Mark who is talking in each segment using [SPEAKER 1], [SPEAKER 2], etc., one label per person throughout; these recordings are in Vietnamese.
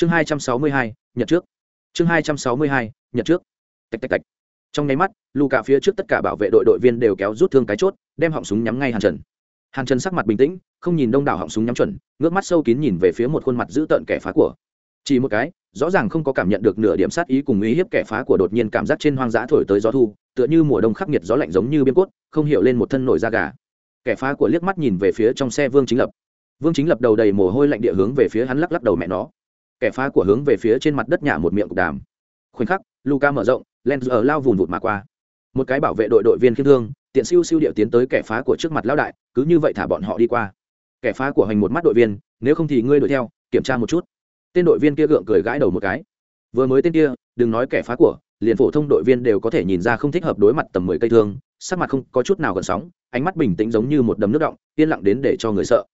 [SPEAKER 1] chương hai trăm sáu mươi hai, nhật trước. Chương hai trăm sáu mươi hai, nhật trước. Tạch tạch tạch. Trong nháy mắt lù cả phía trước tất cả bảo vệ đội đội viên đều kéo rút thương cái chốt, đem họng súng nhắm ngay hàn trần. Hàn trần sắc mặt bình tĩnh, không nhìn đông đảo họng súng nhắm chuẩn, ngước mắt sâu kín nhìn về phía một khuôn mặt dữ tợn kẻ phá của. Chỉ một cái, rõ ràng không có cảm nhận được nửa điểm sát ý cùng ý hiếp kẻ phá của đột nhiên cảm giác trên hoang dã thổi tới gió thu, tựa như mùa đông khắc nghiệt gió lạnh giống như biên cốt, không hiểu lên một thân nổi da gà. Kẻ phá của liếc mắt nhìn về phía trong xe vương chính lập. Vương chính lập đầu đầy mồ hôi lạnh địa hướng về phía hắn lắc lắc đầu mẹ nó kẻ phá của hướng về phía trên mặt đất nhả một miệng cục đàm. Khoảnh khắc luca mở rộng len giờ lao vùn vụt mà qua. Một cái bảo vệ đội đội viên khiêm thương, tiện siêu siêu điệu tiến tới kẻ phá của trước mặt lão đại, cứ như vậy thả bọn họ đi qua. Kẻ phá của hành một mắt đội viên, nếu không thì ngươi đuổi theo, kiểm tra một chút. Tên đội viên kia gượng cười gãi đầu một cái. Vừa mới tên kia, đừng nói kẻ phá của, liền phổ thông đội viên đều có thể nhìn ra không thích hợp đối mặt tầm mười cây thương, sắc mặt không có chút nào gần sóng, ánh mắt bình tĩnh giống như một đầm nước động, yên lặng đến để cho người sợ.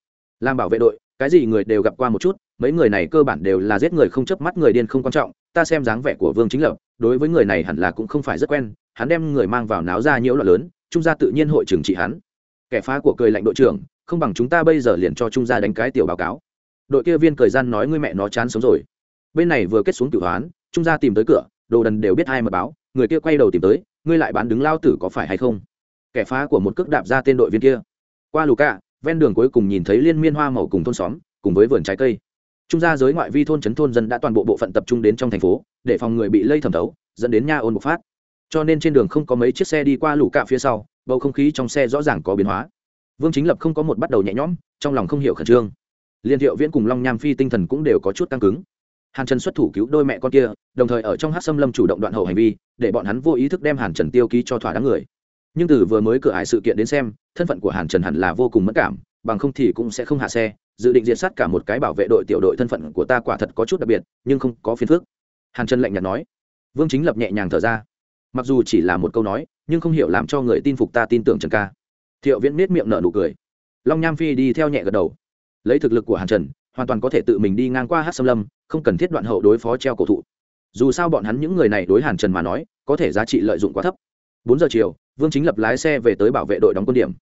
[SPEAKER 1] Làm bảo vệ đội, cái gì người đều gặp qua một chút mấy người này cơ bản đều là giết người không chớp mắt, người điên không quan trọng, ta xem dáng vẻ của vương chính lập, đối với người này hẳn là cũng không phải rất quen, hắn đem người mang vào náo ra nhiễu loạn lớn, trung gia tự nhiên hội trưởng trị hắn. Kẻ phá của cười lạnh đội trưởng, không bằng chúng ta bây giờ liền cho trung gia đánh cái tiểu báo cáo. Đội kia viên cười gian nói ngươi mẹ nó chán sống rồi. Bên này vừa kết xuống cửu hoán, trung gia tìm tới cửa, đồ đần đều biết ai mà báo, người kia quay đầu tìm tới, ngươi lại bán đứng lao tử có phải hay không? Kẻ phá của một cước đạp ra tên đội viên kia. Qua lù cạ, ven đường cuối cùng nhìn thấy liên miên hoa màu cùng thôn xóm, cùng với vườn trái cây trung gia giới ngoại vi thôn trấn thôn dân đã toàn bộ bộ phận tập trung đến trong thành phố, để phòng người bị lây thẩm thấu, dẫn đến nha ôn bộc phát. Cho nên trên đường không có mấy chiếc xe đi qua lũ cạ phía sau, bầu không khí trong xe rõ ràng có biến hóa. Vương chính lập không có một bắt đầu nhẹ nhõm, trong lòng không hiểu khẩn trương. Liên thiệu viễn cùng long nham phi tinh thần cũng đều có chút căng cứng. Hàn trần xuất thủ cứu đôi mẹ con kia, đồng thời ở trong hát xâm lâm chủ động đoạn hậu hành vi, để bọn hắn vô ý thức đem hàn trần tiêu ký cho thỏa đáng người. Nhưng từ vừa mới cửa hải sự kiện đến xem, thân phận của hàn trần hẳn là vô cùng mất cảm, bằng không thì cũng sẽ không hạ xe dự định diệt sát cả một cái bảo vệ đội tiểu đội thân phận của ta quả thật có chút đặc biệt, nhưng không có phiền phức. Hàn trần lạnh nhạt nói. Vương chính lập nhẹ nhàng thở ra. Mặc dù chỉ là một câu nói, nhưng không hiểu làm cho người tin phục ta tin tưởng trần ca. Thiệu viễn miết miệng nở nụ cười. Long nham phi đi theo nhẹ gật đầu. Lấy thực lực của hàn trần, hoàn toàn có thể tự mình đi ngang qua hát xâm lâm, không cần thiết đoạn hậu đối phó treo cổ thụ. Dù sao bọn hắn những người này đối hàn trần mà nói, có thể giá trị lợi dụng quá thấp. Bốn giờ chiều, vương chính lập lái xe về tới bảo vệ đội đóng quân điểm.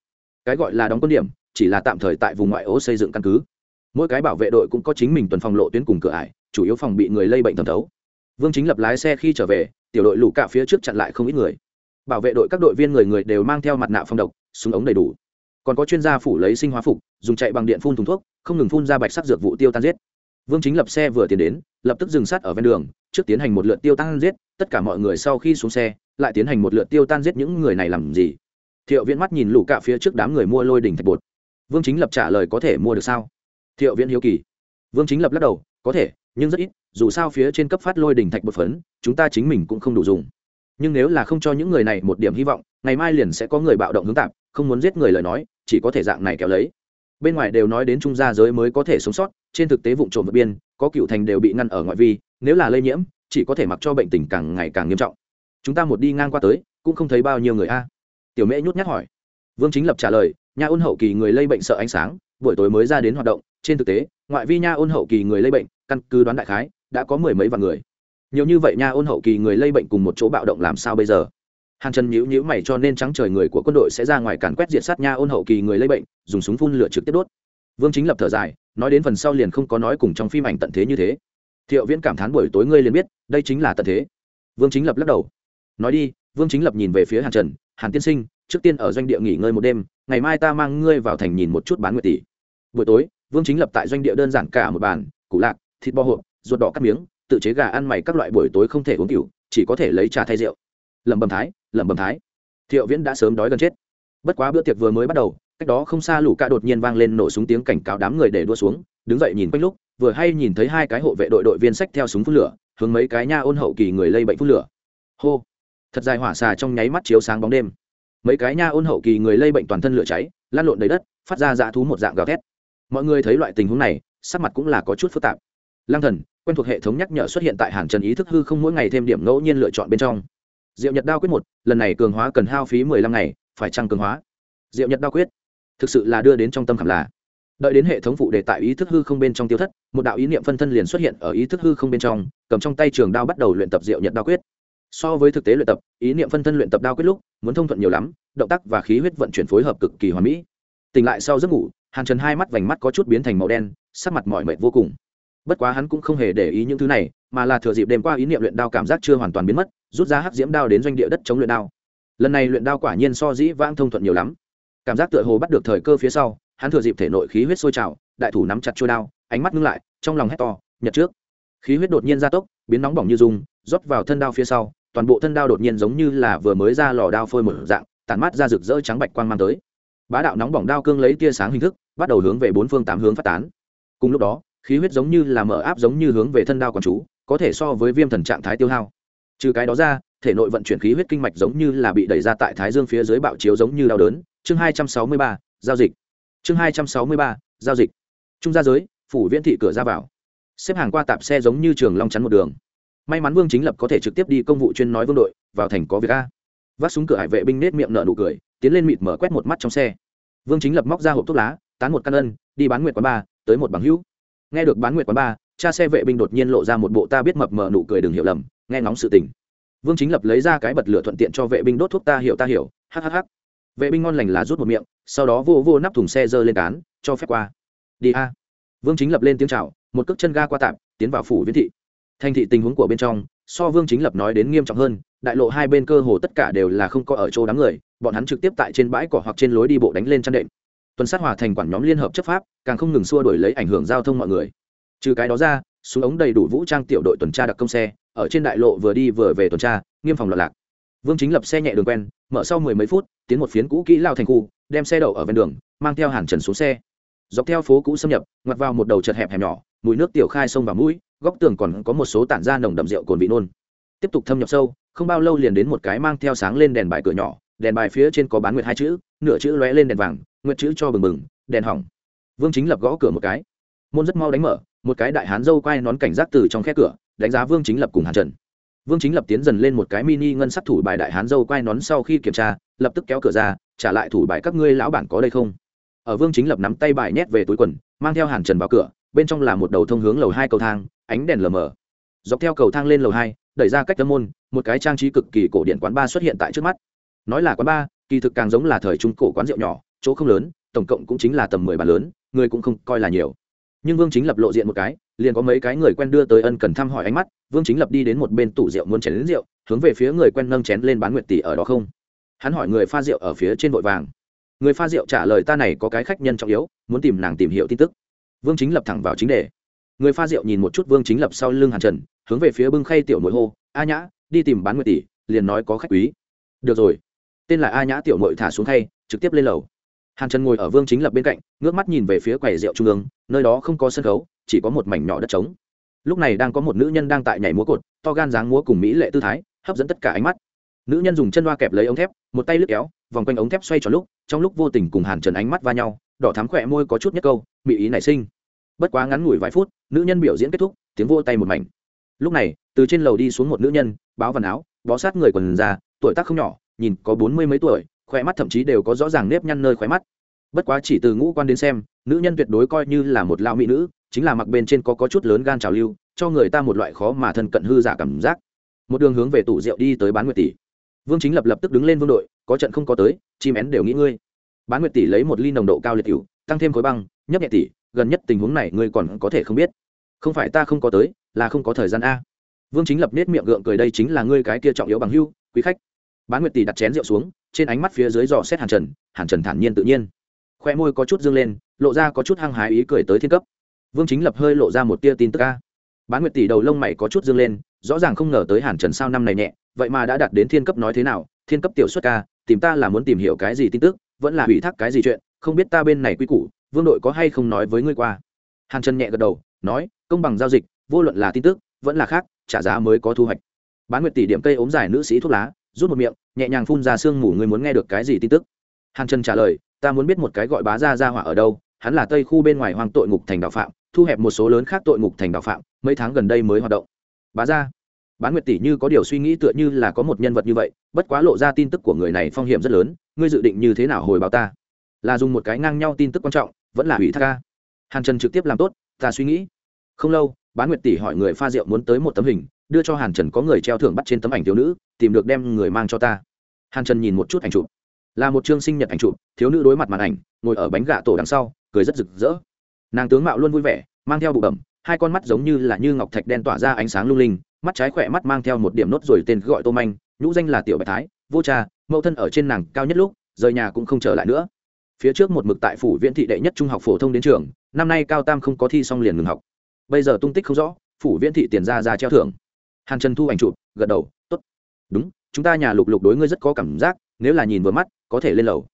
[SPEAKER 1] Cái gọi là đóng quân điểm chỉ là tạm thời tại vùng ngoại ô xây dựng căn cứ. Mỗi cái bảo vệ đội cũng có chính mình tuần phòng lộ tuyến cùng cửa ải, chủ yếu phòng bị người lây bệnh thẩm thấu. Vương chính lập lái xe khi trở về, tiểu đội lũ cạ phía trước chặn lại không ít người. Bảo vệ đội các đội viên người người đều mang theo mặt nạ phong độc, súng ống đầy đủ. Còn có chuyên gia phủ lấy sinh hóa phục, dùng chạy bằng điện phun thùng thuốc, không ngừng phun ra bạch sắc dược vụ tiêu tan giết. Vương chính lập xe vừa tiến đến, lập tức dừng sát ở ven đường, trước tiến hành một lượt tiêu tan giết, tất cả mọi người sau khi xuống xe, lại tiến hành một lượt tiêu tan giết những người này làm gì. Thiệu viễn mắt nhìn lũ cạ phía trước đám người mua lôi đỉnh thạch bột vương chính lập trả lời có thể mua được sao? Thiệu viễn hiếu kỳ. Vương chính lập lắc đầu, có thể, nhưng rất ít, dù sao phía trên cấp phát lôi đỉnh thạch bột phấn, chúng ta chính mình cũng không đủ dùng. Nhưng nếu là không cho những người này một điểm hy vọng, ngày mai liền sẽ có người bạo động hướng tạp, không muốn giết người lời nói, chỉ có thể dạng này kéo lấy. Bên ngoài đều nói đến trung gia giới mới có thể sống sót, trên thực tế vụ trộm vượt biên, có cựu thành đều bị ngăn ở ngoại vi, nếu là lây nhiễm, chỉ có thể mặc cho bệnh tình càng ngày càng nghiêm trọng. Chúng ta một đi ngang qua tới, cũng không thấy bao nhiêu người a. Tiểu mễ nhút nhát hỏi. Vương chính lập trả lời nha ôn hậu kỳ người lây bệnh sợ ánh sáng, buổi tối mới ra đến hoạt động. Trên thực tế, ngoại vi nha ôn hậu kỳ người lây bệnh, căn cứ đoán đại khái, đã có mười mấy vạn người. Nhiều như vậy nha ôn hậu kỳ người lây bệnh cùng một chỗ bạo động làm sao bây giờ? Hàng trần nhữ nhữ mày cho nên trắng trời người của quân đội sẽ ra ngoài càn quét diệt sát nha ôn hậu kỳ người lây bệnh, dùng súng phun lửa trực tiếp đốt. Vương chính lập thở dài, nói đến phần sau liền không có nói cùng trong phim ảnh tận thế như thế. Thiệu viễn cảm thán buổi tối ngươi liền biết, đây chính là tận thế. Vương chính lập lắc đầu. Nói đi, vương chính lập nhìn về phía hàn trần, hàn tiên sinh trước tiên ở doanh địa nghỉ ngơi một đêm, ngày mai ta mang ngươi vào thành nhìn một chút bán nguyệt tỷ. Buổi tối, vương chính lập tại doanh địa đơn giản cả một bàn, củ lạc, thịt bò hộp, ruột đỏ cắt miếng, tự chế gà ăn mày các loại buổi tối không thể uống rượu chỉ có thể lấy trà thay rượu. Lẩm bẩm thái, lẩm bẩm thái. Thiệu viễn đã sớm đói gần chết. Bất quá bữa tiệc vừa mới bắt đầu, cách đó không xa lũ ca đột nhiên vang lên nổ súng tiếng cảnh cáo đám người để đua xuống, đứng dậy nhìn quanh lúc, vừa hay nhìn thấy hai cái hộ vệ đội đội viên sách theo súng phun lửa, hướng mấy cái nha ôn hậu kỳ người lây bệnh phun lửa. Hô. Thật dài hỏa xà trong nháy mắt chiếu sáng bóng đêm mấy cái nha ôn hậu kỳ người lây bệnh toàn thân lửa cháy lan lộn đầy đất, phát ra dã thú một dạng gào thét. Mọi người thấy loại tình huống này, sắc mặt cũng là có chút phức tạp. Lang thần, quen thuộc hệ thống nhắc nhở xuất hiện tại hàn trần ý thức hư không mỗi ngày thêm điểm ngẫu nhiên lựa chọn bên trong. Diệu nhật đao quyết một, lần này cường hóa cần hao phí mười lăm ngày, phải trăng cường hóa? Diệu nhật đao quyết, thực sự là đưa đến trong tâm khảm là. Đợi đến hệ thống phụ đề tại ý thức hư không bên trong tiêu thất, một đạo ý niệm phân thân liền xuất hiện ở ý thức hư không bên trong, cầm trong tay trường đao bắt đầu luyện tập diệu nhật đao quyết so với thực tế luyện tập, ý niệm phân thân luyện tập đao quyết lúc, muốn thông thuận nhiều lắm, động tác và khí huyết vận chuyển phối hợp cực kỳ hoàn mỹ. Tỉnh lại sau giấc ngủ, hàn trần hai mắt vành mắt có chút biến thành màu đen, sắc mặt mỏi mệt vô cùng. Bất quá hắn cũng không hề để ý những thứ này, mà là thừa dịp đêm qua ý niệm luyện đao cảm giác chưa hoàn toàn biến mất, rút ra hắc diễm đao đến doanh địa đất chống luyện đao. Lần này luyện đao quả nhiên so dĩ vãng thông thuận nhiều lắm. Cảm giác tựa hồ bắt được thời cơ phía sau, hắn thừa dịp thể nội khí huyết sôi trào, đại thủ nắm chặt trôi đao, ánh mắt ngưng lại, trong lòng hét to, nhật trước. Khí huyết đột nhiên gia tốc, biến nóng bỏng như dung, rót vào thân đao phía sau toàn bộ thân đao đột nhiên giống như là vừa mới ra lò đao phôi một dạng, tản mát ra rực rỡ trắng bạch quang mang tới. Bá đạo nóng bỏng đao cương lấy tia sáng hình thức, bắt đầu hướng về bốn phương tám hướng phát tán. Cùng lúc đó, khí huyết giống như là mở áp giống như hướng về thân đao quán chú, có thể so với viêm thần trạng thái tiêu hao. Trừ cái đó ra, thể nội vận chuyển khí huyết kinh mạch giống như là bị đẩy ra tại thái dương phía dưới bạo chiếu giống như đau đớn. Chương hai trăm sáu mươi ba, giao dịch. Chương hai trăm sáu mươi ba, giao dịch. Trung gia giới, phủ viễn thị cửa ra vào. Xếp hàng qua tạp xe giống như trường long chắn một đường may mắn vương chính lập có thể trực tiếp đi công vụ chuyên nói vương đội, vào thành có việc a. Vác súng cửa hải vệ binh nết miệng nở nụ cười, tiến lên mịt mở quét một mắt trong xe. Vương chính lập móc ra hộp thuốc lá, tán một căn ân, đi bán nguyệt quán ba, tới một bằng hữu. Nghe được bán nguyệt quán ba, cha xe vệ binh đột nhiên lộ ra một bộ ta biết mập mờ nụ cười đừng hiểu lầm, nghe ngóng sự tình. Vương chính lập lấy ra cái bật lửa thuận tiện cho vệ binh đốt thuốc ta hiểu ta hiểu hhh vệ binh ngon lành là rút một miệng, sau đó vô vô nắp thùng xe giơ lên cán, cho phép qua. Đi a. Vương chính lập lên tiếng chào, một cước chân ga qua tạm, tiến vào phủ viễn thị thành thị tình huống của bên trong, so vương chính lập nói đến nghiêm trọng hơn, đại lộ hai bên cơ hồ tất cả đều là không có ở chỗ đám người, bọn hắn trực tiếp tại trên bãi cỏ hoặc trên lối đi bộ đánh lên chăn đệm. Tuần sát hòa thành quản nhóm liên hợp chấp pháp, càng không ngừng xua đổi lấy ảnh hưởng giao thông mọi người. Trừ cái đó ra súng ống đầy đủ vũ trang tiểu đội tuần tra đặc công xe, ở trên đại lộ vừa đi vừa về tuần tra, nghiêm phòng loạn lạc. Vương chính lập xe nhẹ đường quen, mở sau mười mấy phút, tiến một phiến cũ kỹ lao thành khu, đem xe đậu ở ven đường, mang theo hàn trần xuống xe. Dọc theo phố cũ xâm nhập, ngoặt vào một đầu chật hẹp hẹp nhỏ, mùi nước tiểu khai sông vào mũi góc tường còn có một số tản ra nồng đậm rượu cồn vị nôn. Tiếp tục thâm nhập sâu, không bao lâu liền đến một cái mang theo sáng lên đèn bài cửa nhỏ, đèn bài phía trên có bán nguyệt hai chữ, nửa chữ lóe lên đèn vàng, nguyệt chữ cho bừng bừng, đèn hỏng. Vương chính lập gõ cửa một cái. Môn rất mau đánh mở, một cái đại hán dâu quay nón cảnh giác từ trong khe cửa, đánh giá vương chính lập cùng hàn trần. Vương chính lập tiến dần lên một cái mini ngân sắc thủ bài đại hán dâu quay nón sau khi kiểm tra, lập tức kéo cửa ra, trả lại thủ bài các ngươi lão bản có đây không? Ở vương chính lập nắm tay bài nhét về túi quần, mang theo hàn trần vào cửa, bên trong là một đầu thông hướng lầu hai cầu thang ánh đèn lờ mờ. Dọc theo cầu thang lên lầu hai đẩy ra cách tâm môn một cái trang trí cực kỳ cổ điện quán ba xuất hiện tại trước mắt. Nói là quán ba, kỳ thực càng giống là thời trung cổ quán rượu nhỏ chỗ không lớn tổng cộng cũng chính là tầm mười bàn lớn người cũng không coi là nhiều. Nhưng vương chính lập lộ diện một cái liền có mấy cái người quen đưa tới ân cần thăm hỏi ánh mắt vương chính lập đi đến một bên tủ rượu muốn chén đến rượu hướng về phía người quen nâng chén lên bán nguyệt tỷ ở đó không. Hắn hỏi người pha rượu ở phía trên vội vàng. Người pha rượu trả lời ta này có cái khách nhân trọng yếu muốn tìm nàng tìm hiểu tin tức. Vương chính lập thẳng vào chính đề người pha rượu nhìn một chút vương chính lập sau lưng hàn trần, hướng về phía bưng khay tiểu nội hô, a nhã, đi tìm bán nguyệt tỷ, liền nói có khách quý. Được rồi. Tên là a nhã tiểu nội thả xuống khay, trực tiếp lên lầu. Hàn trần ngồi ở vương chính lập bên cạnh, ngước mắt nhìn về phía quầy rượu trung ương, nơi đó không có sân khấu, chỉ có một mảnh nhỏ đất trống. Lúc này đang có một nữ nhân đang tại nhảy múa cột, to gan dáng múa cùng mỹ lệ tư thái, hấp dẫn tất cả ánh mắt. Nữ nhân dùng chân đoa kẹp lấy ống thép, một tay lướt kéo, vòng quanh ống thép xoay tròn lúc, trong lúc vô tình cùng hàn trần ánh mắt va nhau, đỏ thắm khỏe môi có chút nhất câu, mỹ ý nảy sinh bất quá ngắn ngủi vài phút nữ nhân biểu diễn kết thúc tiếng vô tay một mảnh. Lúc này từ trên lầu đi xuống một nữ nhân báo vần áo bó sát người quần già tuổi tác không nhỏ nhìn có bốn mươi mấy tuổi khỏe mắt thậm chí đều có rõ ràng nếp nhăn nơi khóe mắt. Bất quá chỉ từ ngũ quan đến xem nữ nhân tuyệt đối coi như là một lao mỹ nữ chính là mặc bên trên có, có chút lớn gan trào lưu cho người ta một loại khó mà thân cận hư giả cảm giác. Một đường hướng về tủ rượu đi tới bán nguyệt tỷ. Vương chính lập lập tức đứng lên vương đội có trận không có tới chim én đều nghĩ ngươi. Bán nguyệt tỷ lấy một ly nồng độ cao liệt cựu tăng thêm khối băng nhấp nhẹ tỷ gần nhất tình huống này ngươi còn có thể không biết. Không phải ta không có tới, là không có thời gian a. Vương chính lập nết miệng gượng cười đây chính là ngươi cái kia trọng yếu bằng hưu quý khách. Bán nguyệt tỷ đặt chén rượu xuống, trên ánh mắt phía dưới dò xét hàn trần hàn trần thản nhiên tự nhiên. Khoe môi có chút dương lên, lộ ra có chút hăng hái ý cười tới thiên cấp. Vương chính lập hơi lộ ra một tia tin tức a. bán nguyệt tỷ đầu lông mày có chút dương lên, rõ ràng không ngờ tới hàn trần sao năm này nhẹ, vậy mà đã đạt đến thiên cấp nói thế nào, thiên cấp tiểu xuất ca, tìm ta là muốn tìm hiểu cái gì tin tức, vẫn là ủy thác cái gì chuyện, không biết ta bên này quy củ vương đội có hay không nói với ngươi qua? Hàn trần nhẹ gật đầu, nói, công bằng giao dịch, vô luận là tin tức, vẫn là khác, trả giá mới có thu hoạch. Bán nguyệt tỷ điểm cây ốm dài nữ sĩ thuốc lá, rút một miệng, nhẹ nhàng phun ra sương mù, ngươi muốn nghe được cái gì tin tức? Hàn trần trả lời, ta muốn biết một cái gọi bá gia gia hỏa ở đâu, hắn là tây khu bên ngoài hoang tội ngục thành đạo phạm, thu hẹp một số lớn khác tội ngục thành đạo phạm, mấy tháng gần đây mới hoạt động. Bá gia, bán nguyệt tỷ như có điều suy nghĩ tựa như là có một nhân vật như vậy, bất quá lộ ra tin tức của người này phong hiểm rất lớn, ngươi dự định như thế nào hồi báo ta? Là dùng một cái ngang nhau tin tức quan trọng vẫn là ủy thác ca. Hàn trần trực tiếp làm tốt, ta suy nghĩ. Không lâu, bán nguyệt tỷ hỏi người pha rượu muốn tới một tấm hình, đưa cho hàn trần có người treo thưởng bắt trên tấm ảnh thiếu nữ, tìm được đem người mang cho ta. Hàn trần nhìn một chút ảnh chụp. Là một chương sinh nhật ảnh chụp, thiếu nữ đối mặt màn ảnh, ngồi ở bánh gà tổ đằng sau, cười rất rực rỡ. Nàng tướng mạo luôn vui vẻ, mang theo bụ bẩm, hai con mắt giống như là như ngọc thạch đen tỏa ra ánh sáng lung linh, mắt trái khỏe mắt mang theo một điểm nốt rồi tên gọi tô manh, nhũ danh là tiểu bạch thái, vô cha mẫu thân ở trên nàng cao nhất lúc, rời nhà cũng không trở lại nữa phía trước một mực tại phủ viễn thị đệ nhất trung học phổ thông đến trường, năm nay cao tam không có thi xong liền ngừng học. Bây giờ tung tích không rõ, phủ viễn thị tiền ra ra treo thưởng. Hàn trần thu ảnh chụp, gật đầu t ố t đúng, chúng ta nhà lục lục đối ngươi rất có cảm giác, nếu là nhìn vừa mắt, có thể lên lầu.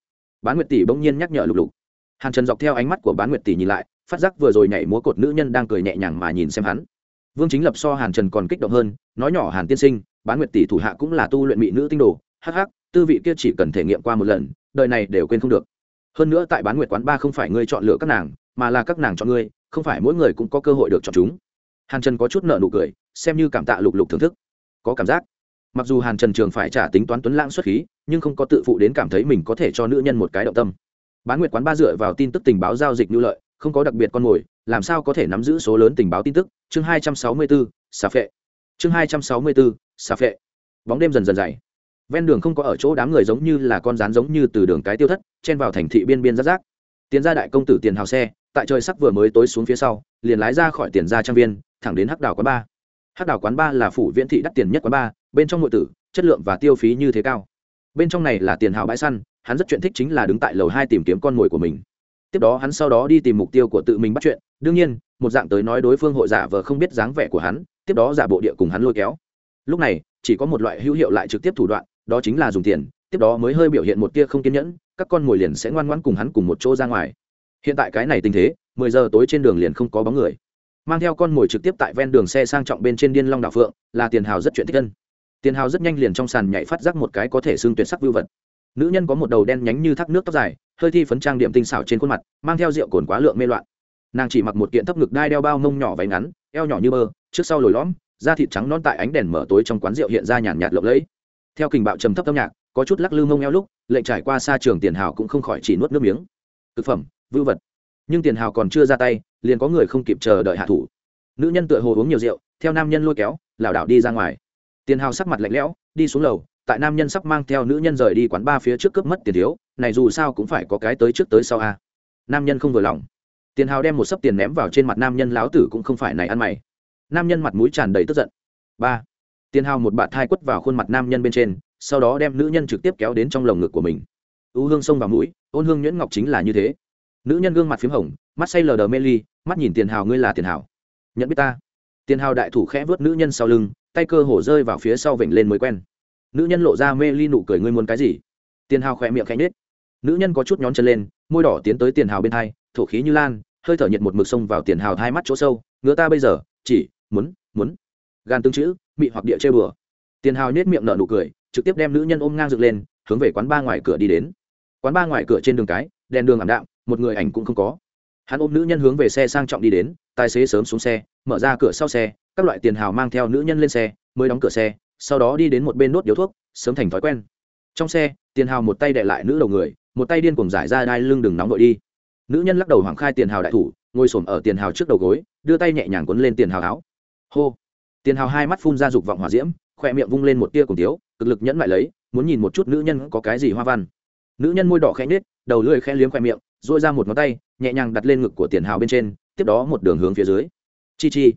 [SPEAKER 1] Bán nguyệt tỷ bỗng nhiên nhắc nhở lục lục. Hàn trần dọc theo ánh mắt của bán nguyệt tỷ nhìn lại, phát giác vừa rồi nhảy múa cột nữ nhân đang cười nhẹ nhàng mà nhìn xem hắn. Vương chính lập so hàn trần còn kích động hơn, nói nhỏ hàn tiên sinh, bán nguyệt tỷ thủ hạ cũng là tu luyện mỹ nữ tinh đồ hh tư vị kia chỉ cần thể nghiệm qua một lần, đời này đều quên không được hơn nữa tại bán nguyệt quán ba không phải ngươi chọn lựa các nàng, mà là các nàng chọn ngươi, không phải mỗi người cũng có cơ hội được chọn chúng. Hàn trần có chút nợ nụ cười, xem như cảm tạ lục lục thưởng thức. Có cảm giác. Mặc dù hàn trần trường phải trả tính toán tuấn lãng xuất khí, nhưng không có tự phụ đến cảm thấy mình có thể cho nữ nhân một cái động tâm. Bán nguyệt quán ba dựa vào tin tức tình báo giao dịch nhu lợi, không có đặc biệt con mồi, làm sao có thể nắm giữ số lớn tình báo tin tức? Chương hai trăm sáu mươi bốn xà phệ. Chương hai trăm sáu mươi bốn xà phệ. Bóng đêm dần dần dày ven đường không có ở chỗ đám người giống như là con rán giống như từ đường cái tiêu thất, chen vào thành thị biên biên rát rác. Tiến ra đại công tử tiền hào xe, tại trời sắc vừa mới tối xuống phía sau, liền lái ra khỏi tiền ra trang viên, thẳng đến hắc đảo quán ba. Hắc đảo quán ba là phủ viễn thị đắt tiền nhất quán ba, bên trong nội tử, chất lượng và tiêu phí như thế cao. Bên trong này là tiền hào bãi săn, hắn rất chuyện thích chính là đứng tại lầu hai tìm kiếm con mồi của mình. Tiếp đó hắn sau đó đi tìm mục tiêu của tự mình bắt chuyện, đương nhiên, một dạng tới nói đối phương hội giả vờ không biết dáng vẻ của hắn, tiếp đó giả bộ địa cùng hắn lôi kéo. Lúc này, chỉ có một loại hữu hiệu lại trực tiếp thủ đoạn đó chính là dùng tiền, tiếp đó mới hơi biểu hiện một tia không kiên nhẫn, các con mồi liền sẽ ngoan ngoãn cùng hắn cùng một chỗ ra ngoài. Hiện tại cái này tình thế, mười giờ tối trên đường liền không có bóng người. Mang theo con mồi trực tiếp tại ven đường xe sang trọng bên trên điên long đảo phượng, là tiền hào rất chuyện thích thân tiền hào rất nhanh liền trong sàn nhảy phát giác một cái có thể xương tuyệt sắc vưu vật. Nữ nhân có một đầu đen nhánh như thác nước tóc dài, hơi thi phấn trang điểm tinh xảo trên khuôn mặt, mang theo rượu cồn quá lượng mê loạn. Nàng chỉ mặc một kiện thấp ngực đai đeo bao mông nhỏ váy ngắn, eo nhỏ như bơ, trước sau lồi lõm, da thịt trắng non tại ánh đèn mở tối trong quán rượu hiện ra nhàn nhạt lộng lẫy theo kình bạo trầm thấp âm nhạc, có chút lắc lư mông eo lúc, lệnh trải qua xa trường tiền hào cũng không khỏi chỉ nuốt nước miếng. Thực phẩm, vưu vật. Nhưng tiền hào còn chưa ra tay, liền có người không kịp chờ đợi hạ thủ. Nữ nhân tựa hồ uống nhiều rượu, theo nam nhân lôi kéo, lảo đảo đi ra ngoài. Tiền hào sắc mặt lạnh lẽo, đi xuống lầu, tại nam nhân sắp mang theo nữ nhân rời đi quán ba phía trước cướp mất tiền thiếu, này dù sao cũng phải có cái tới trước tới sau a. Nam nhân không vừa lòng. Tiền hào đem một sấp tiền ném vào trên mặt nam nhân láo tử cũng không phải này ăn mày. Nam nhân mặt mũi tràn đầy tức giận. Ba tiền hào một bạt thai quất vào khuôn mặt nam nhân bên trên, sau đó đem nữ nhân trực tiếp kéo đến trong lồng ngực của mình. U hương xông vào mũi, ôn hương nhuyễn ngọc chính là như thế. Nữ nhân gương mặt p h í m hồng, mắt say lờ đờ mê ly, mắt nhìn tiền hào, ngươi là tiền hào. Nhận biết ta? Tiền hào đại thủ khẽ vớt nữ nhân sau lưng, tay cơ hổ rơi vào phía sau vểnh lên mới quen. Nữ nhân lộ ra mê ly nụ cười, ngươi muốn cái gì? Tiền hào khỏe miệng khẽ nhết nữ nhân có chút nhón chân lên, môi đỏ tiến tới tiền hào bên thai, thổ khí như lan, hơi thở nhiệt một mực sông vào tiền hào hai mắt chỗ sâu. Ngứa ta bây giờ, chỉ, muốn muốn. Gan tương chữ mị hoặc địa chơi bừa tiền hào nhét miệng nở nụ cười, trực tiếp đem nữ nhân ôm ngang dựng lên, hướng về quán ba ngoài cửa đi đến. Quán ba ngoài cửa trên đường cái, đèn đường ảm đạm, một người ảnh cũng không có. Hắn ôm nữ nhân hướng về xe sang trọng đi đến, tài xế sớm xuống xe, mở ra cửa sau xe, các loại tiền hào mang theo nữ nhân lên xe, mới đóng cửa xe, sau đó đi đến một bên nốt điếu thuốc, sớm thành thói quen. Trong xe, tiền hào một tay đệ lại nữ đầu người, một tay điên cùng giải ra đai lưng đừng nóng vội đi. Nữ nhân lắc đầu hoảng khai tiền hào đại thủ, ngồi s ở tiền hào trước đầu gối, đưa tay nhẹ nhàng quấn lên tiền hào áo. Hô tiền hào hai mắt phun ra dục vọng hỏa diễm khoe miệng vung lên một tia cùng tiếu, cực lực nhẫn lại lấy, muốn nhìn một chút nữ nhân có cái gì hoa văn. Nữ nhân môi đỏ khẽ nết đầu lưỡi khẽ liếm khoe miệng dội ra một ngón tay, nhẹ nhàng đặt lên ngực của tiền hào bên trên, tiếp đó một đường hướng phía dưới. Chi chi.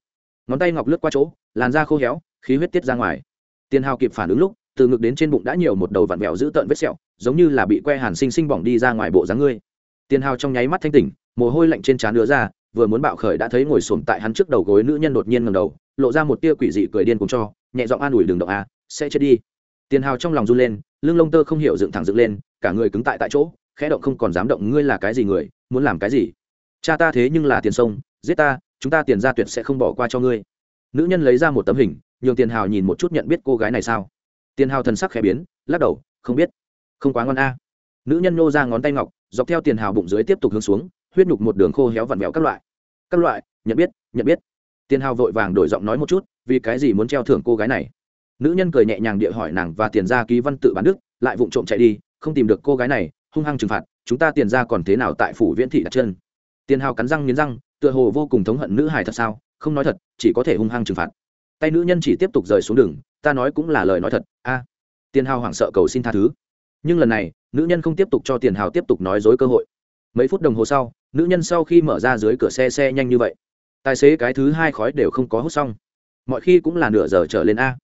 [SPEAKER 1] Ngón tay ngọc lướt qua chỗ, làn da khô héo, khí huyết tiết ra ngoài. Tiền hào kịp phản ứng lúc, từ ngực đến trên bụng đã nhiều một đầu vặn vẹo dữ tợn vết sẹo, giống như là bị que hàn sinh sinh bỏng đi ra ngoài bộ dáng ngươi. Tiền hào trong nháy mắt thanh tỉnh, mồ hôi lạnh trên trán nữa ra, vừa muốn bạo khởi đã thấy ngồi xổm tại hắn trước đầu gối nữ nhân đột nhiên ngầm đầu lộ ra một tia quỷ dị cười điên cùng cho, nhẹ giọng an ủi đường động a, sẽ chết đi. Tiền hào trong lòng run lên, lưng lông tơ không hiểu dựng thẳng dựng lên, cả người cứng tại tại chỗ, khẽ động không còn dám động, ngươi là cái gì người, muốn làm cái gì? Cha ta thế nhưng là tiền sông, giết ta, chúng ta tiền ra tuyệt sẽ không bỏ qua cho ngươi. Nữ nhân lấy ra một tấm hình, nhường tiền hào nhìn một chút nhận biết cô gái này sao. Tiền hào thần sắc khẽ biến, lắc đầu, không biết, không quá ngon a. Nữ nhân nô ra ngón tay ngọc, dọc theo tiền hào bụng dưới tiếp tục hướng xuống, huyết nhục một đường khô héo vặn vẹo các loại. Các loại, nhận biết nhận biết tiền hào vội vàng đổi giọng nói một chút, vì cái gì muốn treo thưởng cô gái này? Nữ nhân cười nhẹ nhàng địa hỏi nàng và tiền ra ký văn tự bán đức, lại vụng trộm chạy đi, không tìm được cô gái này, hung hăng trừng phạt, chúng ta tiền ra còn thế nào tại phủ viễn thị đặt chân? Tiền hào cắn răng nghiến răng, tựa hồ vô cùng thống hận nữ hài thật sao, không nói thật, chỉ có thể hung hăng trừng phạt. Tay nữ nhân chỉ tiếp tục rời xuống đường, ta nói cũng là lời nói thật, a. Tiền hào hoảng sợ cầu xin tha thứ. Nhưng lần này, nữ nhân không tiếp tục cho tiền hào tiếp tục nói dối cơ hội. Mấy phút đồng hồ sau, nữ nhân sau khi mở ra dưới cửa xe xe nhanh như vậy tài xế cái thứ hai khói đều không có hút xong. Mọi khi cũng là nửa giờ trở lên a.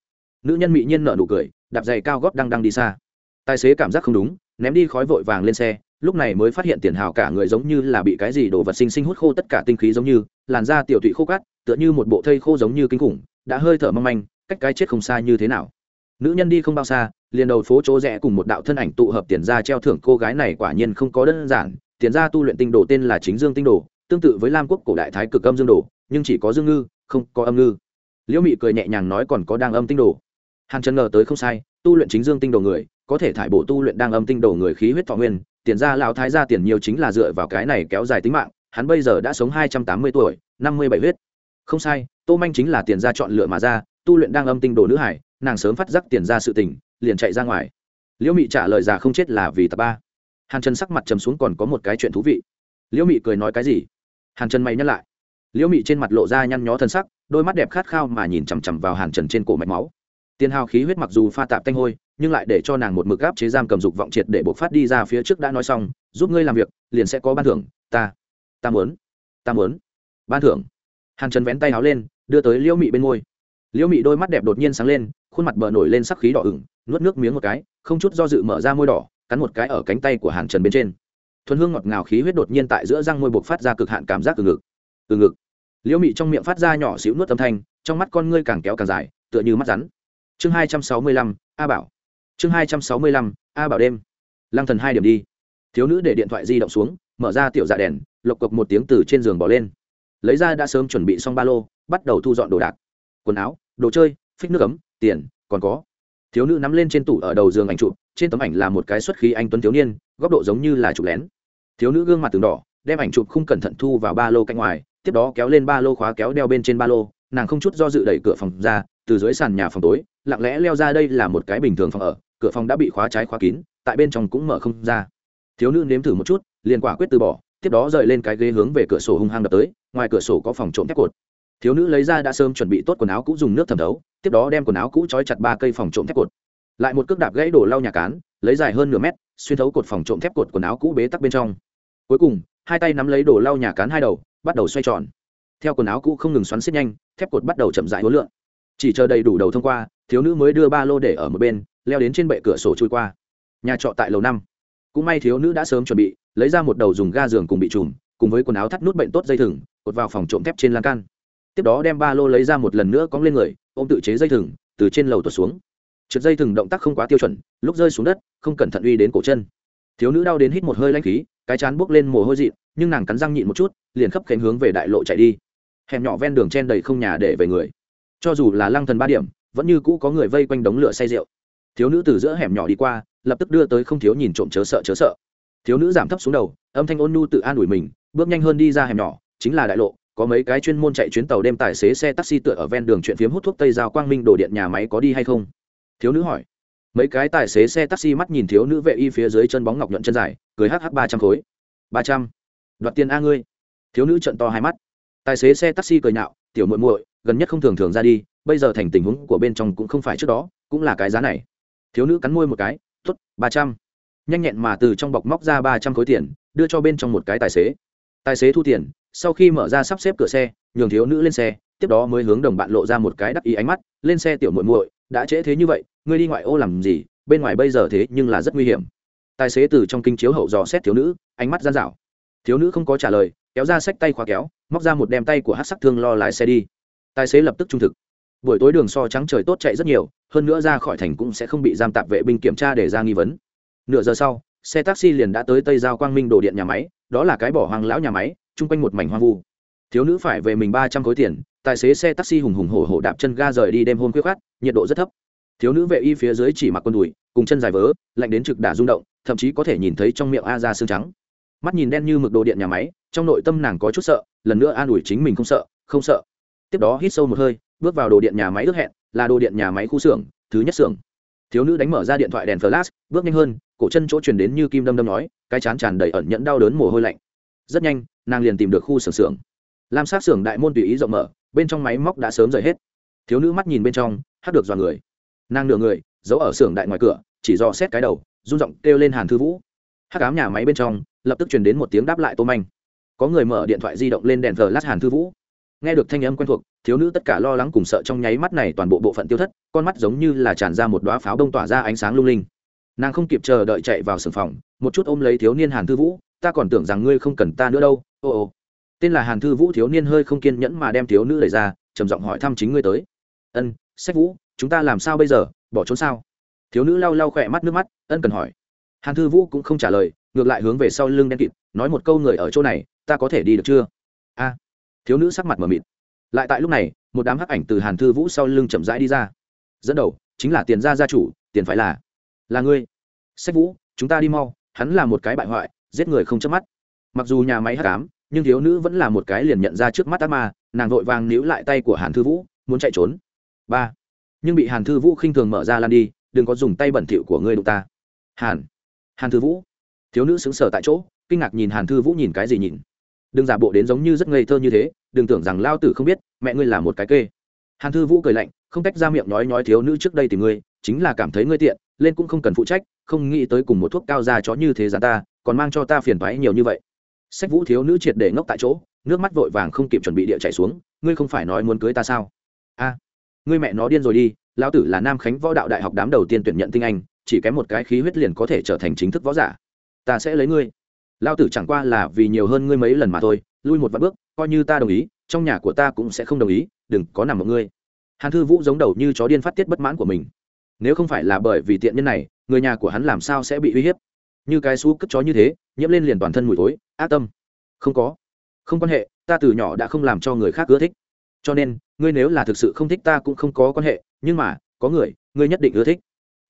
[SPEAKER 1] Nữ nhân mỹ nhiên nở nụ cười, đạp giày cao góp đang đang đi xa. Tài xế cảm giác không đúng, ném đi khói vội vàng lên xe, lúc này mới phát hiện tiền hào cả người giống như là bị cái gì đổ vật sinh sinh hút khô tất cả tinh khí giống như, làn da tiểu thụy khô cát, tựa như một bộ thây khô giống như kinh khủng, đã hơi thở mong manh, cách cái chết không xa như thế nào. Nữ nhân đi không bao xa, liền đầu phố chỗ rẽ cùng một đạo thân ảnh tụ hợp tiền ra treo thưởng cô gái này quả nhiên không có đơn giản, tiền ra tu luyện tinh đồ tên là chính dương tinh đồ tương tự với lam quốc cổ đại thái cực âm dương đồ, nhưng chỉ có dương ngư, không có âm ngư. Liễu mị cười nhẹ nhàng nói còn có đang âm tinh đồ. Hàn trần ngờ tới không sai, tu luyện chính dương tinh đồ người, có thể thải bổ tu luyện đang âm tinh đồ người khí huyết thọ nguyên, tiền ra lão thái gia tiền nhiều chính là dựa vào cái này kéo dài tính mạng, hắn bây giờ đã sống hai trăm tám mươi tuổi, năm mươi bảy huyết. Không sai, tô manh chính là tiền ra chọn lựa mà ra, tu luyện đang âm tinh đồ nữ hải, nàng sớm phát giác tiền ra sự tình, liền chạy ra ngoài. Liễu mị trả lời già không chết là vì tập ba. Hàn trần sắc mặt trầm xuống còn có một cái chuyện thú vị. Liễu mị cười nói cái gì? Hàn trần mày nhắc lại. Liễu mị trên mặt lộ ra nhăn nhó thân sắc, đôi mắt đẹp khát khao mà nhìn chằm chằm vào hàn trần trên cổ mạch máu. Tiền hào khí huyết mặc dù pha tạp tanh hôi, nhưng lại để cho nàng một mực gáp chế giam cầm dục vọng triệt để buộc phát đi ra phía trước đã nói xong, giúp ngươi làm việc, liền sẽ có ban thưởng, ta ta muốn ta muốn ban thưởng. Hàn trần vén tay áo lên, đưa tới liễu mị bên môi. Liễu mị đôi mắt đẹp đột nhiên sáng lên, khuôn mặt bờ nổi lên sắc khí đỏ ửng, nuốt nước miếng một cái, không chút do dự mở ra môi đỏ, cắn một cái ở cánh tay của hàn trần bên trên thuần hương ngọt ngào khí huyết đột nhiên tại giữa răng môi buộc phát ra cực hạn cảm giác từ ngực. Từ ngực. Liễu mị trong miệng phát ra nhỏ xíu nuốt âm thanh, trong mắt con ngươi càng kéo càng dài, tựa như mắt rắn. Chương hai trăm sáu mươi lăm, a bảo. Chương hai trăm sáu mươi lăm, a bảo đêm. Lăng thần hai điểm đi. Thiếu nữ để điện thoại di động xuống, mở ra tiểu dạ đèn, lộc cộc một tiếng từ trên giường bỏ lên. Lấy ra đã sớm chuẩn bị xong ba lô, bắt đầu thu dọn đồ đạc. Quần áo, đồ chơi, phích nước ấm, tiền, còn có. Thiếu nữ nắm lên trên tủ ở đầu giường ảnh chụp, trên tấm ảnh là một cái xuất khí anh tuấn thiếu niên, góc độ giống như là chụp lén thiếu nữ gương mặt từng đỏ, đem ảnh chụp không cẩn thận thu vào ba lô cạnh ngoài, tiếp đó kéo lên ba lô khóa kéo đeo bên trên ba lô, nàng không chút do dự đẩy cửa phòng ra, từ dưới sàn nhà phòng tối, lặng lẽ leo ra đây là một cái bình thường phòng ở, cửa phòng đã bị khóa trái khóa kín, tại bên trong cũng mở không ra. Thiếu nữ nếm thử một chút, liền quả quyết từ bỏ, tiếp đó rời lên cái ghế hướng về cửa sổ hung hăng đập tới, ngoài cửa sổ có phòng trộm thép cột. Thiếu nữ lấy ra đã sớm chuẩn bị tốt quần áo cũ dùng nước thẩm thấu, tiếp đó đem quần áo cũ trói chặt ba cây phòng trộm thép cột. Lại một cước đạp gãy đổ lau nhà cán, lấy dài hơn nửa mét, xuyên thấu cột phòng trộm thép cột quần áo cũ bế tắc bên trong cuối cùng, hai tay nắm lấy đổ lau nhà cán hai đầu, bắt đầu xoay tròn. Theo quần áo cũ không ngừng xoắn xít nhanh, thép cột bắt đầu chậm rãi hối lượng chỉ chờ đầy đủ đầu thông qua, thiếu nữ mới đưa ba lô để ở một bên, leo đến trên bệ cửa sổ trôi qua. Nhà trọ tại lầu năm. Cũng may thiếu nữ đã sớm chuẩn bị, lấy ra một đầu dùng ga giường cùng bị trùm, cùng với quần áo thắt nút bệnh tốt dây thừng, cột vào phòng trộm thép trên lan can. Tiếp đó đem ba lô lấy ra một lần nữa cóng lên người, ôm tự chế dây thừng, từ trên lầu tuột xuống. Trượt dây thừng động tác không quá tiêu chuẩn, lúc rơi xuống đất, không cẩn thận uy đến cổ chân. Thiếu nữ đau đến hít một hơi lanh khí cái chán buốc lên mồ hôi dị nhưng nàng cắn răng nhịn một chút, liền khấp khánh hướng về đại lộ chạy đi. Hẻm nhỏ ven đường chen đầy không nhà để về người. Cho dù là lăng thần ba điểm, vẫn như cũ có người vây quanh đống lửa say rượu. Thiếu nữ từ giữa hẻm nhỏ đi qua, lập tức đưa tới không thiếu nhìn trộm chớ sợ chớ sợ. Thiếu nữ giảm thấp xuống đầu, âm thanh ôn nhu tự an ủi mình, bước nhanh hơn đi ra hẻm nhỏ, chính là đại lộ, có mấy cái chuyên môn chạy chuyến tàu đêm tài xế xe taxi tựa ở ven đường chuyện phiếm hút thuốc tây giao quang minh đổ điện nhà máy có đi hay không? Thiếu nữ hỏi mấy cái tài xế xe taxi mắt nhìn thiếu nữ vệ y phía dưới chân bóng ngọc nhuận chân dài, cười hh ba trăm khối. Ba trăm. Đoạt tiền a ngươi. Thiếu nữ trận to hai mắt. Tài xế xe taxi cười nhạo, tiểu muội muội, gần nhất không thường thường ra đi, bây giờ thành tình huống của bên trong cũng không phải trước đó, cũng là cái giá này. Thiếu nữ cắn môi một cái t ố t ba trăm. Nhanh nhẹn mà từ trong bọc móc ra ba trăm khối tiền, đưa cho bên trong một cái tài xế. Tài xế thu tiền, sau khi mở ra sắp xếp cửa xe, nhường thiếu nữ lên xe, tiếp đó mới hướng đồng bạn lộ ra một cái đắc ý ánh mắt, lên xe, tiểu muội muội đã trễ thế như vậy, ngươi đi ngoại ô làm gì, bên ngoài bây giờ thế nhưng là rất nguy hiểm. Tài xế từ trong kinh chiếu hậu dò xét thiếu nữ, ánh mắt gian dảo. Thiếu nữ không có trả lời, kéo ra sách tay khóa kéo, móc ra một đem tay của hát sắc thương lo lái xe đi. Tài xế lập tức trung thực. Buổi tối đường so trắng trời tốt chạy rất nhiều, hơn nữa ra khỏi thành cũng sẽ không bị giam tạp vệ binh kiểm tra để ra nghi vấn. Nửa giờ sau, xe taxi liền đã tới tây giao quang minh đồ điện nhà máy, đó là cái bỏ hoang lão nhà máy, chung quanh một mảnh hoang vu. Thiếu nữ phải về mình ba trăm khối tiền tài xế xe taxi hùng hùng hổ hổ đạp chân ga rời đi đêm hôm khuya khát nhiệt độ rất thấp. Thiếu nữ vệ y phía dưới chỉ mặc con đùi, cùng chân dài vớ, lạnh đến trực đả rung động, thậm chí có thể nhìn thấy trong miệng a ra xương trắng. Mắt nhìn đen như mực đồ điện nhà máy, trong nội tâm nàng có chút sợ, lần nữa an ủi chính mình không sợ không sợ. Tiếp đó hít sâu một hơi, bước vào đồ điện nhà máy ước hẹn, là đồ điện nhà máy khu xưởng, thứ nhất xưởng. Thiếu nữ đánh mở ra điện thoại đèn flash, bước nhanh hơn, cổ chân chỗ truyền đến như kim đâm đâm nói, cái chán tràn đầy ẩn nhẫn đau đớn mồ hôi lạnh. Rất nhanh, nàng liền tìm được khu xưởng xưởng. Lam sát xưởng đại môn tùy ý rộng mở bên trong máy móc đã sớm rời hết. Thiếu nữ mắt nhìn bên trong, hát được dọa người. Nàng nửa người, giấu ở xưởng đại ngoài cửa, chỉ do xét cái đầu rung giọng kêu lên hàn thư vũ. Hát cám nhà máy bên trong, lập tức truyền đến một tiếng đáp lại tô manh. Có người mở điện thoại di động lên đèn vờ lát hàn thư vũ. Nghe được thanh âm quen thuộc, thiếu nữ tất cả lo lắng cùng sợ trong nháy mắt này toàn bộ bộ phận tiêu thất, con mắt giống như là tràn ra một đoá pháo đông tỏa ra ánh sáng lung linh. Nàng không kịp chờ đợi chạy vào sừng phòng, một chút ôm lấy thiếu niên hàn thư vũ, ta còn tưởng rằng ngươi không cần ta nữa đâu, ô ô tên là hàn thư vũ thiếu niên hơi không kiên nhẫn mà đem thiếu nữ đẩy ra, trầm giọng hỏi thăm chính ngươi tới. Ân, sách vũ, chúng ta làm sao bây giờ? Bỏ trốn sao? Thiếu nữ lau lau khỏe mắt nước mắt, ân cần hỏi. Hàn thư vũ cũng không trả lời, ngược lại hướng về sau lưng đen kịt, nói một câu người ở chỗ này, ta có thể đi được chưa? A. Thiếu nữ sắc mặt mờ mịt. Lại tại lúc này, một đám hắc ảnh từ hàn thư vũ sau lưng chậm rãi đi ra. Dẫn đầu, chính là tiền gia gia chủ, tiền phải là là ngươi. Sách vũ, chúng ta đi mau, hắn là một cái bại hoại, giết người không chớp mắt. Mặc dù nhà máy hắc ám nhưng thiếu nữ vẫn là một cái liền nhận ra trước mắt ác ma, nàng vội vàng níu lại tay của hàn thư vũ, muốn chạy trốn. Ba. Nhưng bị hàn thư vũ khinh thường mở ra lan đi, đừng có dùng tay bẩn thỉu của ngươi đụng ta. Hàn. Hàn thư vũ. Thiếu nữ xứng sở tại chỗ, kinh ngạc nhìn hàn thư vũ nhìn cái gì nhìn. Đừng giả bộ đến giống như rất ngây thơ như thế, đừng tưởng rằng lao tử không biết, mẹ ngươi là một cái kê. Hàn thư vũ cười lạnh, không tách ra miệng nói nói thiếu nữ trước đây tìm ngươi, chính là cảm thấy ngươi tiện, lên cũng không cần phụ trách, không nghĩ tới cùng một thuốc cao ra chó như thế giá ta, còn mang cho ta phiền toái nhiều như vậy sách vũ thiếu nữ triệt để ngốc tại chỗ, nước mắt vội vàng không kịp chuẩn bị địa chạy xuống, ngươi không phải nói muốn cưới ta sao? A, ngươi mẹ nó điên rồi đi, lão tử là nam khánh võ đạo đại học đám đầu tiên tuyển nhận tinh anh, chỉ kém một cái khí huyết liền có thể trở thành chính thức võ giả. Ta sẽ lấy ngươi. Lão tử chẳng qua là vì nhiều hơn ngươi mấy lần mà thôi, lui một vạn bước, coi như ta đồng ý, trong nhà của ta cũng sẽ không đồng ý, đừng có nằm một ngươi. Hàn thư vũ giống đầu như chó điên phát tiết bất mãn của mình. Nếu không phải là bởi vì tiện nhân này, người nhà của hắn làm sao sẽ bị uy hiếp? Như cái xú cất chó như thế nhiễm lên liền toàn thân mùi tối ác tâm. Không có. Không quan hệ, ta từ nhỏ đã không làm cho người khác ưa thích. Cho nên, ngươi nếu là thực sự không thích ta cũng không có quan hệ, nhưng mà, có người, ngươi nhất định ưa thích.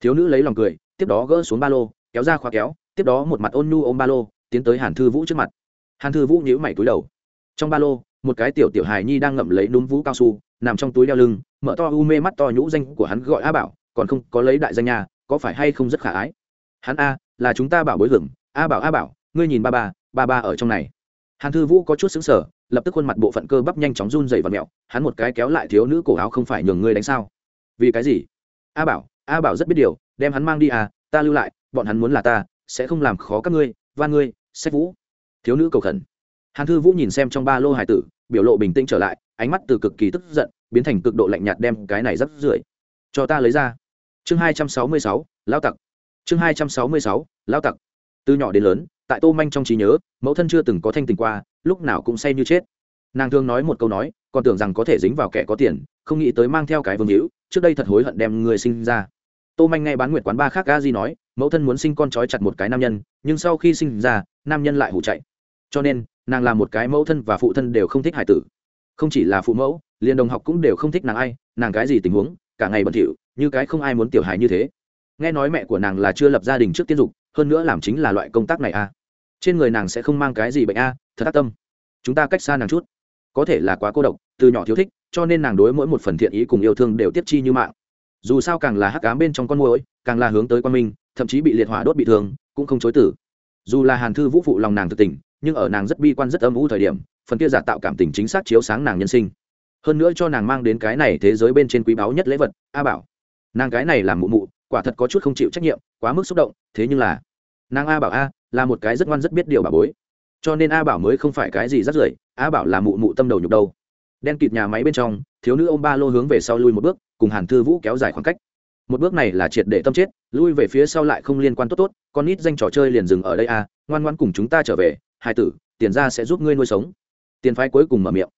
[SPEAKER 1] Thiếu nữ lấy lòng cười, tiếp đó gỡ xuống ba lô, kéo ra khóa kéo, tiếp đó một mặt ôn nhu ôm ba lô, tiến tới hàn thư vũ trước mặt. Hàn thư vũ nhíu mày túi đầu. Trong ba lô, một cái tiểu tiểu hài nhi đang ngậm lấy núm vũ cao su, nằm trong túi đeo lưng, mở to u mê mắt to nhũ danh của hắn gọi a bảo, còn không có lấy đại danh nhà có phải hay không rất khả ái? Hắn a, là chúng ta bảo bối gừng a bảo a bảo ngươi nhìn ba ba ba ba ở trong này. Hàn thư vũ có chút xứng sở lập tức khuôn mặt bộ phận cơ bắp nhanh chóng run dày và mẹo, hắn một cái kéo lại thiếu nữ cổ áo không phải nhường ngươi đánh sao? Vì cái gì? A bảo a bảo rất biết điều, đem hắn mang đi à ta lưu lại, bọn hắn muốn là ta, sẽ không làm khó các ngươi, van ngươi, sách vũ. Thiếu nữ cầu khẩn. Hàn thư vũ nhìn xem trong ba lô hải tử, biểu lộ bình tĩnh trở lại, ánh mắt từ cực kỳ tức giận, biến thành cực độ lạnh nhạt đem cái này rất rưởi. Cho ta lấy ra. Chương hai trăm sáu mươi sáu, lao tặc. Chương hai trăm sáu mươi sáu, lao tặc. Từ nhỏ đến lớn tại tô manh trong trí nhớ, mẫu thân chưa từng có thanh tình qua, lúc nào cũng say như chết. Nàng thường nói một câu nói, còn tưởng rằng có thể dính vào kẻ có tiền, không nghĩ tới mang theo cái vương hữu, trước đây thật hối hận đem người sinh ra. Tô manh nghe bán nguyệt quán ba khác ga di nói, mẫu thân muốn sinh con trói chặt một cái nam nhân, nhưng sau khi sinh ra, nam nhân lại hủ chạy. Cho nên, nàng là một cái mẫu thân và phụ thân đều không thích hải tử. Không chỉ là phụ mẫu, liền đồng học cũng đều không thích nàng ai, nàng cái gì tình huống, cả ngày bẩn thỉu như cái không ai muốn tiểu hài như thế. Nghe nói mẹ của nàng là chưa lập gia đình trước tiên dục hơn nữa làm chính là loại công tác này a à. trên người nàng sẽ không mang cái gì bệnh a à, thật tác tâm. Chúng ta cách xa nàng chút. Có thể là quá cô độc từ nhỏ thiếu thích cho nên nàng đối mỗi một phần thiện ý cùng yêu thương đều tiếp chi như mạng. Dù sao càng là hắc cám bên trong con môi càng là hướng tới quan minh thậm chí bị liệt hỏa đốt bị thương cũng không chối tử. Dù là hàn thư vũ phụ lòng nàng thực tình nhưng ở nàng rất bi quan rất âm u thời điểm phần kia giả tạo cảm tình chính xác chiếu sáng nàng nhân sinh. Hơn nữa cho nàng mang đến cái này thế giới bên trên quý báu nhất lễ vật a bảo. Nàng cái này làm mụ mụ quả thật có chút không chịu trách nhiệm quá mức xúc động thế nhưng là nàng a bảo a, là một cái rất ngoan rất biết điều bà bối. Cho nên a bảo mới không phải cái gì rất rưởi, a bảo là mụ mụ tâm đầu nhục đâu đen kịt nhà máy bên trong, thiếu nữ ô m ba lô hướng về sau lui một bước, cùng hàn thư vũ kéo dài khoảng cách. Một bước này là triệt để tâm chết, lui về phía sau lại không liên quan tốt tốt, con nít danh trò chơi liền dừng ở đây a, ngoan ngoan cùng chúng ta trở về, hai tử, tiền ra sẽ giúp ngươi nuôi sống. Tiền phái cuối cùng mở miệng.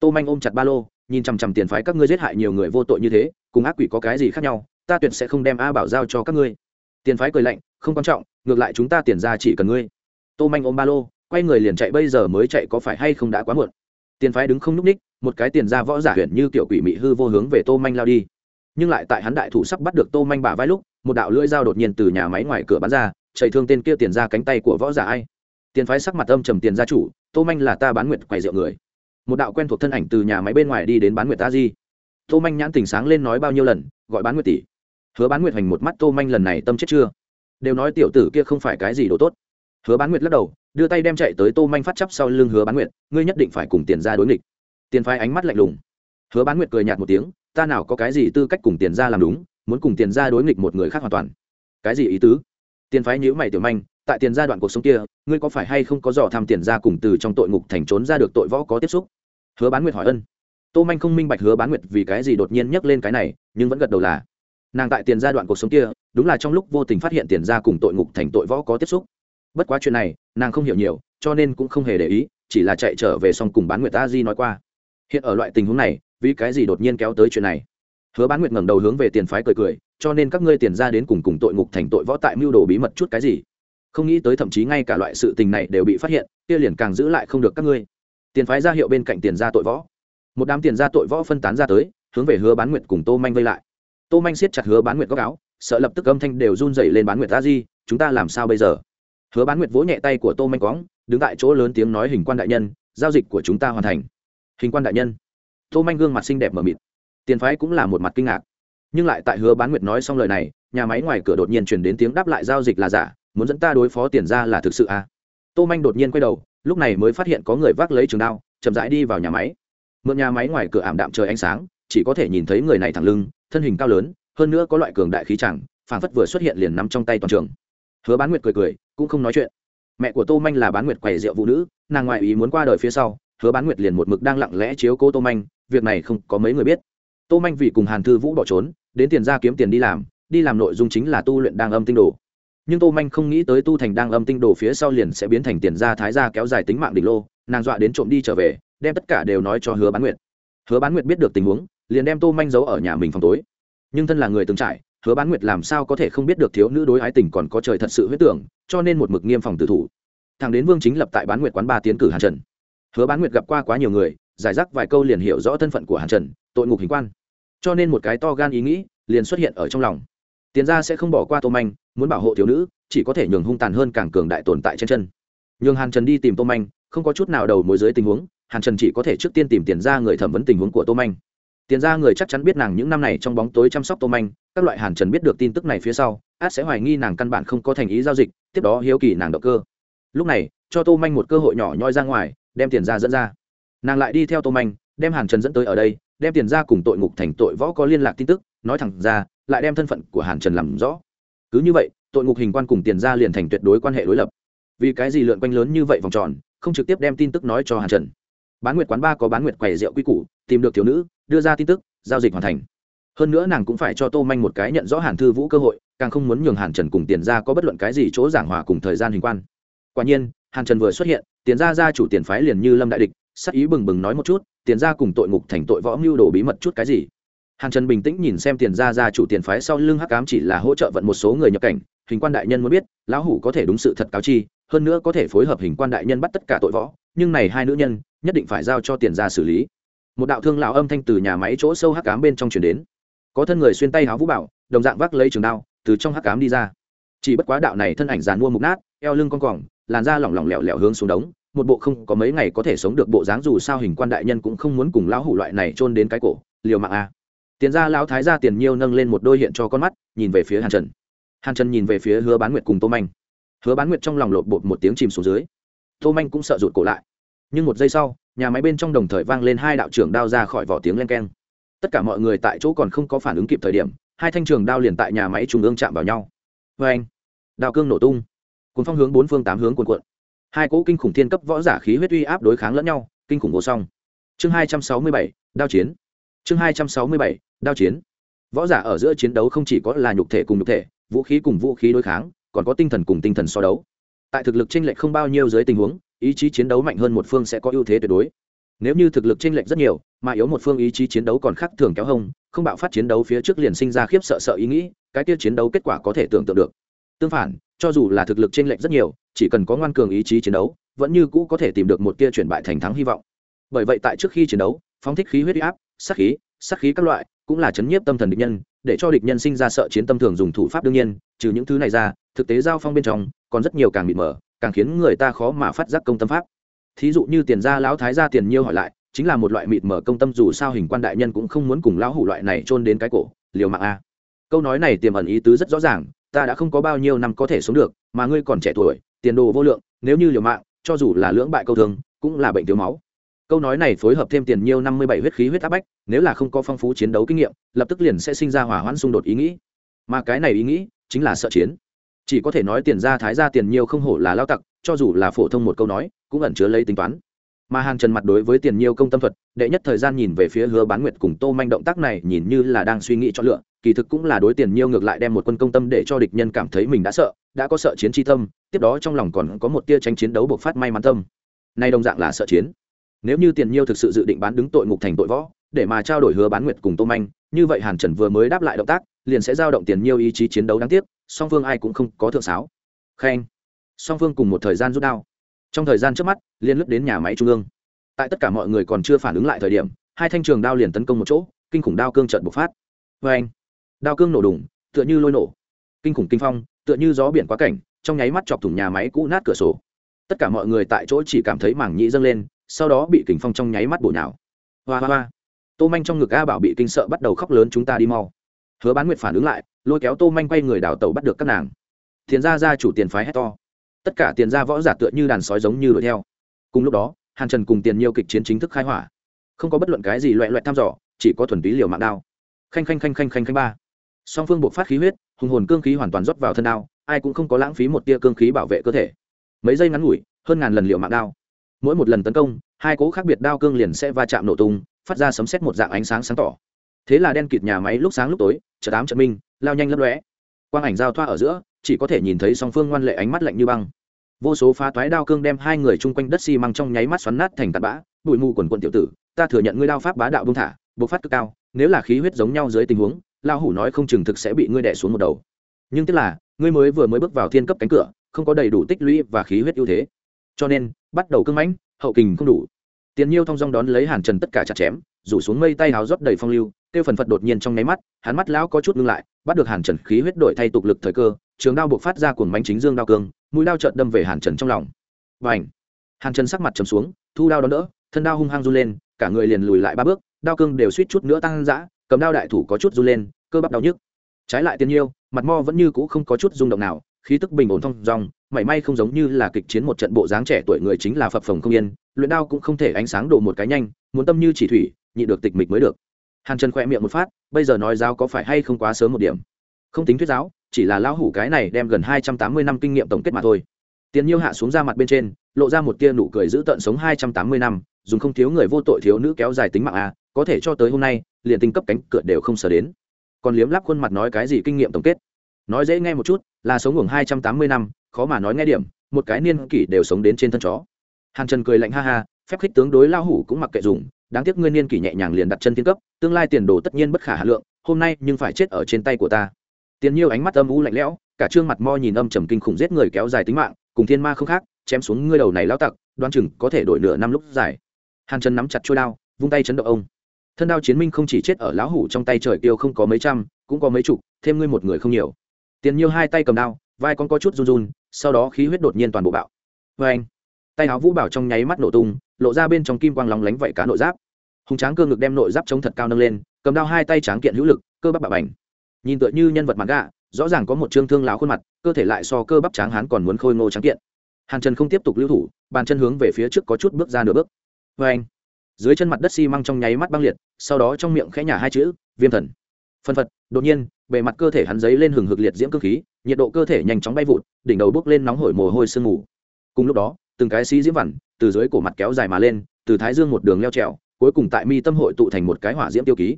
[SPEAKER 1] Tô manh ôm chặt ba lô, nhìn chằm chằm tiền phái các ngươi giết hại nhiều người vô tội như thế, cùng ác quỷ có cái gì khác nhau, ta tuyệt sẽ không đem a bảo giao cho các ngươi. Tiền phái cười lạnh, không quan trọng ngược lại chúng ta tiền ra chỉ cần ngươi. Tô manh ôm ba lô, quay người liền chạy, bây giờ mới chạy có phải hay không đã quá muộn. Tiền phái đứng không n ú c ních một cái tiền ra võ giả huyện như kiểu quỷ mị hư vô hướng về tô manh lao đi. Nhưng lại tại hắn đại thủ sắp bắt được tô manh bả vai lúc, một đạo lưỡi dao đột nhiên từ nhà máy ngoài cửa bắn ra chạy thương tên kia tiền ra cánh tay của võ giả ai. Tiền phái sắc mặt âm trầm tiền gia chủ, tô manh là ta bán nguyệt quầy rượu người. Một đạo quen thuộc thân ảnh từ nhà máy bên ngoài đi đến bán nguyệt ta di. Tô manh nhãn tình sáng lên nói bao nhiêu lần, gọi bán nguyệt tỷ. Hứa bán nguyệt hành một mắt tô manh lần này tâm chết chưa? Đều nói tiểu tử kia không phải cái gì đồ tốt. Hứa bán nguyệt lắc đầu, đưa tay đem chạy tới tô manh phát chắp sau lưng hứa bán nguyệt, ngươi nhất định phải cùng tiền ra đối nghịch. Tiền phái ánh mắt lạnh lùng. Hứa bán nguyệt cười nhạt một tiếng, ta nào có cái gì tư cách cùng tiền ra làm đúng, muốn cùng tiền ra đối nghịch một người khác hoàn toàn. Cái gì ý tứ? Tiền phái nhữ mày tiểu manh, tại tiền gia đoạn cuộc sống kia, ngươi có phải hay không có dò tham tiền ra cùng từ trong tội ngục thành trốn ra được tội võ có tiếp xúc? Hứa bán nguyệt hỏi ân. Tô manh không minh bạch hứa bán nguyệt vì cái gì đột nhiên nhắc lên cái này, nhưng vẫn gật đầu là, nàng tại tiền gia đoạn cuộc sống kia đúng là trong lúc vô tình phát hiện tiền gia cùng tội ngục thành tội võ có tiếp xúc. Bất quá chuyện này, nàng không hiểu nhiều, cho nên cũng không hề để ý, chỉ là chạy trở về xong cùng bán nguyệt ta di nói qua. Hiện ở loại tình huống này, vì cái gì đột nhiên kéo tới chuyện này? Hứa bán nguyệt ngẩng đầu hướng về tiền phái cười cười, cho nên các ngươi tiền ra đến cùng cùng tội ngục thành tội võ tại mưu đồ bí mật chút cái gì? Không nghĩ tới thậm chí ngay cả loại sự tình này đều bị phát hiện, kia liền càng giữ lại không được các ngươi. Tiền phái ra hiệu bên cạnh tiền ra tội võ. Một đám tiền ra tội võ phân tán ra tới, hướng về hứa bán nguyệt cùng tô manh vây lại. Tô manh siết chặt hứa bán nguyệt góc áo sợ lập tức âm thanh đều run rẩy lên bán nguyệt a di, chúng ta làm sao bây giờ? Hứa bán nguyệt vỗ nhẹ tay của tô manh quõng đứng tại chỗ lớn tiếng nói hình quan đại nhân, giao dịch của chúng ta hoàn thành. Hình quan đại nhân. Tô manh gương mặt xinh đẹp mờ mịt. Tiền phái cũng là một mặt kinh ngạc. Nhưng lại tại hứa bán nguyệt nói xong lời này, nhà máy ngoài cửa đột nhiên chuyển đến tiếng đáp lại giao dịch là giả, muốn dẫn ta đối phó tiền ra là thực sự à tô manh đột nhiên quay đầu, lúc này mới phát hiện có người vác lấy trường đao, chậm rãi đi vào nhà máy. Mượn nhà máy ngoài cửa ảm đạm trời ánh sáng, chỉ có thể nhìn thấy người này thẳng lưng, thân hình cao lớn hơn nữa có loại cường đại khí chẳng phản phất vừa xuất hiện liền nắm trong tay toàn trường. Hứa bán nguyệt cười cười, cũng không nói chuyện. Mẹ của tô manh là bán nguyệt quầy rượu phụ nữ, nàng ngoại ý muốn qua đời phía sau, hứa bán nguyệt liền một mực đang lặng lẽ chiếu cố tô manh, việc này không có mấy người biết. Tô manh vì cùng hàn thư vũ bỏ trốn, đến tiền ra kiếm tiền đi làm đi làm nội dung chính là tu luyện đang âm tinh đồ. Nhưng tô manh không nghĩ tới tu thành đang âm tinh đồ phía sau liền sẽ biến thành tiền ra thái ra kéo dài tính mạng đỉnh lô, nàng dọa đến trộm đi trở về, đem tất cả đều nói cho hứa bán nguyệt. Hứa bán nguyệt biết được tình huống, liền đem tô manh giấu ở nhà mình phòng tối nhưng thân là người từng trải, hứa bán nguyệt làm sao có thể không biết được thiếu nữ đối ái tình còn có trời thật sự huyết tưởng, cho nên một mực nghiêm phòng tự thủ. Thằng đến vương chính lập tại bán nguyệt quán ba tiến cử hàn trần. Hứa bán nguyệt gặp qua quá nhiều người, giải rác vài câu liền hiểu rõ thân phận của hàn trần, tội ngục hình quan. Cho nên một cái to gan ý nghĩ liền xuất hiện ở trong lòng. Tiền ra sẽ không bỏ qua tô manh, muốn bảo hộ thiếu nữ, chỉ có thể nhường hung tàn hơn càng cường đại tồn tại trên chân. Nhường hàn trần đi tìm tô manh, không có chút nào đầu mối dưới tình huống, hàn trần chỉ có thể trước tiên tìm tiền ra người thẩm vấn tình huống của tô manh tiền ra người chắc chắn biết nàng những năm này trong bóng tối chăm sóc tô manh, các loại hàn trần biết được tin tức này phía sau, át sẽ hoài nghi nàng căn bản không có thành ý giao dịch, tiếp đó hiếu kỳ nàng động cơ. Lúc này, cho tô manh một cơ hội nhỏ nhoi ra ngoài, đem tiền ra dẫn ra. Nàng lại đi theo tô manh, đem hàn trần dẫn tới ở đây, đem tiền ra cùng tội ngục thành tội võ có liên lạc tin tức, nói thẳng ra, lại đem thân phận của hàn trần làm rõ. Cứ như vậy, tội ngục hình quan cùng tiền ra liền thành tuyệt đối quan hệ đối lập. Vì cái gì lượn quanh lớn như vậy vòng tròn, không trực tiếp đem tin tức nói cho hàn trần. Bán nguyệt quán ba có bán nguyệt quầy rượu quy củ tìm được thiếu nữ, đưa ra tin tức, giao dịch hoàn thành. Hơn nữa nàng cũng phải cho tô manh một cái nhận rõ hàn thư vũ cơ hội, càng không muốn nhường hàn trần cùng tiền ra có bất luận cái gì chỗ giảng hòa cùng thời gian hình quan. Quả nhiên, hàn trần vừa xuất hiện, tiền ra ra chủ tiền phái liền như lâm đại địch, sắc ý bừng bừng nói một chút, tiền ra cùng tội ngục thành tội võ mưu đồ bí mật chút cái gì. Hàn trần bình tĩnh nhìn xem tiền ra ra chủ tiền phái sau lưng hắc cám chỉ là hỗ trợ vận một số người nhập cảnh, hình quan đại nhân muốn biết, lão hủ có thể đúng sự thật cáo chi, hơn nữa có thể phối hợp hình quan đại nhân bắt tất cả tội võ, nhưng này hai nữ nhân, nhất định phải giao cho tiền ra xử lý một đạo thương lão âm thanh từ nhà máy chỗ sâu hắc cám bên trong chuyển đến. Có thân người xuyên tay háo vũ bảo, đồng dạng vác lấy trường đao, từ trong hắc cám đi ra. Chỉ bất quá đạo này thân ảnh dàn mua mục nát, eo lưng con còng, làn da lỏng lỏng lẻo lẻo hướng xuống đống, một bộ không có mấy ngày có thể sống được bộ dáng dù sao hình quan đại nhân cũng không muốn cùng lão hủ loại này chôn đến cái cổ, liều mạng a. Tiền ra lão thái ra tiền nhiêu nâng lên một đôi hiện cho con mắt, nhìn về phía hàn trần. Hàn trần nhìn về phía hứa bán nguyệt cùng tô manh. Hứa bán nguyệt trong lòng lột bột một tiếng chìm xuống dưới. Tô manh cũng sợ rụt cổ lại. Nhưng một giây sau nhà máy bên trong đồng thời vang lên hai đạo trưởng đao ra khỏi vỏ tiếng len keng. Tất cả mọi người tại chỗ còn không có phản ứng kịp thời điểm, hai thanh trường đao liền tại nhà máy trung ương chạm vào nhau. Vê anh, đao cương nổ tung. Cuốn phong hướng bốn phương tám hướng cuồn cuộn. Hai cỗ kinh khủng thiên cấp võ giả khí huyết uy áp đối kháng lẫn nhau, kinh khủng vô song. Chương hai trăm sáu mươi bảy, đao chiến. Chương hai trăm sáu mươi bảy, đao chiến. Võ giả ở giữa chiến đấu không chỉ có là nhục thể cùng nhục thể, vũ khí cùng vũ khí đối kháng, còn có tinh thần cùng tinh thần so đấu. Tại thực lực chênh lệch không bao nhiêu dưới tình huống ý chí chiến đấu mạnh hơn một phương sẽ có ưu thế tuyệt đối. Nếu như thực lực tranh lệch rất nhiều, mà yếu một phương ý chí chiến đấu còn khác thường kéo hông, không bạo phát chiến đấu phía trước liền sinh ra khiếp sợ sợ ý nghĩ, cái tiết chiến đấu kết quả có thể tưởng tượng được. Tương phản, cho dù là thực lực tranh lệch rất nhiều, chỉ cần có ngoan cường ý chí chiến đấu, vẫn như cũ có thể tìm được một tia chuyển bại thành thắng hy vọng. Bởi vậy tại trước khi chiến đấu, phóng thích khí huyết áp, sát khí sát khí các loại, cũng là chấn nhiếp tâm thần địch nhân, để cho địch nhân sinh ra sợ chiến tâm thường dùng thủ pháp đương nhiên, trừ những thứ này ra, thực tế giao phong bên trong, còn rất nhiều càng mịt mờ càng khiến người ta khó mà phát giác công tâm pháp. Thí dụ như tiền gia lão thái gia tiền nhiêu hỏi lại, chính là một loại mịt mở công tâm dù sao hình quan đại nhân cũng không muốn cùng lão hủ loại này chôn đến cái cổ, liều mạng a. Câu nói này tiềm ẩn ý tứ rất rõ ràng, ta đã không có bao nhiêu năm có thể sống được, mà ngươi còn trẻ tuổi, tiền đồ vô lượng, nếu như liều mạng, cho dù là lưỡng bại câu thương, cũng là bệnh thiếu máu. Câu nói này phối hợp thêm tiền nhiêu năm mươi bảy huyết khí huyết áp bách, nếu là không có phong phú chiến đấu kinh nghiệm, lập tức liền sẽ sinh ra hỏa hoãn xung đột ý nghĩ. Mà cái này ý nghĩ, chính là sợ chiến chỉ có thể nói tiền ra thái ra tiền nhiều không hổ là lao tặc, cho dù là phổ thông một câu nói, cũng ẩn chứa lấy tính toán. Mà hàn trần mặt đối với tiền nhiêu công tâm thuật, đệ nhất thời gian nhìn về phía hứa bán nguyệt cùng tô manh động tác này nhìn như là đang suy nghĩ chọn lựa, kỳ thực cũng là đối tiền nhiêu ngược lại đem một quân công tâm để cho địch nhân cảm thấy mình đã sợ, đã có sợ chiến tri tâm, tiếp đó trong lòng còn có một tia tranh chiến đấu bộc phát may mắn tâm. Nay đồng dạng là sợ chiến. Nếu như tiền nhiêu thực sự dự định bán đứng tội ngục thành tội võ, để mà trao đổi hứa bán nguyệt cùng tô manh, như vậy hàn trần vừa mới đáp lại động tác, liền sẽ giao động tiền nhiêu ý chí chiến đấu đáng tiếc song phương ai cũng không có thượng sáo. Khen. Song phương cùng một thời gian rút đao. Trong thời gian trước mắt, liên lướt đến nhà máy trung ương. Tại tất cả mọi người còn chưa phản ứng lại thời điểm, hai thanh trường đao liền tấn công một chỗ, kinh khủng đao cương trận bộc phát. Vê anh đao cương nổ đùng, tựa như lôi nổ. Kinh khủng kinh phong, tựa như gió biển quá cảnh, trong nháy mắt chọc thủng nhà máy cũ nát cửa sổ. Tất cả mọi người tại chỗ chỉ cảm thấy mảng nhĩ dâng lên, sau đó bị kinh phong trong nháy mắt bổ nhào. Hoa hoa hoa. Tô manh trong ngực a bảo bị kinh sợ bắt đầu khóc lớn, chúng ta đi mau hứa bán nguyệt phản ứng lại, lôi kéo tô manh quay người đào tàu bắt được các nàng. Tiền ra ra chủ tiền phái hét to. Tất cả tiền ra võ giả tựa như đàn sói giống như đuổi theo. Cùng lúc đó, hàn trần cùng tiền nhiều kịch chiến chính thức khai hỏa. Không có bất luận cái gì loẹ loại thăm dò, chỉ có thuần túy liều mạng đao. Khanh khanh khanh khanh khanh khanh ba. Song phương buộc phát khí huyết, hùng hồn cương khí hoàn toàn rót vào thân đao, ai cũng không có lãng phí một tia cương khí bảo vệ cơ thể. Mấy giây ngắn ngủi, hơn ngàn lần liều mạng đao. Mỗi một lần tấn công, hai cố khác biệt đao cương liền sẽ va chạm nổ tung, phát ra sấm xét một dạng ánh sáng sáng tỏ. Thế là đen kịt nhà máy lúc sáng lúc tối chợt ám chợ minh, lao nhanh lấp lóe. Quang ảnh giao thoa ở giữa, chỉ có thể nhìn thấy song phương ngoan lệ ánh mắt lạnh như băng. Vô số phá toái đao cương đem hai người chung quanh đất xi măng trong nháy mắt xoắn nát thành tạt bã, bụi mù quần quần tiểu tử, ta thừa nhận ngươi đao pháp bá đạo bông thả, bộc phát cực cao, nếu là khí huyết giống nhau dưới tình huống, lao hủ nói không chừng thực sẽ bị ngươi đẻ xuống một đầu. Nhưng tức là, ngươi mới vừa mới bước vào thiên cấp cánh cửa, không có đầy đủ tích lũy và khí huyết ưu thế. Cho nên, bắt đầu cưng mãnh, hậu kình không đủ. Tiền nhiêu thong dong đón lấy hàn trần tất cả chặt chém, rủ xuống mây tay háo rót đầy phong lưu tiêu phần phật đột nhiên trong nháy mắt, hắn mắt lão có chút ngưng lại, bắt được hàn trần khí huyết đổi thay tục lực thời cơ, trường đao buộc phát ra cuồng bánh chính dương đao cương, mũi đao trợn đâm về hàn trần trong lòng. Và ảnh hàn trần sắc mặt trầm xuống, thu đao đón đỡ, thân đao hung hăng run lên, cả người liền lùi lại ba bước, đao cương đều suýt chút nữa tăng dã, cầm đao đại thủ có chút run lên, cơ bắp đau nhức. Trái lại tiên nhiêu, mặt mo vẫn như cũ không có chút rung động nào, khí tức bình ổn thong dong, mảy may không giống như là kịch chiến một trận bộ dáng trẻ tuổi người chính là phập phồng không yên, luyện đao cũng không thể ánh sáng đổ một cái nhanh, muốn tâm như chỉ thủy nhị được tịch mịch mới được hàn trần khỏe miệng một phát, bây giờ nói giáo có phải hay không quá sớm một điểm. Không tính thuyết giáo, chỉ là lão hủ cái này đem gần hai trăm tám mươi năm kinh nghiệm tổng kết mà thôi. Tiền nhiêu hạ xuống ra mặt bên trên, lộ ra một tia nụ cười giữ tận sống hai trăm tám mươi năm, dùng không thiếu người vô tội thiếu nữ kéo dài tính mạng a có thể cho tới hôm nay, liền tinh cấp cánh cửa đều không sờ đến. Còn liếm lắp khuôn mặt nói cái gì kinh nghiệm tổng kết. Nói dễ nghe một chút, là sống ngủ hai trăm tám mươi năm, khó mà nói nghe điểm, một cái niên kỷ đều sống đến trên thân chó. Hàn trần cười lạnh ha ha, phép khích tướng đối lao hủ cũng mặc kệ dùng đáng tiếc ngươi niên kỷ nhẹ nhàng liền đặt chân thiên cấp, tương lai tiền đồ tất nhiên bất khả hà lượng, hôm nay nhưng phải chết ở trên tay của ta. Tiền nhiêu ánh mắt âm u lạnh lẽo, cả trương mặt mo nhìn âm trầm kinh khủng giết người kéo dài tính mạng, cùng thiên ma không khác, chém xuống ngươi đầu này lao tặc, đoan chừng có thể đổi nửa năm lúc dài. Hàn trần nắm chặt trôi đao, vung tay chấn động ông. Thân đao chiến minh không chỉ chết ở lão hủ trong tay trời tiêu không có mấy trăm, cũng có mấy chục, thêm ngươi một người không nhiều. Tiền nhiêu hai tay cầm đao, vai con có chút run run, sau đó khí huyết đột nhiên toàn bộ bạo. Vê anh tay áo vũ bảo trong nháy mắt nổ tung lộ ra bên trong kim quang lóng lánh vậy cá nội giáp. Hùng tráng cơ ngực đem nội giáp chống thật cao nâng lên, cầm đao hai tay tráng kiện hữu lực, cơ bắp bạo bành. Nhìn tựa như nhân vật mặt gạ, rõ ràng có một trương thương láo khuôn mặt, cơ thể lại so cơ bắp tráng hán còn muốn khôi ngô tráng kiện. Hàn trần không tiếp tục lưu thủ, bàn chân hướng về phía trước có chút bước ra nửa bước. Vê anh, dưới chân mặt đất xi măng trong nháy mắt băng liệt, sau đó trong miệng khẽ nhả hai chữ, viêm thần. Phân phật, đột nhiên, bề mặt cơ thể hắn giấy lên hừng hực liệt diễm cơ khí, nhiệt độ cơ thể nhanh chóng bay vụt, đỉnh đầu bốc lên nóng hổi mồ hôi sương mù. Cùng lúc đó, từng cái xi diễm vằn từ dưới cổ mặt kéo dài mà lên, từ thái dương một đường leo trèo, cuối cùng tại mi tâm hội tụ thành một cái hỏa diễm tiêu ký.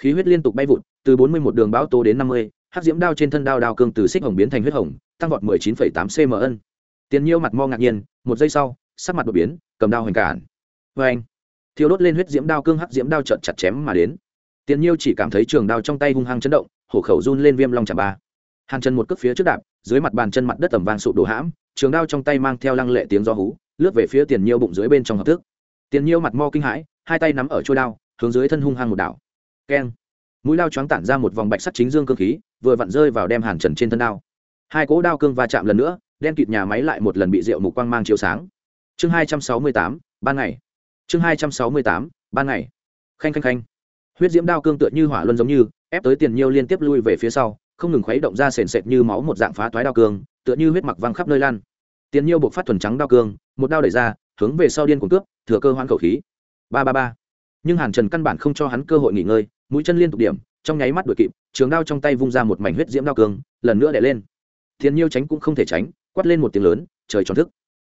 [SPEAKER 1] Khí huyết liên tục bay vụt, từ bốn mươi một đường bão tố đến năm mươi, hắc diễm đao trên thân đao đao cương từ xích hồng biến thành huyết hồng, tăng vọt mười chín phẩy tám cm ân tiền nhiêu mặt mo ngạc nhiên, một giây sau, sắc mặt đột biến, cầm đao hoành cản. Vê anh thiêu đốt lên huyết diễm đao cương hắc diễm đao trợn chặt chém mà đến. Tiền nhiêu chỉ cảm thấy trường đao trong tay hung hăng chấn động, hổ khẩu run lên viêm long chạm ba. Hàng chân một cước phía trước đạp, dưới mặt bàn chân mặt đất tầm vang sụp đổ hãm, trường đao trong tay mang theo lăng lệ tiếng do hú lướt về phía tiền nhiêu bụng dưới bên trong hợp thức. Tiền nhiêu mặt mo kinh hãi, hai tay nắm ở trôi đao, hướng dưới thân hung hăng một đảo. Keng. Mũi lao choáng tản ra một vòng bạch sắt chính dương cương khí, vừa vặn rơi vào đem hàn trần trên thân đao. Hai cỗ đao cương va chạm lần nữa, đen kịt nhà máy lại một lần bị rượu mục quang mang chiếu sáng. Chương hai trăm sáu mươi tám, ban ngày. Chương hai trăm sáu mươi tám, ban ngày. Khanh khanh khanh. Huyết diễm đao cương tựa như hỏa luân giống như, ép tới tiền nhiêu liên tiếp lui về phía sau, không ngừng khuấy động ra sền sệt như máu một dạng phá toái đao cương, tựa như huyết mặc văng khắp nơi lan tiền nhiêu buộc phát thuần trắng đao cương, một đao đẩy ra, hướng về sau điên cuồng cướp, thừa cơ hoãn khẩu khí. Ba ba ba. Nhưng hàn trần căn bản không cho hắn cơ hội nghỉ ngơi, mũi chân liên tục điểm, trong nháy mắt đuổi kịp, trường đao trong tay vung ra một mảnh huyết diễm đao cương, lần nữa đè lên. Tiền nhiêu tránh cũng không thể tránh, quát lên một tiếng lớn, trời tròn thức.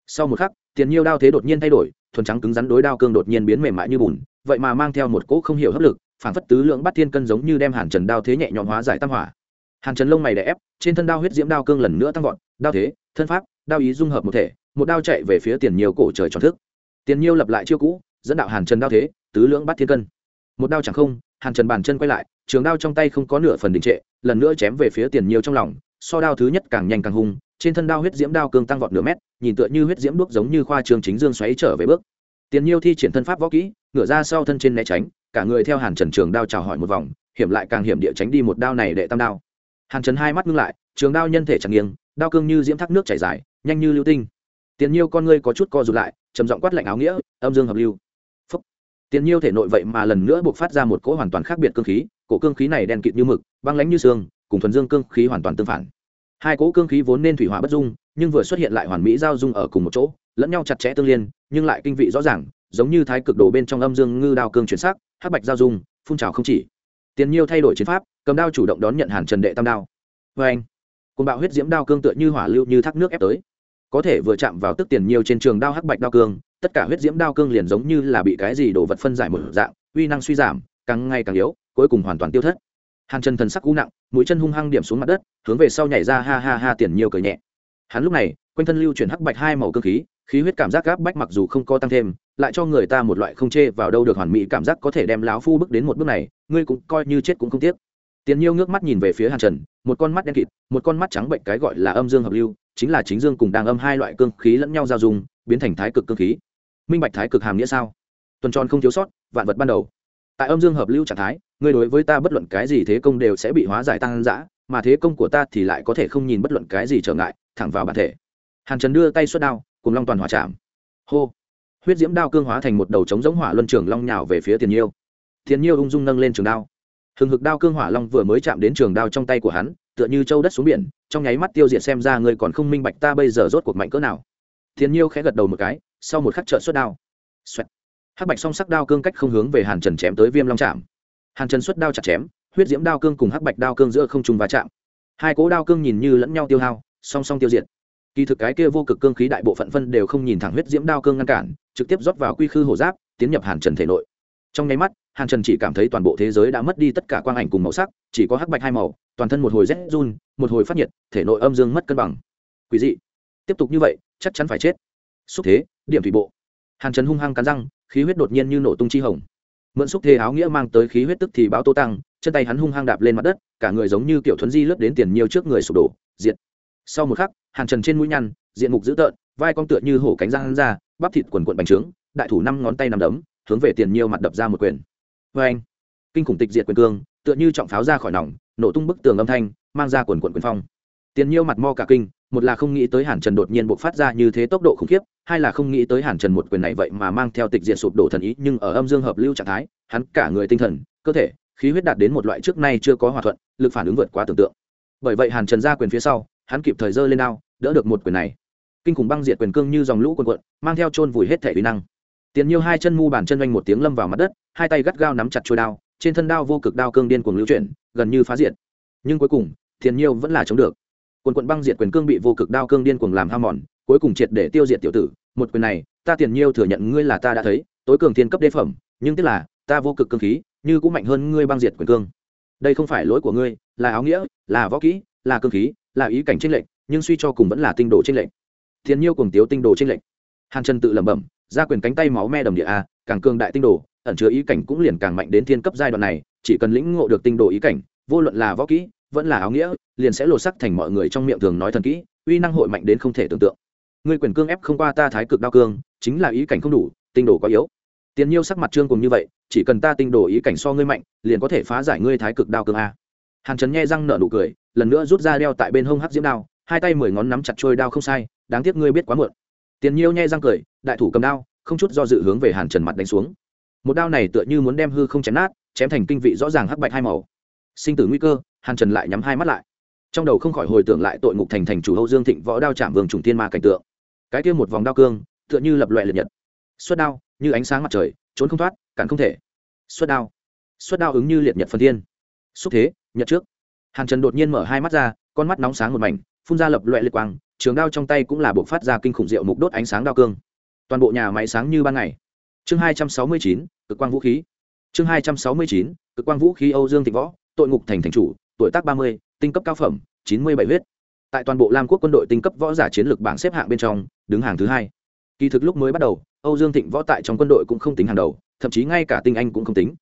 [SPEAKER 1] Sau một khắc, tiền nhiêu đao thế đột nhiên thay đổi, thuần trắng cứng rắn đối đao cương đột nhiên biến mềm mại như bùn, vậy mà mang theo một cỗ không hiểu hấp lực, phản phất tứ lượng bắt thiên cân giống như đem hàn trần đao thế nhẹ nhõm hóa giải tam hỏa. Hàn trần lông mày đè ép, trên thân đao huyết diễm đao cương lần nữa tăng vọt, đao thế, thân pháp đao ý dung hợp một thể, một đao chạy về phía tiền nhiều cổ trời tròn thức. Tiền nhiêu lập lại chiêu cũ, dẫn đạo hàn trần đao thế, tứ lưỡng bắt thiên cân. Một đao chẳng không, hàn trần bàn chân quay lại, trường đao trong tay không có nửa phần đình trệ, lần nữa chém về phía tiền nhiều trong lòng, so đao thứ nhất càng nhanh càng hung, trên thân đao huyết diễm đao cương tăng vọt nửa mét, nhìn tựa như huyết diễm đuốc giống như khoa trường chính dương xoáy trở về bước. Tiền nhiêu thi triển thân pháp võ kỹ, ngửa ra sau thân trên né tránh, cả người theo hàn trần trường đao chào hỏi một vòng, hiểm lại càng hiểm địa tránh đi một đao này đệ tam đao. Hàn trần hai mắt ngưng lại, trường đao nhân thể chẳng nghiêng, đao cương như diễm thác nước chảy dài nhanh như lưu tinh. Tiền nhiêu con ngươi có chút co rụt lại, trầm giọng quát lạnh áo nghĩa, âm dương hợp lưu. Phúc. tiền nhiêu thể nội vậy mà lần nữa buộc phát ra một cỗ hoàn toàn khác biệt cương khí, cổ cương khí này đen kịt như mực, băng lánh như xương, cùng thuần dương cương khí hoàn toàn tương phản. Hai cỗ cương khí vốn nên thủy hỏa bất dung, nhưng vừa xuất hiện lại hoàn mỹ giao dung ở cùng một chỗ, lẫn nhau chặt chẽ tương liên, nhưng lại kinh vị rõ ràng, giống như thái cực đồ bên trong âm dương ngư đao cương chuyển sắc, hắc bạch giao dung, phun trào không chỉ. Tiền nhiêu thay đổi chiến pháp, cầm đao chủ động đón nhận hàn trần đệ tam đao. Vâng. Vê anh côn bạo huyết diễm đao cương tựa như hỏa lưu như thác nước ép tới có thể vừa chạm vào tức tiền nhiều trên trường đao hắc bạch đao cương, tất cả huyết diễm đao cương liền giống như là bị cái gì đổ vật phân giải một dạng, uy năng suy giảm, càng ngày càng yếu, cuối cùng hoàn toàn tiêu thất. Hàn chân thần sắc cú nặng, mũi chân hung hăng điểm xuống mặt đất, hướng về sau nhảy ra ha ha ha tiền nhiều cười nhẹ. Hắn lúc này, quanh thân lưu chuyển hắc bạch hai màu cơ khí khí huyết cảm giác gáp bách mặc dù không có tăng thêm, lại cho người ta một loại không chê vào đâu được hoàn mỹ cảm giác có thể đem láo phu bước đến một bước này, ngươi cũng coi như chết cũng không tiếc tiền nhiêu ngước mắt nhìn về phía hàn trần, một con mắt đen kịt, một con mắt trắng bệnh cái gọi là âm dương hợp lưu, chính là chính dương cùng đang âm hai loại cương khí lẫn nhau giao dung, biến thành thái cực cương khí. Minh bạch thái cực hàm nghĩa sao? Tuần tròn không thiếu sót, vạn vật ban đầu. Tại âm dương hợp lưu trạng thái, ngươi đối với ta bất luận cái gì thế công đều sẽ bị hóa giải tăng dã, mà thế công của ta thì lại có thể không nhìn bất luận cái gì trở ngại, thẳng vào bản thể. Hàn trần đưa tay xuất đao, cùng long toàn hỏa chạm. Hô! Huyết diễm đao cương hóa thành một đầu trống giống hỏa luân trường long nhào về phía tiền nhiêu. Tiền nhiêu ung dung nâng lên trường đao hừng hực đao cương hỏa long vừa mới chạm đến trường đao trong tay của hắn, tựa như châu đất xuống biển, trong nháy mắt tiêu diệt xem ra ngươi còn không minh bạch ta bây giờ rốt cuộc mạnh cỡ nào. Thiên nhiêu khẽ gật đầu một cái, sau một khắc trợ xuất đao. Xoẹt. hắc bạch song sắc đao cương cách không hướng về hàn trần chém tới viêm long chạm. Hàn trần xuất đao chặt chém, huyết diễm đao cương cùng hắc bạch đao cương giữa không trùng va chạm. Hai cố đao cương nhìn như lẫn nhau tiêu hao, song song tiêu diệt. Kỳ thực cái kia vô cực cương khí đại bộ phận phân đều không nhìn thẳng huyết diễm đao cương ngăn cản, trực tiếp rót vào quy khư hổ giáp, tiến nhập hàn trần thể nội. Trong nháy mắt hàn trần chỉ cảm thấy toàn bộ thế giới đã mất đi tất cả quang ảnh cùng màu sắc, chỉ có hắc bạch hai màu, toàn thân một hồi rét run, một hồi phát nhiệt, thể nội âm dương mất cân bằng. Quý dị. Tiếp tục như vậy, chắc chắn phải chết. Xúc thế, điểm thủy bộ. Hàn trần hung hăng cắn răng, khí huyết đột nhiên như nổ tung chi hồng. Mượn xúc thế áo nghĩa mang tới khí huyết tức thì báo tô tăng, chân tay hắn hung hăng đạp lên mặt đất, cả người giống như kiểu thuấn di lướt đến tiền nhiều trước người sụp đổ, diệt. Sau một khắc, hàn trần trên mũi nhăn, diện mục dữ tợn, vai con tựa như hổ cánh răng ra, bắp thịt quần quận bành trướng, đại thủ năm ngón tay nằm đấm, hướng về tiền nhiều mặt đập ra một quyền vê anh kinh khủng tịch diệt quyền cương tựa như trọng pháo ra khỏi nòng nổ tung bức tường âm thanh mang ra quần quận quyền phong. Tiền nhiêu mặt mo cả kinh một là không nghĩ tới hàn trần đột nhiên bộc phát ra như thế tốc độ khủng khiếp hai là không nghĩ tới hàn trần một quyền này vậy mà mang theo tịch diệt sụp đổ thần ý nhưng ở âm dương hợp lưu trạng thái hắn cả người tinh thần cơ thể khí huyết đạt đến một loại trước nay chưa có hòa thuận lực phản ứng vượt quá tưởng tượng. Bởi vậy hàn trần ra quyền phía sau hắn kịp thời giơ lên ao, đỡ được một quyền này. Kinh khủng băng diệt quyền cương như dòng lũ quần quận mang theo chôn vùi hết thể uy năng tiền Nhiêu hai chân mu bàn chân oanh một tiếng lâm vào mặt đất, hai tay gắt gao nắm chặt chuôi đao, trên thân đao vô cực đao cương điên cuồng lưu chuyển, gần như phá diệt. Nhưng cuối cùng, tiền nhiêu vẫn là chống được. Quần quần băng diệt quyền cương bị vô cực đao cương điên cuồng làm hao mòn, cuối cùng triệt để tiêu diệt tiểu tử. Một quyền này, ta tiền nhiêu thừa nhận ngươi là ta đã thấy, tối cường thiên cấp đế phẩm, nhưng tức là, ta vô cực cương khí, như cũng mạnh hơn ngươi băng diệt quyền cương. Đây không phải lỗi của ngươi, là áo nghĩa, là võ kỹ, là cương khí, là ý cảnh tranh lệnh nhưng suy cho cùng vẫn là tinh đồ tranh lệnh Tiền nhiêu cùng tiếu tinh đồ tranh lệnh hàn trần tự lẩm bẩm ra quyền cánh tay máu me đầm địa a, càng cường đại tinh đồ, ẩn chứa ý cảnh cũng liền càng mạnh đến thiên cấp giai đoạn này, chỉ cần lĩnh ngộ được tinh đồ ý cảnh, vô luận là võ kỹ, vẫn là áo nghĩa, liền sẽ lột sắc thành mọi người trong miệng thường nói thần kỹ, uy năng hội mạnh đến không thể tưởng tượng. Ngươi quyền cương ép không qua ta thái cực đao cương, chính là ý cảnh không đủ, tinh đồ quá yếu. Tiền nhiêu sắc mặt trương cùng như vậy, chỉ cần ta tinh đồ ý cảnh so ngươi mạnh, liền có thể phá giải ngươi thái cực đao cương a. Hàn trần nghe răng nở nụ cười, lần nữa rút ra đeo tại bên hông hắc diễm đao, hai tay mười ngón nắm chặt trôi đao không sai, đáng tiếc ngươi biết quá muộn. Tiền nhiêu nghe răng cười đại thủ cầm đao, không chút do dự hướng về hàn trần mặt đánh xuống. Một đao này tựa như muốn đem hư không chém nát, chém thành kinh vị rõ ràng hắc bạch hai màu. Sinh tử nguy cơ, hàn trần lại nhắm hai mắt lại. Trong đầu không khỏi hồi tưởng lại tội ngục thành thành chủ hậu dương thịnh võ đao chạm vương trùng thiên ma cảnh tượng. Cái kia một vòng đao cương, tựa như lập loại liệt nhật. Suất đao, như ánh sáng mặt trời, trốn không thoát, cản không thể. Suất đao suất đao ứng như liệt nhật phần thiên. Xúc thế, nhật trước. Hàn trần đột nhiên mở hai mắt ra, con mắt nóng sáng một mảnh, phun ra lập loại liệt quang, trường đao trong tay cũng là buộc phát ra kinh khủng rượu mục đốt ánh sáng đao cương toàn bộ nhà máy sáng như ban ngày. Chương hai trăm sáu mươi chín, cực quang vũ khí. Chương hai trăm sáu mươi chín, cực quang vũ khí âu dương thịnh võ, tội ngục thành thành chủ, tuổi tác ba mươi, tinh cấp cao phẩm, chín mươi bảy huyết. Tại toàn bộ lam quốc quân đội tinh cấp võ giả chiến lược bảng xếp hạng bên trong, đứng hàng thứ hai. Kỳ thực lúc mới bắt đầu, âu dương thịnh võ tại trong quân đội cũng không tính hàng đầu, thậm chí ngay cả tinh anh cũng không tính.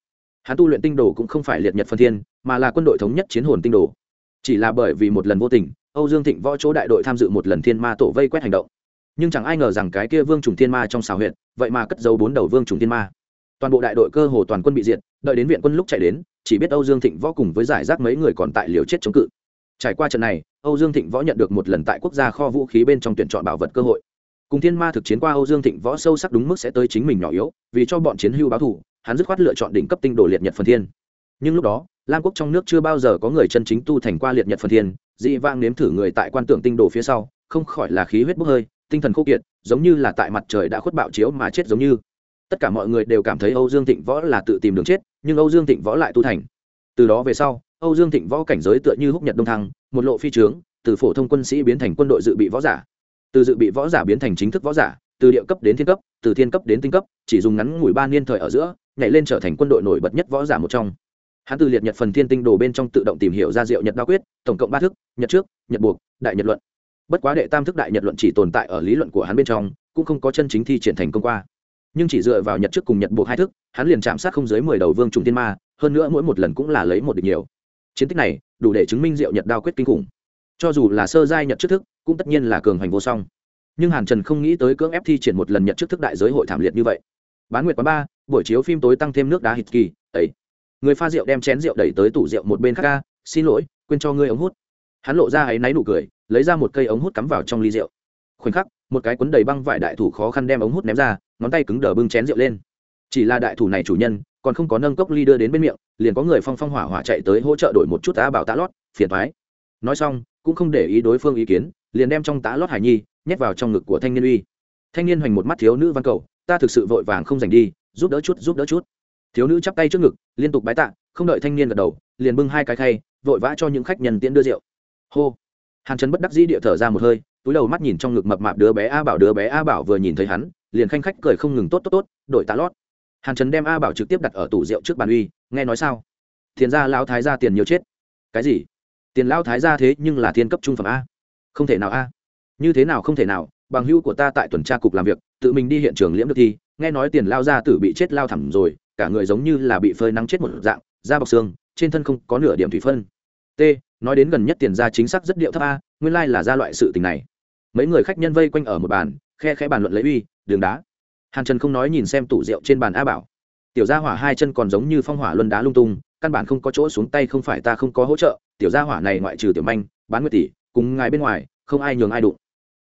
[SPEAKER 1] Hắn tu luyện tinh đồ cũng không phải liệt nhật phân thiên, mà là quân đội thống nhất chiến hồn tinh đồ. Chỉ là bởi vì một lần vô tình, âu dương thịnh võ chỗ đại đội tham dự một lần thiên ma tổ vây quét hành động nhưng chẳng ai ngờ rằng cái kia vương trùng thiên ma trong xào huyện, vậy mà cất giấu bốn đầu vương trùng thiên ma. Toàn bộ đại đội cơ hồ toàn quân bị diệt, đợi đến viện quân lúc chạy đến, chỉ biết âu dương thịnh võ cùng với giải rác mấy người còn tại liều chết chống cự. Trải qua trận này, âu dương thịnh võ nhận được một lần tại quốc gia kho vũ khí bên trong tuyển chọn bảo vật cơ hội. Cùng thiên ma thực chiến qua âu dương thịnh võ sâu sắc đúng mức sẽ tới chính mình nhỏ yếu, vì cho bọn chiến hưu báo thù, hắn dứt khoát lựa chọn đỉnh cấp tinh đồ liệt nhật phần thiên. Nhưng lúc đó, lam quốc trong nước chưa bao giờ có người chân chính tu thành qua liệt nhật phần thiên, dị vang nếm thử người tại quan tưởng tinh đồ phía sau, không khỏi là khí huyết bốc hơi tinh thần khô kiệt, giống như là tại mặt trời đã khuất bạo chiếu mà chết giống như. Tất cả mọi người đều cảm thấy âu dương thịnh võ là tự tìm đường chết, nhưng âu dương thịnh võ lại tu thành. Từ đó về sau, âu dương thịnh võ cảnh giới tựa như húc nhật đông thăng, một lộ phi trướng, từ phổ thông quân sĩ biến thành quân đội dự bị võ giả. Từ dự bị võ giả biến thành chính thức võ giả, từ địa cấp đến thiên cấp, từ thiên cấp đến tinh cấp, chỉ dùng ngắn ngủi ba niên thời ở giữa, nhảy lên trở thành quân đội nổi bật nhất võ giả một trong. Hắn từ liệt nhật phần thiên tinh đồ bên trong tự động tìm hiểu ra diệu nhật đa quyết, tổng cộng ba thức, nhật trước, nhật buộc, đại nhật luận bất quá đệ tam thức đại nhật luận chỉ tồn tại ở lý luận của hắn bên trong, cũng không có chân chính thi triển thành công qua. Nhưng chỉ dựa vào nhật trước cùng nhật buộc hai thức, hắn liền chạm sát không dưới mười đầu vương trùng tiên ma, hơn nữa mỗi một lần cũng là lấy một địch nhiều. Chiến tích này, đủ để chứng minh diệu nhật đao quyết kinh khủng. Cho dù là sơ giai nhật trước thức, cũng tất nhiên là cường hành vô song. Nhưng hàn trần không nghĩ tới cưỡng ép thi triển một lần nhật trước thức đại giới hội thảm liệt như vậy. Bán nguyệt quán ba, buổi chiếu phim tối tăng thêm nước đá hít kỳ, ấy. Người pha rượu đem chén rượu đẩy tới tủ rượu một bên khác ca, xin lỗi, quên cho ngươi ống hút. Hắn lộ ra áy náy nụ cười lấy ra một cây ống hút cắm vào trong ly rượu. Khoảnh khắc, một cái cuốn đầy băng vải đại thủ khó khăn đem ống hút ném ra, ngón tay cứng đờ bưng chén rượu lên. Chỉ là đại thủ này chủ nhân, còn không có nâng cốc ly đưa đến bên miệng, liền có người phong phong hỏa hỏa chạy tới hỗ trợ đổi một chút tá bảo tá lót, phiền thoái nói xong, cũng không để ý đối phương ý kiến, liền đem trong tá lót hải nhi nhét vào trong ngực của thanh niên uy. Thanh niên hoành một mắt thiếu nữ văn cầu, ta thực sự vội vàng không dành đi, giúp đỡ chút, giúp đỡ chút. Thiếu nữ chắp tay trước ngực, liên tục bái tạ, không đợi thanh niên gật đầu, liền bưng hai cái khay, vội vã cho những khách nhân tiễn đưa rượu. Hô hàn trần bất đắc dĩ địa thở ra một hơi, túi đầu mắt nhìn trong ngực mập mạp đứa bé a bảo. Đứa bé a bảo vừa nhìn thấy hắn, liền khanh khách cười không ngừng tốt tốt tốt, đổi tạ lót. Hàn trần đem a bảo trực tiếp đặt ở tủ rượu trước bàn uy, nghe nói sao? Thiền ra lão thái ra tiền nhiều chết. Cái gì? Tiền lão thái ra thế nhưng là thiên cấp trung phẩm a. Không thể nào a. Như thế nào không thể nào, bằng hữu của ta tại tuần tra cục làm việc, tự mình đi hiện trường liễm được thi nghe nói tiền lao ra tử bị chết lao thẳm rồi, cả người giống như là bị phơi nắng chết một dạng, da bọc xương, trên thân không có nửa điểm thủy phân. T nói đến gần nhất tiền ra chính xác rất điệu thấp a, nguyên lai là ra loại sự tình này. Mấy người khách nhân vây quanh ở một bàn, khe khẽ bàn luận lấy uy, đường đá. Hàn trần không nói nhìn xem tủ rượu trên bàn a bảo. Tiểu gia hỏa hai chân còn giống như phong hỏa luân đá lung tung, căn bản không có chỗ xuống tay không phải ta không có hỗ trợ, tiểu gia hỏa này ngoại trừ tiểu manh, bán nguyệt tỷ, cùng ngài bên ngoài, không ai nhường ai đụng.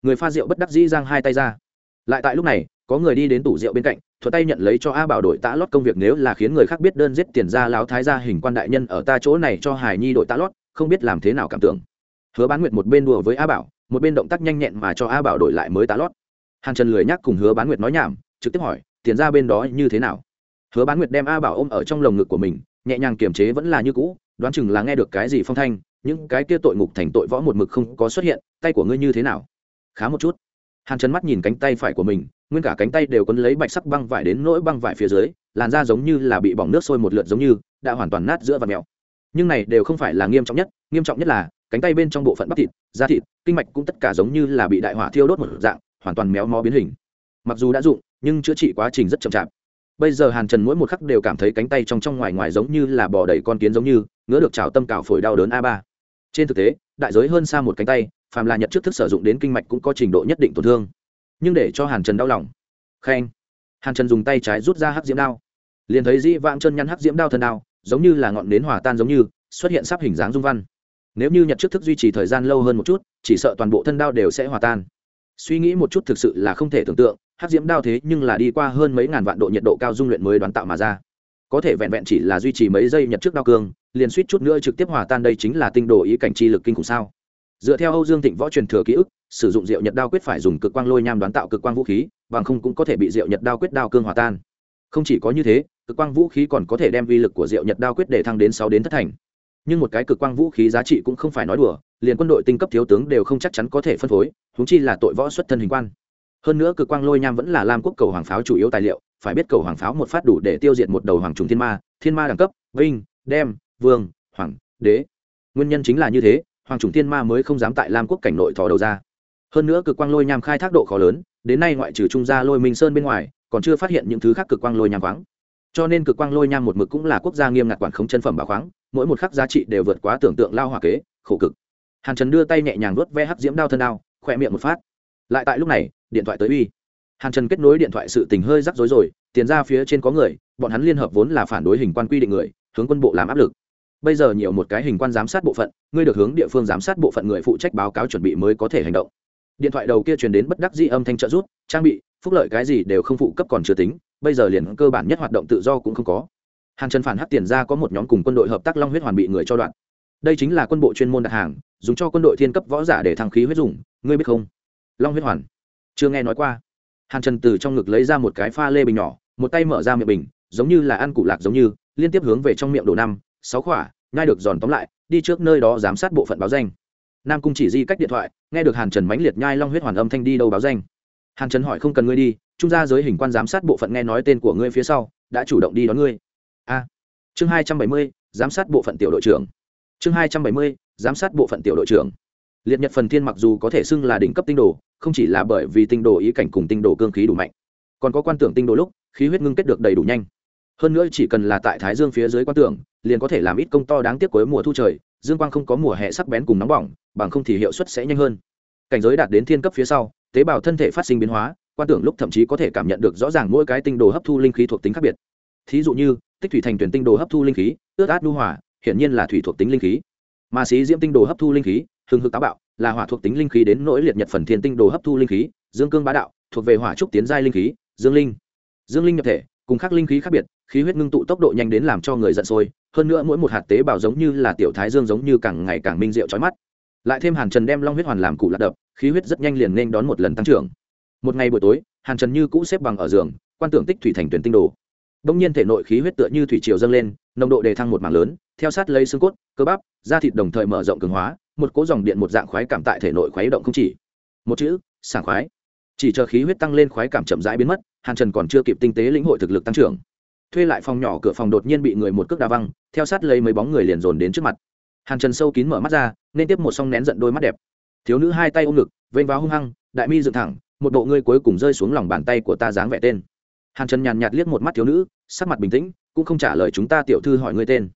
[SPEAKER 1] Người pha rượu bất đắc dĩ giang hai tay ra. Lại tại lúc này, có người đi đến tủ rượu bên cạnh thuật tay nhận lấy cho a bảo đội tã lót công việc nếu là khiến người khác biết đơn giết tiền ra láo thái ra hình quan đại nhân ở ta chỗ này cho hải nhi đội tã lót không biết làm thế nào cảm tưởng. Hứa bán nguyệt một bên đùa với a bảo, một bên động tác nhanh nhẹn mà cho a bảo đổi lại mới tá lót. Hàn trần lười nhắc cùng hứa bán nguyệt nói nhảm, trực tiếp hỏi, tiền ra bên đó như thế nào? Hứa bán nguyệt đem a bảo ôm ở trong lồng ngực của mình, nhẹ nhàng kiềm chế vẫn là như cũ, đoán chừng là nghe được cái gì phong thanh, những cái kia tội ngục thành tội võ một mực không có xuất hiện, tay của ngươi như thế nào? Khá một chút. Hàn trần mắt nhìn cánh tay phải của mình, nguyên cả cánh tay đều quấn lấy bạch sắc băng vải đến nỗi băng vải phía dưới, làn da giống như là bị bỏng nước sôi một lượt giống như, đã hoàn toàn nát giữa và mèo nhưng này đều không phải là nghiêm trọng nhất, nghiêm trọng nhất là, cánh tay bên trong bộ phận bắp thịt, da thịt, kinh mạch cũng tất cả giống như là bị đại hỏa thiêu đốt một dạng, hoàn toàn méo mó biến hình. Mặc dù đã dụng, nhưng chữa trị quá trình rất chậm chạp. Bây giờ hàn trần mỗi một khắc đều cảm thấy cánh tay trong trong ngoài ngoài giống như là bò đầy con kiến giống như, ngứa được trào tâm cào phổi đau đớn a ba. Trên thực tế, đại giới hơn xa một cánh tay, phàm là nhật trước thức sử dụng đến kinh mạch cũng có trình độ nhất định tổn thương. Nhưng để cho hàn trần đau lòng. Khen. Hàn trần dùng tay trái rút ra hắc diễm đao. Liền thấy dĩ vãng chân nhăn hắc diễm đao thân đao giống như là ngọn nến hòa tan giống như, xuất hiện sắp hình dáng dung văn. Nếu như nhật trước thức duy trì thời gian lâu hơn một chút, chỉ sợ toàn bộ thân đao đều sẽ hòa tan. Suy nghĩ một chút thực sự là không thể tưởng tượng hát diễm đao thế nhưng là đi qua hơn mấy ngàn vạn độ nhiệt độ cao dung luyện mới đoán tạo mà ra. Có thể vẹn vẹn chỉ là duy trì mấy giây nhật trước đao cương, liền suýt chút nữa trực tiếp hòa tan đây chính là tinh đồ ý cảnh chi lực kinh khủng sao. Dựa theo âu dương thịnh võ truyền thừa ký ức, sử dụng rượu nhật đao quyết phải dùng cực quang lôi nham đoán tạo cực quang vũ khí, bằng không cũng có thể bị rượu nhật đao quyết đao cương hòa tan. Không chỉ có như thế cực quang vũ khí còn có thể đem vi lực của rượu nhật đao quyết để thăng đến sáu đến thất thành. Nhưng một cái cực quang vũ khí giá trị cũng không phải nói đùa, liền quân đội tinh cấp thiếu tướng đều không chắc chắn có thể phân phối húng chi là tội võ xuất thân hình quan. Hơn nữa cực quang lôi nham vẫn là lam quốc cầu hoàng pháo chủ yếu tài liệu, phải biết cầu hoàng pháo một phát đủ để tiêu diệt một đầu hoàng trùng thiên ma thiên ma đẳng cấp vinh đem, vương, hoàng, đế. Nguyên nhân chính là như thế, hoàng trùng thiên ma mới không dám tại lam quốc cảnh nội thò đầu ra. Hơn nữa cực quang lôi nham khai thác độ khó lớn, đến nay ngoại trừ trung gia lôi minh sơn bên ngoài, còn chưa phát hiện những thứ khác cực quang lôi nham khoáng cho nên cực quang lôi nham một mực cũng là quốc gia nghiêm ngặt quản khống chân phẩm bảo khoáng, mỗi một khắc giá trị đều vượt quá tưởng tượng lao hỏa kế, khổ cực. Hàn trần đưa tay nhẹ nhàng vuốt ve hắc diễm đao thân đao, khỏe miệng một phát. Lại tại lúc này, điện thoại tới uy. Hàn trần kết nối điện thoại sự tình hơi rắc rối rồi, tiền ra phía trên có người, bọn hắn liên hợp vốn là phản đối hình quan quy định người, hướng quân bộ làm áp lực. Bây giờ nhiều một cái hình quan giám sát bộ phận, ngươi được hướng địa phương giám sát bộ phận người phụ trách báo cáo chuẩn bị mới có thể hành động. Điện thoại đầu kia truyền đến bất đắc dĩ âm thanh trợ rút trang bị, phúc lợi cái gì đều không phụ cấp còn chưa tính bây giờ liền cơ bản nhất hoạt động tự do cũng không có. Hàn trần phản hắc tiền ra có một nhóm cùng quân đội hợp tác long huyết hoàn bị người cho đoạn. Đây chính là quân bộ chuyên môn đặt hàng, dùng cho quân đội thiên cấp võ giả để thăng khí huyết dùng, ngươi biết không? Long huyết hoàn. Chưa nghe nói qua. Hàn trần từ trong ngực lấy ra một cái pha lê bình nhỏ, một tay mở ra miệng bình, giống như là ăn cụ lạc giống như, liên tiếp hướng về trong miệng đổ năm, sáu khỏa ngay được giòn tóm lại, đi trước nơi đó giám sát bộ phận báo danh. Nam cung chỉ di cách điện thoại, nghe được hàn trần mãnh liệt nhai long huyết hoàn âm thanh đi đâu báo danh hàn trần hỏi không cần ngươi đi, trung gia giới hình quan giám sát bộ phận nghe nói tên của ngươi phía sau, đã chủ động đi đón ngươi. A. Chương hai trăm bảy mươi, giám sát bộ phận tiểu đội trưởng. Chương hai trăm bảy mươi, giám sát bộ phận tiểu đội trưởng. Liệt nhật phần thiên mặc dù có thể xưng là đỉnh cấp tinh đồ, không chỉ là bởi vì tinh đồ ý cảnh cùng tinh đồ cương khí đủ mạnh, còn có quan tưởng tinh đồ lúc, khí huyết ngưng kết được đầy đủ nhanh. Hơn nữa chỉ cần là tại thái dương phía dưới quan tưởng, liền có thể làm ít công to đáng tiếc cuối mùa thu trời, dương quang không có mùa hè sắc bén cùng nóng bỏng, bằng không thì hiệu suất sẽ nhanh hơn. Cảnh giới đạt đến thiên cấp phía sau tế bào thân thể phát sinh biến hóa, quan tưởng lúc thậm chí có thể cảm nhận được rõ ràng mỗi cái tinh đồ hấp thu linh khí thuộc tính khác biệt. Thí dụ như, tích thủy thành tuyển tinh đồ hấp thu linh khí, ướt át nu hỏa hiển nhiên là thủy thuộc tính linh khí. Mà xí diễm tinh đồ hấp thu linh khí hưng hực táo bạo, là hỏa thuộc tính linh khí đến nỗi liệt nhật phần thiên tinh đồ hấp thu linh khí, dương cương bá đạo, thuộc về hỏa trúc tiến giai linh khí, dương linh. Dương linh nhập thể, cùng khác linh khí khác biệt, khí huyết ngưng tụ tốc độ nhanh đến làm cho người giận sôi, hơn nữa mỗi một hạt tế bào giống như là tiểu thái dương giống như càng ngày càng minh diệu chói mắt lại thêm hàn trần đem long huyết hoàn làm cụ lạc đập, khí huyết rất nhanh liền nên đón một lần tăng trưởng. Một ngày buổi tối, hàn trần như cũ xếp bằng ở giường, quan tưởng tích thủy thành tuyển tinh đồ. Đông nhiên thể nội khí huyết tựa như thủy triều dâng lên, nồng độ đề thăng một mảng lớn, theo sát lấy xương cốt, cơ bắp, da thịt đồng thời mở rộng cường hóa, một cỗ dòng điện một dạng khoái cảm tại thể nội khoái động không chỉ. Một chữ, sảng khoái. Chỉ chờ khí huyết tăng lên khoái cảm chậm rãi biến mất, hàn trần còn chưa kịp tinh tế lĩnh hội thực lực tăng trưởng. Thuê lại phòng nhỏ cửa phòng đột nhiên bị người một cước đa văng, theo sát lấy mấy bóng người liền dồn đến trước mặt hàn trần sâu kín mở mắt ra, nên tiếp một song nén giận đôi mắt đẹp. Thiếu nữ hai tay ôm ngực, vênh váo hung hăng, đại mi dựng thẳng, một bộ ngươi cuối cùng rơi xuống lòng bàn tay của ta dáng vẻ tên. Hàn trần nhàn nhạt liếc một mắt thiếu nữ, sắc mặt bình tĩnh, cũng không trả lời chúng ta tiểu thư hỏi ngươi tên.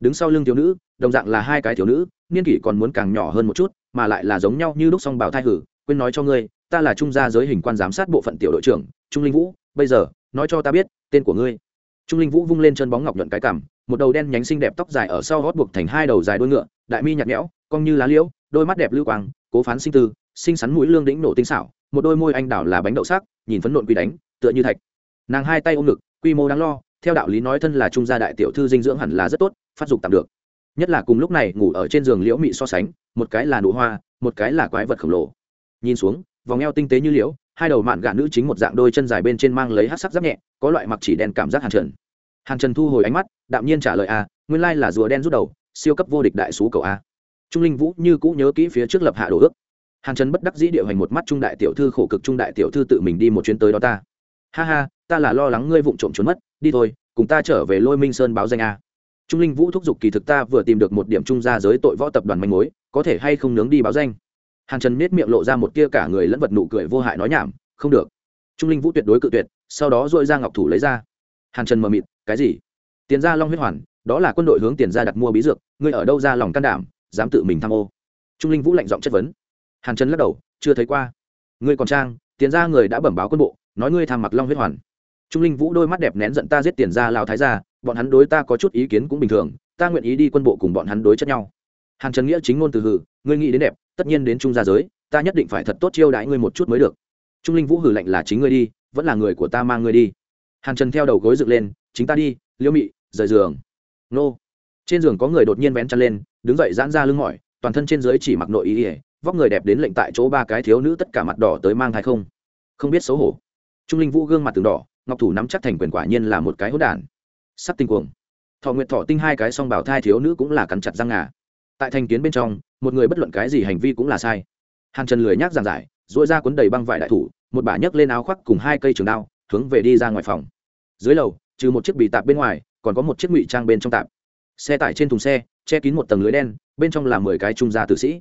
[SPEAKER 1] Đứng sau lưng thiếu nữ, đồng dạng là hai cái thiếu nữ, niên kỷ còn muốn càng nhỏ hơn một chút, mà lại là giống nhau như lúc song bảo thai hử, quên nói cho ngươi, ta là trung gia giới hình quan giám sát bộ phận tiểu đội trưởng, trung linh vũ, bây giờ, nói cho ta biết, tên của ngươi. Trung linh vũ vung lên chân bóng ngọc nhuận cái cảm một đầu đen nhánh xinh đẹp tóc dài ở sau gót buộc thành hai đầu dài đuôi ngựa, đại mi nhạt nhẽo, cong như lá liễu, đôi mắt đẹp lưu quang, cố phán sinh tư, xinh xắn mũi lương đĩnh nổ tinh xảo, một đôi môi anh đảo là bánh đậu sắc, nhìn phấn nộn quy đánh, tựa như thạch. Nàng hai tay ôm ngực, quy mô đáng lo, theo đạo lý nói thân là trung gia đại tiểu thư dinh dưỡng hẳn là rất tốt, phát dục tạm được. Nhất là cùng lúc này ngủ ở trên giường liễu mị so sánh, một cái là nụ hoa, một cái là quái vật khổng lồ. Nhìn xuống, vòng eo tinh tế như liễu, hai đầu mạn gạ nữ chính một dạng đôi chân dài bên trên mang lấy hát sắc giáp nhẹ, có loại mặc chỉ đen cảm giác hàn trần hàn trần thu hồi ánh mắt, đạm nhiên trả lời a nguyên lai là rùa đen rút đầu, siêu cấp vô địch đại sú cầu a. Trung linh vũ như cũ nhớ kỹ phía trước lập hạ đồ ước. Hàn trần bất đắc dĩ địa hành một mắt trung đại tiểu thư khổ cực trung đại tiểu thư tự mình đi một chuyến tới đó ta. Ha ha, ta là lo lắng ngươi vụng trộm trốn mất, đi thôi, cùng ta trở về lôi minh sơn báo danh a. Trung linh vũ thúc giục kỳ thực ta vừa tìm được một điểm trung gia giới tội võ tập đoàn manh mối, có thể hay không nướng đi báo danh. Hàn trần nết miệng lộ ra một tia cả người lẫn vật nụ cười vô hại nói nhảm, không được. Trung linh vũ tuyệt đối cự tuyệt, sau đó dội ra ngọc thủ lấy ra. Hàn trần mờ mịt cái gì? Tiền ra long huyết hoàn, đó là quân đội hướng tiền ra đặt mua bí dược, ngươi ở đâu ra lòng can đảm, dám tự mình tham ô? Trung linh vũ lạnh giọng chất vấn. Hàn trần lắc đầu, chưa thấy qua. Ngươi còn trang, tiền ra người đã bẩm báo quân bộ, nói ngươi tham mặc long huyết hoàn. Trung linh vũ đôi mắt đẹp nén giận ta giết tiền ra lao thái ra bọn hắn đối ta có chút ý kiến cũng bình thường, ta nguyện ý đi quân bộ cùng bọn hắn đối chất nhau. Hàn trần nghĩa chính ngôn từ hử ngươi nghĩ đến đẹp, tất nhiên đến trung gia giới, ta nhất định phải thật tốt chiêu đãi ngươi một chút mới được. Trung linh vũ hử lạnh là chính ngươi đi, vẫn là người của ta mang ngươi đi. Hàn trần theo đầu gối dựng lên chính ta đi, liễu mị, rời giường. Nô. Trên giường có người đột nhiên vén chăn lên, đứng dậy giãn ra lưng mỏi, toàn thân trên dưới chỉ mặc nội ý ỉa vóc người đẹp đến lệnh tại chỗ ba cái thiếu nữ tất cả mặt đỏ tới mang thai không. Không biết xấu hổ. Trung linh vũ gương mặt từng đỏ, ngọc thủ nắm chắc thành quyền quả nhiên là một cái hốt đản. Sắc tinh cuồng. Thọ nguyện thọ tinh hai cái song bảo thai thiếu nữ cũng là cắn chặt răng ngà. Tại thành kiến bên trong, một người bất luận cái gì hành vi cũng là sai. Hàn trần lười nhác giảng giải dội ra cuốn đầy băng vải đại thủ, một bả nhấc lên áo khoác cùng hai cây trường đao, hướng về đi ra ngoài phòng. Dưới lầu trừ một chiếc bị tạp bên ngoài, còn có một chiếc ngụy trang bên trong tạp. Xe tải trên thùng xe, che kín một tầng lưới đen, bên trong là mười cái trung gia tử sĩ.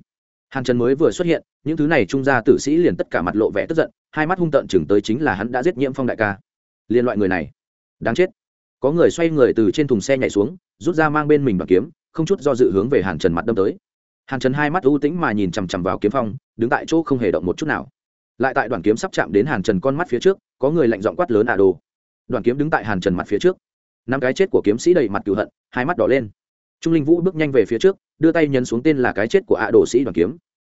[SPEAKER 1] Hàn trần mới vừa xuất hiện, những thứ này trung gia tử sĩ liền tất cả mặt lộ vẻ tức giận, hai mắt hung tợn chừng tới chính là hắn đã giết nhiễm phong đại ca. Liên loại người này, đáng chết. Có người xoay người từ trên thùng xe nhảy xuống, rút ra mang bên mình bằng kiếm, không chút do dự hướng về hàn trần mặt đâm tới. Hàn trần hai mắt ưu tĩnh mà nhìn chằm chằm vào kiếm phong, đứng tại chỗ không hề động một chút nào. Lại tại đoàn kiếm sắp chạm đến hàn trần con mắt phía trước, có người lạnh giọng quát lớn ả đồ! Đoàn kiếm đứng tại hàn trần mặt phía trước năm cái chết của kiếm sĩ đầy mặt cựu hận hai mắt đỏ lên trung linh vũ bước nhanh về phía trước đưa tay nhấn xuống tên là cái chết của ạ đồ sĩ đoàn kiếm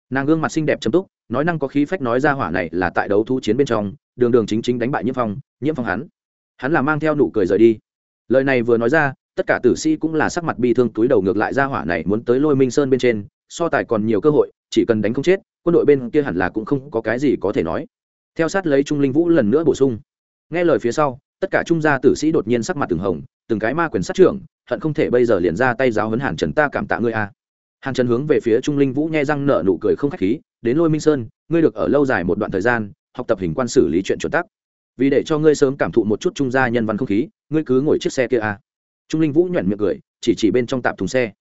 [SPEAKER 1] nàng gương mặt xinh đẹp chấm túc nói năng có khí phách nói ra hỏa này là tại đấu thu chiến bên trong đường đường chính chính đánh bại nhiễm phong nhiễm phong hắn hắn là mang theo nụ cười rời đi lời này vừa nói ra tất cả tử sĩ cũng là sắc mặt bi thương túi đầu ngược lại ra hỏa này muốn tới lôi minh sơn bên trên so tài còn nhiều cơ hội chỉ cần đánh không chết quân đội bên kia hẳn là cũng không có cái gì có thể nói theo sát lấy trung linh vũ lần nữa bổ sung nghe lời phía sau tất cả trung gia tử sĩ đột nhiên sắc mặt từng hồng, từng cái ma quyền sát trưởng, hận không thể bây giờ liền ra tay giáo hấn hàn trần ta cảm tạ ngươi a. Hàn trần hướng về phía trung linh vũ nhẹ răng nợ nụ cười không khách khí, đến lôi minh sơn, ngươi được ở lâu dài một đoạn thời gian, học tập hình quan xử lý chuyện chuẩn tắc. Vì để cho ngươi sớm cảm thụ một chút trung gia nhân văn không khí, ngươi cứ ngồi chiếc xe kia a. Trung linh vũ nhuận miệng cười, chỉ chỉ bên trong tạp thùng xe.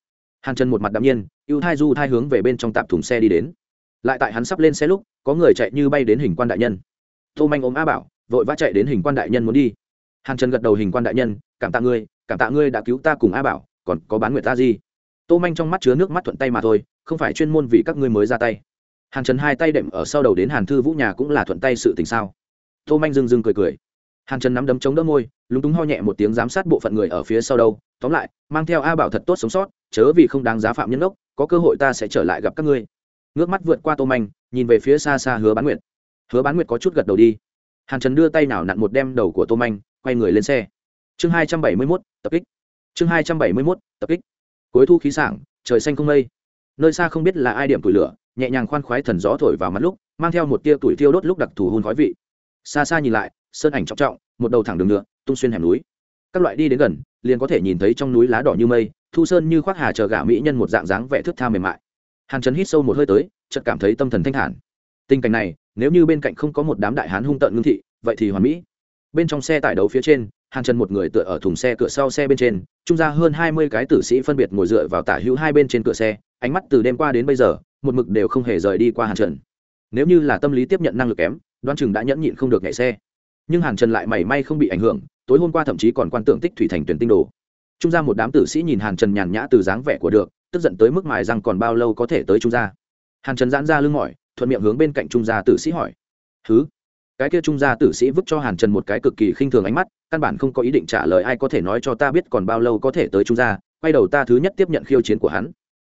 [SPEAKER 1] Hàn trần một mặt đạm nhiên, ưu thai du thai hướng về bên trong tạp thùng xe đi đến. Lại tại hắn sắp lên xe lúc, có người chạy như bay đến hình quan đại nhân. Tô manh ôm a bảo, vội vã chạy đến hình quan đại nhân muốn đi hàn trần gật đầu hình quan đại nhân, cảm tạ ngươi, cảm tạ ngươi đã cứu ta cùng a bảo, còn có bán nguyệt ta gì tô manh trong mắt chứa nước mắt thuận tay mà thôi, không phải chuyên môn vì các ngươi mới ra tay. Hàn trần hai tay đệm ở sau đầu đến hàn thư vũ nhà cũng là thuận tay sự tình sao? Tô manh dưng dưng cười cười. Hàn trần nắm đấm chống đỡ môi, lúng túng ho nhẹ một tiếng giám sát bộ phận người ở phía sau đâu. Tóm lại, mang theo a bảo thật tốt sống sót, chớ vì không đáng giá phạm nhân ốc, có cơ hội ta sẽ trở lại gặp các ngươi. Ngước mắt vượt qua tô manh, nhìn về phía xa xa hứa bán nguyệt. Hứa bán nguyệt có chút gật đầu đi. Hàn trần đưa tay nào nặn một đem đầu của tô manh quay người lên xe. Chương hai trăm bảy mươi mốt, tập kích. Chương hai trăm bảy mươi mốt, tập kích. Cuối thu khí sảng, trời xanh không mây. Nơi xa không biết là ai điểm tủi lửa, nhẹ nhàng khoan khoái thần gió thổi vào mắt lúc, mang theo một tia tuổi tiêu đốt lúc đặc thù hôn khói vị. Xa xa nhìn lại, sơn ảnh trọng trọng, một đầu thẳng đường nhựa tung xuyên hẻm núi. Các loại đi đến gần, liền có thể nhìn thấy trong núi lá đỏ như mây, thu sơn như khoác hà chờ gả mỹ nhân một dạng dáng vẻ thước tha mềm mại. Hàn trấn hít sâu một hơi tới, chợt cảm thấy tâm thần thanh thản. Tình cảnh này, nếu như bên cạnh không có một đám đại hán hung tợn ngưng thị, vậy thì hoàn mỹ bên trong xe tải đấu phía trên, hàn trần một người tựa ở thùng xe cửa sau xe bên trên, trung ra hơn hai mươi cái tử sĩ phân biệt ngồi dựa vào tả hữu hai bên trên cửa xe, ánh mắt từ đêm qua đến bây giờ, một mực đều không hề rời đi qua hàn trần. Nếu như là tâm lý tiếp nhận năng lực kém đoan chừng đã nhẫn nhịn không được nhảy xe. Nhưng hàn trần lại mảy may không bị ảnh hưởng, tối hôm qua thậm chí còn quan tưởng tích thủy thành tuyển tinh đồ. Trung ra một đám tử sĩ nhìn hàn trần nhàn nhã từ dáng vẻ của được, tức giận tới mức mài rằng còn bao lâu có thể tới trung gia hàn trần giãn ra lưng mỏi, thuận miệng hướng bên cạnh trung gia tử sĩ hỏi thứ cái kia trung gia tử sĩ vứt cho hàn trần một cái cực kỳ khinh thường ánh mắt, căn bản không có ý định trả lời ai có thể nói cho ta biết còn bao lâu có thể tới trung gia, quay đầu ta thứ nhất tiếp nhận khiêu chiến của hắn.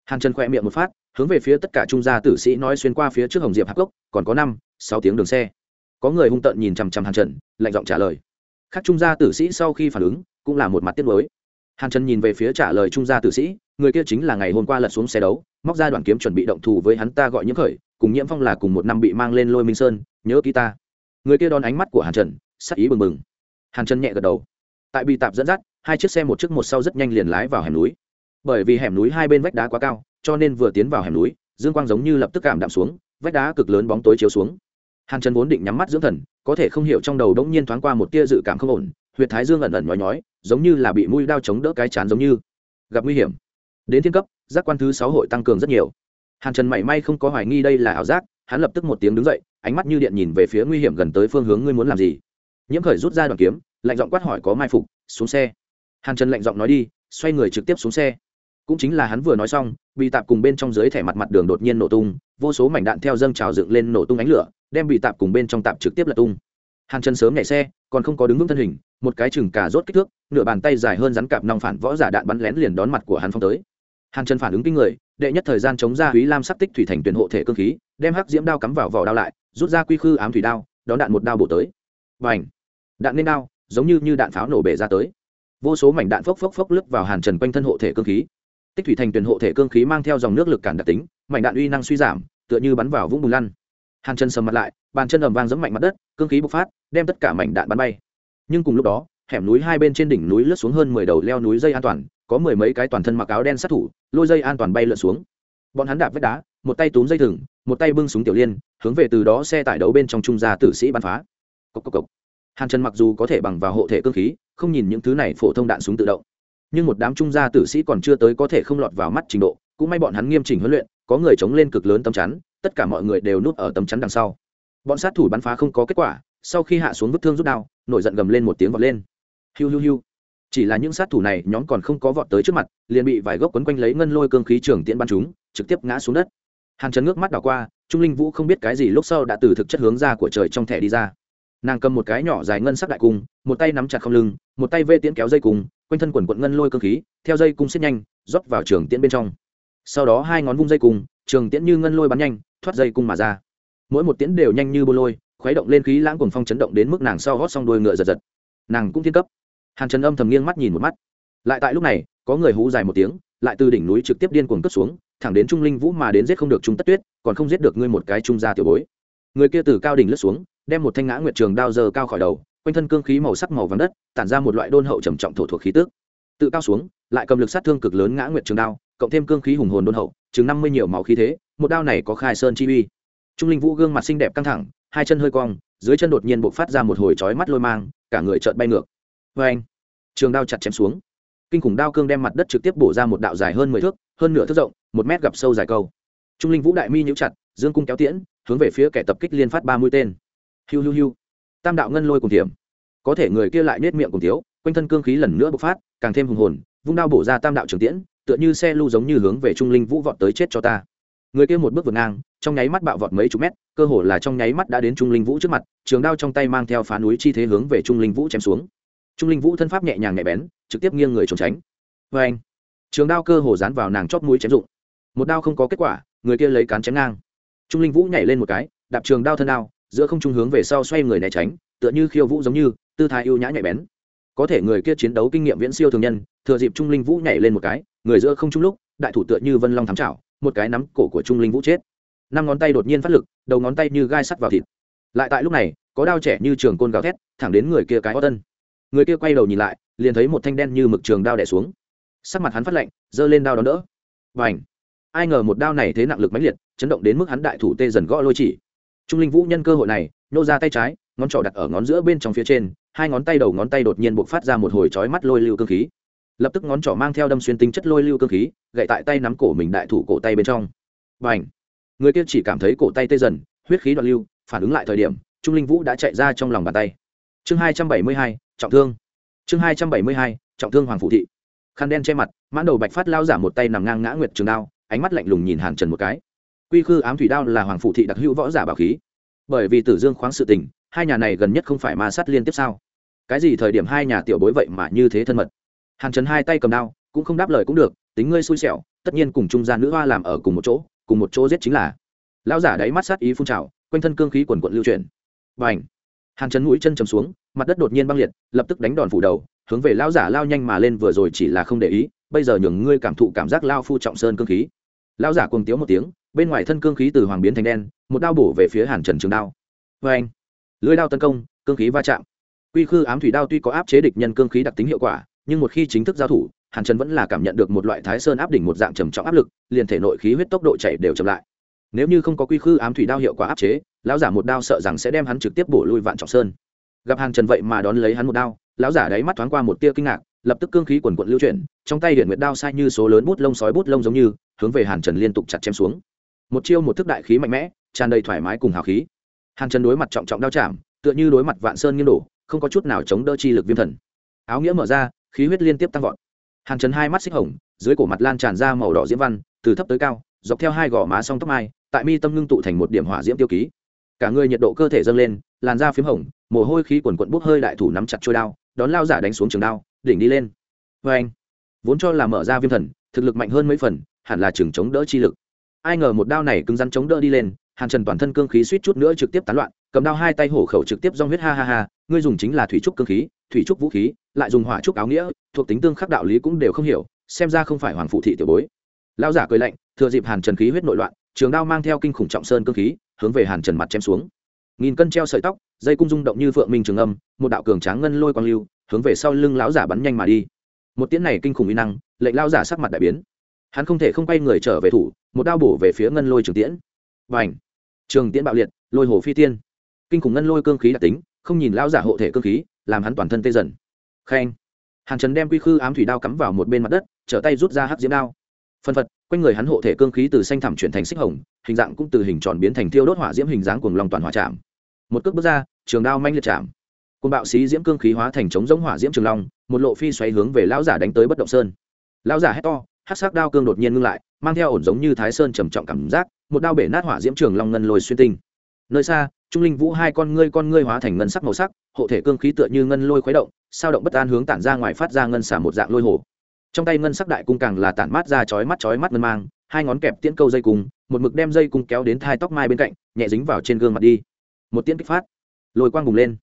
[SPEAKER 1] Hàn trần khoe miệng một phát, hướng về phía tất cả trung gia tử sĩ nói xuyên qua phía trước hồng diệp hạc gốc còn có năm, sáu tiếng đường xe. Có người hung tợn nhìn chằm chằm hàn trần, lạnh giọng trả lời. Khác trung gia tử sĩ sau khi phản ứng, cũng là một mặt tiết mới hàn trần nhìn về phía trả lời trung gia tử sĩ, người kia chính là ngày hôm qua lật xuống xe đấu, móc ra đoạn kiếm chuẩn bị động thù với hắn ta gọi nhiễm khởi, cùng nhiễm phong là cùng một năm bị mang lên lôi minh sơn, nhớ ký ta người kia đón ánh mắt của hàn trần, sắc ý bừng bừng. Hàn trần nhẹ gật đầu. Tại bị tạp dẫn dắt, hai chiếc xe một chiếc một sau rất nhanh liền lái vào hẻm núi. Bởi vì hẻm núi hai bên vách đá quá cao, cho nên vừa tiến vào hẻm núi, dương quang giống như lập tức cảm đạm xuống, vách đá cực lớn bóng tối chiếu xuống. Hàn trần vốn định nhắm mắt dưỡng thần, có thể không hiểu trong đầu đống nhiên thoáng qua một tia dự cảm không ổn, huyệt thái dương ẩn ẩn nhói nhói, giống như là bị mũi đao chống đỡ cái chán giống như. Gặp nguy hiểm. Đến thiên cấp, giác quan thứ sáu hội tăng cường rất nhiều. Hàn trần mảy may không có hoài nghi đây là ảo giác hắn lập tức một tiếng đứng dậy, ánh mắt như điện nhìn về phía nguy hiểm gần tới phương hướng ngươi muốn làm gì? Nhiễm khởi rút ra đoàn kiếm, lạnh giọng quát hỏi có mai phục, xuống xe. Hàn trần lạnh giọng nói đi, xoay người trực tiếp xuống xe. Cũng chính là hắn vừa nói xong, bị tạp cùng bên trong dưới thẻ mặt mặt đường đột nhiên nổ tung, vô số mảnh đạn theo dâng trào dựng lên nổ tung ánh lửa, đem bị tạp cùng bên trong tạp trực tiếp lật tung. Hàn chân sớm nhảy xe, còn không có đứng vững thân hình, một cái chừng cả rốt kích thước, nửa bàn tay dài hơn rắn cạp nòng phản võ giả đạn bắn lén liền đón mặt của hắn phong tới. Hàn chân phản ứng kinh người đệ nhất thời gian chống ra húy lam sắc tích thủy thành tuyển hộ thể cơ khí, đem hắc diễm đao cắm vào vỏ đao lại, rút ra quy khư ám thủy đao, đón đạn một đao bổ tới. Và ảnh đạn lên đao, giống như như đạn pháo nổ bể ra tới. Vô số mảnh đạn phốc phốc phốc lướt vào hàn trần quanh thân hộ thể cơ khí. Tích thủy thành tuyển hộ thể cơ khí mang theo dòng nước lực cản đặc tính, mảnh đạn uy năng suy giảm, tựa như bắn vào vũng bùn lăn. Hàn chân sầm mặt lại, bàn chân ầm vang giẫm mạnh mặt đất cương khí bộc phát, đem tất cả mảnh đạn bắn bay. Nhưng cùng lúc đó, hẻm núi hai bên trên đỉnh núi lướt xuống hơn mười đầu leo núi dây an toàn có mười mấy cái toàn thân mặc áo đen sát thủ, lôi dây an toàn bay lượn xuống. Bọn hắn đạp vách đá, một tay túm dây thừng, một tay bưng súng tiểu liên, hướng về từ đó xe tải đấu bên trong trung gia tử sĩ bắn phá. Cốc cốc cốc. hàn trần mặc dù có thể bằng vào hộ thể cơ khí, không nhìn những thứ này phổ thông đạn súng tự động. Nhưng một đám trung gia tử sĩ còn chưa tới có thể không lọt vào mắt trình độ, cũng may bọn hắn nghiêm chỉnh huấn luyện, có người chống lên cực lớn tấm chắn, tất cả mọi người đều núp ở tấm chắn đằng sau. Bọn sát thủ bắn phá không có kết quả, sau khi hạ xuống vết thương rút đao, nổi giận gầm lên một tiếng vọt lên. Hiu hiu hiu chỉ là những sát thủ này nhóm còn không có vọt tới trước mặt, liền bị vài gốc quấn quanh lấy ngân lôi cương khí trường tiễn bắn chúng, trực tiếp ngã xuống đất. Hàn trần ngước mắt đảo qua, trung linh vũ không biết cái gì lúc sau đã từ thực chất hướng ra của trời trong thẻ đi ra. Nàng cầm một cái nhỏ dài ngân sắc đại cung, một tay nắm chặt không lưng, một tay vê tiễn kéo dây cung, quanh thân quần quận ngân lôi cơ khí, theo dây cung xiết nhanh, rót vào trường tiễn bên trong. Sau đó hai ngón vung dây cung, trường tiễn như ngân lôi bắn nhanh, thoát dây cung mà ra. Mỗi một tiễn đều nhanh như bô lôi, khuấy động lên khí lãng cùng phong chấn động đến mức nàng sau hót xong đôi ngựa giật giật. Nàng cũng thiên cấp hàn trần âm thầm nghiêng mắt nhìn một mắt lại tại lúc này có người hú dài một tiếng lại từ đỉnh núi trực tiếp điên cuồng cất xuống thẳng đến trung linh vũ mà đến giết không được trung tất tuyết còn không giết được ngươi một cái trung gia tiểu bối người kia từ cao đỉnh lướt xuống đem một thanh ngã nguyệt trường đao giờ cao khỏi đầu quanh thân cương khí màu sắc màu vàng đất tản ra một loại đôn hậu trầm trọng thổ thuộc khí tước tự cao xuống lại cầm lực sát thương cực lớn ngã nguyệt trường đao cộng thêm cương khí hùng hồn đôn hậu chừng năm mươi nhiều máu khí thế một đao này có khai sơn chi uy trung linh vũ gương mặt xinh đẹp căng thẳng hai chân hơi cong dưới chân đột nhiên bộc phát ra một hồi chói mắt lôi mang cả người trợn bay ngược vê anh, trường đao chặt chém xuống. Kinh khủng đao cương đem mặt đất trực tiếp bổ ra một đạo dài hơn mười thước, hơn nửa thước rộng, một mét gặp sâu dài câu. Trung linh vũ đại mi nhũ chặt, dương cung kéo tiễn, hướng về phía kẻ tập kích liên phát ba mũi tên. Hiu hiu hiu. Tam đạo ngân lôi cùng thiểm có thể người kia lại nết miệng cùng thiếu, quanh thân cương khí lần nữa bộc phát, càng thêm hùng hồn, vung đao bổ ra tam đạo trường tiễn, tựa như xe lưu giống như hướng về trung linh vũ vọt tới chết cho ta. Người kia một bước vượt ngang, trong nháy mắt bạo vọt mấy chục mét, cơ hồ là trong nháy mắt đã đến trung linh vũ trước mặt, trường đao trong tay mang theo phá núi chi thế hướng về trung linh vũ chém xuống trung linh vũ thân pháp nhẹ nhàng nhẹ bén, trực tiếp nghiêng người trốn tránh. Vê anh, trường đao cơ hồ dán vào nàng chót mũi chém rụng một đao không có kết quả, người kia lấy cán chém ngang. Trung linh vũ nhảy lên một cái, đạp trường đao thân đao, giữa không trung hướng về sau xoay người né tránh, tựa như khiêu vũ giống như, tư thái ưu nhã nhạy bén. Có thể người kia chiến đấu kinh nghiệm viễn siêu thường nhân, thừa dịp trung linh vũ nhảy lên một cái, người giữa không trung lúc, đại thủ tựa như vân long thám trảo một cái nắm cổ của trung linh vũ chết. Năm ngón tay đột nhiên phát lực, đầu ngón tay như gai sắt vào thịt. Lại tại lúc này, có đao trẻ như trường côn gào thét, thẳng đến người kia cái hót tân người kia quay đầu nhìn lại, liền thấy một thanh đen như mực trường đao đẻ xuống. Sắc mặt hắn phát lạnh, giơ lên đao đón đỡ. Và ảnh ai ngờ một đao này thế nặng lực mãnh liệt, chấn động đến mức hắn đại thủ tê dần gõ lôi chỉ. Trung linh vũ nhân cơ hội này, nhô ra tay trái, ngón trỏ đặt ở ngón giữa bên trong phía trên, hai ngón tay đầu ngón tay đột nhiên buộc phát ra một hồi chói mắt lôi lưu cơ khí. Lập tức ngón trỏ mang theo đâm xuyên tinh chất lôi lưu cơ khí gậy tại tay nắm cổ mình đại thủ cổ tay bên trong. Và ảnh người kia chỉ cảm thấy cổ tay tê dần, huyết khí đoạn lưu, phản ứng lại thời điểm, trung linh vũ đã chạy ra trong lòng bàn tay chương hai trăm bảy mươi hai, trọng thương. Chương hai trăm bảy mươi hai, trọng thương hoàng phụ thị. Khăn đen che mặt, mãn đầu bạch phát lao giả một tay nằm ngang ngã nguyệt trường đao, ánh mắt lạnh lùng nhìn hàn trần một cái. Quy khư ám thủy đao là hoàng phụ thị đặc hữu võ giả bảo khí. Bởi vì tử dương khoáng sự tình, hai nhà này gần nhất không phải ma sát liên tiếp sao? Cái gì thời điểm hai nhà tiểu bối vậy mà như thế thân mật? Hàn trần hai tay cầm đao, cũng không đáp lời cũng được, tính ngươi xui xẻo, tất nhiên cùng trung gian nữ hoa làm ở cùng một chỗ, cùng một chỗ giết chính là. Lão giả đáy mắt sát ý phun trào, quanh thân cương khí quần quận lưu chuyển. Và ảnh hàn trần mũi chân chầm xuống, mặt đất đột nhiên băng liệt, lập tức đánh đòn phủ đầu, hướng về lão giả lao nhanh mà lên vừa rồi chỉ là không để ý, bây giờ nhường ngươi cảm thụ cảm giác lao phu trọng sơn cương khí. Lão giả cùng tiếu một tiếng, bên ngoài thân cương khí từ hoàng biến thành đen, một đao bổ về phía hàn trần trường đao. Vê anh lưới đao tấn công, cương khí va chạm. Quy khư ám thủy đao tuy có áp chế địch nhân cương khí đặc tính hiệu quả, nhưng một khi chính thức giao thủ, hàn trần vẫn là cảm nhận được một loại thái sơn áp đỉnh một dạng trầm trọng áp lực, liền thể nội khí huyết tốc độ chảy đều chậm lại nếu như không có quy khư ám thủy đao hiệu quả áp chế, lão giả một đao sợ rằng sẽ đem hắn trực tiếp bổ lui vạn trọng sơn. Gặp hàn trần vậy mà đón lấy hắn một đao, lão giả đáy mắt thoáng qua một tia kinh ngạc, lập tức cương khí quần quận lưu chuyển, trong tay điện nguyệt đao sai như số lớn bút lông sói bút lông giống như, hướng về hàn trần liên tục chặt chém xuống. Một chiêu một thức đại khí mạnh mẽ, tràn đầy thoải mái cùng hào khí. Hàn trần đối mặt trọng trọng đao chạm, tựa như đối mặt vạn sơn nghiêng đổ, không có chút nào chống đỡ chi lực viêm thần. Áo nghĩa mở ra, khí huyết liên tiếp tăng vọt. Hàn trần hai mắt xích hồng, dưới cổ mặt lan tràn ra màu đỏ diễm văn, từ thấp tới cao, dọc theo hai gò má song tóc mai tại mi tâm ngưng tụ thành một điểm hỏa diễm tiêu ký. Cả người nhiệt độ cơ thể dâng lên, làn da p h í m hồng, mồ hôi khí quần quận bốc hơi đại thủ nắm chặt trôi đao, đón lao giả đánh xuống trường đao, đỉnh đi lên. Vê anh, vốn cho là mở ra viêm thần, thực lực mạnh hơn mấy phần, hẳn là chừng chống đỡ chi lực. Ai ngờ một đao này cứng rắn chống đỡ đi lên, hàn trần toàn thân cương khí suýt chút nữa trực tiếp tán loạn, cầm đao hai tay hổ khẩu trực tiếp dong huyết ha ha ha, ngươi dùng chính là thủy trúc cương khí, thủy trúc vũ khí, lại dùng hỏa trúc áo nghĩa, thuộc tính tương khắc đạo lý cũng đều không hiểu, xem ra không phải hoàng phụ thị tiểu bối. Lao giả cười lạnh, thừa dịp hàn trần khí huyết nội loạn trường đao mang theo kinh khủng trọng sơn cương khí, hướng về hàn trần mặt chém xuống. Nghìn cân treo sợi tóc, dây cung rung động như phượng minh trường âm, một đạo cường tráng ngân lôi quang lưu, hướng về sau lưng lão giả bắn nhanh mà đi. Một tiếng này kinh khủng uy năng, lệnh lao giả sắc mặt đại biến. Hắn không thể không quay người trở về thủ, một đao bổ về phía ngân lôi trường tiễn. Và ảnh trường tiễn bạo liệt, lôi hồ phi tiên. Kinh khủng ngân lôi cương khí đặc tính, không nhìn lão giả hộ thể cương khí, làm hắn toàn thân tê dần. Khen! Hàn trần đem quy khư ám thủy đao cắm vào một bên mặt đất, trở tay rút ra hắc diễm đao. Phân phật quanh người hắn hộ thể cương khí từ xanh thẳm chuyển thành xích hồng, hình dạng cũng từ hình tròn biến thành thiêu đốt hỏa diễm hình dáng cuồng lòng toàn hỏa chạm. Một cước bước ra, trường đao manh liệt chạm. Côn bạo xí diễm cương khí hóa thành chống giống hỏa diễm trường long, một lộ phi xoáy hướng về lão giả đánh tới bất động sơn. Lão giả hét to, hắc sắc đao cương đột nhiên ngưng lại, mang theo ổn giống như thái sơn trầm trọng cảm giác, một đao bể nát hỏa diễm trường long ngân lồi xuyên tinh. Nơi xa, trung linh vũ hai con ngươi con ngươi hóa thành ngân sắc màu sắc, hộ thể cương khí tựa như ngân lôi khuấy động, sao động bất an hướng tản ra ngoài phát ra ngân xả một dạng lôi hồ trong tay ngân sắc đại cung càng là tản mát ra chói mắt chói mắt ngân mang, hai ngón kẹp tiễn câu dây cung một mực đem dây cung kéo đến thai tóc mai bên cạnh, nhẹ dính vào trên gương mặt đi. Một tiễn kích phát, lôi quang bùng lên.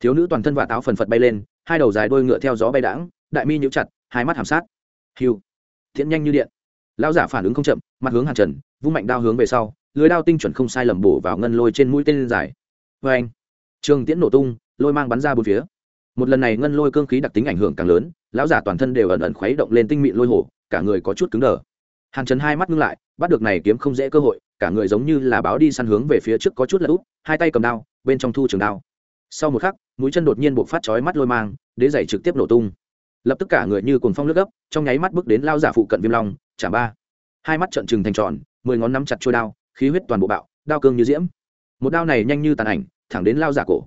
[SPEAKER 1] Thiếu nữ toàn thân và táo phần phật bay lên, hai đầu dài đôi ngựa theo gió bay đãng, đại mi nhũ chặt, hai mắt hàm sát. Hiu, tiễn nhanh như điện. Lão giả phản ứng không chậm, mặt hướng hàn trần, vung mạnh đao hướng về sau, lưới đao tinh chuẩn không sai lầm bổ vào ngân lôi trên mũi tên dài. Vê anh trường tiễn nổ tung, lôi mang bắn ra bốn phía. Một lần này ngân lôi cương khí đặc tính ảnh hưởng càng lớn lão giả toàn thân đều ẩn ẩn khuấy động lên tinh mịn lôi hổ cả người có chút cứng đờ. Hàn trần hai mắt ngưng lại, bắt được này kiếm không dễ cơ hội, cả người giống như là báo đi săn hướng về phía trước có chút là úp, hai tay cầm đao, bên trong thu trường đao. Sau một khắc, mũi chân đột nhiên buộc phát chói mắt lôi mang, đế giày trực tiếp nổ tung. Lập tức cả người như cồn phong nước gấp, trong nháy mắt bước đến lao giả phụ cận viêm long chả ba. Hai mắt trợn trừng thành tròn, mười ngón nắm chặt trôi đao, khí huyết toàn bộ bạo, đao cương như diễm. Một đao này nhanh như tàn ảnh, thẳng đến lao giả cổ.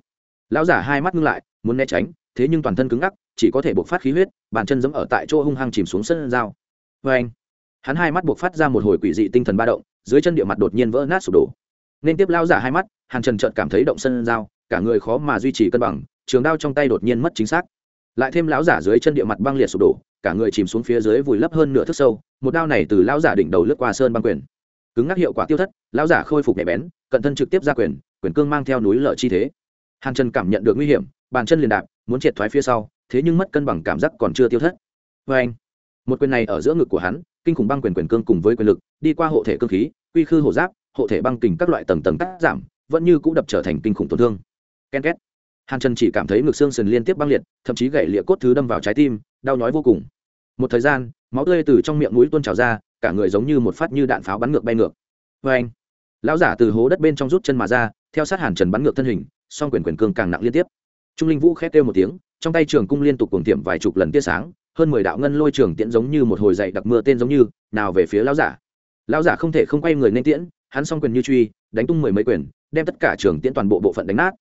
[SPEAKER 1] Lao giả hai mắt ngưng lại, muốn né tránh, thế nhưng toàn thân cứng ngắc chỉ có thể buộc phát khí huyết, bàn chân giẫm ở tại chỗ hung hăng chìm xuống sân dao vê anh, hắn hai mắt buộc phát ra một hồi quỷ dị tinh thần ba động, dưới chân địa mặt đột nhiên vỡ nát sụp đổ. Nên tiếp lao giả hai mắt, hàn trần trợt cảm thấy động sân dao cả người khó mà duy trì cân bằng, trường đao trong tay đột nhiên mất chính xác. Lại thêm lão giả dưới chân địa mặt băng liệt sụp đổ, cả người chìm xuống phía dưới vùi lấp hơn nửa thước sâu, một đao này từ lão giả đỉnh đầu lướt qua sơn băng quyền. Cứng ngắc hiệu quả tiêu thất, lão giả khôi phục nhạy bén, cận thân trực tiếp ra quyền quyền cương mang theo núi lở chi thế. Hàn trần cảm nhận được nguy hiểm, bàn chân liền đạp, muốn triệt thoái phía sau thế nhưng mất cân bằng cảm giác còn chưa tiêu thất. Vê anh, một quyền này ở giữa ngực của hắn, kinh khủng băng quyền quyền cương cùng với quyền lực, đi qua hộ thể cương khí, quy khư hộ giáp, hộ thể băng kình các loại tầng tầng cắt giảm, vẫn như cũng đập trở thành kinh khủng tổn thương. Ken két. Hàn trần chỉ cảm thấy ngực xương sườn liên tiếp băng liệt, thậm chí gãy lịa cốt thứ đâm vào trái tim, đau nhói vô cùng. Một thời gian, máu tươi từ trong miệng mũi tuôn trào ra, cả người giống như một phát như đạn pháo bắn ngược bay ngược. Vê anh, lão giả từ hố đất bên trong rút chân mà ra, theo sát hàn trần bắn ngược thân hình, song quyền quyền cương càng nặng liên tiếp. Trung linh vũ khét kêu một tiếng trong tay trường cung liên tục cuồng tiệm vài chục lần tia sáng, hơn mười đạo ngân lôi trường tiễn giống như một hồi dậy đặc mưa tên giống như, nào về phía lão giả. Lão giả không thể không quay người nên tiễn, hắn song quyền như truy, đánh tung mười mấy quyền, đem tất cả trường tiễn toàn bộ bộ phận đánh nát.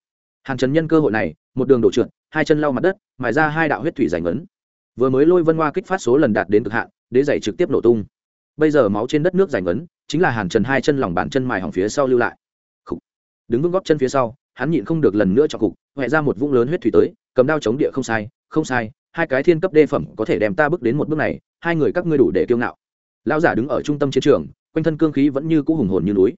[SPEAKER 1] Hàng trần nhân cơ hội này, một đường đổ trượt, hai chân lau mặt đất, mài ra hai đạo huyết thủy giành ấn vừa mới lôi vân hoa kích phát số lần đạt đến cực hạn, đế giày trực tiếp nổ tung. Bây giờ máu trên đất nước giành ấn chính là hàn trần hai chân lòng bàn chân mài hỏng phía sau lưu lại. Đứng vững góp chân phía sau, hắn nhịn không được lần nữa cho cục huệ ra một vũng lớn huyết thủy tới cầm đao chống địa không sai không sai, hai cái thiên cấp đê phẩm có thể đem ta bước đến một bước này, hai người các ngươi đủ để kiêu ngạo. Lão giả đứng ở trung tâm chiến trường, quanh thân cương khí vẫn như cũ hùng hồn như núi.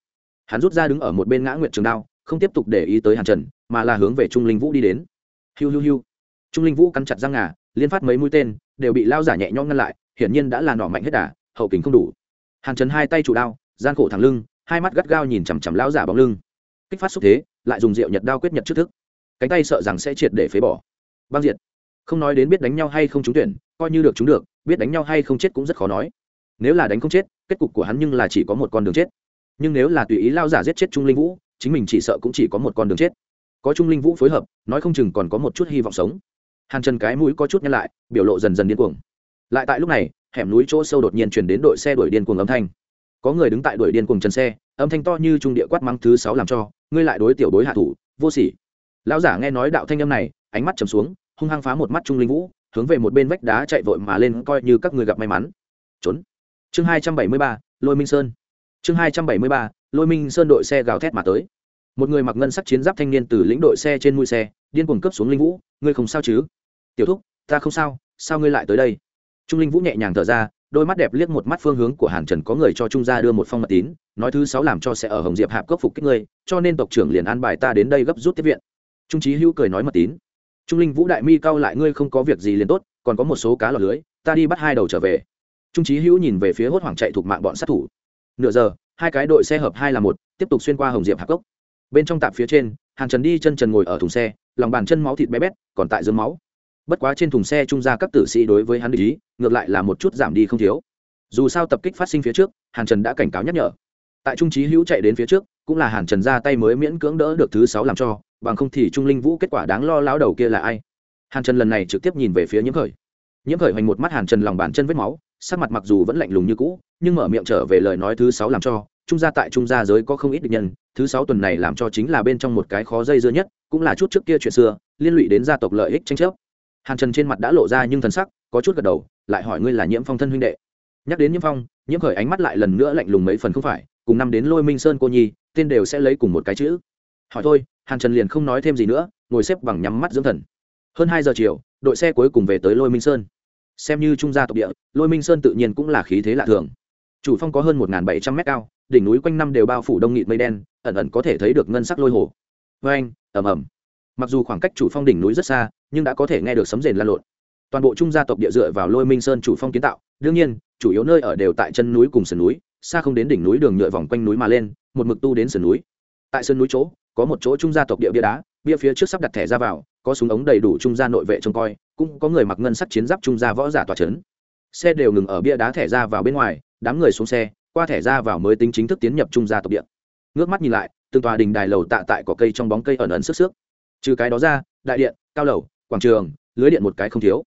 [SPEAKER 1] Hắn rút ra đứng ở một bên ngã nguyện trường đao, không tiếp tục để ý tới hàn trần, mà là hướng về trung linh vũ đi đến. Hiu hiu hiu. Trung linh vũ cắn chặt răng ngà, liên phát mấy mũi tên, đều bị lao giả nhẹ nhõm ngăn lại, hiển nhiên đã là nỏ mạnh hết đà, hậu kính không đủ. Hàn trần hai tay chủ đao, gian khổ thẳng lưng, hai mắt gắt gao nhìn chằm chằm lao giả bóng lưng. Kích phát xúc thế, lại dùng rượu nhật đao quyết nhật trước thức. Cánh tay sợ rằng sẽ triệt để phế bỏ băng diệt. Không nói đến biết đánh nhau hay không trúng tuyển, coi như được trúng được, biết đánh nhau hay không chết cũng rất khó nói. Nếu là đánh không chết, kết cục của hắn nhưng là chỉ có một con đường chết. Nhưng nếu là tùy ý lao giả giết chết trung linh vũ, chính mình chỉ sợ cũng chỉ có một con đường chết. Có trung linh vũ phối hợp, nói không chừng còn có một chút hy vọng sống. Hàn trần cái mũi có chút nhăn lại, biểu lộ dần dần điên cuồng. Lại tại lúc này, hẻm núi chỗ sâu đột nhiên chuyển đến đội xe đuổi điên cuồng âm thanh. Có người đứng tại đuổi điên cuồng chân xe, âm thanh to như trung địa quát mắng thứ sáu làm cho, ngươi lại đối tiểu đối hạ thủ, vô sỉ. Lão giả nghe nói đạo thanh âm này ánh mắt trầm xuống, hung hăng phá một mắt trung linh vũ, hướng về một bên vách đá chạy vội mà lên coi như các người gặp may mắn. Trốn. Chương hai trăm bảy mươi ba, lôi minh sơn. Chương hai trăm bảy mươi ba, lôi minh sơn đội xe gào thét mà tới. Một người mặc ngân sắc chiến giáp thanh niên từ lĩnh đội xe trên mũi xe, điên cuồng cấp xuống linh vũ, ngươi không sao chứ? Tiểu thúc, ta không sao sao ngươi lại tới đây? Trung linh vũ nhẹ nhàng thở ra, đôi mắt đẹp liếc một mắt phương hướng của hàn trần có người cho trung gia đưa một phong mật tín, nói thứ sáu làm cho sẽ ở hồng diệp hạp cấp phục kích ngươi, cho nên tộc trưởng liền an bài ta đến đây gấp rút tiếp viện. Trung trí hữu cười nói mật tín trung linh vũ đại mi cao lại ngươi không có việc gì liền tốt, còn có một số cá lọt lưới, ta đi bắt hai đầu trở về. Trung trí hữu nhìn về phía hốt hoảng chạy thuộc mạng bọn sát thủ. Nửa giờ, hai cái đội xe hợp hai là một, tiếp tục xuyên qua hồng diệp hạc cốc. Bên trong tạp phía trên hàn trần đi chân trần ngồi ở thùng xe, lòng bàn chân máu thịt bé bét, còn tại dưới máu. Bất quá trên thùng xe trung ra các tử sĩ đối với hắn ý, ngược lại là một chút giảm đi không thiếu. Dù sao tập kích phát sinh phía trước hàn trần đã cảnh cáo nhắc nhở. Tại trung trí hữu chạy đến phía trước, cũng là hàn trần ra tay mới miễn cưỡng đỡ được thứ sáu làm cho bằng không thì trung linh vũ kết quả đáng lo lão đầu kia là ai? Hàn trần lần này trực tiếp nhìn về phía nhiễm khởi. Nhiễm khởi hoành một mắt hàn trần lòng bàn chân vết máu, sắc mặt mặc dù vẫn lạnh lùng như cũ, nhưng mở miệng trở về lời nói thứ sáu làm cho, trung gia tại trung gia giới có không ít địch nhân, thứ sáu tuần này làm cho chính là bên trong một cái khó dây dưa nhất, cũng là chút trước kia chuyện xưa, liên lụy đến gia tộc lợi ích tranh chấp. Hàn trần trên mặt đã lộ ra nhưng thần sắc, có chút gật đầu, lại hỏi ngươi là nhiễm phong thân huynh đệ. Nhắc đến nhiễm phong, nhiễm khởi ánh mắt lại lần nữa lạnh lùng mấy phần không phải, cùng năm đến lôi minh sơn cô nhi, tên đều sẽ lấy cùng một cái chữ. Hỏi thôi hàn trần liền không nói thêm gì nữa, ngồi xếp bằng nhắm mắt dưỡng thần. Hơn hai giờ chiều, đội xe cuối cùng về tới lôi minh sơn. Xem như trung gia tộc địa, lôi minh sơn tự nhiên cũng là khí thế lạ thường. Chủ phong có hơn một bảy trăm m cao, đỉnh núi quanh năm đều bao phủ đông nghịt mây đen, ẩn ẩn có thể thấy được ngân sắc lôi hồ. Vê anh ẩm ẩm mặc dù khoảng cách chủ phong đỉnh núi rất xa, nhưng đã có thể nghe được sấm rền lan lộn. Toàn bộ trung gia tộc địa dựa vào lôi minh sơn chủ phong kiến tạo, đương nhiên, chủ yếu nơi ở đều tại chân núi cùng sườn núi, xa không đến đỉnh núi đường nhựa vòng quanh núi mà lên, một mực tu đến sườn núi. Tại sườn núi chỗ có một chỗ trung gia tộc địa bia đá, bia phía trước sắp đặt thẻ ra vào, có súng ống đầy đủ trung gia nội vệ trông coi, cũng có người mặc ngân sắc chiến giáp trung gia võ giả tòa trấn xe đều ngừng ở bia đá thẻ ra vào bên ngoài, đám người xuống xe, qua thẻ ra vào mới tính chính thức tiến nhập trung gia tộc địa. Ngước mắt nhìn lại, từng tòa đình đài lầu tạ tại cỏ cây trong bóng cây ẩn ẩn sức sức trừ cái đó ra, đại điện, cao lầu, quảng trường, lưới điện một cái không thiếu.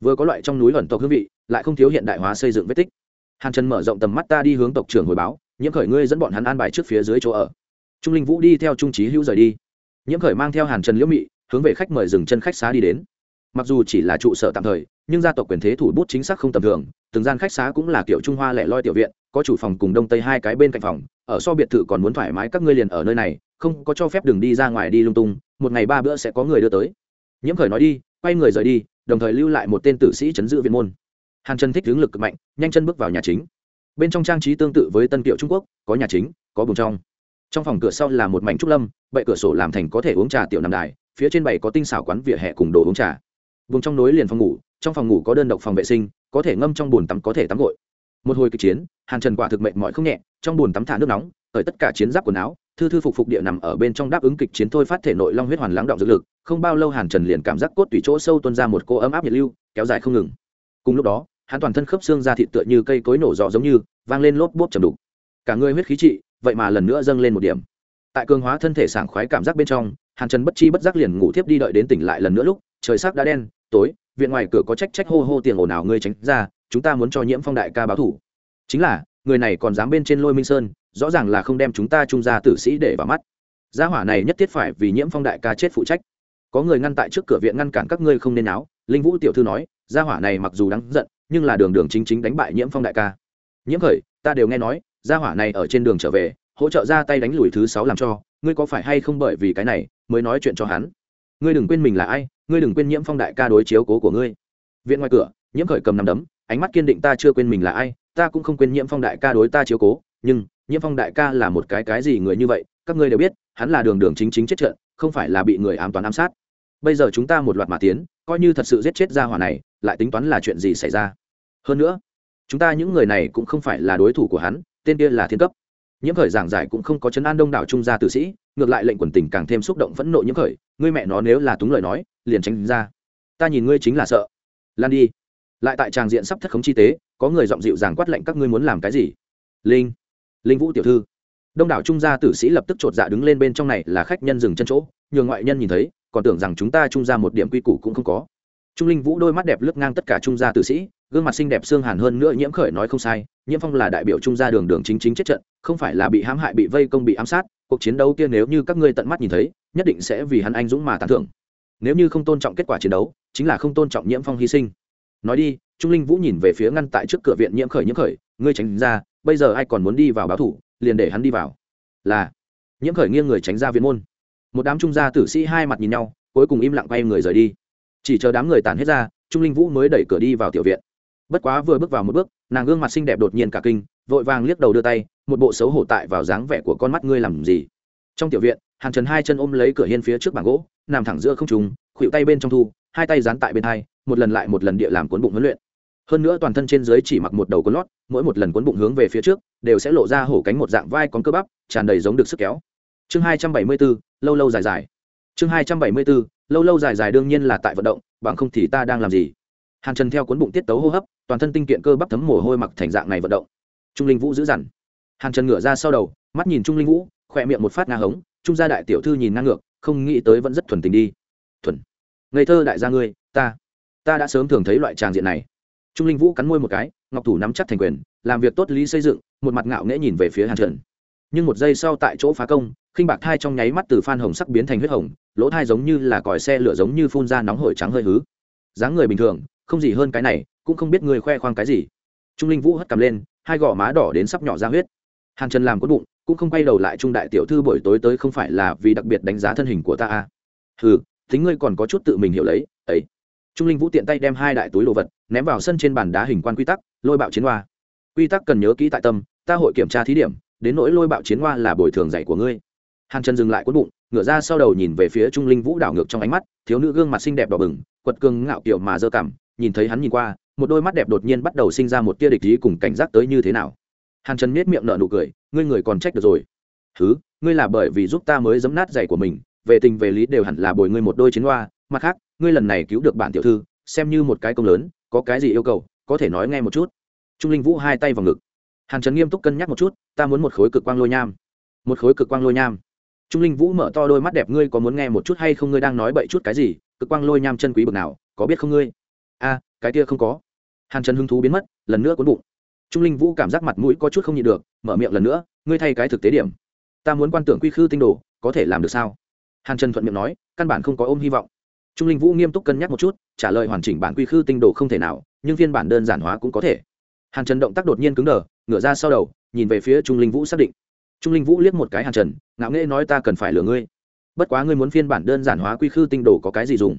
[SPEAKER 1] Vừa có loại trong núi ẩn tộc hương vị, lại không thiếu hiện đại hóa xây dựng vết tích. Hàn trần mở rộng tầm mắt ta đi hướng tộc trưởng hồi báo, nhiễm khởi ngươi dẫn bọn hắn an bài trước phía dưới chỗ ở trung linh vũ đi theo trung trí hữu rời đi. Nhiễm khởi mang theo hàn trần liễu mị, hướng về khách mời dừng chân khách xá đi đến. Mặc dù chỉ là trụ sở tạm thời, nhưng gia tộc quyền thế thủ bút chính xác không tầm thường, từng gian khách xá cũng là kiểu trung hoa lẻ loi tiểu viện, có chủ phòng cùng đông tây hai cái bên cạnh phòng, ở so biệt thự còn muốn thoải mái các ngươi liền ở nơi này, không có cho phép đường đi ra ngoài đi lung tung, một ngày ba bữa sẽ có người đưa tới. Nhiễm khởi nói đi, quay người rời đi, đồng thời lưu lại một tên tử sĩ chấn giữ viện môn. Hàn trần thích hướng lực cực mạnh, nhanh chân bước vào nhà chính. Bên trong trang trí tương tự với tân kiệu trung quốc, có nhà chính, có bùng trong trong phòng cửa sau là một mảnh trúc lâm bậy cửa sổ làm thành có thể uống trà tiểu nằm đài, phía trên bày có tinh xảo quán vỉa hè cùng đồ uống trà. Vùng trong nối liền phòng ngủ, trong phòng ngủ có đơn độc phòng vệ sinh, có thể ngâm trong bồn tắm có thể tắm gội. Một hồi kịch chiến, hàn trần quả thực mệnh mọi không nhẹ, trong bồn tắm thả nước nóng khởi tất cả chiến giáp quần áo, thư thư phục phục địa nằm ở bên trong đáp ứng kịch chiến thôi phát thể nội long huyết hoàn lắng động dược lực, không bao lâu hàn trần liền cảm giác cốt tủy chỗ sâu tuôn ra một cô ấm áp nhiệt lưu, kéo dài không ngừng. Cùng lúc đó, hắn toàn thân khớp xương ra thịt tựa như cây cối nổ rõ giống như, vang lên lốp bốp chầm đục. Cả người huyết khí trị vậy mà lần nữa dâng lên một điểm. Tại cường hóa thân thể sảng khoái cảm giác bên trong, hàn trần bất chi bất giác liền ngủ thiếp đi đợi đến tỉnh lại lần nữa lúc, trời sắc đã đen, tối, viện ngoài cửa có trách trách hô hô tiền ồn ào ngươi tránh ra, chúng ta muốn cho nhiễm phong đại ca báo thủ. Chính là, người này còn dám bên trên lôi minh sơn, rõ ràng là không đem chúng ta trung ra tử sĩ để vào mắt. Gia hỏa này nhất thiết phải vì nhiễm phong đại ca chết phụ trách. Có người ngăn tại trước cửa viện ngăn cản các ngươi không nên áo linh vũ tiểu thư nói, gia hỏa này mặc dù đáng giận, nhưng là đường đường chính chính đánh bại nhiễm phong đại ca. Nhiễm khởi, ta đều nghe nói gia hỏa này ở trên đường trở về, hỗ trợ ra tay đánh lùi thứ sáu làm cho, ngươi có phải hay không bởi vì cái này mới nói chuyện cho hắn? Ngươi đừng quên mình là ai, ngươi đừng quên nhiễm phong đại ca đối chiếu cố của ngươi. Viện ngoài cửa, nhiễm khởi cầm nằm đấm, ánh mắt kiên định ta chưa quên mình là ai, ta cũng không quên nhiễm phong đại ca đối ta chiếu cố, nhưng nhiễm phong đại ca là một cái cái gì người như vậy, các ngươi đều biết, hắn là đường đường chính chính chết trận, không phải là bị người ám toán ám sát. Bây giờ chúng ta một loạt mà tiến, coi như thật sự giết chết gia hỏa này, lại tính toán là chuyện gì xảy ra? Hơn nữa, chúng ta những người này cũng không phải là đối thủ của hắn tên kia là thiên cấp. Nhiễm khởi giảng giải cũng không có chấn an đông đảo trung gia tử sĩ, ngược lại lệnh quần tình càng thêm xúc động phẫn nộ nhiễm khởi, ngươi mẹ nó nếu là túng lời nói, liền tránh ra. Ta nhìn ngươi chính là sợ. Lan đi. Lại tại tràng diện sắp thất khống chi tế, có người giọng dịu dàng quát lệnh các ngươi muốn làm cái gì? Linh linh vũ tiểu thư. Đông đảo trung gia tử sĩ lập tức chột dạ đứng lên bên trong này là khách nhân dừng chân chỗ, nhường ngoại nhân nhìn thấy, còn tưởng rằng chúng ta trung gia một điểm quy củ cũng không có trung linh vũ đôi mắt đẹp lướt ngang tất cả trung gia tử sĩ, gương mặt xinh đẹp xương hàn hơn nữa nhiễm khởi nói không sai, nhiễm phong là đại biểu trung gia đường đường chính chính chết trận, không phải là bị hãm hại, bị vây công, bị ám sát, cuộc chiến đấu kia nếu như các ngươi tận mắt nhìn thấy, nhất định sẽ vì hắn anh dũng mà tán thưởng. Nếu như không tôn trọng kết quả chiến đấu, chính là không tôn trọng nhiễm phong hy sinh. Nói đi, trung linh vũ nhìn về phía ngăn tại trước cửa viện nhiễm khởi nhiễm khởi, ngươi tránh ra, bây giờ ai còn muốn đi vào báo thủ, liền để hắn đi vào. Là, nhiễm khởi nghiêng người tránh ra viện môn. Một đám trung gia tử sĩ hai mặt nhìn nhau, cuối cùng im lặng quay người rời đi chỉ chờ đám người tàn hết ra, trung linh vũ mới đẩy cửa đi vào tiểu viện. Bất quá vừa bước vào một bước, nàng gương mặt xinh đẹp đột nhiên cả kinh, vội vàng liếc đầu đưa tay, một bộ xấu hổ tại vào dáng vẻ của con mắt ngươi làm gì? Trong tiểu viện hàng trần hai chân ôm lấy cửa hiên phía trước bảng gỗ, nằm thẳng giữa không trùng khuỵu tay bên trong thu, hai tay dán tại bên hai, một lần lại một lần địa làm cuốn bụng huấn luyện. Hơn nữa toàn thân trên dưới chỉ mặc một đầu cuốn lót, mỗi một lần cuốn bụng hướng về phía trước, đều sẽ lộ ra hổ cánh một dạng vai con cơ bắp, tràn đầy giống được sức kéo. Chương hai trăm bảy mươi bốn lâu lâu dài dài. Chương hai trăm bảy mươi bốn lâu lâu dài dài đương nhiên là tại vận động, bằng không thì ta đang làm gì? Hàn trần theo cuốn bụng tiết tấu hô hấp, toàn thân tinh kiện cơ bắp thấm mồ hôi mặc thành dạng này vận động. Trung linh vũ giữ dằn. Hàn trần ngửa ra sau đầu, mắt nhìn trung linh vũ, khỏe miệng một phát nga hống, trung gia đại tiểu thư nhìn ngang ngược, không nghĩ tới vẫn rất thuần tình đi. Thuần. Ngây thơ đại gia ngươi, ta ta đã sớm thường thấy loại tràng diện này. Trung linh vũ cắn môi một cái, ngọc thủ nắm chắc thành quyền, làm việc tốt lý xây dựng, một mặt ngạo nghễ nhìn về phía hàn trần. Nhưng một giây sau tại chỗ phá công khinh bạc thai trong nháy mắt từ phan hồng sắc biến thành huyết hồng, lỗ thai giống như là còi xe lửa giống như phun ra nóng hổi trắng hơi hứ. Dáng người bình thường, không gì hơn cái này, cũng không biết người khoe khoang cái gì. Trung linh vũ hất cầm lên, hai gò má đỏ đến sắp nhỏ ra huyết. Hàn trần làm cốt bụng, cũng không quay đầu lại trung đại tiểu thư buổi tối tới không phải là vì đặc biệt đánh giá thân hình của ta à. ừ tính ngươi còn có chút tự mình hiểu lấy, ấy. Trung linh vũ tiện tay đem hai đại túi đồ vật ném vào sân trên bàn đá hình quan quy tắc, lôi bạo chiến hoa. Quy tắc cần nhớ kỹ tại tâm, ta hội kiểm tra thí điểm, đến nỗi lôi bạo chiến hoa là bồi thường dạy của ngươi hàn trần dừng lại cuốn bụng, ngửa ra sau đầu nhìn về phía trung linh vũ đảo ngược trong ánh mắt, thiếu nữ gương mặt xinh đẹp đỏ bừng, quật cường ngạo kiểu mà dơ cảm nhìn thấy hắn nhìn qua, một đôi mắt đẹp đột nhiên bắt đầu sinh ra một tia địch ý cùng cảnh giác tới như thế nào. Hàn trần miết miệng nở nụ cười, ngươi người còn trách được rồi. Thứ ngươi là bởi vì giúp ta mới giấm nát giày của mình, về tình về lý đều hẳn là bồi ngươi một đôi chiến hoa, mặt khác, ngươi lần này cứu được bản tiểu thư, xem như một cái công lớn, có cái gì yêu cầu, có thể nói nghe một chút. Trung linh vũ hai tay vào ngực. Hàn trần nghiêm túc cân nhắc một chút, ta muốn một khối cực quang lôi nham. Một khối cực quang lôi nham trung linh vũ mở to đôi mắt đẹp, ngươi có muốn nghe một chút hay không? Ngươi đang nói bậy chút cái gì? Cực quang lôi nham chân quý bực nào, có biết không ngươi? A, cái kia không có. Hàn trần hứng thú biến mất, lần nữa cuốn bụng. Trung linh vũ cảm giác mặt mũi có chút không nhịn được, mở miệng lần nữa, ngươi thay cái thực tế điểm. Ta muốn quan tưởng quy khư tinh đồ, có thể làm được sao? Hàn trần thuận miệng nói, căn bản không có ôm hy vọng. Trung linh vũ nghiêm túc cân nhắc một chút, trả lời hoàn chỉnh bản quy khư tinh đồ không thể nào, nhưng phiên bản đơn giản hóa cũng có thể. Hàn trần động tác đột nhiên cứng đờ, ngửa ra sau đầu, nhìn về phía trung linh vũ xác định trung linh vũ liếc một cái hàn trần, ngạo nghễ nói ta cần phải lừa ngươi. Bất quá ngươi muốn phiên bản đơn giản hóa quy khư tinh đồ có cái gì dùng?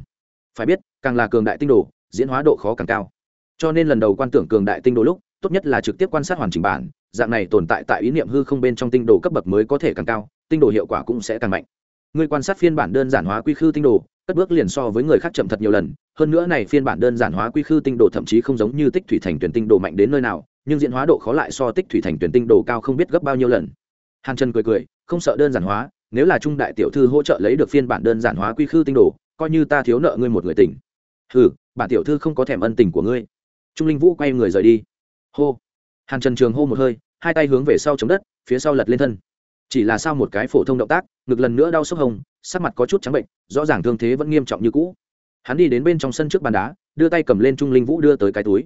[SPEAKER 1] Phải biết, càng là cường đại tinh đồ, diễn hóa độ khó càng cao. Cho nên lần đầu quan tưởng cường đại tinh đồ lúc, tốt nhất là trực tiếp quan sát hoàn chỉnh bản, dạng này tồn tại tại ý niệm hư không bên trong tinh đồ cấp bậc mới có thể càng cao, tinh đồ hiệu quả cũng sẽ càng mạnh. Ngươi quan sát phiên bản đơn giản hóa quy khư tinh đồ, cất bước liền so với người khác chậm thật nhiều lần, hơn nữa này phiên bản đơn giản hóa quy khư tinh đồ thậm chí không giống như tích thủy thành tuyển tinh đồ mạnh đến nơi nào, nhưng diễn hóa độ khó lại so tích thủy thành tuyển tinh đồ cao không biết gấp bao nhiêu lần hàn trần cười cười, không sợ đơn giản hóa, nếu là trung đại tiểu thư hỗ trợ lấy được phiên bản đơn giản hóa quy khư tinh đồ, coi như ta thiếu nợ ngươi một người tình ừ bản tiểu thư không có thèm ân tình của ngươi. Trung linh vũ quay người rời đi. Hô. Hàn trần trường hô một hơi, hai tay hướng về sau chống đất, phía sau lật lên thân. Chỉ là sau một cái phổ thông động tác, ngực lần nữa đau sốc hồng, sắc mặt có chút trắng bệnh, rõ ràng thương thế vẫn nghiêm trọng như cũ. Hắn đi đến bên trong sân trước bàn đá, đưa tay cầm lên trung linh vũ đưa tới cái túi.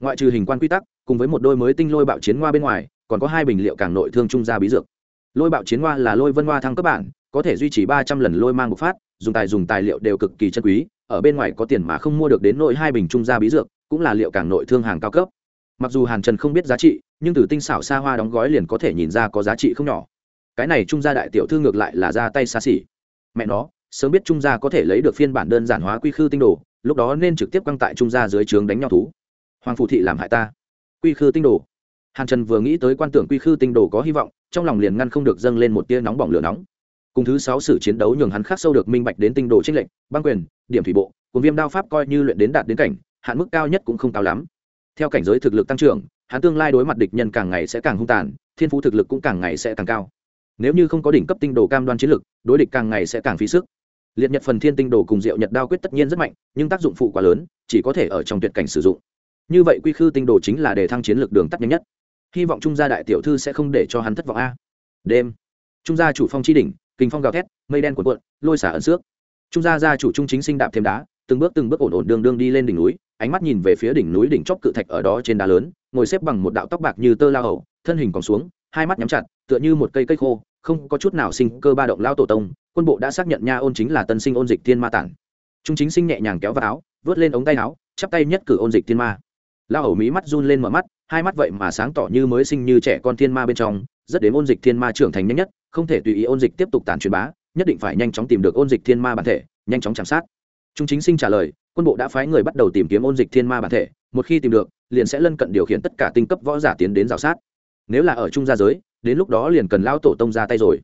[SPEAKER 1] Ngoại trừ hình quan quy tắc, cùng với một đôi mới tinh lôi bạo chiến ngoa bên ngoài, còn có hai bình liệu càng nội thương trung gia bí dược lôi bạo chiến hoa là lôi vân hoa thăng cấp bản, có thể duy trì ba trăm lần lôi mang bộc phát, dùng tài dùng tài liệu đều cực kỳ chân quý, ở bên ngoài có tiền mà không mua được đến nội hai bình trung gia bí dược, cũng là liệu càng nội thương hàng cao cấp. Mặc dù hàn trần không biết giá trị, nhưng từ tinh xảo xa hoa đóng gói liền có thể nhìn ra có giá trị không nhỏ. Cái này trung gia đại tiểu thư ngược lại là ra tay xa xỉ. Mẹ nó, sớm biết trung gia có thể lấy được phiên bản đơn giản hóa quy khư tinh đồ, lúc đó nên trực tiếp căng tại trung gia dưới trướng đánh nhau thú. Hoàng phụ thị làm hại ta. Quy khư tinh đồ hàn trần vừa nghĩ tới quan tưởng quy khư tinh đồ có hy vọng, trong lòng liền ngăn không được dâng lên một tia nóng bỏng lửa nóng. Cùng thứ sáu sử chiến đấu nhường hắn khắc sâu được minh bạch đến tinh đồ trích lệnh băng quyền, điểm thủy bộ, cùng viêm đao pháp coi như luyện đến đạt đến cảnh, hạn mức cao nhất cũng không cao lắm. Theo cảnh giới thực lực tăng trưởng, hắn tương lai đối mặt địch nhân càng ngày sẽ càng hung tàn, thiên phú thực lực cũng càng ngày sẽ càng cao. Nếu như không có đỉnh cấp tinh đồ cam đoan chiến lực, đối địch càng ngày sẽ càng phí sức. Liệt nhật phần thiên tinh đồ cùng diệu nhật đao quyết tất nhiên rất mạnh, nhưng tác dụng phụ quá lớn, chỉ có thể ở trong tuyệt cảnh sử dụng. Như vậy quy khư tinh đồ chính là để thăng chiến lược đường tắt nhanh nhất hy vọng trung gia đại tiểu thư sẽ không để cho hắn thất vọng a. Đêm, trung gia chủ phong chi đỉnh kinh phong gào thét, mây đen cuộn cuộn, lôi xả ẩn xước. Trung gia gia chủ trung chính sinh đạp thêm đá, từng bước từng bước ổn ổn đường đường đi lên đỉnh núi, ánh mắt nhìn về phía đỉnh núi đỉnh chóp cự thạch ở đó trên đá lớn, ngồi xếp bằng một đạo tóc bạc như tơ lao hầu, thân hình còn xuống, hai mắt nhắm chặt, tựa như một cây cây khô, không có chút nào sinh cơ ba động lao tổ tông, quân bộ đã xác nhận nha ôn chính là tân sinh ôn dịch thiên ma tản. Trung chính sinh nhẹ nhàng kéo vào áo, vớt lên ống tay áo, chắp tay nhất cử ôn dịch thiên ma. Lao hầu mí mắt run lên mở mắt hai mắt vậy mà sáng tỏ như mới sinh như trẻ con thiên ma bên trong, rất đến ôn dịch thiên ma trưởng thành nhanh nhất, không thể tùy ý ôn dịch tiếp tục tàn truyền bá, nhất định phải nhanh chóng tìm được ôn dịch thiên ma bản thể, nhanh chóng chạm sát. Trung chính sinh trả lời, quân bộ đã phái người bắt đầu tìm kiếm ôn dịch thiên ma bản thể, một khi tìm được, liền sẽ lân cận điều khiển tất cả tinh cấp võ giả tiến đến rào sát. Nếu là ở trung gia giới, đến lúc đó liền cần lao tổ tông ra tay rồi.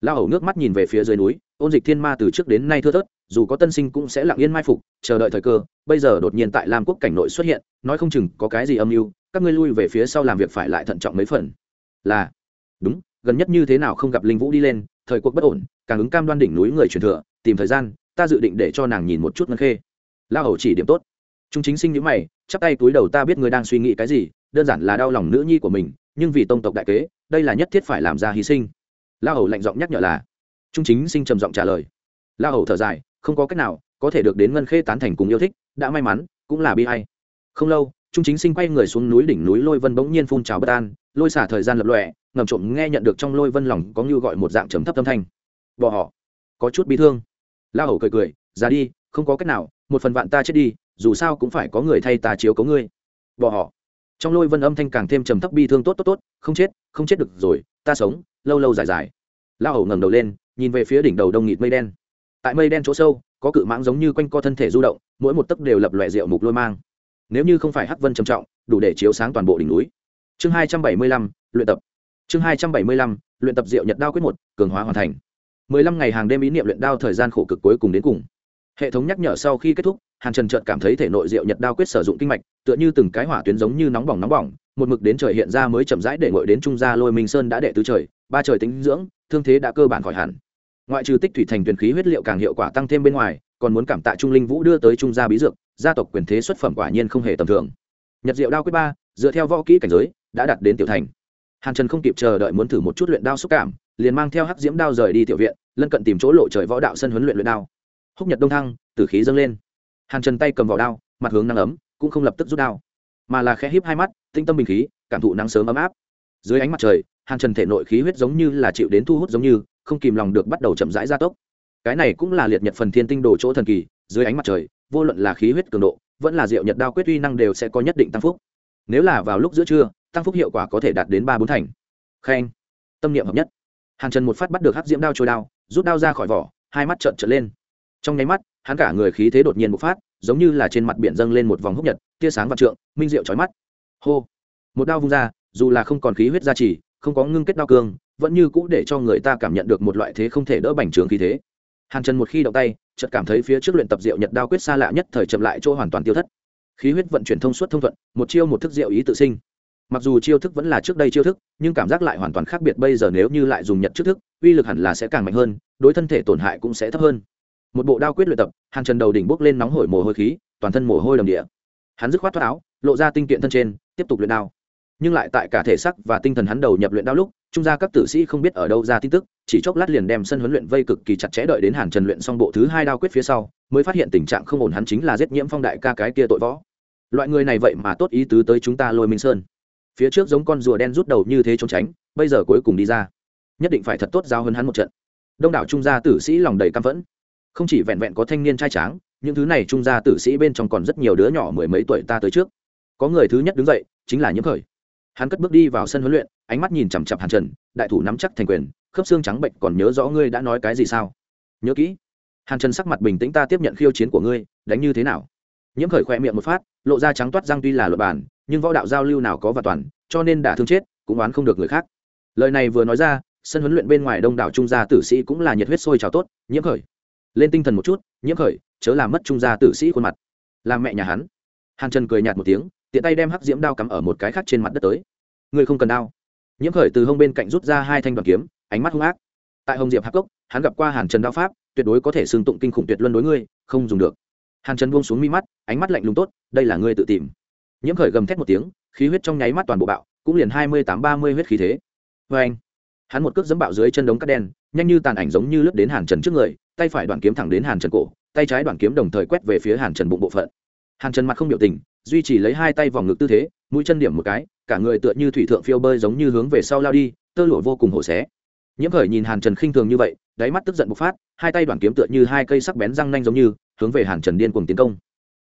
[SPEAKER 1] Lao hầu nước mắt nhìn về phía dưới núi, ôn dịch thiên ma từ trước đến nay thưa thớt, dù có tân sinh cũng sẽ lặng yên mai phục, chờ đợi thời cơ, bây giờ đột nhiên tại lam quốc cảnh nội xuất hiện, nói không chừng có cái gì âm mưu các ngươi lui về phía sau làm việc phải lại thận trọng mấy phần. Là, đúng, gần nhất như thế nào không gặp linh vũ đi lên, thời cuộc bất ổn, càng ứng cam đoan đỉnh núi người truyền thừa, tìm thời gian, ta dự định để cho nàng nhìn một chút ngân khê. La hầu chỉ điểm tốt. Chúng chính sinh nhữ mày, chắp tay túi đầu ta biết ngươi đang suy nghĩ cái gì, đơn giản là đau lòng nữ nhi của mình, nhưng vì tông tộc đại kế, đây là nhất thiết phải làm ra hy sinh. La hầu lạnh giọng nhắc nhở là. Trung chính sinh trầm giọng trả lời. La hầu thở dài, không có cách nào, có thể được đến ngân khê tán thành cùng yêu thích, đã may mắn, cũng là bi hay không lâu trung chính sinh quay người xuống núi đỉnh núi lôi vân bỗng nhiên phun trào bất an, lôi xả thời gian lập lọe ngầm trộm nghe nhận được trong lôi vân lòng có như gọi một dạng trầm thấp âm thanh. Bỏ họ, có chút bi thương. La hầu cười cười, ra đi, không có cách nào, một phần vạn ta chết đi, dù sao cũng phải có người thay ta chiếu cấu ngươi. Bỏ họ, trong lôi vân âm thanh càng thêm trầm thấp bi thương tốt tốt tốt, không chết không chết được rồi, ta sống, lâu lâu dài dài. La hầu ngẩng đầu lên, nhìn về phía đỉnh đầu đông nghịt mây đen. Tại mây đen chỗ sâu, có cự mãng giống như quanh co thân thể du động, mỗi một tấc đều lập loẹ rượu mục lôi mang nếu như không phải hắc vân trầm trọng, đủ để chiếu sáng toàn bộ đỉnh núi. Chương hai trăm bảy mươi lăm, luyện tập. Chương hai trăm bảy mươi lăm, luyện tập rượu nhật đao quyết một, cường hóa hoàn thành. Mười lăm ngày hàng đêm ý niệm luyện đao thời gian khổ cực cuối cùng đến cùng. Hệ thống nhắc nhở sau khi kết thúc, hàn trần trợt cảm thấy thể nội rượu nhật đao quyết sử dụng kinh mạch, tựa như từng cái hỏa tuyến giống như nóng bỏng nóng bỏng, một mực đến trời hiện ra mới chậm rãi để ngồi đến trung gia lôi minh sơn đã đệ tứ trời, ba trời tính dưỡng, thương thế đã cơ bản khỏi hẳn. Ngoại trừ tích thủy thành tuyển khí huyết liệu càng hiệu quả tăng thêm bên ngoài, còn muốn cảm tạ trung linh vũ đưa tới trung gia bí dược gia tộc quyền thế xuất phẩm quả nhiên không hề tầm thường. Nhật diệu đao quyết ba, dựa theo võ kỹ cảnh giới, đã đạt đến tiểu thành. Hàn trần không kịp chờ đợi muốn thử một chút luyện đao xúc cảm, liền mang theo hắc diễm đao rời đi tiểu viện, lân cận tìm chỗ lộ trời võ đạo sân huấn luyện luyện đao. Húc nhật đông thăng, tử khí dâng lên. Hàn trần tay cầm vào đao, mặt hướng nắng ấm, cũng không lập tức rút đao. Mà là khẽ híp hai mắt, tinh tâm bình khí, cảm thụ nắng sớm ấm áp. Dưới ánh mặt trời, hàn trần thể nội khí huyết giống như là chịu đến thu hút giống như, không kìm lòng được bắt đầu chậm rãi gia tốc. Cái này cũng là liệt nhật phần thiên tinh đồ chỗ thần kỳ, dưới ánh mặt trời vô luận là khí huyết cường độ, vẫn là diệu nhật đao quyết uy năng đều sẽ có nhất định tăng phúc. Nếu là vào lúc giữa trưa, tăng phúc hiệu quả có thể đạt đến ba bốn thành. Khen. Tâm niệm hợp nhất. Hàn trần một phát bắt được hắc diễm đao trôi đao, rút đao ra khỏi vỏ, hai mắt trợn trợn lên. Trong nháy mắt, hắn cả người khí thế đột nhiên bộc phát, giống như là trên mặt biển dâng lên một vòng húc nhật, tia sáng và trượng, minh diệu chói mắt. Hô. Một đao vung ra, dù là không còn khí huyết gia trì, không có ngưng kết đao cương, vẫn như cũ để cho người ta cảm nhận được một loại thế không thể đỡ bành trướng khí thế. Hàn trần một khi động tay chợt cảm thấy phía trước luyện tập diệu nhật đao quyết xa lạ nhất thời chậm lại chỗ hoàn toàn tiêu thất. Khí huyết vận chuyển thông suốt thông thuận, một chiêu một thức diệu ý tự sinh. Mặc dù chiêu thức vẫn là trước đây chiêu thức, nhưng cảm giác lại hoàn toàn khác biệt bây giờ nếu như lại dùng nhật trước thức, uy lực hẳn là sẽ càng mạnh hơn, đối thân thể tổn hại cũng sẽ thấp hơn. Một bộ đao quyết luyện tập hàng trần đầu đỉnh bốc lên nóng hổi mồ hôi khí, toàn thân mồ hôi đầm địa. Hắn dứt khoát thoát áo, lộ ra tinh kiện thân trên, tiếp tục luyện đao nhưng lại tại cả thể sắc và tinh thần hắn đầu nhập luyện đao lúc, trung gia các tử sĩ không biết ở đâu ra tin tức, chỉ chốc lát liền đem sân huấn luyện vây cực kỳ chặt chẽ đợi đến hàn trần luyện xong bộ thứ hai đao quyết phía sau, mới phát hiện tình trạng không ổn hắn chính là giết nhiễm phong đại ca cái kia tội võ. Loại người này vậy mà tốt ý tứ tới chúng ta lôi minh sơn. Phía trước giống con rùa đen rút đầu như thế trốn tránh, bây giờ cuối cùng đi ra. Nhất định phải thật tốt giao hơn hắn một trận. Đông đảo trung gia tử sĩ lòng đầy căm phẫn. Không chỉ vẹn vẹn có thanh niên trai tráng, những thứ này trung gia tử sĩ bên trong còn rất nhiều đứa nhỏ mười mấy tuổi ta tới trước. Có người thứ nhất đứng dậy, chính là nhiễm khởi hắn cất bước đi vào sân huấn luyện, ánh mắt nhìn chằm chặp hàn trần, đại thủ nắm chắc thành quyền, khớp xương trắng bệnh còn nhớ rõ ngươi đã nói cái gì sao? Nhớ kỹ. Hàn trần sắc mặt bình tĩnh ta tiếp nhận khiêu chiến của ngươi, đánh như thế nào? Nhiễm khởi khoe miệng một phát, lộ ra trắng toát răng tuy là luật bản, nhưng võ đạo giao lưu nào có và toàn, cho nên đả thương chết, cũng oán không được người khác. Lời này vừa nói ra, sân huấn luyện bên ngoài đông đảo trung gia tử sĩ cũng là nhiệt huyết sôi trào tốt, nhiễm khởi. Lên tinh thần một chút, nhiễm khởi, chớ làm mất trung gia tử sĩ khuôn mặt. Làm mẹ nhà hắn. Hàn trần cười nhạt một tiếng tiện tay đem hắc diễm đao cắm ở một cái khác trên mặt đất tới. Ngươi không cần đao. Nhiễm khởi từ hông bên cạnh rút ra hai thanh đoàn kiếm, ánh mắt hung ác. Tại hồng diệp hắc cốc, hắn gặp qua hàn trần đao pháp, tuyệt đối có thể xương tụng kinh khủng tuyệt luân đối ngươi, không dùng được. Hàn trần buông xuống mi mắt, ánh mắt lạnh lùng tốt, đây là ngươi tự tìm. Nhiễm khởi gầm thét một tiếng, khí huyết trong nháy mắt toàn bộ bạo, cũng liền hai mươi tám ba mươi huyết khí thế. Vê anh, hắn một cước dẫm bạo dưới chân đống cắt đen, nhanh như tàn ảnh giống như lướt đến hàn trần trước người, tay phải đoàn kiếm thẳng đến hàn trần cổ, tay trái đoàn kiếm đồng thời quét về phía hàn trần bụng bộ phận. Hàn trần mặt không biểu tình duy trì lấy hai tay vòng ngực tư thế, mũi chân điểm một cái, cả người tựa như thủy thượng phiêu bơi giống như hướng về sau lao đi, tơ lụa vô cùng hổ xé. Nhiễm khởi nhìn hàn trần khinh thường như vậy, đáy mắt tức giận bộc phát, hai tay đoàn kiếm tựa như hai cây sắc bén răng nanh giống như, hướng về hàn trần điên cuồng tiến công.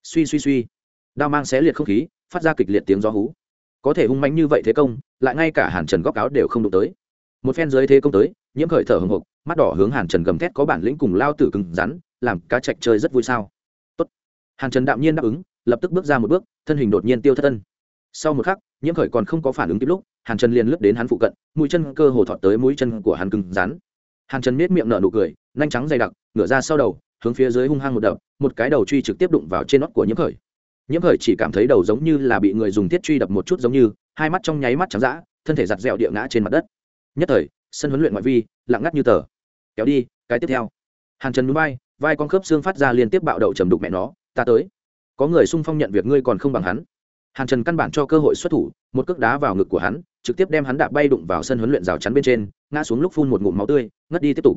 [SPEAKER 1] Suy suy suy. Đao mang xé liệt không khí, phát ra kịch liệt tiếng gió hú. Có thể hung mạnh như vậy thế công, lại ngay cả hàn trần góc áo đều không đụng tới. Một phen dưới thế công tới, nhiễm khởi thở hồng hộc, mắt đỏ hướng hàn trần gầm thét có bản lĩnh cùng lao tử cứng rắn, làm cá chạch chơi rất vui sao. Tốt. hàn trần đạm nhiên đáp ứng lập tức bước ra một bước, thân hình đột nhiên tiêu thất tân sau một khắc, nhiễm khởi còn không có phản ứng kịp lúc, hàn trần liền lướt đến hắn phụ cận, mũi chân cơ hồ thọt tới mũi chân của hắn cứng rắn. Hàn trần miết miệng nở nụ cười, nhanh trắng dày đặc, ngửa ra sau đầu, hướng phía dưới hung hăng một đập, một cái đầu truy trực tiếp đụng vào trên nót của nhiễm khởi. Nhiễm khởi chỉ cảm thấy đầu giống như là bị người dùng thiết truy đập một chút giống như, hai mắt trong nháy mắt trắng dã, thân thể giặt dẹo địa ngã trên mặt đất. Nhất thời, sân huấn luyện ngoại vi, lặng ngắt như tờ. Kéo đi, cái tiếp theo. Hàn trần núi vai vai con khớp xương phát ra liên tiếp bạo đậu trầm đục mẹ nó, ta tới có người xung phong nhận việc ngươi còn không bằng hắn. Hàn trần căn bản cho cơ hội xuất thủ, một cước đá vào ngực của hắn, trực tiếp đem hắn đạp bay đụng vào sân huấn luyện rào chắn bên trên, ngã xuống lúc phun một ngụm máu tươi, ngất đi tiếp tục.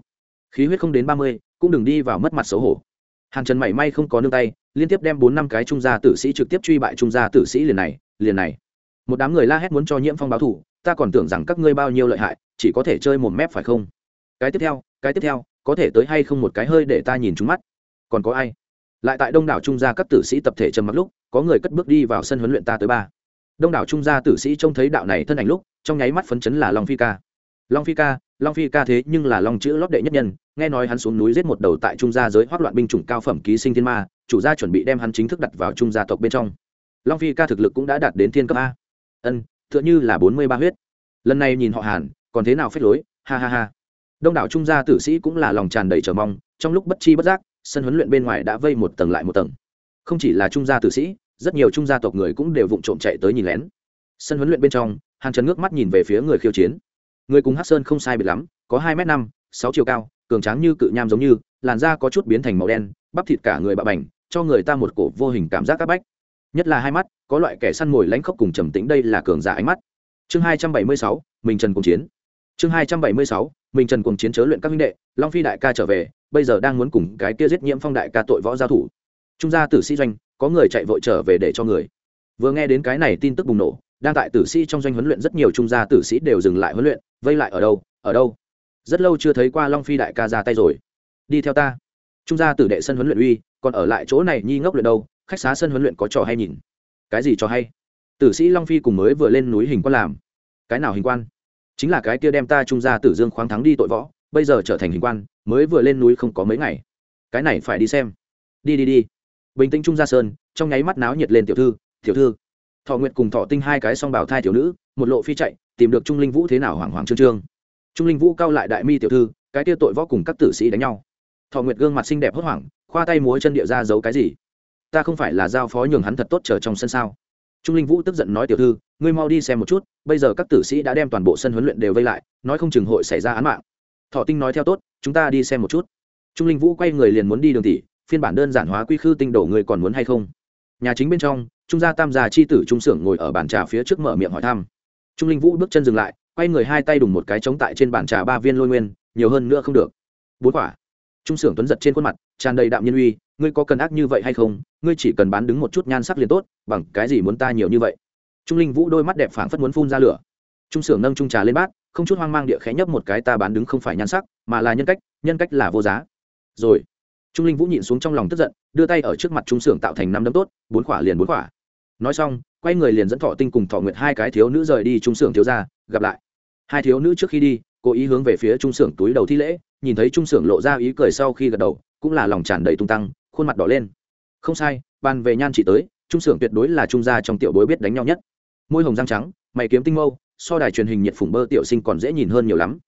[SPEAKER 1] Khí huyết không đến ba mươi, cũng đừng đi vào mất mặt xấu hổ. Hàn trần mảy may không có nương tay, liên tiếp đem bốn năm cái trung gia tử sĩ trực tiếp truy bại trung gia tử sĩ liền này liền này. Một đám người la hét muốn cho nhiễm phong báo thủ, ta còn tưởng rằng các ngươi bao nhiêu lợi hại, chỉ có thể chơi một mép phải không? Cái tiếp theo, cái tiếp theo, có thể tới hay không một cái hơi để ta nhìn trúng mắt. Còn có ai? Lại tại đông đảo trung gia các tử sĩ tập thể trầm mặc lúc, có người cất bước đi vào sân huấn luyện ta tới ba. Đông đảo trung gia tử sĩ trông thấy đạo này thân ảnh lúc, trong nháy mắt phấn chấn là long phi ca. Long phi ca, long phi ca thế nhưng là long chữ lót đệ nhất nhân, nghe nói hắn xuống núi giết một đầu tại trung gia giới hoác loạn binh chủng cao phẩm ký sinh thiên ma, chủ gia chuẩn bị đem hắn chính thức đặt vào trung gia tộc bên trong. Long phi ca thực lực cũng đã đạt đến thiên cấp a. Ân t h ư ợ n h ư là bốn mươi ba huyết. Lần này nhìn họ hàn, còn thế nào phép lối, ha ha ha. Đông đảo trung gia tử sĩ cũng là lòng tràn đầy chờ mong, trong lúc bất chi bất giác sân huấn luyện bên ngoài đã vây một tầng lại một tầng. Không chỉ là trung gia tử sĩ, rất nhiều trung gia tộc người cũng đều vụng trộm chạy tới nhìn lén. Sân huấn luyện bên trong, hàn trần ngước mắt nhìn về phía người khiêu chiến. Người cùng hát sơn không sai biệt lắm, có hai m năm, sáu chiều cao, cường tráng như cự nham giống như, làn da có chút biến thành màu đen, bắp thịt cả người bạo bành, cho người ta một cổ vô hình cảm giác áp bách. Nhất là hai mắt, có loại kẻ săn mồi lãnh khốc cùng trầm tĩnh, đây là cường giả ánh mắt. Chương hai trăm bảy mươi sáu, mình trần cùng chiến. Chương hai trăm bảy mươi sáu, mình trần cùng chiến chớ luyện các minh đệ, long phi đại ca trở về bây giờ đang muốn cùng cái kia giết nhiễm phong đại ca tội võ giao thủ. Trung gia tử sĩ doanh, có người chạy vội trở về để cho người. Vừa nghe đến cái này tin tức bùng nổ, đang tại tử sĩ trong doanh huấn luyện rất nhiều trung gia tử sĩ đều dừng lại huấn luyện, vây lại ở đâu ở đâu? Rất lâu chưa thấy qua long phi đại ca ra tay rồi. Đi theo ta. Trung gia tử đệ sân huấn luyện uy, còn ở lại chỗ này nhi ngốc luyện đâu, khách xá sân huấn luyện có trò hay nhìn. Cái gì trò hay? Tử sĩ long phi cùng mới vừa lên núi hình quan làm. Cái nào hình quan? Chính là cái kia đem ta trung gia tử dương khoáng thắng đi tội võ, bây giờ trở thành hình quan mới vừa lên núi không có mấy ngày. Cái này phải đi xem. Đi đi đi. Bình tĩnh trung gia sơn, trong nháy mắt náo nhiệt lên tiểu thư tiểu thư. Thọ nguyệt cùng thọ tinh hai cái song bảo thai tiểu nữ, một lộ phi chạy, tìm được trung linh vũ thế nào hoảng hoảng trương trương. Trung linh vũ cao lại đại mi tiểu thư, cái tia tội võ cùng các tử sĩ đánh nhau. Thọ nguyệt gương mặt xinh đẹp hốt hoảng, khoa tay múa chân địa ra giấu cái gì? Ta không phải là giao phó nhường hắn thật tốt chờ trong sân sao? Trung linh vũ tức giận nói, tiểu thư, ngươi mau đi xem một chút, bây giờ các tử sĩ đã đem toàn bộ sân huấn luyện đều vây lại, nói không chừng hội xảy ra án mạng thọ tinh nói theo tốt, chúng ta đi xem một chút. Trung linh vũ quay người liền muốn đi đường tỷ, phiên bản đơn giản hóa quy khư tinh đổ người còn muốn hay không? Nhà chính bên trong, trung gia tam gia chi tử trung sưởng ngồi ở bàn trà phía trước mở miệng hỏi thăm. Trung linh vũ bước chân dừng lại, quay người hai tay đùng một cái trống tại trên bàn trà ba viên lôi nguyên, nhiều hơn nữa không được. Bốn quả. Trung sưởng tuấn giật trên khuôn mặt, tràn đầy đạm nhân uy, ngươi có cần ác như vậy hay không? Ngươi chỉ cần bán đứng một chút nhan sắc liền tốt, bằng cái gì muốn ta nhiều như vậy? Trung linh vũ đôi mắt đẹp phảng phất muốn phun ra lửa. Trung sưởng nâng trung trà lên bát không chút hoang mang địa khẽ nhấp một cái ta bán đứng không phải nhan sắc, mà là nhân cách nhân cách là vô giá. Rồi, trung linh vũ nhịn xuống trong lòng tức giận, đưa tay ở trước mặt trung sưởng tạo thành năm đấm tốt, bốn khỏa liền bốn khỏa. Nói xong, quay người liền dẫn thọ tinh cùng thọ nguyệt hai cái thiếu nữ rời đi trung sưởng thiếu ra gặp lại. Hai thiếu nữ trước khi đi, cố ý hướng về phía trung sưởng túi đầu thi lễ, nhìn thấy trung sưởng lộ ra ý cười sau khi gật đầu, cũng là lòng tràn đầy tung tăng, khuôn mặt đỏ lên. Không sai, bàn về nhan chỉ tới, trung sưởng tuyệt đối là trung gia trong tiểu bối biết đánh nhau nhất. Môi hồng răng trắng, mày kiếm tinh mâu so đài truyền hình nhiệt phủng bơ tiểu sinh còn dễ nhìn hơn nhiều lắm.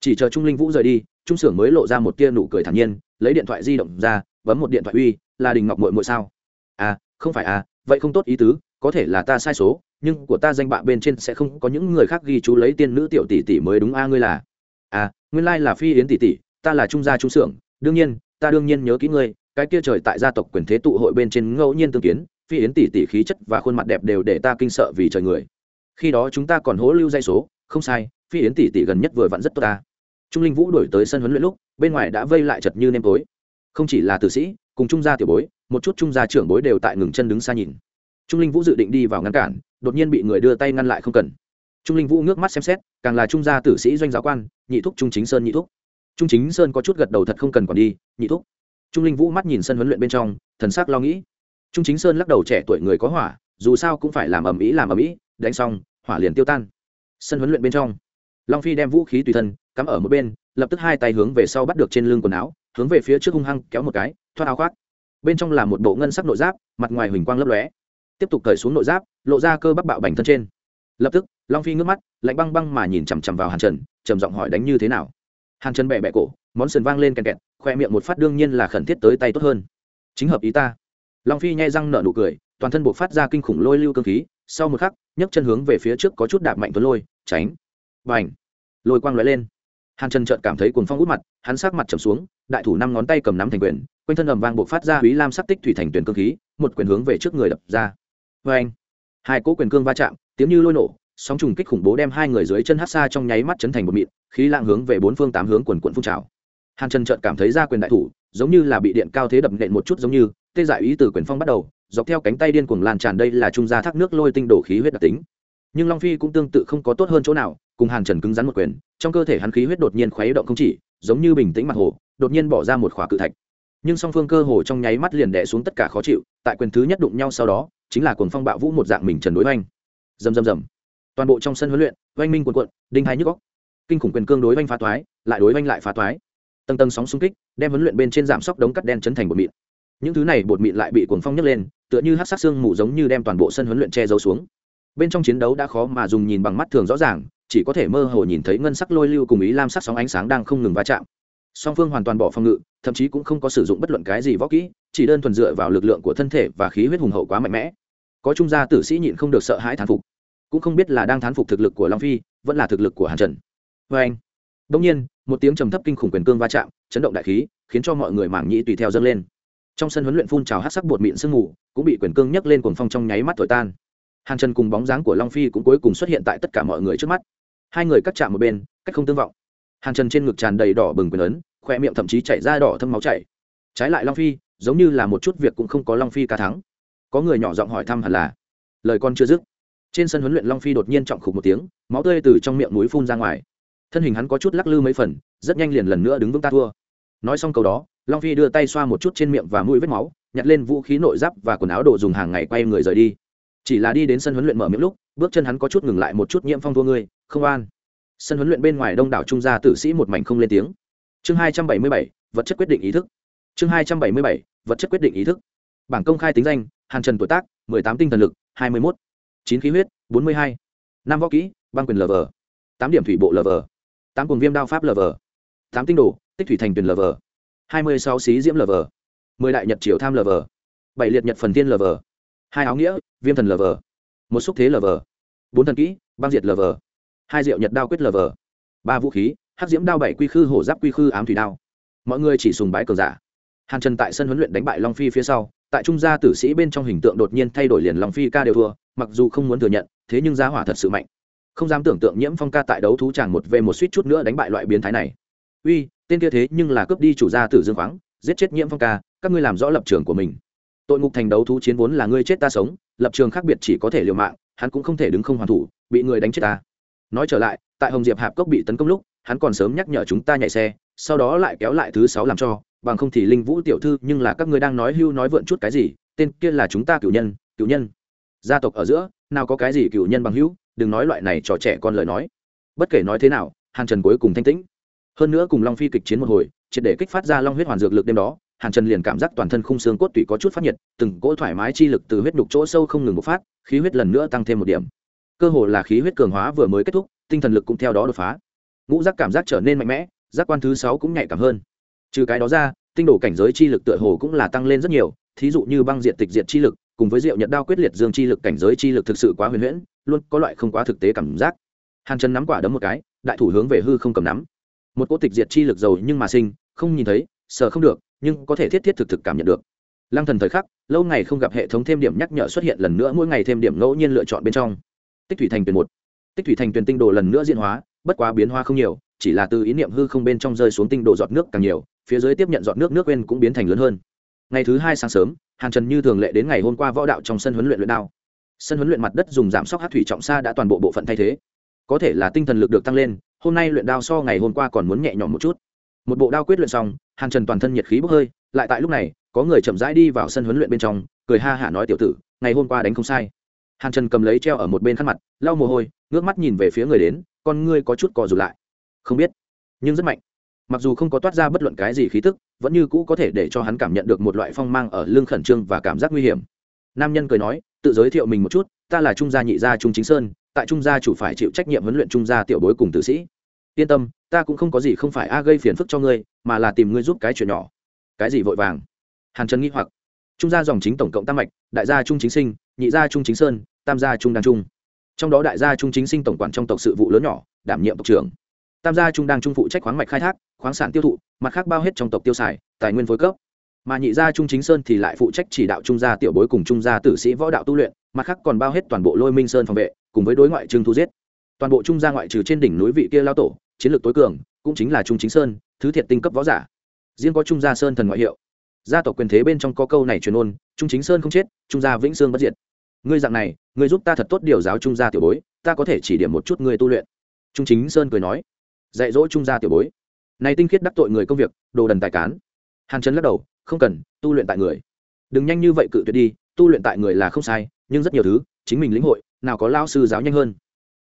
[SPEAKER 1] Chỉ chờ trung linh vũ rời đi, trung sưởng mới lộ ra một tia nụ cười thản nhiên, lấy điện thoại di động ra, bấm một điện thoại uy, là đình ngọc mội mội sao? À không phải à vậy không tốt ý tứ, có thể là ta sai số, nhưng của ta danh bạ bên trên sẽ không có những người khác ghi chú lấy tiên nữ tiểu tỷ tỷ mới đúng a, ngươi là. À nguyên lai là phi yến tỷ tỷ, ta là trung gia trung xưởng đương nhiên, ta đương nhiên nhớ kỹ ngươi, cái kia trời tại gia tộc quyền thế tụ hội bên trên ngẫu nhiên tương kiến, phi yến tỷ tỷ khí chất và khuôn mặt đẹp đều để ta kinh sợ vì trời người khi đó chúng ta còn hố lưu dây số, không sai, phi yến tỷ tỷ gần nhất vừa vặn rất tốt ta. Trung linh vũ đổi tới sân huấn luyện lúc, bên ngoài đã vây lại chật như nêm tối. Không chỉ là tử sĩ, cùng trung gia tiểu bối, một chút trung gia trưởng bối đều tại ngừng chân đứng xa nhìn. Trung linh vũ dự định đi vào ngăn cản, đột nhiên bị người đưa tay ngăn lại không cần. Trung linh vũ ngước mắt xem xét, càng là trung gia tử sĩ doanh giáo quan, nhị thúc trung chính sơn nhị thúc. Trung chính sơn có chút gật đầu thật không cần còn đi, nhị thúc. Trung linh vũ mắt nhìn sân huấn luyện bên trong, thần sắc lo nghĩ. Trung chính sơn lắc đầu trẻ tuổi người có hỏa, dù sao cũng phải làm ầm ĩ, làm ầm ĩ, đánh xong hỏa liền tiêu tan. Sân huấn luyện bên trong, long phi đem vũ khí tùy thân cắm ở một bên, lập tức hai tay hướng về sau bắt được trên lưng quần áo, hướng về phía trước hung hăng kéo một cái, thoát áo khoác. Bên trong là một bộ ngân sắc nội giáp, mặt ngoài huỳnh quang lấp lóe. Tiếp tục cởi xuống nội giáp, lộ ra cơ bắp bạo bành thân trên. Lập tức, long phi ngước mắt, lạnh băng băng mà nhìn chằm chằm vào hàn trần, trầm giọng hỏi đánh như thế nào. Hàn trần bẹ bẹ cổ, món sườn vang lên kèn kẹt, khoe miệng một phát đương nhiên là khẩn thiết tới tay tốt hơn. Chính hợp ý ta. Long phi nhai răng nở nụ cười toàn thân buộc phát ra kinh khủng lôi lưu cơ khí, sau một khắc, nhấc chân hướng về phía trước có chút đạp mạnh tuấn lôi, tránh. Và ảnh lôi quang lóe lên. Hàn trần trợt cảm thấy cuồng phong út mặt, hắn sát mặt trầm xuống, đại thủ năm ngón tay cầm nắm thành quyền, quanh thân ầm vang buộc phát ra húy lam sắc tích thủy thành tuyển cơ khí, một quyền hướng về trước người đập ra. Vê anh hai cỗ quyền cương va chạm, tiếng như lôi nổ, sóng trùng kích khủng bố đem hai người dưới chân hát xa trong nháy mắt chấn thành một mịn, khí lạng hướng về bốn phương tám hướng quần quận phun trào. Hàn trần trợt cảm thấy ra quyền đại thủ, giống như là bị điện cao thế đập nện một chút giống như, tê dại ý từ quyền phong bắt đầu dọc theo cánh tay điên cuồng lan tràn đây là trung gia thác nước lôi tinh đổ khí huyết đặc tính. Nhưng long phi cũng tương tự không có tốt hơn chỗ nào, cùng hàn trần cứng rắn một quyền, trong cơ thể hắn khí huyết đột nhiên khuấy động không chỉ, giống như bình tĩnh mặt hồ, đột nhiên bỏ ra một khỏa cự thạch. Nhưng song phương cơ hồ trong nháy mắt liền đẻ xuống tất cả khó chịu, tại quyền thứ nhất đụng nhau sau đó, chính là cuồng phong bạo vũ một dạng mình trần đối oanh dầm dầm dầm toàn bộ trong sân huấn luyện, oanh minh quần quận đinh hai nhức góc kinh khủng quyền cương đối oanh phá toái, lại đối oanh lại phá toái. Tầng tầng sóng xung kích, đem huấn luyện bên trên giảm sóc đống cắt đen chấn thành bột mịn những thứ này bột mịn lại bị cuồng phong nhấc lên, tựa như hát sát xương mù giống như đem toàn bộ sân huấn luyện che giấu xuống. Bên trong chiến đấu đã khó mà dùng nhìn bằng mắt thường rõ ràng, chỉ có thể mơ hồ nhìn thấy ngân sắc lôi lưu cùng ý lam sắc sóng ánh sáng đang không ngừng va chạm. Song phương hoàn toàn bỏ phòng ngự, thậm chí cũng không có sử dụng bất luận cái gì võ kỹ, chỉ đơn thuần dựa vào lực lượng của thân thể và khí huyết hùng hậu quá mạnh mẽ. Có trung gia tử sĩ nhịn không được sợ hãi thán phục. Cũng không biết là đang thán phục thực lực của long phi, vẫn là thực lực của hàn trần. Vê anh đông nhiên, một tiếng trầm thấp kinh khủng quyền cương va chạm, chấn động đại khí, khiến cho mọi người mảng nhĩ tùy theo dâng lên trong sân huấn luyện phun trào hát sắc bột mịn sương mù, cũng bị quyền cương nhấc lên cuồng phong trong nháy mắt thổi tan. Hàn trần cùng bóng dáng của long phi cũng cuối cùng xuất hiện tại tất cả mọi người trước mắt. Hai người cắt chạm một bên, cách không tương vọng. Hàn trần trên ngực tràn đầy đỏ bừng quyền ấn, khoe miệng thậm chí chảy ra đỏ thâm máu chảy. Trái lại long phi, giống như là một chút việc cũng không có long phi ca thắng. Có người nhỏ giọng hỏi thăm hẳn là, lời con chưa dứt. Trên sân huấn luyện long phi đột nhiên trọng khục một tiếng, máu tươi từ trong miệng núi phun ra ngoài. Thân hình hắn có chút lắc lư mấy phần, rất nhanh liền lần nữa đứng vững ta thua. Nói xong câu đó long phi đưa tay xoa một chút trên miệng và mũi vết máu, nhặt lên vũ khí nội giáp và quần áo đồ dùng hàng ngày quay người rời đi. Chỉ là đi đến sân huấn luyện mở miệng lúc, bước chân hắn có chút ngừng lại một chút nhiễm phong thua ngươi không an. Sân huấn luyện bên ngoài đông đảo trung gia tử sĩ một mảnh không lên tiếng. Chương hai trăm bảy mươi bảy, vật chất quyết định ý thức. Chương hai trăm bảy mươi bảy, vật chất quyết định ý thức. Bảng công khai tính danh hàng trần tuổi tác, mười tám tinh thần lực, hai mươi mốt. Chín khí huyết, bốn mươi hai. Năm võ kỹ, băng quyền lv tám điểm thủy bộ lv tám cùng viêm đao pháp lv tám tinh đồ, tích thủy thành tuyển lv hai mươi sáu xí diễm lv mười đại nhật triều tham lv bảy liệt nhật phần tiên lv hai áo nghĩa, viêm thần lv một xúc thế lv bốn thần kỹ, băng diệt lv hai diệu nhật đao quyết lv ba vũ khí, hắc diễm đao bảy quy khư, hổ giáp quy khư, ám thủy đao. mọi người chỉ sùng bái cờ giả. Hàn trần tại sân huấn luyện đánh bại long phi phía sau, tại trung gia tử sĩ bên trong hình tượng đột nhiên thay đổi liền long phi ca đều thua, mặc dù không muốn thừa nhận, thế nhưng giá hỏa thật sự mạnh. Không dám tưởng tượng nhiễm phong ca tại đấu thú tràng một v một suýt chút nữa đánh bại loại biến thái này. Uy tên kia thế nhưng là cướp đi chủ gia tử dương khoáng, giết chết nhiễm phong ca, các ngươi làm rõ lập trường của mình. Tội ngục thành đấu thú chiến vốn là ngươi chết ta sống, lập trường khác biệt chỉ có thể liều mạng, hắn cũng không thể đứng không hoàn thủ, bị người đánh chết ta. Nói trở lại, tại hồng diệp hạp cốc bị tấn công lúc, hắn còn sớm nhắc nhở chúng ta nhảy xe, sau đó lại kéo lại thứ sáu làm cho, bằng không thì linh vũ tiểu thư nhưng là các ngươi đang nói hưu nói vượn chút cái gì, tên kia là chúng ta cựu nhân cựu nhân. Gia tộc ở giữa, nào có cái gì cựu nhân bằng hữu, đừng nói loại này trò trẻ con lời nói. Bất kể nói thế nào, hàn trần cuối cùng thanh tĩnh hơn nữa cùng long phi kịch chiến một hồi, triệt để kích phát ra long huyết hoàn dược lực đêm đó, hàn trần liền cảm giác toàn thân khung xương cốt tủy có chút phát nhiệt, từng cỗ thoải mái chi lực từ huyết đục chỗ sâu không ngừng bộc phát, khí huyết lần nữa tăng thêm một điểm. Cơ hồ là khí huyết cường hóa vừa mới kết thúc, tinh thần lực cũng theo đó đột phá. Ngũ giác cảm giác trở nên mạnh mẽ, giác quan thứ sáu cũng nhạy cảm hơn. Trừ cái đó ra, tinh đổ cảnh giới chi lực tựa hồ cũng là tăng lên rất nhiều, thí dụ như băng diện tịch diện chi lực, cùng với diệu nhật đao quyết liệt dương chi lực cảnh giới chi lực thực sự quá huyền huyễn, luôn có loại không quá thực tế cảm giác. Hàn trần nắm quả đấm một cái, đại thủ hướng về hư không cầm nắm một cỗ tịch diệt chi lực giàu nhưng mà sinh, không nhìn thấy sợ không được, nhưng có thể thiết thiết thực thực cảm nhận được. Lăng thần thời khắc, lâu ngày không gặp hệ thống thêm điểm nhắc nhở xuất hiện lần nữa, mỗi ngày thêm điểm ngẫu nhiên lựa chọn bên trong. Tích thủy thành tuyển một. Tích thủy thành tuyển tinh đồ lần nữa diễn hóa, bất quá biến hóa không nhiều, chỉ là từ ý niệm hư không bên trong rơi xuống tinh độ giọt nước càng nhiều, phía dưới tiếp nhận giọt nước nước quên cũng biến thành lớn hơn. Ngày thứ hai sáng sớm hàng trần như thường lệ đến ngày hôm qua võ đạo trong sân huấn luyện luyện đao. Sân huấn luyện mặt đất dùng giảm sóc hát thủy trọng xa đã toàn bộ bộ phận thay thế. Có thể là tinh thần lực được tăng lên hôm nay luyện đao so ngày hôm qua còn muốn nhẹ nhõm một chút. Một bộ đao quyết luyện xong, hàn trần toàn thân nhiệt khí bốc hơi, lại tại lúc này, có người chậm rãi đi vào sân huấn luyện bên trong, cười ha hả nói tiểu tử, ngày hôm qua đánh không sai. Hàn trần cầm lấy treo ở một bên khăn mặt, lau mồ hôi, ngước mắt nhìn về phía người đến, con ngươi có chút cò rụt lại. Không biết, nhưng rất mạnh. Mặc dù không có toát ra bất luận cái gì khí tức, vẫn như cũ có thể để cho hắn cảm nhận được một loại phong mang ở lưng khẩn trương và cảm giác nguy hiểm. Nam nhân cười nói, tự giới thiệu mình một chút, ta là trung gia nhị gia trung chính sơn tại trung gia chủ phải chịu trách nhiệm huấn luyện trung gia tiểu bối cùng tử sĩ. Yên tâm, ta cũng không có gì không phải a gây phiền phức cho ngươi, mà là tìm ngươi giúp cái chuyện nhỏ. Cái gì vội vàng? Hàn trần nghĩ hoặc. Trung gia dòng chính tổng cộng tam mạch, đại gia trung chính sinh, nhị gia trung chính sơn, tam gia trung đăng trung. Trong đó đại gia trung chính sinh tổng quản trong tộc sự vụ lớn nhỏ, đảm nhiệm tộc trưởng. Tam gia trung đang trung phụ trách khoáng mạch khai thác, khoáng sản tiêu thụ, mặt khác bao hết trong tộc tiêu xài, tài nguyên phối cấp. Mà nhị gia trung chính sơn thì lại phụ trách chỉ đạo trung gia tiểu bối cùng trung gia tử sĩ võ đạo tu luyện, mặt khác còn bao hết toàn bộ lôi minh sơn phòng vệ cùng với đối ngoại trưng thu giết. Toàn bộ trung gia ngoại trừ trên đỉnh núi vị kia lao tổ, chiến lược tối cường, cũng chính là trung chính sơn, thứ thiệt tinh cấp võ giả. Riêng có trung gia sơn thần ngoại hiệu. Gia tộc quyền thế bên trong có câu này truyền ôn, trung chính sơn không chết, trung gia vĩnh sương bất diệt. Ngươi dạng này, ngươi giúp ta thật tốt điều giáo trung gia tiểu bối, ta có thể chỉ điểm một chút ngươi tu luyện. Trung chính sơn cười nói. Dạy dỗ trung gia tiểu bối. Này tinh khiết đắc tội người công việc, đồ đần tài cán. Hàn trần lắc đầu, không cần, tu luyện tại người. Đừng nhanh như vậy cự tuyệt đi, tu luyện tại người là không sai, nhưng rất nhiều thứ, chính mình lĩnh hội nào có lao sư giáo nhanh hơn.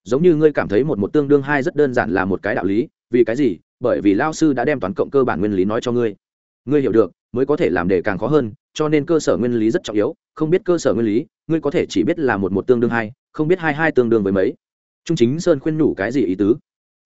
[SPEAKER 1] Giống như ngươi cảm thấy một một tương đương hai rất đơn giản là một cái đạo lý, vì cái gì? Bởi vì lao sư đã đem toàn cộng cơ bản nguyên lý nói cho ngươi. Ngươi hiểu được, mới có thể làm để càng khó hơn, cho nên cơ sở nguyên lý rất trọng yếu, không biết cơ sở nguyên lý, ngươi có thể chỉ biết là một một tương đương hai, không biết hai hai tương đương với mấy. Trung chính sơn khuyên nhủ cái gì ý tứ?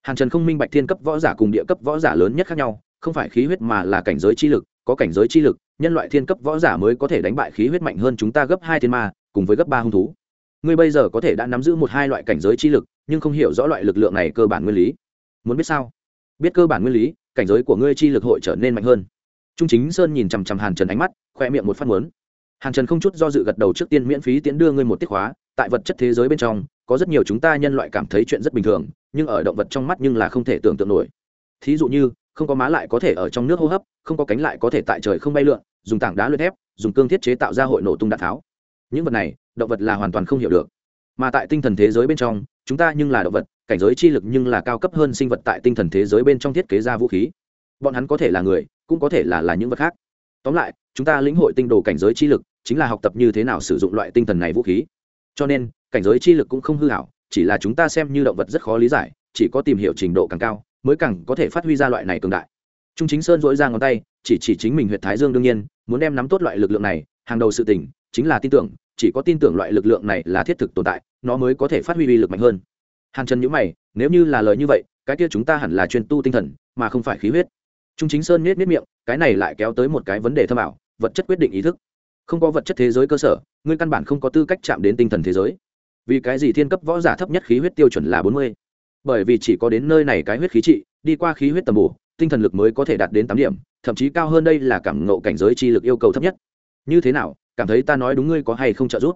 [SPEAKER 1] Hàn trần không minh bạch thiên cấp võ giả cùng địa cấp võ giả lớn nhất khác nhau, không phải khí huyết mà là cảnh giới chi lực, có cảnh giới chi lực, nhân loại thiên cấp võ giả mới có thể đánh bại khí huyết mạnh hơn chúng ta gấp hai thiên ma, cùng với gấp ba hung thú ngươi bây giờ có thể đã nắm giữ một hai loại cảnh giới chi lực, nhưng không hiểu rõ loại lực lượng này cơ bản nguyên lý. Muốn biết sao? Biết cơ bản nguyên lý, cảnh giới của ngươi chi lực hội trở nên mạnh hơn. Trung chính sơn nhìn chằm chằm hàn trần ánh mắt, khoe miệng một phát muốn. Hàn trần không chút do dự gật đầu trước tiên miễn phí tiễn đưa ngươi một tiết hóa tại vật chất thế giới bên trong, có rất nhiều chúng ta nhân loại cảm thấy chuyện rất bình thường, nhưng ở động vật trong mắt nhưng là không thể tưởng tượng nổi. Thí dụ như, không có má lại có thể ở trong nước hô hấp, không có cánh lại có thể tại trời không bay lượn, dùng tảng đá luyện thép, dùng cương thiết chế tạo ra hội nổ tung đạn tháo những vật này, động vật là hoàn toàn không hiểu được. Mà tại tinh thần thế giới bên trong, chúng ta nhưng là động vật, cảnh giới chi lực nhưng là cao cấp hơn sinh vật tại tinh thần thế giới bên trong thiết kế ra vũ khí. Bọn hắn có thể là người, cũng có thể là là những vật khác. Tóm lại, chúng ta lĩnh hội tinh đồ cảnh giới chi lực, chính là học tập như thế nào sử dụng loại tinh thần này vũ khí. Cho nên, cảnh giới chi lực cũng không hư hảo, chỉ là chúng ta xem như động vật rất khó lý giải, chỉ có tìm hiểu trình độ càng cao, mới càng có thể phát huy ra loại này cường đại. Trung chính sơn dỗi ra ngón tay, chỉ chỉ chính mình huyện thái dương đương nhiên, muốn đem nắm tốt loại lực lượng này, hàng đầu sự tỉnh chính là tin tưởng, chỉ có tin tưởng loại lực lượng này là thiết thực tồn tại, nó mới có thể phát huy uy lực mạnh hơn. Hàn trần nhữ mày, nếu như là lời như vậy, cái kia chúng ta hẳn là chuyên tu tinh thần, mà không phải khí huyết. Trung chính sơn nết nết miệng, cái này lại kéo tới một cái vấn đề thâm ảo, vật chất quyết định ý thức. Không có vật chất thế giới cơ sở, ngươi căn bản không có tư cách chạm đến tinh thần thế giới. Vì cái gì thiên cấp võ giả thấp nhất khí huyết tiêu chuẩn là bốn mươi? Bởi vì chỉ có đến nơi này cái huyết khí trị, đi qua khí huyết tầm bổ, tinh thần lực mới có thể đạt đến tám điểm, thậm chí cao hơn đây là cảm ngộ cảnh giới chi lực yêu cầu thấp nhất. Như thế nào cảm thấy ta nói đúng ngươi có hay không trợ giúp?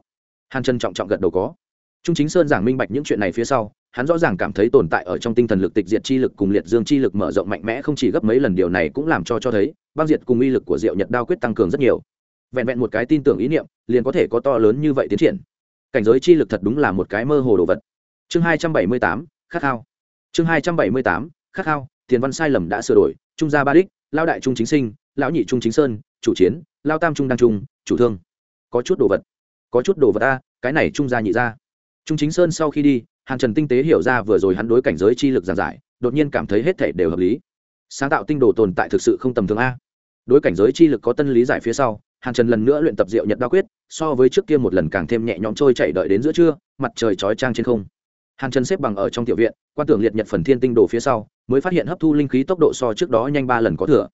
[SPEAKER 1] Hàn trần trọng trọng gật đầu có. Trung chính sơn giảng minh bạch những chuyện này phía sau, hắn rõ ràng cảm thấy tồn tại ở trong tinh thần lực tịch diệt chi lực cùng liệt dương chi lực mở rộng mạnh mẽ không chỉ gấp mấy lần, điều này cũng làm cho cho thấy, băng diệt cùng uy lực của diệu nhật đao quyết tăng cường rất nhiều. Vẹn vẹn một cái tin tưởng ý niệm, liền có thể có to lớn như vậy tiến triển. Cảnh giới chi lực thật đúng là một cái mơ hồ đồ vật. Chương hai trăm bảy mươi tám khát khao. Chương hai trăm bảy mươi tám khát khao, tiền văn sai lầm đã sửa đổi, trung gia ba đích lao đại trung chính sinh, lão nhị trung chính sơn, chủ chiến lao tam trung đang trung, chủ thương. Có chút đồ vật. Có chút đồ vật a, cái này trung gia nhị gia. Trung chính sơn sau khi đi, hàn trần tinh tế hiểu ra vừa rồi hắn đối cảnh giới chi lực giàn giải, đột nhiên cảm thấy hết thể đều hợp lý. Sáng tạo tinh đồ tồn tại thực sự không tầm thường a. Đối cảnh giới chi lực có tân lý giải phía sau, hàn trần lần nữa luyện tập diệu nhật đa quyết, so với trước kia một lần càng thêm nhẹ nhõm trôi chạy đợi đến giữa trưa, mặt trời chói trang trên không. Hàn trần xếp bằng ở trong tiểu viện, quan tưởng liệt nhật phần thiên tinh đồ phía sau, mới phát hiện hấp thu linh khí tốc độ so trước đó nhanh ba lần có thừa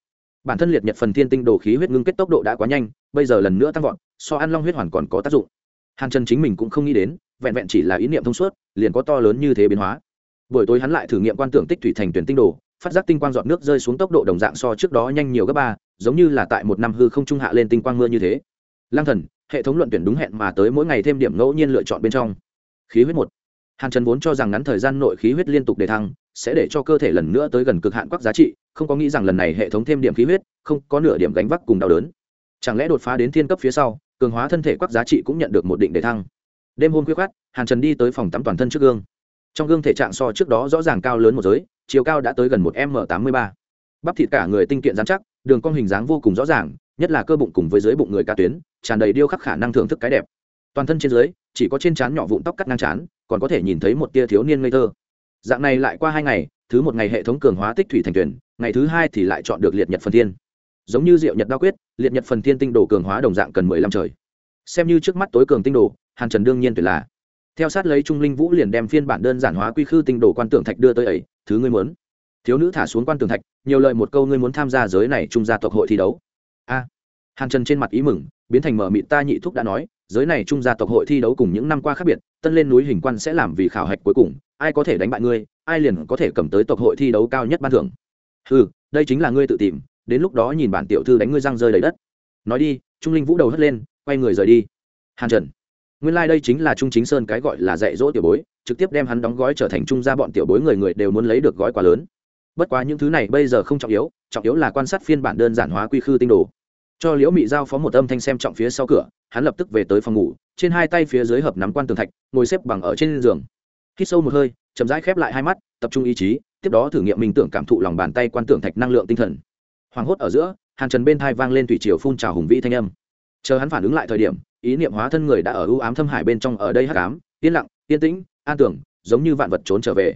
[SPEAKER 1] bản thân liệt nhật phần thiên tinh đồ khí huyết ngưng kết tốc độ đã quá nhanh, bây giờ lần nữa tăng vọt, so ăn long huyết hoàn còn có tác dụng. Hàn trần chính mình cũng không nghĩ đến, vẹn vẹn chỉ là ý niệm thông suốt, liền có to lớn như thế biến hóa. Buổi tối hắn lại thử nghiệm quan tưởng tích thủy thành tuyển tinh đồ, phát giác tinh quang giọt nước rơi xuống tốc độ đồng dạng so trước đó nhanh nhiều gấp ba, giống như là tại một năm hư không trung hạ lên tinh quang mưa như thế. Lang thần, hệ thống luận tuyển đúng hẹn mà tới mỗi ngày thêm điểm ngẫu nhiên lựa chọn bên trong. Khí huyết một hàn trần vốn cho rằng ngắn thời gian nội khí huyết liên tục đề thăng, sẽ để cho cơ thể lần nữa tới gần cực hạn quắc giá trị, không có nghĩ rằng lần này hệ thống thêm điểm khí huyết, không có nửa điểm gánh vác cùng đau đớn. Chẳng lẽ đột phá đến thiên cấp phía sau, cường hóa thân thể quắc giá trị cũng nhận được một định đề thăng. Đêm hôm khuya khát hàn trần đi tới phòng tắm toàn thân trước gương. Trong gương thể trạng so trước đó rõ ràng cao lớn một giới, chiều cao đã tới gần một m tám mươi ba. Bắp thịt cả người tinh kiện dán chắc, đường cong hình dáng vô cùng rõ ràng, nhất là cơ bụng cùng với dưới bụng người ca tuyến, tràn đầy điêu khắc khả năng thưởng thức cái đẹp toàn thân trên dưới, chỉ có trên trán nhỏ vụn tóc cắt ngang trán, còn có thể nhìn thấy một tia thiếu niên ngây thơ. Dạng này lại qua hai ngày, thứ một ngày hệ thống cường hóa tích thủy thành tuyển, ngày thứ hai thì lại chọn được liệt nhật phần thiên. Giống như diệu nhật đa quyết, liệt nhật phần thiên tinh đồ cường hóa đồng dạng cần mười lăm trời. Xem như trước mắt tối cường tinh đồ, hàn trần đương nhiên tuyệt là. Theo sát lấy trung linh vũ liền đem phiên bản đơn giản hóa quy khư tinh đồ quan tưởng thạch đưa tới ấy, thứ ngươi muốn. Thiếu nữ thả xuống quan tường thạch, nhiều lời một câu ngươi muốn tham gia giới này trung gia tộc hội thi đấu. A. Hàn trần trên mặt ý mừng, biến thành mở mịt ta nhị thúc đã nói giới này trung gia tộc hội thi đấu cùng những năm qua khác biệt, tân lên núi hình quan sẽ làm vì khảo hạch cuối cùng, ai có thể đánh bại ngươi, ai liền có thể cầm tới tộc hội thi đấu cao nhất ban thưởng. Ừ đây chính là ngươi tự tìm, đến lúc đó nhìn bản tiểu thư đánh ngươi răng rơi đầy đất. Nói đi, trung linh vũ đầu hất lên, quay người rời đi. Hàn trần. Nguyên lai、like、đây chính là trung chính sơn cái gọi là dạy dỗ tiểu bối, trực tiếp đem hắn đóng gói trở thành trung gia bọn tiểu bối người người đều muốn lấy được gói quá lớn. Bất quá những thứ này bây giờ không trọng yếu trọng yếu là quan sát phiên bản đơn giản hóa quy khư tinh đồ cho liễu mị giao phó một âm thanh xem trọng phía sau cửa, hắn lập tức về tới phòng ngủ, trên hai tay phía dưới hợp nắm quan tường thạch, ngồi xếp bằng ở trên giường. Hít sâu một hơi, chậm rãi khép lại hai mắt, tập trung ý chí, tiếp đó thử nghiệm minh tưởng cảm thụ lòng bàn tay quan tưởng thạch năng lượng tinh thần. Hoảng hốt ở giữa, hàn trần bên thai vang lên thủy triều phun trào hùng vĩ thanh âm. Chờ hắn phản ứng lại thời điểm, ý niệm hóa thân người đã ở ưu ám thâm hải bên trong ở đây hắc ám, yên lặng, yên tĩnh, an tưởng, giống như vạn vật trốn trở về.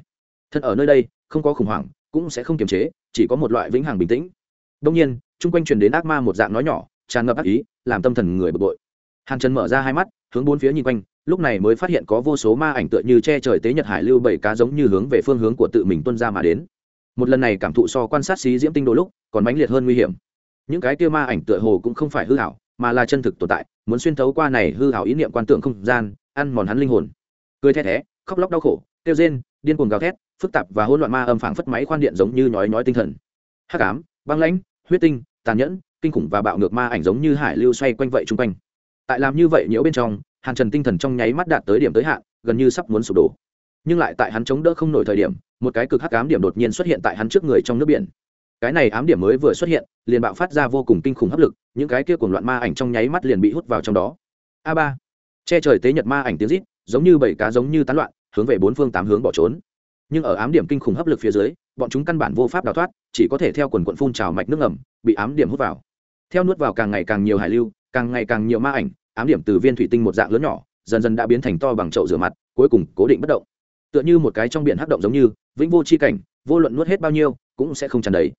[SPEAKER 1] Thân ở nơi đây, không có khủng hoảng, cũng sẽ không kiềm chế, chỉ có một loại vĩnh hằng bình tĩnh. Đông nhiên chung quanh truyền đến ác ma một dạng nói nhỏ, tràn ngập ác ý, làm tâm thần người bực bội. Hàn trần mở ra hai mắt, hướng bốn phía nhìn quanh, lúc này mới phát hiện có vô số ma ảnh tựa như che trời tế nhật hải lưu bảy cá giống như hướng về phương hướng của tự mình tuân ra mà đến. Một lần này cảm thụ so quan sát xí diễm tinh đồ lúc, còn mãnh liệt hơn nguy hiểm. Những cái kia ma ảnh tựa hồ cũng không phải hư hảo mà là chân thực tồn tại, muốn xuyên thấu qua này hư hảo ý niệm quan tượng không gian, ăn mòn hắn linh hồn. Cười the thé, khóc lóc đau khổ, kêu rên, điên cuồng gào thét, phức tạp và hỗn loạn ma âm phảng phất máy khoan điện giống như nhói nhói tinh thần. Hắc ám, băng lãnh huyết tinh, tàn nhẫn, kinh khủng và bạo ngược ma ảnh giống như hải lưu xoay quanh vậy chung quanh. Tại làm như vậy nhiễu bên trong, hàn trần tinh thần trong nháy mắt đạt tới điểm tới hạn, gần như sắp muốn sụp đổ. Nhưng lại tại hắn chống đỡ không nổi thời điểm, một cái cực hắc ám điểm đột nhiên xuất hiện tại hắn trước người trong nước biển. Cái này ám điểm mới vừa xuất hiện, liền bạo phát ra vô cùng kinh khủng hấp lực, những cái kia cuồng loạn ma ảnh trong nháy mắt liền bị hút vào trong đó. A ba. Che trời tế nhật ma ảnh tiếng rít, giống như bảy cá giống như tán loạn, hướng về bốn phương tám hướng bỏ trốn nhưng ở ám điểm kinh khủng hấp lực phía dưới, bọn chúng căn bản vô pháp đào thoát, chỉ có thể theo quần quận phun trào mạch nước ngầm, bị ám điểm hút vào. Theo nuốt vào càng ngày càng nhiều hải lưu, càng ngày càng nhiều ma ảnh, ám điểm từ viên thủy tinh một dạng lớn nhỏ, dần dần đã biến thành to bằng chậu rửa mặt, cuối cùng cố định bất động. Tựa như một cái trong biển hắc động giống như, vĩnh vô c h i cảnh, vô luận nuốt hết bao nhiêu, cũng sẽ không tràn đầy.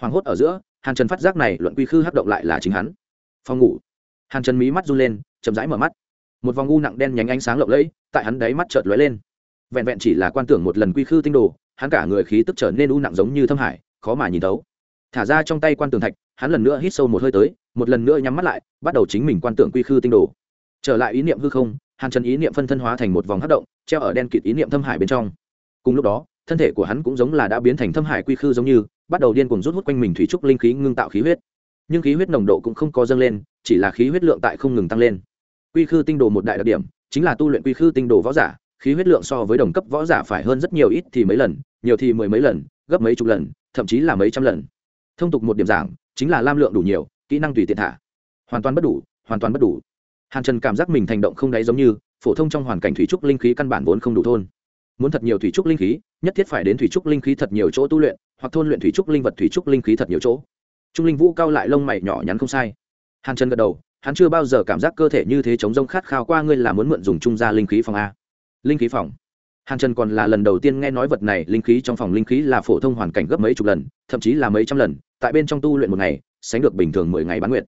[SPEAKER 1] Hoảng hốt ở giữa, hàn trần phát giác này luận quy khư hắc động lại là chính hắn. Phòng ngủ. Hàn trần mí mắt run lên, chậm rãi mở mắt. Một vòng u nặng đen nhánh ánh sáng lộng lẫy, tại hắn đáy mắt chợt lóe lên vẹn vẹn chỉ là quan tưởng một lần quy khư tinh đồ, hắn cả người khí tức trở nên u nặng giống như thâm hải, khó mà nhìn thấu. Thả ra trong tay quan tường thạch, hắn lần nữa hít sâu một hơi tới, một lần nữa nhắm mắt lại, bắt đầu chính mình quan tưởng quy khư tinh đồ. Trở lại ý niệm hư không, hàn trần ý niệm phân thân hóa thành một vòng hất động, treo ở đen kịt ý niệm thâm hải bên trong. Cùng lúc đó, thân thể của hắn cũng giống là đã biến thành thâm hải quy khư giống như, bắt đầu điên cuồng rút hút quanh mình thủy trúc linh khí ngưng tạo khí huyết. Nhưng khí huyết nồng độ cũng không có dâng lên, chỉ là khí huyết lượng tại không ngừng tăng lên. Quy khư tinh đồ một đại đặc điểm, chính là tu luyện quy khư tinh đồ võ giả khí huyết lượng so với đồng cấp võ giả phải hơn rất nhiều ít thì mấy lần, nhiều thì mười mấy lần, gấp mấy chục lần, thậm chí là mấy trăm lần. Thông tục một điểm giảng, chính là lam lượng đủ nhiều, kỹ năng tùy tiện thả. Hoàn toàn bất đủ, hoàn toàn bất đủ. Hàn trần cảm giác mình thành động không đáy giống như, phổ thông trong hoàn cảnh thủy trúc linh khí căn bản vốn không đủ thôn. Muốn thật nhiều thủy trúc linh khí, nhất thiết phải đến thủy trúc linh khí thật nhiều chỗ tu luyện, hoặc thôn luyện thủy trúc linh vật thủy trúc linh khí thật nhiều chỗ. Trung linh vũ cao lại lông mày nhỏ nhắn không sai. Hàn trần gật đầu, hắn chưa bao giờ cảm giác cơ thể như thế chống rông khát khao qua ngươi là muốn mượn dùng trung gia linh khí phòng a linh khí phòng. Hàn trần còn là lần đầu tiên nghe nói vật này linh khí trong phòng linh khí là phổ thông hoàn cảnh gấp mấy chục lần thậm chí là mấy trăm lần tại bên trong tu luyện một ngày sánh được bình thường mười ngày bán nguyện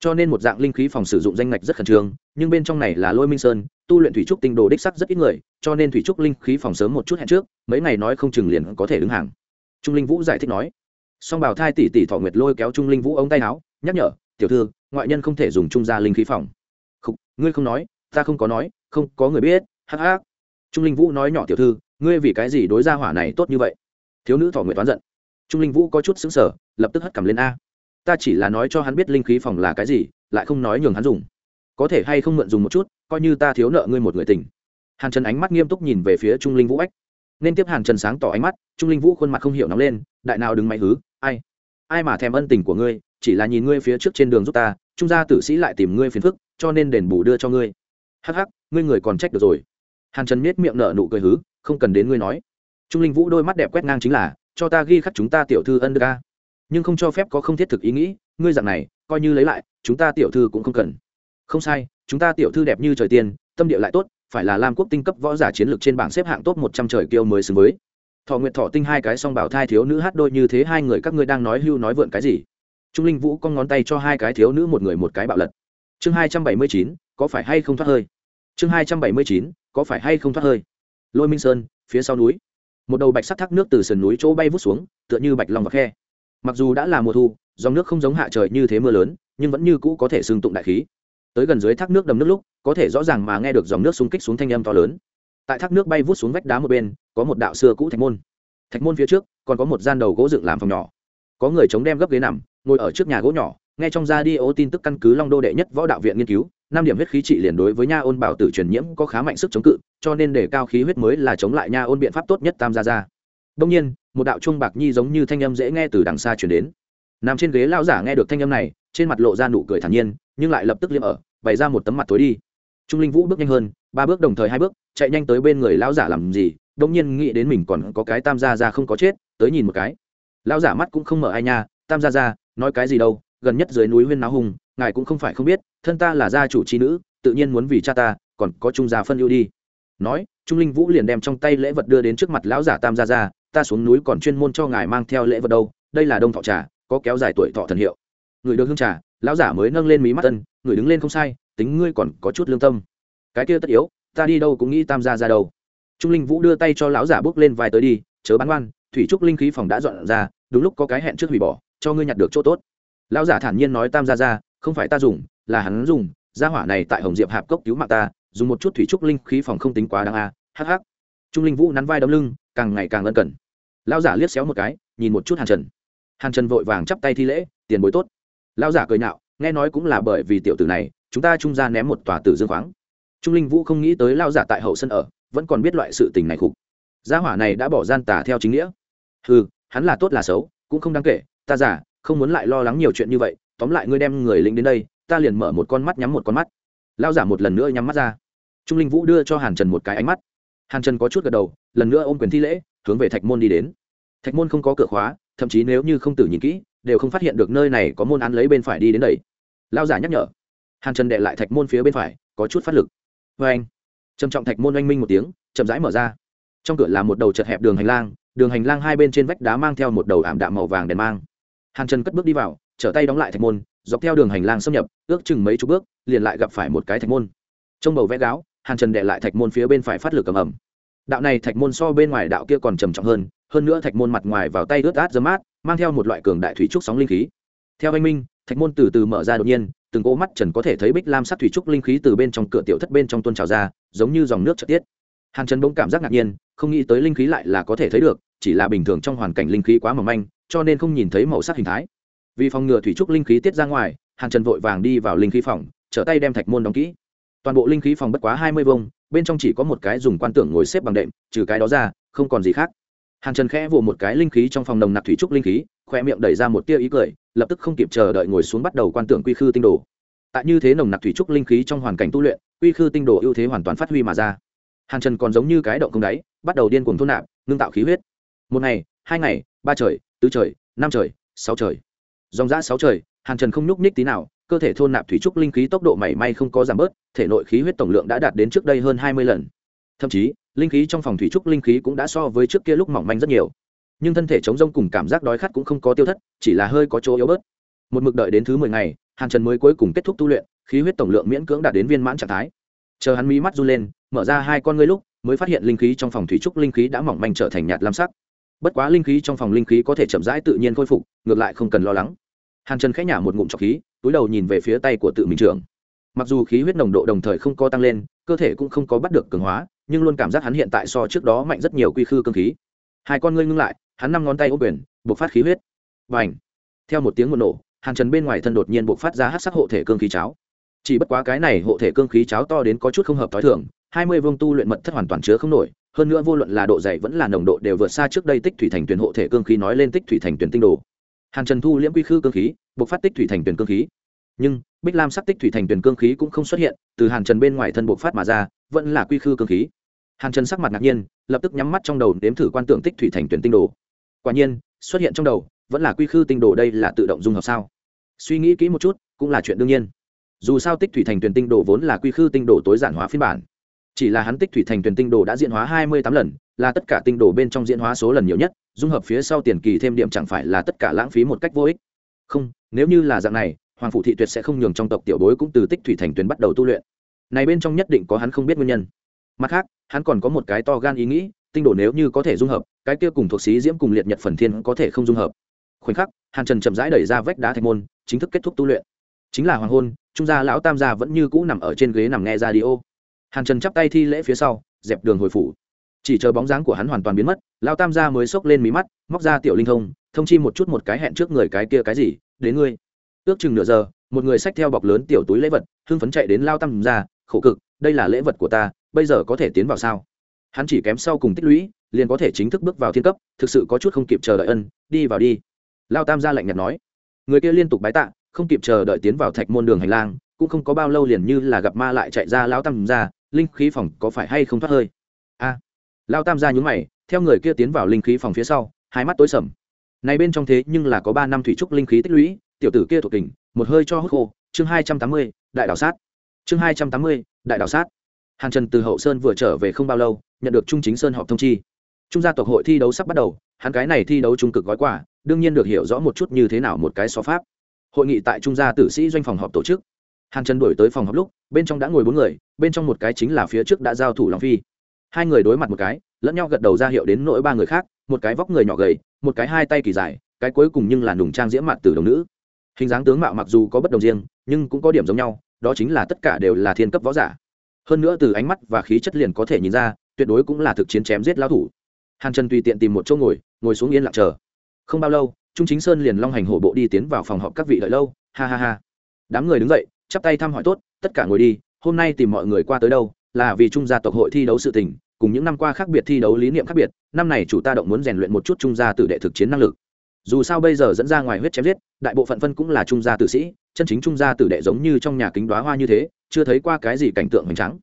[SPEAKER 1] cho nên một dạng linh khí phòng sử dụng danh ngạch rất khẩn trương nhưng bên trong này là lôi minh sơn tu luyện thủy trúc tinh đồ đích sắc rất ít người cho nên thủy trúc linh khí phòng sớm một chút hẹn trước mấy ngày nói không chừng liền có thể đứng hàng. Trung linh vũ giải thích nói. Song bảo thai tỷ tỷ thọ nguyệt lôi kéo trung linh vũ ống tay áo nhắc nhở tiểu thư ngoại nhân không thể dùng trung gia linh khí phòng. Không, ngươi không nói ta không có nói không có người biết. Hắc hắc trung linh vũ nói nhỏ tiểu thư, ngươi vì cái gì đối gia hỏa này tốt như vậy? Thiếu nữ thọ nguyệt toán giận. Trung linh vũ có chút xứng sở lập tức hất cầm lên a. Ta chỉ là nói cho hắn biết linh khí phòng là cái gì, lại không nói nhường hắn dùng. Có thể hay không mượn dùng một chút, coi như ta thiếu nợ ngươi một người tình. Hàn trần ánh mắt nghiêm túc nhìn về phía trung linh vũ ách. Nên tiếp hàn trần sáng tỏ ánh mắt, trung linh vũ khuôn mặt không hiểu nóng lên, đại nào đừng máy hứ, ai? Ai mà thèm ân tình của ngươi, chỉ là nhìn ngươi phía trước trên đường giúp ta, trung gia tử sĩ lại tìm ngươi phiền phức, cho nên đền bù đưa cho ngươi. Hắc hắc, ngươi người còn trách được rồi hàn trần miết miệng nở nụ cười hứ, không cần đến ngươi nói. Trung linh vũ đôi mắt đẹp quét ngang chính là, cho ta ghi khắc chúng ta tiểu thư ân đức ca nhưng không cho phép có không thiết thực ý nghĩ, ngươi dạng này, coi như lấy lại, chúng ta tiểu thư cũng không cần. Không sai, chúng ta tiểu thư đẹp như trời tiên, tâm địa lại tốt, phải là lam quốc tinh cấp võ giả chiến lược trên bảng xếp hạng top một trăm trời kiêu mới xứng với. Thọ nguyện thọ tinh hai cái song bảo thai thiếu nữ hát đôi như thế hai người các ngươi đang nói hưu nói vượn cái gì? Trung linh vũ con ngón tay cho hai cái thiếu nữ một người một cái bạo lật. Chương hai trăm bảy mươi chín, có phải hay không thoát hơi? Chương hai trăm bảy mươi chín có phải hay không thoát hơi? Lôi minh sơn, phía sau núi. Một đầu bạch sắt thác nước từ sườn núi chỗ bay vút xuống, tựa như bạch lòng và khe. Mặc dù đã là mùa thu, dòng nước không giống hạ trời như thế mưa lớn, nhưng vẫn như cũ có thể xương tụng đại khí. Tới gần dưới thác nước đầm nước lúc, có thể rõ ràng mà nghe được dòng nước xung kích xuống thanh âm to lớn. Tại thác nước bay vút xuống vách đá một bên, có một đạo xưa cũ thạch môn. Thạch môn phía trước, còn có một gian đầu gỗ dựng làm phòng nhỏ. Có người chống đem gấp ghế nằm, ngồi ở trước nhà gỗ nhỏ nghe trong ra đi ô tin tức căn cứ long đô đệ nhất võ đạo viện nghiên cứu, năm điểm huyết khí trị liền đối với nha ôn bảo tử truyền nhiễm có khá mạnh sức chống cự, cho nên để cao khí huyết mới là chống lại nha ôn biện pháp tốt nhất tam gia ra đông nhiên, một đạo trung bạc nhi giống như thanh âm dễ nghe từ đằng xa chuyển đến. Nằm trên ghế lao giả nghe được thanh âm này, trên mặt lộ ra nụ cười thản nhiên, nhưng lại lập tức liếm ở, bày ra một tấm mặt tối đi. Trung linh vũ bước nhanh hơn, ba bước đồng thời hai bước, chạy nhanh tới bên người lao giả làm gì đông nhiên nghĩ đến mình còn có cái tam gia ra không có chết, tới nhìn một cái. Lao giả mắt cũng không mở ai nha, tam gia ra nói cái gì đâu gần nhất dưới núi huyên náo hùng, ngài cũng không phải không biết, thân ta là gia chủ trí nữ, tự nhiên muốn vì cha ta, còn có trung gia phân ưu đi. Nói, trung linh vũ liền đem trong tay lễ vật đưa đến trước mặt lão giả tam gia ra ta xuống núi còn chuyên môn cho ngài mang theo lễ vật đâu, đây là đông thọ trà, có kéo dài tuổi thọ thần hiệu. Người được hương trà, lão giả mới nâng lên mí mắt tân người đứng lên không sai, tính ngươi còn có chút lương tâm. Cái kia tất yếu, ta đi đâu cũng nghĩ tam gia ra đâu. Trung linh vũ đưa tay cho lão giả bước lên vài tới đi, chớ bán ngoan thủy trúc linh khí phòng đã dọn ra, đúng lúc có cái hẹn trước hủy bỏ, cho ngươi nhặt được chỗ tốt lão giả thản nhiên nói tam gia ra không phải ta dùng, là hắn dùng, gia hỏa này tại hồng diệp hạp cốc cứu mạng ta, dùng một chút thủy trúc linh khí phòng không tính quá đáng a hh trung linh vũ nắn vai đấm lưng, càng ngày càng ân cần. Lão giả liếc xéo một cái, nhìn một chút hàn trần. Hàn trần vội vàng chắp tay thi lễ, tiền bối tốt. Lão giả cười nhạo, nghe nói cũng là bởi vì tiểu tử này, chúng ta trung ra ném một tòa tử dương khoáng. Trung linh vũ không nghĩ tới lão giả tại hậu sân ở, vẫn còn biết loại sự tình này khục. Gia hỏa này đã bỏ gian tả theo chính nghĩa. Ừ hắn là tốt là xấu, cũng không đáng kể, ta giả không muốn lại lo lắng nhiều chuyện như vậy, tóm lại ngươi đem người lính đến đây, ta liền mở một con mắt nhắm một con mắt. Lao giả một lần nữa nhắm mắt ra. Trung linh vũ đưa cho hàn trần một cái ánh mắt. Hàn trần có chút gật đầu, lần nữa ôm quyền thi lễ, hướng về thạch môn đi đến. Thạch môn không có cửa khóa, thậm chí nếu như không tử nhìn kỹ, đều không phát hiện được nơi này có môn án lấy bên phải đi đến đây. lao giả nhắc nhở. Hàn trần đệ lại thạch môn phía bên phải, có chút phát lực. Vê anh. Trầm trọng thạch môn oanh minh một tiếng, chậm rãi mở ra. Trong cửa là một đầu chật hẹp đường hành lang, đường hành lang hai bên trên vách đá mang theo một đầu ảm đạm màu vàng đèn mang hàn trần cất bước đi vào, trở tay đóng lại thạch môn, dọc theo đường hành lang xâm nhập, ước chừng mấy chục bước, liền lại gặp phải một cái thạch môn. Trong bầu vẽ gáo, hàn trần đệ lại thạch môn phía bên phải phát lửa cầm ẩm đạo này thạch môn so bên ngoài đạo kia còn trầm trọng hơn hơn nữa thạch môn mặt ngoài vào tay ướt át rơm mát, mang theo một loại cường đại thủy trúc sóng linh khí. Theo anh minh, thạch môn từ từ mở ra đột nhiên, từng cỗ mắt trần có thể thấy bích lam sắc thủy trúc linh khí từ bên trong cửa tiểu thất bên trong tuôn trào ra, giống như dòng nước chợt tiết. Hàn trần bỗng cảm giác ngạc nhiên, không nghĩ tới linh khí lại là có thể thấy được, chỉ là bình thường trong hoàn cảnh linh khí quá mỏng manh cho nên không nhìn thấy màu sắc hình thái. Vì phòng ngừa thủy trúc linh khí tiết ra ngoài, hàn trần vội vàng đi vào linh khí phòng, trở tay đem thạch môn đóng kỹ. Toàn bộ linh khí phòng bất quá hai mươi vông, bên trong chỉ có một cái dùng quan tưởng ngồi xếp bằng đệm, trừ cái đó ra, không còn gì khác. Hàn trần khẽ vỗ một cái linh khí trong phòng nồng nặc thủy trúc linh khí khoe miệng đẩy ra một tia ý cười, lập tức không kịp chờ đợi ngồi xuống bắt đầu quan tưởng quy khư tinh đồ. Tại như thế nồng nặc thủy trúc linh khí trong hoàn cảnh tu luyện, quy khư tinh đồ ưu thế hoàn toàn phát huy mà ra. Hàn trần còn giống như cái động không đáy, bắt đầu điên cuồng thôn nạp, ngưng tạo khí huyết. Một ngày, hai ngày ba trời, tứ trời, năm trời, sáu trời. Dòng giã sáu trời, hàn trần không nhúc ních tí nào, cơ thể thôn nạp thủy trúc linh khí tốc độ mảy may không có giảm bớt, thể nội khí huyết tổng lượng đã đạt đến trước đây hơn hai mươi lần. Thậm chí, linh khí trong phòng thủy trúc linh khí cũng đã so với trước kia lúc mỏng manh rất nhiều. Nhưng thân thể chống rông cùng cảm giác đói khát cũng không có tiêu thất, chỉ là hơi có chỗ yếu bớt. Một mực đợi đến thứ mười ngày, hàn trần mới cuối cùng kết thúc tu luyện, khí huyết tổng lượng miễn cưỡng đạt đến viên mãn trạng thái. Chờ hắn mí mắt run lên, mở ra hai con ngươi lúc, mới phát hiện linh khí trong phòng thủy trúc linh khí đã mỏng manh trở thành nhạt lam sắc bất quá linh khí trong phòng linh khí có thể chậm rãi tự nhiên khôi phục, ngược lại không cần lo lắng. Hàn trần khẽ nhả một ngụm trọc khí, túi đầu nhìn về phía tay của tự mình trưởng. Mặc dù khí huyết nồng độ đồng thời không có tăng lên, cơ thể cũng không có bắt được cường hóa, nhưng luôn cảm giác hắn hiện tại so trước đó mạnh rất nhiều quy khư cơ khí. Hai con ngươi ngưng lại, hắn năm ngón tay ô quyền buộc phát khí huyết. Và ảnh theo một tiếng một nổ, hàn trần bên ngoài thân đột nhiên buộc phát ra hát sắc hộ thể cương khí cháo. Chỉ bất quá cái này hộ thể cương khí cháo to đến có chút không hợp t h ó i thường, hai mươi vương tu luyện mật thất hoàn toàn chứa không nổi hơn nữa vô luận là độ dày vẫn là nồng độ đều vượt xa trước đây tích thủy thành tuyển hộ thể cương khí nói lên tích thủy thành tuyển tinh đồ. Hàn trần thu liễm quy khư cương khí buộc phát tích thủy thành tuyển cương khí. Nhưng, bích lam sắc tích thủy thành tuyển cương khí cũng không xuất hiện, từ hàn trần bên ngoài thân buộc phát mà ra, vẫn là quy khư cương khí. Hàn trần sắc mặt ngạc nhiên, lập tức nhắm mắt trong đầu đếm thử quan tưởng tích thủy thành tuyển tinh đồ. Quả nhiên, xuất hiện trong đầu, vẫn là quy khư tinh đồ đây là tự động dung hợp sao? Suy nghĩ kỹ một chút, cũng là chuyện đương nhiên. Dù sao tích thủy thành tuyển tinh đồ vốn là quy khư tinh đồ tối giản hóa phiên bản chỉ là hắn tích thủy thành tuyển tinh đồ đã diễn hóa hai mươi tám lần, là tất cả tinh đồ bên trong diễn hóa số lần nhiều nhất, dung hợp phía sau tiền kỳ thêm điểm chẳng phải là tất cả lãng phí một cách vô ích. Không, nếu như là dạng này, hoàng phụ thị tuyệt sẽ không nhường trong tộc tiểu bối cũng từ tích thủy thành tuyển bắt đầu tu luyện. Này bên trong nhất định có hắn không biết nguyên nhân. Mặt khác, hắn còn có một cái to gan ý nghĩ, tinh đồ nếu như có thể dung hợp, cái kia cùng thuộc sĩ diễm cùng liệt nhật phần thiên có thể không dung hợp. Khoảnh khắc, hàn trần chậm rãi đẩy ra vách đá thành môn, chính thức kết thúc tu luyện. Chính là hoàng hôn, trung gia lão tam gia vẫn như cũ nằm ở trên ghế nằm nghe ra đi ô hàn trần chắp tay thi lễ phía sau dẹp đường hồi phủ. Chỉ chờ bóng dáng của hắn hoàn toàn biến mất lão tam gia mới xốc lên mí mắt móc ra tiểu linh thông thông chi một chút một cái hẹn trước người cái kia cái gì đến ngươi. Ước chừng nửa giờ một người xách theo bọc lớn tiểu túi lễ vật hưng phấn chạy đến lao tam gia, khổ cực đây là lễ vật của ta bây giờ có thể tiến vào sao? Hắn chỉ kém sau cùng tích lũy liền có thể chính thức bước vào thiên cấp thực sự có chút không kịp chờ đợi ân đi vào đi. Lao tam gia lạnh nhạt nói. Người kia liên tục bái tạ không kịp chờ đợi tiến vào thạch môn đường hành lang cũng không có bao lâu liền như là gặp ma lại chạy ra lao tam gia linh khí phòng có phải hay không thoát hơi? A. À, lao tam ra nhúng mày theo người kia tiến vào linh khí phòng phía sau hai mắt tối sầm. Này bên trong thế nhưng là có ba năm thủy trúc linh khí tích lũy tiểu tử kia thuộc tỉnh một hơi cho hút khô. Chương hai trăm tám mươi đại đảo sát. Chương hai trăm tám mươi đại đảo sát. Hàn trần từ hậu sơn vừa trở về không bao lâu nhận được trung chính sơn họp thông chi. Trung gia tộc hội thi đấu sắp bắt đầu hắn cái này thi đấu trung cực gói quả đương nhiên được hiểu rõ một chút như thế nào một cái so pháp. Hội nghị tại trung gia tử sĩ doanh phòng họp tổ chức hàn trần đổi tới phòng họp lúc, bên trong đã ngồi bốn người, bên trong một cái chính là phía trước đã giao thủ long phi. Hai người đối mặt một cái, lẫn nhau gật đầu ra hiệu đến nỗi ba người khác, một cái vóc người nhỏ gầy, một cái hai tay kỳ dài, cái cuối cùng nhưng là nùng trang diễm mặt từ đồng nữ. Hình dáng tướng mạo mặc dù có bất đồng riêng, nhưng cũng có điểm giống nhau, đó chính là tất cả đều là thiên cấp võ giả. Hơn nữa từ ánh mắt và khí chất liền có thể nhìn ra, tuyệt đối cũng là thực chiến chém giết lao thủ. Hàn trần tùy tiện tìm một chỗ ngồi ngồi xuống yên lặng chờ. Không bao lâu, trung chính sơn liền long hành hổ bộ đi tiến vào phòng họp các vị đợi lâu. Ha ha ha. Đám người đứng dậy chắp tay thăm hỏi tốt, tất cả ngồi đi, hôm nay tìm mọi người qua tới đâu, là vì trung gia tộc hội thi đấu sự tình, cùng những năm qua khác biệt thi đấu lý niệm khác biệt, năm này chủ ta động muốn rèn luyện một chút trung gia tử đệ thực chiến năng lực. Dù sao bây giờ dẫn ra ngoài huyết chém giết, đại bộ phận phân cũng là trung gia tử sĩ, chân chính trung gia tử đệ giống như trong nhà kính đoá hoa như thế, chưa thấy qua cái gì cảnh tượng hoành trắng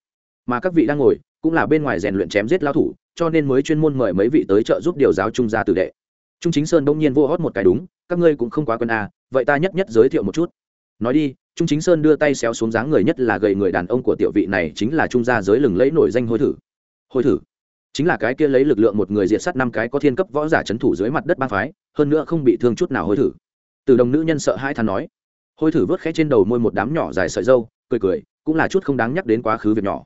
[SPEAKER 1] mà các vị đang ngồi, cũng là bên ngoài rèn luyện chém giết lao thủ, cho nên mới chuyên môn mời mấy vị tới trợ giúp điều giáo trung gia tử đệ. Trung chính sơn đông nhiên vô hót một cái đúng, các ngươi cũng không quá quân à vậy ta nhất nhất giới thiệu một chút nói đi, trung chính sơn đưa tay xéo xuống dáng người nhất là gầy người đàn ông của tiểu vị này chính là trung gia giới lừng lẫy nổi danh hôi thử. Hôi thử? Chính là cái kia lấy lực lượng một người diệt sát năm cái có thiên cấp võ giả c thủ dưới mặt đất ba phái, hơn nữa không bị thương chút nào hôi thử. Từ đồng nữ nhân sợ hai thằng nói. Hôi thử vớt khẽ trên đầu môi một đám nhỏ dài sợi dâu cười cười, cũng là chút không đáng nhắc đến quá khứ việc nhỏ.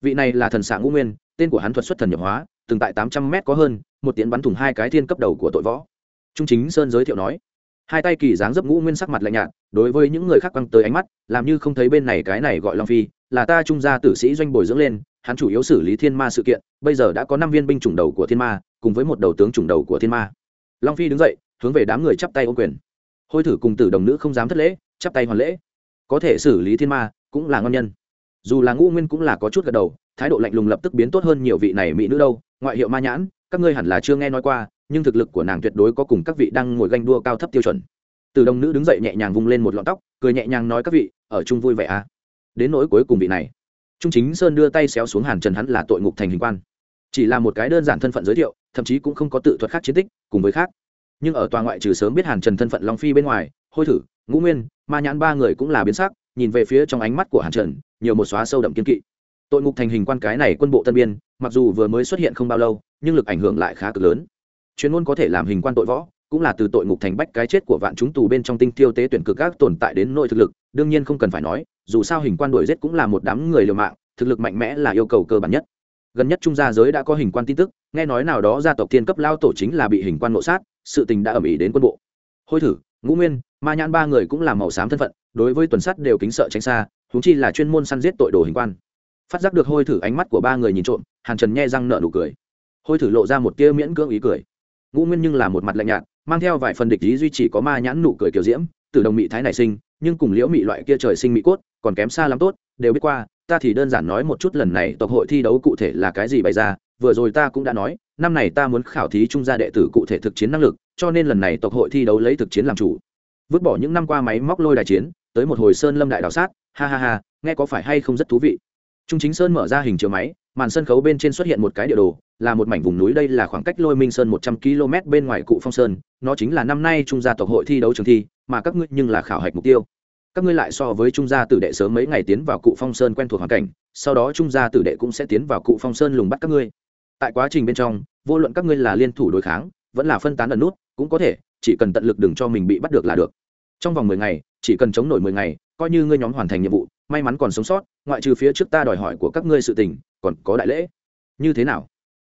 [SPEAKER 1] Vị này là thần xạ ngũ nguyên, tên của hắn thuật xuất thần nhập hóa, từng tại tám trăm mét có hơn, một tiến bắn thủng hai cái thiên cấp đầu của tội võ. Trung chính sơn giới thiệu nói hai tay kỳ dáng dấp ngũ nguyên sắc mặt lạnh nhạt, đối với những người khác quăng tới ánh mắt, làm như không thấy bên này cái này gọi long phi, là ta trung gia tử sĩ doanh bồi dưỡng lên, hắn chủ yếu xử lý thiên ma sự kiện, bây giờ đã có năm viên binh chủng đầu của thiên ma, cùng với một đầu tướng chủng đầu của thiên ma. Long phi đứng dậy, hướng về đám người chắp tay ô quyền. Hôi thử cùng tử đồng nữ không dám thất lễ, chắp tay hoàn lễ. Có thể xử lý thiên ma, cũng là ngon nhân. Dù là ngũ nguyên cũng là có chút gật đầu, thái độ lạnh lùng lập tức biến tốt hơn nhiều vị này mỹ nữ đâu, ngoại hiệu ma nhãn, các ngươi hẳn là chưa nghe nói qua nhưng thực lực của nàng tuyệt đối có cùng các vị đang ngồi ganh đua cao thấp tiêu chuẩn. Từ đồng nữ đứng dậy nhẹ nhàng vung lên một lọn tóc, cười nhẹ nhàng nói các vị, ở chung vui vẻ à? Đến nỗi cuối cùng vị này. Trung chính sơn đưa tay xéo xuống hàn trần hắn là tội ngục thành hình quan. Chỉ là một cái đơn giản thân phận giới thiệu, thậm chí cũng không có tự thuật khác chiến tích, cùng với khác. Nhưng ở tòa ngoại trừ sớm biết hàn trần thân phận long phi bên ngoài, hôi thử, ngũ nguyên, ma nhãn ba người cũng là biến sắc, nhìn về phía trong ánh mắt của hàn trần, nhiều một xóa sâu đậm kiên kỵ. Tội ngục thành hình quan cái này quân bộ tân biên, mặc dù vừa mới xuất hiện không bao lâu, nhưng lực ảnh hưởng lại khá cực lớn chuyên môn có thể làm hình quan tội võ, cũng là từ tội ngục thành bách cái chết của vạn chúng tù bên trong tinh tiêu tế tuyển cực các tồn tại đến nội thực lực, đương nhiên không cần phải nói, dù sao hình quan đổi giết cũng là một đám người liều mạng, thực lực mạnh mẽ là yêu cầu cơ bản nhất. Gần nhất trung gia giới đã có hình quan tin tức, nghe nói nào đó gia tộc thiên cấp lao tổ chính là bị hình quan nộ sát, sự tình đã ẩm ý đến quân bộ. Hôi thử, ngũ nguyên, ma nhãn ba người cũng là màu xám thân phận, đối với tuần sắt đều kính sợ tránh xa húng chi là chuyên môn săn giết tội đồ hình quan. Phát giác được hôi thử, ánh mắt của ba người nhìn trộm, hàn trần nhe răng nợ nụ cười. Hôi thử lộ ra một tia miễn cưỡng ý cười ngũ nguyên nhưng là một mặt lạnh nhạt, mang theo vài phần địch ý duy trì có ma nhãn nụ cười kiểu diễm, từ đồng mỹ thái nảy sinh, nhưng cùng liễu mỹ loại kia trời sinh mỹ cốt, còn kém xa lắm tốt, đều biết qua, ta thì đơn giản nói một chút lần này tộc hội thi đấu cụ thể là cái gì bày ra, vừa rồi ta cũng đã nói, năm này ta muốn khảo thí trung gia đệ tử cụ thể thực chiến năng lực, cho nên lần này tộc hội thi đấu lấy thực chiến làm chủ. Vứt bỏ những năm qua máy móc lôi đài chiến, tới một hồi sơn lâm đại đào sát, ha ha ha, nghe có phải hay không rất thú vị. Trung chính sơn mở ra hình chiếu máy, màn sân khấu bên trên xuất hiện một cái địa đồ là một mảnh vùng núi, đây là khoảng cách lôi minh sơn một trăm km bên ngoài cụ phong sơn, nó chính là năm nay trung gia tộc hội thi đấu trường thi, mà các ngươi nhưng là khảo hạch mục tiêu. Các ngươi lại so với trung gia tử đệ sớm mấy ngày tiến vào cụ phong sơn quen thuộc hoàn cảnh, sau đó trung gia tử đệ cũng sẽ tiến vào cụ phong sơn lùng bắt các ngươi. Tại quá trình bên trong, vô luận các ngươi là liên thủ đối kháng, vẫn là phân tán ẩn nút, cũng có thể, chỉ cần tận lực đừng cho mình bị bắt được là được. Trong vòng mười ngày, chỉ cần chống nổi mười ngày, coi như ngươi nhóm hoàn thành nhiệm vụ, may mắn còn sống sót, ngoại trừ phía trước ta đòi hỏi của các ngươi sự tình, còn có đại lễ. Như thế nào?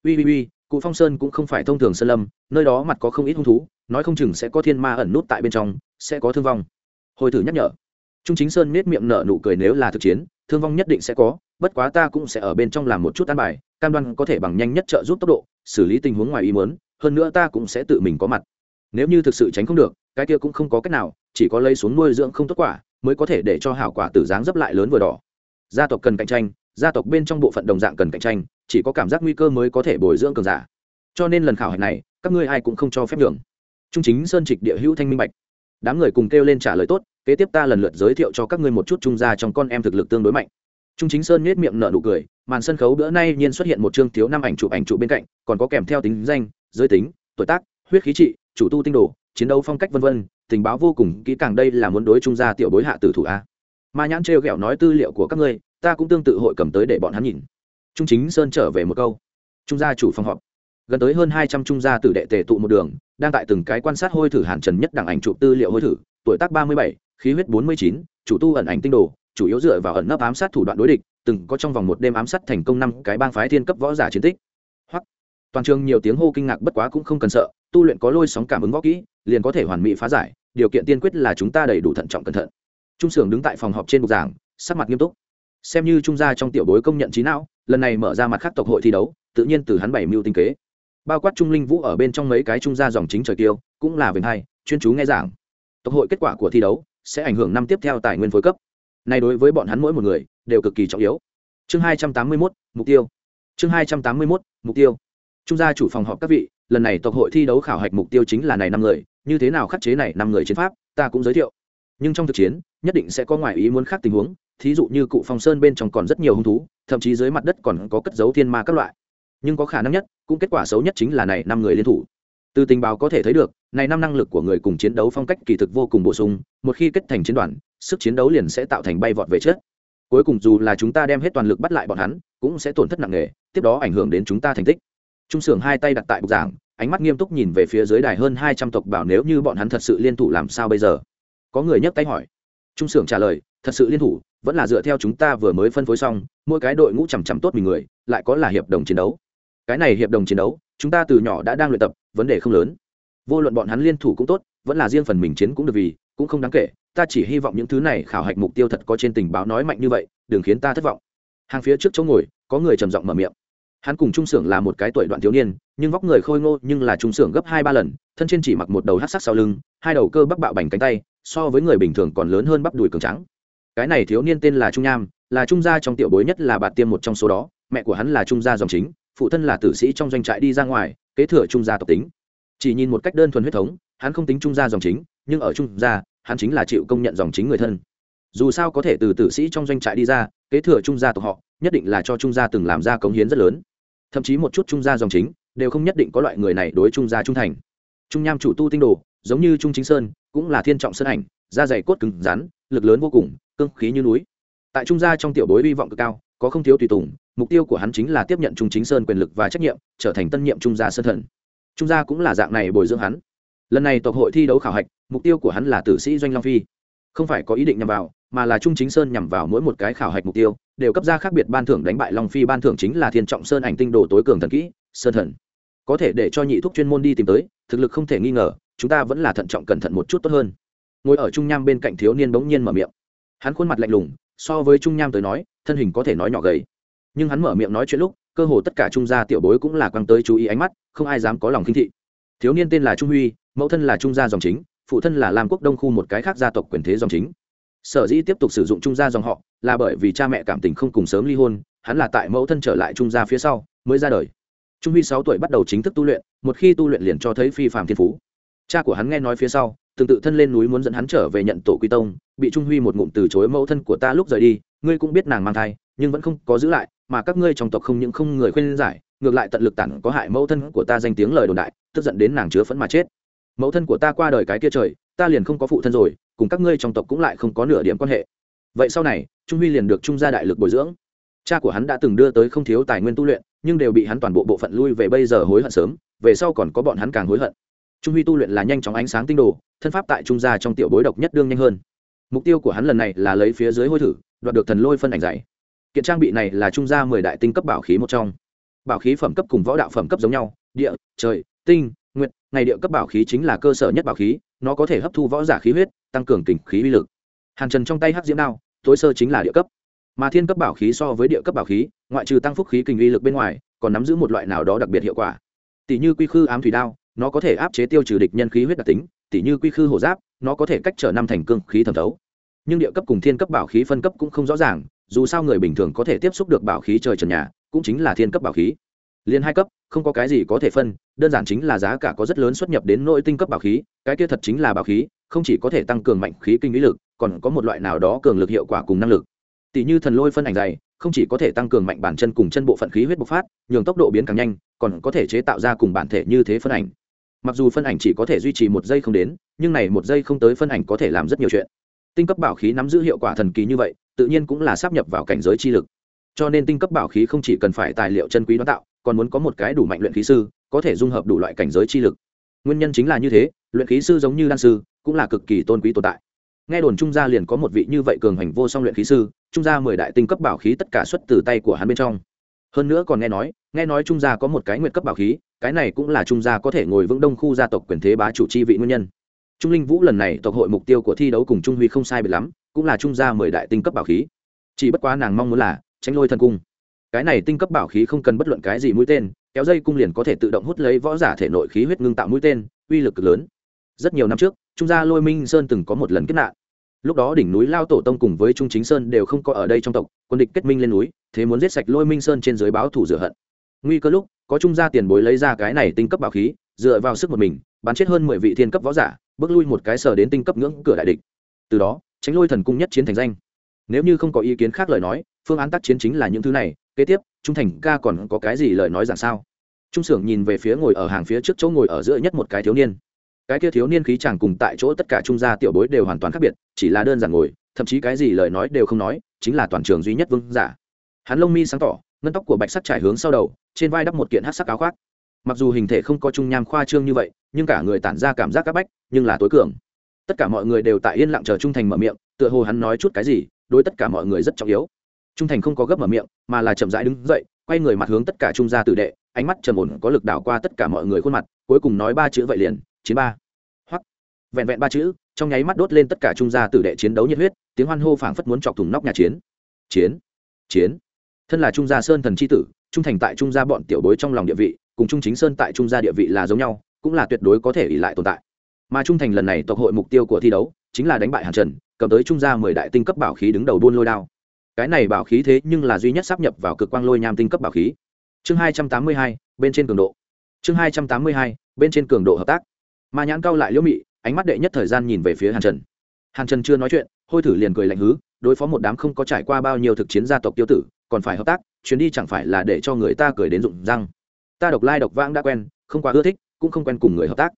[SPEAKER 1] Uy uy uy, cụ phong sơn cũng không phải thông thường sơn lâm, nơi đó mặt có không ít hung thú, nói không chừng sẽ có thiên ma ẩn nút tại bên trong, sẽ có thương vong. Hồi thử nhắc nhở. Trung chính sơn nết miệng nở nụ cười nếu là thực chiến, thương vong nhất định sẽ có, bất quá ta cũng sẽ ở bên trong làm một chút an bài, cam đoan có thể bằng nhanh nhất trợ giúp tốc độ, xử lý tình huống ngoài ý muốn, hơn nữa ta cũng sẽ tự mình có mặt. Nếu như thực sự tránh không được, cái kia cũng không có cách nào, chỉ có lấy xuống nuôi dưỡng không tốt quả, mới có thể để cho hảo quả tử dáng dấp lại lớn vừa đỏ. Gia tộc cần cạnh tranh, gia tộc bên trong bộ phận đồng dạng cần cạnh tranh chỉ có cảm giác nguy cơ mới có thể bồi dưỡng cường giả. Cho nên lần khảo hạch này, các ngươi ai cũng không cho phép đường trung chính sơn trịch địa hữu thanh minh bạch. Đám người cùng kêu lên trả lời tốt, kế tiếp ta lần lượt giới thiệu cho các ngươi một chút trung gia trong con em thực lực tương đối mạnh. Trung chính sơn nhếch miệng nở nụ cười, màn sân khấu bữa nay nhiên xuất hiện một chương thiếu năm ảnh chụp ảnh chụp bên cạnh, còn có kèm theo tính danh, giới tính, tuổi tác, huyết khí trị, chủ tu tinh đồ, chiến đấu phong cách vân vân, tình báo vô cùng kỹ càng đây là muốn đối trung gia tiểu bối hạ tử thủ a. Ma nhãn trêu ghẹo nói tư liệu của các ngươi, ta cũng tương tự hội cầm tới để bọn hắn nhìn trung chính sơn trở về một câu. Trung gia chủ phòng họp. Gần tới hơn hai trăm trung gia tử đệ tề tụ một đường, đang tại từng cái quan sát hôi thử hàn trần nhất đẳng ảnh chụp tư liệu hôi thử, tuổi tác ba mươi bảy, khí huyết bốn mươi chín, chủ tu ẩn ảnh tinh đồ, chủ yếu dựa vào ẩn nấp ám sát thủ đoạn đối địch, từng có trong vòng một đêm ám sát thành công năm cái bang phái thiên cấp võ giả chiến tích. Hoặc, toàn trường nhiều tiếng hô kinh ngạc bất quá cũng không cần sợ, tu luyện có lôi sóng cảm ứng võ kỹ, liền có thể hoàn mỹ phá giải, điều kiện tiên quyết là chúng ta đầy đủ thận trọng cẩn thận. Trung sưởng đứng tại phòng họp trên bục giảng, sắc mặt nghiêm túc xem như trung gia trong tiểu bối công nhận trí não lần này mở ra mặt khác tộc hội thi đấu tự nhiên từ hắn bảy mưu tinh kế. Bao quát trung linh vũ ở bên trong mấy cái trung gia dòng chính trời tiêu cũng là vinh hai chuyên chú nghe giảng. Tộc hội kết quả của thi đấu sẽ ảnh hưởng năm tiếp theo tài nguyên phối cấp. Này đối với bọn hắn mỗi một người đều cực kỳ trọng yếu. Chương hai trăm tám mươi 281, mục tiêu. Chương hai trăm tám mươi 281, mục tiêu. Trung gia chủ phòng họp các vị lần này tộc hội thi đấu khảo hạch mục tiêu chính là này năm người như thế nào khắc chế này năm người chiến pháp ta cũng giới thiệu nhưng trong thực chiến, nhất định sẽ có ngoại ý muốn khác tình huống, thí dụ như cụ phong sơn bên trong còn rất nhiều hung thú, thậm chí dưới mặt đất còn có cất dấu thiên ma các loại. Nhưng có khả năng nhất, cũng kết quả xấu nhất chính là này năm người liên thủ. Từ tình báo có thể thấy được, này năm năng lực của người cùng chiến đấu phong cách kỳ thực vô cùng bổ sung, một khi kết thành chiến đoàn, sức chiến đấu liền sẽ tạo thành bay vọt về chết cuối cùng dù là chúng ta đem hết toàn lực bắt lại bọn hắn, cũng sẽ tổn thất nặng nề, tiếp đó ảnh hưởng đến chúng ta thành tích. Trung sưởng hai tay đặt tại bục giảng, ánh mắt nghiêm túc nhìn về phía dưới đài hơn hai trăm tộc bảo nếu như bọn hắn thật sự liên thủ làm sao bây giờ có người nhấc tay hỏi. Trung sưởng trả lời, thật sự liên thủ, vẫn là dựa theo chúng ta vừa mới phân phối xong, mỗi cái đội ngũ chằm chằm tốt mình người, lại có là hiệp đồng chiến đấu. Cái này hiệp đồng chiến đấu, chúng ta từ nhỏ đã đang luyện tập, vấn đề không lớn. Vô luận bọn hắn liên thủ cũng tốt, vẫn là riêng phần mình chiến cũng được vì, cũng không đáng kể, ta chỉ hy vọng những thứ này khảo hạch mục tiêu thật có trên tình báo nói mạnh như vậy, đừng khiến ta thất vọng. Hàng phía trước chỗ ngồi, có người trầm giọng mở miệng. Hắn cùng trung sưởng là một cái tuổi đoạn thiếu niên, nhưng vóc người khôi ngô nhưng là trung sưởng gấp hai ba lần, thân trên chỉ mặc một đầu hát sắc sau lưng, hai đầu cơ bắp bạo bành cánh tay so với người bình thường còn lớn hơn bắp đùi cường trắng. Cái này thiếu niên tên là trung nham, là trung gia trong tiểu bối nhất là bạt tiêm một trong số đó. Mẹ của hắn là trung gia dòng chính, phụ thân là tử sĩ trong doanh trại đi ra ngoài, kế thừa trung gia tộc tính. Chỉ nhìn một cách đơn thuần huyết thống, hắn không tính trung gia dòng chính, nhưng ở trung gia, hắn chính là chịu công nhận dòng chính người thân. Dù sao có thể từ tử sĩ trong doanh trại đi ra, kế thừa trung gia tộc họ, nhất định là cho trung gia từng làm ra cống hiến rất lớn. Thậm chí một chút trung gia dòng chính, đều không nhất định có loại người này đối trung gia trung thành trung nham chủ tu tinh đồ, giống như trung chính sơn, cũng là thiên trọng sơn ảnh, da dày cốt cứng rắn, lực lớn vô cùng, cương khí như núi. Tại trung gia trong tiểu bối hy vọng cực cao, có không thiếu tùy tùng, mục tiêu của hắn chính là tiếp nhận trung chính sơn quyền lực và trách nhiệm, trở thành tân nhiệm trung gia sơn thần. Trung gia cũng là dạng này bồi dưỡng hắn. Lần này tộc hội thi đấu khảo hạch, mục tiêu của hắn là tử sĩ doanh long phi. Không phải có ý định nhằm vào, mà là trung chính sơn nhằm vào mỗi một cái khảo hạch mục tiêu, đều cấp ra khác biệt ban thưởng đánh bại long phi, ban thưởng chính là thiên trọng sơn ảnh tinh đồ tối cường thần kỹ, sơn thần. Có thể để cho nhị thúc chuyên môn đi tìm tới thực lực không thể nghi ngờ, chúng ta vẫn là thận trọng cẩn thận một chút tốt hơn. Ngồi ở trung nham bên cạnh thiếu niên bỗng nhiên mở miệng. Hắn khuôn mặt lạnh lùng, so với trung nham tới nói, thân hình có thể nói nhỏ gầy. Nhưng hắn mở miệng nói chuyện lúc, cơ hồ tất cả trung gia tiểu bối cũng là quăng tới chú ý ánh mắt, không ai dám có lòng khinh thị. Thiếu niên tên là trung huy, mẫu thân là trung gia dòng chính, phụ thân là lam quốc đông khu một cái khác gia tộc quyền thế dòng chính. Sở dĩ tiếp tục sử dụng trung gia dòng họ, là bởi vì cha mẹ cảm tình không cùng sớm ly hôn, hắn là tại mẫu thân trở lại trung gia phía sau, mới ra đời trung huy sáu tuổi bắt đầu chính thức tu luyện, một khi tu luyện liền cho thấy phi phạm thiên phú. Cha của hắn nghe nói phía sau, từng tự thân lên núi muốn dẫn hắn trở về nhận tổ quy tông, bị trung huy một ngụm từ chối mẫu thân của ta lúc rời đi, ngươi cũng biết nàng mang thai, nhưng vẫn không có giữ lại, mà các ngươi trong tộc không những không người khuyên giải, ngược lại tận lực tản có hại mẫu thân của ta danh tiếng lời đồn đại, tức giận đến nàng chứa phẫn mà chết. Mẫu thân của ta qua đời cái kia trời, ta liền không có phụ thân rồi, cùng các ngươi trong tộc cũng lại không có nửa điểm quan hệ. Vậy sau này, trung huy liền được trung gia đại lực bồi dưỡng. Cha của hắn đã từng đưa tới không thiếu tài nguyên tu luyện nhưng đều bị hắn toàn bộ bộ phận lui về bây giờ hối hận sớm, về sau còn có bọn hắn càng hối hận. Trung huy tu luyện là nhanh chóng ánh sáng tinh đồ, thân pháp tại trung gia trong tiểu bối độc nhất đương nhanh hơn. Mục tiêu của hắn lần này là lấy phía dưới hôi thử, đoạt được thần lôi phân ảnh dạy. Kiện trang bị này là trung gia mười đại tinh cấp bảo khí một trong. Bảo khí phẩm cấp cùng võ đạo phẩm cấp giống nhau, địa, trời, tinh nguyện ngày địa cấp bảo khí chính là cơ sở nhất bảo khí, nó có thể hấp thu võ giả khí huyết, tăng cường kình khí uy lực. Hàn trần trong tay hắc diễm đao, tối sơ chính là địa cấp mà thiên cấp bảo khí so với địa cấp bảo khí, ngoại trừ tăng phúc khí kinh uy lực bên ngoài, còn nắm giữ một loại nào đó đặc biệt hiệu quả. Tỷ như quy khư ám thủy đao, nó có thể áp chế tiêu trừ địch nhân khí huyết đặc tính, tỷ như quy khư hổ giáp, nó có thể cách trở năm thành cương khí thẩm thấu. Nhưng địa cấp cùng thiên cấp bảo khí phân cấp cũng không rõ ràng, dù sao người bình thường có thể tiếp xúc được bảo khí trời trần nhà, cũng chính là thiên cấp bảo khí. Liền hai cấp, không có cái gì có thể phân, đơn giản chính là giá cả có rất lớn xuất nhập đến nội tinh cấp bảo khí, cái kia thật chính là bảo khí, không chỉ có thể tăng cường mạnh khí kinh lý lực, còn có một loại nào đó cường lực hiệu quả cùng năng lực tỷ như thần lôi phân ảnh dày, không chỉ có thể tăng cường mạnh bản chân cùng chân bộ phận khí huyết bộc phát, nhường tốc độ biến càng nhanh, còn có thể chế tạo ra cùng bản thể như thế phân ảnh. Mặc dù phân ảnh chỉ có thể duy trì một giây không đến, nhưng này một giây không tới phân ảnh có thể làm rất nhiều chuyện. Tinh cấp bảo khí nắm giữ hiệu quả thần kỳ như vậy, tự nhiên cũng là sắp nhập vào cảnh giới chi lực. Cho nên tinh cấp bảo khí không chỉ cần phải tài liệu chân quý đón tạo, còn muốn có một cái đủ mạnh luyện khí sư, có thể dung hợp đủ loại cảnh giới chi lực. Nguyên nhân chính là như thế, luyện khí sư giống như đan sư, cũng là cực kỳ tôn quý tồn tại nghe đồn trung gia liền có một vị như vậy cường hành vô song luyện khí sư, trung gia mười đại tinh cấp bảo khí tất cả xuất từ tay của hắn bên trong. Hơn nữa còn nghe nói nghe nói trung gia có một cái nguyệt cấp bảo khí, cái này cũng là trung gia có thể ngồi vững đông khu gia tộc quyền thế bá chủ chi vị nguyên nhân. Trung linh vũ lần này tộc hội mục tiêu của thi đấu cùng trung huy không sai biệt lắm, cũng là trung gia mười đại tinh cấp bảo khí. Chỉ bất quá nàng mong muốn là tránh lôi thần cung. Cái này tinh cấp bảo khí không cần bất luận cái gì mũi tên, kéo dây cung liền có thể tự động hút lấy võ giả thể nội khí huyết ngưng tạo mũi tên, uy lực cực lớn. Rất nhiều năm trước trung gia lôi minh sơn từng có một lần kết nạn. Lúc đó đỉnh núi lao tổ tông cùng với trung chính sơn đều không có ở đây trong tộc, quân địch kết minh lên núi, thế muốn giết sạch lôi minh sơn trên dưới báo thủ rửa hận. Nguy cơ lúc, có trung gia tiền bối lấy ra cái này tinh cấp bảo khí, dựa vào sức một mình, bắn chết hơn mười vị thiên cấp võ giả, bước lui một cái sở đến tinh cấp ngưỡng cửa đại địch. Từ đó, tránh lôi thần cung nhất chiến thành danh. Nếu như không có ý kiến khác lời nói, phương án tác chiến chính là những thứ này, kế tiếp, trung thành ca còn có cái gì lời nói rằng sao? Trung sưởng nhìn về phía ngồi ở hàng phía trước chỗ ngồi ở giữa nhất một cái thiếu niên cái kia thiếu niên khí chàng cùng tại chỗ tất cả trung gia tiểu bối đều hoàn toàn khác biệt, chỉ là đơn giản ngồi, thậm chí cái gì lời nói đều không nói, chính là toàn trường duy nhất vương giả. Hắn lông mi sáng tỏ, ngân tóc của bạch sắc trải hướng sau đầu, trên vai đắp một kiện hát sắc áo khoác. Mặc dù hình thể không có trung nham khoa trương như vậy, nhưng cả người tản ra cảm giác c áp bách, nhưng là tối cường. Tất cả mọi người đều tại yên lặng chờ trung thành mở miệng, tựa hồ hắn nói chút cái gì, đối tất cả mọi người rất trọng yếu. Trung thành không có gấp mở miệng, mà là chậm rãi đứng dậy, quay người mặt hướng tất cả trung gia tử đệ, ánh mắt trầm ổn có lực đảo qua tất cả mọi người khuôn mặt, cuối cùng nói ba chữ vậy liền chiến ba. Hoặc vẹn vẹn ba chữ, trong nháy mắt đốt lên tất cả trung gia tử đệ chiến đấu nhiệt huyết, tiếng hoan hô phảng phất muốn chọc thùng nóc nhà chiến. Chiến. Chiến. Thân là trung gia sơn thần c h i tử, trung thành tại trung gia bọn tiểu bối trong lòng địa vị, cùng trung chính sơn tại trung gia địa vị là giống nhau, cũng là tuyệt đối có thể ỉ lại tồn tại. Mà trung thành lần này tộc hội mục tiêu của thi đấu, chính là đánh bại hàn trần, cầm tới trung gia mười đại tinh cấp bảo khí đứng đầu buôn lôi đao. Cái này bảo khí thế nhưng là duy nhất sắp nhập vào cực quang lôi nham tinh cấp bảo khí. Chương hai trăm tám mươi hai, bên trên cường độ. Chương hai trăm tám mươi hai, bên trên cường độ hợp tác ma nhãn cao lại liễu mị, ánh mắt đệ nhất thời gian nhìn về phía hàn trần. Hàn trần chưa nói chuyện, hôi thử liền cười lạnh hứ, đối phó một đám không có trải qua bao nhiêu thực chiến gia tộc tiêu tử, còn phải hợp tác, chuyến đi chẳng phải là để cho người ta cười đến rụng răng. Ta độc lai độc vãng đã quen, không quá ưa thích, cũng không quen cùng người hợp tác.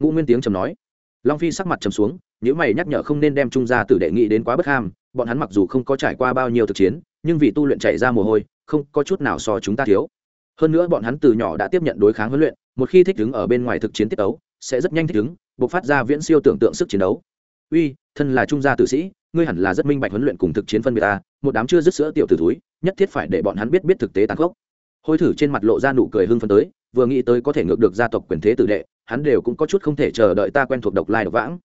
[SPEAKER 1] Ngũ nguyên tiếng trầm nói. Long phi sắc mặt trầm xuống nếu mày nhắc nhở không nên đem trung gia tử đệ nghị đến quá bất ham, bọn hắn mặc dù không có trải qua bao nhiêu thực chiến, nhưng vì tu luyện chạy ra mồ hôi, không có chút nào so chúng ta thiếu. Hơn nữa bọn hắn từ nhỏ đã tiếp nhận đối kháng huấn luyện, một khi thích ứng ở bên ngoài thực chiến tiết đấu sẽ rất nhanh thích ứng buộc phát ra viễn siêu tưởng tượng sức chiến đấu. Uy, thân là trung gia tử sĩ, ngươi hẳn là rất minh bạch huấn luyện cùng thực chiến phân biệt ta, một đám chưa dứt sữa tiểu tử túi nhất thiết phải để bọn hắn biết biết thực tế tàn khốc. Hôi thử trên mặt lộ ra nụ cười hưng phấn tới, vừa nghĩ tới có thể ngược được gia tộc quyền thế tử đệ, hắn đều cũng có chút không thể chờ đợi ta quen thuộc độc lai độc vãng.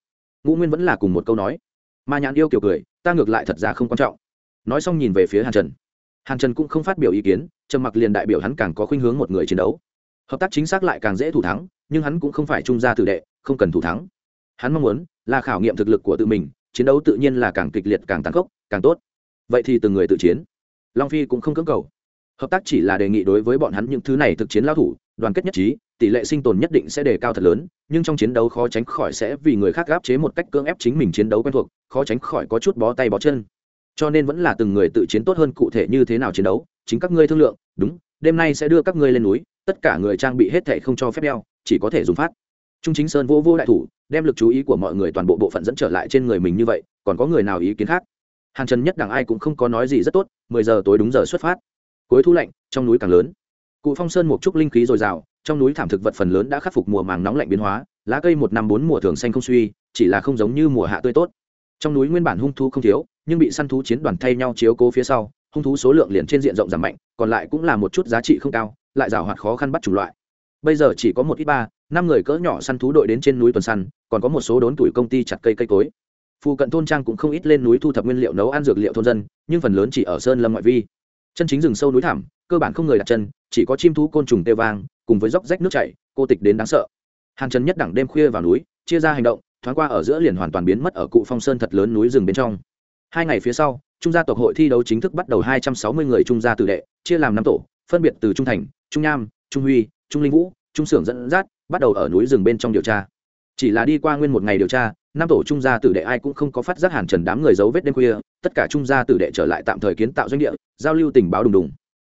[SPEAKER 1] Ngũ nguyên vẫn là cùng một câu nói. Mà nhãn yêu kiểu cười, ta ngược lại thật ra không quan trọng. Nói xong nhìn về phía hàn trần. Hàn trần cũng không phát biểu ý kiến, trầm mặc liền đại biểu hắn càng có khuynh hướng một người chiến đấu. Hợp tác chính xác lại càng dễ thủ thắng nhưng hắn cũng không phải trung gia tử đệ, không cần thủ thắng. Hắn mong muốn là khảo nghiệm thực lực của tự mình, chiến đấu tự nhiên là càng kịch liệt càng tàn khốc, càng tốt. Vậy thì từng người tự chiến. Long phi cũng không cưỡng cầu. Hợp tác chỉ là đề nghị đối với bọn hắn những thứ này thực chiến lao thủ, đoàn kết nhất trí, tỷ lệ sinh tồn nhất định sẽ đề cao thật lớn, nhưng trong chiến đấu khó tránh khỏi sẽ vì người khác gáp chế một cách cưỡng ép chính mình chiến đấu quen thuộc, khó tránh khỏi có chút bó tay bó chân. Cho nên vẫn là từng người tự chiến tốt hơn cụ thể như thế nào chiến đấu, chính các ngươi thương lượng, đúng, đêm nay sẽ đưa các ngươi lên núi, tất cả người trang bị hết thệ không cho phép đeo chỉ có thể dùng phát. Trung chính sơn vô vô đại thủ, đem lực chú ý của mọi người toàn bộ bộ phận dẫn trở lại trên người mình như vậy, còn có người nào ý kiến khác? Hàn trần nhất đẳng ai cũng không có nói gì rất tốt, mười giờ tối đúng giờ xuất phát. Cuối thu lạnh, trong núi càng lớn. Cụ phong sơn một chút linh khí dồi dào, trong núi thảm thực vật phần lớn đã khắc phục mùa màng nóng lạnh biến hóa, lá cây một năm bốn mùa thường xanh không suy, chỉ là không giống như mùa hạ tươi tốt. Trong núi nguyên bản hung thú không thiếu, nhưng bị săn thú chiến đoàn thay nhau chiếu cố phía sau, hung thú số lượng liền trên diện rộng giảm mạnh, còn lại cũng là một chút giá trị không cao, lại rào hoạt khó khăn bắt chủng loại bây giờ chỉ có một ít ba, năm người cỡ nhỏ săn thú đội đến trên núi tuần săn, còn có một số đốn tuổi công ty chặt cây cây cối. Phụ cận thôn trang cũng không ít lên núi thu thập nguyên liệu nấu ăn dược liệu thôn dân, nhưng phần lớn chỉ ở sơn lâm ngoại vi. Chân chính rừng sâu núi thảm cơ bản không người đặt chân, chỉ có chim thú côn trùng tê vang, cùng với dốc rách nước chảy, cô tịch đến đáng sợ. Hàng trần nhất đẳng đêm khuya vào núi, chia ra hành động, thoáng qua ở giữa liền hoàn toàn biến mất ở cụ phong sơn thật lớn núi rừng bên trong. Hai ngày phía sau, trung gia tộc hội thi đấu chính thức bắt đầu hai trăm sáu mươi người trung gia tử đệ, chia làm năm tổ, phân biệt từ trung thành, trung nham trung huy trung linh vũ, trung xưởng dẫn dắt, bắt đầu ở núi rừng bên trong điều tra. Chỉ là đi qua nguyên một ngày điều tra, năm tổ trung gia tử đệ ai cũng không có phát giác hàn trần đám người dấu vết đêm khuya, tất cả trung gia tử đệ trở lại tạm thời kiến tạo doanh địa, giao lưu tình báo đùng đùng.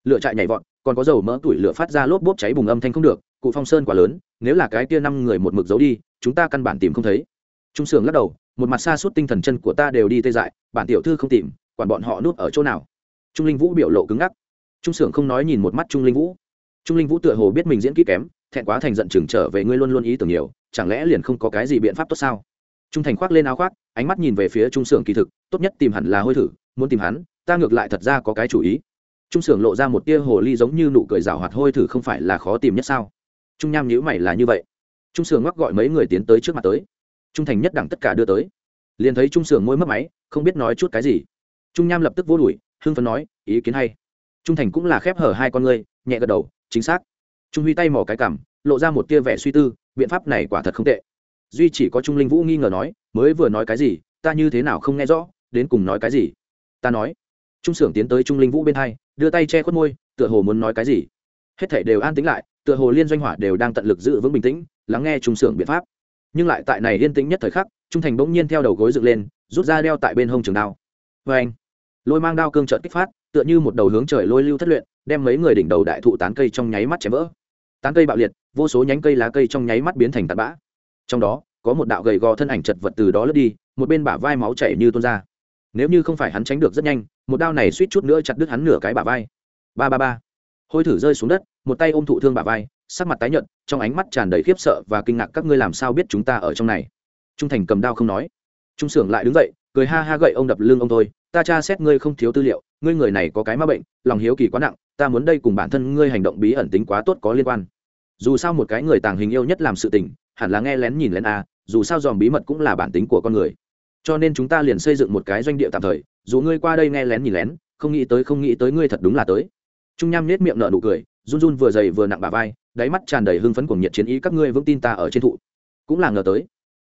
[SPEAKER 1] Lựa chạy nhảy vọt, còn có dầu mỡ tuổi lửa phát ra lốp bốp cháy bùng âm thanh không được, cụ phong sơn quá lớn, nếu là cái kia năm người một mực giấu đi, chúng ta căn bản tìm không thấy. Trung sưởng lắc đầu, một mặt xa suốt tinh thần chân của ta đều đi tê dại, bản tiểu thư không tìm, quản bọn họ núp ở chỗ nào? Trung linh vũ biểu lộ cứng ngắc. Trung sưởng không nói nhìn một mắt trung linh vũ trung linh vũ tựa hồ biết mình diễn kỹ kém thẹn quá thành giận chừng trở về ngươi luôn luôn ý tưởng nhiều chẳng lẽ liền không có cái gì biện pháp tốt sao? Trung thành khoác lên áo khoác ánh mắt nhìn về phía trung sưởng kỳ thực tốt nhất tìm hẳn là hôi thử muốn tìm hắn ta ngược lại thật ra có cái chủ ý. Trung sưởng lộ ra một tia hồ ly giống như nụ cười rào hoạt hôi thử không phải là khó tìm nhất sao? Trung nham nhữ mày là như vậy. Trung sưởng ngoắc gọi mấy người tiến tới trước mặt tới. Trung thành nhất đẳng tất cả đưa tới. Liền thấy trung sưởng môi mất máy không biết nói chút cái gì. Trung nham lập tức vô đuổi, hưng phấn nói ý kiến hay. Trung thành cũng là khép hở hai con ngươi nhẹ gật đầu chính xác. Trung huy tay mỏ cái cảm, lộ ra một tia vẻ suy tư, biện pháp này quả thật không tệ. Duy chỉ có trung linh vũ nghi ngờ nói, mới vừa nói cái gì, ta như thế nào không nghe rõ, đến cùng nói cái gì? Ta nói. Trung s ư ở n g tiến tới trung linh vũ bên hai, đưa tay che khuất môi, tựa hồ muốn nói cái gì. Hết thể đều an tính lại, tựa hồ liên doanh hỏa đều đang tận lực giữ vững bình tĩnh, lắng nghe trung s ư ở n g biện pháp. Nhưng lại tại này yên tĩnh nhất thời khắc, trung thành bỗng nhiên theo đầu gối dựng lên, rút ra đeo tại bên hông trường đao. Vê anh lôi mang đao cương trợn kích phát tựa như một đầu hướng trời lôi lưu thất luyện, đem mấy người đỉnh đầu đại thụ tán cây trong nháy mắt chém vỡ. Tán cây bạo liệt, vô số nhánh cây lá cây trong nháy mắt biến thành tạt bã. Trong đó, có một đạo gầy gò thân ảnh chật vật từ đó lướt đi, một bên bả vai máu chảy như tuôn ra. Nếu như không phải hắn tránh được rất nhanh, một đao này suýt chút nữa chặt đứt hắn nửa cái bả vai. Ba ba ba. Hôi thử rơi xuống đất, một tay ôm thụ thương bả vai, sắc mặt tái nhợt, trong ánh mắt tràn đầy khiếp sợ và kinh ngạc các ngươi làm sao biết chúng ta ở trong này. Trung thành cầm đao không nói. Trung sưởng lại đứng dậy, cười ha ha gậy ông đập lưng ông thôi, ta tra xét ngươi không thiếu tư liệu ngươi người này có cái ma bệnh, lòng hiếu kỳ quá nặng, ta muốn đây cùng bản thân ngươi hành động bí ẩn tính quá tốt có liên quan. Dù sao một cái người tàng hình yêu nhất làm sự tình, hẳn là nghe lén nhìn lén a dù sao dòm bí mật cũng là bản tính của con người. Cho nên chúng ta liền xây dựng một cái doanh địa tạm thời, dù ngươi qua đây nghe lén nhìn lén, không nghĩ tới, không nghĩ tới ngươi thật đúng là tới. Trung nham nết miệng nở nụ cười, run run vừa dày vừa nặng bà vai, đáy mắt tràn đầy hưng phấn cuồng nhiệt chiến ý các ngươi vững tin ta ở trên thụ. Cũng là ngờ tới.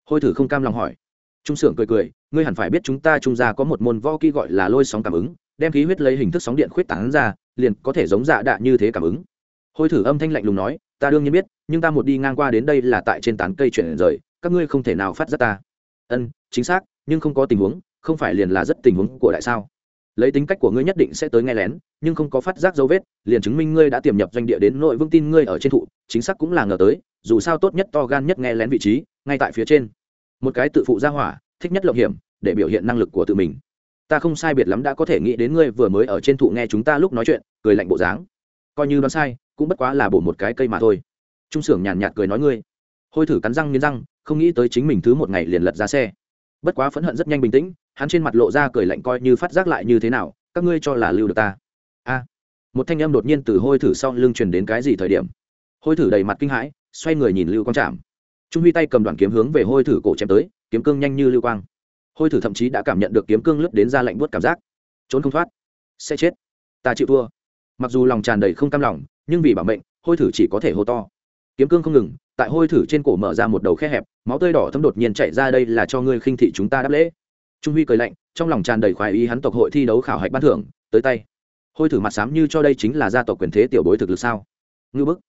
[SPEAKER 1] Hôi thử không cam lòng hỏi. Trung sưởng cười cười, ngươi hẳn phải biết chúng ta trung gia có một môn võ kỹ gọi là lôi sóng cảm ứng đem khí huyết lấy hình thức sóng điện khuyết tán ra, liền có thể giống dạ đạ như thế cảm ứng. Hôi thử âm thanh lạnh lùng nói, ta đương nhiên biết, nhưng ta một đi ngang qua đến đây là tại trên tán cây chuyển rời, các ngươi không thể nào phát giác ta. Ân, chính xác, nhưng không có tình huống, không phải liền là rất tình huống của đại sao? Lấy tính cách của ngươi nhất định sẽ tới nghe lén, nhưng không có phát giác dấu vết, liền chứng minh ngươi đã tiềm nhập doanh địa đến nội vương tin ngươi ở trên thụ, chính xác cũng là ngờ tới, dù sao tốt nhất to gan nhất nghe lén vị trí, ngay tại phía trên. Một cái tự phụ ra hỏa, thích nhất lộng hiểm, để biểu hiện năng lực của tự mình ta không sai biệt lắm đã có thể nghĩ đến ngươi vừa mới ở trên thụ nghe chúng ta lúc nói chuyện, cười lạnh bộ dáng. Coi như đoán sai, cũng bất quá là bổ một cái cây mà thôi. Trung Sưởng nhàn nhạt cười nói ngươi. Hôi thử cắn răng nghiến răng, không nghĩ tới chính mình thứ một ngày liền lật ra xe. Bất quá phẫn hận rất nhanh bình tĩnh, hắn trên mặt lộ ra cười lạnh coi như phát giác lại như thế nào, các ngươi cho là lưu được ta. A. Một thanh âm đột nhiên từ hôi thử sau lưng truyền đến cái gì thời điểm? Hôi thử đầy mặt kinh hãi, xoay người nhìn lưu quang trạm trung huy tay cầm đoàn kiếm hướng về hôi thử cổ chém tới, kiếm cương nhanh như lưu quang hôi thử thậm chí đã cảm nhận được kiếm cương lướt đến ra lạnh buốt cảm giác. Trốn không thoát. Sẽ chết. Ta chịu thua. Mặc dù lòng tràn đầy không cam lòng, nhưng vì bảo mệnh, hôi thử chỉ có thể hô to. Kiếm cương không ngừng, tại hôi thử trên cổ mở ra một đầu khe hẹp, máu tươi đỏ thấm đột nhiên chạy ra đây là cho ngươi khinh thị chúng ta đáp lễ. Trung huy cười lạnh, trong lòng tràn đầy khoái ý hắn tộc hội thi đấu khảo hạch ban thưởng, tới tay. Hôi thử mặt xám như cho đây chính là gia tộc quyền thế tiểu bối thực lực sao? Ngư bức.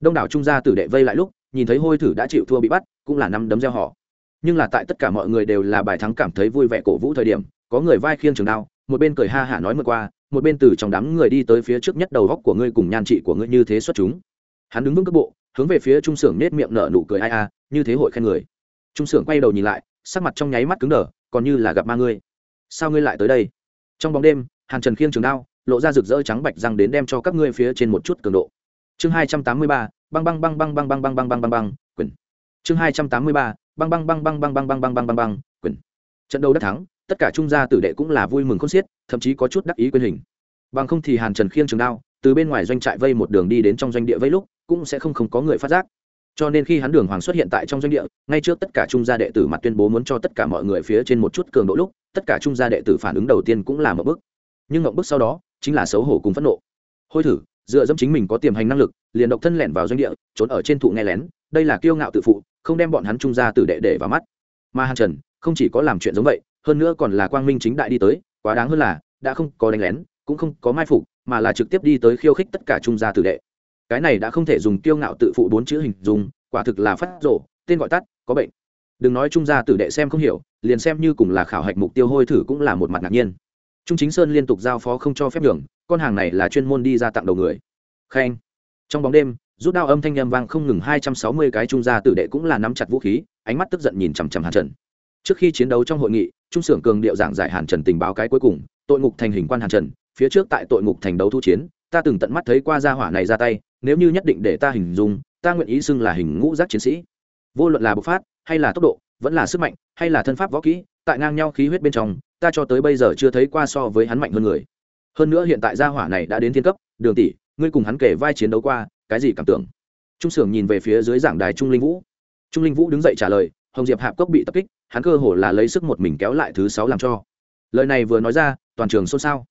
[SPEAKER 1] Đông đảo trung gia tử đệ vây lại lúc, nhìn thấy hôi thử đã chịu thua bị bắt, cũng là năm đấm gieo họ nhưng là tại tất cả mọi người đều là bài thắng cảm thấy vui vẻ cổ vũ thời điểm có người vai khiêng trường đao một bên cười ha hả nói mượt qua một bên từ trong đám người đi tới phía trước nhất đầu góc của ngươi cùng nhan trị của ngươi như thế xuất chúng hắn đứng vững cước bộ hướng về phía trung sưởng nết miệng nở nụ cười ai a như thế hội khen người trung sưởng quay đầu nhìn lại sắc mặt trong nháy mắt cứng đờ còn như là gặp ma ngươi sao ngươi lại tới đây trong bóng đêm hàn trần khiêng trường đao lộ ra rực rỡ trắng bạch răng đến đem cho các ngươi phía trên một chút cường độ chương hai trăm tám mươi ba băng băng băng băng băng băng băng băng băng băng băng quyền chương hai trăm tám mươi ba băng băng băng băng băng băng băng băng băng băng băng, quyền. Trận đấu đắc thắng, tất cả trung gia tử đệ cũng là vui mừng khôn xiết, thậm chí có chút đắc ý quyền hình. Bằng không thì hàn trần khiêng trường đao, từ bên ngoài doanh trại vây một đường đi đến trong doanh địa vây lúc, cũng sẽ không không có người phát giác. Cho nên khi hắn đường hoàng xuất hiện tại trong doanh địa, ngay trước tất cả trung gia đệ tử mặt tuyên bố muốn cho tất cả mọi người phía trên một chút cường độ lúc, tất cả trung gia đệ tử phản ứng đầu tiên cũng là một bước nhưng một bước sau đó, chính là xấu hổ cùng phẫn nộ. Hôi thử, dựa dẫm chính mình có tiềm hành năng lực, liền độc thân lẻn vào doanh địa, trốn ở trên thụ nghe lén đây là kiêu ngạo tự phụ, không đem bọn hắn trung gia tử đệ để vào mắt. Mà hàn trần, không chỉ có làm chuyện giống vậy, hơn nữa còn là quang minh chính đại đi tới, quá đáng hơn là, đã không có đánh lén, cũng không có mai phục, mà là trực tiếp đi tới khiêu khích tất cả trung gia tử đệ. Cái này đã không thể dùng kiêu ngạo tự phụ bốn chữ hình dung, quả thực là phát rổ tên gọi tắt, có bệnh. Đừng nói trung gia tử đệ xem không hiểu, liền xem như cùng là khảo hạch mục tiêu hôi thử cũng là một mặt ngạc nhiên. Trung chính sơn liên tục giao phó không cho phép đường con hàng này là chuyên môn đi ra tặng đầu người. Khen. Trong bóng đêm rút đao âm thanh â vang không ngừng hai trăm sáu mươi cái trung gia tử đệ cũng là nắm chặt vũ khí, ánh mắt tức giận nhìn chằm chằm hàn trần. Trước khi chiến đấu trong hội nghị, trung Sưởng cường điệu giảng giải hàn trần tình báo cái cuối cùng, tội ngục thành hình quan hàn trần, phía trước tại tội ngục thành đấu thu chiến, ta từng tận mắt thấy qua gia hỏa này ra tay, nếu như nhất định để ta hình dung, ta nguyện ý xưng là hình ngũ giác chiến sĩ. Vô luận là bộc phát, hay là tốc độ, vẫn là sức mạnh, hay là thân pháp võ kỹ, tại ngang nhau khí huyết bên trong, ta cho tới bây giờ chưa thấy qua so với hắn mạnh hơn người. Hơn nữa hiện tại gia hỏa này đã đến thiên cấp, đường tỷ, ngươi cùng hắn kể vai chiến đấu qua cái gì cảm tưởng? Trung sưởng nhìn về phía dưới giảng đài trung linh vũ. Trung linh vũ đứng dậy trả lời, hồng diệp hạp cốc bị tập kích, hắn cơ hồ là lấy sức một mình kéo lại thứ sáu làm cho. Lời này vừa nói ra, toàn trường xôn xao.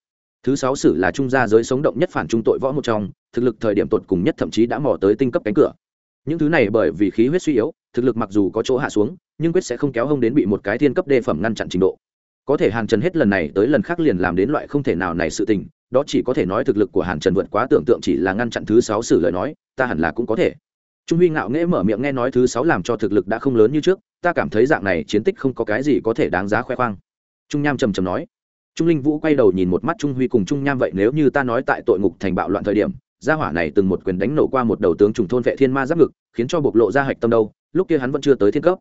[SPEAKER 1] Thứ sáu sử là trung gia giới sống động nhất phản trung tội võ một trong, thực lực thời điểm tột cùng nhất thậm chí đã mò tới tinh cấp cánh cửa. Những thứ này bởi vì khí huyết suy yếu, thực lực mặc dù có chỗ hạ xuống, nhưng quyết sẽ không kéo hông đến bị một cái thiên cấp đề phẩm ngăn chặn trình độ. Có thể hàn trần hết lần này tới lần khác liền làm đến loại không thể nào này sự tình đó chỉ có thể nói thực lực của hàn trần vượt quá tưởng tượng chỉ là ngăn chặn thứ sáu xử lời nói, ta hẳn là cũng có thể. Trung huy ngạo nghễ mở miệng nghe nói thứ sáu làm cho thực lực đã không lớn như trước, ta cảm thấy dạng này chiến tích không có cái gì có thể đáng giá khoe khoang. Trung nham trầm trầm nói. Trung linh vũ quay đầu nhìn một mắt trung huy cùng trung nham vậy nếu như ta nói tại tội ngục thành bạo loạn thời điểm, gia hỏa này từng một quyền đánh nổ qua một đầu tướng trùng thôn vệ thiên ma giáp ngực, khiến cho bộc lộ ra hạch tâm đâu, lúc kia hắn vẫn chưa tới thiên cấp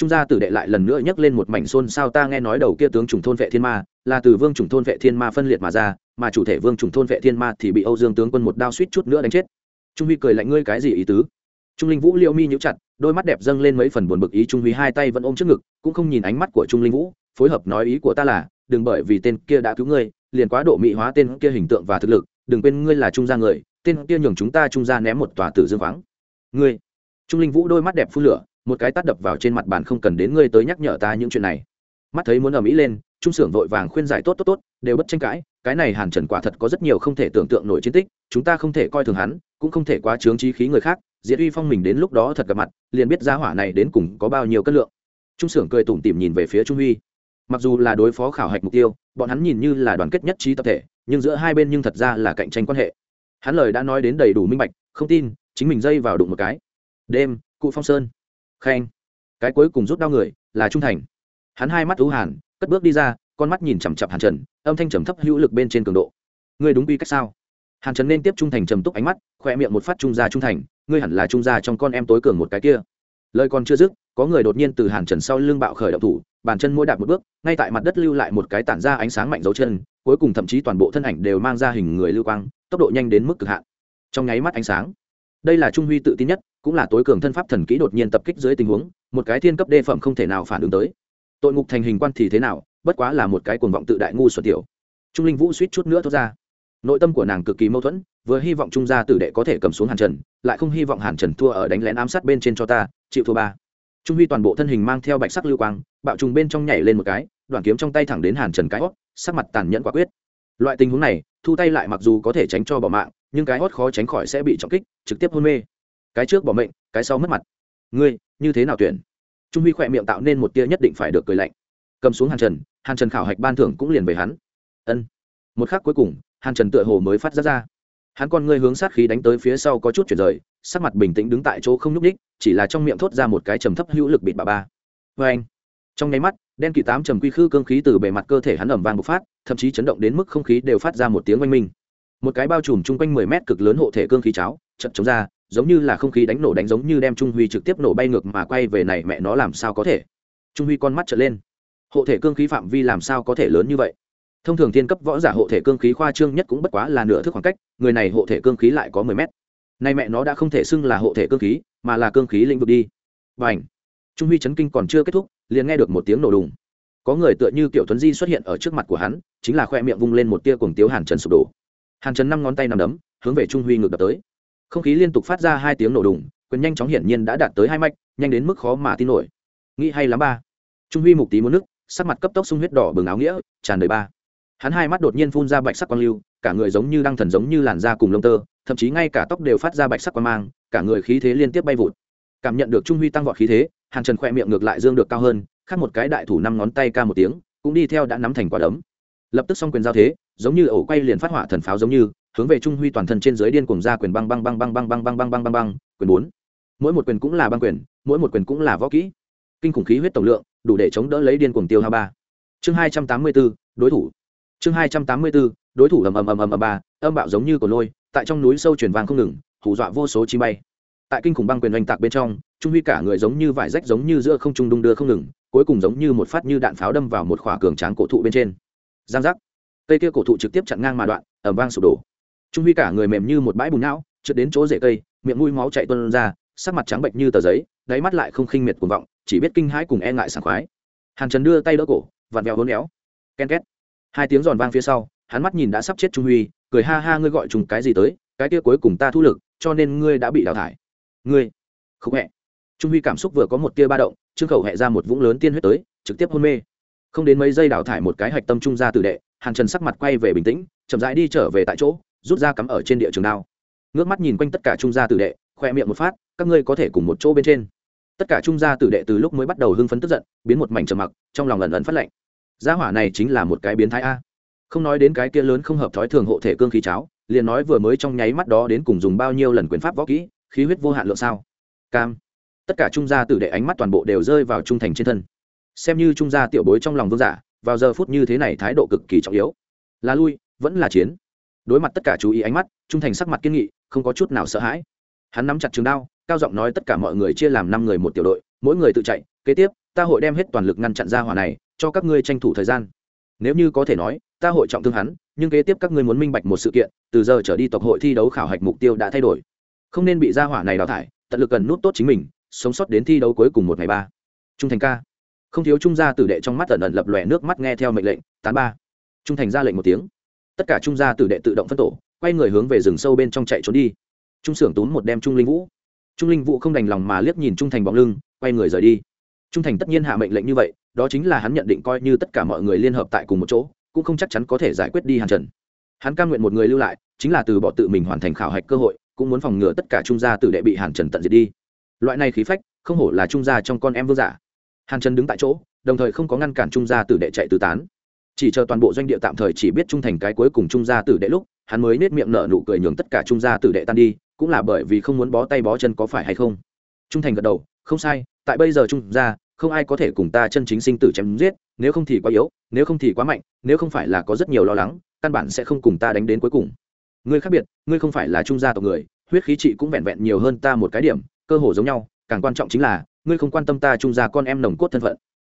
[SPEAKER 1] trung gia tử đệ lại lần nữa nhắc lên một mảnh xôn sao ta nghe nói đầu kia tướng chủng thôn vệ thiên ma, là từ vương chủng thôn vệ thiên ma phân liệt mà ra, mà chủ thể vương chủng thôn vệ thiên ma thì bị âu dương tướng quân một đao suýt chút nữa đánh chết. Trung huy cười lạnh, ngươi cái gì ý tứ? Trung linh vũ liêu mi nhíu chặt, đôi mắt đẹp dâng lên mấy phần buồn bực ý trung huy hai tay vẫn ôm trước ngực, cũng không nhìn ánh mắt của trung linh vũ, phối hợp nói ý của ta là, đừng bởi vì tên kia đã cứu ngươi, liền quá độ mỹ hóa tên kia hình tượng và thực lực, đừng quên ngươi là trung gia người, tên kia nhường chúng ta trung gia ném một tòa tử dương khoáng. Ngươi? Trung linh vũ đôi mắt đẹp phun lửa một cái tát đập vào trên mặt bàn không cần đến ngươi tới nhắc nhở ta những chuyện này. Mắt thấy muốn ở mỹ lên, trung sưởng vội vàng khuyên giải tốt tốt tốt, đều bất tranh cãi, cái này hàn trần quả thật có rất nhiều không thể tưởng tượng nổi chiến tích, chúng ta không thể coi thường hắn, cũng không thể quá trướng trí khí người khác diệt uy phong mình đến lúc đó thật gặp mặt, liền biết giá hỏa này đến cùng có bao nhiêu cân lượng. Trung sưởng cười tủm tỉm nhìn về phía trung huy. Mặc dù là đối phó khảo hạch mục tiêu, bọn hắn nhìn như là đoàn kết nhất trí tập thể, nhưng giữa hai bên nhưng thật ra là cạnh tranh quan hệ. Hắn lời đã nói đến đầy đủ minh bạch, không tin, chính mình dây vào đụng một cái. Đêm, cụ phong sơn khen cái cuối cùng rút đau người là trung thành. Hắn hai mắt thú hàn, cất bước đi ra, con mắt nhìn chằm chặp hàn trần, âm thanh trầm thấp hữu lực bên trên cường độ. Ngươi đúng quy cách sao? Hàn trần nên tiếp trung thành trầm túc ánh mắt, khoe miệng một phát trung gia trung thành, ngươi hẳn là trung gia trong con em tối cường một cái kia. Lời còn chưa dứt, có người đột nhiên từ hàn trần sau lưng bạo khởi động thủ, bàn chân mỗi đạp một bước, ngay tại mặt đất lưu lại một cái tản ra ánh sáng mạnh dấu chân, cuối cùng thậm chí toàn bộ thân ảnh đều mang ra hình người lưu quang, tốc độ nhanh đến mức cực hạn. Trong nháy mắt ánh sáng đây là trung huy tự tin nhất, cũng là tối cường thân pháp thần kỹ đột nhiên tập kích dưới tình huống, một cái thiên cấp đê phẩm không thể nào phản ứng tới. Tội ngục thành hình quan thì thế nào, bất quá là một cái cuồng vọng tự đại ngu xuẩn tiểu. Trung linh vũ suýt chút nữa thốt ra. Nội tâm của nàng cực kỳ mâu thuẫn, vừa hy vọng trung gia tử đệ có thể cầm xuống hàn trần, lại không hy vọng hàn trần thua ở đánh lén ám sát bên trên cho ta, chịu thua ba. Trung huy toàn bộ thân hình mang theo bạch sắc lưu quang, bạo trùng bên trong nhảy lên một cái, đoạn kiếm trong tay thẳng đến hàn trần cái hót sắc mặt tàn nhẫn quả quyết. Loại tình huống này, thu tay lại mặc dù có thể tránh cho bỏ mạng nhưng cái hót khó tránh khỏi sẽ bị trọng kích, trực tiếp hôn mê. Cái trước bỏ mệnh, cái sau mất mặt. Ngươi, như thế nào tuyển? Trung huy khỏe miệng tạo nên một tia nhất định phải được cười lạnh. Cầm xuống hàn trần hàn trần khảo hạch ban thưởng cũng liền về hắn. Ân. Một khắc cuối cùng, hàn trần tựa hồ mới phát ra ra. Hắn con ngươi hướng sát khí đánh tới phía sau có chút chuyển rời, sắc mặt bình tĩnh đứng tại chỗ không nhúc ních chỉ là trong miệng thốt ra một cái trầm thấp hữu lực bịt bà ba. Vê anh. Trong nháy mắt, đen kỵ tám trầm quy khư cương khí từ bề mặt cơ thể hắn ẩm vang bộc phát, thậm chí chấn động đến mức không khí đều phát ra một tiếng oanh minh một cái bao trùm chung quanh mười mét cực lớn hộ thể cương khí cháo, chật chống ra, giống như là không khí đánh nổ đánh giống như đem trung huy trực tiếp nổ bay ngược mà quay về này mẹ nó làm sao có thể? Trung huy con mắt trở lên. Hộ thể cương khí phạm vi làm sao có thể lớn như vậy? Thông thường thiên cấp võ giả hộ thể cương khí khoa trương nhất cũng bất quá là nửa thước khoảng cách, người này hộ thể cương khí lại có mười mét. Nay mẹ nó đã không thể xưng là hộ thể cương khí, mà là cương khí lĩnh vực đi. Và ảnh trung huy chấn kinh còn chưa kết thúc, liền nghe được một tiếng nổ đùng. Có người tựa như kiểu tuấn di xuất hiện ở trước mặt của hắn, chính là khoe miệng vung lên một tia cuồng tiếu hàn trần sụp đổ hàn trần năm ngón tay nằm đấm, hướng về trung huy ngược đập tới. Không khí liên tục phát ra hai tiếng nổ đùng, quyền nhanh chóng hiển nhiên đã đạt tới hai mạch, nhanh đến mức khó mà tin nổi. Nghĩ hay lắm ba. Trung huy mục tí muốn nước, sắc mặt cấp tốc sung huyết đỏ bừng áo nghĩa, tràn đầy ba. Hắn hai mắt đột nhiên phun ra bạch sắc quang lưu, cả người giống như đang thần giống như làn da cùng lông tơ, thậm chí ngay cả tóc đều phát ra bạch sắc quang mang, cả người khí thế liên tiếp bay vụt. Cảm nhận được trung huy tăng vọt khí thế, hàn trần khoe miệng ngược lại dương được cao hơn, khác một cái đại thủ năm ngón tay ca một tiếng, cũng đi theo đã nắm thành quả đấm lập tức xong quyền giao thế giống như ổ quay liền phát hỏa thần pháo giống như hướng về trung huy toàn thân trên dưới điên cùng ra quyền băng băng băng băng băng băng băng băng băng băng băng quyền bốn mỗi một quyền cũng là băng quyền mỗi một quyền cũng là võ kỹ kinh khủng khí huyết tổng lượng đủ để chống đỡ lấy điên cuồng tiêu hao ba chương hai trăm tám mươi bốn đối thủ chương hai trăm tám mươi bốn đối thủ ầm ầm ầm ầm ầm ba âm bạo giống như cổ lôi tại trong núi sâu truyền vàng không ngừng hù dọa vô số chi bay tại kinh khủng băng quyền oanh tạc bên trong trung huy cả người giống như vải rách giống như giữa không trung đung đưa không ngừng cuối cùng giống như một phát như đạn pháo đâm vào một khỏa cường tráng cổ thụ bên trên giang giác. Cây kia cổ thụ trực tiếp chặn ngang mà đoạn ẩm vang sụp đổ. Trung huy cả người mềm như một bãi bùn não, trượt đến chỗ rễ cây, miệng mũi máu chạy tuân ra, sắc mặt trắng bệnh như tờ giấy, đáy mắt lại không khinh miệt cuồng vọng, chỉ biết kinh hãi cùng e ngại sảng khoái. Hàn trần đưa tay đỡ cổ, vặn vẹo hôn éo. Ken két. Hai tiếng giòn vang phía sau, hắn mắt nhìn đã sắp chết trung huy, cười ha ha ngươi gọi trùng cái gì tới, cái kia cuối cùng ta thu lực, cho nên ngươi đã bị đào thải. Ngươi, không hẹ. Trung huy cảm xúc vừa có một tia ba động, trương khẩu hẹ ra một vũng lớn tiên huyết tới, trực tiếp hôn mê không đến mấy giây đào thải một cái hạch tâm trung ra tử đệ, hàn trần sắc mặt quay về bình tĩnh, chậm rãi đi trở về tại chỗ, rút ra cắm ở trên địa trường đao. Ngước mắt nhìn quanh tất cả trung gia tử đệ khoe miệng một phát, các ngươi có thể cùng một chỗ bên trên. Tất cả trung gia tử đệ từ lúc mới bắt đầu hưng phấn tức giận, biến một mảnh trầm mặc, trong lòng lần ẩn phát lệnh. Gia hỏa này chính là một cái biến thái a. Không nói đến cái kia lớn không hợp thói thường hộ thể cương khí cháo, liền nói vừa mới trong nháy mắt đó đến cùng dùng bao nhiêu lần quyền pháp võ kỹ, khí huyết vô hạn lượng sao? Cam. Tất cả trung gia tử đệ ánh mắt toàn bộ đều rơi vào trung thành trên thân xem như trung gia tiểu bối trong lòng vương giả, vào giờ phút như thế này thái độ cực kỳ trọng yếu. Là lui, vẫn là chiến. Đối mặt tất cả chú ý ánh mắt, trung thành sắc mặt kiên nghị, không có chút nào sợ hãi. Hắn nắm chặt trường đao, cao giọng nói tất cả mọi người chia làm năm người một tiểu đội, mỗi người tự chạy, kế tiếp, ta hội đem hết toàn lực ngăn chặn ra hỏa này, cho các ngươi tranh thủ thời gian. Nếu như có thể nói, ta hội trọng thương hắn, nhưng kế tiếp các ngươi muốn minh bạch một sự kiện, từ giờ trở đi tộc hội thi đấu khảo hạch mục tiêu đã thay đổi. Không nên bị gia hỏa này đào thải, tận lực cần nút tốt chính mình, sống sót đến thi đấu cuối cùng một ngày ba. Trung thành ca không thiếu trung gia tử đệ trong mắt ẩn ẩn lập lòe nước mắt nghe theo mệnh lệnh, tán ba. Trung thành ra lệnh một tiếng. Tất cả trung gia tử đệ tự động phân tổ, quay người hướng về rừng sâu bên trong chạy trốn đi. Trung xưởng tốn một đem trung linh vũ. Trung linh vũ không đành lòng mà liếc nhìn trung thành bóng lưng, quay người rời đi. Trung thành tất nhiên hạ mệnh lệnh như vậy, đó chính là hắn nhận định coi như tất cả mọi người liên hợp tại cùng một chỗ, cũng không chắc chắn có thể giải quyết đi hàn trần. Hắn cam nguyện một người lưu lại, chính là từ bỏ tự mình hoàn thành khảo hạch cơ hội, cũng muốn phòng ngừa tất cả trung gia tử đệ bị hàn trần tận diệt đi. Loại này khí phách, không hổ là trung gia trong con em vương giả hàn trần đứng tại chỗ, đồng thời không có ngăn cản trung gia tử đệ chạy tứ tán. Chỉ chờ toàn bộ doanh địa tạm thời chỉ biết trung thành cái cuối cùng trung gia tử đệ lúc, hắn mới nết miệng nở nụ cười nhường tất cả trung gia tử đệ tan đi, cũng là bởi vì không muốn bó tay bó chân có phải hay không. Trung thành gật đầu, không sai, tại bây giờ trung gia, không ai có thể cùng ta chân chính sinh tử chém giết, nếu không thì quá yếu, nếu không thì quá mạnh, nếu không phải là có rất nhiều lo lắng, căn bản sẽ không cùng ta đánh đến cuối cùng. Ngươi khác biệt, ngươi không phải là trung gia tộc người, huyết khí trị cũng vẹn vẹn nhiều hơn ta một cái điểm, cơ hồ giống nhau, càng quan trọng chính là ngươi không quan tâm ta trung gia con em nồng cốt thân phận.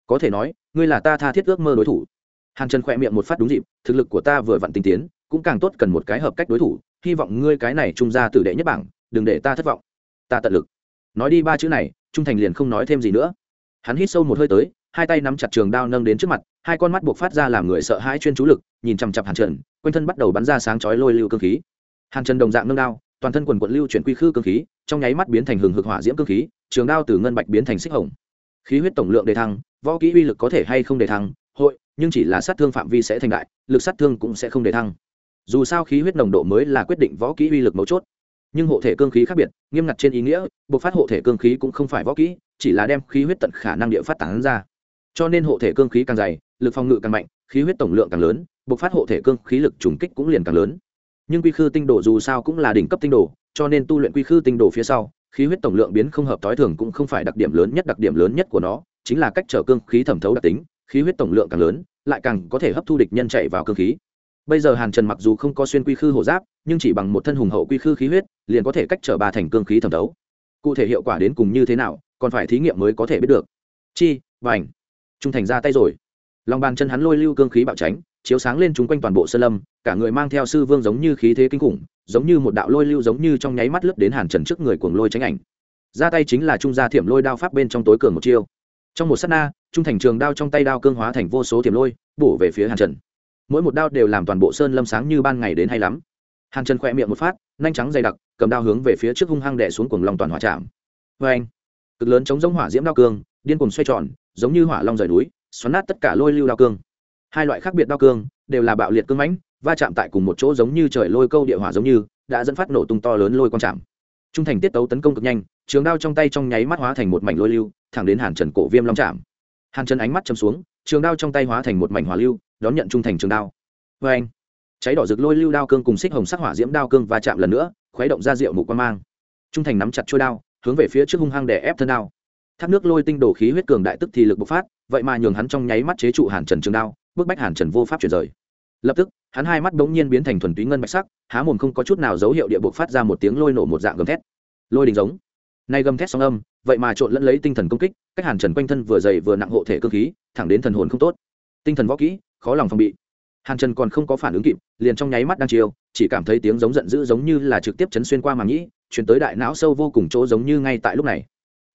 [SPEAKER 1] Có thể nói, ngươi là ta tha thiết ước mơ đối thủ. Hàn trần khỏe miệng một phát đúng dịp, thực lực của ta vừa vặn tinh tiến, cũng càng tốt cần một cái hợp cách đối thủ, hy vọng ngươi cái này trung gia tử đệ nhất bảng, đừng để ta thất vọng. Ta tận lực. Nói đi ba chữ này, trung thành liền không nói thêm gì nữa. Hắn hít sâu một hơi tới, hai tay nắm chặt trường đao nâng đến trước mặt, hai con mắt buộc phát ra làm người sợ hãi chuyên chú lực, nhìn chằm chặp hàn trần, quanh thân bắt đầu bắn ra sáng chói lôi lưu cơ khí. Hàn trần đồng dạng nâng đao toàn thân quần quận lưu chuyển quy khư cơ khí, trong nháy mắt biến thành hừng hực hỏa diễm cơ khí, trường đao từ ngân bạch biến thành xích hồng. Khí huyết tổng lượng đề thăng, võ kỹ uy lực có thể hay không đề thăng, hội, nhưng chỉ là sát thương phạm vi sẽ thành đại, lực sát thương cũng sẽ không đề thăng. Dù sao khí huyết nồng độ mới là quyết định võ kỹ uy lực mấu chốt. Nhưng hộ thể cương khí khác biệt, nghiêm ngặt trên ý nghĩa, buộc phát hộ thể cương khí cũng không phải võ kỹ, chỉ là đem khí huyết tận khả năng địa phát tán ra. Cho nên hộ thể cương khí càng dày, lực phòng ngự càng mạnh, khí huyết tổng lượng càng lớn, buộc phát hộ thể cương khí lực trùng kích cũng liền càng lớn nhưng quy khư tinh đồ dù sao cũng là đỉnh cấp tinh đồ, cho nên tu luyện quy khư tinh đồ phía sau, khí huyết tổng lượng biến không hợp tối thường cũng không phải đặc điểm lớn nhất đặc điểm lớn nhất của nó, chính là cách trở cương khí thẩm thấu đặc tính, khí huyết tổng lượng càng lớn, lại càng có thể hấp thu địch nhân chạy vào cương khí. Bây giờ hàn trần mặc dù không có xuyên quy khư hổ giáp, nhưng chỉ bằng một thân hùng hậu quy khư khí huyết, liền có thể cách trở ba thành cương khí thẩm thấu. Cụ thể hiệu quả đến cùng như thế nào, còn phải thí nghiệm mới có thể biết được. Chi và trung thành ra tay rồi. Lòng bàn chân hắn lôi lưu cương khí bạo tránh chiếu sáng lên chúng quanh toàn bộ sơn lâm, cả người mang theo sư vương giống như khí thế kinh khủng, giống như một đạo lôi lưu giống như trong nháy mắt lướt đến hàn trần trước người cuồng lôi tránh ảnh. Ra tay chính là trung gia thiểm lôi đao pháp bên trong tối cường một chiêu. Trong một s á t na, trung thành trường đao trong tay đao cương hóa thành vô số thiểm lôi, bổ về phía hàn trần. Mỗi một đao đều làm toàn bộ sơn lâm sáng như ban ngày đến hay lắm. Hàn trần khỏe miệng một phát, nhanh trắng dày đặc, cầm đao hướng về phía trước hung hăng đẻ xuống cuồng lòng toàn hỏa trạm vê anh cực lớn chống giống hỏa diễm đao cương, điên cuồng xoay tròn, giống như hỏa long rời núi, xoắn nát tất cả lôi lưu đao cương hai loại khác biệt đao cương, đều là bạo liệt cương mãnh, va chạm tại cùng một chỗ giống như trời lôi câu địa hỏa giống như, đã dẫn phát nổ tung to lớn lôi quang chạm. Trung thành tiết tấu tấn công cực nhanh, trường đao trong tay trong nháy mắt hóa thành một mảnh lôi lưu, thẳng đến hàn trần cổ viêm long chạm. Hàn trần ánh mắt châm xuống, trường đao trong tay hóa thành một mảnh hỏa lưu, đón nhận trung thành trường đao. Vê anh, cháy đỏ rực lôi lưu đao cương cùng xích hồng sắc hỏa diễm đao cương và chạm lần nữa, khuấy động ra rượu mục quan mang. Trung thành nắm chặt chuôi đao, hướng về phía trước hung hăng để ép thân đao. Thác nước lôi tinh đổ khí huyết cường đại tức thì lực bộc phát, vậy mà nhường hắn trong nháy mắt chế trụ hàn trần trường đao bức bách hàn trần vô pháp chuyển rời lập tức hắn hai mắt bỗng nhiên biến thành thuần túy ngân bạch sắc há mồm không có chút nào dấu hiệu địa buộc phát ra một tiếng lôi nổ một dạng gầm thét lôi đình giống nay gầm thét song âm vậy mà trộn lẫn lấy tinh thần công kích cách hàn trần quanh thân vừa dày vừa nặng hộ thể cơ khí thẳng đến thần hồn không tốt tinh thần võ kỹ khó lòng phòng bị hàn trần còn không có phản ứng kịp liền trong nháy mắt đang chiều chỉ cảm thấy tiếng giống giận dữ giống như là trực tiếp chấn xuyên qua màng nhĩ chuyển tới đại não sâu vô cùng chỗ giống như ngay tại lúc này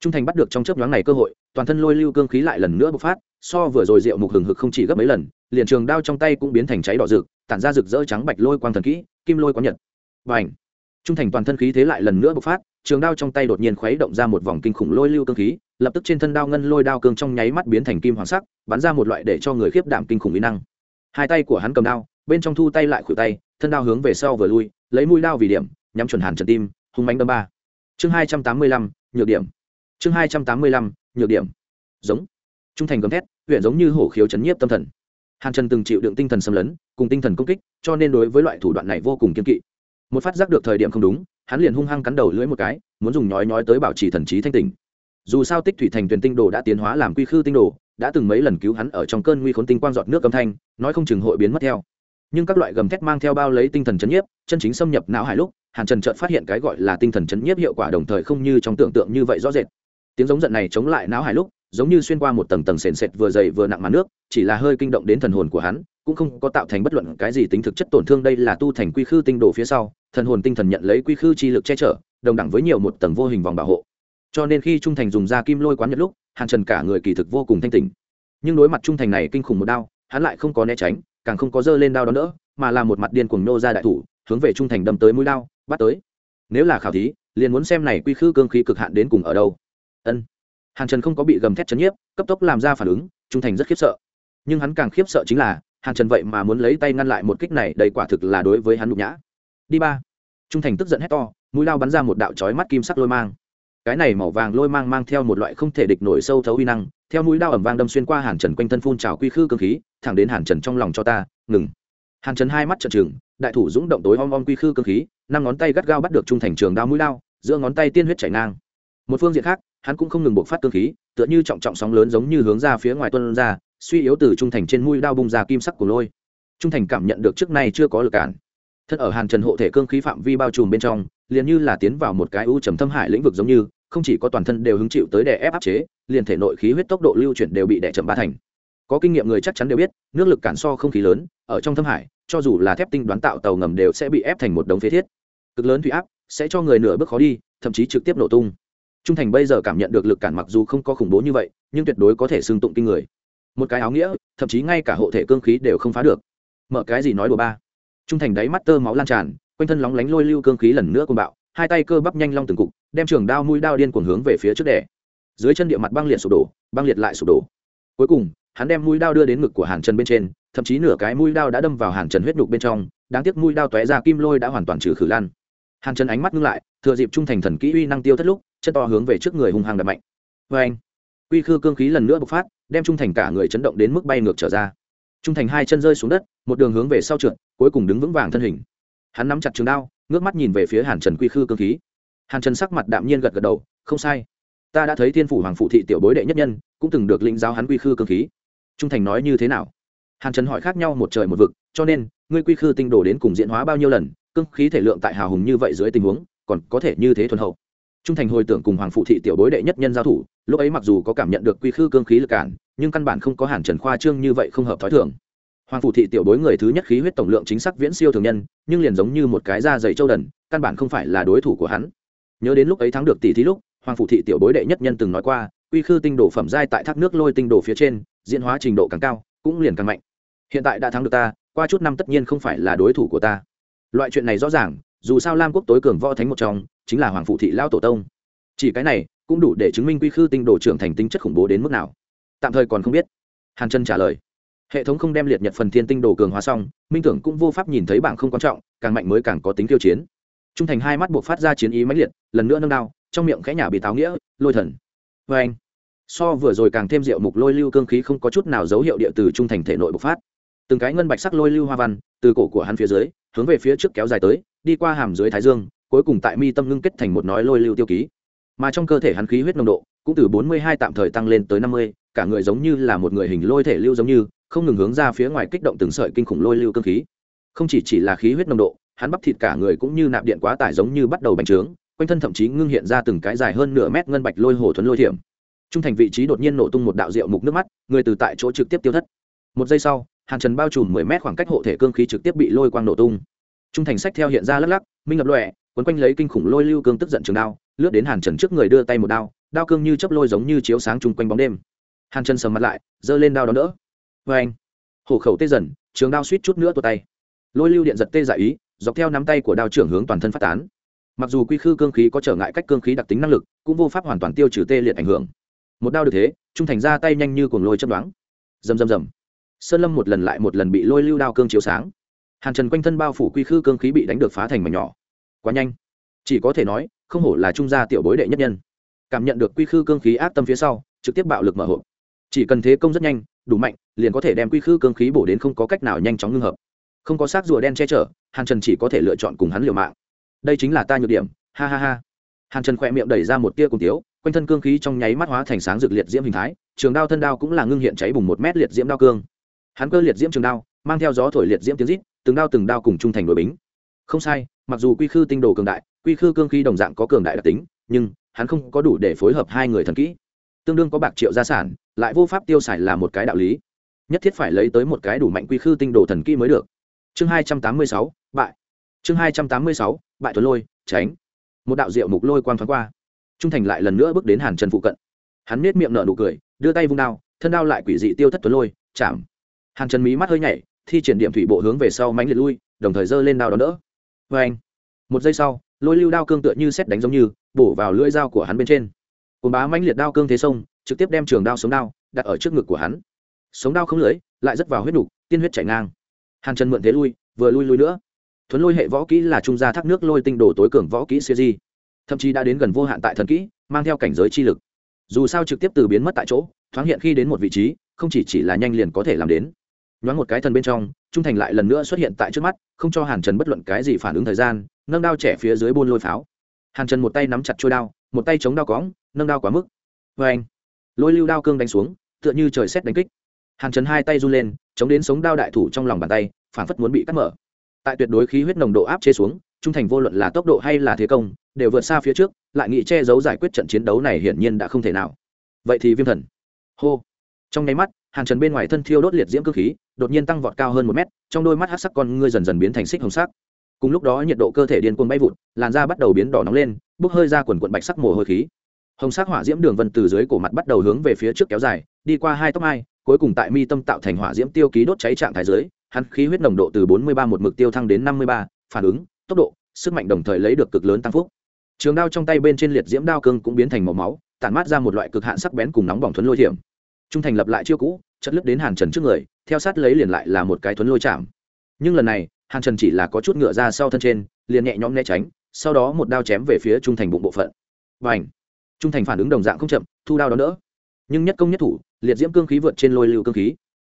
[SPEAKER 1] trung thành bắt được trong chớp nhoáng này cơ hội toàn thân lôi lưu cương khí lại lần nữa bộc phát so vừa rồi rượu mục hừng hực không chỉ gấp mấy lần, liền trường đao trong tay cũng biến thành cháy đỏ rực, tản ra rực rỡ trắng bạch lôi quang thần kỹ, kim lôi quán nhật. Và ảnh trung thành toàn thân khí thế lại lần nữa bộc phát, trường đao trong tay đột nhiên khuấy động ra một vòng kinh khủng lôi lưu cương khí, lập tức trên thân đao ngân lôi đao cương trong nháy mắt biến thành kim hoàng sắc, bắn ra một loại để cho người khiếp đảm kinh khủng mỹ năng. Hai tay của hắn cầm đao, bên trong thu tay lại khuỷu tay, thân đao hướng về sau vừa lui, lấy mũi đao vì điểm, nhắm chuẩn hàn trần tim, hung mánh đâm ba. Chương hai trăm tám mươi lăm, nhược điểm. Chương hai trăm tám mươi lăm, nhược điểm. Giống. Trung thành gầm thét huyện giống như hổ khiếu chấn nhiếp tâm thần. Hàn trần từng chịu đựng tinh thần xâm lấn, cùng tinh thần công kích, cho nên đối với loại thủ đoạn này vô cùng kiên kỵ. Một phát giác được thời điểm không đúng, hắn liền hung hăng cắn đầu lưỡi một cái, muốn dùng nhói nhói tới bảo trì thần trí thanh tình dù sao tích thủy thành tuyển tinh đồ đã tiến hóa làm quy khư tinh đồ, đã từng mấy lần cứu hắn ở trong cơn nguy khốn tinh quang giọt nước âm thanh, nói không chừng hội biến mất theo. Nhưng các loại gầm thét mang theo bao lấy tinh thần chấn nhiếp, chân chính xâm nhập não hải lúc, hàn trần chợt phát hiện cái gọi là tinh thần chấn nhiếp hiệu quả đồng thời không như trong tưởng tượng như vậy rõ rệt. Tiếng giống giận này chống lại não hải lúc giống như xuyên qua một tầng tầng sền sệt vừa dày vừa nặng màn nước, chỉ là hơi kinh động đến thần hồn của hắn, cũng không có tạo thành bất luận cái gì tính thực chất tổn thương. Đây là tu thành quy khư tinh đồ phía sau, thần hồn tinh thần nhận lấy quy khư chi lực che chở, đồng đẳng với nhiều một tầng vô hình vòng bảo hộ. Cho nên khi trung thành dùng ra kim lôi quán nhật lúc, hàn trần cả người kỳ thực vô cùng thanh tình nhưng đối mặt trung thành này kinh khủng một đao, hắn lại không có né tránh, càng không có dơ lên đao đó nữa mà là một mặt điên cuồng nô ra đại thủ, hướng về trung thành đâm tới mũi đao, bắt tới. Nếu là khảo thí, liền muốn xem này quy khư cương khí cực hạn đến cùng ở đâu. Ân hàn trần không có bị gầm thét chấn nhiếp cấp tốc làm ra phản ứng trung thành rất khiếp sợ. Nhưng hắn càng khiếp sợ chính là hàn trần vậy mà muốn lấy tay ngăn lại một kích này đầy quả thực là đối với hắn nhục nhã. Đi ba. Trung thành tức giận hét to mũi lao bắn ra một đạo trói mắt kim sắc lôi mang. Cái này màu vàng lôi mang mang theo một loại không thể địch nổi sâu thấu uy năng theo mũi đao ẩm vang đâm xuyên qua hàn trần quanh thân phun trào quy khư cơ khí thẳng đến hàn trần trong lòng cho ta ngừng. Hàn trần hai mắt trợn trừng đại thủ dũng động tối om om quy khư cơ khí năm ngón tay gắt gao bắt được trung thành trường đao mũi lao, giữa ngón tay tiên huyết chảy ngang một phương diện khác, hắn cũng không ngừng bộc phát cương khí, tựa như trọng trọng sóng lớn giống như hướng ra phía ngoài tuân ra, suy yếu từ trung thành trên mũi đao bung ra kim sắc của lôi. Trung thành cảm nhận được trước nay chưa có lực cản. Thân ở hàn trần hộ thể cương khí phạm vi bao trùm bên trong, liền như là tiến vào một cái u trầm thâm hải lĩnh vực giống như, không chỉ có toàn thân đều hứng chịu tới đè ép áp chế, liền thể nội khí huyết tốc độ lưu chuyển đều bị đè chậm ba thành. Có kinh nghiệm người chắc chắn đều biết, nước lực cản so không khí lớn, ở trong thâm hải, cho dù là thép tinh đoán tạo tàu ngầm đều sẽ bị ép thành một đống phế thiết. Cực lớn thủy áp, sẽ cho người nửa bước khó đi, thậm chí trực tiếp nổ tung trung thành bây giờ cảm nhận được lực cản mặc dù không có khủng bố như vậy, nhưng tuyệt đối có thể xương tụng kinh người. Một cái áo nghĩa, thậm chí ngay cả hộ thể cương khí đều không phá được. Mở cái gì nói đùa ba. Trung thành đáy mắt tơ máu lan tràn, quanh thân lóng lánh lôi lưu cương khí lần nữa côn bạo, hai tay cơ bắp nhanh long từng cục, đem trường đao mũi đao điên cuồng hướng về phía trước đẻ dưới chân địa mặt băng liệt sụp đổ, băng liệt lại sụp đổ. Cuối cùng, hắn đem mũi đao đưa đến ngực của hàn trần bên trên, thậm chí nửa cái mũi đao đã đâm vào hàn trần huyết nhục bên trong, đáng tiếc mũi đao tóe ra kim lôi đã hoàn toàn trừ khử lan. Hàn trần ánh mắt ngưng lại, thừa dịp trung thành thần kỹ uy năng tiêu thất lúc chân to hướng về trước người hung hăng đập mạnh. Vê anh, quy khư cương khí lần nữa bộc phát, đem trung thành cả người chấn động đến mức bay ngược trở ra. Trung thành hai chân rơi xuống đất, một đường hướng về sau trượt, cuối cùng đứng vững vàng thân hình. Hắn nắm chặt trường đao, ngước mắt nhìn về phía hàn trần quy khư cương khí. Hàn trần sắc mặt đạm nhiên gật gật đầu, không sai. Ta đã thấy thiên phủ hoàng phụ thị tiểu bối đệ nhất nhân, cũng từng được lĩnh giáo hắn quy khư cương khí. Trung thành nói như thế nào? Hàn trần hỏi khác nhau một trời một vực, cho nên, ngươi quy khư tinh đổ đến cùng diễn hóa bao nhiêu lần, cương khí thể lượng tại hào hùng như vậy dưới tình huống, còn có thể như thế thuần hậu? Trung thành hồi tưởng cùng hoàng phụ thị tiểu bối đệ nhất nhân giao thủ, lúc ấy mặc dù có cảm nhận được quy khư cương khí lực cản, nhưng căn bản không có hàn trần khoa trương như vậy không hợp t h ó i thường. Hoàng phụ thị tiểu bối người thứ nhất khí huyết tổng lượng chính xác viễn siêu thường nhân, nhưng liền giống như một cái da dày châu đần, căn bản không phải là đối thủ của hắn. Nhớ đến lúc ấy thắng được tỷ thí lúc, hoàng phụ thị tiểu bối đệ nhất nhân từng nói qua, quy khư tinh đồ phẩm giai tại thác nước lôi tinh đồ phía trên, diễn hóa trình độ càng cao, cũng liền càng mạnh. Hiện tại đã thắng được ta, qua chút năm tất nhiên không phải là đối thủ của ta. Loại chuyện này rõ ràng, dù sao lam quốc tối cường võ thánh một trong chính là hoàng phụ thị lao tổ tông. Chỉ cái này, cũng đủ để chứng minh quy khư tinh đồ trưởng thành tính chất khủng bố đến mức nào. Tạm thời còn không biết. Hàn trân trả lời. Hệ thống không đem liệt nhật phần thiên tinh đồ cường hóa xong, minh tưởng cũng vô pháp nhìn thấy bảng không quan trọng, càng mạnh mới càng có tính tiêu chiến. Trung thành hai mắt buộc phát ra chiến ý mãnh liệt, lần nữa nâng đao, trong miệng khẽ nhả bị táo nghĩa, lôi thần. Vê anh, so vừa rồi càng thêm rượu mục lôi lưu cương khí không có chút nào dấu hiệu địa từ trung thành thể nội bộc phát. Từng cái ngân bạch sắc lôi lưu hoa văn, từ cổ của hắn phía dưới, hướng về phía trước kéo dài tới, đi qua hàm dưới thái dương cuối cùng tại mi tâm ngưng kết thành một nói lôi lưu tiêu ký. Mà trong cơ thể hắn khí huyết nồng độ cũng từ 42 tạm thời tăng lên tới 50, cả người giống như là một người hình lôi thể lưu giống như không ngừng hướng ra phía ngoài kích động từng sợi kinh khủng lôi lưu cương khí. Không chỉ chỉ là khí huyết nồng độ hắn bắp thịt cả người cũng như nạp điện quá tải giống như bắt đầu bành trướng quanh thân thậm chí ngưng hiện ra từng cái dài hơn nửa mét ngân bạch lôi hồ thuấn lôi thiểm. Trung thành vị trí đột nhiên nổ tung một đạo rượu mục nước mắt người từ tại chỗ trực tiếp tiêu thất. Một giây sau hàn trần bao trùm mười mét khoảng cách hộ thể cương khí trực tiếp bị lôi quang nổ tung trung thành sách theo hiện ra lắc lắc, minh ngập lọe quấn quanh lấy kinh khủng lôi lưu cương tức giận trường đao, lướt đến hàn trần trước người đưa tay một đao đao cương như chấp lôi giống như chiếu sáng chung quanh bóng đêm. Hàn trần sầm mặt lại, giơ lên đao đó đỡ. Vê anh hổ khẩu tê dần, trường đao suýt chút nữa tuột tay. Lôi lưu điện giật tê giải ý, dọc theo nắm tay của đao trưởng hướng toàn thân phát tán. Mặc dù quy khư cương khí có trở ngại cách cương khí đặc tính năng lực, cũng vô pháp hoàn toàn tiêu trừ tê liệt ảnh hưởng. Một đao được thế, trung thành ra tay nhanh như cuồng lôi chấp đoán rầm rầm rầm. Sơn lâm một lần lại một lần bị lôi lưu đao cương chiếu sáng hàn trần quanh thân bao phủ quy khư cương khí bị đánh được phá thành mảnh nhỏ. Quá nhanh. Chỉ có thể nói, không hổ là trung gia tiểu bối đệ nhất nhân. Cảm nhận được quy khư cương khí áp tâm phía sau, trực tiếp bạo lực mở hộp. Chỉ cần thế công rất nhanh, đủ mạnh, liền có thể đem quy khư cương khí bổ đến không có cách nào nhanh chóng ngưng hợp. Không có xác rùa đen che chở, hàn trần chỉ có thể lựa chọn cùng hắn liều mạng. Đây chính là ta nhược điểm, ha ha ha. Hàn trần khỏe miệng đẩy ra một tia cùng tiếu, quanh thân cương khí trong nháy mắt hóa thành sáng rực liệt diễm hình thái, trường đao thân đao cũng là ngưng hiện cháy bùng một mét liệt diễm đao cương. Hắn cơ liệt diễm trường đao, mang theo gió thổi liệt diễm tiếng rít từng đao từng đao cùng trung thành đội bính. Không sai, mặc dù quy khư tinh đồ cường đại, quy khư cương khí đồng dạng có cường đại đặc tính, nhưng hắn không có đủ để phối hợp hai người thần kỹ. Tương đương có bạc triệu gia sản, lại vô pháp tiêu xài là một cái đạo lý. Nhất thiết phải lấy tới một cái đủ mạnh quy khư tinh đồ thần kỹ mới được. Chương hai trăm tám mươi sáu, bại. Chương hai trăm tám mươi sáu, bại tuấn lôi, tránh. Một đạo diệu mục lôi quang thoáng qua. Trung thành lại lần nữa bước đến hàn trần phụ cận. Hắn nết miệng nở nụ cười, đưa tay vung đao, thân đao lại quỷ dị tiêu thất tuấn lôi, chạm. Hàn trần mí mắt hơi nhảy thi triển điểm thủy bộ hướng về sau mánh liệt lui, đồng thời giơ lên đao đón đỡ. Vê anh, một giây sau, lôi lưu đao cương tựa như xét đánh giống như, bổ vào lưỡi dao của hắn bên trên. Cồn bá mãnh liệt đao cương thế sông trực tiếp đem trường đao sống đao, đặt ở trước ngực của hắn. Sống đao không lưới lại rất vào huyết nục, tiên huyết chảy ngang. Hàn trần mượn thế lui, vừa lui lui nữa. Thuấn lôi hệ võ kỹ là trung gia thác nước lôi tinh đồ tối cường võ kỹ siêu di. Thậm chí đã đến gần vô hạn tại thần kỹ, mang theo cảnh giới chi lực. Dù sao trực tiếp từ biến mất tại chỗ, thoáng hiện khi đến một vị trí, không chỉ chỉ là nhanh liền có thể làm đến nhoáng một cái thần bên trong, trung thành lại lần nữa xuất hiện tại trước mắt, không cho hàn trần bất luận cái gì phản ứng thời gian, nâng đao trẻ phía dưới buôn lôi pháo. Hàn trần một tay nắm chặt trôi đao, một tay chống đao cóng nâng đao quá mức. Vê anh lôi lưu đao cương đánh xuống, tựa như trời xét đánh kích. Hàn trần hai tay run lên, chống đến sống đao đại thủ trong lòng bàn tay phản phất muốn bị cắt mở. Tại tuyệt đối khí huyết nồng độ áp chế xuống, trung thành vô luận là tốc độ hay là thế công, đều vượt xa phía trước, lại nghĩ che giấu giải quyết trận chiến đấu này hiển nhiên đã không thể nào. Vậy thì viêm thần. Hô! Trong nháy mắt, hàn trần bên ngoài thân thiêu đốt liệt diễm cơ khí đột nhiên tăng vọt cao hơn một mét trong đôi mắt hát sắc con ngươi dần dần biến thành xích hồng sắc. Cùng lúc đó nhiệt độ cơ thể điên cuồng bay vụt làn da bắt đầu biến đỏ nóng lên bốc hơi ra quần quận bạch sắc mồ hôi khí. Hồng sắc hỏa diễm đường vân từ dưới cổ mặt bắt đầu hướng về phía trước kéo dài đi qua hai tóc mai cuối cùng tại mi tâm tạo thành hỏa diễm tiêu ký đốt cháy trạng thái dưới hắn khí huyết nồng độ từ 43 một mực tiêu thăng đến 53, phản ứng tốc độ sức mạnh đồng thời lấy được cực lớn tăng phúc. Trường đao trong tay bên trên liệt diễm đao cương cũng biến thành màu máu tản mát ra một loại cực hạn sắc bén cùng nóng bỏng thuấn lôi thiểm. Trung thành lập lại chiêu cũ chất lướt đến hàn trần trước người, theo sát lấy liền lại là một cái thuấn lôi chạm. Nhưng lần này, hàn trần chỉ là có chút ngựa ra sau thân trên, liền nhẹ nhõm né tránh, sau đó một đao chém về phía trung thành bụng bộ phận. Và ảnh trung thành phản ứng đồng dạng không chậm, thu đao đó nữa nhưng nhất công nhất thủ, liệt diễm cương khí vượt trên lôi lưu cương khí.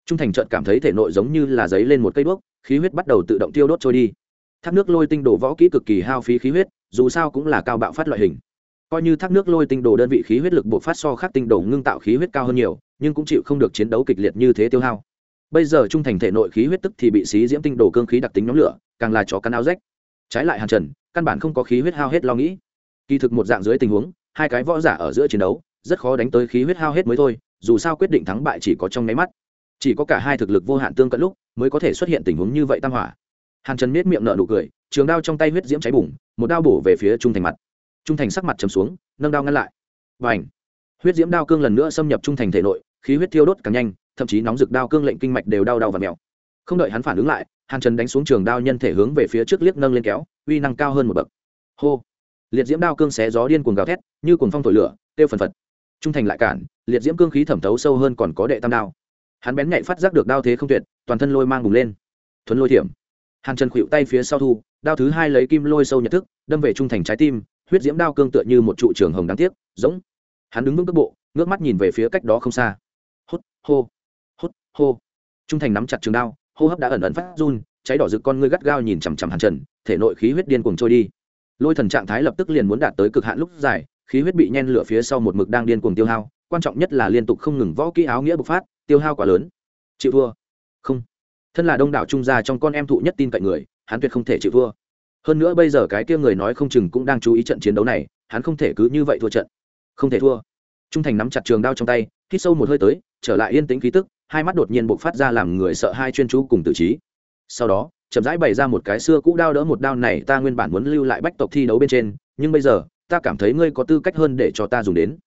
[SPEAKER 1] Trung thành trợt cảm thấy thể nội giống như là giấy lên một cây đuốc, khí huyết bắt đầu tự động tiêu đốt trôi đi. Thác nước lôi tinh đồ võ kỹ cực kỳ hao phí khí huyết, dù sao cũng là cao bạo phát loại hình. Coi như thác nước lôi tinh đồ đơn vị khí huyết lực buộc phát so khác tinh đồ ngưng tạo khí huyết cao hơn nhiều nhưng cũng chịu không được chiến đấu kịch liệt như thế tiêu hao. Bây giờ trung thành thể nội khí huyết tức thì bị xí diễm tinh đồ cương khí đặc tính nhóm lửa, càng là chó cắn áo rách. Trái lại hàn trần, căn bản không có khí huyết hao hết lo nghĩ. Kỳ thực một dạng dưới tình huống, hai cái võ giả ở giữa chiến đấu, rất khó đánh tới khí huyết hao hết mới thôi, dù sao quyết định thắng bại chỉ có trong nháy mắt. Chỉ có cả hai thực lực vô hạn tương cận lúc, mới có thể xuất hiện tình huống như vậy tam hỏa. Hàn trần miết miệng nợ nụ cười, trường đao trong tay huyết diễm cháy bùng, một đao bổ về phía trung thành mặt. Trung thành sắc mặt chầm xuống, nâng đao ngăn lại. Và ảnh huyết diễm đao cương lần nữa xâm nhập trung thành thể nội khí huyết thiêu đốt càng nhanh, thậm chí nóng rực đao cương lệnh kinh mạch đều đau đau và mèo. Không đợi hắn phản ứng lại, hàn trần đánh xuống trường đao nhân thể hướng về phía trước liếc nâng lên kéo, uy năng cao hơn một bậc. Hô! Liệt diễm đao cương xé gió điên cuồng gào thét, như cuồng phong thổi lửa tiêu phần phật. Trung thành lại cản, liệt diễm cương khí thẩm thấu sâu hơn còn có đệ tam đao. Hắn bén nhạy phát giác được đao thế không tuyệt, toàn thân lôi mang bùng lên. Thuấn lôi thiểm. Hàn trần khuỵu tay phía sau thu, đao thứ hai lấy kim lôi sâu nhận thức, đâm về trung thành trái tim, huyết diễm đao cương tựa như một trụ trường hồng đáng tiếc, giống. Hắn đứng vững cước bộ, ngước mắt nhìn về phía cách đó không xa hô hốt hô. Trung thành nắm chặt trường đao, hô hấp đã ẩn ẩn phát run, cháy đỏ rực con ngươi gắt gao nhìn chằm chằm hàn trần, thể nội khí huyết điên cuồng trôi đi. Lôi thần trạng thái lập tức liền muốn đạt tới cực hạn lúc dài, khí huyết bị nhen lửa phía sau một mực đang điên cuồng tiêu hao, quan trọng nhất là liên tục không ngừng võ kỹ áo nghĩa bộc phát, tiêu hao quá lớn. Chịu thua. Không. Thân là đông đảo trung gia trong con em thụ nhất tin cậy người, hắn tuyệt không thể chịu thua. Hơn nữa bây giờ cái kia người nói không chừng cũng đang chú ý trận chiến đấu này, hắn không thể cứ như vậy thua trận. Không thể thua trung thành nắm chặt trường đao trong tay, hít sâu một hơi tới, trở lại yên tĩnh khí tức, hai mắt đột nhiên bộc phát ra làm người sợ hai chuyên chú cùng tự trí. Sau đó, chậm rãi bày ra một cái xưa cũ đao đỡ một đao này ta nguyên bản muốn lưu lại bách tộc thi đấu bên trên, nhưng bây giờ, ta cảm thấy ngươi có tư cách hơn để cho ta dùng đến.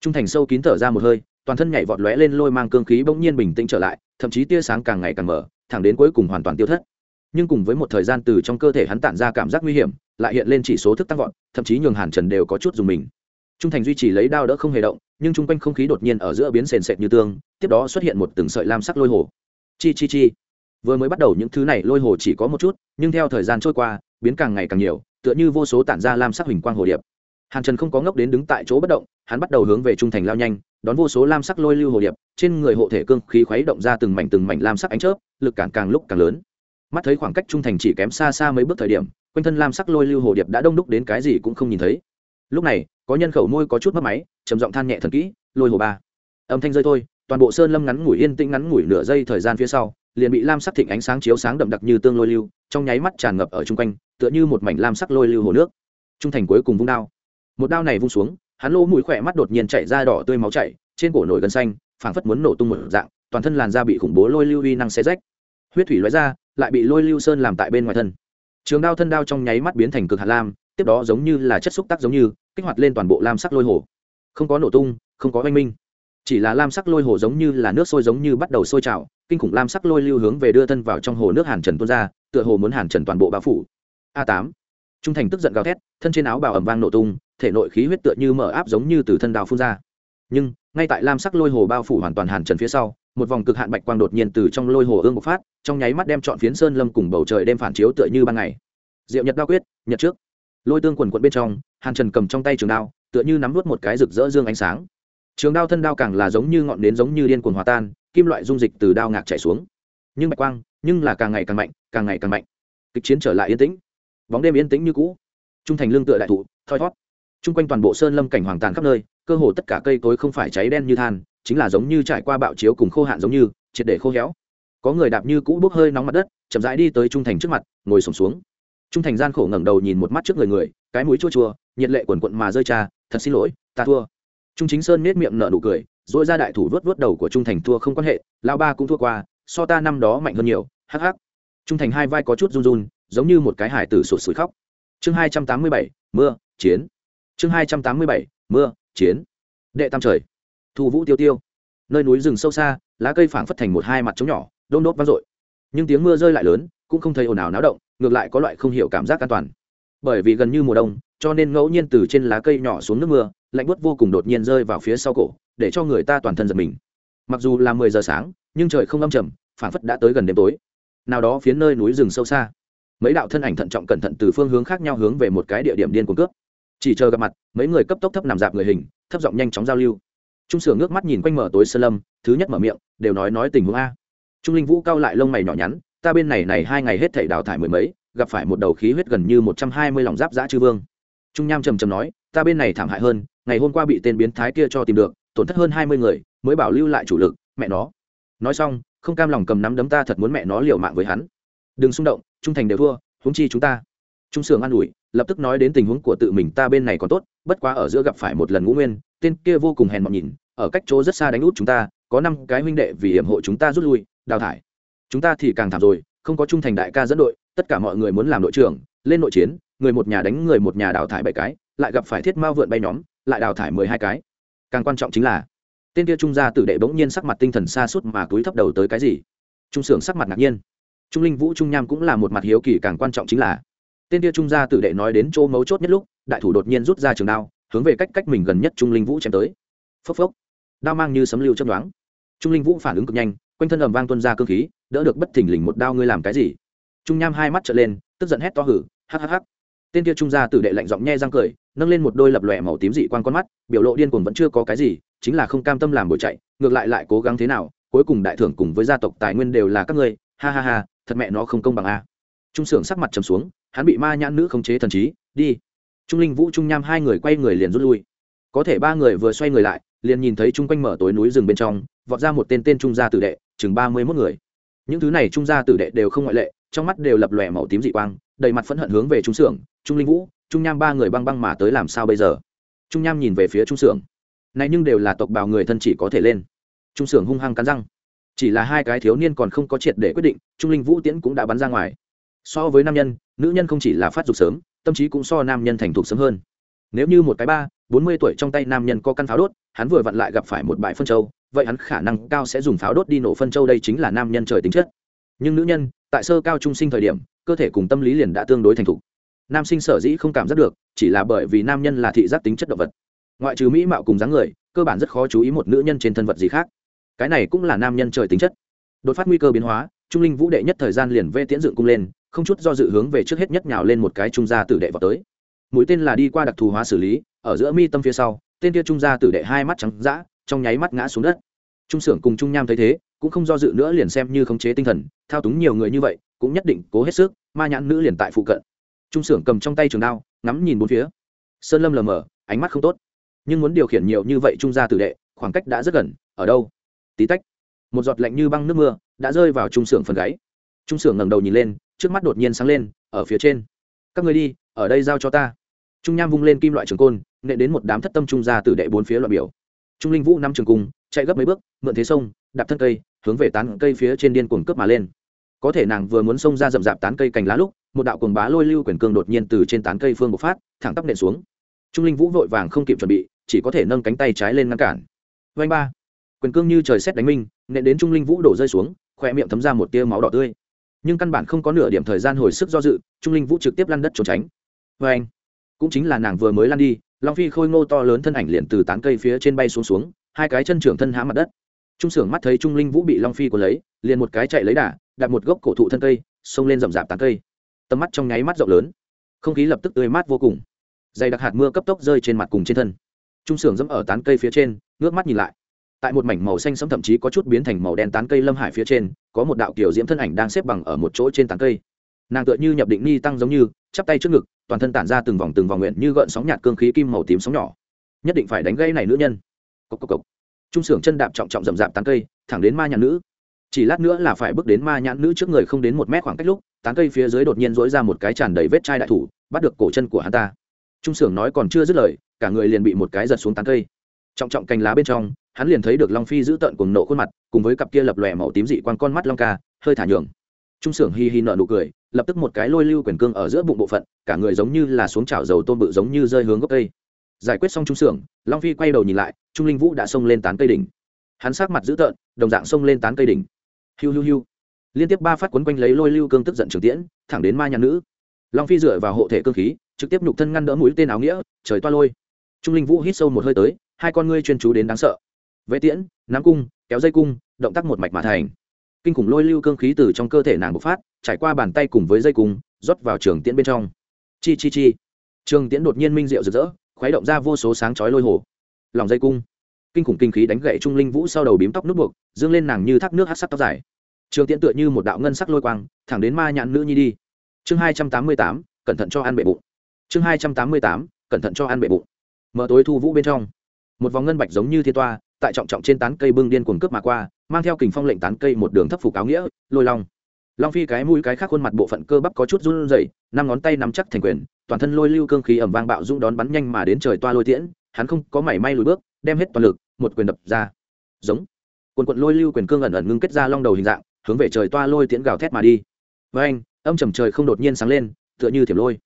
[SPEAKER 1] Trung thành sâu kín thở ra một hơi, toàn thân nhảy vọt lóe lên lôi mang cương khí bỗng nhiên bình tĩnh trở lại, thậm chí tia sáng càng ngày càng mở, thẳng đến cuối cùng hoàn toàn tiêu thất. Nhưng cùng với một thời gian từ trong cơ thể hắn tản ra cảm giác nguy hiểm, lại hiện lên chỉ số thức tăng vọt, thậm chí nhường hàn trần đều có chút dùng mình. Trung thành duy trì lấy đao đỡ không hề động nhưng chung quanh không khí đột nhiên ở giữa biến sền sệt như tương, tiếp đó xuất hiện một từng sợi lam sắc lôi hồ. Chi chi chi. Vừa mới bắt đầu những thứ này lôi hồ chỉ có một chút, nhưng theo thời gian trôi qua, biến càng ngày càng nhiều, tựa như vô số tản ra lam sắc huỳnh quang hồ điệp. Hàn trần không có ngốc đến đứng tại chỗ bất động, hắn bắt đầu hướng về trung thành lao nhanh, đón vô số lam sắc lôi lưu hồ điệp, trên người hộ thể cương khí khuấy động ra từng mảnh từng mảnh lam sắc ánh chớp, lực cản càng lúc càng lớn. Mắt thấy khoảng cách trung thành chỉ kém xa xa mấy bước thời điểm, quanh thân lam sắc lôi lưu hồ điệp đã đông đúc đến cái gì cũng không nhìn thấy. Lúc này có nhân khẩu môi có chút mất máy, trầm giọng than nhẹ thần kỹ, lôi hồ ba. Âm thanh rơi thôi, toàn bộ sơn lâm ngắn ngủi yên tĩnh ngắn ngủi nửa giây thời gian phía sau, liền bị lam sắc thịnh ánh sáng chiếu sáng đậm đặc như tương lôi lưu, trong nháy mắt tràn ngập ở chung quanh, tựa như một mảnh lam sắc lôi lưu hồ nước. Trung thành cuối cùng vung đao. Một đao này vung xuống, hắn lỗ mũi khỏe mắt đột nhiên chạy ra đỏ tươi máu chảy, trên cổ nổi gân xanh, phảng phất muốn nổ tung một dạng, toàn thân làn da bị khủng bố lôi lưu uy năng xé rách. Huyết thủy lóe ra, lại bị lôi lưu sơn làm tại bên ngoài thân. Trường đao thân đao trong nháy mắt biến thành cực hạt lam tiếp đó giống như là chất xúc tác giống như, kích hoạt lên toàn bộ lam sắc lôi hồ. Không có nổ tung, không có oanh minh. Chỉ là lam sắc lôi hồ giống như là nước sôi giống như bắt đầu sôi trào, kinh khủng lam sắc lôi lưu hướng về đưa thân vào trong hồ nước hàn trần tuôn ra, tựa hồ muốn hàn trần toàn bộ bao phủ. A tám. Trung thành tức giận gào thét, thân trên áo bào ẩm vang nổ tung, thể nội khí huyết tựa như mở áp giống như từ thân đào phun ra. Nhưng, ngay tại lam sắc lôi hồ bao phủ hoàn toàn hàn trần phía sau, một vòng cực hạn bạch quang đột nhiên từ trong lôi hồ ương bộc phát, trong nháy mắt đem chọn phiến sơn lâm cùng bầu trời đem phản chiếu tựa như ban ngày. Diệu nhật đa quyết, nhật trước lôi tương quần quận bên trong, hàn trần cầm trong tay trường đao, tựa như nắm vút một cái rực rỡ dương ánh sáng. Trường đao thân đao càng là giống như ngọn nến giống như điên cuồng hòa tan, kim loại dung dịch từ đao ngạc chảy xuống. Nhưng bạch quang, nhưng là càng ngày càng mạnh, càng ngày càng mạnh. Kịch chiến trở lại yên tĩnh. Bóng đêm yên tĩnh như cũ. Trung thành lương tựa đại thụ, thoi thót. Chung quanh toàn bộ sơn lâm cảnh hoàng tàn khắp nơi, cơ hồ tất cả cây cối không phải cháy đen như than, chính là giống như trải qua bạo chiếu cùng khô hạn giống như, triệt để khô héo. Có người đạp như cũ bốc hơi nóng mặt đất, chậm rãi đi tới trung thành trước mặt, ngồi sổm xuống trung thành gian khổ ngẩng đầu nhìn một mắt trước người người, cái mũi chua chua, nhiệt lệ quần quận mà rơi cha, thật xin lỗi, ta thua. Trung chính sơn nết miệng nở nụ cười dội ra đại thủ vớt vớt đầu của trung thành thua không quan hệ lao ba cũng thua qua, so ta năm đó mạnh hơn nhiều, hắc hắc. Trung thành hai vai có chút run run, giống như một cái hải tử sụt sùi khóc. Chương hai trăm tám mươi bảy, mưa, chiến. Chương hai trăm tám mươi bảy, mưa, chiến. Đệ tam trời. Thu vũ tiêu tiêu. Nơi núi rừng sâu xa, lá cây phảng phất thành một hai mặt trống nhỏ, đôn đốt vang dội nhưng tiếng mưa rơi lại lớn, cũng không thấy ồn ào náo động, ngược lại có loại không hiểu cảm giác an toàn. Bởi vì gần như mùa đông, cho nên ngẫu nhiên từ trên lá cây nhỏ xuống nước mưa, lạnh bớt vô cùng đột nhiên rơi vào phía sau cổ, để cho người ta toàn thân giật mình. Mặc dù là mười giờ sáng, nhưng trời không âm trầm, phảng phất đã tới gần đêm tối. Nào đó phía nơi núi rừng sâu xa, mấy đạo thân ảnh thận trọng cẩn thận từ phương hướng khác nhau hướng về một cái địa điểm điên cuồng cướp. Chỉ chờ gặp mặt, mấy người cấp tốc thấp nằm dạp người hình, thấp giọng nhanh chóng giao lưu. Trung sưởng ngước mắt nhìn quanh mở tối sơ lâm, thứ nhất mở miệng, đều nói nói tình huống a trung linh vũ cao lại lông mày nhỏ nhắn, ta bên này này hai ngày hết thảy đào thải mười mấy, gặp phải một đầu khí huyết gần như một trăm hai mươi lòng giáp giã chư vương. Trung nham trầm trầm nói, ta bên này thảm hại hơn, ngày hôm qua bị tên biến thái kia cho tìm được, tổn thất hơn hai mươi người, mới bảo lưu lại chủ lực, mẹ nó. Nói xong, không cam lòng cầm nắm đấm ta thật muốn mẹ nó liều mạng với hắn. Đừng xung động, trung thành đều thua, huống chi chúng ta. Trung sưởng an ủi, lập tức nói đến tình huống của tự mình ta bên này còn tốt, bất quá ở giữa gặp phải một lần ngũ nguyên, tên kia vô cùng hèn mọn nhìn, ở cách chỗ rất xa đánh út chúng ta, có năm cái huynh đệ vì hiểm hộ chúng ta rút lui đào thải. Chúng ta thì càng thảm rồi, không có trung thành đại ca dẫn đội, tất cả mọi người muốn làm đội trưởng, lên nội chiến, người một nhà đánh người một nhà đào thải bảy cái, lại gặp phải thiết mao vượn bay nhóm, lại đào thải mười hai cái. Càng quan trọng chính là, tên kia trung gia tử đệ bỗng nhiên sắc mặt tinh thần xa suốt mà túi thấp đầu tới cái gì? Trung sưởng sắc mặt ngạc nhiên. Trung linh vũ, trung nham cũng là một mặt hiếu kỳ, càng quan trọng chính là, tên kia trung gia tử đệ nói đến chỗ mấu chốt nhất lúc, đại thủ đột nhiên rút ra trường đao, hướng về cách cách mình gần nhất trung linh vũ chém tới. Phốc phốc. Đao mang như sấm lưu chấp đoán trung linh vũ phản ứng cực nhanh quanh thân ầm vang tuân ra cơ khí, đỡ được bất thình lình một đao ngươi làm cái gì? Trung nham hai mắt trở lên, tức giận hét to hử hhh tên kia trung gia tử đệ lạnh giọng nhe răng cười, nâng lên một đôi lập lòe màu tím dị quan con mắt, biểu lộ điên cuồng vẫn chưa có cái gì, chính là không cam tâm làm bồi chạy, ngược lại lại cố gắng thế nào, cuối cùng đại thưởng cùng với gia tộc tài nguyên đều là các ngươi, ha ha ha, thật mẹ nó không công bằng a. Trung sưởng sắc mặt trầm xuống, hắn bị ma nhãn nữ khống chế thần trí, đi. Trung linh vũ, trung nham hai người quay người liền rút lui. Có thể ba người vừa xoay người lại, liền nhìn thấy chung quanh mở tối núi rừng bên trong, vọt ra một tên tên trung gia tử đệ chừng ba mươi mốt người. Những thứ này trung gia tử đệ đều không ngoại lệ, trong mắt đều lập lòe màu tím dị quang, đầy mặt phẫn hận hướng về trung xưởng, trung linh vũ, trung nham ba người băng băng mà tới làm sao bây giờ? Trung nham nhìn về phía trung xưởng. Này nhưng đều là tộc bào người thân chỉ có thể lên. Trung xưởng hung hăng cắn răng. Chỉ là hai cái thiếu niên còn không có triệt để quyết định, trung linh vũ tiễn cũng đã bắn ra ngoài. So với nam nhân, nữ nhân không chỉ là phát dục sớm, tâm trí cũng so nam nhân thành thục sớm hơn. Nếu như một cái ba, bốn mươi tuổi trong tay nam nhân có căn pháo đốt, hắn vừa vặn lại gặp phải một bãi phân châu vậy hắn khả năng cao sẽ dùng pháo đốt đi nổ phân châu đây chính là nam nhân trời tính chất. Nhưng nữ nhân, tại sơ cao trung sinh thời điểm, cơ thể cùng tâm lý liền đã tương đối thành thục. Nam sinh sở dĩ không cảm giác được, chỉ là bởi vì nam nhân là thị giác tính chất động vật. Ngoại trừ mỹ mạo cùng dáng người, cơ bản rất khó chú ý một nữ nhân trên thân vật gì khác. Cái này cũng là nam nhân trời tính chất. Đột phát nguy cơ biến hóa, trung linh vũ đệ nhất thời gian liền vê tiễn dựng cung lên, không chút do dự hướng về trước hết nhất nhào lên một cái trung gia tử đệ vào tới. Mũi tên là đi qua đặc thù hóa xử lý, ở giữa mi tâm phía sau, tên kia trung gia tử đệ hai mắt trắng d trong nháy mắt ngã xuống đất. Trung xưởng cùng trung nham thấy thế, cũng không do dự nữa liền xem như khống chế tinh thần, thao túng nhiều người như vậy, cũng nhất định cố hết sức, ma nhãn nữ liền tại phụ cận. Trung xưởng cầm trong tay trường đao, ngắm nhìn bốn phía. Sơn lâm lờ mờ, ánh mắt không tốt. Nhưng muốn điều khiển nhiều như vậy trung gia tử đệ, khoảng cách đã rất gần, ở đâu? Tí tách. Một giọt lạnh như băng nước mưa đã rơi vào trung xưởng phần gáy. Trung xưởng ngẩng đầu nhìn lên, trước mắt đột nhiên sáng lên, ở phía trên. Các người đi, ở đây giao cho ta. Trung nham vung lên kim loại trường côn nệ đến một đám thất tâm trung gia tử đệ bốn phía loại biểu trung linh vũ năm trường cung, chạy gấp mấy bước, mượn thế sông, đạp thân cây, hướng về tán cây phía trên điên cuồng cướp mà lên. Có thể nàng vừa muốn xông ra rậm rạp tán cây cành lá lúc, một đạo cuồng bá lôi lưu quyền cương đột nhiên từ trên tán cây phương bộc phát, thẳng tắp nện xuống. Trung linh vũ vội vàng không kịp chuẩn bị, chỉ có thể nâng cánh tay trái lên ngăn cản. Vanh ba. Quyền cương như trời xét đánh minh, nện đến trung linh vũ đổ rơi xuống khoe miệng thấm ra một tia máu đỏ tươi. Nhưng căn bản không có nửa điểm thời gian hồi sức do dự, trung linh vũ trực tiếp lăn đất trốn tránh. Vanh cũng chính là nàng vừa mới lăn đi long phi khôi ngô to lớn thân ảnh liền từ tán cây phía trên bay xuống xuống, hai cái chân trưởng thân há mặt đất. Trung sưởng mắt thấy trung linh vũ bị long phi của lấy, liền một cái chạy lấy đà đặt một gốc cổ thụ thân cây, xông lên rậm rạp tán cây. Tầm mắt trong nháy mắt rộng lớn, không khí lập tức tươi mát vô cùng. Dày đặc hạt mưa cấp tốc rơi trên mặt cùng trên thân. Trung sưởng dẫm ở tán cây phía trên, ngước mắt nhìn lại. Tại một mảnh màu xanh sẫm thậm chí có chút biến thành màu đen tán cây lâm hải phía trên, có một đạo kiểu diễm thân ảnh đang xếp bằng ở một chỗ trên tán cây. Nàng tựa như nhập định ni tăng giống như, chắp tay trước ngực toàn thân tản ra từng vòng từng vòng nguyện như gợn sóng nhạt cương khí kim màu tím sóng nhỏ. Nhất định phải đánh gây này nữ nhân. Cốc cốc cốc. trung sưởng chân đạp trọng trọng rậm rạp tán cây, thẳng đến ma nhãn nữ. Chỉ lát nữa là phải bước đến ma nhãn nữ trước người không đến một mét khoảng cách lúc, tán cây phía dưới đột nhiên dối ra một cái tràn đầy vết chai đại thủ, bắt được cổ chân của hắn ta. Trung sưởng nói còn chưa dứt lời, cả người liền bị một cái giật xuống tán cây. Trọng trọng cành lá bên trong, hắn liền thấy được long phi giữ tợn cùng nộ khuôn mặt, cùng với cặp kia lập lòe màu tím dị quan con mắt long ca, hơi thả nhường trung sưởng hi hi nợ nụ cười, lập tức một cái lôi lưu quyền cương ở giữa bụng bộ phận, cả người giống như là xuống chảo dầu tôm bự giống như rơi hướng gốc cây. Giải quyết xong trung sưởng long phi quay đầu nhìn lại, trung linh vũ đã xông lên tán cây đỉnh. Hắn sát mặt dữ tợn, đồng dạng xông lên tán cây đỉnh. Hiu hiu hiu. Liên tiếp ba phát quấn quanh lấy lôi lưu cương tức giận trường tiễn, thẳng đến ma nhà nữ. Long phi dựa vào hộ thể cương khí, trực tiếp nhục thân ngăn đỡ mũi tên áo nghĩa, trời toa lôi. Trung linh vũ hít sâu một hơi tới, hai con ngươi chuyên chú đến đáng sợ. Vệ tiễn, nắm cung, kéo dây cung, động tác một mạch mà thành kinh khủng lôi lưu cương khí từ trong cơ thể nàng bộc phát, trải qua bàn tay cùng với dây cung, rót vào trường tiễn bên trong. Chi chi chi. Trường tiễn đột nhiên minh diệu rực rỡ, khuấy động ra vô số sáng chói lôi hồ. Lòng dây cung. Kinh khủng kinh khí đánh gậy trung linh vũ sau đầu bím tóc nút buộc, dương lên nàng như thác nước hát sắc tóc dài. Trường tiễn tựa như một đạo ngân sắc lôi quang, thẳng đến ma nhãn nữ nhi đi. Chương hai trăm tám mươi tám, cẩn thận cho ăn bệ bụng. Chương hai trăm tám mươi tám, cẩn thận cho ăn bệ bụng. Mở tối thu vũ bên trong. Một vòng ngân bạch giống như thiên toa, tại trọng trọng trên tán cây bưng điên cuồng cướp mà qua mang theo kình phong lệnh tán cây một đường thấp phục áo nghĩa, lôi long. Long phi cái mũi cái khác khuôn mặt bộ phận cơ bắp có chút run rẩy, năm ngón tay nắm chắc thành quyền, toàn thân lôi lưu cương khí ẩm vang bạo dũng đón bắn nhanh mà đến trời toa lôi tiễn, hắn không có mảy may lùi bước, đem hết toàn lực, một quyền đập ra. Giống. Quần quận lôi lưu quyền cương ẩn ẩn ngưng kết ra long đầu hình dạng, hướng về trời toa lôi tiễn gào thét mà đi. Với anh âm trầm trời không đột nhiên sáng lên, tựa như thiểm lôi.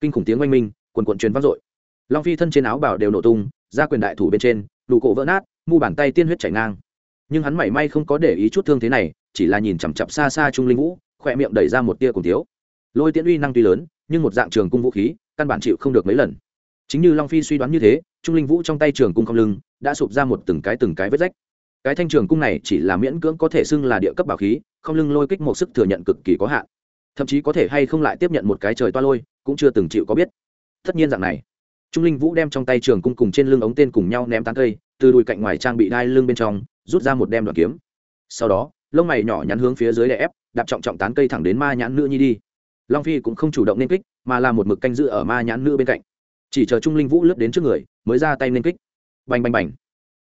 [SPEAKER 1] Kinh khủng tiếng oanh minh, quần quận truyền vang dội. Long phi thân trên áo bảo đều nổ tung, ra quyền đại thủ bên trên đủ cổ vỡ nát, mu bàn tay tiên huyết chảy ngang nhưng hắn mảy may không có để ý chút thương thế này, chỉ là nhìn chằm chặp xa xa trung linh vũ, khỏe miệng đẩy ra một tia cùng thiếu. lôi tiễn uy năng tuy lớn, nhưng một dạng trường cung vũ khí, căn bản chịu không được mấy lần. Chính như long phi suy đoán như thế, trung linh vũ trong tay trường cung không lưng, đã sụp ra một từng cái từng cái vết rách. Cái thanh trường cung này chỉ là miễn cưỡng có thể xưng là địa cấp bảo khí, không lưng lôi kích một sức thừa nhận cực kỳ có hạn. Thậm chí có thể hay không lại tiếp nhận một cái trời toa lôi, cũng chưa từng chịu có biết. Tất nhiên dạng này. Trung linh vũ đem trong tay trường cung cùng trên lưng ống tên cùng nhau ném tán cây, từ đùi cạnh ngoài trang bị đai lưng bên trong rút ra một đem đoạn kiếm. Sau đó, lông mày nhỏ nhắn hướng phía dưới đè ép, đạp trọng trọng tán cây thẳng đến ma nhãn nữ nhi đi. Long phi cũng không chủ động nên kích, mà là một mực canh giữ ở ma nhãn nữ bên cạnh. Chỉ chờ trung linh vũ lướt đến trước người, mới ra tay nên kích. Bành bành bành.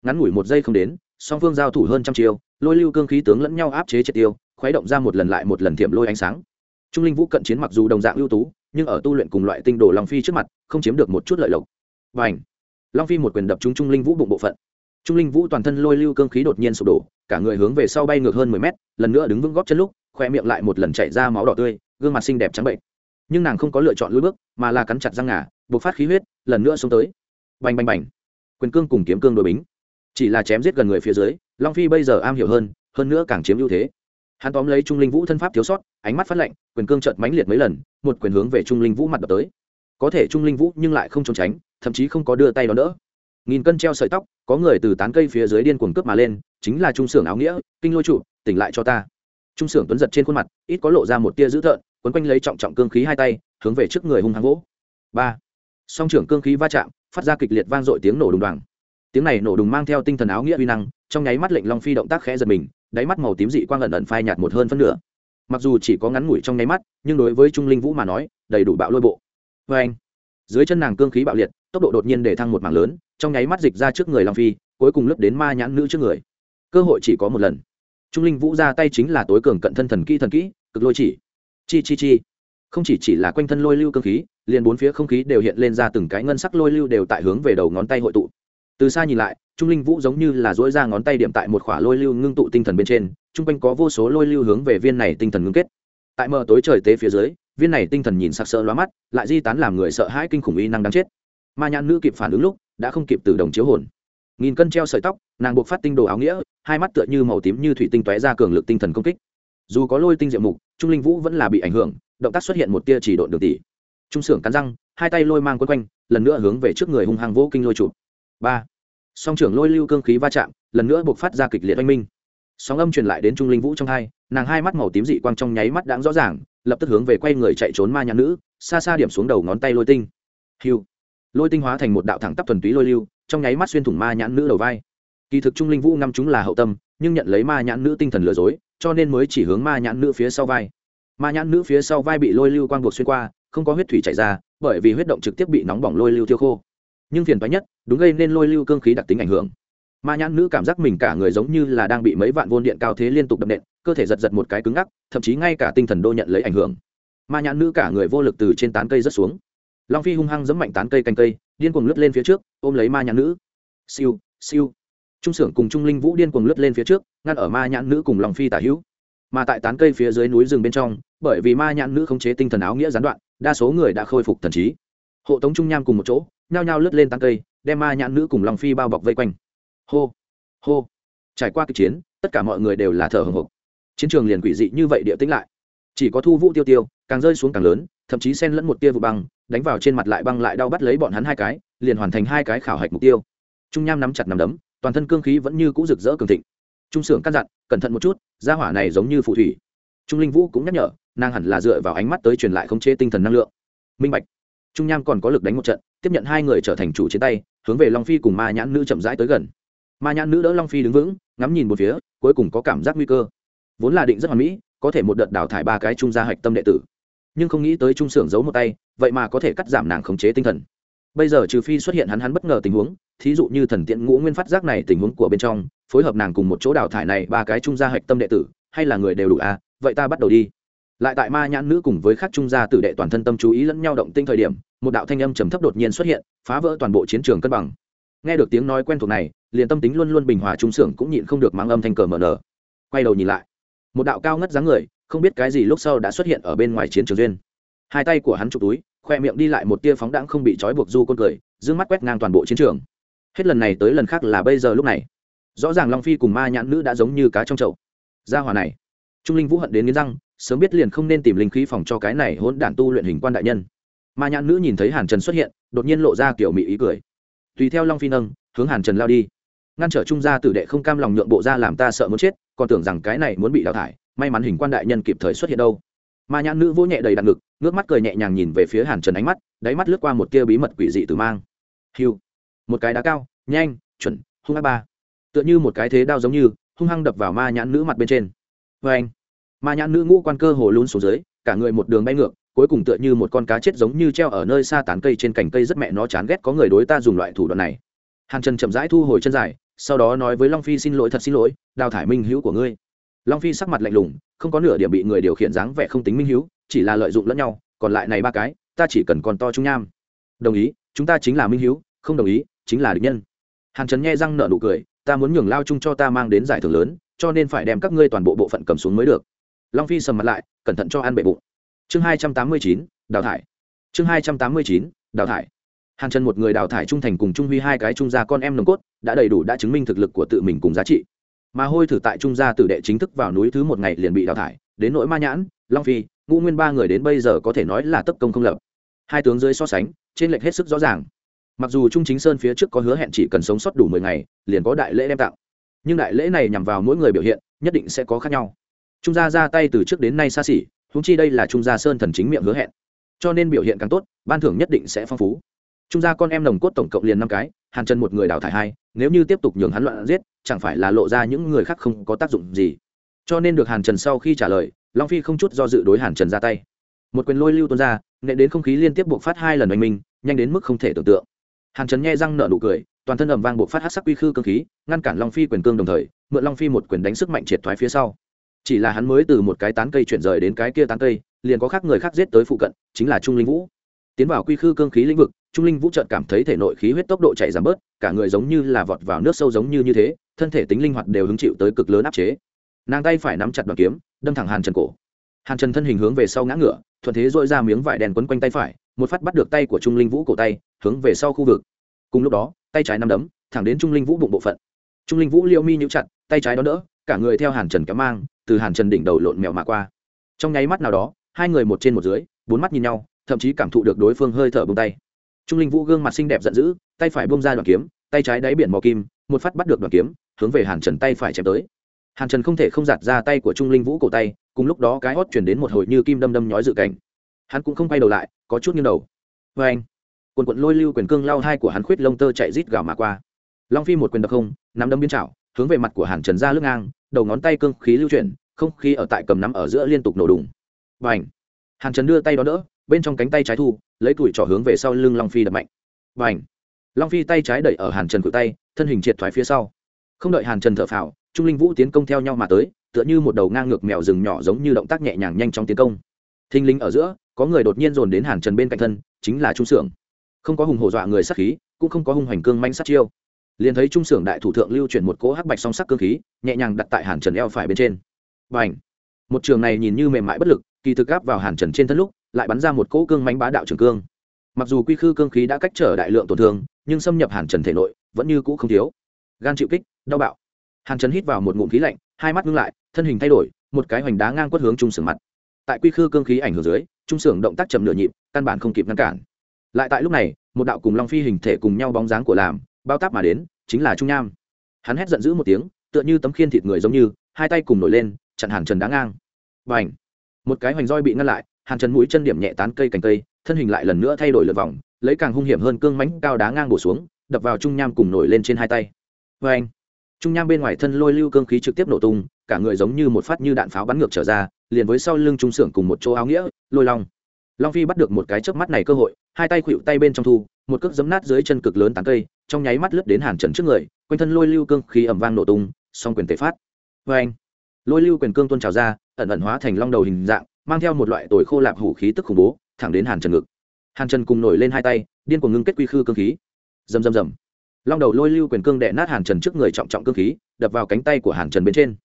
[SPEAKER 1] Ngắn ngủi một giây không đến, song phương giao thủ hơn trăm chiêu, lôi lưu cương khí tướng lẫn nhau áp chế triệt tiêu, khuấy động ra một lần lại một lần thiểm lôi ánh sáng. Trung linh vũ cận chiến mặc dù đồng dạng ưu tú, nhưng ở tu luyện cùng loại tinh đồ long phi trước mặt, không chiếm được một chút lợi lộc. Và ảnh long phi một quyền đập trúng trung linh vũ bụng bộ phận trung linh vũ toàn thân lôi lưu cương khí đột nhiên sụp đổ, cả người hướng về sau bay ngược hơn mười mét, lần nữa đứng vững góp chân lúc, khoe miệng lại một lần chảy ra máu đỏ tươi, gương mặt xinh đẹp trắng bệnh. Nhưng nàng không có lựa chọn lối bước, mà là cắn chặt răng ngà buộc phát khí huyết, lần nữa xuống tới. Bành bành bành. Quyền cương cùng kiếm cương đội bính. Chỉ là chém giết gần người phía dưới, long phi bây giờ am hiểu hơn hơn nữa càng chiếm ưu thế. Hắn tóm lấy trung linh vũ thân pháp thiếu sót, ánh mắt phát lạnh, quyền cương chợt mãnh liệt mấy lần, một quyền hướng về trung linh vũ mặt đập tới. Có thể trung linh vũ nhưng lại không trốn tránh, thậm chí không có đưa tay đón đỡ nghìn cân treo sợi tóc, có người từ tán cây phía dưới điên cuồng cướp mà lên, chính là trung xưởng áo nghĩa, kinh lôi trụ tỉnh lại cho ta. Trung xưởng tuấn giật trên khuôn mặt, ít có lộ ra một tia dữ thợn, quấn quanh lấy trọng trọng cương khí hai tay, hướng về trước người hung hăng gỗ ba. Song trưởng cương khí va chạm, phát ra kịch liệt vang dội tiếng nổ đùng đoàng. Tiếng này nổ đùng mang theo tinh thần áo nghĩa uy năng, trong nháy mắt lệnh long phi động tác khẽ giật mình, đáy mắt màu tím dị quang ẩn ẩn phai nhạt một hơn phân nửa. Mặc dù chỉ có ngắn ngủi trong nháy mắt, nhưng đối với trung linh vũ mà nói, đầy đủ bạo lôi bộ. Vê anh dưới chân nàng cương khí bạo liệt, tốc độ đột nhiên để thăng một mảng lớn trong nháy mắt dịch ra trước người long phi, cuối cùng lướt đến ma nhãn nữ trước người. Cơ hội chỉ có một lần. Trung linh vũ ra tay chính là tối cường cận thân thần kỹ thần kỹ, cực lôi chỉ. Chi chi chi. Không chỉ chỉ là quanh thân lôi lưu cương khí, liền bốn phía không khí đều hiện lên ra từng cái ngân sắc lôi lưu đều tại hướng về đầu ngón tay hội tụ. Từ xa nhìn lại, trung linh vũ giống như là dỗi ra ngón tay điểm tại một khỏa lôi lưu ngưng tụ tinh thần bên trên, chung quanh có vô số lôi lưu hướng về viên này tinh thần ngưng kết. Tại mờ tối trời tế phía dưới, viên này tinh thần nhìn sặc sỡ lóa mắt, lại di tán làm người sợ hãi kinh khủng y năng đáng chết. Ma nhãn nữ kịp phản ứng lúc đã không kịp từ đồng chiếu hồn. Nghìn cân treo sợi tóc, nàng buộc phát tinh đồ áo nghĩa, hai mắt tựa như màu tím như thủy tinh tóe ra cường lực tinh thần công kích. Dù có lôi tinh diệu mục, trung linh vũ vẫn là bị ảnh hưởng, động tác xuất hiện một tia chỉ độn đường tỷ trung sưởng cắn răng, hai tay lôi mang quân quanh, lần nữa hướng về trước người hung hăng vỗ kinh lôi chụp. Ba. Song trưởng lôi lưu cương khí va chạm, lần nữa buộc phát ra kịch liệt oanh minh. Sóng âm truyền lại đến trung linh vũ trong hai, nàng hai mắt màu tím dị quang trong nháy mắt đáng rõ ràng, lập tức hướng về quay người chạy trốn ma nhãn nữ, xa xa điểm xuống đầu ngón tay lôi tinh. Hiu lôi tinh hóa thành một đạo thẳng tắp thuần túy lôi lưu, trong nháy mắt xuyên thủng ma nhãn nữ đầu vai. Kỳ thực trung linh vũ ngăm chúng là hậu tâm, nhưng nhận lấy ma nhãn nữ tinh thần lừa dối, cho nên mới chỉ hướng ma nhãn nữ phía sau vai. Ma nhãn nữ phía sau vai bị lôi lưu quang buộc xuyên qua, không có huyết thủy chảy ra, bởi vì huyết động trực tiếp bị nóng bỏng lôi lưu tiêu khô. Nhưng phiền toái nhất, đúng gây nên lôi lưu cương khí đặc tính ảnh hưởng. Ma nhãn nữ cảm giác mình cả người giống như là đang bị mấy vạn vôn điện cao thế liên tục đập nện, cơ thể giật giật một cái cứng ngắc, thậm chí ngay cả tinh thần đô nhận lấy ảnh hưởng. Ma nhãn nữ cả người vô lực từ trên tán cây rớt xuống long phi hung hăng giẫm mạnh tán cây canh cây, điên cuồng lướt lên phía trước, ôm lấy ma nhãn nữ. Siêu siêu. Trung sưởng cùng trung linh vũ điên cuồng lướt lên phía trước, ngăn ở ma nhãn nữ cùng long phi tả hữu. Mà tại tán cây phía dưới núi rừng bên trong, bởi vì ma nhãn nữ khống chế tinh thần áo nghĩa gián đoạn, đa số người đã khôi phục thần trí. Hộ tống trung nham cùng một chỗ, nhao nhao lướt lên tán cây, đem ma nhãn nữ cùng long phi bao bọc vây quanh. Hô hô. Trải qua kịch chiến, tất cả mọi người đều là thở hồng hộc. Chiến trường liền quỷ dị như vậy địa tĩnh lại. Chỉ có thu vũ tiêu tiêu, càng rơi xuống càng lớn, thậm chí xen lẫn một tia vụ băng đánh vào trên mặt lại băng lại đau bắt lấy bọn hắn hai cái, liền hoàn thành hai cái khảo hạch mục tiêu. Trung nham nắm chặt nằm đấm, toàn thân cương khí vẫn như cũ rực rỡ cường thịnh. Trung sưởng căn dặn, cẩn thận một chút, gia hỏa này giống như phù thủy. Trung linh vũ cũng nhắc nhở, nàng hẳn là dựa vào ánh mắt tới truyền lại khống chế tinh thần năng lượng. Minh bạch. Trung nham còn có lực đánh một trận, tiếp nhận hai người trở thành chủ chiến tay, hướng về long phi cùng ma nhãn nữ chậm rãi tới gần. Ma nhãn nữ đỡ long phi đứng vững, ngắm nhìn một phía, cuối cùng có cảm giác nguy cơ. Vốn là định rất hoàn mỹ, có thể một đợt đào thải ba cái trung gia hạch tâm đệ tử nhưng không nghĩ tới trung xưởng giấu một tay, vậy mà có thể cắt giảm nàng khống chế tinh thần. Bây giờ trừ phi xuất hiện hắn hắn bất ngờ tình huống, thí dụ như thần tiện ngũ nguyên phát giác này tình huống của bên trong, phối hợp nàng cùng một chỗ đào thải này ba cái trung gia hạch tâm đệ tử, hay là người đều đủ à vậy ta bắt đầu đi. Lại tại ma nhãn nữ cùng với các trung gia tử đệ toàn thân tâm chú ý lẫn nhau động tinh thời điểm, một đạo thanh âm trầm thấp đột nhiên xuất hiện, phá vỡ toàn bộ chiến trường cân bằng. Nghe được tiếng nói quen thuộc này, liền tâm tính luôn luôn bình hòa trung xưởng cũng nhịn không được mang âm thanh cờ mờ nở quay đầu nhìn lại, một đạo cao ngất dáng người không biết cái gì lúc sau đã xuất hiện ở bên ngoài chiến trường duyên. Hai tay của hắn chụp túi, khoe miệng đi lại một tia phóng đãng không bị trói buộc du con cười d mắt quét ngang toàn bộ chiến trường. Hết lần này tới lần khác là bây giờ lúc này. Rõ ràng long phi cùng ma nhãn nữ đã giống như cá trong chậu. Gia hòa này. Trung linh vũ hận đến nghiến răng, sớm biết liền không nên tìm linh khí phòng cho cái này hỗn đản tu luyện hình quan đại nhân. Ma nhãn nữ nhìn thấy hàn trần xuất hiện, đột nhiên lộ ra kiểu mỹ ý cười. Tùy theo long phi nâng, hướng hàn trần lao đi. Ngăn trở trung gia tử đệ không cam lòng nhượng bộ ra làm ta sợ muốn chết, còn tưởng rằng cái này muốn bị đào thải may mắn hình quan đại nhân kịp thời xuất hiện đâu. Ma nhãn nữ vỗ nhẹ đầy đặn ngực, ngước mắt cười nhẹ nhàng nhìn về phía hàn trần ánh mắt, đáy mắt lướt qua một tia bí mật quỷ dị từ mang. Hiu một cái đá cao, nhanh, chuẩn, hung ác ba. Tựa như một cái thế đao giống như, hung hăng đập vào ma nhãn nữ mặt bên trên. Vê anh ma nhãn nữ ngũ quan cơ hồ lún xuống dưới, cả người một đường bay ngược, cuối cùng tựa như một con cá chết giống như treo ở nơi xa tán cây trên cành cây rất mẹ nó chán ghét có người đối ta dùng loại thủ đoạn này. Hàn trần chậm rãi thu hồi chân dài, sau đó nói với long phi xin lỗi thật xin lỗi, đào thải minh hữu của ngươi long phi sắc mặt lạnh lùng, không có nửa điểm bị người điều khiển dáng vẻ không tính minh hữu chỉ là lợi dụng lẫn nhau, còn lại này ba cái, ta chỉ cần còn to trung nham. Đồng ý, chúng ta chính là minh hữu không đồng ý, chính là địch nhân. Hàn trần nghe răng nợ nụ cười, ta muốn nhường lao chung cho ta mang đến giải thưởng lớn, cho nên phải đem các ngươi toàn bộ bộ phận cầm xuống mới được. Long phi sầm mặt lại, cẩn thận cho ăn bệ bụng. Chương hai trăm tám mươi chín, đào thải. Chương hai trăm tám mươi chín, đào thải. Hàn trần một người đào thải trung thành cùng trung huy hai cái trung gia con em nồng cốt, đã đầy đủ đã chứng minh thực lực của tự mình cùng giá trị mà hôi thử tại trung gia tử đệ chính thức vào núi thứ một ngày liền bị đào thải, đến nỗi ma nhãn, long phi, ngũ nguyên ba người đến bây giờ có thể nói là tấp công không lập. Hai tướng dưới so sánh, trên lệch hết sức rõ ràng. Mặc dù trung chính sơn phía trước có hứa hẹn chỉ cần sống sót đủ mười ngày, liền có đại lễ đem tặng. Nhưng đại lễ này nhằm vào mỗi người biểu hiện, nhất định sẽ có khác nhau. Trung gia ra tay từ trước đến nay xa xỉ húng chi đây là trung gia sơn thần chính miệng hứa hẹn. Cho nên biểu hiện càng tốt, ban thưởng nhất định sẽ phong phú trung gia con em nồng cốt tổng cộng liền năm cái, hàn trần một người đào thải hai, nếu như tiếp tục nhường hắn loạn giết, chẳng phải là lộ ra những người khác không có tác dụng gì. Cho nên được hàn trần sau khi trả lời, long phi không chút do dự đối hàn trần ra tay. Một quyền lôi lưu tuôn ra nệ đến không khí liên tiếp buộc phát hai lần oanh minh, nhanh đến mức không thể tưởng tượng. Hàn trần nghe răng nở nụ cười, toàn thân ầm vang buộc phát hát sắc quy khư cơ khí, ngăn cản long phi quyền cương đồng thời, mượn long phi một quyền đánh sức mạnh triệt thoái phía sau. Chỉ là hắn mới từ một cái tán cây chuyển rời đến cái kia tán cây, liền có khác người khác giết tới phụ cận, chính là trung linh vũ. Tiến vào quy khư cương khí lĩnh vực trung linh vũ trợt cảm thấy thể nội khí huyết tốc độ chạy giảm bớt, cả người giống như là vọt vào nước sâu giống như như thế, thân thể tính linh hoạt đều hứng chịu tới cực lớn áp chế. Nàng tay phải nắm chặt đoàn kiếm, đâm thẳng hàn trần cổ. Hàn trần thân hình hướng về sau ngã ngựa thuận thế dội ra miếng vải đèn quấn quanh tay phải, một phát bắt được tay của trung linh vũ cổ tay, hướng về sau khu vực. Cùng lúc đó, tay trái nắm đấm, thẳng đến trung linh vũ bụng bộ phận. Trung linh vũ liêu mi nhũ chặt, tay trái đó đỡ, cả người theo hàn trần kéo mang, từ hàn trần đỉnh đầu lộn mèo mà qua. Trong nháy mắt nào đó, hai người một trên một dưới, bốn mắt nhìn nhau, thậm chí cảm thụ được đối phương hơi thở bông tay trung linh vũ gương mặt xinh đẹp giận dữ, tay phải bông ra đoạn kiếm, tay trái đáy biển mò kim, một phát bắt được đoạn kiếm, hướng về hàn trần tay phải chém tới. Hàn trần không thể không giạt ra tay của trung linh vũ cổ tay, cùng lúc đó cái hót chuyển đến một hồi như kim đâm đâm nhói dự cảnh. Hắn cũng không quay đầu lại, có chút nghiêng đầu. Vê anh, quần quận lôi lưu quyền cương lao hai của hắn khuyết lông tơ chạy rít gào mà qua. Long phi một quyền đập không, nắm đấm biến trảo, hướng về mặt của hàn trần ra lưng ngang, đầu ngón tay cương khí lưu chuyển, không khí ở tại cầm nắm ở giữa liên tục nổ đùng. Và ảnh hàn trần đưa tay đó đỡ bên trong cánh tay trái thu, lấy tuổi trỏ hướng về sau lưng long phi đập mạnh. Và ảnh long phi tay trái đẩy ở hàn trần cự tay, thân hình triệt thoái phía sau. Không đợi hàn trần thở phào, trung linh vũ tiến công theo nhau mà tới, tựa như một đầu ngang ngược mèo rừng nhỏ giống như động tác nhẹ nhàng nhanh trong tiến công. Thinh linh ở giữa, có người đột nhiên dồn đến hàn trần bên cạnh thân, chính là trung xưởng không có hùng hổ dọa người sát khí, cũng không có hung hoành cương manh sát chiêu. Liền thấy trung xưởng đại thủ thượng lưu chuyển một cỗ hắc bạch song sắc cương khí, nhẹ nhàng đặt tại hàn trần eo phải bên trên. Và ảnh một trường này nhìn như mềm mại bất lực kỳ thực áp vào hàn trần trên thân lúc, lại bắn ra một cỗ cương mánh bá đạo trường cương. Mặc dù quy khư cương khí đã cách trở đại lượng tổn thương, nhưng xâm nhập hàn trần thể nội, vẫn như cũ không thiếu. Gan chịu kích, đau bạo. Hàn trần hít vào một ngụm khí lạnh, hai mắt ngưng lại, thân hình thay đổi, một cái hoành đá ngang quất hướng trung sưởng mặt. Tại quy khư cương khí ảnh hưởng dưới, trung sưởng động tác chậm nửa nhịp, căn bản không kịp ngăn cản. Lại tại lúc này, một đạo cùng long phi hình thể cùng nhau bóng dáng của làm, bao táp mà đến, chính là trung nham. Hắn hét giận dữ một tiếng, tựa như tấm khiên thịt người giống như, hai tay cùng nổi lên, chặn hàn trần đá ngang. Và ảnh một cái hoành roi bị ngăn lại, hàn trần mũi chân điểm nhẹ tán cây cành cây, thân hình lại lần nữa thay đổi lượt vòng, lấy càng hung hiểm hơn cương mánh cao đá ngang bổ xuống, đập vào trung nham cùng nổi lên trên hai tay. Vê anh, trung nham bên ngoài thân lôi lưu cương khí trực tiếp nổ tung, cả người giống như một phát như đạn pháo bắn ngược trở ra, liền với sau lưng trung sưởng cùng một chỗ áo nghĩa, lôi long. Long phi bắt được một cái chớp mắt này cơ hội, hai tay khuỵu tay bên trong thu, một cước giấm nát dưới chân cực lớn tán cây, trong nháy mắt lướt đến hàn trần trước người, quanh thân lôi lưu cương khí ẩm vang nổ tung, song quyền tệ phát. Vê anh, lôi lưu quyền cương tuôn trào ra ẩn ẩn hóa thành long đầu hình dạng, mang theo một loại tồi khô lạp hủ khí tức khủng bố, thẳng đến hàn trần ngực. Hàn trần cùng nổi lên hai tay, điên cuồng ngưng kết quy khư cương khí. Rầm rầm rầm. Long đầu lôi lưu quyền cương đệ nát hàn trần trước người trọng trọng cương khí, đập vào cánh tay của hàn trần bên trên.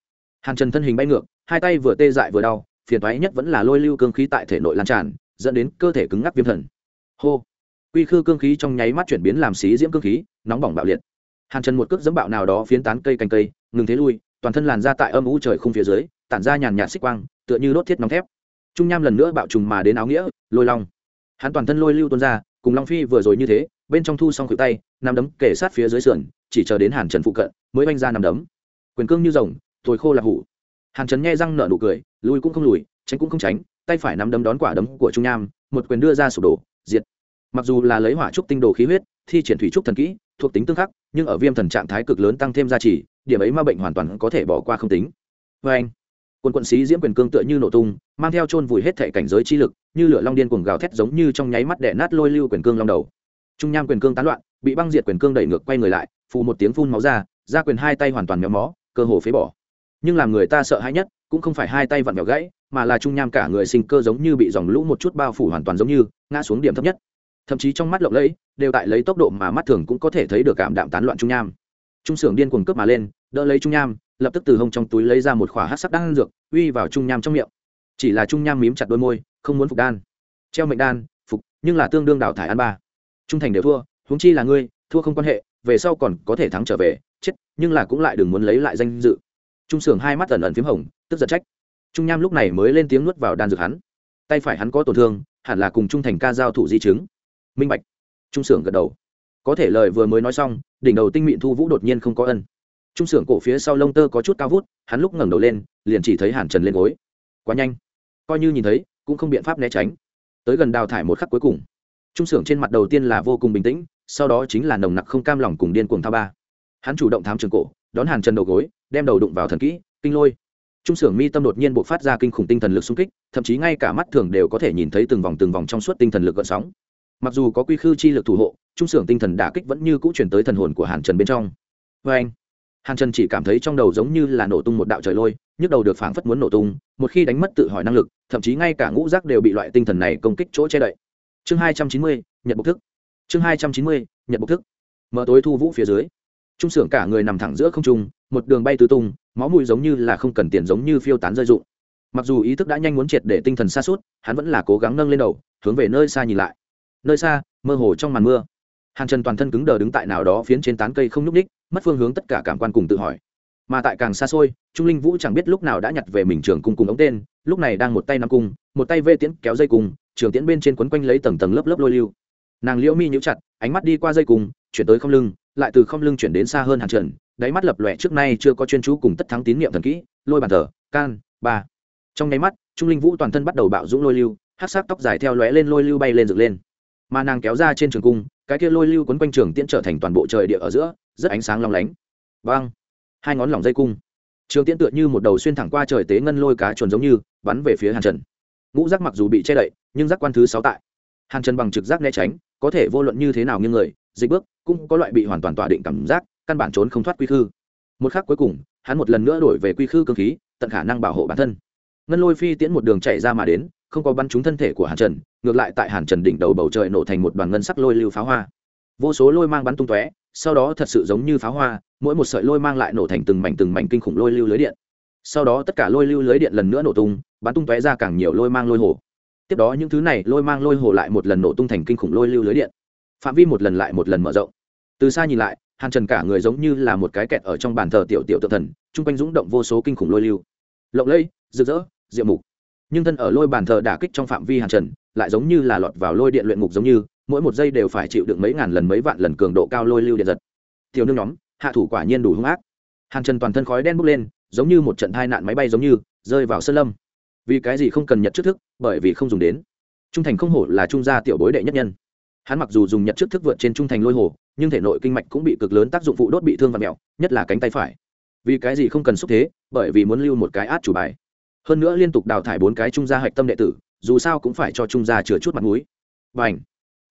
[SPEAKER 1] Hàn trần thân hình bay ngược, hai tay vừa tê dại vừa đau, phiền toái nhất vẫn là lôi lưu cương khí tại thể nội lan tràn, dẫn đến cơ thể cứng ngắc viêm thần. Hô. Quy khư cương khí trong nháy mắt chuyển biến làm xí diễm cương khí, nóng bỏng bạo liệt. Hàn trần một cước dẫm bạo nào đó phiến tán cây cành cây, ngừng thế lui, toàn thân làn ra tại âm u trời không phía dưới tản ra nhàn nhạt xích quang, tựa như đốt thiết nóng thép. Trung nham lần nữa bạo trùng mà đến áo nghĩa, lôi long. Hắn toàn thân lôi lưu tuôn ra, cùng long phi vừa rồi như thế, bên trong thu xong khuỷu tay nằm đấm kể sát phía dưới sườn, chỉ chờ đến hàn trần phụ cận, mới oanh ra nằm đấm. Quyền cương như rồng, thổi khô là hủ. Hàn trần nghe răng nở nụ cười, lui cũng không lùi, tránh cũng không tránh, tay phải nắm đấm đón quả đấm của trung nham, một quyền đưa ra sụp đổ, diệt. Mặc dù là lấy hỏa trúc tinh đồ khí huyết, thi triển thủy trúc thần kỹ, thuộc tính tương khắc, nhưng ở viêm thần trạng thái cực lớn tăng thêm gia trì, điểm ấy ma bệnh hoàn toàn có thể bỏ qua không tính. Vê anh quân quận sĩ diễm quyền cương tựa như nổ tung, mang theo chôn vùi hết thể cảnh giới chi lực, như lửa long điên cuồng gào thét giống như trong nháy mắt đẻ nát lôi lưu quyền cương long đầu. Trung nham quyền cương tán loạn, bị băng diệt quyền cương đẩy ngược quay người lại, phù một tiếng phun máu ra ra quyền hai tay hoàn toàn méo mó, cơ hồ phế bỏ. Nhưng làm người ta sợ hãi nhất, cũng không phải hai tay vặn mèo gãy, mà là trung nham cả người sinh cơ giống như bị dòng lũ một chút bao phủ hoàn toàn giống như, ngã xuống điểm thấp nhất. Thậm chí trong mắt lộng lẫy, đều tại lấy tốc độ mà mắt thường cũng có thể thấy được cảm đạm tán loạn trung nham. Trung sưởng điên cuồng cướp mà lên, đỡ lấy trung nham lập tức từ hông trong túi lấy ra một khỏa hát sắc đan dược, uy vào trung nham trong miệng. Chỉ là trung nham mím chặt đôi môi, không muốn phục đan. Treo mệnh đan, phục, nhưng là tương đương đào thải ăn ba. Trung thành đều thua, huống chi là ngươi, thua không quan hệ, về sau còn có thể thắng trở về, chết, nhưng là cũng lại đừng muốn lấy lại danh dự. Trung sưởng hai mắt ẩn ẩn p h í m hồng, tức giật trách. Trung nham lúc này mới lên tiếng nuốt vào đan dược hắn. Tay phải hắn có tổn thương, hẳn là cùng trung thành ca giao thủ di chứng. Minh bạch. Trung sưởng gật đầu. Có thể lời vừa mới nói xong, đỉnh đầu tinh mịn thu vũ đột nhiên không có ân trung sưởng cổ phía sau lông tơ có chút cao vút, hắn lúc ngẩng đầu lên, liền chỉ thấy hàn trần lên gối. Quá nhanh. Coi như nhìn thấy, cũng không biện pháp né tránh. Tới gần đào thải một khắc cuối cùng, trung sưởng trên mặt đầu tiên là vô cùng bình tĩnh, sau đó chính là nồng nặc không cam lòng cùng điên cuồng thao ba. Hắn chủ động thám trường cổ, đón hàn trần đầu gối, đem đầu đụng vào thần kỹ, kinh lôi. Trung sưởng mi tâm đột nhiên buộc phát ra kinh khủng tinh thần lực xung kích, thậm chí ngay cả mắt thường đều có thể nhìn thấy từng vòng từng vòng trong suốt tinh thần lực gợn sóng. Mặc dù có quy khư chi lực thủ hộ, trung sưởng tinh thần đả kích vẫn như cũ chuyển tới thần hồn của hàn trần bên trong. Vê anh hàn trần chỉ cảm thấy trong đầu giống như là nổ tung một đạo trời lôi, nhức đầu được phảng phất muốn nổ tung, một khi đánh mất tự hỏi năng lực, thậm chí ngay cả ngũ rác đều bị loại tinh thần này công kích chỗ che đậy. Chương hai trăm chín mươi bộc thức. Chương hai trăm chín mươi bộc thức. Mở tối thu vũ phía dưới, trung sưởng cả người nằm thẳng giữa không trung, một đường bay tứ tung, máu mùi giống như là không cần tiền giống như phiêu tán rơi rụng. Mặc dù ý thức đã nhanh muốn triệt để tinh thần xa suốt hắn vẫn là cố gắng nâng lên đầu, hướng về nơi xa nhìn lại. Nơi xa, mơ hồ trong màn mưa. Hàn trần toàn thân cứng đờ đứng tại nào đó phiến trên tán cây không nhúc ních mất phương hướng tất cả cảm quan cùng tự hỏi. Mà tại càng xa xôi, trung linh vũ chẳng biết lúc nào đã nhặt về mình trường cung cùng ống tên, lúc này đang một tay nắm cung, một tay vê tiễn kéo dây cung, trường tiễn bên trên quấn quanh lấy tầng tầng lớp lớp lôi lưu. Nàng liễu mi nhũ chặt, ánh mắt đi qua dây cung, chuyển tới không lưng, lại từ không lưng chuyển đến xa hơn hàng trần, đáy mắt lập lòe trước nay chưa có chuyên chú cùng tất thắng tín niệm thần kỹ, lôi bàn thờ, can, ba. Trong nháy mắt, trung linh vũ toàn thân bắt đầu bạo dũng lôi lưu hát sát tóc dài theo lóe lên lôi lưu bay lên dựng lên mà nàng kéo ra trên trường cung, cái kia lôi lưu quấn quanh trường tiễn trở thành toàn bộ trời địa ở giữa, rất ánh sáng long lánh. Vang! Hai ngón lỏng dây cung. Trường tiễn tựa như một đầu xuyên thẳng qua trời tế ngân lôi cá chuồn giống như, bắn về phía hàn trần. Ngũ giác mặc dù bị che đậy, nhưng giác quan thứ sáu tại. Hàn trần bằng trực giác né tránh, có thể vô luận như thế nào như người, dịch bước, cũng có loại bị hoàn toàn tỏa định cảm giác, căn bản trốn không thoát quy khư. Một khắc cuối cùng, hắn một lần nữa đổi về quy khư cơ khí, tận khả năng bảo hộ bản thân. Ngân lôi phi tiễn một đường chạy ra mà đến không có bắn trúng thân thể của hàn trần, ngược lại tại hàn trần đỉnh đầu bầu trời nổ thành một đoàn ngân sắc lôi lưu pháo hoa. Vô số lôi mang bắn tung tóe, sau đó thật sự giống như pháo hoa, mỗi một sợi lôi mang lại nổ thành từng mảnh từng mảnh kinh khủng lôi lưu lưới điện. Sau đó tất cả lôi lưu lưới điện lần nữa nổ tung, bắn tung tóe ra càng nhiều lôi mang lôi hồ. Tiếp đó những thứ này lôi mang lôi hồ lại một lần nổ tung thành kinh khủng lôi lưu lưới điện. Phạm vi một lần lại một lần mở rộng. Từ xa nhìn lại, hàn trần cả người giống như là một cái kẹt ở trong bàn thờ tiểu tiểu tự thần, chung quanh rúng động vô số kinh khủng lôi lưu. Lộng lẫy, rực rỡ, diệu mục nhưng thân ở lôi bàn thờ đả kích trong phạm vi hàn trần, lại giống như là lọt vào lôi điện luyện ngục giống như, mỗi một giây đều phải chịu được mấy ngàn lần mấy vạn lần cường độ cao lôi lưu điện giật. Tiểu nương nhóm, hạ thủ quả nhiên đủ hung ác. Hàn trần toàn thân khói đen bốc lên, giống như một trận tai nạn máy bay giống như, rơi vào sơn lâm. Vì cái gì không cần nhật trước thức, bởi vì không dùng đến. Trung thành không hổ là trung gia tiểu bối đệ nhất nhân. Hắn mặc dù dùng nhật trước thức vượt trên trung thành lôi hồ, nhưng thể nội kinh mạch cũng bị cực lớn tác dụng phụ đốt bị thương và mẹo, nhất là cánh tay phải. Vì cái gì không cần xúc thế, bởi vì muốn lưu một cái át chủ bài hơn nữa liên tục đào thải bốn cái trung gia hạch tâm đệ tử, dù sao cũng phải cho trung gia chừa chút mặt mũi. N h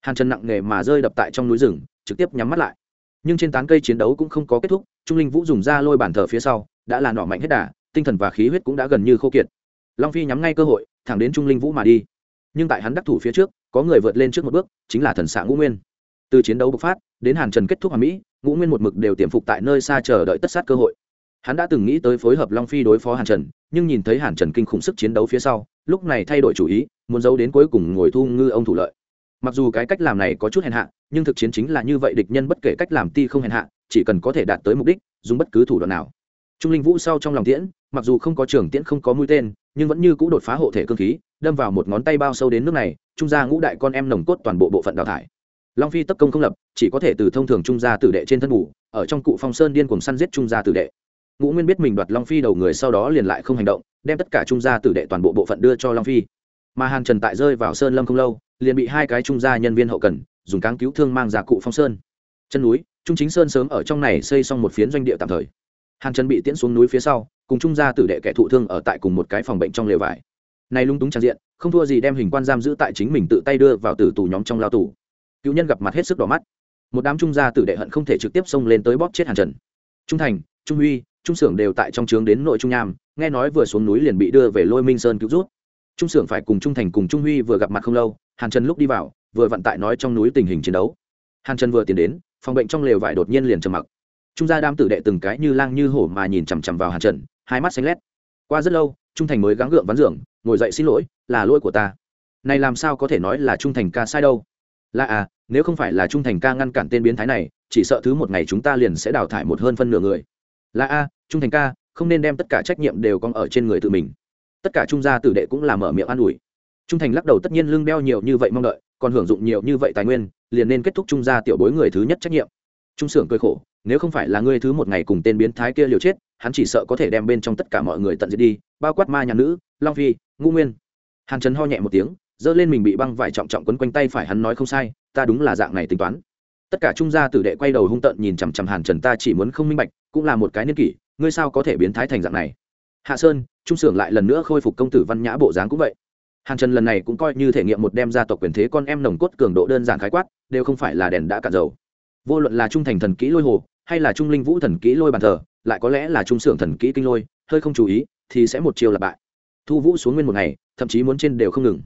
[SPEAKER 1] hàn trần nặng nề mà rơi đập tại trong núi rừng, trực tiếp nhắm mắt lại. Nhưng trên tán cây chiến đấu cũng không có kết thúc, trung linh vũ dùng ra lôi bản thờ phía sau, đã là nọ mạnh hết đà, tinh thần và khí huyết cũng đã gần như khô kiệt. Long phi nhắm ngay cơ hội, thẳng đến trung linh vũ mà đi. Nhưng tại hắn đắc thủ phía trước, có người vượt lên trước một bước, chính là thần xạ ngũ nguyên. Từ chiến đấu bộc phát, đến hàn trần kết thúc hòa mỹ, ngũ nguyên một mực đều tiềm phục tại nơi xa chờ đợi tất sát cơ hội hắn đã từng nghĩ tới phối hợp long phi đối phó hàn trần, nhưng nhìn thấy hàn trần kinh khủng sức chiến đấu phía sau, lúc này thay đổi chủ ý, muốn giấu đến cuối cùng ngồi thu ngư ông thủ lợi. Mặc dù cái cách làm này có chút hèn hạ, nhưng thực chiến chính là như vậy địch nhân bất kể cách làm ti không hèn hạ, chỉ cần có thể đạt tới mục đích, dùng bất cứ thủ đoạn nào. Trung linh vũ sau trong lòng tiễn, mặc dù không có trường tiễn không có mũi tên, nhưng vẫn như c ũ đột phá hộ thể cơ khí, đâm vào một ngón tay bao sâu đến nước này, trung gia ngũ đại con em nồng cốt toàn bộ bộ phận đào thải. Long phi tấp công không lập, chỉ có thể từ thông thường trung gia tử đệ trên thân ngủ ở trong cụ phong sơn điên cùng săn giết trung gia tử đệ ngũ nguyên biết mình đoạt long phi đầu người sau đó liền lại không hành động, đem tất cả trung gia tử đệ toàn bộ bộ phận đưa cho long phi. Mà hàn trần tại rơi vào sơn lâm không lâu, liền bị hai cái trung gia nhân viên hậu cần, dùng cáng cứu thương mang ra cụ phong sơn. Chân núi, trung chính sơn sớm ở trong này xây xong một phiến doanh địa tạm thời. Hàn trần bị tiễn xuống núi phía sau, cùng trung gia tử đệ kẻ thụ thương ở tại cùng một cái phòng bệnh trong lều vải. Này lung túng trang diện, không thua gì đem hình quan giam giữ tại chính mình tự tay đưa vào tử tù nhóm trong lao tù. Cựu nhân gặp mặt hết sức đỏ mắt. Một đám trung gia tử đệ hận không thể trực tiếp xông lên tới bóp chết hàn trần. Trung thành, trung huy trung xưởng đều tại trong trướng đến nội trung nham, nghe nói vừa xuống núi liền bị đưa về lôi minh sơn cứu rút trung xưởng phải cùng trung thành cùng trung huy vừa gặp mặt không lâu, hàn trần lúc đi vào, vừa vận tại nói trong núi tình hình chiến đấu. Hàn trần vừa tiến đến, phòng bệnh trong lều vải đột nhiên liền trầm mặc. Trung gia đam tử đệ từng cái như lang như hổ mà nhìn chằm chằm vào hàn trần, hai mắt xanh lét. Qua rất lâu, trung thành mới gắng gượng ván giường, ngồi dậy xin lỗi, là lỗi của ta. Này làm sao có thể nói là trung thành ca sai đâu? Là à nếu không phải là trung thành ca ngăn cản tên biến thái này, chỉ sợ thứ một ngày chúng ta liền sẽ đào thải một hơn phân nửa người. Là a trung thành ca, không nên đem tất cả trách nhiệm đều con ở trên người tự mình. Tất cả trung gia tử đệ cũng là mở miệng an ủi. Trung thành lắc đầu tất nhiên lương đeo nhiều như vậy mong đợi, còn hưởng dụng nhiều như vậy tài nguyên, liền nên kết thúc trung gia tiểu bối người thứ nhất trách nhiệm. Trung sưởng cười khổ, nếu không phải là ngươi thứ một ngày cùng tên biến thái kia liều chết, hắn chỉ sợ có thể đem bên trong tất cả mọi người tận diệt đi, bao quát ma nhà nữ, long phi, ngũ nguyên. Hàn trần ho nhẹ một tiếng, giơ lên mình bị băng vải trọng trọng quấn quanh tay phải hắn nói không sai, ta đúng là dạng này tính toán. Tất cả trung gia tử đệ quay đầu hung tợn nhìn chằm chằm hàn trần, ta chỉ muốn không minh bạch, cũng là một cái niên kỷ ngươi sao có thể biến thái thành dạng này? Hạ sơn, trung sưởng lại lần nữa khôi phục công tử văn nhã bộ dáng cũng vậy. Hàn trần lần này cũng coi như thể nghiệm một đem gia tộc quyền thế con em nồng cốt cường độ đơn giản khái quát, đều không phải là đèn đã cạn dầu. Vô luận là trung thành thần kỹ lôi hồ, hay là trung linh vũ thần kỹ lôi bàn thờ, lại có lẽ là trung sưởng thần kỹ kinh lôi, hơi không chú ý, thì sẽ một chiều lặp bại. Thu vũ xuống nguyên một ngày, thậm chí muốn trên đều không ngừng.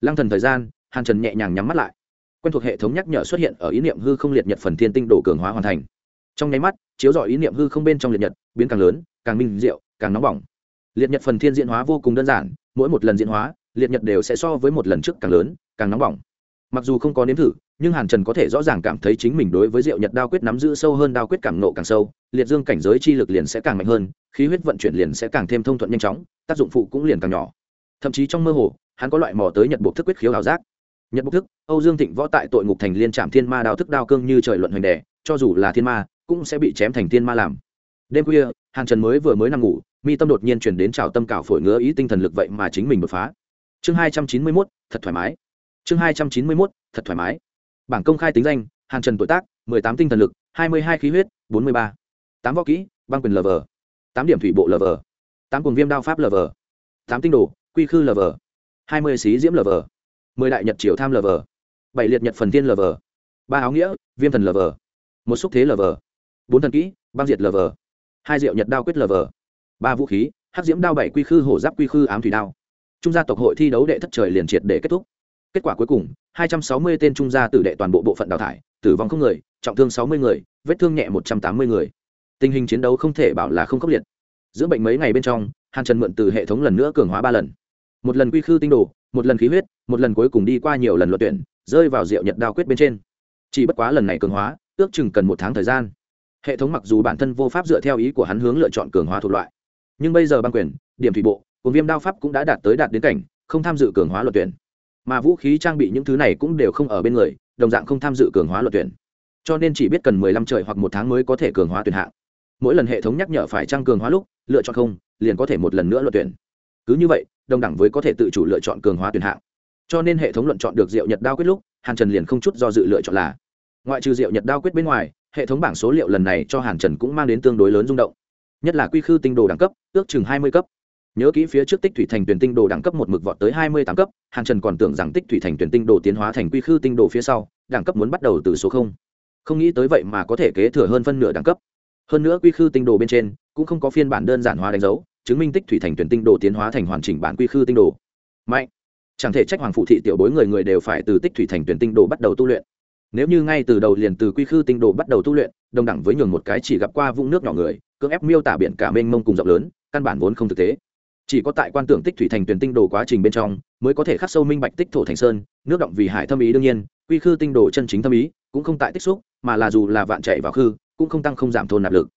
[SPEAKER 1] Lăng thần thời gian, hàn trần nhẹ nhàng nhắm mắt lại. Quen thuộc hệ thống nhắc nhở xuất hiện ở ý niệm hư không liệt nhật phần thiên tinh đổ cường hóa hoàn thành trong nháy mắt, chiếu dọi ý niệm hư không bên trong liệt nhật, biến càng lớn, càng minh diệu, càng nóng bỏng. Liệt nhật phần thiên diễn hóa vô cùng đơn giản, mỗi một lần diễn hóa, liệt nhật đều sẽ so với một lần trước càng lớn, càng nóng bỏng. Mặc dù không có nếm thử, nhưng hàn trần có thể rõ ràng cảm thấy chính mình đối với diệu nhật đao quyết nắm giữ sâu hơn đao quyết cảm nộ càng sâu, liệt dương cảnh giới chi lực liền sẽ càng mạnh hơn, khí huyết vận chuyển liền sẽ càng thêm thông thuận nhanh chóng, tác dụng phụ cũng liền càng nhỏ. Thậm chí trong mơ hồ, hắn có loại mò tới nhật bộ thức quyết khiếu ảo giác. Nhật bộ thức, âu dương thịnh võ tại tội ngục thành liên trạm thiên ma đao thức đao cương như trời luận hoành đẻ cho dù là thiên ma cũng sẽ bị chém thành tiên ma làm. Đêm khuya, hàn trần mới vừa mới nằm ngủ, mi tâm đột nhiên chuyển đến trào tâm cảo phổi ngứa ý tinh thần lực vậy mà chính mình bật phá. Chương hai trăm chín mươi mốt, thật thoải mái. Chương hai trăm chín mươi mốt, thật thoải mái. Bảng công khai tính danh, hàn trần tuổi tác, mười tám tinh thần lực, hai mươi hai khí huyết, bốn mươi ba. Tám võ kỹ, băng quyền lv tám điểm thủy bộ lv tám cùng viêm đao pháp lv tám tinh đồ, quy khư lv hai mươi xí diễm lv mười đại nhật triều tham lv bảy liệt nhật phần tiên lv ba áo nghĩa, viêm thần lv một xúc thế lv bốn thần kỹ, băng diệt lv hai diệu nhật đao quyết lv ba vũ khí, hắc diễm đao bảy quy khư, hổ giáp quy khư, ám thủy đao. Trung gia tộc hội thi đấu đệ thất trời liền triệt để kết thúc. Kết quả cuối cùng 260 tên trung gia tử đệ toàn bộ bộ phận đào thải, tử vong không người, trọng thương 60 người, vết thương nhẹ 180 người. Tình hình chiến đấu không thể bảo là không khốc liệt. Giữa bệnh mấy ngày bên trong, hàn trần mượn từ hệ thống lần nữa cường hóa ba lần. Một lần quy khư tinh đồ, một lần khí huyết, một lần cuối cùng đi qua nhiều lần luật tuyển, rơi vào diệu nhật đao quyết bên trên. Chỉ bất quá lần này cường hóa, ước chừng cần một tháng thời gian hệ thống mặc dù bản thân vô pháp dựa theo ý của hắn hướng lựa chọn cường hóa thuộc loại, nhưng bây giờ băng quyền, điểm thủy bộ, cùng viêm đao pháp cũng đã đạt tới đạt đến cảnh, không tham dự cường hóa luật tuyển. Mà vũ khí trang bị những thứ này cũng đều không ở bên người, đồng dạng không tham dự cường hóa luật tuyển. Cho nên chỉ biết cần mười lăm trời hoặc một tháng mới có thể cường hóa tuyển hạng. Mỗi lần hệ thống nhắc nhở phải trang cường hóa lúc, lựa chọn không, liền có thể một lần nữa luật tuyển. Cứ như vậy, đồng đẳng với có thể tự chủ lựa chọn cường hóa tuyển hạng. Cho nên hệ thống luận chọn được diệu nhật đao quyết lúc, hàn trần liền không chút do dự lựa chọn là. Ngoại trừ diệu nhật đao quyết bên ngoài hệ thống bảng số liệu lần này cho hàn trần cũng mang đến tương đối lớn rung động. Nhất là quy khư tinh đồ đẳng cấp, ước chừng hai mươi cấp. Nhớ kỹ phía trước tích thủy thành tuyển tinh đồ đẳng cấp một mực vọt tới hai mươi tám cấp, hàn trần còn tưởng rằng tích thủy thành tuyển tinh đồ tiến hóa thành quy khư tinh đồ phía sau, đẳng cấp muốn bắt đầu từ số không. Không nghĩ tới vậy mà có thể kế thừa hơn phân nửa đẳng cấp. Hơn nữa quy khư tinh đồ bên trên cũng không có phiên bản đơn giản hóa đánh dấu, chứng minh tích thủy thành tuyển tinh đồ tiến hóa thành hoàn chỉnh bản quy khư tinh đồ. Mạnh. Chẳng thể trách hoàng phụ thị tiểu bối người người đều phải từ tích thủy thành tuyển tinh đồ bắt đầu tu luyện nếu như ngay từ đầu liền từ quy khư tinh đồ bắt đầu tu luyện, đồng đẳng với nhường một cái chỉ gặp qua vũng nước nhỏ người, cưỡng ép miêu tả biển cả mênh mông cùng rộng lớn, căn bản vốn không thực tế. Chỉ có tại quan tưởng tích thủy thành tuyển tinh đồ quá trình bên trong, mới có thể khắc sâu minh bạch tích thổ thành sơn, nước động vì hải thâm ý đương nhiên, quy khư tinh đồ chân chính thâm ý, cũng không tại tích xúc, mà là dù là vạn chạy vào khư, cũng không tăng không giảm thôn nạp lực.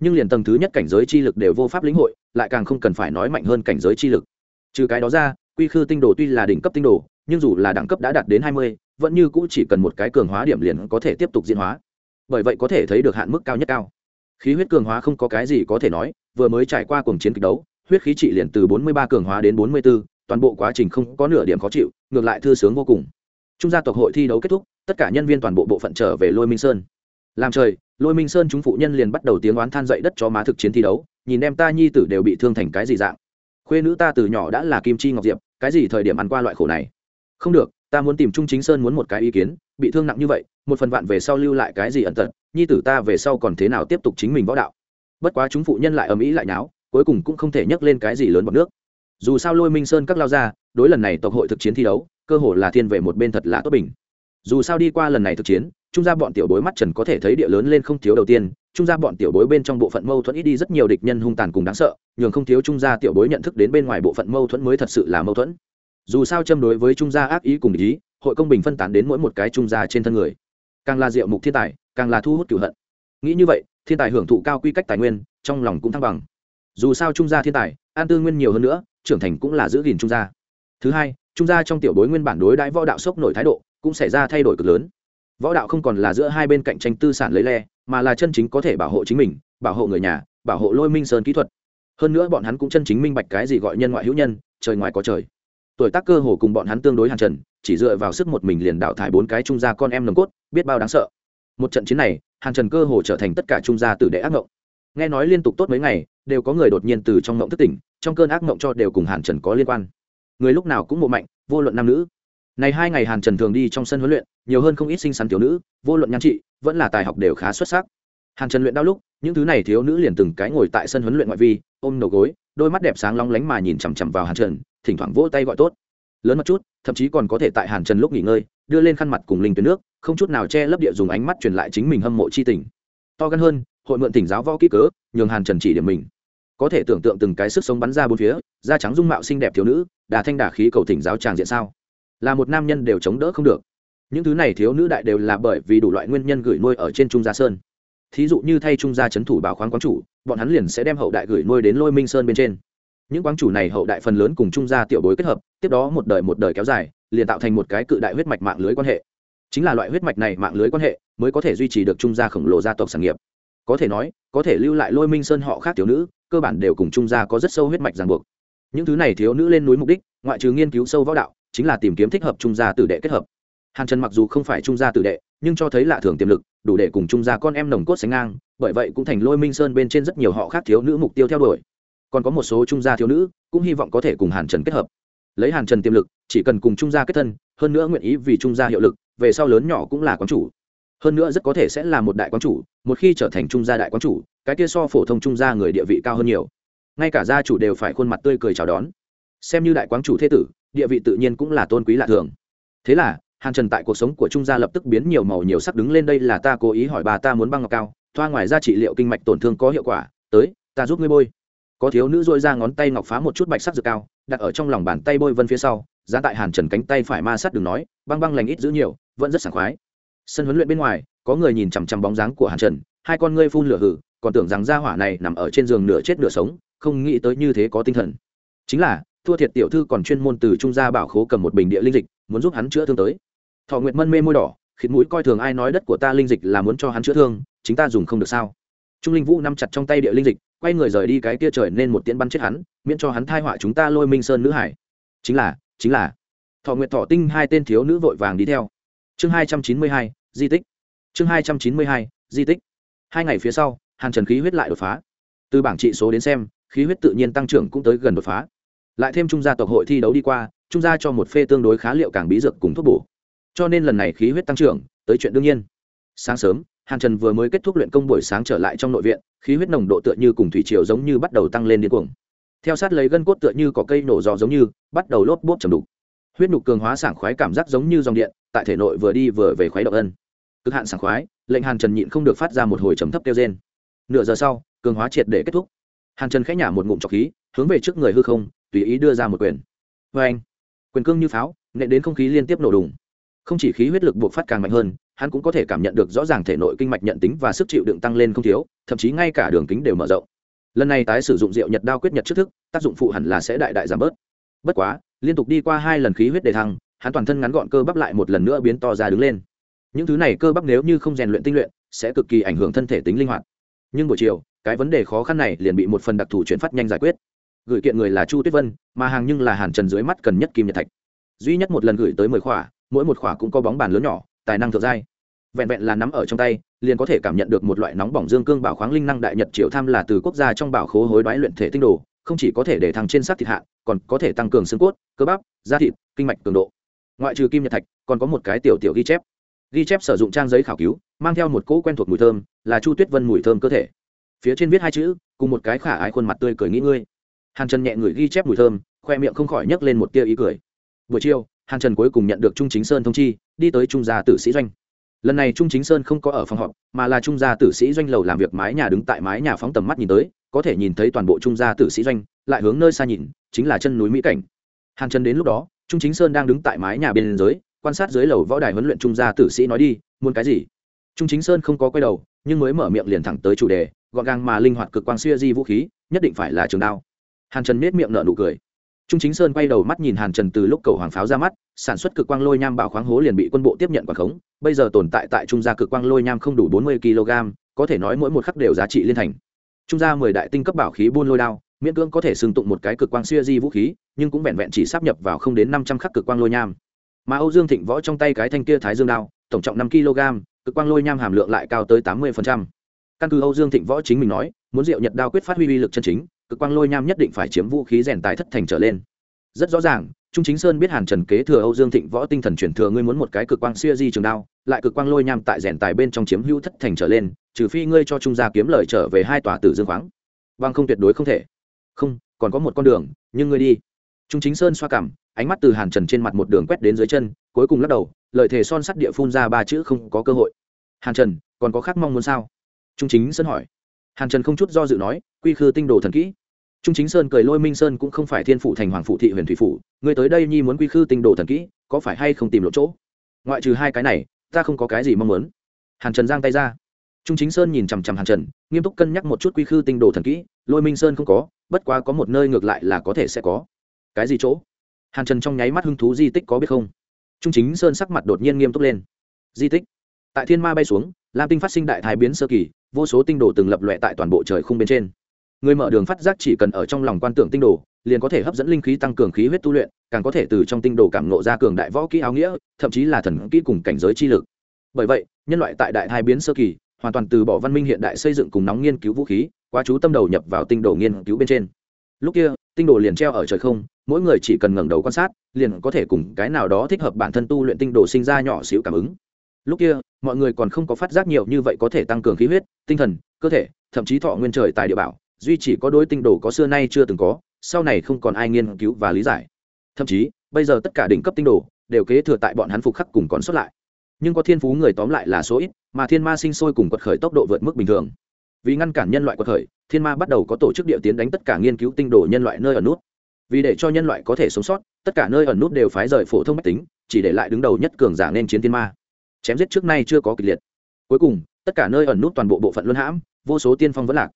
[SPEAKER 1] Nhưng liền tầng thứ nhất cảnh giới chi lực đều vô pháp lĩnh hội, lại càng không cần phải nói mạnh hơn cảnh giới chi lực. Trừ cái đó ra, quy khư tinh đồ tuy là đỉnh cấp tinh đồ, nhưng dù là đẳng cấp đã đạt đến hai mươi vẫn như cũ chỉ cần một cái cường hóa điểm liền có thể tiếp tục diễn hóa. Bởi vậy có thể thấy được hạn mức cao nhất cao. Khí huyết cường hóa không có cái gì có thể nói vừa mới trải qua cuồng chiến kịch đấu huyết khí trị liền từ bốn mươi ba cường hóa đến 44, toàn bộ quá trình không có nửa điểm khó chịu ngược lại thư sướng vô cùng. Trung gia tộc hội thi đấu kết thúc tất cả nhân viên toàn bộ bộ phận trở về lôi minh sơn. Làm trời lôi minh sơn chúng phụ nhân liền bắt đầu tiếng oán than dậy đất cho má thực chiến thi đấu nhìn em ta nhi tử đều bị thương thành cái gì dạng. Khuê nữ ta từ nhỏ đã là kim chi ngọc diệp cái gì thời điểm ăn qua loại khổ này? Không được ta muốn tìm trung chính sơn muốn một cái ý kiến, bị thương nặng như vậy, một phần vạn về sau lưu lại cái gì ẩn tật, nhi tử ta về sau còn thế nào tiếp tục chính mình võ đạo. Bất quá chúng phụ nhân lại ầm ĩ lại nháo, cuối cùng cũng không thể nhấc lên cái gì lớn bọc nước. Dù sao lôi minh sơn các lao ra đối lần này tộc hội thực chiến thi đấu, cơ hồ là thiên về một bên thật là tốt bình. Dù sao đi qua lần này thực chiến, trung gia bọn tiểu bối mắt trần có thể thấy địa lớn lên không thiếu đầu tiên, trung gia bọn tiểu bối bên trong bộ phận mâu thuẫn ít đi rất nhiều địch nhân hung tàn cùng đáng sợ, nhường không thiếu trung gia tiểu bối nhận thức đến bên ngoài bộ phận mâu thuẫn mới thật sự là mâu thuẫn dù sao châm đối với trung gia ác ý cùng ý, hội công bình phân tán đến mỗi một cái trung gia trên thân người. Càng là diệu mục thiên tài, càng là thu hút cửu hận. Nghĩ như vậy, thiên tài hưởng thụ cao quy cách tài nguyên, trong lòng cũng thăng bằng. Dù sao trung gia thiên tài, an tư nguyên nhiều hơn nữa, trưởng thành cũng là giữ gìn trung gia. Thứ hai, trung gia trong tiểu bối nguyên bản đối đãi võ đạo sốc nổi thái độ, cũng xảy ra thay đổi cực lớn. Võ đạo không còn là giữa hai bên cạnh tranh tư sản lấy le, mà là chân chính có thể bảo hộ chính mình, bảo hộ người nhà, bảo hộ lôi minh sơn kỹ thuật. Hơn nữa bọn hắn cũng chân chính minh bạch cái gì gọi nhân ngoại hữu nhân, trời ngoài có trời tuổi tác cơ hồ cùng bọn hắn tương đối hàn trần, chỉ dựa vào sức một mình liền đào thải bốn cái trung gia con em nồng cốt, biết bao đáng sợ. Một trận chiến này, hàn trần cơ hồ trở thành tất cả trung gia tử đệ ác mộng nghe nói liên tục tốt mấy ngày, đều có người đột nhiên từ trong mộng thất tỉnh, trong cơn ác mộng cho đều cùng hàn trần có liên quan. Người lúc nào cũng mộ mạnh, vô luận nam nữ. Này hai ngày hàn trần thường đi trong sân huấn luyện, nhiều hơn không ít sinh sắn thiếu nữ, vô luận nhan trị, vẫn là tài học đều khá xuất sắc. Hàn trần luyện đau lúc, những thứ này thiếu nữ liền từng cái ngồi tại sân huấn luyện ngoại vi, ôm đầu gối, đôi mắt đẹp sáng long lánh mà nhìn chằm chằm vào hàn trần thỉnh thoảng vỗ tay gọi tốt. Lớn một chút, thậm chí còn có thể tại hàn trần lúc nghỉ ngơi, đưa lên khăn mặt cùng linh tuyến nước, không chút nào che lấp địa dùng ánh mắt truyền lại chính mình hâm mộ chi tình. To gan hơn, hội mượn tỉnh giáo võ kỹ cớ, nhường hàn trần chỉ điểm mình. Có thể tưởng tượng từng cái sức sống bắn ra bốn phía, da trắng dung mạo xinh đẹp thiếu nữ, đà thanh đà khí cầu thỉnh giáo tràng diện sao? Là một nam nhân đều chống đỡ không được. Những thứ này thiếu nữ đại đều là bởi vì đủ loại nguyên nhân gửi nuôi ở trên trung gia sơn. Thí dụ như thay trung gia c h ấ n thủ bảo khoáng quán chủ, bọn hắn liền sẽ đem hậu đại gửi nuôi đến lôi minh sơn bên trên những quán chủ này hậu đại phần lớn cùng trung gia tiểu bối kết hợp, tiếp đó một đời một đời kéo dài, liền tạo thành một cái cự đại huyết mạch mạng lưới quan hệ. Chính là loại huyết mạch này mạng lưới quan hệ mới có thể duy trì được trung gia khổng lồ gia tộc sản nghiệp. Có thể nói, có thể lưu lại lôi minh sơn họ khác tiểu nữ, cơ bản đều cùng trung gia có rất sâu huyết mạch ràng buộc. Những thứ này thiếu nữ lên núi mục đích, ngoại trừ nghiên cứu sâu võ đạo, chính là tìm kiếm thích hợp trung gia tử đệ kết hợp. Hàn trần mặc dù không phải trung gia tử đệ, nhưng cho thấy lạ thường tiềm lực, đủ để cùng trung gia con em nồng cốt sánh ngang, bởi vậy cũng thành lôi minh sơn bên trên rất nhiều họ khác thiếu nữ mục tiêu theo đuổi còn có một số trung gia thiếu nữ cũng hy vọng có thể cùng hàn trần kết hợp lấy hàn trần tiềm lực chỉ cần cùng trung gia kết thân hơn nữa nguyện ý vì trung gia hiệu lực về sau lớn nhỏ cũng là quán chủ hơn nữa rất có thể sẽ là một đại quán chủ một khi trở thành trung gia đại quán chủ cái kia so phổ thông trung gia người địa vị cao hơn nhiều ngay cả gia chủ đều phải khuôn mặt tươi cười chào đón xem như đại quán chủ thế tử địa vị tự nhiên cũng là tôn quý lạ thường thế là hàn trần tại cuộc sống của trung gia lập tức biến nhiều màu nhiều sắc đứng lên đây là ta cố ý hỏi bà ta muốn băng ngọc cao thoa ngoài ra trị liệu kinh mạch tổn thương có hiệu quả tới ta giúp ngươi bôi có thiếu nữ dội ra ngón tay ngọc phá một chút bạch sắc dược cao, đặt ở trong lòng bàn tay bôi vân phía sau, giá tại hàn trần cánh tay phải ma sát đừng nói, băng băng lành ít giữ nhiều, vẫn rất sảng khoái. Sân huấn luyện bên ngoài, có người nhìn chằm chằm bóng dáng của hàn trần, hai con ngươi phun lửa hử, còn tưởng rằng gia hỏa này nằm ở trên giường nửa chết nửa sống, không nghĩ tới như thế có tinh thần. Chính là, thua thiệt tiểu thư còn chuyên môn từ trung gia bảo khố cầm một bình địa linh dịch, muốn giúp hắn chữa thương tới. Thọ nguyệt mân mê môi đỏ, khịt mũi coi thường ai nói đất của ta linh dịch là muốn cho hắn chữa thương, chính ta dùng không được sao? Trung linh vũ nắm chặt trong tay địa linh dịch, quay người rời đi cái kia trời nên một tiễn bắn chết hắn, miễn cho hắn thai họa chúng ta lôi minh sơn nữ hải. Chính là chính là. Thọ nguyệt thọ tinh hai tên thiếu nữ vội vàng đi theo. Chương hai trăm chín mươi hai, di tích. Chương hai trăm chín mươi hai, di tích. Hai ngày phía sau, hàn trần khí huyết lại đột phá. Từ bảng trị số đến xem, khí huyết tự nhiên tăng trưởng cũng tới gần đột phá. Lại thêm trung gia tộc hội thi đấu đi qua, trung gia cho một phê tương đối khá liệu càng bí dược cùng thuốc bổ. Cho nên lần này khí huyết tăng trưởng, tới chuyện đương nhiên. Sáng sớm hàn trần vừa mới kết thúc luyện công buổi sáng trở lại trong nội viện, khí huyết nồng độ tựa như cùng thủy triều giống như bắt đầu tăng lên điên cuồng. Theo sát lấy gân cốt tựa như có cây nổ giò giống như, bắt đầu lốp bốp chầm đục. Huyết nhục cường hóa sảng khoái cảm giác giống như dòng điện, tại thể nội vừa đi vừa về khoái động ân. Cực hạn sảng khoái, lệnh hàn trần nhịn không được phát ra một hồi trầm thấp kêu trên nửa giờ sau, cường hóa triệt để kết thúc. Hàn trần khẽ nhả một ngụm trọc khí, hướng về trước người hư không, tùy ý đưa ra một quyền. Vê anh quyền cương như pháo, nện đến không khí liên tiếp nổ đùng. Không chỉ khí huyết lực buộc phát càng mạnh hơn hắn cũng có thể cảm nhận được rõ ràng thể nội kinh mạch nhận tính và sức chịu đựng tăng lên không thiếu, thậm chí ngay cả đường kính đều mở rộng. Lần này tái sử dụng rượu nhật đao quyết nhật trước thức, tác dụng phụ hẳn là sẽ đại đại giảm bớt. Bất quá, liên tục đi qua hai lần khí huyết đề thăng, hắn toàn thân ngắn gọn cơ bắp lại một lần nữa biến to ra đứng lên. Những thứ này cơ bắp nếu như không rèn luyện tinh luyện, sẽ cực kỳ ảnh hưởng thân thể tính linh hoạt. Nhưng buổi chiều, cái vấn đề khó khăn này liền bị một phần đặc thù chuyển phát nhanh giải quyết. Gửi kiện người là chu tuyết vân, mà hàng nhưng là hàn trần dưới mắt cần nhất kim nhật thạch. Duy nhất một lần gửi tới mười khỏa, mỗi một khỏa cũng có bóng bàn lớn nhỏ, tài năng thượng giai vẹn vẹn là nắm ở trong tay, liền có thể cảm nhận được một loại nóng bỏng dương cương bảo khoáng linh năng đại nhật triệu tham là từ quốc gia trong bảo khố hối đoái luyện thể tinh đồ, không chỉ có thể để thăng trên sát thịt hạ còn có thể tăng cường xương cốt, cơ bắp, da thịt, kinh mạch cường độ. Ngoại trừ kim nhật thạch, còn có một cái tiểu tiểu ghi chép. Ghi chép sử dụng trang giấy khảo cứu, mang theo một cỗ quen thuộc mùi thơm, là chu tuyết vân mùi thơm cơ thể. Phía trên viết hai chữ, cùng một cái khả ái khuôn mặt tươi cười nghĩ ngươi. Hàn trần nhẹ người ghi chép mùi thơm, khoe miệng không khỏi nhấc lên một tia ý cười. Buổi chiều, hàn trần cuối cùng nhận được trung chính sơn thông chi, đi tới trung gia tử sĩ doanh lần này trung chính sơn không có ở phòng họp, mà là trung gia tử sĩ doanh lầu làm việc mái nhà đứng tại mái nhà phóng tầm mắt nhìn tới, có thể nhìn thấy toàn bộ trung gia tử sĩ doanh, lại hướng nơi xa nhìn, chính là chân núi mỹ cảnh. Hàn trần đến lúc đó, trung chính sơn đang đứng tại mái nhà bên dưới, quan sát dưới lầu võ đài huấn luyện trung gia tử sĩ nói đi, muốn cái gì? Trung chính sơn không có quay đầu, nhưng mới mở miệng liền thẳng tới chủ đề, gọn gàng mà linh hoạt cực quang xuya di vũ khí, nhất định phải là trường đao. Hàn trần nết miệng nở nụ cười trung chính sơn quay đầu mắt nhìn hàn trần từ lúc cầu hoàng pháo ra mắt, sản xuất cực quang lôi nham bảo khoáng hố liền bị quân bộ tiếp nhận quản khống, bây giờ tồn tại tại trung gia cực quang lôi nham không đủ bốn mươi kg, có thể nói mỗi một khắc đều giá trị liên thành. Trung gia mười đại tinh cấp bảo khí buôn lôi đao, miễn cưỡng có thể sừng tụng một cái cực quang xưa di vũ khí, nhưng cũng vẹn vẹn chỉ sắp nhập vào không đến năm trăm khắc cực quang lôi nham. Mà âu dương thịnh võ trong tay cái thanh kia thái dương đao, tổng trọng năm kg, cực quang lôi nham hàm lượng lại cao tới tám mươi căn cứ âu dương thịnh võ chính mình nói, muốn diệu nhật đao quyết phát huy uy lực chân chính cực quang lôi nham nhất định phải chiếm vũ khí rèn tài thất thành trở lên. Rất rõ ràng, trung chính sơn biết hàn trần kế thừa âu dương thịnh võ tinh thần chuyển thừa, ngươi muốn một cái cực quang xuya di trường đao, lại cực quang lôi nham tại rèn tài bên trong chiếm hữu thất thành trở lên, trừ phi ngươi cho trung gia kiếm lời trở về hai tòa tử dương khoáng. Vâng không tuyệt đối không thể. Không, còn có một con đường, nhưng ngươi đi. Trung chính sơn xoa cảm, ánh mắt từ hàn trần trên mặt một đường quét đến dưới chân, cuối cùng lắc đầu, lợi thế son sắt địa phun ra ba chữ không có cơ hội. Hàn trần, còn có khác mong muốn sao? Trung chính sơn hỏi hàn trần không chút do dự nói, quy khư tinh đồ thần kỹ. Trung chính sơn cười lôi minh sơn cũng không phải thiên phụ thành hoàng phụ thị huyền thủy phủ người tới đây nhi muốn quy khư tinh đồ thần kỹ, có phải hay không tìm lộ chỗ? Ngoại trừ hai cái này, ta không có cái gì mong muốn. Hàn trần giang tay ra. Trung chính sơn nhìn chằm chằm hàn trần, nghiêm túc cân nhắc một chút quy khư tinh đồ thần kỹ, lôi minh sơn không có, bất quá có một nơi ngược lại là có thể sẽ có. Cái gì chỗ? Hàn trần trong nháy mắt hứng thú di tích có biết không? Trung chính sơn sắc mặt đột nhiên nghiêm túc lên. Di tích? Tại thiên ma bay xuống, lam tinh phát sinh đại thái biến sơ kỳ vô số tinh đồ từng lập lòe tại toàn bộ trời khung bên trên. Người mở đường phát giác chỉ cần ở trong lòng quan tưởng tinh đồ, liền có thể hấp dẫn linh khí, tăng cường khí huyết tu luyện, càng có thể từ trong tinh đồ cảm nộ ra cường đại võ kỹ áo nghĩa, thậm chí là thần kỹ cùng cảnh giới chi lực. Bởi vậy, nhân loại tại đại thai biến sơ kỳ, hoàn toàn từ bỏ văn minh hiện đại xây dựng cùng nóng nghiên cứu vũ khí, quá chú tâm đầu nhập vào tinh đồ nghiên cứu bên trên. Lúc kia, tinh đồ liền treo ở trời không, mỗi người chỉ cần ngẩng đầu quan sát, liền có thể cùng cái nào đó thích hợp bản thân tu luyện tinh đồ sinh ra nhỏ xíu cảm ứng lúc kia, mọi người còn không có phát giác nhiều như vậy có thể tăng cường khí huyết, tinh thần, cơ thể, thậm chí thọ nguyên trời tài địa bảo, duy chỉ có đôi tinh đồ có xưa nay chưa từng có, sau này không còn ai nghiên cứu và lý giải. Thậm chí, bây giờ tất cả đỉnh cấp tinh đồ đều kế thừa tại bọn hắn phục khắc cùng còn xuất lại. Nhưng có thiên phú người tóm lại là số ít, mà thiên ma sinh sôi cùng quật khởi tốc độ vượt mức bình thường. Vì ngăn cản nhân loại quật khởi, thiên ma bắt đầu có tổ chức địa tiến đánh tất cả nghiên cứu tinh đồ nhân loại nơi ở nút. Vì để cho nhân loại có thể sống sót, tất cả nơi ở nút đều phái rời phổ thông mách tính, chỉ để lại đứng đầu nhất cường giả nên chiến thiên ma chém giết trước nay chưa có kịch liệt. Cuối cùng, tất cả nơi ẩn nút toàn bộ bộ phận luân hãm, vô số tiên phong vẫn lạc.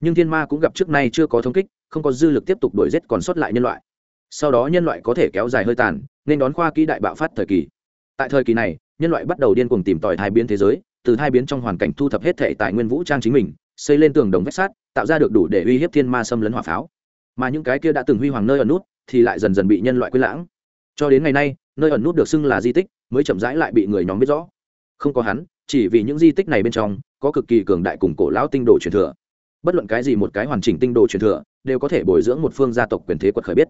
[SPEAKER 1] Nhưng thiên ma cũng gặp trước nay chưa có thống kích, không có dư lực tiếp tục đuổi giết còn sót lại nhân loại. Sau đó nhân loại có thể kéo dài hơi tàn, nên đón khoa kỹ đại bạo phát thời kỳ. Tại thời kỳ này, nhân loại bắt đầu điên cuồng tìm tòi hai biến thế giới, từ hai biến trong hoàn cảnh thu thập hết thể tài nguyên vũ trang chính mình, xây lên tường đồng vách sát tạo ra được đủ để uy hiếp thiên ma xâm lấn hỏa pháo. Mà những cái kia đã từng huy hoàng nơi ẩn nút, thì lại dần dần bị nhân loại quên lãng. Cho đến ngày nay, nơi ẩn nút được xưng là di tích mới chậm rãi lại bị người nhóm biết rõ. Không có hắn chỉ vì những di tích này bên trong có cực kỳ cường đại cùng cổ lão tinh đồ truyền thừa. Bất luận cái gì một cái hoàn chỉnh tinh đồ truyền thừa đều có thể bồi dưỡng một phương gia tộc quyền thế quật khởi biết.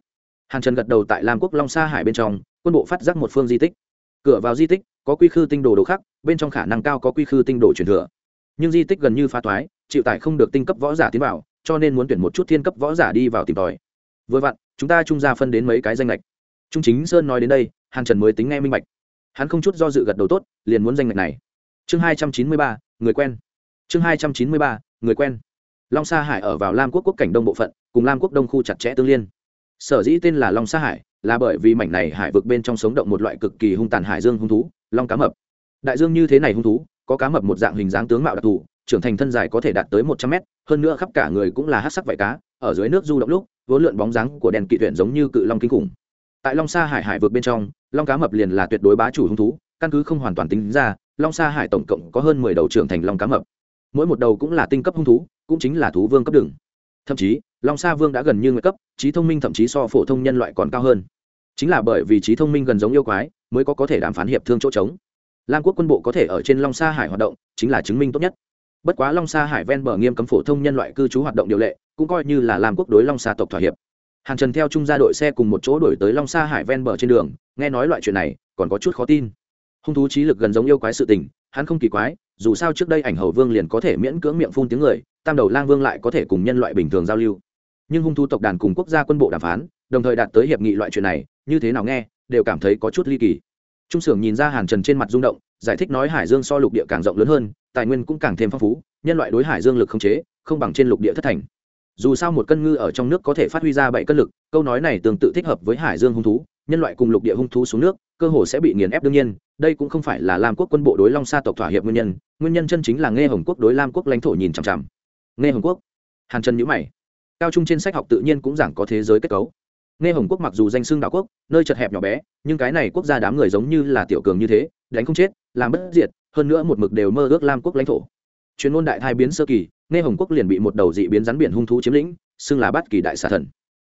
[SPEAKER 1] Hàn trần gật đầu tại lam quốc long sa hải bên trong quân bộ phát giác một phương di tích. Cửa vào di tích có quy khư tinh đồ đồ khác bên trong khả năng cao có quy khư tinh đồ truyền thừa. Nhưng di tích gần như phá thoái, chịu tải không được tinh cấp võ giả tiến vào cho nên muốn tuyển một chút thiên cấp võ giả đi vào tìm tòi. Vừa vặn chúng ta trung ra phân đến mấy cái danh lệch trung chính sơn nói đến đây hàn trần mới tính nghe minh bạch hắn không chút do dự gật đầu tốt, liền muốn danh ngạch này. Chương hai trăm chín mươi ba, người quen. Chương hai trăm chín mươi ba, người quen. Long sa hải ở vào lam quốc quốc cảnh đông bộ phận, cùng lam quốc đông khu chặt chẽ tương liên. Sở dĩ tên là long sa hải, là bởi vì mảnh này hải vực bên trong sống động một loại cực kỳ hung tàn hải dương hung thú, long cá mập. Đại dương như thế này hung thú, có cá mập một dạng hình dáng tướng mạo đặc thù, trưởng thành thân dài có thể đạt tới một trăm mét, hơn nữa khắp cả người cũng là hát sắc vải cá, ở dưới nước du động lúc, vốn lượn bóng dáng của đèn kỵ tuyển giống như cự long kinh khủng tại long sa hải hải vượt bên trong, long cá mập liền là tuyệt đối bá chủ hung thú, căn cứ không hoàn toàn tính ra, long sa hải tổng cộng có hơn mười đầu trưởng thành long cá mập. Mỗi một đầu cũng là tinh cấp hung thú, cũng chính là thú vương cấp đường. Thậm chí, long sa vương đã gần như nguyệt cấp, trí thông minh thậm chí so phổ thông nhân loại còn cao hơn. Chính là bởi vì trí thông minh gần giống yêu quái, mới có có thể đàm phán hiệp thương chỗ trống. Lam quốc quân bộ có thể ở trên long sa hải hoạt động, chính là chứng minh tốt nhất. Bất quá long sa hải ven bờ nghiêm cấm phổ thông nhân loại cư trú hoạt động điều lệ, cũng coi như là lam quốc đối long sa tộc thỏa hiệp hàn trần theo trung gia đội xe cùng một chỗ đổi tới long sa hải ven bờ trên đường, nghe nói loại chuyện này, còn có chút khó tin. Hung thú trí lực gần giống yêu quái sự tình, hắn không kỳ quái, dù sao trước đây ảnh hầu vương liền có thể miễn cưỡng miệng phun tiếng người, tam đầu lang vương lại có thể cùng nhân loại bình thường giao lưu. Nhưng hung thú tộc đàn cùng quốc gia quân bộ đàm phán, đồng thời đạt tới hiệp nghị loại chuyện này, như thế nào nghe, đều cảm thấy có chút ly kỳ. Trung sưởng nhìn ra hàn trần trên mặt rung động, giải thích nói hải dương so lục địa càng rộng lớn hơn, tài nguyên cũng càng thêm phong phú, nhân loại đối hải dương lực không chế, không bằng trên lục địa thất thành dù sao một cân ngư ở trong nước có thể phát huy ra bảy cân lực, câu nói này tương tự thích hợp với hải dương hung thú, nhân loại cùng lục địa hung thú xuống nước, cơ hồ sẽ bị nghiền ép đương nhiên, đây cũng không phải là lam quốc quân bộ đối long sa tộc thỏa hiệp nguyên nhân nguyên nhân chân chính là nghe hồng quốc đối lam quốc lãnh thổ nhìn chằm chằm. Nghe hồng quốc? Hàn trần nhữ mày. Cao trung trên sách học tự nhiên cũng giảng có thế giới kết cấu. Nghe hồng quốc mặc dù danh xưng đạo quốc, nơi chật hẹp nhỏ bé, nhưng cái này quốc gia đám người giống như là tiểu cường như thế, đánh không chết, làm bất diệt, hơn nữa một mực đều mơ ước lam quốc lãnh thổ. Chuyên môn đại thai biến sơ kỳ nghe hồng quốc liền bị một đầu dị biến rắn biển hung thú chiếm lĩnh, xưng là bát kỳ đại xà thần.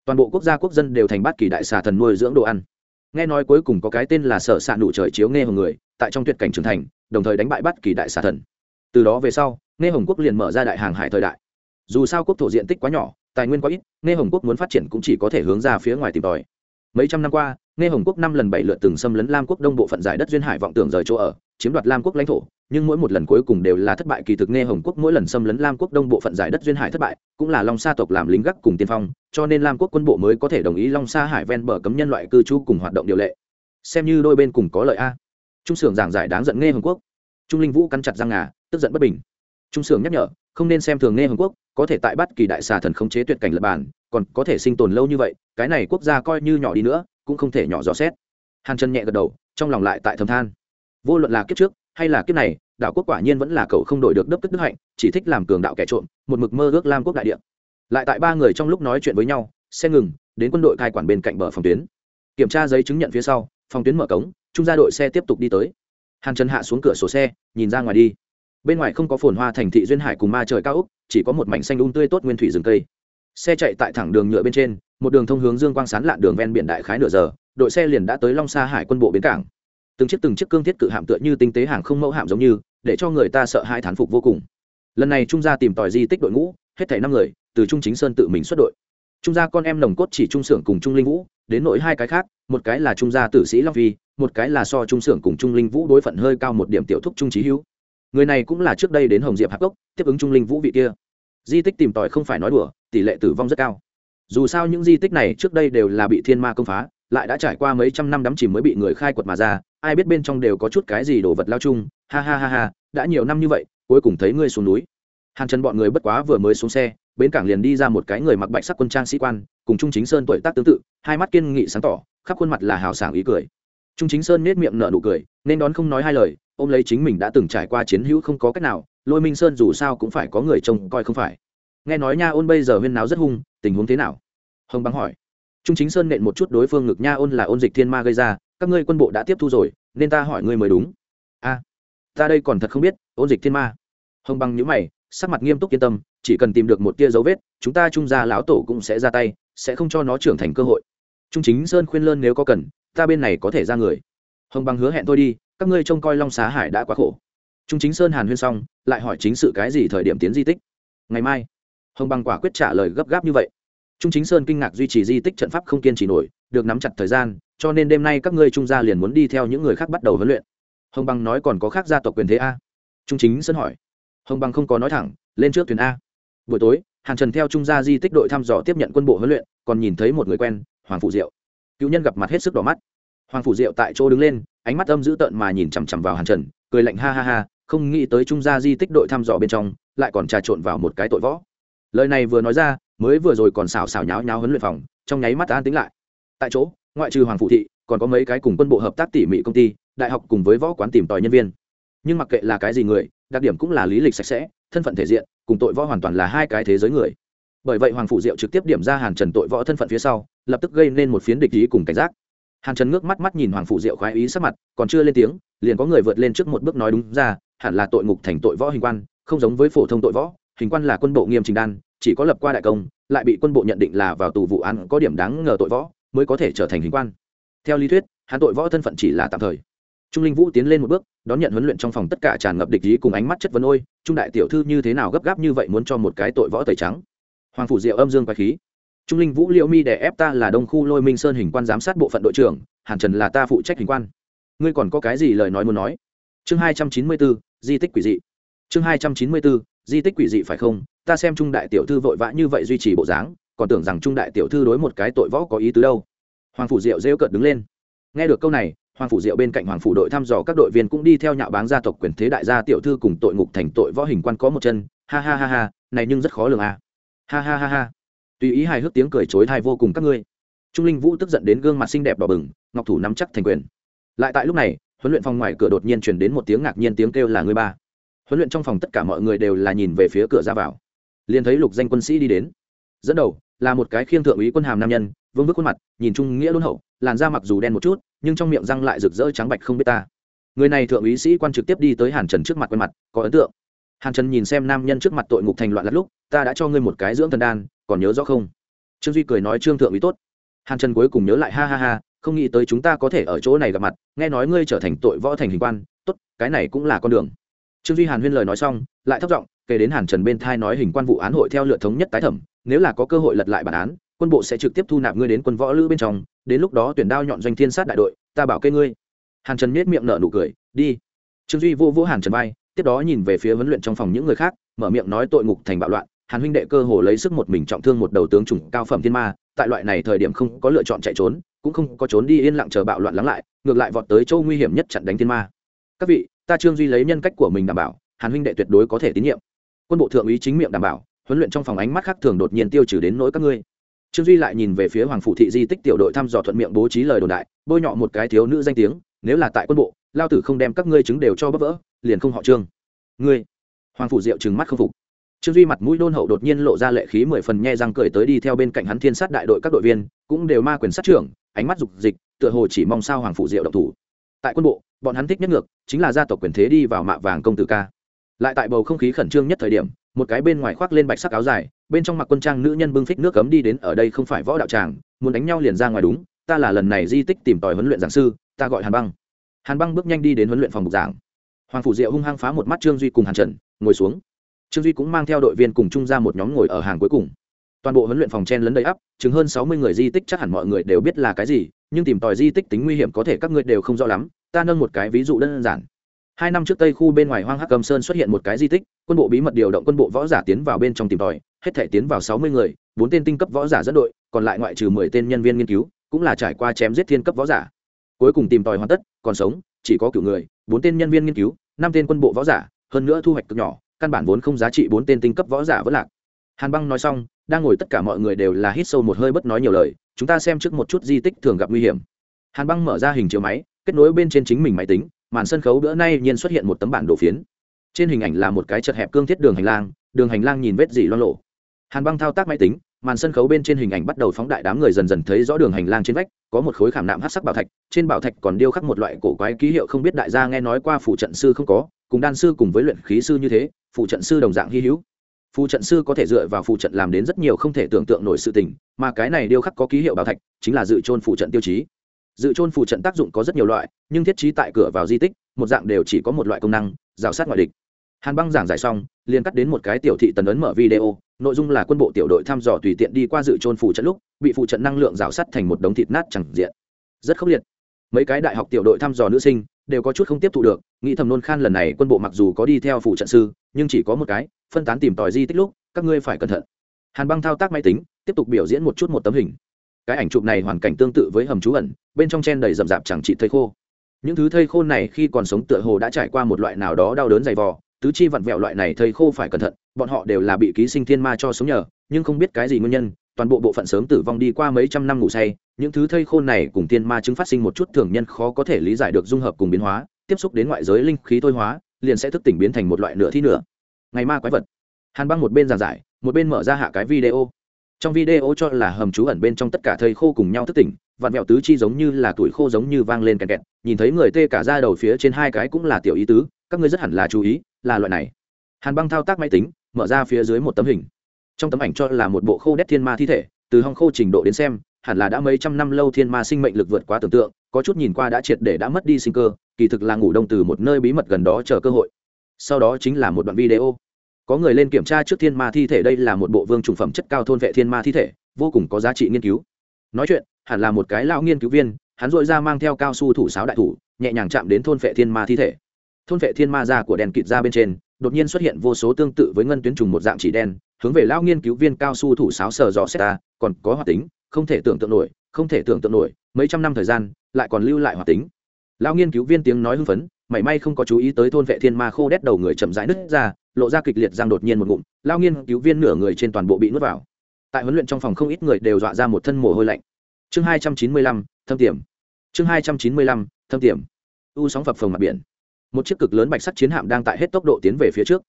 [SPEAKER 1] Toàn bộ quốc gia quốc dân đều thành bát kỳ đại xà thần nuôi dưỡng đồ ăn. Nghe nói cuối cùng có cái tên là sở xạ nụ trời chiếu nghe hồng người, tại trong tuyệt cảnh trưởng thành, đồng thời đánh bại bát kỳ đại xà thần. Từ đó về sau, nghe hồng quốc liền mở ra đại hàng hải thời đại. Dù sao quốc thổ diện tích quá nhỏ, tài nguyên quá ít, nghe hồng quốc muốn phát triển cũng chỉ có thể hướng ra phía ngoài tìm tòi. Mấy trăm năm qua, nghe hồng quốc năm lần bảy lượt từng xâm lấn lam quốc đông bộ phận giải đất duyên hải vọng tưởng rời chỗ ở chiếm đoạt lam quốc lãnh thổ, nhưng mỗi một lần cuối cùng đều là thất bại. Kỳ thực nghe hồng quốc mỗi lần xâm lấn lam quốc đông bộ phận giải đất duyên hải thất bại, cũng là long sa tộc làm lính gác cùng tiên phong, cho nên lam quốc quân bộ mới có thể đồng ý long sa hải ven bờ cấm nhân loại cư trú cùng hoạt động điều lệ. Xem như đôi bên cùng có lợi a. Trung sưởng giảng giải đáng giận nghe hồng quốc. Trung linh vũ cắn chặt răng ngà, tức giận bất bình. Trung sưởng nhắc nhở, không nên xem thường nghe hồng quốc, có thể tại bắt kỳ đại xà thần khống chế tuyệt cảnh lập bản còn có thể sinh tồn lâu như vậy, cái này quốc gia coi như nhỏ đi nữa, cũng không thể nhỏ dò xét. Hàn chân nhẹ gật đầu, trong lòng lại tại thầm than vô luận là kiếp trước hay là kiếp này đạo quốc quả nhiên vẫn là cậu không đổi được đức tức đức hạnh, chỉ thích làm cường đạo kẻ trộm, một mực mơ ước lam quốc đại địa. Lại tại ba người trong lúc nói chuyện với nhau, xe ngừng, đến quân đội cai quản bên cạnh bờ phòng tuyến. Kiểm tra giấy chứng nhận phía sau, phòng tuyến mở cống, trung gia đội xe tiếp tục đi tới. Hàn trần hạ xuống cửa sổ xe, nhìn ra ngoài đi. Bên ngoài không có phồn hoa thành thị duyên hải cùng ma trời cao úc chỉ có một mảnh xanh un tươi tốt nguyên thủy rừng cây. Xe chạy tại thẳng đường nhựa bên trên, một đường thông hướng dương quang sán lạn đường ven biển đại khái nửa giờ, đội xe liền đã tới long sa hải quân bộ bến cảng từng chiếc từng chiếc cương thiết cự hạm tựa như tinh tế hàng không mẫu hạm giống như, để cho người ta sợ hai thán phục vô cùng. Lần này trung gia tìm tòi di tích đội ngũ, hết thảy năm người, từ trung chính sơn tự mình xuất đội. Trung gia con em nồng cốt chỉ trung Sưởng cùng trung linh vũ, đến nỗi hai cái khác, một cái là trung gia tử sĩ long phi, một cái là so trung Sưởng cùng trung linh vũ đối phận hơi cao một điểm tiểu thúc trung trí hữu. Người này cũng là trước đây đến hồng diệp hạc Cốc, tiếp ứng trung linh vũ vị kia. Di tích tìm tòi không phải nói đùa, tỷ lệ tử vong rất cao. Dù sao những di tích này trước đây đều là bị thiên ma công phá lại đã trải qua mấy trăm năm đắm chìm mới bị người khai quật mà ra, ai biết bên trong đều có chút cái gì đồ vật lao chung, ha ha ha ha, đã nhiều năm như vậy, cuối cùng thấy ngươi xuống núi. Hàn trần bọn người bất quá vừa mới xuống xe, bến cảng liền đi ra một cái người mặc bạch sắc quân trang sĩ quan, cùng trung chính sơn tuổi tác tương tự, hai mắt kiên nghị sáng tỏ, khắp khuôn mặt là hào sảng ý cười. Trung chính sơn nết miệng nở nụ cười, nên đón không nói hai lời, ôm lấy chính mình đã từng trải qua chiến hữu không có cách nào, lôi minh sơn dù sao cũng phải có người trông coi không phải. Nghe nói nha, ôn bây giờ huyên náo rất hung, tình huống thế nào? Hồng băng hỏi trung chính sơn nện một chút đối phương ngực nha ôn là ôn dịch thiên ma gây ra, các ngươi quân bộ đã tiếp thu rồi, nên ta hỏi ngươi mới đúng. A, ta đây còn thật không biết, ôn dịch thiên ma. Hồng băng nhữ mày, sắc mặt nghiêm túc yên tâm, chỉ cần tìm được một tia dấu vết, chúng ta trung gia lão tổ cũng sẽ ra tay, sẽ không cho nó trưởng thành cơ hội. Trung chính sơn khuyên lơn nếu có cần, ta bên này có thể ra người. Hồng băng hứa hẹn tôi đi, các ngươi trông coi long xá hải đã quá khổ. Trung chính sơn hàn huyên xong, lại hỏi chính sự cái gì thời điểm tiến di tích. Ngày mai, hồng băng quả quyết trả lời gấp gáp như vậy trung chính sơn kinh ngạc duy trì di tích trận pháp không kiên trì nổi, được nắm chặt thời gian, cho nên đêm nay các ngươi trung gia liền muốn đi theo những người khác bắt đầu huấn luyện. Hồng băng nói còn có khác gia tộc quyền thế a. Trung chính sơn hỏi. Hồng băng không có nói thẳng, lên trước thuyền a. Buổi tối, hàn trần theo trung gia di tích đội thăm dò tiếp nhận quân bộ huấn luyện, còn nhìn thấy một người quen, hoàng phụ diệu. Cựu nhân gặp mặt hết sức đỏ mắt. Hoàng phủ diệu tại chỗ đứng lên, ánh mắt âm dữ tợn mà nhìn chằm chằm vào hàn trần, cười lạnh ha ha ha, không nghĩ tới trung gia di tích đội thăm dò bên trong, lại còn trà trộn vào một cái tội võ. Lời này vừa nói ra mới vừa rồi còn xào xào nháo nháo huấn luyện phòng, trong nháy mắt an tính lại. Tại chỗ, ngoại trừ hoàng phụ thị, còn có mấy cái cùng quân bộ hợp tác tỉ mỉ công ty, đại học cùng với võ quán tìm tòi nhân viên. Nhưng mặc kệ là cái gì người, đặc điểm cũng là lý lịch sạch sẽ, thân phận thể diện, cùng tội võ hoàn toàn là hai cái thế giới người. Bởi vậy hoàng phụ diệu trực tiếp điểm ra hàn trần tội võ thân phận phía sau, lập tức gây nên một phiến địch ý cùng cảnh giác. Hàn trần ngước mắt mắt nhìn hoàng phụ diệu khoái ý sắc mặt, còn chưa lên tiếng, liền có người vượt lên trước một bước nói đúng ra, hẳn là tội ngục thành tội võ hình quan, không giống với phổ thông tội võ, hình quan là quân bộ nghiêm trình đan chỉ có lập qua đại công, lại bị quân bộ nhận định là vào tù vụ án, có điểm đáng ngờ tội võ, mới có thể trở thành hình quan. Theo lý thuyết, hắn tội võ thân phận chỉ là tạm thời. Trung linh vũ tiến lên một bước, đón nhận huấn luyện trong phòng tất cả tràn ngập địch ý cùng ánh mắt chất vấn ôi, trung đại tiểu thư như thế nào gấp gáp như vậy muốn cho một cái tội võ tẩy trắng? Hoàng phủ diệu âm dương quái khí. Trung linh vũ liệu mi để ép ta là đông khu lôi minh sơn hình quan giám sát bộ phận đội trưởng, hàn trần là ta phụ trách hình quan. Ngươi còn có cái gì lời nói muốn nói? Chương hai trăm chín mươi bốn di tích quỷ dị. Chương hai trăm chín mươi bốn di tích quỷ dị phải không? Ta xem trung đại tiểu thư vội vã như vậy duy trì bộ dáng, còn tưởng rằng trung đại tiểu thư đối một cái tội võ có ý tứ đâu. Hoàng phủ diệu rêu cợt đứng lên. Nghe được câu này, hoàng phủ diệu bên cạnh hoàng phủ đội thăm dò các đội viên cũng đi theo nhạo báng gia tộc quyền thế đại gia tiểu thư cùng tội ngục thành tội võ hình quan có một chân. Ha ha ha ha, này nhưng rất khó lường à. ha ha ha ha. Tùy ý hài hước tiếng cười chối thai vô cùng các ngươi. Trung linh vũ tức giận đến gương mặt xinh đẹp đỏ bừng, ngọc thủ nắm chắc thành quyền. Lại tại lúc này, huấn luyện phòng ngoài cửa đột nhiên chuyển đến một tiếng ngạc nhiên tiếng kêu là người ba. Huấn luyện trong phòng tất cả mọi người đều là nhìn về phía cửa ra vào liền thấy lục danh quân sĩ đi đến. Dẫn đầu là một cái khiêng thượng úy quân hàm nam nhân, vương vức khuôn mặt, nhìn trung nghĩa đôn hậu, làn da mặc dù đen một chút, nhưng trong miệng răng lại rực rỡ trắng bạch không biết ta. Người này thượng úy sĩ quan trực tiếp đi tới hàn trần trước mặt quen mặt, có ấn tượng. Hàn trần nhìn xem nam nhân trước mặt tội ngục thành loạn lát lúc, ta đã cho ngươi một cái dưỡng thần đan, còn nhớ rõ không? Trương duy cười nói, trương thượng úy tốt. Hàn trần cuối cùng nhớ lại, ha ha ha, không nghĩ tới chúng ta có thể ở chỗ này gặp mặt, nghe nói ngươi trở thành tội võ thành hình quan, tốt, cái này cũng là con đường trương duy hàn huyên lời nói xong, lại thấp giọng kể đến hàn trần bên thai nói hình quan vụ án hội theo lựa thống nhất tái thẩm, nếu là có cơ hội lật lại bản án, quân bộ sẽ trực tiếp thu nạp ngươi đến quân võ lữ bên trong, đến lúc đó tuyển đao nhọn doanh thiên sát đại đội, ta bảo kê ngươi. Hàn trần miết miệng nở nụ cười, đi. Trương duy vô vô hàn trần vai, tiếp đó nhìn về phía huấn luyện trong phòng những người khác, mở miệng nói tội ngục thành bạo loạn, hàn huynh đệ cơ hồ lấy sức một mình trọng thương một đầu tướng chủng cao phẩm thiên ma, tại loại này thời điểm không có lựa chọn chạy trốn, cũng không có trốn đi yên lặng chờ bạo loạn lắng lại, ngược lại vọt tới châu nguy hiểm nhất chặn đánh thiên ma. Các vị ta trương duy lấy nhân cách của mình đảm bảo, hàn huynh đệ tuyệt đối có thể tín nhiệm. Quân bộ thượng úy chính miệng đảm bảo, huấn luyện trong phòng ánh mắt khác thường đột nhiên tiêu trừ đến nỗi các ngươi. Trương duy lại nhìn về phía hoàng phụ thị di tích tiểu đội thăm dò thuận miệng bố trí lời đồn đại, bôi nhọ một cái thiếu nữ danh tiếng, nếu là tại quân bộ, lao tử không đem các ngươi chứng đều cho bấp vỡ, liền không họ trương. Ngươi. Hoàng phủ diệu trừng mắt không phục. Trương duy mặt mũi đôn hậu đột nhiên lộ ra lệ khí mười phần nhe răng cười tới đi theo bên cạnh hắn thiên sát đại đội các đội viên, cũng đều ma quyền sát trưởng, ánh mắt dục dịch, tựa hồ chỉ mong sao hoàng phủ diệu độc thủ. Tại quân bộ bọn hắn thích nhất ngược, chính là gia tộc quyền thế đi vào mạ vàng công tử ca. Lại tại bầu không khí khẩn trương nhất thời điểm, một cái bên ngoài khoác lên bạch sắc áo dài, bên trong mặc quân trang nữ nhân bưng phích nước cấm đi đến ở đây không phải võ đạo tràng, muốn đánh nhau liền ra ngoài đúng, ta là lần này di tích tìm tòi huấn luyện giảng sư, ta gọi hàn băng. Hàn băng bước nhanh đi đến huấn luyện phòng bục giảng. Hoàng phủ diệu hung hăng phá một mắt trương duy cùng hàn trần, ngồi xuống. Trương duy cũng mang theo đội viên cùng trung ra một nhóm ngồi ở hàng cuối cùng. Toàn bộ huấn luyện phòng chen lấn đầy ắp chứng hơn sáu mươi người di tích chắc hẳn mọi người đều biết là cái gì, nhưng tìm tòi di tích tính nguy hiểm có thể các ngươi đều không rõ lắm ta nâng một cái ví dụ đơn giản. Hai năm trước tây khu bên ngoài hoang hắc cầm sơn xuất hiện một cái di tích, quân bộ bí mật điều động quân bộ võ giả tiến vào bên trong tìm tòi, hết thể tiến vào sáu mươi người, bốn tên tinh cấp võ giả dẫn đội, còn lại ngoại trừ mười tên nhân viên nghiên cứu, cũng là trải qua chém giết thiên cấp võ giả. Cuối cùng tìm tòi hoàn tất, còn sống, chỉ có cửu người, bốn tên nhân viên nghiên cứu, năm tên quân bộ võ giả, hơn nữa thu hoạch cực nhỏ, căn bản vốn không giá trị bốn tên tinh cấp võ giả vẫn lạc. Hàn băng nói xong, đang ngồi tất cả mọi người đều là hít sâu một hơi bất nói nhiều lời, chúng ta xem trước một chút di tích thường gặp nguy hiểm. Hàn băng mở ra hình chiếu máy kết nối bên trên chính mình máy tính, màn sân khấu bữa nay nhiên xuất hiện một tấm bản đồ phiến. Trên hình ảnh là một cái chật hẹp cương thiết đường hành lang, đường hành lang nhìn vết dỉ loan lộ hàn băng thao tác máy tính, màn sân khấu bên trên hình ảnh bắt đầu phóng đại đám người dần dần thấy rõ đường hành lang trên vách, có một khối khảm nạm hát sắc bảo thạch, trên bảo thạch còn điêu khắc một loại cổ quái ký hiệu không biết đại gia nghe nói qua phụ trận sư không có, cùng đan sư cùng với luyện khí sư như thế phụ trận sư đồng dạng hy hữu. Phụ trận sư có thể dựa vào phụ trận làm đến rất nhiều không thể tưởng tượng nổi sự tình, mà cái này điêu khắc có ký hiệu bảo thạch, chính là dự trôn phụ trận tiêu chí dự trôn phù trận tác dụng có rất nhiều loại, nhưng thiết trí tại cửa vào di tích, một dạng đều chỉ có một loại công năng, rào sát ngoại địch. Hàn băng giảng giải xong, liền cắt đến một cái tiểu thị tần ấn mở video, nội dung là quân bộ tiểu đội thăm dò tùy tiện đi qua dự trôn phù trận lúc, bị phụ trận năng lượng rào sắt thành một đống thịt nát chẳng diện. Rất khốc liệt. Mấy cái đại học tiểu đội thăm dò nữ sinh, đều có chút không tiếp thu được, nghĩ thầm nôn khan lần này quân bộ mặc dù có đi theo phụ trận sư, nhưng chỉ có một cái, phân tán tìm tòi di tích lúc, các ngươi phải cẩn thận. Hàn băng thao tác máy tính, tiếp tục biểu diễn một chút một tấm hình cái ảnh chụp này hoàn cảnh tương tự với hầm trú ẩn, bên trong chen đầy rậm rạp chẳng trị thây khô. Những thứ thây khô này khi còn sống tựa hồ đã trải qua một loại nào đó đau đớn dày vò, tứ chi vặn vẹo loại này thây khô phải cẩn thận, bọn họ đều là bị ký sinh thiên ma cho sống nhờ, nhưng không biết cái gì nguyên nhân, toàn bộ bộ phận sớm tử vong đi qua mấy trăm năm ngủ say, những thứ thây khô này cùng thiên ma chứng phát sinh một chút thường nhân khó có thể lý giải được dung hợp cùng biến hóa, tiếp xúc đến ngoại giới linh khí thôi hóa, liền sẽ thức tỉnh biến thành một loại nửa thi nửa. Ngày ma quái vật. Hàn băng một bên giảng giải, một bên mở ra hạ cái video trong video cho là hầm trú ẩn bên trong tất cả thầy khô cùng nhau thức tỉnh, vạn mẹo tứ chi giống như là tuổi khô giống như vang lên kẹt kẹt, nhìn thấy người tê cả ra đầu phía trên hai cái cũng là tiểu ý tứ, các ngươi rất hẳn là chú ý, là loại này. Hàn băng thao tác máy tính, mở ra phía dưới một tấm hình. Trong tấm ảnh cho là một bộ khô đét thiên ma thi thể, từ hong khô trình độ đến xem, hẳn là đã mấy trăm năm lâu thiên ma sinh mệnh lực vượt quá tưởng tượng, có chút nhìn qua đã triệt để đã mất đi sinh cơ, kỳ thực là ngủ đông từ một nơi bí mật gần đó chờ cơ hội. Sau đó chính là một đoạn video có người lên kiểm tra trước thiên ma thi thể, đây là một bộ vương trùng phẩm chất cao thôn vệ thiên ma thi thể, vô cùng có giá trị nghiên cứu. Nói chuyện, hẳn là một cái lão nghiên cứu viên, hắn dội ra mang theo cao su thủ sáo đại thủ, nhẹ nhàng chạm đến thôn vệ thiên ma thi thể. Thôn vệ thiên ma da của đèn kịt ra bên trên, đột nhiên xuất hiện vô số tương tự với ngân tuyến trùng một dạng chỉ đen, hướng về lão nghiên cứu viên cao su thủ sáo sờ rõ xét ta còn có hoạt tính, không thể tưởng tượng nổi, không thể tưởng tượng nổi, mấy trăm năm thời gian, lại còn lưu lại hoạt tính lão nghiên cứu viên tiếng nói hưng phấn, mảy may không có chú ý tới thôn vệ thiên ma khô đét đầu người chậm rãi nứt ra, lộ ra kịch liệt giang đột nhiên một ngụm lao nghiên cứu viên nửa người trên toàn bộ bị nuốt vào. Tại huấn luyện trong phòng không ít người đều dọa ra một thân mồ hôi lạnh. Chương hai trăm chín mươi lăm, thâm tiềm chương hai trăm chín mươi lăm, thâm tiềm u sóng phập phồng mặt biển. Một chiếc cực lớn bạch sắt chiến hạm đang tại hết tốc độ tiến về phía trước.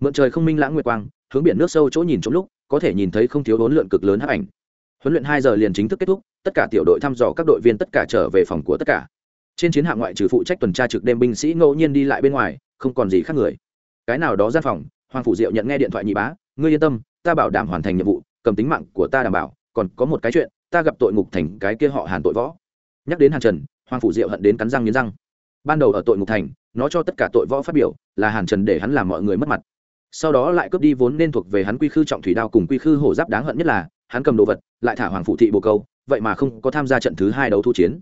[SPEAKER 1] Mượn trời không minh lãng nguyệt quang, hướng biển nước sâu chỗ nhìn trong lúc, có thể nhìn thấy không thiếu bốn lượn cực lớn hấp ảnh. Huấn luyện hai giờ liền chính thức kết thúc, tất cả tiểu đội thăm dò các đội viên tất cả trở về phòng của tất cả trên chiến hạm ngoại trừ phụ trách tuần tra trực đêm binh sĩ ngẫu nhiên đi lại bên ngoài, không còn gì khác người. Cái nào đó gian phòng, hoàng phủ diệu nhận nghe điện thoại nhị bá, ngươi yên tâm, ta bảo đảm hoàn thành nhiệm vụ, cầm tính mạng của ta đảm bảo, còn có một cái chuyện, ta gặp tội ngục thành cái kia họ hàn tội võ. Nhắc đến hàn trần, hoàng phủ diệu hận đến cắn răng nghiến răng. Ban đầu ở tội ngục thành, nó cho tất cả tội võ phát biểu, là hàn trần để hắn làm mọi người mất mặt. Sau đó lại cướp đi vốn nên thuộc về hắn quy khư trọng thủy đao cùng quy khư hổ giáp đáng hận nhất là, hắn cầm đồ vật, lại thả hoàng phụ thị bồ câu, vậy mà không có tham gia trận thứ hai đấu thu chiến.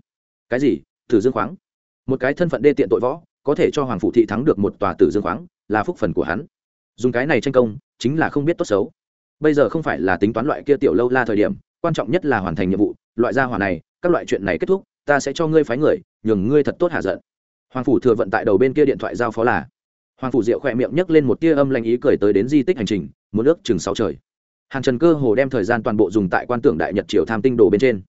[SPEAKER 1] Cái gì? Tử dương khoáng. Một cái thân phận đê tiện tội võ, có thể cho hoàng phụ thị thắng được một tòa tử dương khoáng, là phúc phần của hắn. Dùng cái này tranh công, chính là không biết tốt xấu. Bây giờ không phải là tính toán loại kia tiểu lâu la thời điểm, quan trọng nhất là hoàn thành nhiệm vụ. Loại gia hỏa này, các loại chuyện này kết thúc, ta sẽ cho ngươi phái người, nhường ngươi thật tốt hạ giận. Hoàng phủ thừa vận tại đầu bên kia điện thoại giao phó là. Hoàng phủ diệu khỏe miệng nhấc lên một tia âm lanh ý cười tới đến di tích hành trình, muốn ước chừng sáu trời. Hàng trần cơ hồ đem thời gian toàn bộ dùng tại quan tưởng đại nhật triều tham tinh đồ bên trên.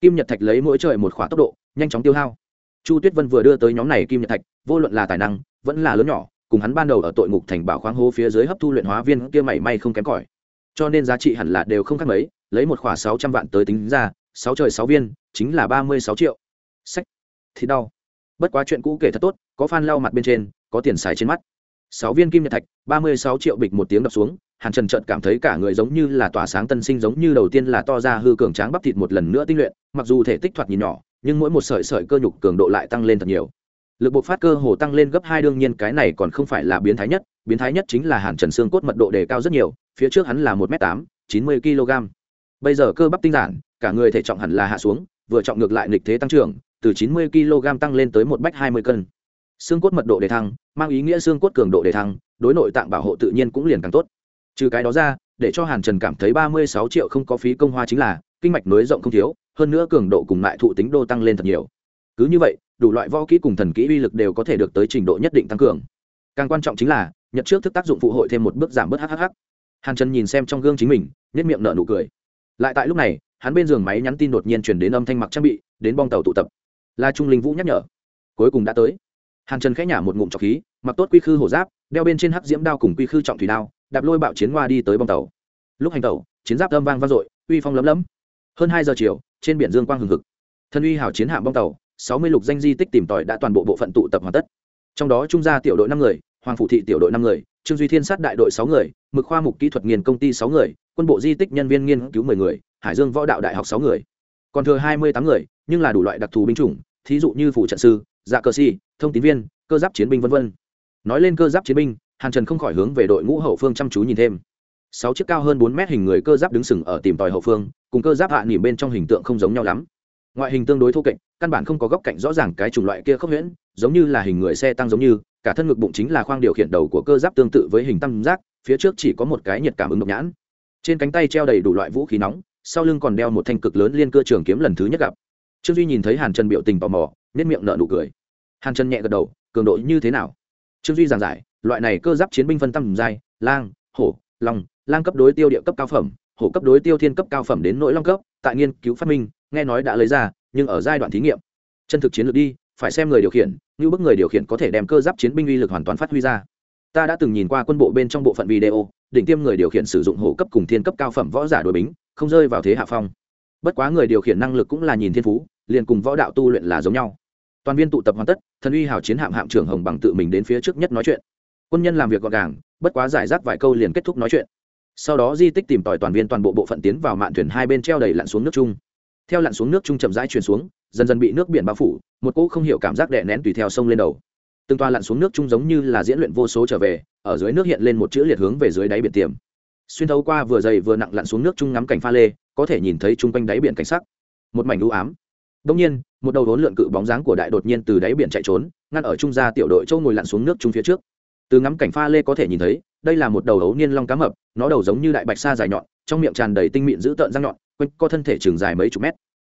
[SPEAKER 1] Kim nhật thạch lấy mỗi trời một khóa tốc độ, nhanh chóng tiêu hao chu tuyết vân vừa đưa tới nhóm này kim nhật thạch, vô luận là tài năng, vẫn là lớn nhỏ, cùng hắn ban đầu ở tội ngục thành bảo khoáng hố phía dưới hấp thu luyện hóa viên kia mảy may không kém cỏi. Cho nên giá trị hẳn là đều không khác mấy, lấy một khỏa sáu trăm vạn tới tính ra, sáu trời sáu viên, chính là ba mươi sáu triệu. Sách. Thì đau. Bất quá chuyện cũ kể thật tốt, có phan lau mặt bên trên, có tiền xài trên mắt. Sáu viên kim nhật thạch, ba mươi sáu triệu bịch một tiếng đập xuống, hàn trần trợt cảm thấy cả người giống như là tỏa sáng tân sinh giống như đầu tiên là to ra hư cường tráng bắp thịt một lần nữa tinh luyện, mặc dù thể tích thoạt nhìn nhỏ nhưng mỗi một sợi sợi cơ nhục cường độ lại tăng lên thật nhiều. Lực bộc phát cơ hồ tăng lên gấp hai, đương nhiên cái này còn không phải là biến thái nhất, biến thái nhất chính là hàn trần xương cốt mật độ đề cao rất nhiều, phía trước hắn là một m tám, chín mươi kg bây giờ cơ bắp tinh giản, cả người thể trọng hẳn là hạ xuống, vừa trọng ngược lại nghịch thế tăng trưởng, từ chín mươi kg tăng lên tới một bách hai mươi cân. Xương cốt mật độ đề thăng, mang ý nghĩa xương cốt cường độ đề thăng, đối nội tạng bảo hộ tự nhiên cũng liền càng tốt. Trừ cái đó ra, để cho hàn trần cảm thấy ba mươi sáu triệu không có phí công hoa chính là, kinh mạch nối rộng không thiếu hơn nữa cường độ cùng lại thụ tính đô tăng lên thật nhiều. Cứ như vậy, đủ loại võ kỹ cùng thần kỹ uy lực đều có thể được tới trình độ nhất định tăng cường. Càng quan trọng chính là, nhật trước thức tác dụng phụ hội thêm một bước giảm bớt hhh hàn trần nhìn xem trong gương chính mình nhất miệng nở nụ cười. Lại tại lúc này, hắn bên giường máy nhắn tin đột nhiên chuyển đến âm thanh mặc trang bị, đến bong tàu tụ tập. Là trung linh vũ nhắc nhở. Cuối cùng đã tới. Hàn trần khẽ nhả một ngụm trọc khí, mặc tốt quy khư hổ giáp, đeo bên trên hắc diễm đao cùng quy khư trọng thủy đao, đạp lôi bạo chiến hoa đi tới bong tàu. Lúc hành tàu chiến giáp âm vang vang dội, uy phong lấm lấm. Hơn hai giờ chiều trên biển dương quang hừng hực. Thân uy hào chiến hạm bong tàu, sáu mươi lục danh di tích tìm tòi đã toàn bộ bộ phận tụ tập hoàn tất. Trong đó trung gia tiểu đội năm người, hoàng phụ thị tiểu đội năm người, trương duy thiên sát đại đội sáu người, mực khoa mục kỹ thuật nghiên công ty sáu người, quân bộ di tích nhân viên nghiên cứu mười người, hải dương võ đạo đại học sáu người. Còn thừa hai mươi tám người, nhưng là đủ loại đặc thù binh chủng, thí dụ như phủ trận sư dạ cơ si, thông tín viên, cơ giáp chiến binh v v nói lên cơ giáp chiến binh, hàn trần không khỏi hướng về đội ngũ hậu phương chăm chú nhìn thêm. Sáu chiếc cao hơn bốn mét hình người cơ giáp đứng sừng ở tìm tòi hậu phương cùng cơ giáp hạ nỉ bên trong hình tượng không giống nhau lắm. Ngoại hình tương đối thô kệch, căn bản không có góc cạnh rõ ràng cái chủng loại kia khốc huyễn, giống như là hình người xe tăng giống như, cả thân ngực bụng chính là khoang điều khiển đầu của cơ giáp tương tự với hình tam giác, phía trước chỉ có một cái nhiệt cảm ứng độc nhãn. Trên cánh tay treo đầy đủ loại vũ khí nóng, sau lưng còn đeo một thanh cực lớn liên cơ trường kiếm lần thứ nhất gặp. Trương duy nhìn thấy hàn trần biểu tình tò mò nếp miệng nở nụ cười. Hàn trần nhẹ gật đầu, cường độ như thế nào? Trương duy giảng giải, loại này cơ giáp chiến binh phân tâm dài, lang, hổ, long, lang cấp đối tiêu địa cấp cao phẩm hổ cấp đối tiêu thiên cấp cao phẩm đến nỗi long cấp, tại nghiên cứu phát minh, nghe nói đã lấy ra, nhưng ở giai đoạn thí nghiệm. Chân thực chiến lược đi, phải xem người điều khiển, như bức người điều khiển có thể đem cơ giáp chiến binh uy lực hoàn toàn phát huy ra. Ta đã từng nhìn qua quân bộ bên trong bộ phận video, đỉnh tiêm người điều khiển sử dụng hổ cấp cùng thiên cấp cao phẩm võ giả đội bính, không rơi vào thế hạ phong. Bất quá người điều khiển năng lực cũng là nhìn thiên phú, liền cùng võ đạo tu luyện là giống nhau. Toàn viên tụ tập hoàn tất, thần uy hào chiến hạm hạm trưởng hồng bằng tự mình đến phía trước nhất nói chuyện. Quân nhân làm việc gọn gàng, bất quá giải rác vài câu liền kết thúc nói chuyện sau đó di tích tìm tòi toàn viên toàn bộ bộ phận tiến vào mạn thuyền hai bên treo đầy lặn xuống nước chung. Theo lặn xuống nước chung chậm rãi chuyển xuống, dần dần bị nước biển bao phủ, một cỗ không hiểu cảm giác đè nén tùy theo sông lên đầu. Từng toa lặn xuống nước chung giống như là diễn luyện vô số trở về, ở dưới nước hiện lên một chữ liệt hướng về dưới đáy biển tiềm. Xuyên thấu qua vừa dày vừa nặng lặn xuống nước chung ngắm cảnh pha lê, có thể nhìn thấy chung quanh đáy biển cảnh sắc. Một mảnh u ám. Đông nhiên, một đầu đốn lượn cự bóng dáng của đại đột nhiên từ đáy biển chạy trốn, ngăn ở trung gia tiểu đội châu ngồi lặn xuống nước chung phía trước từ ngắm cảnh pha lê có thể nhìn thấy, đây là một đầu ấu niên long cá mập, nó đầu giống như đại bạch sa dài nhọn, trong miệng tràn đầy tinh mịn dữ tợn răng nhọn, quanh co thân thể trường dài mấy chục mét.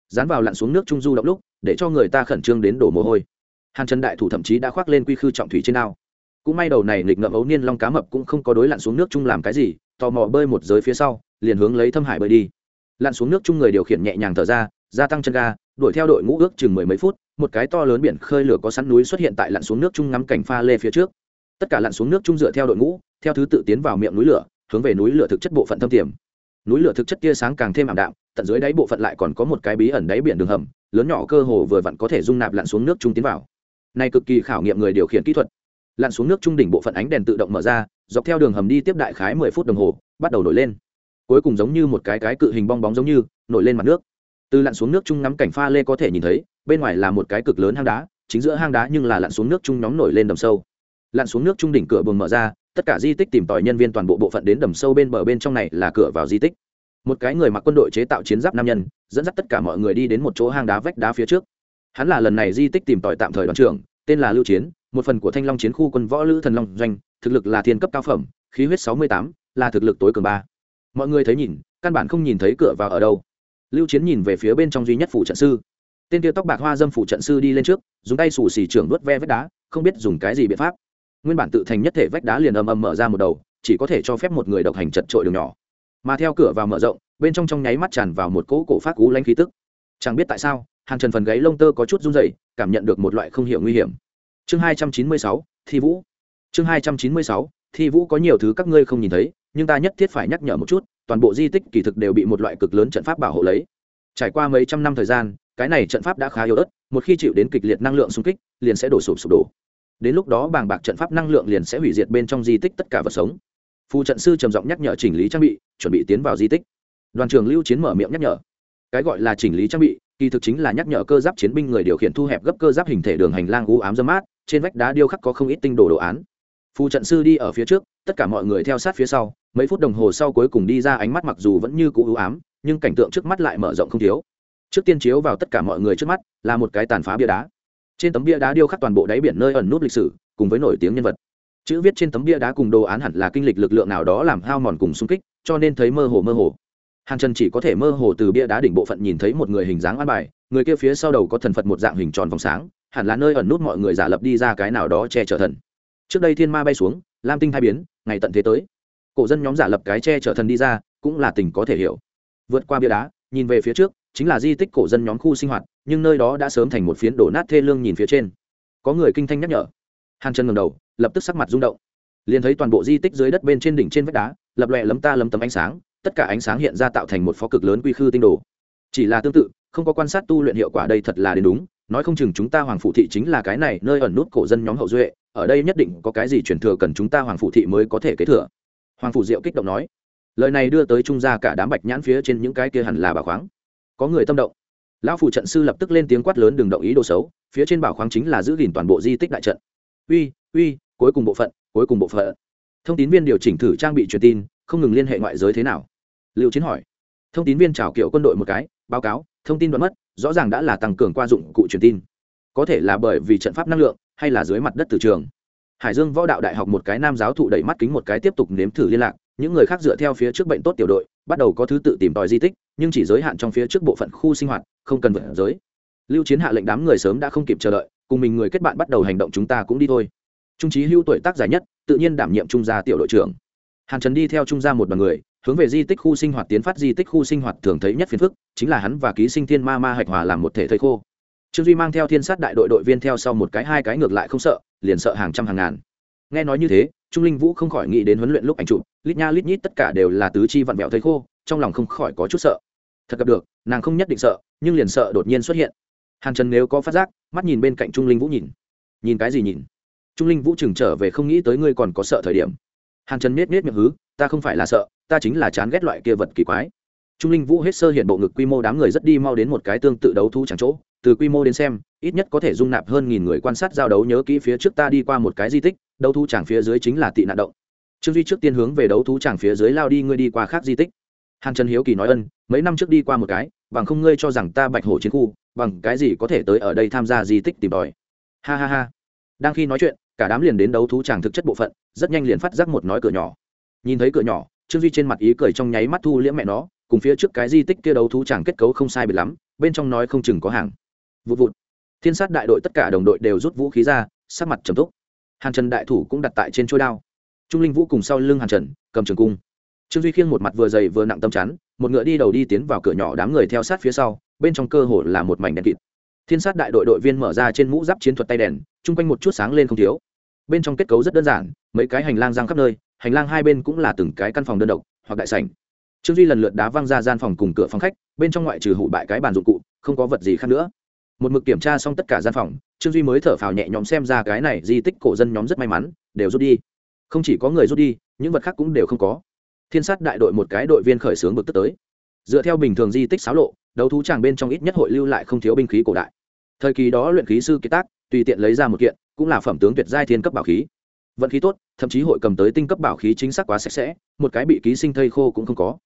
[SPEAKER 1] Dán vào lặn xuống nước trung du động lúc, để cho người ta khẩn trương đến đổ mồ hôi. Hàn trần đại thủ thậm chí đã khoác lên quy khư trọng thủy trên ao. Cũng may đầu này nghịch ngợm ấu niên long cá mập cũng không có đối lặn xuống nước chung làm cái gì, tò mò bơi một giới phía sau, liền hướng lấy thâm hải bơi đi. Lặn xuống nước chung người điều khiển nhẹ nhàng thở ra, gia tăng chân ga, đuổi theo đội ngũ ước chừng mười mấy phút, một cái to lớn biển khơi lửa có sẵn núi xuất hiện tại lặn xuống nước chung ngắm cảnh pha lê phía trước tất cả lặn xuống nước chung dựa theo đội ngũ, theo thứ tự tiến vào miệng núi lửa, hướng về núi lửa thực chất bộ phận thâm tiềm. Núi lửa thực chất tia sáng càng thêm ảm đạm, tận dưới đáy bộ phận lại còn có một cái bí ẩn đáy biển đường hầm, lớn nhỏ cơ hồ vừa vặn có thể dung nạp lặn xuống nước chung tiến vào. Này cực kỳ khảo nghiệm người điều khiển kỹ thuật. Lặn xuống nước trung đỉnh bộ phận ánh đèn tự động mở ra, dọc theo đường hầm đi tiếp đại khái mười phút đồng hồ, bắt đầu nổi lên. Cuối cùng giống như một cái cái cự hình bong bóng giống như, nổi lên mặt nước. Từ lặn xuống nước chung ngắm cảnh pha lê có thể nhìn thấy, bên ngoài là một cái cực lớn hang đá, chính giữa hang đá nhưng là lặn xuống nước chung nhóm nổi lên đầm sâu lặn xuống nước trung đỉnh cửa buồng mở ra, tất cả di tích tìm tòi nhân viên toàn bộ bộ phận đến đầm sâu bên bờ bên trong này là cửa vào di tích. Một cái người mặc quân đội chế tạo chiến giáp nam nhân, dẫn dắt tất cả mọi người đi đến một chỗ hang đá vách đá phía trước. Hắn là lần này di tích tìm tòi tạm thời đoàn trưởng, tên là lưu chiến, một phần của thanh long chiến khu quân võ lữ thần long doanh, thực lực là thiên cấp cao phẩm, khí huyết sáu mươi tám, là thực lực tối cường ba. Mọi người thấy nhìn, căn bản không nhìn thấy cửa vào ở đâu. Lưu chiến nhìn về phía bên trong duy nhất phủ trận sư. Tên tiêu tóc bạc hoa dâm phủ trận sư đi lên trước, dùng tay xù xì trưởng đốt ve vách đá, không biết dùng cái gì biện pháp nguyên bản tự thành nhất thể vách đá liền âm âm mở ra một đầu, chỉ có thể cho phép một người độc hành chật trội đường nhỏ. Mà theo cửa vào mở rộng, bên trong trong nháy mắt tràn vào một cỗ cổ phát cú lanh khí tức. Chẳng biết tại sao hàng trần phần gáy lông tơ có chút run dày cảm nhận được một loại không hiểu nguy hiểm. Chương hai trăm chín mươi sáu, thi vũ. Chương hai trăm chín mươi sáu, thi vũ có nhiều thứ các ngươi không nhìn thấy, nhưng ta nhất thiết phải nhắc nhở một chút, toàn bộ di tích kỳ thực đều bị một loại cực lớn trận pháp bảo hộ lấy. Trải qua mấy trăm năm thời gian, cái này trận pháp đã khá yếu ớt, một khi chịu đến kịch liệt năng lượng xung kích, liền sẽ đổ sụp sụp đổ đến lúc đó bàng bạc trận pháp năng lượng liền sẽ hủy diệt bên trong di tích tất cả vật sống. Phù trận sư trầm giọng nhắc nhở chỉnh lý trang bị, chuẩn bị tiến vào di tích. Đoàn trường lưu chiến mở miệng nhắc nhở. Cái gọi là chỉnh lý trang bị, kỳ thực chính là nhắc nhở cơ giáp chiến binh người điều khiển thu hẹp gấp cơ giáp hình thể đường hành lang u ám dâm mát, trên vách đá điêu khắc có không ít tinh đồ đồ án. Phù trận sư đi ở phía trước, tất cả mọi người theo sát phía sau, mấy phút đồng hồ sau cuối cùng đi ra ánh mắt mặc dù vẫn như cũ u ám, nhưng cảnh tượng trước mắt lại mở rộng không thiếu. Trước tiên chiếu vào tất cả mọi người trước mắt, là một cái tàn phá bia đá trên tấm bia đá điêu khắc toàn bộ đáy biển nơi ẩn nút lịch sử, cùng với nổi tiếng nhân vật. Chữ viết trên tấm bia đá cùng đồ án hẳn là kinh lịch lực lượng nào đó làm hao mòn cùng xung kích, cho nên thấy mơ hồ mơ hồ. Hàn trần chỉ có thể mơ hồ từ bia đá đỉnh bộ phận nhìn thấy một người hình dáng an bài, người kia phía sau đầu có thần phật một dạng hình tròn vòng sáng, hẳn là nơi ẩn nút mọi người giả lập đi ra cái nào đó che chở thần. Trước đây thiên ma bay xuống, lam tinh hai biến, ngày tận thế tới. Cổ dân nhóm giả lập cái che chở thần đi ra, cũng là tình có thể hiểu. Vượt qua bia đá, nhìn về phía trước chính là di tích cổ dân nhóm khu sinh hoạt, nhưng nơi đó đã sớm thành một phiến đổ nát thê lương nhìn phía trên. Có người kinh thanh nhắc nhở. Hàn chân ngầm đầu, lập tức sắc mặt rung động. Liền thấy toàn bộ di tích dưới đất bên trên đỉnh trên vách đá, lập lòe lấm ta lấm tấm ánh sáng, tất cả ánh sáng hiện ra tạo thành một phó cực lớn quy khư tinh đồ. Chỉ là tương tự, không có quan sát tu luyện hiệu quả đây thật là đến đúng, nói không chừng chúng ta hoàng phụ thị chính là cái này nơi ẩn nút cổ dân nhóm hậu duệ, ở đây nhất định có cái gì truyền thừa cần chúng ta hoàng phụ thị mới có thể kế thừa. Hoàng phụ diệu kích động nói. Lời này đưa tới trung gia cả đám bạch nhãn phía trên những cái kia hẳn là bảo khoáng có người tâm động. Lão phủ trận sư lập tức lên tiếng quát lớn đừng động ý đồ xấu, phía trên bảo khoáng chính là giữ gìn toàn bộ di tích đại trận. Uy uy, cuối cùng bộ phận, cuối cùng bộ phận. Thông tin viên điều chỉnh thử trang bị truyền tin, không ngừng liên hệ ngoại giới thế nào? Liệu chiến hỏi. Thông tin viên chào kiệu quân đội một cái, báo cáo, thông tin đoán mất, rõ ràng đã là tăng cường qua dụng cụ truyền tin. Có thể là bởi vì trận pháp năng lượng, hay là dưới mặt đất từ trường. Hải dương võ đạo đại học một cái nam giáo thụ đẩy mắt kính một cái tiếp tục nếm thử liên lạc, những người khác dựa theo phía trước bệnh tốt tiểu đội bắt đầu có thứ tự tìm tòi di tích, nhưng chỉ giới hạn trong phía trước bộ phận khu sinh hoạt, không cần vượt giới. Lưu chiến hạ lệnh đám người sớm đã không kịp chờ đợi, cùng mình người kết bạn bắt đầu hành động chúng ta cũng đi thôi. Trung trí hưu tuổi tác dài nhất, tự nhiên đảm nhiệm trung gia tiểu đội trưởng. Hàn trần đi theo trung gia một đoàn người, hướng về di tích khu sinh hoạt tiến phát. Di tích khu sinh hoạt thường thấy nhất phiền phức, chính là hắn và ký sinh thiên ma ma hạch hòa làm một thể thầy khô. Trương duy mang theo thiên sát đại đội đội viên theo sau một cái hai cái ngược lại không sợ, liền sợ hàng trăm hàng ngàn. Nghe nói như thế trung linh vũ không khỏi nghĩ đến huấn luyện lúc ảnh chụp, lít nha lít nhít tất cả đều là tứ chi vặn vẹo thấy khô, trong lòng không khỏi có chút sợ. Thật gặp được, nàng không nhất định sợ, nhưng liền sợ đột nhiên xuất hiện. Hàn trần nếu có phát giác, mắt nhìn bên cạnh trung linh vũ nhìn. Nhìn cái gì nhìn? Trung linh vũ chừng trở về không nghĩ tới ngươi còn có sợ thời điểm. Hàn trần miết miết miệng hứ, ta không phải là sợ, ta chính là chán ghét loại kia vật kỳ quái. Trung linh vũ hết sơ hiện bộ ngực quy mô đám người rất đi mau đến một cái tương tự đấu thú chẳng chỗ từ quy mô đến xem, ít nhất có thể dung nạp hơn nghìn người quan sát giao đấu nhớ kỹ phía trước ta đi qua một cái di tích, đấu thú tràng phía dưới chính là tị nạn động. Trương duy trước tiên hướng về đấu thú tràng phía dưới lao đi, ngươi đi qua khác di tích. Hàn trần hiếu kỳ nói ân, mấy năm trước đi qua một cái, bằng không ngươi cho rằng ta bạch hổ chiến khu, bằng cái gì có thể tới ở đây tham gia di tích tìm tòi. Ha ha ha. Đang khi nói chuyện, cả đám liền đến đấu thú tràng thực chất bộ phận, rất nhanh liền phát giác một nói cửa nhỏ. Nhìn thấy cửa nhỏ, trương duy trên mặt ý cười trong nháy mắt thu liễm mẹ nó, cùng phía trước cái di tích kia đấu thú tràng kết cấu không sai biệt lắm, bên trong nói không chừng có hàng vụt vụt. Thiên sát đại đội tất cả đồng đội đều rút vũ khí ra, sắc mặt trầm túc. Hàn trần đại thủ cũng đặt tại trên trôi đao. Trung linh vũ cùng sau lưng hàn trần, cầm trường cung. Trương duy khiêng một mặt vừa dày vừa nặng tâm chắn, một ngựa đi đầu đi tiến vào cửa nhỏ đám người theo sát phía sau, bên trong cơ hồ là một mảnh đèn kịt. Thiên sát đại đội đội viên mở ra trên mũ giáp chiến thuật tay đèn, chung quanh một chút sáng lên không thiếu. Bên trong kết cấu rất đơn giản, mấy cái hành lang giang khắp nơi, hành lang hai bên cũng là từng cái căn phòng đơn độc hoặc đại sảnh. Trương duy lần lượt đá văng ra gian phòng cùng cửa phòng khách, bên trong ngoại trừ hụ bại cái bàn dụng cụ, không có vật gì khác nữa một mực kiểm tra xong tất cả gian phòng, trương duy mới thở phào nhẹ nhõm xem ra cái này di tích cổ dân nhóm rất may mắn, đều rút đi. Không chỉ có người rút đi, những vật khác cũng đều không có. Thiên sát đại đội một cái đội viên khởi xướng bực tức tới. Dựa theo bình thường di tích xáo lộ, đấu thú tràng bên trong ít nhất hội lưu lại không thiếu binh khí cổ đại. Thời kỳ đó luyện khí sư kiệt tác, tùy tiện lấy ra một kiện, cũng là phẩm tướng tuyệt giai thiên cấp bảo khí. Vận khí tốt, thậm chí hội cầm tới tinh cấp bảo khí chính xác quá sạch sẽ, một cái bị ký sinh thây khô cũng không có.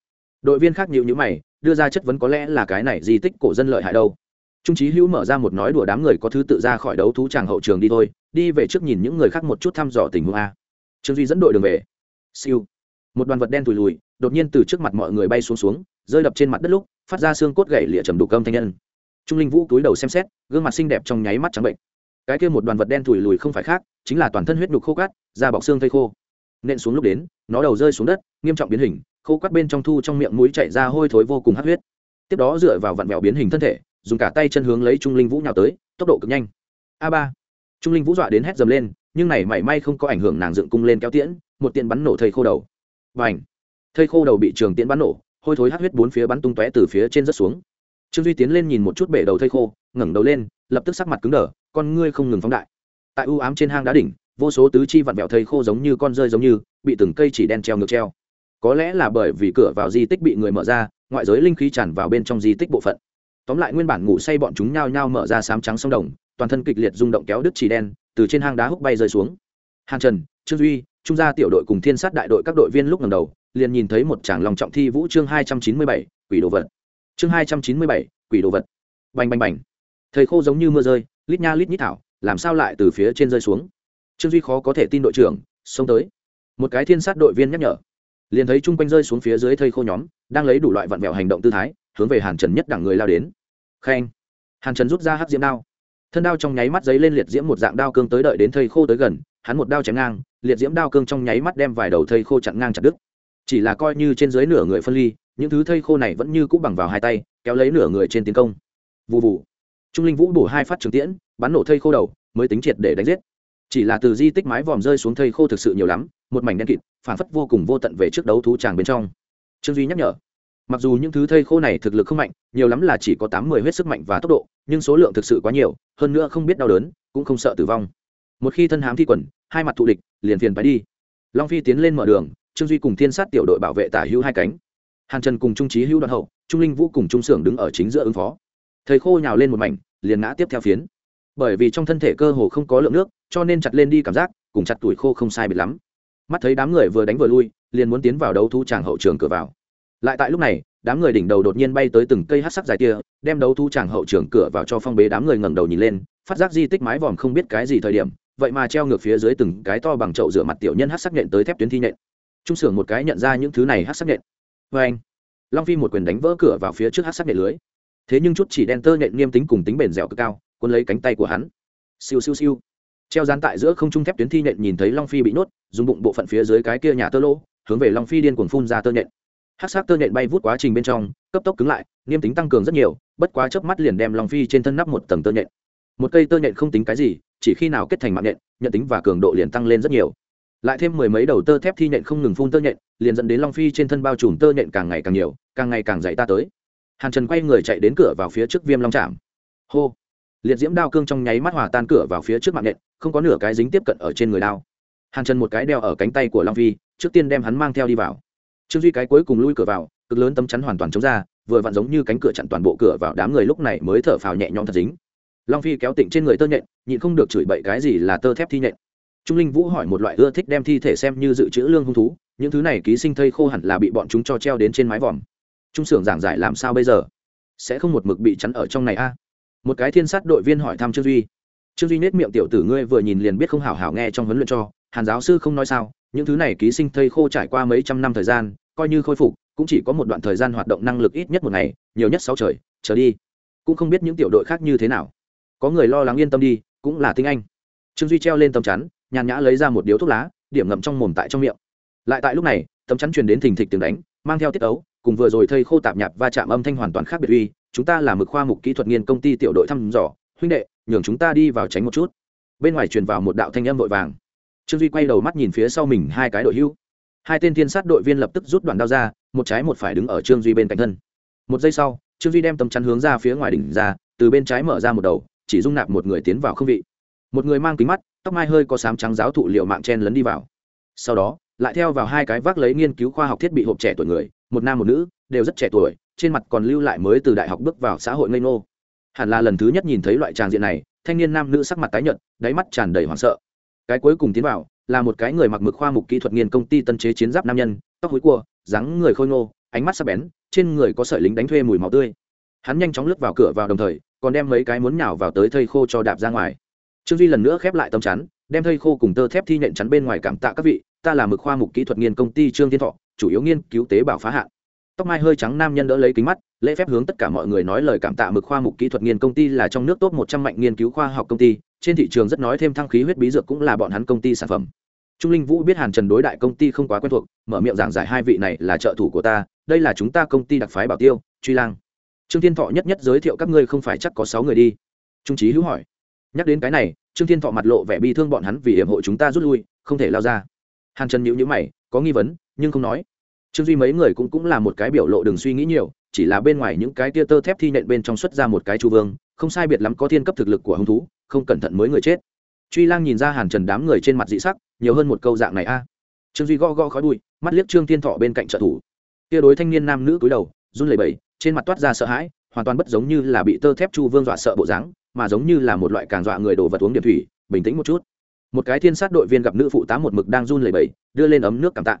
[SPEAKER 1] Đội viên khác nhịu nhữ mày, đưa ra chất vấn có lẽ là cái này di tích cổ dân lợi hại đâu trung trí hữu mở ra một nói đùa đám người có thứ tự ra khỏi đấu thú tràng hậu trường đi thôi, đi về trước nhìn những người khác một chút thăm dò tình huống a. Trương duy dẫn đội đường về. Siêu. Một đoàn vật đen thùi lùi, đột nhiên từ trước mặt mọi người bay xuống xuống, rơi đập trên mặt đất lúc, phát ra xương cốt gậy lịa trầm đục cơm thanh nhân. Trung linh vũ túi đầu xem xét, gương mặt xinh đẹp trong nháy mắt trắng bệnh. Cái kia một đoàn vật đen thùi lùi không phải khác, chính là toàn thân huyết đục khô cát, da bọc xương thây khô. Nện xuống lúc đến, nó đầu rơi xuống đất, nghiêm trọng biến hình, khô cát bên trong thu trong miệng mũi chạy ra hôi thối vô cùng hát huyết. Tiếp đó dựa vào vặn vẹo biến hình thân thể dùng cả tay chân hướng lấy trung linh vũ nhào tới, tốc độ cực nhanh. A ba. Trung linh vũ dọa đến hét dầm lên, nhưng này mảy may không có ảnh hưởng nàng dựng cung lên kéo tiễn, một tiện bắn nổ thây khô đầu. Và ảnh thây khô đầu bị trường tiễn bắn nổ, hôi thối hát huyết bốn phía bắn tung tóe từ phía trên rất xuống. Trương duy tiến lên nhìn một chút bể đầu thây khô, ngẩng đầu lên, lập tức sắc mặt cứng đờ, con ngươi không ngừng phóng đại. Tại ưu ám trên hang đá đỉnh, vô số tứ chi vặn vẹo thây khô giống như con rơi giống như, bị từng cây chỉ đen treo ngược treo. Có lẽ là bởi vì cửa vào di tích bị người mở ra, ngoại giới linh khí tràn vào bên trong di tích bộ phận tóm lại nguyên bản ngủ say bọn chúng nhao nhao mở ra sám trắng sông đồng, toàn thân kịch liệt rung động kéo đứt chỉ đen, từ trên hang đá húc bay rơi xuống. Hàng trần, trương duy, trung gia tiểu đội cùng thiên sát đại đội các đội viên lúc lần đầu, liền nhìn thấy một tràng lòng trọng thi vũ chương hai trăm chín mươi bảy, quỷ đồ vật. Chương hai trăm chín mươi bảy, quỷ đồ vật. Bành bành bành. Thầy khô giống như mưa rơi, lít nha lít nhít thảo, làm sao lại từ phía trên rơi xuống? Trương duy khó có thể tin đội trưởng, xông tới. Một cái thiên sát đội viên nhắc nhở. Liền thấy chung quanh rơi xuống phía dưới thây khô nhóm, đang lấy đủ loại vặn vẹo hành động tư thái hướng về hàn trần nhất đẳng người lao đến. Khen. Hàn trần rút ra hắc diễm đao. Thân đao trong nháy mắt giấy lên liệt diễm một dạng đao cương tới đợi đến thây khô tới gần, hắn một đao chém ngang, liệt diễm đao cương trong nháy mắt đem vài đầu thây khô chặn ngang chặt đứt. Chỉ là coi như trên dưới nửa người phân ly, những thứ thây khô này vẫn như cũ bằng vào hai tay, kéo lấy nửa người trên tiến công. Vụ vụ trung linh vũ bổ hai phát trường tiễn, bắn nổ thây khô đầu, mới tính triệt để đánh giết. Chỉ là từ di tích mái vòm rơi xuống thây khô thực sự nhiều lắm, một mảnh đen kịt, phản phất vô cùng vô tận về trước đấu thú tràng bên trong. Trương duy nhắc nhở mặc dù những thứ thây khô này thực lực không mạnh, nhiều lắm là chỉ có tám mươi huyết sức mạnh và tốc độ, nhưng số lượng thực sự quá nhiều, hơn nữa không biết đau đớn, cũng không sợ tử vong. Một khi thân hám thi quần, hai mặt thù địch, liền phiền phải đi. Long phi tiến lên mở đường, trương duy cùng thiên sát tiểu đội bảo vệ tả hữu hai cánh. Hàn trần cùng trung trí hữu đoàn hậu, trung linh vũ cùng trung xưởng đứng ở chính giữa ứng phó. Thầy khô nhào lên một mảnh, liền ngã tiếp theo phiến. Bởi vì trong thân thể cơ hồ không có lượng nước, cho nên chặt lên đi cảm giác, cùng chặt tuổi khô không sai biệt lắm. Mắt thấy đám người vừa đánh vừa lui, liền muốn tiến vào đấu thu tràng hậu trường cửa vào lại tại lúc này, đám người đỉnh đầu đột nhiên bay tới từng cây hát sắc dài tia đem đấu thu tràng hậu trưởng cửa vào cho phong bế đám người ngẩng đầu nhìn lên, phát giác di tích mái vòm không biết cái gì thời điểm, vậy mà treo ngược phía dưới từng cái to bằng chậu rửa mặt tiểu nhân hát sắc nhện tới thép tuyến thi nhện. Trung sưởng một cái nhận ra những thứ này hát sắc nhện. Vê anh, long phi một quyền đánh vỡ cửa vào phía trước hát sắc nhện lưới. Thế nhưng chút chỉ đen tơ nhện nghiêm tính cùng tính bền dẻo cực cao quân lấy cánh tay của hắn. Siêu siêu siêu. Treo dán tại giữa không trung thép tuyến thi nhện nhìn thấy long phi bị nhốt, dùng bụng bộ phận phía dưới cái kia nhà tơ lỗ, hướng về long phi điên cuồng phun ra tơ nhện hát sắc tơ nhện bay vút quá trình bên trong, cấp tốc cứng lại, niêm tính tăng cường rất nhiều, bất quá chớp mắt liền đem long phi trên thân nắp một tầng tơ nhện một cây tơ nhện không tính cái gì, chỉ khi nào kết thành mạng nhện nhận tính và cường độ liền tăng lên rất nhiều. Lại thêm mười mấy đầu tơ thép thi nhện không ngừng phun tơ nhện liền dẫn đến long phi trên thân bao trùm tơ nhện càng ngày càng nhiều, càng ngày càng dày ta tới. Hàn trần quay người chạy đến cửa vào phía trước viêm long trạm. Hô! Liệt diễm đao cương trong nháy mắt hòa tan cửa vào phía trước mạng nhện không có nửa cái dính tiếp cận ở trên người đao. Hàn trần một cái đeo ở cánh tay của long phi, trước tiên đem hắn mang theo đi vào trương duy cái cuối cùng lui cửa vào cực lớn tấm chắn hoàn toàn chống ra vừa vặn giống như cánh cửa chặn toàn bộ cửa vào đám người lúc này mới thở phào nhẹ nhõm thật dính long phi kéo tịnh trên người tơ nhện nhịn không được chửi bậy cái gì là tơ thép thi nhện trung linh vũ hỏi một loại ưa thích đem thi thể xem như dự trữ lương hung thú những thứ này ký sinh thây khô hẳn là bị bọn chúng cho treo đến trên mái vòm trung xưởng giảng giải làm sao bây giờ sẽ không một mực bị chắn ở trong này a một cái thiên sát đội viên hỏi thăm trương duy trương duy nết miệng tiểu tử ngươi vừa nhìn liền biết không hảo hảo nghe trong huấn luyện cho hàn giáo sư không nói sao những thứ này ký sinh thây khô trải qua mấy trăm năm thời gian coi như khôi phục, cũng chỉ có một đoạn thời gian hoạt động năng lực ít nhất một ngày, nhiều nhất sáu trời, trở đi. Cũng không biết những tiểu đội khác như thế nào. Có người lo lắng yên tâm đi, cũng là tinh anh. Trương duy treo lên tấm chắn, nhàn nhã lấy ra một điếu thuốc lá, điểm ngậm trong mồm tại trong miệng. Lại tại lúc này, tấm chắn truyền đến thình thịch tiếng đánh, mang theo tiết ấu, cùng vừa rồi thây khô tạp nhạp và chạm âm thanh hoàn toàn khác biệt uy, chúng ta là mực khoa mục kỹ thuật nghiên công ty tiểu đội thăm dò, huynh đệ, nhường chúng ta đi vào tránh một chút. Bên ngoài truyền vào một đạo thanh âm vội vàng. Trương duy quay đầu mắt nhìn phía sau mình hai cái đội hưu hai tên thiên sát đội viên lập tức rút đoạn đao ra, một trái một phải đứng ở trương duy bên cạnh thân. Một giây sau, trương duy đem tấm chắn hướng ra phía ngoài đỉnh ra, từ bên trái mở ra một đầu, chỉ dung nạp một người tiến vào không vị. Một người mang kính mắt, tóc mai hơi có sám trắng giáo thụ liệu mạng chen lấn đi vào. Sau đó, lại theo vào hai cái vác lấy nghiên cứu khoa học thiết bị hộp trẻ tuổi người, một nam một nữ, đều rất trẻ tuổi, trên mặt còn lưu lại mới từ đại học bước vào xã hội ngây ngô. Hẳn là lần thứ nhất nhìn thấy loại tràng diện này, thanh niên nam nữ sắc mặt tái nhợt, đáy mắt tràn đầy hoảng sợ cái cuối cùng tiến vào, là một cái người mặc mực khoa mục kỹ thuật nghiên công ty tân chế chiến giáp nam nhân, tóc hối cua, dáng người khôi ngô, ánh mắt sắc bén, trên người có sợi lính đánh thuê mùi máu tươi. Hắn nhanh chóng lướt vào cửa vào đồng thời, còn đem mấy cái muốn nhào vào tới thây khô cho đạp ra ngoài. Trương duy lần nữa khép lại tấm chắn, đem thây khô cùng tơ thép thi nhện chắn bên ngoài cảm tạ các vị, ta là mực khoa mục kỹ thuật nghiên công ty trương thiên thọ, chủ yếu nghiên cứu tế bào phá hạn. Tóc mai hơi trắng nam nhân đỡ lấy kính mắt lễ phép hướng tất cả mọi người nói lời cảm tạ mực khoa mục kỹ thuật nghiên công ty là trong nước top một trăm mạnh nghiên cứu khoa học công ty, trên thị trường rất nói thêm thăng khí huyết bí dược cũng là bọn hắn công ty sản phẩm. Trung linh vũ biết hàn trần đối đại công ty không quá quen thuộc, mở miệng giảng giải hai vị này là trợ thủ của ta, đây là chúng ta công ty đặc phái bảo tiêu, truy lang. Trương thiên thọ nhất nhất giới thiệu các ngươi không phải chắc có sáu người đi. Trung trí hữu hỏi. Nhắc đến cái này, trương thiên thọ mặt lộ vẻ bi thương bọn hắn vì hiểm hộ chúng ta rút lui, không thể lao ra. Hàn trần nhữ nhữ mày, có nghi vấn, nhưng không nói trương duy mấy người cũng cũng là một cái biểu lộ đừng suy nghĩ nhiều, chỉ là bên ngoài những cái tia tơ thép thi nện bên trong xuất ra một cái chu vương, không sai biệt lắm có thiên cấp thực lực của hung thú, không cẩn thận mới người chết. Truy lang nhìn ra hàn trần đám người trên mặt dị sắc, nhiều hơn một câu dạng này a. Trương duy gõ gõ khói bụi, mắt liếc trương thiên thọ bên cạnh trợ thủ. Tia đối thanh niên nam nữ cúi đầu, run lẩy bẩy, trên mặt toát ra sợ hãi, hoàn toàn bất giống như là bị tơ thép chu vương dọa sợ bộ dáng, mà giống như là một loại càng dọa người đổ vật uống điểm thủy, bình tĩnh một chút. Một cái thiên sát đội viên gặp nữ phụ tá một mực đang run lẩy bẩy, đưa lên ấm nước cảm tạ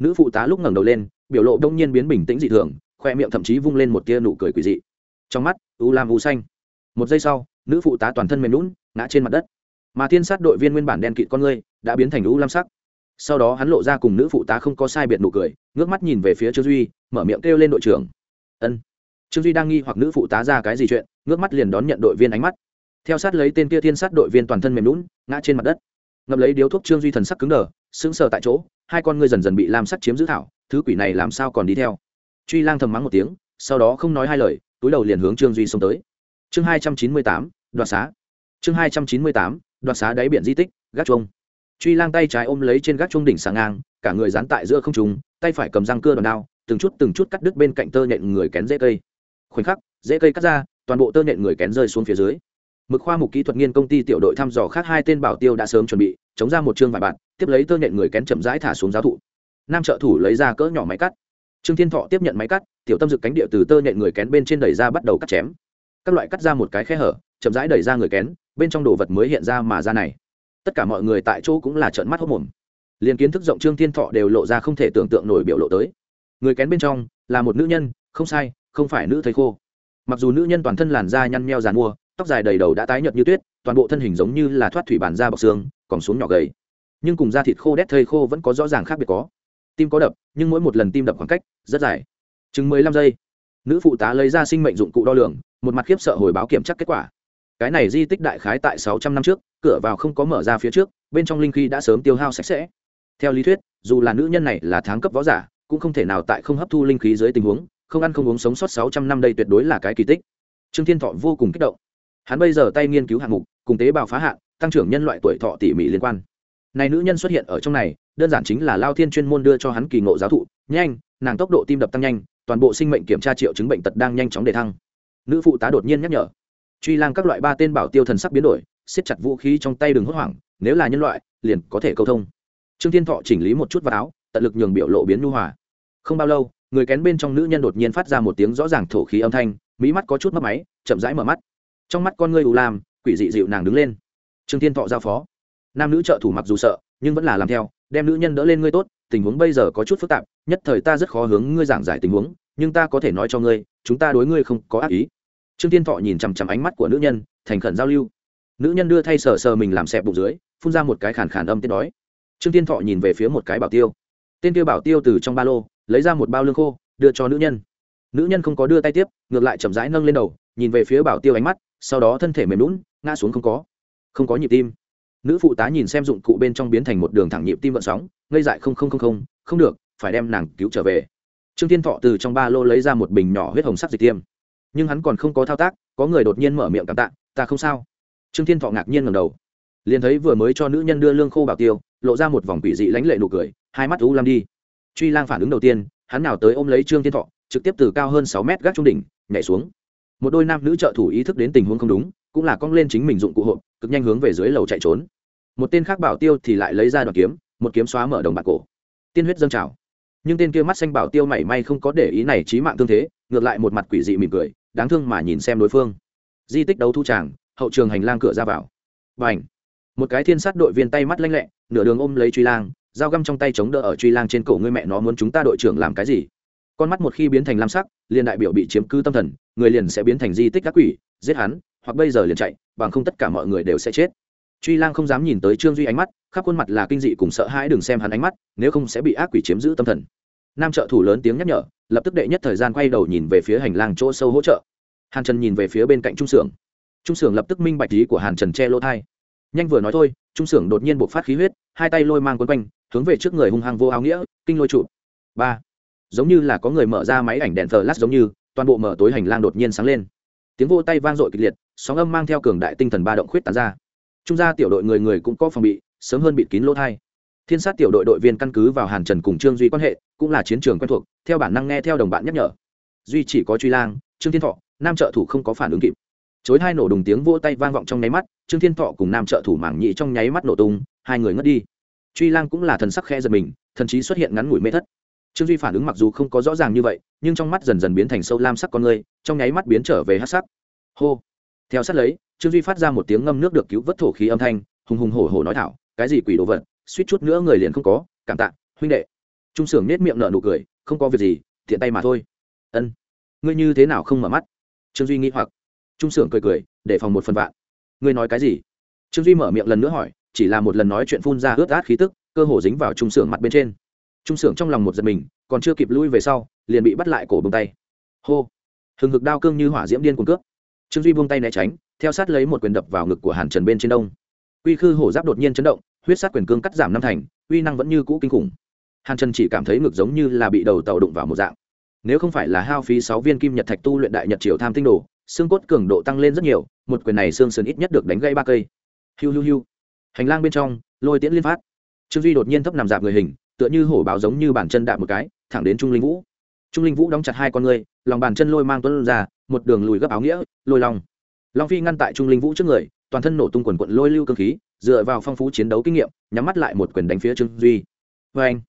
[SPEAKER 1] nữ phụ tá lúc ngẩng đầu lên, biểu lộ đông nhiên biến bình tĩnh dị thường, khoe miệng thậm chí vung lên một tia nụ cười quỷ dị. Trong mắt, u lam u xanh. Một giây sau, nữ phụ tá toàn thân mềm lún ngã trên mặt đất. Mà thiên sát đội viên nguyên bản đen kịt con ngươi, đã biến thành u lam sắc. Sau đó hắn lộ ra cùng nữ phụ tá không có sai biệt nụ cười, ngước mắt nhìn về phía trương duy, mở miệng kêu lên đội trưởng. Ân. Trương duy đang nghi hoặc nữ phụ tá ra cái gì chuyện, ngước mắt liền đón nhận đội viên ánh mắt. Theo sát lấy tên kia thiên sát đội viên toàn thân mềm lún ngã trên mặt đất ngậm lấy điếu thuốc trương duy thần sắc cứng đờ, sững sờ tại chỗ, hai con ngươi dần dần bị lam sắc chiếm giữ thảo, thứ quỷ này làm sao còn đi theo? Truy lang thầm mắng một tiếng, sau đó không nói hai lời, túi đầu liền hướng trương duy xông tới. Chương hai trăm chín mươi tám, đoạt xá. Chương hai trăm chín mươi tám, đoạt xá đáy biển di tích, gác chuông. Truy lang tay trái ôm lấy trên gác chuông đỉnh sáng ngang, cả người dán tại giữa không trùng tay phải cầm răng cưa đòn đao, từng chút từng chút cắt đứt bên cạnh tơ nhện người kén dễ cây. Khoảnh khắc dễ cây cắt ra, toàn bộ tơ nhện người kén rơi xuống phía dưới mực khoa mục kỹ thuật nghiên công ty tiểu đội thăm dò khác hai tên bảo tiêu đã sớm chuẩn bị, chống ra một chương vài bạn tiếp lấy tơ nhện người kén chậm rãi thả xuống giáo thụ. Nam trợ thủ lấy ra cỡ nhỏ máy cắt. Trương thiên thọ tiếp nhận máy cắt, tiểu tâm dực cánh địa từ tơ nhện người kén bên trên đẩy ra bắt đầu cắt chém. Các loại cắt ra một cái khe hở, chậm rãi đẩy ra người kén, bên trong đồ vật mới hiện ra mà ra này. Tất cả mọi người tại chỗ cũng là trợn mắt hốc mồm liền kiến thức rộng trương thiên thọ đều lộ ra không thể tưởng tượng nổi biểu lộ tới. Người kén bên trong là một nữ nhân, không sai, không phải nữ thầy khô. Mặc dù nữ nhân toàn thân làn da nhăn meo dàn mua tóc dài đầy đầu đã tái nhợt như tuyết, toàn bộ thân hình giống như là thoát thủy bàn da bọc xương, còn xuống nhỏ gầy. Nhưng cùng da thịt khô đét thây khô vẫn có rõ ràng khác biệt có. Tim có đập, nhưng mỗi một lần tim đập khoảng cách rất dài. Chừng mười lăm giây, nữ phụ tá lấy ra sinh mệnh dụng cụ đo lường, một mặt khiếp sợ hồi báo kiểm tra kết quả. Cái này di tích đại khái tại sáu trăm năm trước, cửa vào không có mở ra phía trước, bên trong linh khí đã sớm tiêu hao sạch sẽ. Theo lý thuyết, dù là nữ nhân này là tháng cấp võ giả, cũng không thể nào tại không hấp thu linh khí dưới tình huống, không ăn không uống sống sót sáu trăm năm đây tuyệt đối là cái kỳ tích. Trương thiên thọ vô cùng kích động hắn bây giờ tay nghiên cứu hạng mục, cùng tế bào phá hạn, tăng trưởng nhân loại tuổi thọ tỉ mỉ liên quan. Này nữ nhân xuất hiện ở trong này, đơn giản chính là lao thiên chuyên môn đưa cho hắn kỳ ngộ giáo thụ, nhanh, nàng tốc độ tim đập tăng nhanh, toàn bộ sinh mệnh kiểm tra triệu chứng bệnh tật đang nhanh chóng đề thăng. Nữ phụ tá đột nhiên nhắc nhở. Truy lang các loại ba tên bảo tiêu thần sắc biến đổi, siết chặt vũ khí trong tay đừng hốt hoảng, nếu là nhân loại, liền có thể câu thông. Trương thiên thọ chỉnh lý một chút vào áo, tận lực nhường biểu lộ biến nhu hòa. Không bao lâu, người kén bên trong nữ nhân đột nhiên phát ra một tiếng rõ ràng thổ khí âm thanh mỹ mắt có chút mất máy, chậm rãi mở mắt trong mắt con ngươi ù lam, quỷ dị dịu nàng đứng lên. Trương thiên thọ giao phó. Nam nữ trợ thủ mặc dù sợ, nhưng vẫn là làm theo, đem nữ nhân đỡ lên ngươi tốt, tình huống bây giờ có chút phức tạp, nhất thời ta rất khó hướng ngươi giảng giải tình huống, nhưng ta có thể nói cho ngươi, chúng ta đối ngươi không có ác ý. Trương thiên thọ nhìn chằm chằm ánh mắt của nữ nhân, thành khẩn giao lưu. Nữ nhân đưa thay sờ sờ mình làm xẹp bụng dưới, phun ra một cái khàn khàn âm tiết đói. Trương thiên thọ nhìn về phía một cái bảo tiêu. Tên tiêu bảo tiêu từ trong ba lô, lấy ra một bao lương khô, đưa cho nữ nhân. Nữ nhân không có đưa tay tiếp, ngược lại chậm rãi nâng lên đầu, nhìn về phía bảo tiêu ánh mắt sau đó thân thể mềm lún, ngã xuống không có không có nhịp tim. Nữ phụ tá nhìn xem dụng cụ bên trong biến thành một đường thẳng nhịp tim vận sóng, ngây dại không không không không không được, phải đem nàng cứu trở về. Trương thiên thọ từ trong ba lô lấy ra một bình nhỏ huyết hồng sắc dịch tiêm. Nhưng hắn còn không có thao tác, có người đột nhiên mở miệng cảm tạ, ta không sao. Trương thiên thọ ngạc nhiên ngầm đầu. Liền thấy vừa mới cho nữ nhân đưa lương khô bảo tiêu, lộ ra một vòng quỷ dị lánh lệ nụ cười, hai mắt u lam đi. Truy lang phản ứng đầu tiên, hắn nào tới ôm lấy trương thiên thọ, trực tiếp từ cao hơn sáu mét gác trung đỉnh, nhảy xuống một đôi nam nữ trợ thủ ý thức đến tình huống không đúng, cũng là cong lên chính mình dụng cụ hộp, cực nhanh hướng về dưới lầu chạy trốn. Một tên khác bảo tiêu thì lại lấy ra đoạn kiếm, một kiếm xóa mở đồng bạc cổ. Tiên huyết dâng trào. Nhưng tên kia mắt xanh bảo tiêu mảy may không có để ý này trí mạng tương thế, ngược lại một mặt quỷ dị mỉm cười, đáng thương mà nhìn xem đối phương. Di tích đấu thu tràng, hậu trường hành lang cửa ra vào. Và h một cái thiên sát đội viên tay mắt lanh lẹ, nửa đường ôm lấy truy lang, dao găm trong tay chống đỡ ở truy lang trên cổ người mẹ nó muốn chúng ta đội trưởng làm cái gì? Con mắt một khi biến thành lam sắc, liền đại biểu bị chiếm cư tâm thần, người liền sẽ biến thành di tích các quỷ, giết hắn, hoặc bây giờ liền chạy, bằng không tất cả mọi người đều sẽ chết. Truy lang không dám nhìn tới trương duy ánh mắt, khắp khuôn mặt là kinh dị cùng sợ hãi đừng xem hắn ánh mắt, nếu không sẽ bị ác quỷ chiếm giữ tâm thần. Nam trợ thủ lớn tiếng nhắc nhở, lập tức đệ nhất thời gian quay đầu nhìn về phía hành lang chỗ sâu hỗ trợ. Hàn trần nhìn về phía bên cạnh trung xưởng trung xưởng lập tức minh bạch ý của hàn trần che lỗ thai nhanh vừa nói thôi, trung xưởng đột nhiên buộc phát khí huyết, hai tay lôi mang quấn quanh, hướng về trước người hung hăng vô áo nghĩa, kinh lôi trụ. Ba giống như là có người mở ra máy ảnh đèn flash giống như, toàn bộ mở tối hành lang đột nhiên sáng lên. Tiếng vô tay vang dội kịch liệt, sóng âm mang theo cường đại tinh thần ba động khuyết tán ra. Trung gia tiểu đội người người cũng có phòng bị, sớm hơn bịt kín lỗ thai. Thiên sát tiểu đội đội viên căn cứ vào hàn trần cùng trương duy quan hệ, cũng là chiến trường quen thuộc, theo bản năng nghe theo đồng bạn nhắc nhở. Duy chỉ có truy lang, trương thiên thọ, nam trợ thủ không có phản ứng kịp. Chối hai nổ đùng tiếng vỗ tay vang vọng trong nháy mắt, trương thiên thọ cùng nam trợ thủ mảng nhị trong nháy mắt nổ tung, hai người ngất đi. Truy lang cũng là thần sắc khe giật mình, thần chí xuất hiện ngắn ngủi mê thất trương duy phản ứng mặc dù không có rõ ràng như vậy, nhưng trong mắt dần dần biến thành sâu lam sắc con người, trong nháy mắt biến trở về hát sắc. Hô! Theo sát lấy, trương duy phát ra một tiếng ngâm nước được cứu vớt thổ khí âm thanh, hùng hùng hổ hổ nói thảo, cái gì quỷ đồ vật? Suýt chút nữa người liền không có, cảm tạ, huynh đệ. Trung sưởng nết miệng nở nụ cười, không có việc gì thiện tay mà thôi. Ân, ngươi như thế nào không mở mắt? Trương duy nghĩ hoặc. Trung sưởng cười cười, để phòng một phần vạn. Ngươi nói cái gì? Trương duy mở miệng lần nữa hỏi, chỉ là một lần nói chuyện phun ra ướt át khí tức, cơ hồ dính vào trung sưởng mặt bên trên trung sưởng trong lòng một giật mình, còn chưa kịp lui về sau, liền bị bắt lại cổ bông tay. Hô! Hừng hực đao cương như hỏa diễm điên cuồng cướp. Trương duy buông tay né tránh, theo sát lấy một quyền đập vào ngực của hàn trần bên trên đông. Uy khư hổ giáp đột nhiên chấn động, huyết sát quyền cương cắt giảm năm thành, uy năng vẫn như cũ kinh khủng. Hàn trần chỉ cảm thấy ngực giống như là bị đầu tàu đụng vào một dạng. Nếu không phải là hao phí sáu viên kim nhật thạch tu luyện đại nhật triều tham tinh đồ, xương cốt cường độ tăng lên rất nhiều, một quyền này xương sườn ít nhất được đánh gây ba cây. Hiu hiu hiu. Hành lang bên trong, lôi tiễn liên phát. Trương duy đột nhiên thấp nằm dạp người hình tựa như hổ báo giống như bàn chân đạp một cái, thẳng đến trung linh vũ. Trung linh vũ đóng chặt hai con người lòng bàn chân lôi mang tuấn ra, một đường lùi gấp áo nghĩa, lôi long. Long phi ngăn tại trung linh vũ trước người, toàn thân nổ tung quần quận lôi lưu cơ khí, dựa vào phong phú chiến đấu kinh nghiệm, nhắm mắt lại một quyền đánh phía trương duy. Vê anh,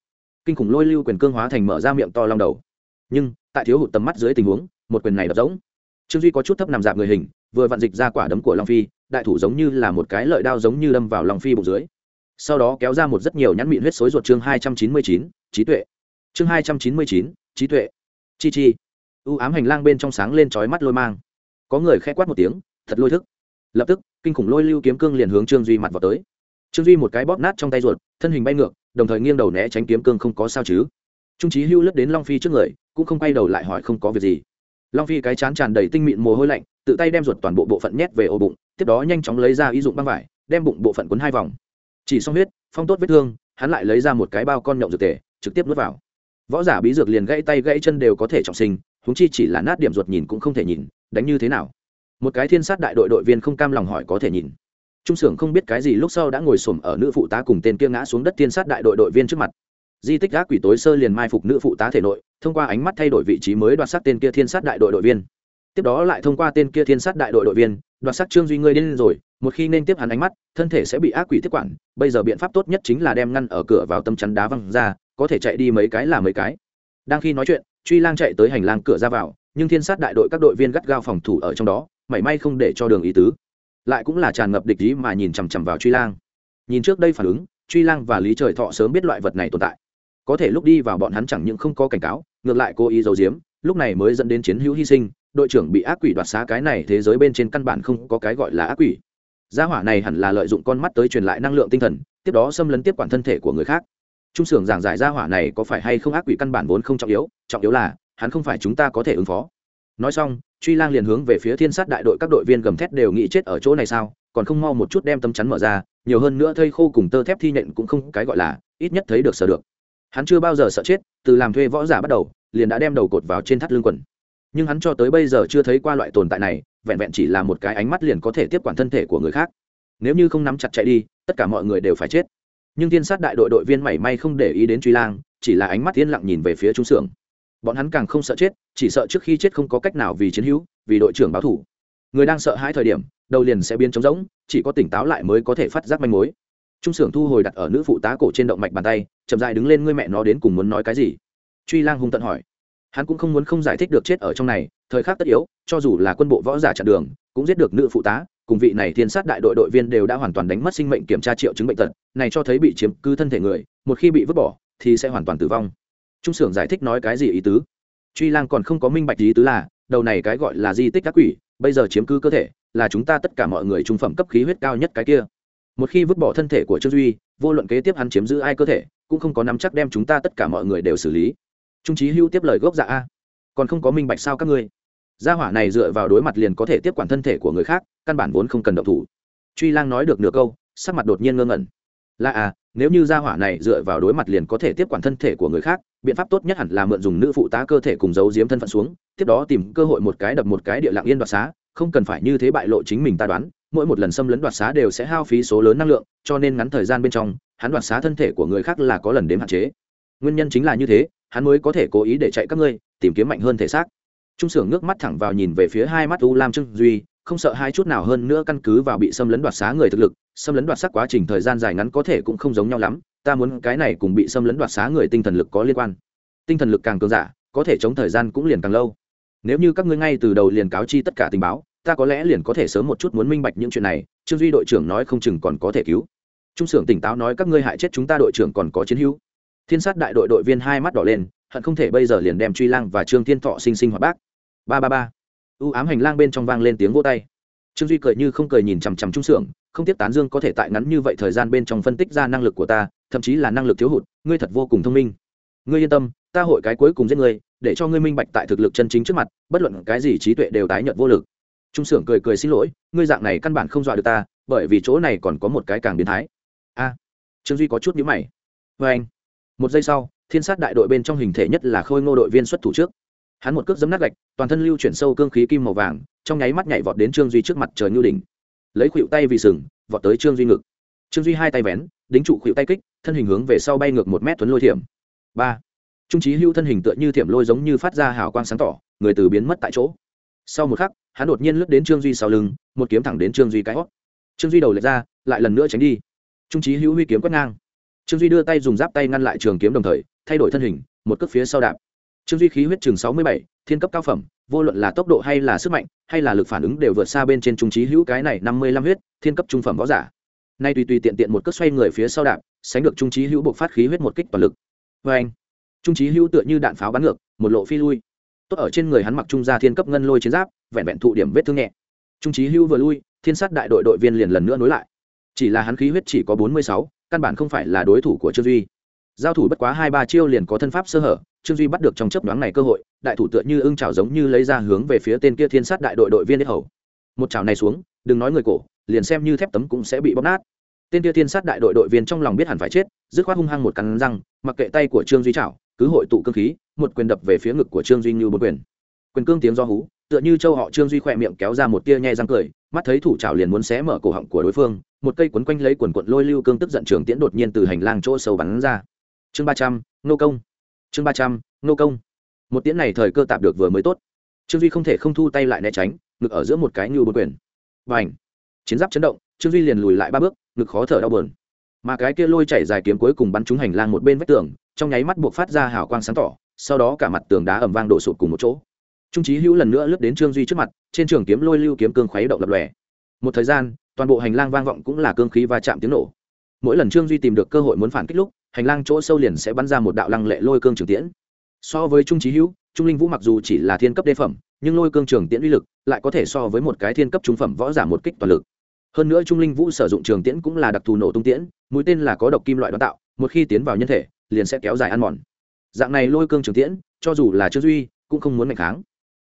[SPEAKER 1] kinh khủng lôi lưu quyền cương hóa thành mở ra miệng to long đầu. Nhưng, tại thiếu hụt tầm mắt dưới tình huống, một quyền này đập giống trương duy có chút thấp nằm dạp người hình, vừa vặn dịch ra quả đấm của long phi, đại thủ giống như là một cái lợi đao giống như đâm vào long phi bụng dưới sau đó kéo ra một rất nhiều nhãn mịn huyết xối ruột chương hai trăm chín mươi chín, trí tuệ. Chương hai trăm chín mươi chín, trí tuệ. Chi chi. U ám hành lang bên trong sáng lên trói mắt lôi mang. Có người khẽ quát một tiếng, thật lôi thức. Lập tức, kinh khủng lôi lưu kiếm cương liền hướng trương duy mặt vào tới. Trương duy một cái bóp nát trong tay ruột, thân hình bay ngược, đồng thời nghiêng đầu né tránh kiếm cương không có sao chứ. Trung trí hưu lướt đến long phi trước người, cũng không quay đầu lại hỏi không có việc gì. Long phi cái chán tràn đầy tinh mịn mồ hôi lạnh, tự tay đem ruột toàn bộ bộ phận nhét về ổ bụng, tiếp đó nhanh chóng lấy ra ý dụng băng vải, đem bụng bộ phận quấn hai vòng chỉ xong huyết, phong tốt vết thương, hắn lại lấy ra một cái bao con nhộng dược tề, trực tiếp nuốt vào. Võ giả bí dược liền gãy tay gãy chân đều có thể trọng sinh húng chi chỉ là nát điểm ruột nhìn cũng không thể nhìn, đánh như thế nào? Một cái thiên sát đại đội đội viên không cam lòng hỏi có thể nhìn. Trung s không biết cái gì lúc sau đã ngồi s ở nữ phụ tá cùng tên kia ngã xuống đất thiên sát đại đội đội viên trước mặt. Di tích gác quỷ tối sơ liền mai phục nữ phụ tá thể nội, thông qua ánh mắt thay đổi vị trí mới đoạt sắc tên kia thiên sát đại đội đội viên. Tiếp đó lại thông qua tên kia thiên sát đại đội đội viên, đoạt sắc trương duy ngươi đến rồi một khi nên tiếp hắn ánh mắt, thân thể sẽ bị ác quỷ tiếp quản, bây giờ biện pháp tốt nhất chính là đem ngăn ở cửa vào tâm chắn đá văng ra, có thể chạy đi mấy cái là mấy cái. Đang khi nói chuyện, truy lang chạy tới hành lang cửa ra vào, nhưng thiên sát đại đội các đội viên gắt gao phòng thủ ở trong đó, mảy may không để cho đường ý tứ. Lại cũng là tràn ngập địch ý mà nhìn chằm chằm vào truy lang. Nhìn trước đây phản ứng, truy lang và lý trời thọ sớm biết loại vật này tồn tại. Có thể lúc đi vào bọn hắn chẳng những không có cảnh cáo, ngược lại cố ý giấu giếm, lúc này mới dẫn đến chiến hữu hy sinh, đội trưởng bị ác quỷ đoạt xá cái này thế giới bên trên căn bản không có cái gọi là ác quỷ gia hỏa này hẳn là lợi dụng con mắt tới truyền lại năng lượng tinh thần, tiếp đó xâm lấn tiếp quản thân thể của người khác. Trung sưởng giảng giải gia hỏa này có phải hay không ác quỷ căn bản vốn không trọng yếu trọng yếu là, hắn không phải chúng ta có thể ứng phó. Nói xong, truy lang liền hướng về phía thiên sát đại đội các đội viên gầm thét đều nghĩ chết ở chỗ này sao, còn không mau một chút đem tấm chắn mở ra, nhiều hơn nữa thây khô cùng tơ thép thi nhện cũng không cái gọi là, ít nhất thấy được sợ được. Hắn chưa bao giờ sợ chết, từ làm thuê võ giả bắt đầu, liền đã đem đầu cột vào trên thắt lưng quần. Nhưng hắn cho tới bây giờ chưa thấy qua loại tồn tại này vẹn vẹn chỉ là một cái ánh mắt liền có thể tiếp quản thân thể của người khác. Nếu như không nắm chặt chạy đi, tất cả mọi người đều phải chết. Nhưng thiên sát đại đội đội viên mảy may không để ý đến truy lang, chỉ là ánh mắt yên lặng nhìn về phía trung xưởng. Bọn hắn càng không sợ chết, chỉ sợ trước khi chết không có cách nào vì chiến hữu, vì đội trưởng báo thủ. Người đang sợ hãi thời điểm, đầu liền sẽ biến trống rỗng, chỉ có tỉnh táo lại mới có thể phát giác manh mối. Trung xưởng thu hồi đặt ở nữ phụ tá cổ trên động mạch bàn tay, chậm dài đứng lên, ngươi mẹ nó đến cùng muốn nói cái gì? Truy lang hung tận hỏi hắn cũng không muốn không giải thích được chết ở trong này, thời khắc tất yếu, cho dù là quân bộ võ giả chặn đường, cũng giết được nữ phụ tá, cùng vị này thiên sát đại đội đội viên đều đã hoàn toàn đánh mất sinh mệnh kiểm tra triệu chứng bệnh tật, này cho thấy bị chiếm cứ thân thể người, một khi bị vứt bỏ, thì sẽ hoàn toàn tử vong. Trung xưởng giải thích nói cái gì ý tứ? Truy lang còn không có minh bạch ý tứ là, đầu này cái gọi là di tích các quỷ, bây giờ chiếm cứ cơ thể, là chúng ta tất cả mọi người trung phẩm cấp khí huyết cao nhất cái kia. Một khi vứt bỏ thân thể của trương duy, vô luận kế tiếp hắn chiếm giữ ai cơ thể, cũng không có nắm chắc đem chúng ta tất cả mọi người đều xử lý trung trí hưu tiếp lời gốc dạ a. Còn không có minh bạch sao các ngươi? Gia hỏa này dựa vào đối mặt liền có thể tiếp quản thân thể của người khác, căn bản vốn không cần động thủ. Truy lang nói được nửa câu, sắc mặt đột nhiên ngơ ngẩn. Là à nếu như gia hỏa này dựa vào đối mặt liền có thể tiếp quản thân thể của người khác, biện pháp tốt nhất hẳn là mượn dùng nữ phụ tá cơ thể cùng giấu giếm thân phận xuống, tiếp đó tìm cơ hội một cái đập một cái địa lạng yên đoạt xá, không cần phải như thế bại lộ chính mình ta đoán, mỗi một lần xâm lấn đoạt xá đều sẽ hao phí số lớn năng lượng, cho nên ngắn thời gian bên trong, hắn đoạt xá thân thể của người khác là có lần đếm hạn chế. Nguyên nhân chính là như thế hắn mới có thể cố ý để chạy các ngươi, tìm kiếm mạnh hơn thể xác. Trung sưởng nước mắt thẳng vào nhìn về phía hai mắt u lam trương duy, không sợ hai chút nào hơn nữa căn cứ vào bị xâm lấn đoạt xá người thực lực, xâm lấn đoạt xác quá trình thời gian dài ngắn có thể cũng không giống nhau lắm, ta muốn cái này cùng bị xâm lấn đoạt xá người tinh thần lực có liên quan. Tinh thần lực càng cường giả, có thể chống thời gian cũng liền càng lâu. Nếu như các ngươi ngay từ đầu liền cáo chi tất cả tình báo, ta có lẽ liền có thể sớm một chút muốn minh bạch những chuyện này, trương duy đội trưởng nói không chừng còn có thể cứu. Trung s tỉnh táo nói các ngươi hại chết chúng ta đội trưởng còn có chiến hữu thiên sát đại đội đội viên hai mắt đỏ lên, hận không thể bây giờ liền đem truy lang và trương thiên thọ sinh sinh hoạt bác. Ba ba ba. U ám hành lang bên trong vang lên tiếng vô tay. Trương duy cười như không cười nhìn chằm chằm trung s không tiếp tán dương có thể tại ngắn như vậy thời gian bên trong phân tích ra năng lực của ta, thậm chí là năng lực thiếu hụt, ngươi thật vô cùng thông minh. Ngươi yên tâm, ta hội cái cuối cùng giết ngươi, để cho ngươi minh bạch tại thực lực chân chính trước mặt, bất luận cái gì trí tuệ đều tái nhận vô lực. Trung s ư ở n g cười cười xin lỗi, ngươi dạng này căn bản không dọa được ta, bởi vì chỗ này còn có một cái càng biến thái. A. Trương duy có chút nhữ mày. Vê anh một giây sau, thiên sát đại đội bên trong hình thể nhất là khôi ngô đội viên xuất thủ trước. Hắn một cước giấm nát gạch, toàn thân lưu chuyển sâu cương khí kim màu vàng, trong nháy mắt nhảy vọt đến trương duy trước mặt trời ngưu đỉnh. Lấy khuỵu tay vì sừng, vọt tới trương duy ngực. Trương duy hai tay vén, đính trụ khuỵu tay kích, thân hình hướng về sau bay ngược một mét tuấn lôi thiểm. Ba. Trung trí hưu thân hình tựa như thiểm lôi giống như phát ra hào quang sáng tỏ, người từ biến mất tại chỗ. Sau một khắc, hắn đột nhiên lướt đến trương duy sau lưng, một kiếm thẳng đến trương duy cái hót. Trương duy đầu lệch ra, lại lần nữa tránh đi. Trung trí hữu huy kiếm quét ngang trương duy đưa tay dùng giáp tay ngăn lại trường kiếm đồng thời, thay đổi thân hình, một cước phía sau đạp. Trương duy khí huyết chừng sáu mươi bảy, thiên cấp cao phẩm, vô luận là tốc độ hay là sức mạnh, hay là lực phản ứng đều vượt xa bên trên trung trí hữu cái này năm mươi lăm huyết, thiên cấp trung phẩm võ giả. Nay tùy tùy tiện tiện một cước xoay người phía sau đạp, sánh được trung trí hữu buộc phát khí huyết một kích toàn lực. Vê anh, trung trí hữu tựa như đạn pháo bắn ngược, một lộ phi lui. Tốt ở trên người hắn mặc trung gia thiên cấp ngân lôi chiến giáp, vẹn vẹn thụ điểm vết thương nhẹ. Trung trí hữu vừa lui, thiên sát đại đội đội viên liền lần nữa nối lại. Chỉ là hắn khí huyết chỉ có bốn mươi sáu căn bản không phải là đối thủ của trương duy. Giao thủ bất quá hai ba chiêu liền có thân pháp sơ hở, trương duy bắt được trong chấp đoán này cơ hội, đại thủ tựa như ưng trào giống như lấy ra hướng về phía tên kia thiên sát đại đội đội viên đế hầu. Một trào này xuống, đừng nói người cổ, liền xem như thép tấm cũng sẽ bị bóp nát. Tên kia thiên sát đại đội đội viên trong lòng biết hẳn phải chết, dứt khoát hung hăng một cắn răng, mặc kệ tay của trương duy trào cứ hội tụ cơ khí, một quyền đập về phía ngực của trương duy như một quyền. Quyền cương tiếng do hú tựa như châu họ trương duy khỏe miệng kéo ra một tia nhai răng cười, mắt thấy thủ trào liền muốn xé mở cổ họng của đối phương, một cây quấn quanh lấy quần quận lôi lưu cương tức giận trường tiễn đột nhiên từ hành lang chỗ sâu bắn ra. Chương ba trăm, nô công. Chương ba trăm, nô công. Một tiễn này thời cơ tạp được vừa mới tốt. Trương duy không thể không thu tay lại né tránh, ngực ở giữa một cái như bốn quyền. Và ảnh chiến giáp chấn động, trương duy liền lùi lại ba bước, ngực khó thở đau bờn mà cái kia lôi chảy dài kiếm cuối cùng bắn trúng hành lang một bên vách tường, trong nháy mắt buộc phát ra hào quang sáng tỏ, sau đó cả mặt tường đá ẩm vang đổ sụp cùng một chỗ trung trí hữu lần nữa lướt đến trương duy trước mặt, trên trường kiếm lôi lưu kiếm cương khuấy động lập lòe. Một thời gian, toàn bộ hành lang vang vọng cũng là cương khí va chạm tiếng nổ. Mỗi lần trương duy tìm được cơ hội muốn phản kích lúc, hành lang chỗ sâu liền sẽ bắn ra một đạo lăng lệ lôi cương trường tiễn. So với trung trí hữu, trung linh vũ mặc dù chỉ là thiên cấp đê phẩm, nhưng lôi cương trường tiễn uy lực lại có thể so với một cái thiên cấp trung phẩm võ giả một kích toàn lực. Hơn nữa trung linh vũ sử dụng trường tiễn cũng là đặc thù nổ tung tiễn, mũi tên là có độc kim loại đoán tạo, một khi tiến vào nhân thể, liền sẽ kéo dài ăn mòn. Dạng này lôi cương trường tiễn, cho dù là trương duy, cũng không muốn mạnh kháng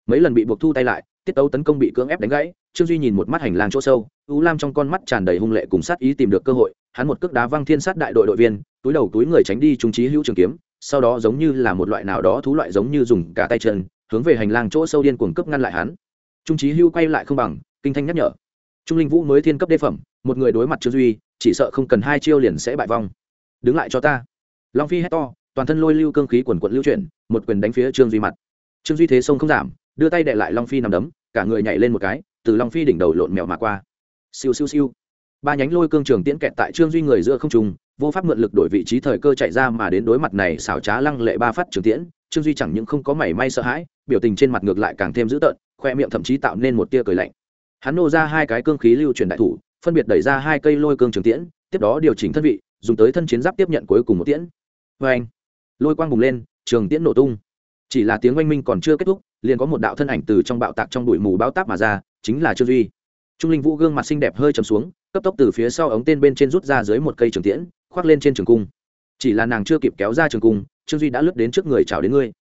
[SPEAKER 1] mấy lần bị buộc thu tay lại, tiết tấu tấn công bị cưỡng ép đánh gãy, trương duy nhìn một mắt hành lang chỗ sâu ú lam trong con mắt tràn đầy hung lệ cùng sát ý tìm được cơ hội, hắn một cước đá văng thiên sát đại đội đội viên, túi đầu túi người tránh đi trung trí hữu trường kiếm, sau đó giống như là một loại nào đó thú loại giống như dùng cả tay chân, hướng về hành lang chỗ sâu điên cuồng cướp ngăn lại hắn. Trung trí hữu quay lại không bằng, kinh thanh nhắc nhở. Trung linh vũ mới thiên cấp đê phẩm, một người đối mặt trương duy, chỉ sợ không cần hai chiêu liền sẽ bại vong. Đứng lại cho ta. Long phi hét to, toàn thân lôi lưu cương khí quần quận lưu chuyển, một quyền đánh phía trương duy mặt. Trương duy thế sông không giảm đưa tay đệ lại long phi nằm đấm cả người nhảy lên một cái từ long phi đỉnh đầu lộn mèo mà qua siêu siêu siêu ba nhánh lôi cương trường tiễn kẹt tại trương duy người giữa không trùng vô pháp mượn lực đổi vị trí thời cơ chạy ra mà đến đối mặt này xảo trá lăng lệ ba phát trường tiễn trương duy chẳng những không có mảy may sợ hãi biểu tình trên mặt ngược lại càng thêm dữ tợn khoe miệng thậm chí tạo nên một tia cười lạnh hắn nô ra hai cái cương khí lưu truyền đại thủ phân biệt đẩy ra hai cây lôi cương trường tiễn tiếp đó điều chỉnh thân vị dùng tới thân chiến giáp tiếp nhận cuối cùng một tiễn vê anh lôi quang bùng lên trường tiễn nổ tung chỉ là tiếng oanh minh còn chưa kết thúc liền có một đạo thân ảnh từ trong bạo tạc trong bụi mù bao táp mà ra, chính là trương duy. Trung linh vũ gương mặt xinh đẹp hơi chầm xuống, cấp tốc từ phía sau ống tên bên trên rút ra dưới một cây trường tiễn, khoác lên trên trường cung. Chỉ là nàng chưa kịp kéo ra trường cung, trương duy đã lướt đến trước người chào đến ngươi.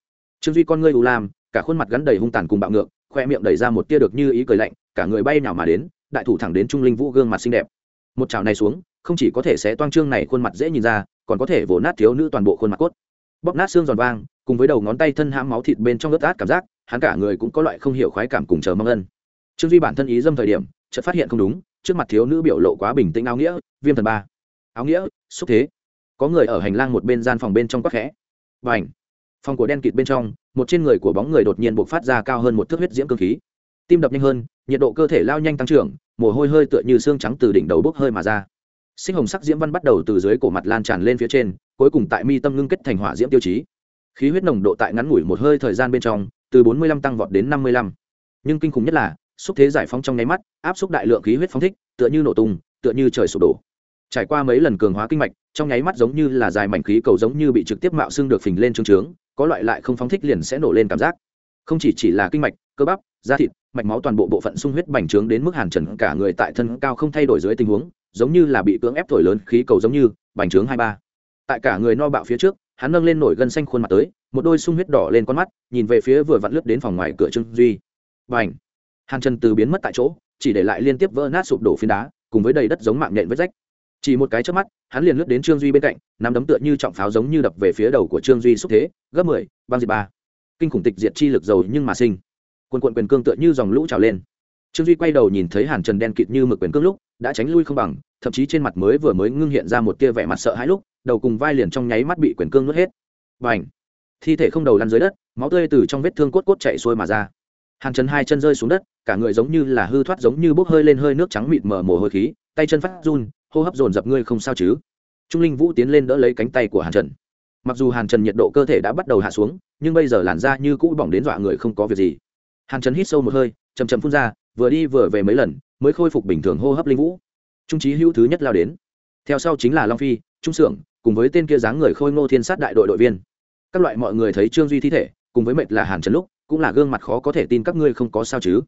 [SPEAKER 1] Trương duy con ngươi u lam, cả khuôn mặt gắn đầy hung tàn cùng bạo ngược, khoe miệng đẩy ra một tia được như ý cười lạnh, cả người bay nào mà đến, đại thủ thẳng đến trung linh vũ gương mặt xinh đẹp. Một chảo này xuống, không chỉ có thể sẽ toang trương này khuôn mặt dễ nhìn ra, còn có thể vỗ nát thiếu nữ toàn bộ khuôn mặt cốt. Bóp nát xương giòn vang, cùng với đầu ngón tay thân hãm máu thịt bên trong lướt át cảm giác hắn cả người cũng có loại không hiểu khoái cảm cùng chờ mong ân. Trương duy bản thân ý dâm thời điểm, chợt phát hiện không đúng, trước mặt thiếu nữ biểu lộ quá bình tĩnh áo nghĩa, viêm thần ba. Áo nghĩa, xúc thế. Có người ở hành lang một bên gian phòng bên trong quắc khẽ. Và ảnh phòng của đen kịt bên trong, một trên người của bóng người đột nhiên bộc phát ra cao hơn một thước huyết diễm cơ khí. Tim đập nhanh hơn, nhiệt độ cơ thể lao nhanh tăng trưởng, mồ hôi hơi tựa như xương trắng từ đỉnh đầu bốc hơi mà ra. Sinh hồng sắc diễm văn bắt đầu từ dưới cổ mặt lan tràn lên phía trên, cuối cùng tại mi tâm ngưng kết thành hỏa diễm tiêu chí. Khí huyết nồng độ tại ngắn ngủi một hơi thời gian bên trong từ bốn mươi lăm tăng vọt đến năm mươi lăm. Nhưng kinh khủng nhất là, xúc thế giải phóng trong nháy mắt, áp xúc đại lượng khí huyết phóng thích, tựa như nổ tung, tựa như trời sụp đổ. Trải qua mấy lần cường hóa kinh mạch, trong nháy mắt giống như là dài mảnh khí cầu giống như bị trực tiếp mạo xương được phình lên trướng trướng, có loại lại không phóng thích liền sẽ nổ lên cảm giác. Không chỉ chỉ là kinh mạch, cơ bắp, da thịt, mạch máu toàn bộ bộ phận sung huyết bành trướng đến mức hàn trần, cả người tại thân cao không thay đổi dưới tình huống, giống như là bị cưỡng ép thổi lớn khí cầu giống như, bành trướng hai ba. Tại cả người no bạo phía trước hắn nâng lên nổi gân xanh khuôn mặt tới, một đôi sung huyết đỏ lên con mắt, nhìn về phía vừa vặn lướt đến phòng ngoài cửa trương duy. Và hàn trần từ biến mất tại chỗ, chỉ để lại liên tiếp vỡ nát sụp đổ phiến đá, cùng với đầy đất giống mạng nhện vết rách. Chỉ một cái trước mắt, hắn liền lướt đến trương duy bên cạnh, nắm đấm tựa như trọng pháo giống như đập về phía đầu của trương duy xúc thế, gấp mười băng diệt ba. Kinh khủng tịch diệt chi lực dầu nhưng mà sinh. Quần quận quyền cương tựa như dòng lũ trào lên trương duy quay đầu nhìn thấy hàn trần đen kịt như mực quyền cương lúc, đã tránh lui không bằng, thậm chí trên mặt mới vừa mới ngưng hiện ra một tia vẻ mặt sợ hãi lúc, đầu cùng vai liền trong nháy mắt bị quyền cương nuốt hết. Và ảnh thi thể không đầu lăn dưới đất, máu tươi từ trong vết thương cốt cốt chạy xuôi mà ra. Hàn trần hai chân rơi xuống đất, cả người giống như là hư thoát giống như bốc hơi lên hơi nước trắng mịt mờ mồ hôi khí, tay chân phát run, hô hấp dồn dập ngươi không sao chứ? Trung linh vũ tiến lên đỡ lấy cánh tay của hàn trần. Mặc dù hàn trần nhiệt độ cơ thể đã bắt đầu hạ xuống, nhưng bây giờ làn da như cũ bỏng đến dọa người không có việc gì. Hàn trần hít sâu một hơi chầm chầm phun ra vừa đi vừa về mấy lần, mới khôi phục bình thường hô hấp linh vũ. Trung trí hữu thứ nhất lao đến. Theo sau chính là long phi, trung sưởng, cùng với tên kia dáng người khôi ngô thiên sát đại đội đội viên. Các loại mọi người thấy trương duy thi thể, cùng với mệt là hàn trần lúc, cũng là gương mặt khó có thể tin các ngươi không có sao chứ.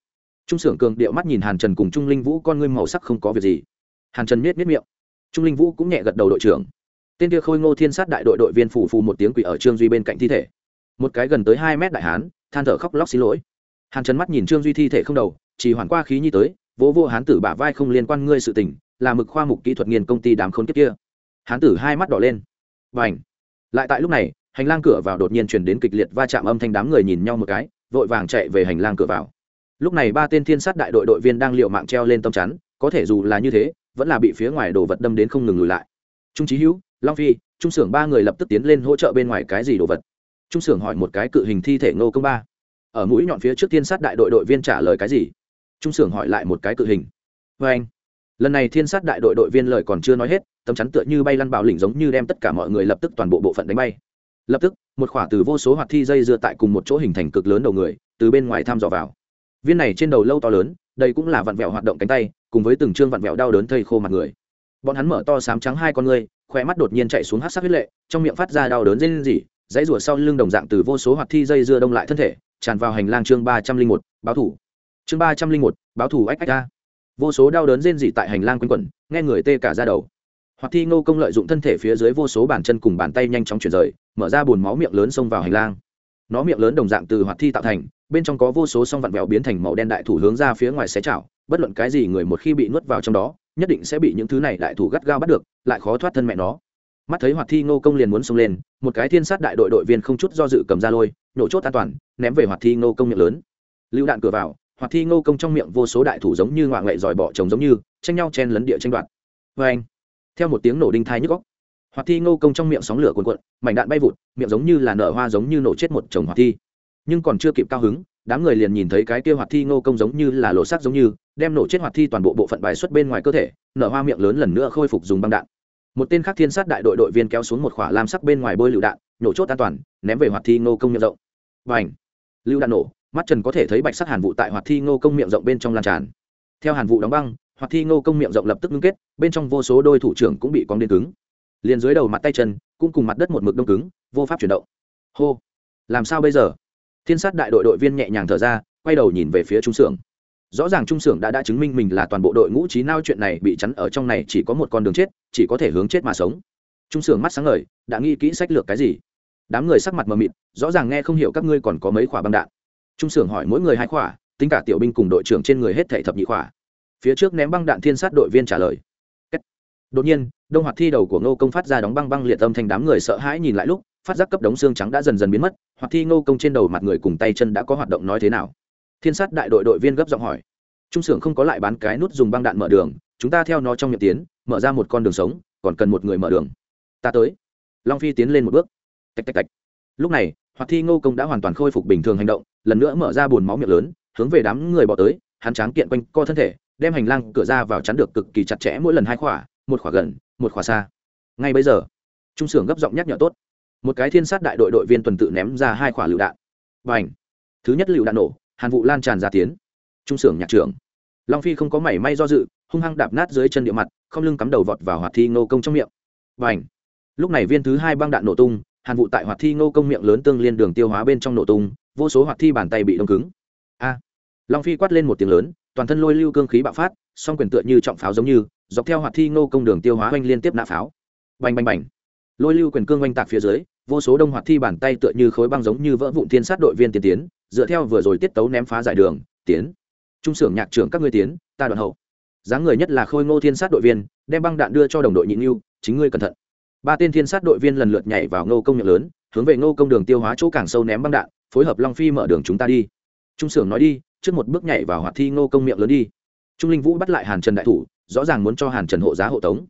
[SPEAKER 1] Trung sưởng cường điệu mắt nhìn hàn trần cùng trung linh vũ, con ngươi màu sắc không có việc gì. Hàn trần miết miết miệng. Trung linh vũ cũng nhẹ gật đầu đội trưởng. Tên kia khôi ngô thiên sát đại đội đội viên phủ phù một tiếng quỷ ở trương duy bên cạnh thi thể. Một cái gần tới hai mét đại hán, than thở khóc lóc xin lỗi hàn trần mắt nhìn trương duy thi thể không đầu, chỉ hoàn qua khí nhi tới, vỗ vô hán tử bả vai không liên quan ngươi sự tình, là mực khoa mục kỹ thuật nghiên công ty đám khốn kiếp kia. Hán tử hai mắt đỏ lên. Và ảnh lại tại lúc này, hành lang cửa vào đột nhiên chuyển đến kịch liệt va chạm âm thanh đám người nhìn nhau một cái, vội vàng chạy về hành lang cửa vào. Lúc này ba tên thiên sát đại đội đội viên đang liệu mạng treo lên tâm chắn, có thể dù là như thế, vẫn là bị phía ngoài đồ vật đâm đến không ngừng lùi lại. Trung trí hữu, long phi, trung xưởng ba người lập tức tiến lên hỗ trợ bên ngoài cái gì đồ vật? Trung xưởng hỏi một cái cự hình thi thể ngô công ba ở mũi nhọn phía trước thiên sát đại đội đội viên trả lời cái gì? Trung sưởng hỏi lại một cái cự hình. Vê anh, lần này thiên sát đại đội đội viên lời còn chưa nói hết, tấm chắn tựa như bay lăn bạo lỉnh giống như đem tất cả mọi người lập tức toàn bộ bộ phận đánh bay. Lập tức, một khỏa từ vô số hoạt thi dây dựa tại cùng một chỗ hình thành cực lớn đầu người, từ bên ngoài thăm dò vào. Viên này trên đầu lâu to lớn, đây cũng là vặn vẹo hoạt động cánh tay, cùng với từng chương vặn vẹo đau đớn thây khô mặt người. Bọn hắn mở to sám trắng hai con ngươi khỏe mắt đột nhiên chạy xuống hát sắc huyết lệ, trong miệng phát ra đau đớn rên rỉ, dãy rủa sau lưng đồng dạng từ vô số hoạt thi dây dưa đông lại thân thể tràn vào hành lang chương ba trăm linh một, báo thủ. Chương ba trăm linh một, báo thủ ách ách a. Vô số đau đớn rên rỉ tại hành lang quanh quẩn, nghe người tê cả ra đầu. Hoặc thi ngô công lợi dụng thân thể phía dưới vô số bàn chân cùng bàn tay nhanh chóng chuyển rời, mở ra bùn máu miệng lớn xông vào hành lang. Nó miệng lớn đồng dạng từ hoạt thi tạo thành, bên trong có vô số song vặn vẹo biến thành màu đen đại thủ hướng ra phía ngoài xé chảo, bất luận cái gì người một khi bị nuốt vào trong đó, nhất định sẽ bị những thứ này đại thủ gắt gao bắt được, lại khó thoát thân mẹ nó mắt thấy hoạt thi ngô công liền muốn xông lên, một cái thiên sát đại đội đội viên không chút do dự cầm ra lôi, nhổ chốt an toàn, ném về hoạt thi ngô công miệng lớn. Lưu đạn cửa vào, hoạt thi ngô công trong miệng vô số đại thủ giống như ngoạ ngậy dòi bỏ chồng giống như, tranh nhau chen lấn địa tranh đoạt. Vê anh, theo một tiếng nổ đinh thai nhức góc hoạt thi ngô công trong miệng sóng lửa cuồn cuộn, mảnh đạn bay vụt, miệng giống như là nở hoa giống như nổ chết một chồng hoạt thi. Nhưng còn chưa kịp cao hứng, đám người liền nhìn thấy cái kia hoạt thi ngô công giống như là lộ sắc giống như, đem nổ chết hoạt thi toàn bộ bộ phận bài xuất bên ngoài cơ thể, nở hoa miệng lớn lần nữa khôi phục dùng băng đạn một tên khác thiên sát đại đội đội viên kéo xuống một khỏa lam sắc bên ngoài bôi lựu đạn, nổ chốt an toàn, ném về hoạt thi ngô công miệng rộng. Và ảnh lựu đạn nổ, mắt trần có thể thấy bạch sắc hàn vụ tại hoạt thi ngô công miệng rộng bên trong lan tràn. Theo hàn vụ đóng băng, hoạt thi ngô công miệng rộng lập tức ngưng kết, bên trong vô số đôi thủ trưởng cũng bị cong đến cứng. Liền dưới đầu mặt tay chân cũng cùng mặt đất một mực đông cứng, vô pháp chuyển động. Hô! Làm sao bây giờ? Thiên sát đại đội đội viên nhẹ nhàng thở ra, quay đầu nhìn về phía trung xưởng rõ ràng trung xưởng đã đã chứng minh mình là toàn bộ đội ngũ trí nao chuyện này bị chắn ở trong này chỉ có một con đường chết, chỉ có thể hướng chết mà sống. Trung xưởng mắt sáng ngời, đã nghĩ kỹ sách lược cái gì? Đám người sắc mặt mờ mịt, rõ ràng nghe không hiểu các ngươi còn có mấy khỏa băng đạn. Trung xưởng hỏi mỗi người hai khỏa, tính cả tiểu binh cùng đội trưởng trên người hết thể thập nhị khỏa. Phía trước ném băng đạn thiên sát đội viên trả lời. Đột nhiên, đông hoạt thi đầu của ngô công phát ra đóng băng băng liệt âm thành đám người sợ hãi nhìn lại lúc, phát giác cấp đống xương trắng đã dần dần biến mất hoặc thi ngô công trên đầu mặt người cùng tay chân đã có hoạt động nói thế nào? Thiên sát đại đội đội viên gấp giọng hỏi. Trung xưởng không có lại bán cái nút dùng băng đạn mở đường, chúng ta theo nó trong miệng tiến, mở ra một con đường sống, còn cần một người mở đường. Ta tới. Long phi tiến lên một bước. Tạch tạch tạch. Lúc này, Hoạt thi ngô công đã hoàn toàn khôi phục bình thường hành động, lần nữa mở ra bồn máu miệng lớn, hướng về đám người bỏ tới, hắn tráng kiện quanh co thân thể, đem hành lang cửa ra vào chắn được cực kỳ chặt chẽ mỗi lần hai khỏa, một khỏa gần, một khỏa xa. Ngay bây giờ, trung xưởng gấp giọng nhắc nhở tốt. Một cái thiên sát đại đội đội viên tuần tự ném ra hai khỏa lựu đạn. Và ảnh thứ nhất lựu đạn nổ hàn vụ lan tràn ra tiến trung xưởng nhạc trưởng. Long phi không có mảy may do dự, hung hăng đạp nát dưới chân địa mặt, không lưng cắm đầu vọt vào hoạt thi ngô công trong miệng. Và ảnh lúc này viên thứ hai băng đạn nổ tung, hàn vụ tại hoạt thi ngô công miệng lớn tương liên đường tiêu hóa bên trong nổ tung, vô số hoạt thi bàn tay bị đông cứng. A! Long phi quát lên một tiếng lớn, toàn thân lôi lưu cương khí bạo phát, song quyền tựa như trọng pháo giống như, dọc theo hoạt thi ngô công đường tiêu hóa oanh liên tiếp nã pháo. Bành bành bành! Lôi lưu quyền cương oanh tạc phía dưới, vô số đông hoạt thi bàn tay tựa như khối băng giống như vỡ vụn thiên sát đội viên tiến tiến dựa theo vừa rồi tiết tấu ném phá giải đường, tiến. Trung xưởng nhạc trưởng các ngươi tiến, ta đoạn hậu. Dáng người nhất là khôi ngô thiên sát đội viên, đem băng đạn đưa cho đồng đội nhịn yêu chính ngươi cẩn thận. Ba tên thiên sát đội viên lần lượt nhảy vào ngô công nhạc lớn, hướng về ngô công đường tiêu hóa chỗ càng sâu ném băng đạn, phối hợp long phi mở đường chúng ta đi. Trung xưởng nói đi, trước một bước nhảy vào hoạt thi ngô công miệng lớn đi. Trung linh vũ bắt lại hàn trần đại thủ, rõ ràng muốn cho hàn trần hộ giá hộ tống.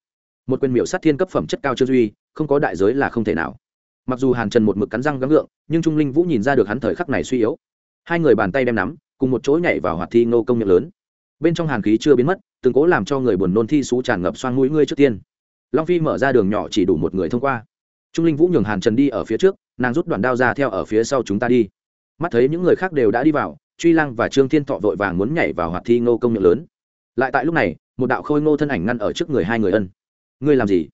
[SPEAKER 1] Một quyền miểu sát thiên cấp phẩm chất cao chưa duy, không có đại giới là không thể nào mặc dù hàn trần một mực cắn răng gắng gượng, nhưng trung linh vũ nhìn ra được hắn thời khắc này suy yếu. Hai người bàn tay đem nắm, cùng một chỗ nhảy vào hoạt thi ngô công miệng lớn. Bên trong hàn khí chưa biến mất, từng cố làm cho người buồn nôn thi xú tràn ngập xoang mũi ngươi trước tiên. Long phi mở ra đường nhỏ chỉ đủ một người thông qua. Trung linh vũ nhường hàn trần đi ở phía trước, nàng rút đoạn đao ra theo ở phía sau chúng ta đi. Mắt thấy những người khác đều đã đi vào, truy lăng và trương thiên thọ vội vàng muốn nhảy vào hoạt thi ngô công miệng lớn. Lại tại lúc này, một đạo khôi ngô thân ảnh ngăn ở trước người hai người ân. Ngươi làm gì?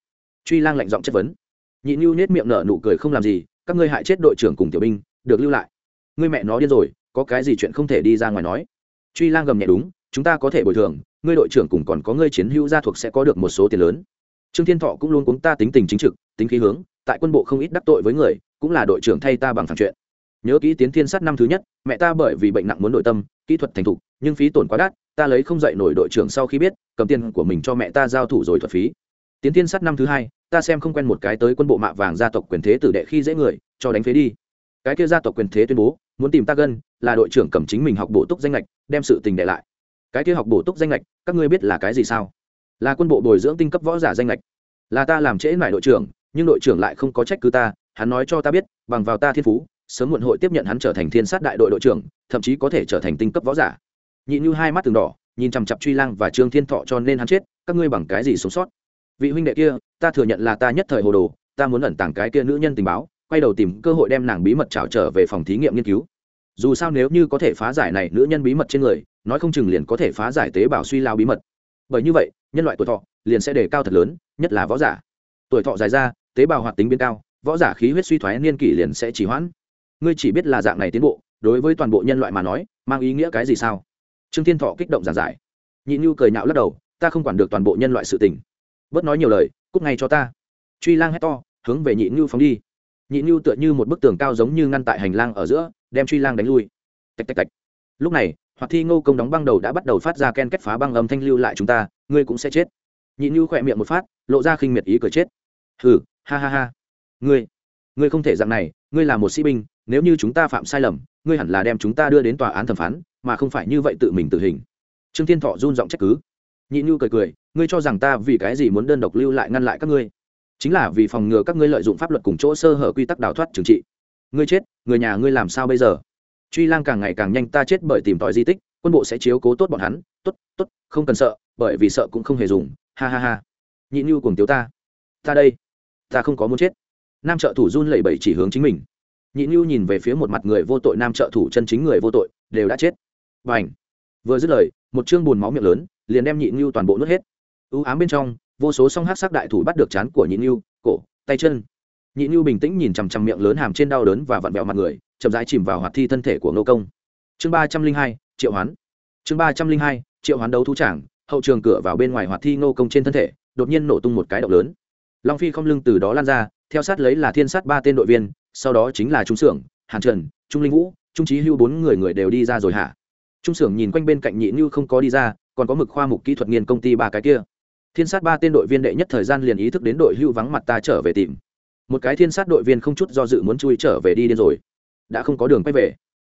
[SPEAKER 1] Truy lang lạnh giọng chất vấn nhị nhu nết miệng nở nụ cười không làm gì, các ngươi hại chết đội trưởng cùng tiểu binh, được lưu lại. Ngươi mẹ nó điên rồi, có cái gì chuyện không thể đi ra ngoài nói. Truy lang gầm nhẹ đúng, chúng ta có thể bồi thường, ngươi đội trưởng cùng còn có ngươi chiến hữu gia thuộc sẽ có được một số tiền lớn. Trương thiên thọ cũng luôn cuống ta tính tình chính trực, tính khí hướng, tại quân bộ không ít đắc tội với người, cũng là đội trưởng thay ta bằng phản chuyện. Nhớ kỹ tiến thiên sát năm thứ nhất, mẹ ta bởi vì bệnh nặng muốn nội tâm, kỹ thuật thành thục, nhưng phí tổn quá đắt, ta lấy không dạy nổi đội trưởng sau khi biết, cầm tiền của mình cho mẹ ta giao thủ rồi thuật phí. Tiến thiên sát năm thứ hai ta xem không quen một cái tới quân bộ mạ vàng gia tộc quyền thế tử đệ khi dễ người, cho đánh phế đi. Cái kia gia tộc quyền thế tuyên bố, muốn tìm ta gân, là đội trưởng cầm chính mình học bổ túc danh lệch đem sự tình đệ lại. Cái kia học bổ túc danh lệch các ngươi biết là cái gì sao? Là quân bộ bồi dưỡng tinh cấp võ giả danh lệch là ta làm trễ lại đội trưởng, nhưng đội trưởng lại không có trách cứ ta, hắn nói cho ta biết, bằng vào ta thiên phú, sớm muộn hội tiếp nhận hắn trở thành thiên sát đại đội đội trưởng, thậm chí có thể trở thành tinh cấp võ giả. Nhị như hai mắt từng đỏ, nhìn chằm chặp truy lang và trương thiên thọ cho nên hắn chết, các ngươi bằng cái gì sống sót? Vị huynh đệ kia, ta thừa nhận là ta nhất thời hồ đồ, ta muốn ẩn tàng cái kia nữ nhân tình báo, quay đầu tìm cơ hội đem nàng bí mật trào trở về phòng thí nghiệm nghiên cứu. Dù sao nếu như có thể phá giải này nữ nhân bí mật trên người, nói không chừng liền có thể phá giải tế bào suy lao bí mật. Bởi như vậy, nhân loại tuổi thọ liền sẽ đề cao thật lớn, nhất là võ giả. Tuổi thọ dài ra, tế bào hoạt tính biến cao, võ giả khí huyết suy thoái niên kỷ liền sẽ chỉ hoãn. Ngươi chỉ biết là dạng này tiến bộ, đối với toàn bộ nhân loại mà nói, mang ý nghĩa cái gì sao? Trương thiên thọ kích động giản giải. Nhị nhu cười nhạo lắc đầu, ta không quản được toàn bộ nhân loại sự tình bớt nói nhiều lời, cút ngay cho ta. Truy lang hét to, hướng về nhị nhu phóng đi. Nhị nhu tựa như một bức tường cao giống như ngăn tại hành lang ở giữa, đem truy lang đánh lui. Tạch tạch tạch. Lúc này hoặc thi ngô công đóng băng đầu đã bắt đầu phát ra ken kết phá băng âm thanh lưu lại chúng ta, ngươi cũng sẽ chết. Nhị nhu khỏe miệng một phát, lộ ra khinh miệt ý cười chết. Hừ, ha ha ha. Ngươi ngươi không thể dạng này, ngươi là một sĩ binh, nếu như chúng ta phạm sai lầm, ngươi hẳn là đem chúng ta đưa đến tòa án thẩm phán, mà không phải như vậy tự mình tử hình. Trương thiên thọ run giọng trách cứ nhị nhu cười cười, ngươi cho rằng ta vì cái gì muốn đơn độc lưu lại ngăn lại các ngươi? Chính là vì phòng ngừa các ngươi lợi dụng pháp luật cùng chỗ sơ hở quy tắc đào thoát trừng trị. Ngươi chết, người nhà ngươi làm sao bây giờ? Truy lang càng ngày càng nhanh, ta chết bởi tìm tòi di tích, quân bộ sẽ chiếu cố tốt bọn hắn. Tốt tốt, không cần sợ, bởi vì sợ cũng không hề dùng. Ha ha ha. Nhị nhu cùng tiếu ta. Ta đây. Ta không có muốn chết. Nam trợ thủ run lẩy bẩy chỉ hướng chính mình. Nhị nhu nhìn về phía một mặt người vô tội, nam trợ thủ chân chính người vô tội, đều đã chết. Và h vừa dứt lời, một chương bùn máu miệng lớn liền đem nhị nhu toàn bộ nuốt hết. Ưu ám bên trong, vô số song hát sắc đại thủ bắt được chán của nhị nhu cổ, tay chân. Nhị nhu bình tĩnh nhìn chằm chằm miệng lớn hàm trên đau đớn và vặn vẹo mặt người, chậm rãi chìm vào hoạt thi thân thể của ngô công. Chương ba trăm linh hai, triệu hoán. Chương ba trăm linh hai, triệu hoán đấu thú trảng hậu trường cửa vào bên ngoài hoạt thi ngô công trên thân thể, đột nhiên nổ tung một cái động lớn. Long phi không lưng từ đó lan ra, theo sát lấy là thiên sát ba tên đội viên, sau đó chính là trung xưởng hàn trần, trung linh vũ, trung trí hưu bốn người người đều đi ra rồi hả? Trung xưởng nhìn quanh bên cạnh nhị như không có đi ra còn có mực khoa mục kỹ thuật nghiên công ty ba cái kia. Thiên sát ba tên đội viên đệ nhất thời gian liền ý thức đến đội hưu vắng mặt ta trở về tìm. Một cái thiên sát đội viên không chút do dự muốn chui trở về đi điên rồi. Đã không có đường quay về.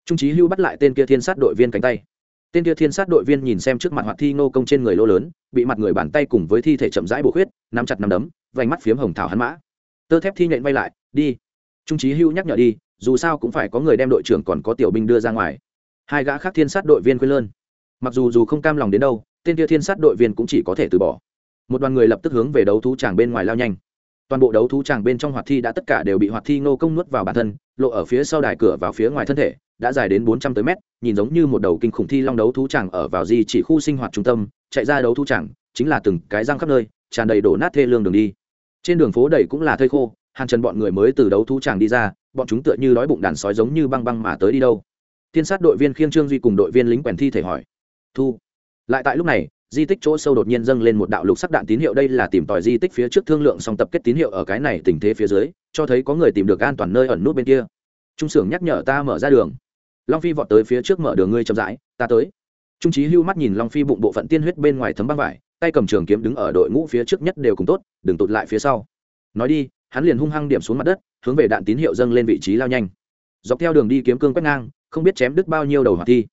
[SPEAKER 1] Trung trí hưu bắt lại tên kia thiên sát đội viên cánh tay. Tên kia thiên sát đội viên nhìn xem trước mặt hoạt thi ngô công trên người lô lớn, bị mặt người bàn tay cùng với thi thể chậm rãi bổ khuyết, nắm chặt nắm đấm, vành mắt phiếm hồng thảo hắn mã. Tơ thép thi nhện bay lại, đi. Trung trí hưu nhắc nhở đi, dù sao cũng phải có người đem đội trưởng còn có tiểu binh đưa ra ngoài. Hai gã khác thiên sát đội viên quên lơn mặc dù dù không cam lòng đến đâu, tên kia thiên sát đội viên cũng chỉ có thể từ bỏ. Một đoàn người lập tức hướng về đấu thú tràng bên ngoài lao nhanh. Toàn bộ đấu thú tràng bên trong hoạt thi đã tất cả đều bị hoạt thi ngô công nuốt vào bản thân, lộ ở phía sau đài cửa vào phía ngoài thân thể, đã dài đến bốn trăm tới mét, nhìn giống như một đầu kinh khủng thi long đấu thú tràng ở vào di chỉ khu sinh hoạt trung tâm, chạy ra đấu thú tràng, chính là từng cái răng khắp nơi, tràn đầy đổ nát thê lương đường đi. Trên đường phố đầy cũng là thây khô, hàng trần bọn người mới từ đấu thú tràng đi ra, bọn chúng tựa như đói bụng đàn sói giống như băng băng mà tới đi đâu. Thiên sát đội viên khiêng trương duy cùng đội viên lính quèn thi thể hỏi thu. Lại tại lúc này, di tích chỗ sâu đột nhiên dâng lên một đạo lục sắc đạn tín hiệu đây là tìm tòi di tích phía trước thương lượng song tập kết tín hiệu ở cái này tình thế phía dưới, cho thấy có người tìm được an toàn nơi ẩn nút bên kia. Trung sưởng nhắc nhở ta mở ra đường. Long phi vọt tới phía trước mở đường ngươi chậm rãi, ta tới. Trung trí hưu mắt nhìn long phi bụng bộ phận tiên huyết bên ngoài thấm băng vải, tay cầm trường kiếm đứng ở đội ngũ phía trước nhất đều cùng tốt, đừng tụt lại phía sau. Nói đi, hắn liền hung hăng điểm xuống mặt đất, hướng về đạn tín hiệu dâng lên vị trí lao nhanh. Dọc theo đường đi kiếm cương quét ngang, không biết chém đứt bao nhiêu đầu hoạt thi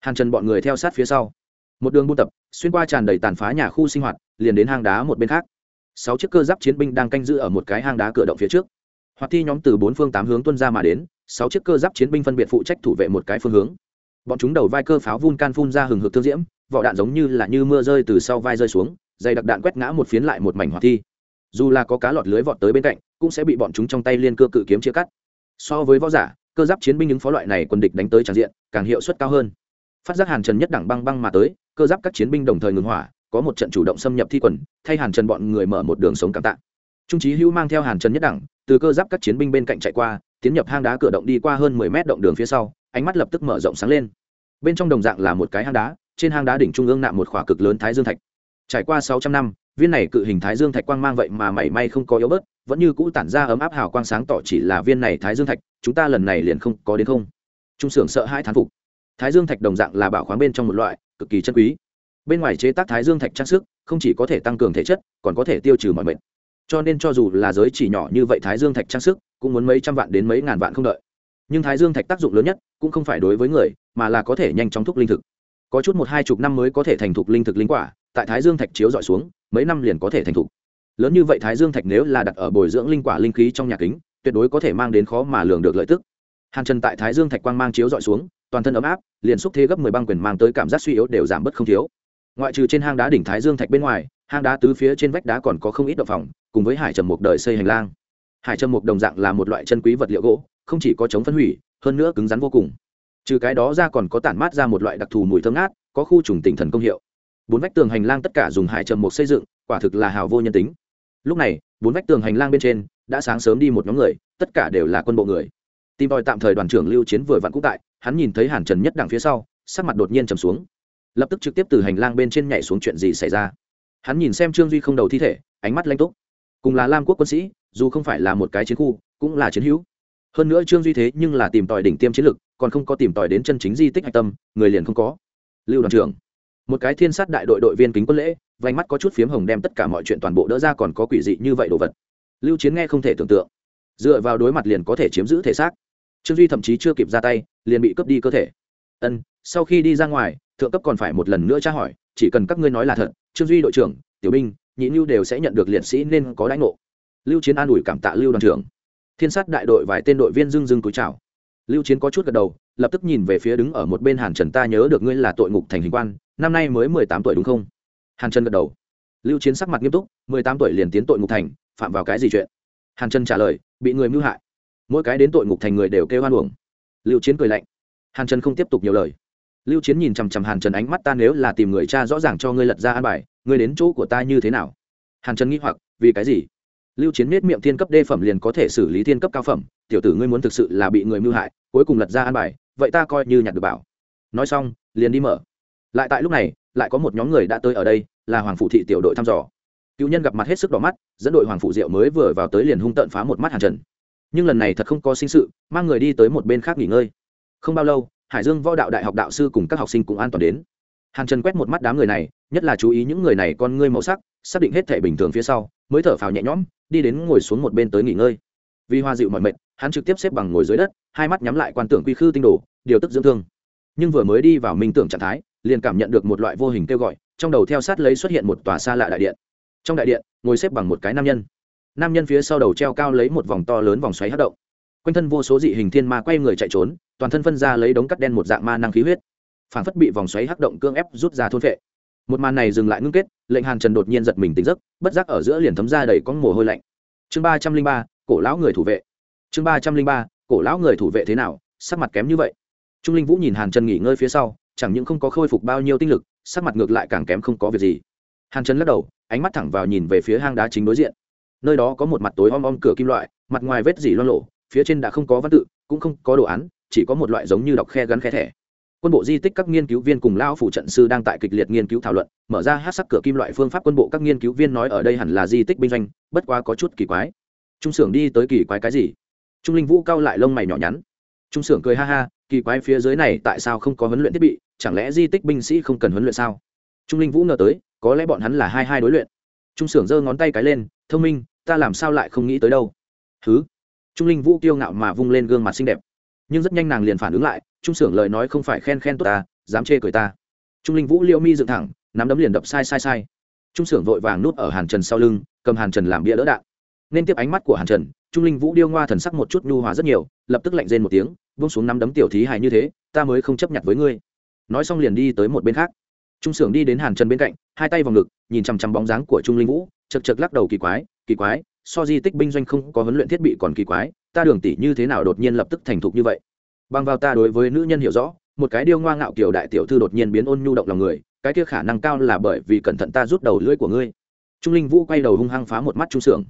[SPEAKER 1] hàn trần bọn người theo sát phía sau. Một đường buôn tập, xuyên qua tràn đầy tàn phá nhà khu sinh hoạt, liền đến hang đá một bên khác. Sáu chiếc cơ giáp chiến binh đang canh giữ ở một cái hang đá cửa động phía trước. Hoạt thi nhóm từ bốn phương tám hướng tuân ra mà đến, sáu chiếc cơ giáp chiến binh phân biệt phụ trách thủ vệ một cái phương hướng. Bọn chúng đầu vai cơ pháo vun can phun ra hừng hực thương diễm, vỏ đạn giống như là như mưa rơi từ sau vai rơi xuống, dày đặc đạn quét ngã một phiến lại một mảnh hoạt thi. Dù là có cá lọt lưới vọt tới bên cạnh, cũng sẽ bị bọn chúng trong tay liên cơ cự kiếm chia cắt. So với võ giả, cơ giáp chiến binh những phó loại này quân địch đánh tới tràn diện, càng hiệu suất cao hơn phát giác hàn trần nhất đẳng băng băng mà tới, cơ giáp các chiến binh đồng thời ngừng hỏa, có một trận chủ động xâm nhập thi quần, thay hàn trần bọn người mở một đường sống cảm tạ. Trung trí hữu mang theo hàn trần nhất đẳng, từ cơ giáp các chiến binh bên cạnh chạy qua, tiến nhập hang đá cửa động đi qua hơn mười mét động đường phía sau, ánh mắt lập tức mở rộng sáng lên. Bên trong đồng dạng là một cái hang đá, trên hang đá đỉnh trung ương nạm một khỏa cực lớn thái dương thạch. Trải qua sáu trăm năm, viên này cự hình thái dương thạch quang mang vậy mà mảy may không có yếu bớt, vẫn như cũ tản ra ấm áp hào quang sáng tỏ chỉ là viên này thái dương thạch, chúng ta lần này liền không có đến không. Trung sưởng sợ hai thán phục thái dương thạch đồng dạng là bảo khoáng bên trong một loại, cực kỳ chân quý. Bên ngoài chế tác thái dương thạch trang sức, không chỉ có thể tăng cường thể chất, còn có thể tiêu trừ mọi bệnh. cho nên cho dù là giới chỉ nhỏ như vậy thái dương thạch trang sức, cũng muốn mấy trăm vạn đến mấy ngàn vạn không đợi. Nhưng thái dương thạch tác dụng lớn nhất, cũng không phải đối với người, mà là có thể nhanh chóng thúc linh thực. Có chút một hai chục năm mới có thể thành thục linh thực linh quả, tại thái dương thạch chiếu dọi xuống, mấy năm liền có thể thành thục. Lớn như vậy thái dương thạch nếu là đặt ở bồi dưỡng linh quả linh khí trong nhà kính, tuyệt đối có thể mang đến khó mà lường được lợi tức. Hàn trần tại thái dương thạch quang mang chiếu dọi xuống toàn thân ấm áp, liền xúc thế gấp mười băng quyền mang tới cảm giác suy yếu đều giảm bớt không thiếu. Ngoại trừ trên hang đá đỉnh thái dương thạch bên ngoài, hang đá tứ phía trên vách đá còn có không ít động phòng, cùng với hải trầm mục đời xây hành lang. Hải trầm mục đồng dạng là một loại chân quý vật liệu gỗ, không chỉ có chống phân hủy, hơn nữa cứng rắn vô cùng. Trừ cái đó ra còn có tản mát ra một loại đặc thù mùi thơm ngát, có khu trùng tinh thần công hiệu. Bốn vách tường hành lang tất cả dùng hải trầm mục xây dựng, quả thực là hào vô nhân tính. Lúc này, bốn vách tường hành lang bên trên, đã sáng sớm đi một nhóm người, tất cả đều là quân bộ người tìm tòi tạm thời đoàn trưởng lưu chiến vừa vặn cũng tại, hắn nhìn thấy hàn trần nhất đằng phía sau, sắc mặt đột nhiên trầm xuống. Lập tức trực tiếp từ hành lang bên trên nhảy xuống chuyện gì xảy ra. Hắn nhìn xem trương duy không đầu thi thể, ánh mắt lanh túc. Cùng là lam quốc quân sĩ, dù không phải là một cái chiến khu, cũng là chiến hữu. Hơn nữa trương duy thế nhưng là tìm tòi đỉnh tiêm chiến lực, còn không có tìm tòi đến chân chính di tích hạch tâm, người liền không có. Lưu đoàn trưởng, một cái thiên sát đại đội đội viên kính quân lễ, vành mắt có chút phiếm hồng đem tất cả mọi chuyện toàn bộ đỡ ra còn có quỷ dị như vậy đồ vật. Lưu chiến nghe không thể tưởng tượng. Dựa vào đối mặt liền có thể chiếm giữ thể xác trương duy thậm chí chưa kịp ra tay, liền bị cướp đi cơ thể. Ân, sau khi đi ra ngoài, thượng cấp còn phải một lần nữa tra hỏi, chỉ cần các ngươi nói là thật, trương duy đội trưởng, tiểu binh, nhị lưu đều sẽ nhận được liệt sĩ nên có đánh ngộ. Lưu chiến an ủi cảm tạ lưu đoàn trưởng. Thiên sát đại đội vài tên đội viên dưng dưng túi chào. Lưu chiến có chút gật đầu, lập tức nhìn về phía đứng ở một bên hàn trần, ta nhớ được ngươi là tội ngục thành hình quan, năm nay mới mười tám tuổi đúng không? Hàn trần gật đầu. Lưu chiến sắc mặt nghiêm túc, mười tám tuổi liền tiến tội ngục thành, phạm vào cái gì chuyện? Hàn trần trả lời, bị người mưu hại mỗi cái đến tội ngục thành người đều kêu hoan uổng. Lưu chiến cười lạnh. Hàn trần không tiếp tục nhiều lời. Lưu chiến nhìn chằm chằm hàn trần ánh mắt ta nếu là tìm người cha rõ ràng cho ngươi lật ra an bài, ngươi đến chỗ của ta như thế nào? Hàn trần nghĩ hoặc, vì cái gì? Lưu chiến nết miệng thiên cấp đê phẩm liền có thể xử lý thiên cấp cao phẩm, tiểu tử ngươi muốn thực sự là bị người mưu hại, cuối cùng lật ra an bài, vậy ta coi như nhặt được bảo. Nói xong, liền đi mở. Lại tại lúc này, lại có một nhóm người đã tới ở đây, là hoàng phụ thị tiểu đội thăm dò. Cựu nhân gặp mặt hết sức đỏ mắt, dẫn đội hoàng phụ diệu mới vừa vào tới liền hung tận phá một mắt hàn trần nhưng lần này thật không có sinh sự, mang người đi tới một bên khác nghỉ ngơi. Không bao lâu, hải dương võ đạo đại học đạo sư cùng các học sinh cũng an toàn đến. Hàn trần quét một mắt đám người này, nhất là chú ý những người này con ngươi màu sắc, xác định hết thể bình thường phía sau, mới thở phào nhẹ nhõm, đi đến ngồi xuống một bên tới nghỉ ngơi. Vì hoa dịu mọi mệt, hắn trực tiếp xếp bằng ngồi dưới đất, hai mắt nhắm lại quan tưởng quy khư tinh đồ, điều tức dưỡng thương. Nhưng vừa mới đi vào minh tưởng trạng thái, liền cảm nhận được một loại vô hình kêu gọi, trong đầu theo sát lấy xuất hiện một tòa xa lạ đại điện. Trong đại điện, ngồi xếp bằng một cái nam nhân nam nhân phía sau đầu treo cao lấy một vòng to lớn vòng xoáy hát động. Quanh thân vô số dị hình thiên ma quay người chạy trốn, toàn thân phân ra lấy đống cắt đen một dạng ma năng khí huyết. Phản phất bị vòng xoáy hắc động cương ép rút ra thôn vệ một màn này dừng lại ngưng kết, lệnh hàn trần đột nhiên giật mình tỉnh giấc, bất giác ở giữa liền thấm ra đầy con mồ hôi lạnh. Chương ba trăm linh ba, cổ lão người thủ vệ. Chương ba trăm linh ba, cổ lão người thủ vệ thế nào? Sắc mặt kém như vậy. Trung linh vũ nhìn hàn trần nghỉ ngơi phía sau, chẳng những không có khôi phục bao nhiêu tinh lực, sắc mặt ngược lại càng kém không có việc gì. Hàn trần lắc đầu, ánh mắt thẳng vào nhìn về phía hang đá chính đối diện nơi đó có một mặt tối om om cửa kim loại, mặt ngoài vết dỉ loang lộ phía trên đã không có văn tự, cũng không có đồ án, chỉ có một loại giống như đọc khe gắn khe thẻ. Quân bộ di tích các nghiên cứu viên cùng lao phủ trận sư đang tại kịch liệt nghiên cứu thảo luận, mở ra hát sắc cửa kim loại phương pháp quân bộ các nghiên cứu viên nói ở đây hẳn là di tích binh doanh, bất quá có chút kỳ quái. Trung xưởng đi tới kỳ quái cái gì? Trung linh vũ cao lại lông mày nhỏ nhắn. Trung xưởng cười ha ha, kỳ quái phía dưới này tại sao không có huấn luyện thiết bị, chẳng lẽ di tích binh sĩ không cần huấn luyện sao? Trung linh vũ ngờ tới, có lẽ bọn hắn là hai hai đối luyện. Trung xưởng giơ ngón tay cái lên, thông minh ta làm sao lại không nghĩ tới đâu? Thứ trung linh vũ kiêu ngạo mà vung lên gương mặt xinh đẹp. Nhưng rất nhanh nàng liền phản ứng lại, trung Sưởng lời nói không phải khen khen tốt ta, dám chê cười ta. Trung linh vũ liêu mi dựng thẳng, nắm đấm liền đập sai sai sai. Trung Sưởng vội vàng nút ở hàn trần sau lưng, cầm hàn trần làm bia đỡ đạn. Nên tiếp ánh mắt của hàn trần, trung linh vũ điêu ngoa thần sắc một chút nhu hòa rất nhiều, lập tức lạnh rên một tiếng vung xuống nắm đấm tiểu thí hài như thế, ta mới không chấp nhận với ngươi. Nói xong liền đi tới một bên khác. Trung Sưởng đi đến hàn trần bên cạnh, hai tay vào ngực, nhìn chằm chằm bóng dáng của trung linh vũ, chật chật lắc đầu kỳ quái kỳ quái, so di tích binh doanh không có huấn luyện thiết bị còn kỳ quái, ta đường tỷ như thế nào đột nhiên lập tức thành thục như vậy? Bằng vào ta đối với nữ nhân hiểu rõ, một cái điêu ngoa ngạo kiểu đại tiểu thư đột nhiên biến ôn nhu động lòng người, cái kia khả năng cao là bởi vì cẩn thận ta rút đầu lưỡi của ngươi. Trung linh vũ quay đầu hung hăng phá một mắt trung Sưởng.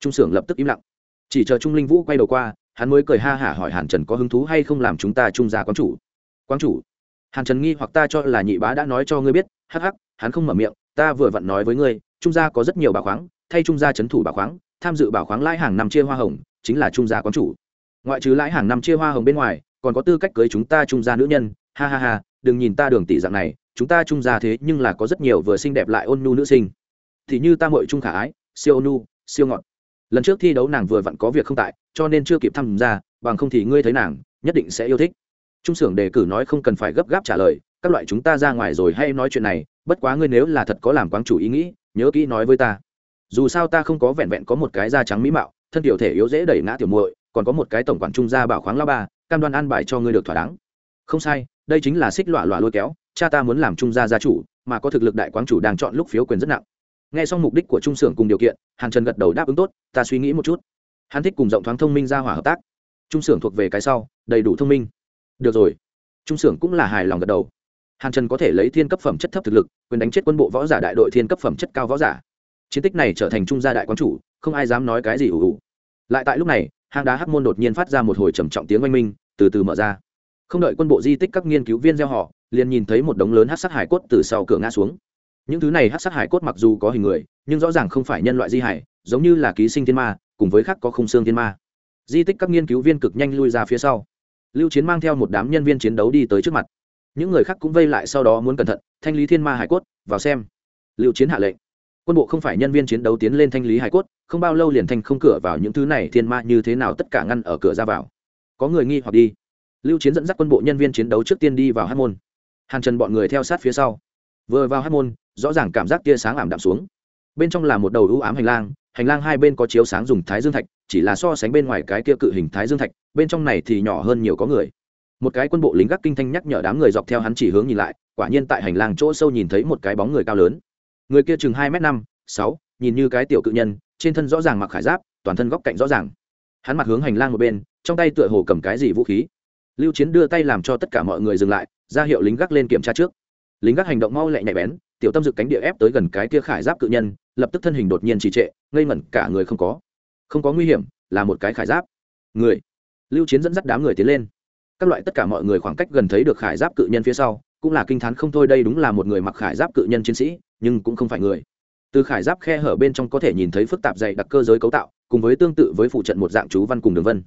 [SPEAKER 1] trung Sưởng lập tức im lặng. Chỉ chờ trung linh vũ quay đầu qua, hắn mới cười ha hả hỏi hàn trần có hứng thú hay không làm chúng ta trung gia quán chủ? Quán chủ? Hàn trần nghi hoặc ta cho là nhị bá đã nói cho ngươi biết, hắc hắc, hắn không mở miệng, ta vừa vặn nói với ngươi, trung gia có rất nhiều bà khoáng thay trung gia c h ấ n thủ bảo khoáng, tham dự bảo khoáng lãi hàng năm chia hoa hồng, chính là trung gia quán chủ. Ngoại trừ lãi hàng năm chia hoa hồng bên ngoài, còn có tư cách cưới chúng ta trung gia nữ nhân. Ha ha ha, đừng nhìn ta đường tỷ dạng này, chúng ta trung gia thế nhưng là có rất nhiều vừa xinh đẹp lại ôn nhu nữ sinh. Thì như ta mội trung khả ái, siêu ôn nhu, siêu ngọt. Lần trước thi đấu nàng vừa vặn có việc không tại, cho nên chưa kịp tham gia, bằng không thì ngươi thấy nàng, nhất định sẽ yêu thích. Trung xưởng đề cử nói không cần phải gấp gáp trả lời, các loại chúng ta ra ngoài rồi hay nói chuyện này, bất quá ngươi nếu là thật có làm quáng chủ ý nghĩ, nhớ kỹ nói với ta dù sao ta không có vẹn vẹn có một cái da trắng mỹ mạo, thân tiểu thể yếu dễ đẩy ngã tiểu muội, còn có một cái tổng quản trung gia bảo khoáng lao ba, cam đoan an bài cho ngươi được thỏa đáng. Không sai, đây chính là xích lọa lọa lôi kéo, cha ta muốn làm trung gia gia chủ, mà có thực lực đại quán chủ đang chọn lúc phiếu quyền rất nặng. Nghe xong mục đích của trung xưởng cùng điều kiện, hàn trần gật đầu đáp ứng tốt, ta suy nghĩ một chút. Hắn thích cùng rộng thoáng thông minh ra hỏa hợp tác. Trung xưởng thuộc về cái sau, đầy đủ thông minh. Được rồi. Trung xưởng cũng là hài lòng gật đầu. Hàn trần có thể lấy thiên cấp phẩm chất thấp thực lực, quyền đánh chết quân bộ võ giả đại đội thiên cấp phẩm chất cao võ giả chiến tích này trở thành trung gia đại quán chủ, không ai dám nói cái gì ủ ủ. Lại tại lúc này, hang đá hắc môn đột nhiên phát ra một hồi trầm trọng tiếng oanh minh, từ từ mở ra. Không đợi quân bộ di tích các nghiên cứu viên gieo họ, liền nhìn thấy một đống lớn hát sát hải cốt từ sau cửa ngã xuống. Những thứ này hát sát hải cốt mặc dù có hình người, nhưng rõ ràng không phải nhân loại di hải, giống như là ký sinh thiên ma, cùng với khác có khung xương thiên ma. Di tích các nghiên cứu viên cực nhanh lui ra phía sau. Lưu chiến mang theo một đám nhân viên chiến đấu đi tới trước mặt. Những người khác cũng vây lại sau đó muốn cẩn thận, thanh lý thiên ma hải cốt, vào xem. Lưu chiến hạ lệnh quân bộ không phải nhân viên chiến đấu tiến lên thanh lý hải cốt, không bao lâu liền thanh không cửa vào những thứ này, thiên ma như thế nào tất cả ngăn ở cửa ra vào. Có người nghi hoặc đi. Lưu chiến dẫn dắt quân bộ nhân viên chiến đấu trước tiên đi vào hát môn. Hàn trần bọn người theo sát phía sau. Vừa vào hát môn, rõ ràng cảm giác tia sáng ảm đạm xuống. Bên trong là một đầu ưu ám hành lang hành lang hai bên có chiếu sáng dùng thái dương thạch, chỉ là so sánh bên ngoài cái kia cự hình thái dương thạch, bên trong này thì nhỏ hơn nhiều có người. Một cái quân bộ lính gác kinh thanh nhắc nhở đám người dọc theo hắn chỉ hướng nhìn lại, quả nhiên tại hành lang chỗ sâu nhìn thấy một cái bóng người cao lớn người kia chừng hai m năm, sáu, nhìn như cái tiểu cự nhân, trên thân rõ ràng mặc khải giáp, toàn thân góc cạnh rõ ràng. Hắn mặt hướng hành lang một bên, trong tay tựa hồ cầm cái gì vũ khí. Lưu chiến đưa tay làm cho tất cả mọi người dừng lại, ra hiệu lính gác lên kiểm tra trước. Lính gác hành động mau lẹ nhạy bén, tiểu tâm dự cánh địa ép tới gần cái kia khải giáp cự nhân, lập tức thân hình đột nhiên trì trệ, ngây ngẩn cả người không có. Không có nguy hiểm, là một cái khải giáp. Người. Lưu chiến dẫn dắt đám người tiến lên. Các loại tất cả mọi người khoảng cách gần thấy được khải giáp cự nhân phía sau, cũng là kinh t h á n không thôi đây đúng là một người mặc khải giáp cự nhân chiến sĩ nhưng cũng không phải người. Từ khải giáp khe hở bên trong có thể nhìn thấy phức tạp dày đặc cơ giới cấu tạo, cùng với tương tự với phụ trận một dạng chú văn cùng đường vân.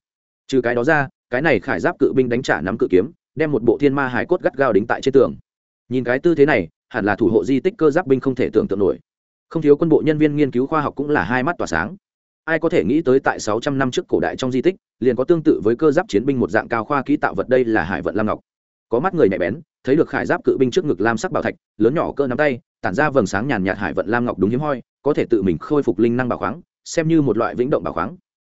[SPEAKER 1] Trừ cái đó ra, cái này khải giáp cự binh đánh trả nắm cự kiếm, đem một bộ thiên ma hải cốt gắt gao đính tại trên tường. Nhìn cái tư thế này, hẳn là thủ hộ di tích cơ giáp binh không thể tưởng tượng nổi. Không thiếu quân bộ nhân viên nghiên cứu khoa học cũng là hai mắt tỏa sáng. Ai có thể nghĩ tới tại sáu trăm năm trước cổ đại trong di tích, liền có tương tự với cơ giáp chiến binh một dạng cao khoa kỹ tạo vật đây là hải vận lam ngọc có mắt người nhạy bén, thấy được khải giáp cự binh trước ngực lam sắc bảo thạch, lớn nhỏ cơ nắm tay, tản ra vầng sáng nhàn nhạt hải vận lam ngọc đúng hiếm hoi, có thể tự mình khôi phục linh năng bảo khoáng, xem như một loại vĩnh động bảo khoáng.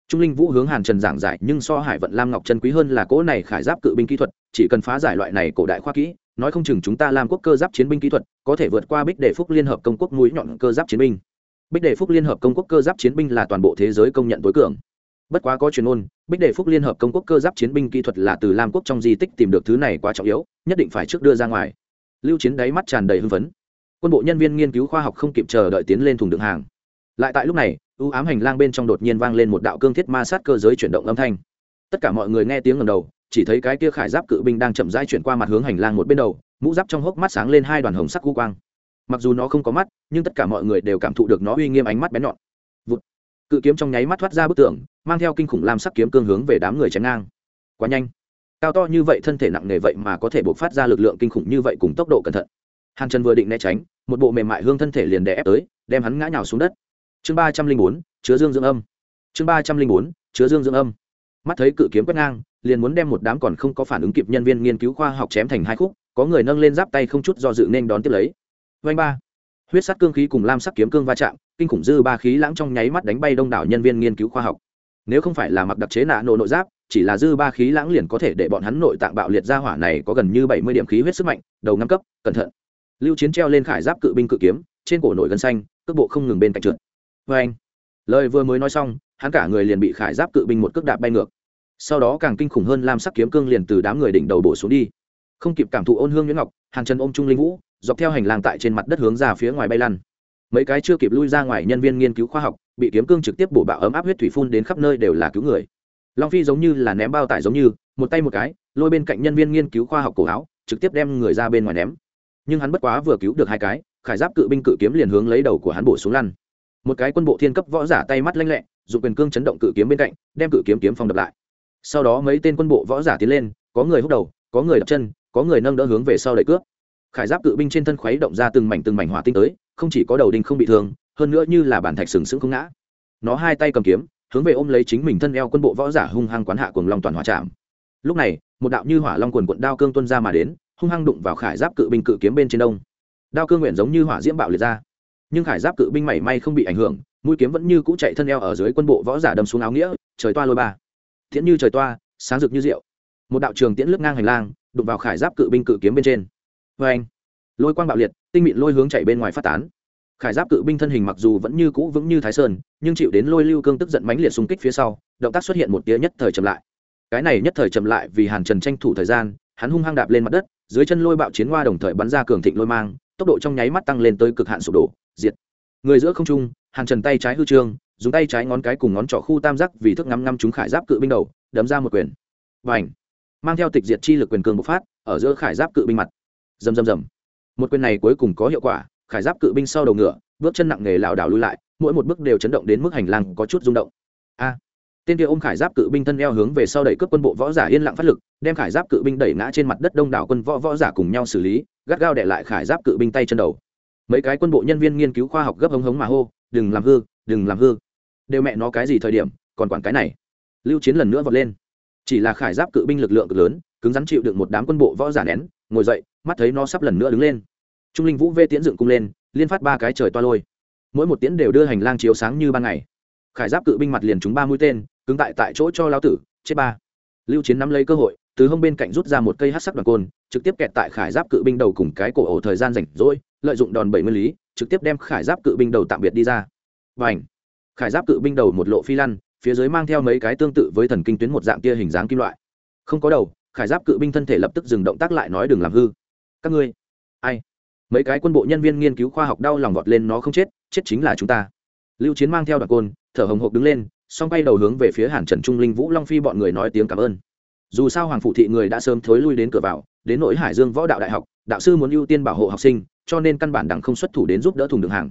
[SPEAKER 1] Trung linh vũ hướng hàn trần giảng giải, nhưng so hải vận lam ngọc chân quý hơn là cỗ này khải giáp cự binh kỹ thuật, chỉ cần phá giải loại này cổ đại khoa kỹ, nói không chừng chúng ta làm quốc cơ giáp chiến binh kỹ thuật, có thể vượt qua bích đề phúc liên hợp công quốc mũi nhọn cơ giáp chiến binh. Bích đề phúc liên hợp công quốc cơ giáp chiến binh là toàn bộ thế giới công nhận tối cường bất quá có chuyên môn bích đề phúc liên hợp công quốc cơ giáp chiến binh kỹ thuật là từ lam quốc trong di tích tìm được thứ này quá trọng yếu, nhất định phải trước đưa ra ngoài. Lưu chiến đáy mắt tràn đầy hưng phấn. Quân bộ nhân viên nghiên cứu khoa học không kịp chờ đợi tiến lên thùng đựng hàng. Lại tại lúc này ưu ám hành lang bên trong đột nhiên vang lên một đạo cương thiết ma sát cơ giới chuyển động âm thanh. Tất cả mọi người nghe tiếng ngầm đầu, chỉ thấy cái kia khải giáp cự binh đang chậm rãi chuyển qua mặt hướng hành lang một bên đầu, mũ giáp trong hốc mắt sáng lên hai đoàn hồng sắc gu quang. Mặc dù nó không có mắt, nhưng tất cả mọi người đều cảm thụ được nó uy nghiêm ánh mắt bén nhọn cự kiếm trong nháy mắt thoát ra bức tường, mang theo kinh khủng lam sắc kiếm cương hướng về đám người chém ngang. Quá nhanh. Cao to như vậy, thân thể nặng nề vậy mà có thể bộc phát ra lực lượng kinh khủng như vậy cùng tốc độ cẩn thận. Hàn trần vừa định né tránh, một bộ mềm mại hương thân thể liền đè ép tới, đem hắn ngã nhào xuống đất. Chương ba trăm linh bốn, chứa dương dưỡng âm. Chương ba trăm linh bốn, chứa dương dưỡng âm. Mắt thấy cự kiếm quét ngang, liền muốn đem một đám còn không có phản ứng kịp nhân viên nghiên cứu khoa học chém thành hai khúc, có người nâng lên giáp tay không chút do dự nên đón tiếp lấy. Vanh ba huyết sắc cương khí cùng lam sắc kiếm cương va chạm, kinh khủng dư ba khí lãng trong nháy mắt đánh bay đông đảo nhân viên nghiên cứu khoa học. Nếu không phải là mặc đặc chế nạ nổ nội giáp, chỉ là dư ba khí lãng liền có thể để bọn hắn nội tạng bạo liệt ra hỏa này có gần như bảy mươi điểm khí huyết sức mạnh, đầu năm cấp, cẩn thận. Lưu chiến treo lên khải giáp cự binh cự kiếm, trên cổ nổi gân xanh, cước bộ không ngừng bên cạnh trượt. Vê anh, lời vừa mới nói xong, hắn cả người liền bị khải giáp cự binh một cước đạp bay ngược. Sau đó càng kinh khủng hơn lam sắc kiếm cương liền từ đám người đỉnh đầu bổ xuống đi. Không kịp cảm thụ ôn hương nhuyễn ngọc hàng chân ôm trung linh vũ dọc theo hành lang tại trên mặt đất hướng ra phía ngoài bay lăn. Mấy cái chưa kịp lui ra ngoài nhân viên nghiên cứu khoa học, bị kiếm cương trực tiếp bổ bạo ấm áp huyết thủy phun đến khắp nơi đều là cứu người. Long phi giống như là ném bao tải giống như, một tay một cái, lôi bên cạnh nhân viên nghiên cứu khoa học cổ áo, trực tiếp đem người ra bên ngoài ném. Nhưng hắn bất quá vừa cứu được hai cái, khải giáp cự binh cự kiếm liền hướng lấy đầu của hắn bổ xuống lăn. Một cái quân bộ thiên cấp võ giả tay mắt lanh lẹ, dùng quyền cương chấn động cự kiếm bên cạnh, đem cự kiếm kiếm phong đập lại. Sau đó mấy tên quân bộ võ giả tiến lên, có người húc đầu, có người đập chân, có người nâng đỡ hướng về sau đẩy cướp khải giáp cự binh trên thân khuấy động ra từng mảnh từng mảnh hỏa tinh tới, không chỉ có đầu đinh không bị thương, hơn nữa như là bản thạch sừng sững không ngã. Nó hai tay cầm kiếm, hướng về ôm lấy chính mình thân eo quân bộ võ giả hung hăng quán hạ cuồng long toàn hỏa chạm lúc này, một đạo như hỏa long quần quận đao cương tuân ra mà đến, hung hăng đụng vào khải giáp cự binh cự kiếm bên trên đông. Đao cương nguyện giống như hỏa diễm bạo liệt ra. Nhưng khải giáp cự binh mảy may không bị ảnh hưởng, mũi kiếm vẫn như cũ chạy thân eo ở dưới quân bộ võ giả đâm xuống áo nghĩa, trời toa lôi ba. Thiện như trời toa, sáng rực như rượu. Một đạo trường tiễn lướt ngang hành lang, đụng vào khải giáp cự binh cự kiếm bên trên vê anh. Lôi quang bạo liệt, tinh mịn lôi hướng chạy bên ngoài phát tán. Khải giáp cự binh thân hình mặc dù vẫn như cũ vững như thái sơn, nhưng chịu đến lôi lưu cương tức giận mãnh liệt xung kích phía sau, động tác xuất hiện một tía nhất thời chậm lại. Cái này nhất thời chậm lại vì hàn trần tranh thủ thời gian, hắn hung hăng đạp lên mặt đất, dưới chân lôi bạo chiến hoa đồng thời bắn ra cường thịnh lôi mang, tốc độ trong nháy mắt tăng lên tới cực hạn sụp đổ, diệt. Người giữa không trung, hàn trần tay trái hư trương, dùng tay trái ngón cái cùng ngón trỏ khu tam giác vì thức ngắm ngắm chúng khải giáp cự binh đầu, đấm ra một quyền. Và ảnh mang theo tịch diệt chi lực quyền cường bộc phát, ở giữa khải giáp cự binh mặt rầm rầm rầm. Một quyền này cuối cùng có hiệu quả, khải giáp cự binh sau đầu ngựa, bước chân nặng nghề lảo đảo lui lại, mỗi một bước đều chấn động đến mức hành lang có chút rung động. A! Tên kia ôm khải giáp cự binh thân eo hướng về sau đẩy cướp quân bộ võ giả yên lặng phát lực, đem khải giáp cự binh đẩy ngã trên mặt đất đông đảo quân võ võ giả cùng nhau xử lý, gắt gao để lại khải giáp cự binh tay chân đầu. Mấy cái quân bộ nhân viên nghiên cứu khoa học gấp hống hống mà hô, đừng làm hư, đừng làm hư. Đều mẹ nó cái gì thời điểm, còn quản cái này. Lưu chiến lần nữa vọt lên. Chỉ là khải giáp cự binh lực lượng cực lớn, cứng rắn chịu được một đám quân bộ võ giả nén ngồi dậy, mắt thấy nó sắp lần nữa đứng lên. Trung linh vũ vê tiễn dựng cung lên, liên phát ba cái trời toa lôi. Mỗi một tiễn đều đưa hành lang chiếu sáng như ban ngày. Khải giáp cự binh mặt liền chúng ba mũi tên, cứng tại tại chỗ cho lao tử, chết ba. Lưu chiến nắm lấy cơ hội, từ hông bên cạnh rút ra một cây hát sắc đoàn côn, trực tiếp kẹt tại khải giáp cự binh đầu cùng cái cổ ổ thời gian rảnh rỗi, lợi dụng đòn bảy mươi lý, trực tiếp đem khải giáp cự binh đầu tạm biệt đi ra. Và ảnh khải giáp cự binh đầu một lộ phi lăn, phía dưới mang theo mấy cái tương tự với thần kinh tuyến một dạng tia hình dáng kim loại. Không có đầu khải giáp cự binh thân thể lập tức dừng động tác lại nói đừng làm hư. Các ngươi, ai? Mấy cái quân bộ nhân viên nghiên cứu khoa học đau lòng vọt lên nó không chết chết chính là chúng ta. Lưu chiến mang theo đoạn côn, thở hồng hộc đứng lên, song bay đầu hướng về phía hàn trần trung, linh vũ, long phi bọn người nói tiếng cảm ơn. Dù sao hoàng phụ thị người đã sớm thối lui đến cửa vào, đến nỗi hải dương võ đạo đại học, đạo sư muốn ưu tiên bảo hộ học sinh, cho nên căn bản đẳng không xuất thủ đến giúp đỡ thùng đường hàng.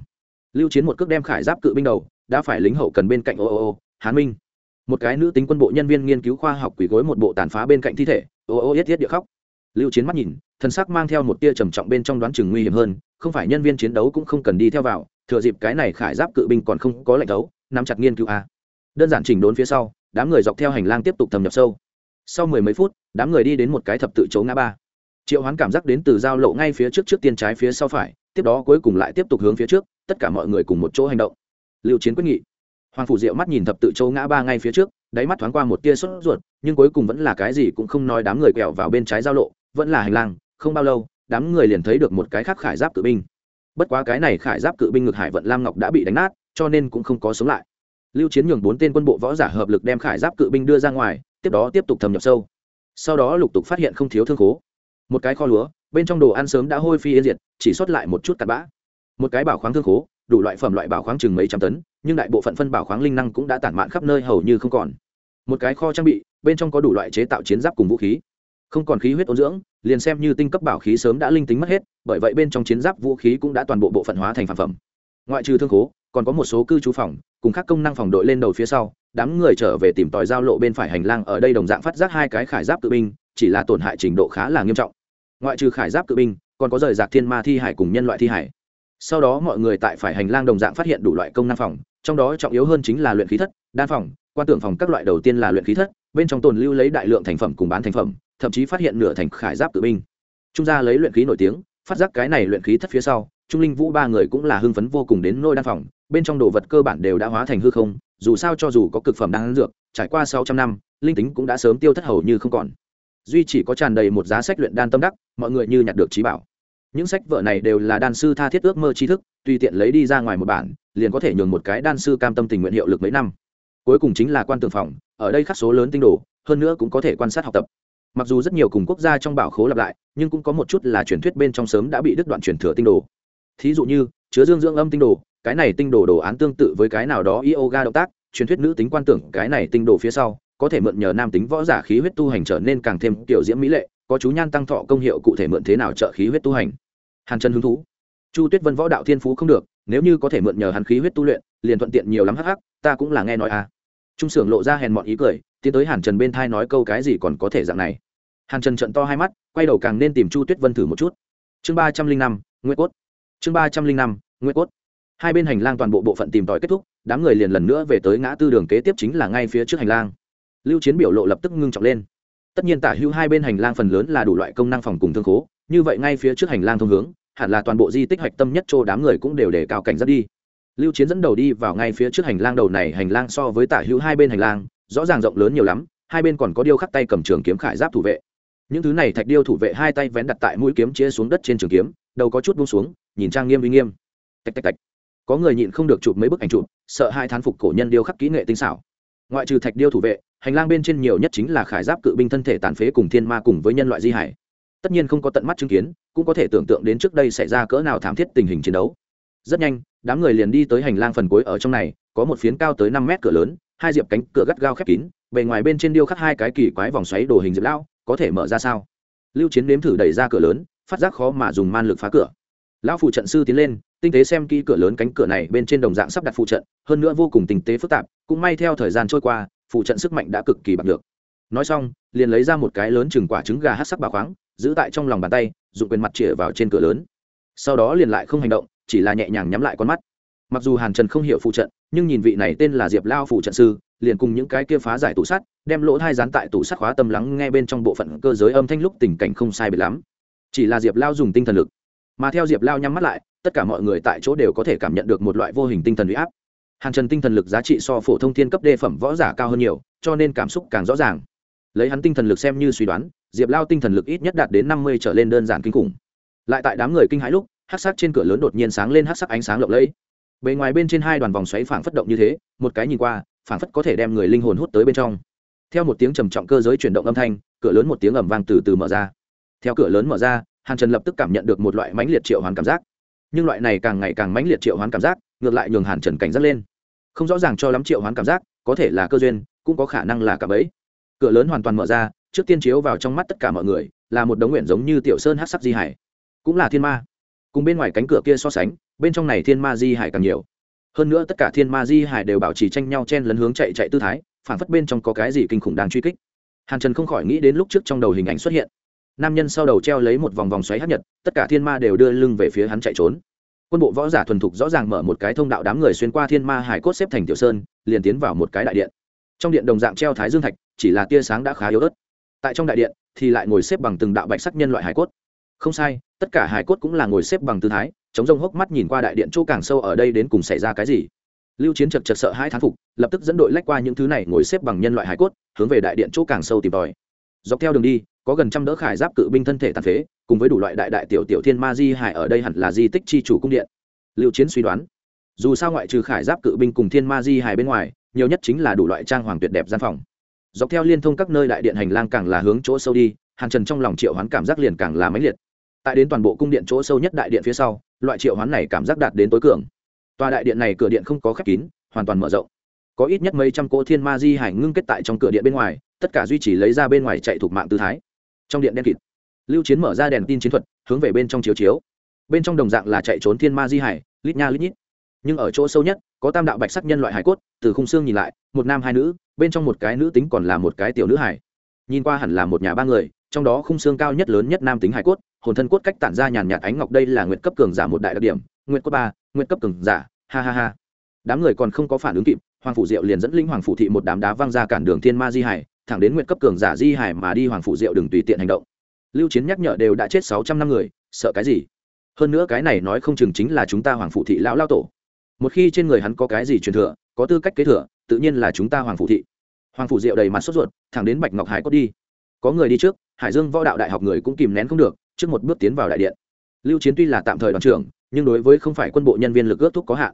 [SPEAKER 1] Lưu chiến một cước đem khải giáp cự binh đầu, đã phải lính hậu cần bên cạnh ô ô ô, hán minh. Một cái nữ tính quân bộ nhân viên nghiên cứu khoa học quỷ gối một bộ tàn phá bên cạnh thi thể ô ô, yết yết, địa khóc. Lưu chiến mắt nhìn thân sắc mang theo một tia trầm trọng bên trong đoán chừng nguy hiểm hơn, không phải nhân viên chiến đấu cũng không cần đi theo vào, thừa dịp cái này khải giáp cự binh còn không có lệnh đấu nắm chặt nghiên cứu a. Đơn giản chỉnh đốn phía sau, đám người dọc theo hành lang tiếp tục thâm nhập sâu. Sau mười mấy phút, đám người đi đến một cái thập tự chỗ ngã ba. Triệu hoán cảm giác đến từ giao lộ ngay phía trước trước tiên trái phía sau phải, tiếp đó cuối cùng lại tiếp tục hướng phía trước, tất cả mọi người cùng một chỗ hành động. Liệu chiến quyết nghị. Hoàng phủ diệu mắt nhìn thập tự châu ngã ba ngay phía trước đáy mắt thoáng qua một tia sốt ruột, nhưng cuối cùng vẫn là cái gì cũng không nói đám người quẹo vào bên trái giao lộ, vẫn là hành lang, không bao lâu, đám người liền thấy được một cái khác khải giáp cự binh. Bất quá cái này khải giáp cự binh ngực hải vận lam ngọc đã bị đánh nát, cho nên cũng không có sống lại. Lưu chiến nhường bốn tên quân bộ võ giả hợp lực đem khải giáp cự binh đưa ra ngoài, tiếp đó tiếp tục thâm nhập sâu. Sau đó lục tục phát hiện không thiếu thương khố. Một cái kho lúa, bên trong đồ ăn sớm đã hôi phi yên diệt, chỉ sót lại một chút cặn bã. Một cái bảo khoáng thương khố, đủ loại phẩm loại bảo khoáng chừng mấy trăm tấn, nhưng đại bộ phận phân bảo khoáng linh năng cũng đã tản mạn khắp nơi hầu như không còn một cái kho trang bị, bên trong có đủ loại chế tạo chiến giáp cùng vũ khí. Không còn khí huyết ôn dưỡng, liền xem như tinh cấp bảo khí sớm đã linh tính mất hết, bởi vậy bên trong chiến giáp vũ khí cũng đã toàn bộ bộ phận hóa thành phản phẩm. Ngoại trừ thương khố, còn có một số cư trú phòng, cùng các công năng phòng đội lên đầu phía sau, đám người trở về tìm tòi giao lộ bên phải hành lang ở đây đồng dạng phát giác hai cái khải giáp cự binh, chỉ là tổn hại trình độ khá là nghiêm trọng. Ngoại trừ khải giáp cự binh, còn có rời rạc thiên ma thi hải cùng nhân loại thi hải. Sau đó mọi người tại phải hành lang đồng dạng phát hiện đủ loại công năng phòng, trong đó trọng yếu hơn chính là luyện khí thất, đan phòng quan tưởng phòng các loại đầu tiên là luyện khí thất, bên trong tồn lưu lấy đại lượng thành phẩm cùng bán thành phẩm, thậm chí phát hiện nửa thành khải giáp tự binh. Trung gia lấy luyện khí nổi tiếng, phát giác cái này luyện khí thất phía sau, trung linh vũ ba người cũng là hưng phấn vô cùng đến nôi đan phòng, bên trong đồ vật cơ bản đều đã hóa thành hư không, dù sao cho dù có cực phẩm đang dược, trải qua sáu trăm năm, linh tính cũng đã sớm tiêu thất hầu như không còn. Duy chỉ có tràn đầy một giá sách luyện đan tâm đắc, mọi người như nhặt được trí bảo. Những sách vở này đều là đan sư tha thiết ước mơ tri thức, tùy tiện lấy đi ra ngoài một bản, liền có thể nhường một cái đan sư cam tâm tình nguyện hiệu lực mấy năm cuối cùng chính là quan tượng phòng, ở đây khắc số lớn tinh đồ, hơn nữa cũng có thể quan sát học tập. Mặc dù rất nhiều cùng quốc gia trong bảo khố lặp lại, nhưng cũng có một chút là truyền thuyết bên trong sớm đã bị đứt đoạn truyền thừa tinh đồ. Thí dụ như, chứa dương dưỡng âm tinh đồ, cái này tinh đồ đồ án tương tự với cái nào đó yoga động tác, truyền thuyết nữ tính quan tưởng cái này tinh đồ phía sau, có thể mượn nhờ nam tính võ giả khí huyết tu hành trở nên càng thêm tiểu diễm mỹ lệ, có chú nhan tăng thọ công hiệu cụ thể mượn thế nào trợ khí huyết tu hành. Hàn chân hứng thú. Chu tuyết vân võ đạo thiên phú không được, nếu như có thể mượn nhờ hàn khí huyết tu luyện, liền thuận tiện nhiều lắm, hắc hắc, ta cũng là nghe nói à trung sưởng lộ ra hèn mọn ý cười, tiến tới hàn trần bên thai nói câu cái gì còn có thể dạng này. Hàn trần trận to hai mắt, quay đầu càng nên tìm chu tuyết vân thử một chút. Chương ba trăm linh năm nguyễn cốt. Chương ba trăm linh năm nguyễn cốt. Hai bên hành lang toàn bộ bộ phận tìm tòi kết thúc, đám người liền lần nữa về tới ngã tư đường kế tiếp chính là ngay phía trước hành lang. Lưu chiến biểu lộ lập tức ngưng trọng lên. Tất nhiên tả hữu hai bên hành lang phần lớn là đủ loại công năng phòng cùng thương khố, như vậy ngay phía trước hành lang thông hướng, hẳn là toàn bộ di tích hạch tâm nhất chỗ đám người cũng đều để cao cảnh giác đi lưu chiến dẫn đầu đi vào ngay phía trước hành lang đầu này, hành lang so với tả hữu hai bên hành lang, rõ ràng rộng lớn nhiều lắm, hai bên còn có điêu khắc tay cầm trường kiếm khải giáp thủ vệ. Những thứ này thạch điêu thủ vệ hai tay vén đặt tại mũi kiếm chia xuống đất trên trường kiếm, đầu có chút buông xuống, nhìn trang nghiêm uy nghiêm. Tạch tạch tạch. Có người nhịn không được chụp mấy bức ảnh chụp, sợ hai thán phục cổ nhân điêu khắc kỹ nghệ tinh xảo. Ngoại trừ thạch điêu thủ vệ, hành lang bên trên nhiều nhất chính là khải giáp cự binh thân thể tàn phế cùng thiên ma cùng với nhân loại di hải. Tất nhiên không có tận mắt chứng kiến, cũng có thể tưởng tượng đến trước đây xảy ra cỡ nào thảm thiết tình hình chiến đấu. Rất nhanh đám người liền đi tới hành lang phần cuối ở trong này, có một phiến cao tới năm mét cửa lớn, hai diệp cánh cửa gắt gao khép kín, bề ngoài bên trên điêu khắc hai cái kỳ quái vòng xoáy đồ hình diệp lão, có thể mở ra sao? Lưu chiến nếm thử đẩy ra cửa lớn, phát giác khó mà dùng man lực phá cửa. Lão phụ trận sư tiến lên, tinh tế xem kỹ cửa lớn cánh cửa này bên trên đồng dạng sắp đặt phụ trận, hơn nữa vô cùng tinh tế phức tạp, cũng may theo thời gian trôi qua, phụ trận sức mạnh đã cực kỳ bằng được nói xong, liền lấy ra một cái lớn chừng quả trứng gà hát sắc bà khoáng, giữ tại trong lòng bàn tay, dùng quyền mặt chĩa vào trên cửa lớn. Sau đó liền lại không hành động chỉ là nhẹ nhàng nhắm lại con mắt. Mặc dù hàn trần không hiểu phụ trận, nhưng nhìn vị này tên là diệp lao phụ trận sư, liền cùng những cái kia phá giải tủ sắt, đem lỗ thai dán tại tủ sắt khóa tâm lắng nghe bên trong bộ phận cơ giới âm thanh lúc tình cảnh không sai biệt lắm. Chỉ là diệp lao dùng tinh thần lực. Mà theo diệp lao nhắm mắt lại, tất cả mọi người tại chỗ đều có thể cảm nhận được một loại vô hình tinh thần huy áp. Hàn trần tinh thần lực giá trị so phổ thông thiên cấp đề phẩm võ giả cao hơn nhiều, cho nên cảm xúc càng rõ ràng. Lấy hắn tinh thần lực xem như suy đoán, diệp lao tinh thần lực ít nhất đạt đến năm mươi trở lên đơn giản kinh khủng. Lại tại đám người kinh hãi lúc hát sắc trên cửa lớn đột nhiên sáng lên hát sắc ánh sáng lộng lẫy. Bề ngoài bên trên hai đoàn vòng xoáy phảng phất động như thế, một cái nhìn qua, phảng phất có thể đem người linh hồn hút tới bên trong. Theo một tiếng trầm trọng cơ giới chuyển động âm thanh, cửa lớn một tiếng ẩm vang từ từ mở ra. Theo cửa lớn mở ra, hàn trần lập tức cảm nhận được một loại mãnh liệt triệu hoán cảm giác. Nhưng loại này càng ngày càng mãnh liệt triệu hoán cảm giác, ngược lại nhường hàn trần cảnh giác lên. Không rõ ràng cho lắm triệu hoán cảm giác, có thể là cơ duyên, cũng có khả năng là cả bẫy. Cửa lớn hoàn toàn mở ra, trước tiên chiếu vào trong mắt tất cả mọi người, là một đống nguyện giống như tiểu sơn hát sắc di hải, cũng là thiên ma cùng bên ngoài cánh cửa kia so sánh, bên trong này thiên ma di hải càng nhiều. Hơn nữa tất cả thiên ma di hải đều bảo trì tranh nhau chen lấn hướng chạy chạy tư thái, phản phất bên trong có cái gì kinh khủng đang truy kích. Hàn trần không khỏi nghĩ đến lúc trước trong đầu hình ảnh xuất hiện. Nam nhân sau đầu treo lấy một vòng vòng xoáy hát nhật, tất cả thiên ma đều đưa lưng về phía hắn chạy trốn. Quân bộ võ giả thuần thục rõ ràng mở một cái thông đạo đám người xuyên qua thiên ma hải cốt xếp thành tiểu sơn, liền tiến vào một cái đại điện. Trong điện đồng dạng treo thái dương thạch, chỉ là tia sáng đã khá yếu ớt. Tại trong đại điện thì lại ngồi xếp bằng từng đạo bạch sắc nhân loại hải cốt không sai, tất cả hải cốt cũng là ngồi xếp bằng tư thái, chống rông hốc mắt nhìn qua đại điện chỗ càng sâu ở đây đến cùng xảy ra cái gì. Lưu chiến chật chật sợ hai thán phục, lập tức dẫn đội lách qua những thứ này ngồi xếp bằng nhân loại hải cốt, hướng về đại điện chỗ càng sâu tìm tòi. Dọc theo đường đi, có gần trăm đỡ khải giáp cự binh thân thể tàn phế, cùng với đủ loại đại đại tiểu tiểu thiên ma di hải ở đây hẳn là di tích chi chủ cung điện. Lưu chiến suy đoán, dù sao ngoại trừ khải giáp cự binh cùng thiên ma di hải bên ngoài, nhiều nhất chính là đủ loại trang hoàng tuyệt đẹp gian phòng. Dọc theo liên thông các nơi đại điện hành lang càng là hướng chỗ sâu đi, hàn trần trong lòng triệu hoán cảm giác liền càng là máy liệt tại đến toàn bộ cung điện chỗ sâu nhất đại điện phía sau, loại triệu hoán này cảm giác đạt đến tối cường. Tòa đại điện này cửa điện không có khép kín, hoàn toàn mở rộng. Có ít nhất mấy trăm cỗ thiên ma di hải ngưng kết tại trong cửa điện bên ngoài, tất cả duy trì lấy ra bên ngoài chạy thuộc mạng tư thái. Trong điện đen kịt, lưu chiến mở ra đèn tin chiến thuật, hướng về bên trong chiếu chiếu. Bên trong đồng dạng là chạy trốn thiên ma di hải, lít nha lít nhít. Nhưng ở chỗ sâu nhất, có tam đạo bạch sắc nhân loại hải cốt, từ khung xương nhìn lại, một nam hai nữ, bên trong một cái nữ tính còn là một cái tiểu nữ hải. Nhìn qua hẳn là một nhà ba người, trong đó khung xương cao nhất lớn nhất nam tính hải cốt hồn thân cốt cách tản ra nhàn nhạt ánh ngọc đây là nguyện cấp cường giả một đại đặc điểm nguyện cấp ba nguyện cấp cường giả, ha ha ha. Đám người còn không có phản ứng kịp, hoàng phủ diệu liền dẫn linh hoàng phủ thị một đám đá văng ra cản đường thiên ma di hải, thẳng đến nguyện cấp cường giả di hải mà đi hoàng phủ diệu đừng tùy tiện hành động. Lưu chiến nhắc nhở đều đã chết sáu trăm năm người, sợ cái gì? Hơn nữa cái này nói không chừng chính là chúng ta hoàng phủ thị lão lao tổ. Một khi trên người hắn có cái gì truyền thừa, có tư cách kế thừa, tự nhiên là chúng ta hoàng phủ thị. Hoàng phủ diệu đầy mặt sốt ruột, thẳng đến bạch ngọc hải cốt đi. Có người đi trước, hải dương võ đạo đại học người cũng kìm nén không được trước một bước tiến vào đại điện. Lưu chiến tuy là tạm thời đoàn trưởng, nhưng đối với không phải quân bộ nhân viên lực ước thúc có hạn.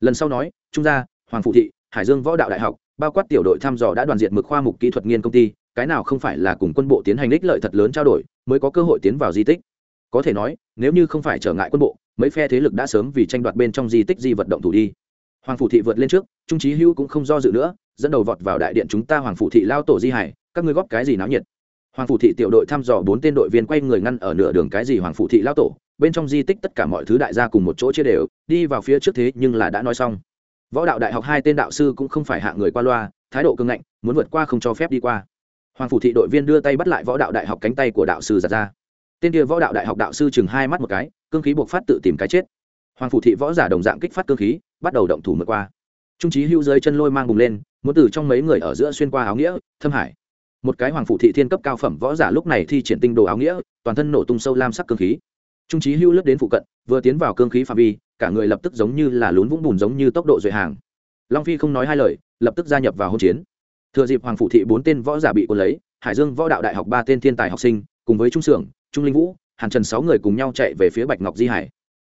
[SPEAKER 1] Lần sau nói, trung gia, hoàng phụ thị, hải dương võ đạo đại học, bao quát tiểu đội thăm dò đã đoàn diện mực khoa mục kỹ thuật nghiên công ty, cái nào không phải là cùng quân bộ tiến hành ích lợi thật lớn trao đổi, mới có cơ hội tiến vào di tích. Có thể nói, nếu như không phải trở ngại quân bộ, mấy phe thế lực đã sớm vì tranh đoạt bên trong di tích di vật động thủ đi. Hoàng phủ thị vượt lên trước, trung trí hữu cũng không do dự nữa, dẫn đầu vọt vào đại điện chúng ta hoàng phủ thị lao tổ di hải, các ngươi góp cái gì náo nhiệt? Hoàng phủ thị tiểu đội thăm dò bốn tên đội viên quay người ngăn ở nửa đường cái gì hoàng phủ thị lao tổ, bên trong di tích tất cả mọi thứ đại gia cùng một chỗ chia đều, đi vào phía trước thế nhưng là đã nói xong. Võ đạo đại học hai tên đạo sư cũng không phải hạ người qua loa, thái độ cương ngạnh, muốn vượt qua không cho phép đi qua. Hoàng phủ thị đội viên đưa tay bắt lại võ đạo đại học cánh tay của đạo sư giặt ra. Tên kia võ đạo đại học đạo sư chừng hai mắt một cái, cương khí buộc phát tự tìm cái chết. Hoàng phủ thị võ giả đồng dạng kích phát cương khí, bắt đầu động thủ mượt qua. Trung trí hưu dưới chân lôi mang bùng lên, muốn từ trong mấy người ở giữa xuyên qua áo nghĩa, thâm hải một cái hoàng phụ thị thiên cấp cao phẩm võ giả lúc này thi triển tinh đồ áo nghĩa, toàn thân nổ tung sâu lam sắc cương khí. Trung trí hưu lướt đến phụ cận, vừa tiến vào cương khí phạm vi, cả người lập tức giống như là lún vũng bùn giống như tốc độ duệ hàng. Long phi không nói hai lời, lập tức gia nhập vào hỗn chiến. Thừa dịp hoàng phụ thị bốn tên võ giả bị quân lấy, hải dương võ đạo đại học ba tên thiên tài học sinh, cùng với trung xưởng trung linh vũ, hàn trần sáu người cùng nhau chạy về phía bạch ngọc di hải.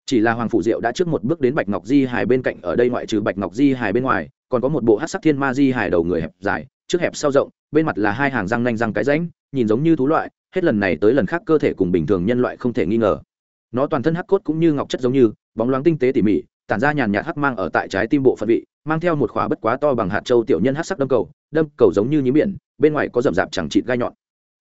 [SPEAKER 1] Chỉ là hoàng phụ diệu đã trước một bước đến bạch ngọc di hải bên cạnh, ở đây ngoại trừ bạch ngọc di hải bên ngoài, còn có một bộ hát sắc thiên ma di hải đầu người hẹp dài, trước hẹp sau rộng bên mặt là hai hàng răng nanh răng cái rãnh, nhìn giống như thú loại, hết lần này tới lần khác cơ thể cùng bình thường nhân loại không thể nghi ngờ. Nó toàn thân hắc cốt cũng như ngọc chất giống như, bóng loáng tinh tế tỉ mỉ, tản ra nhàn nhạt hắc mang ở tại trái tim bộ phận vị, mang theo một khóa bất quá to bằng hạt châu tiểu nhân hắc sắc đâm cầu đâm cầu giống như nhí biển, bên ngoài có rậm rạp chẳng chịt gai nhọn.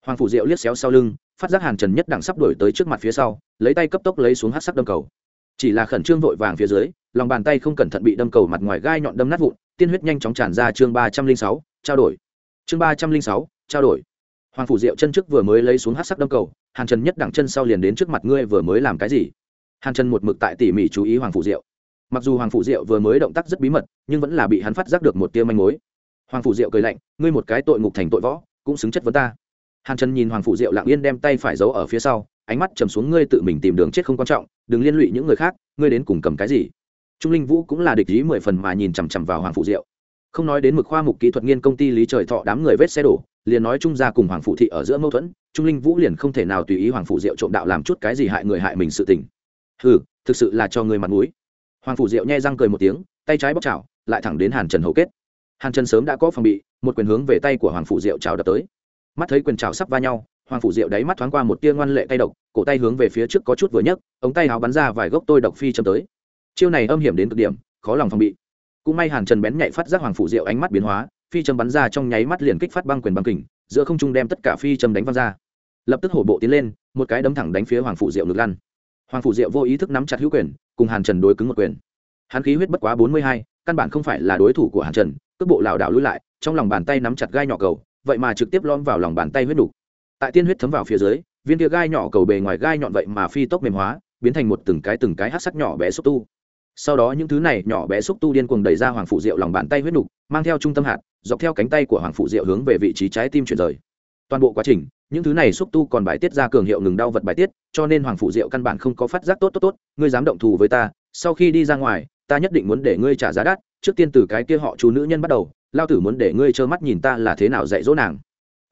[SPEAKER 1] Hoàng phủ diệu liếc xéo sau lưng, phát giác hàn trần nhất đẳng sắp đổi tới trước mặt phía sau, lấy tay cấp tốc lấy xuống hắc sắc đâm cầu. Chỉ là khẩn trương vội vàng phía dưới, lòng bàn tay không cẩn thận bị đâm cầu mặt ngoài gai nhọn đâm nát vụn, tiên huyết nhanh chóng tràn ra chương ba trăm linh sáu, trao đổi chương ba trăm linh sáu, trao đổi. Hoàng phủ diệu chân trước vừa mới lấy xuống hát sắc đâm cầu, hàn trần nhất đẳng chân sau liền đến trước mặt ngươi vừa mới làm cái gì? Hàn trần một mực tại tỉ mỉ chú ý hoàng phủ diệu. Mặc dù hoàng phủ diệu vừa mới động tác rất bí mật, nhưng vẫn là bị hắn phát giác được một tia manh mối. Hoàng phủ diệu cười lạnh, ngươi một cái tội ngục thành tội võ, cũng xứng chất vấn ta. Hàn trần nhìn hoàng phủ diệu lặng yên đem tay phải giấu ở phía sau, ánh mắt trầm xuống, ngươi tự mình tìm đường chết không quan trọng, đừng liên lụy những người khác, ngươi đến cùng cầm cái gì? Trung linh vũ cũng là địch ý mười phần mà nhìn chằm chằm vào hoàng phủ diệu không nói đến mực khoa mục kỹ thuật nghiên công ty lý trời thọ đám người vết xe đổ, liền nói trung gia cùng hoàng phụ thị ở giữa mâu thuẫn, trung linh vũ liền không thể nào tùy ý hoàng phụ diệu trộm đạo làm chút cái gì hại người hại mình sự tình. Ừ thực sự là cho người mặt mũi. Hoàng phụ diệu nhai răng cười một tiếng, tay trái bóc chảo, lại thẳng đến hàn trần hầu kết. Hàn trần sớm đã có phòng bị, một quyền hướng về tay của hoàng phụ diệu chảo đập tới. Mắt thấy quyền chảo sắp va nhau, hoàng phụ diệu đáy mắt thoáng qua một tia ngoan lệ tay độc, cổ tay hướng về phía trước có chút vừa nhấc, ống tay áo bắn ra vài gốc tôi độc phi châm tới. Chiêu này âm hiểm đến cực điểm, khó lòng phòng bị cũng may hàn trần bén nhạy phát giác hoàng phủ diệu ánh mắt biến hóa, phi châm bắn ra trong nháy mắt liền kích phát băng quyền băng kình, giữa không trung đem tất cả phi châm đánh văng ra. Lập tức hổ bộ tiến lên, một cái đấm thẳng đánh phía hoàng phủ diệu ngực lăn. Hoàng phủ diệu vô ý thức nắm chặt hữu quyền, cùng hàn trần đối cứng một quyền. Hắn khí huyết bất quá bốn mươi hai, căn bản không phải là đối thủ của hàn trần, cước bộ lảo đảo lui lại, trong lòng bàn tay nắm chặt gai nhỏ cầu, vậy mà trực tiếp lom vào lòng bàn tay huyết đủ tại tiên huyết thấm vào phía dưới, viên kia gai nhỏ cầu bề ngoài gai nhọn vậy mà phi tốc mềm hóa, biến thành một từng cái từng cái hát sắc nhỏ bé xúc tu sau đó những thứ này nhỏ bé xúc tu điên cuồng đẩy ra hoàng phụ diệu lòng bàn tay huyết nục, mang theo trung tâm hạt, dọc theo cánh tay của hoàng phụ diệu hướng về vị trí trái tim chuyển rời. Toàn bộ quá trình, những thứ này xúc tu còn bài tiết ra cường hiệu ngừng đau vật bài tiết, cho nên hoàng phụ diệu căn bản không có phát giác tốt tốt tốt, ngươi dám động thù với ta, sau khi đi ra ngoài, ta nhất định muốn để ngươi trả giá đắt, trước tiên từ cái kia họ chú nữ nhân bắt đầu, lao tử muốn để ngươi trơ mắt nhìn ta là thế nào dạy dỗ nàng.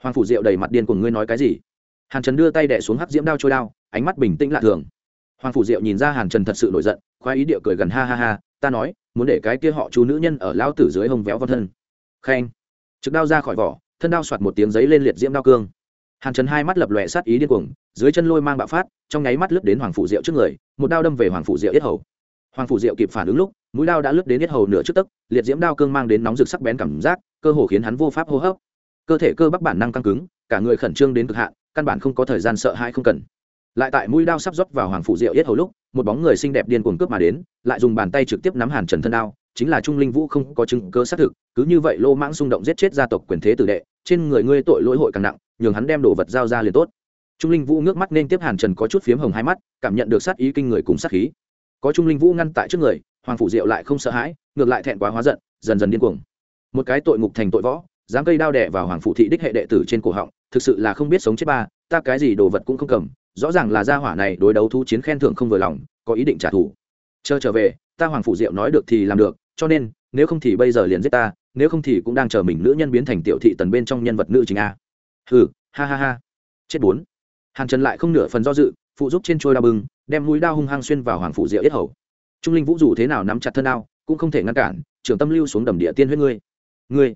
[SPEAKER 1] Hoàng phụ diệu đầy mặt điên của ngươi nói cái gì? Hàn trần đưa tay đẻ xuống hắc diễm đao trôi đao, ánh mắt bình tĩnh lạ thường. Hoàng phủ diệu nhìn ra hàn trần thật sự nổi giận khoái ý địa cười gần ha ha ha, ta nói, muốn để cái kia họ chú nữ nhân ở lao tử dưới hông véo văn thân. Khen. Trực đao ra khỏi vỏ, thân đao soạt một tiếng giấy lên liệt diễm đao cương. Hàn trần hai mắt lập lòe sát ý điên cuồng, dưới chân lôi mang bạo phát, trong nháy mắt lướt đến hoàng phủ diệu trước người, một đao đâm về hoàng phủ diệu yết hầu. Hoàng phủ diệu kịp phản ứng lúc, mũi đao đã lướt đến yết hầu nửa trước tấc, liệt diễm đao cương mang đến nóng rực sắc bén cảm giác, cơ hồ khiến hắn vô pháp hô hấp. Cơ thể cơ bắp bản năng căng cứng, cả người khẩn trương đến cực hạn, căn bản không có thời gian sợ hãi không cần lại tại mũi đao sắp rót vào hoàng phủ diệu yết hầu lúc, một bóng người xinh đẹp điên cuồng cướp mà đến, lại dùng bàn tay trực tiếp nắm hàn trần thân đao, chính là trung linh vũ không có chứng cơ xác thực, cứ như vậy lô mãng xung động giết chết gia tộc quyền thế tử đệ, trên người ngươi tội lỗi hội càng nặng, nhường hắn đem đồ vật giao ra liền tốt. Trung linh vũ ngước mắt nên tiếp hàn trần có chút phiếm hồng hai mắt, cảm nhận được sát ý kinh người cùng sát khí. Có trung linh vũ ngăn tại trước người, hoàng phủ diệu lại không sợ hãi, ngược lại thẹn quá hóa giận, dần dần điên cuồng. Một cái tội ngục thành tội võ, dám cây đao đẻ vào hoàng phủ thị đích hệ đệ tử trên cổ họng, thực sự là không biết sống chết ba, ta cái gì đồ vật cũng không cầm rõ ràng là gia hỏa này đối đấu thu chiến khen thưởng không vừa lòng, có ý định trả thù. Chờ trở về, ta hoàng phủ diệu nói được thì làm được, cho nên, nếu không thì bây giờ liền giết ta, nếu không thì cũng đang chờ mình nữ nhân biến thành tiểu thị tần bên trong nhân vật nữ chính a. Hừ, ha ha ha. Chết bốn. Hàn trần lại không nửa phần do dự, phụ giúp trên trôi đao bưng, đem mũi đao hung hăng xuyên vào hoàng phủ diệu yết hầu. Trung linh vũ dù thế nào nắm chặt thân đao, cũng không thể ngăn cản, trưởng tâm lưu xuống đầm địa tiên huyết ngươi. Ngươi.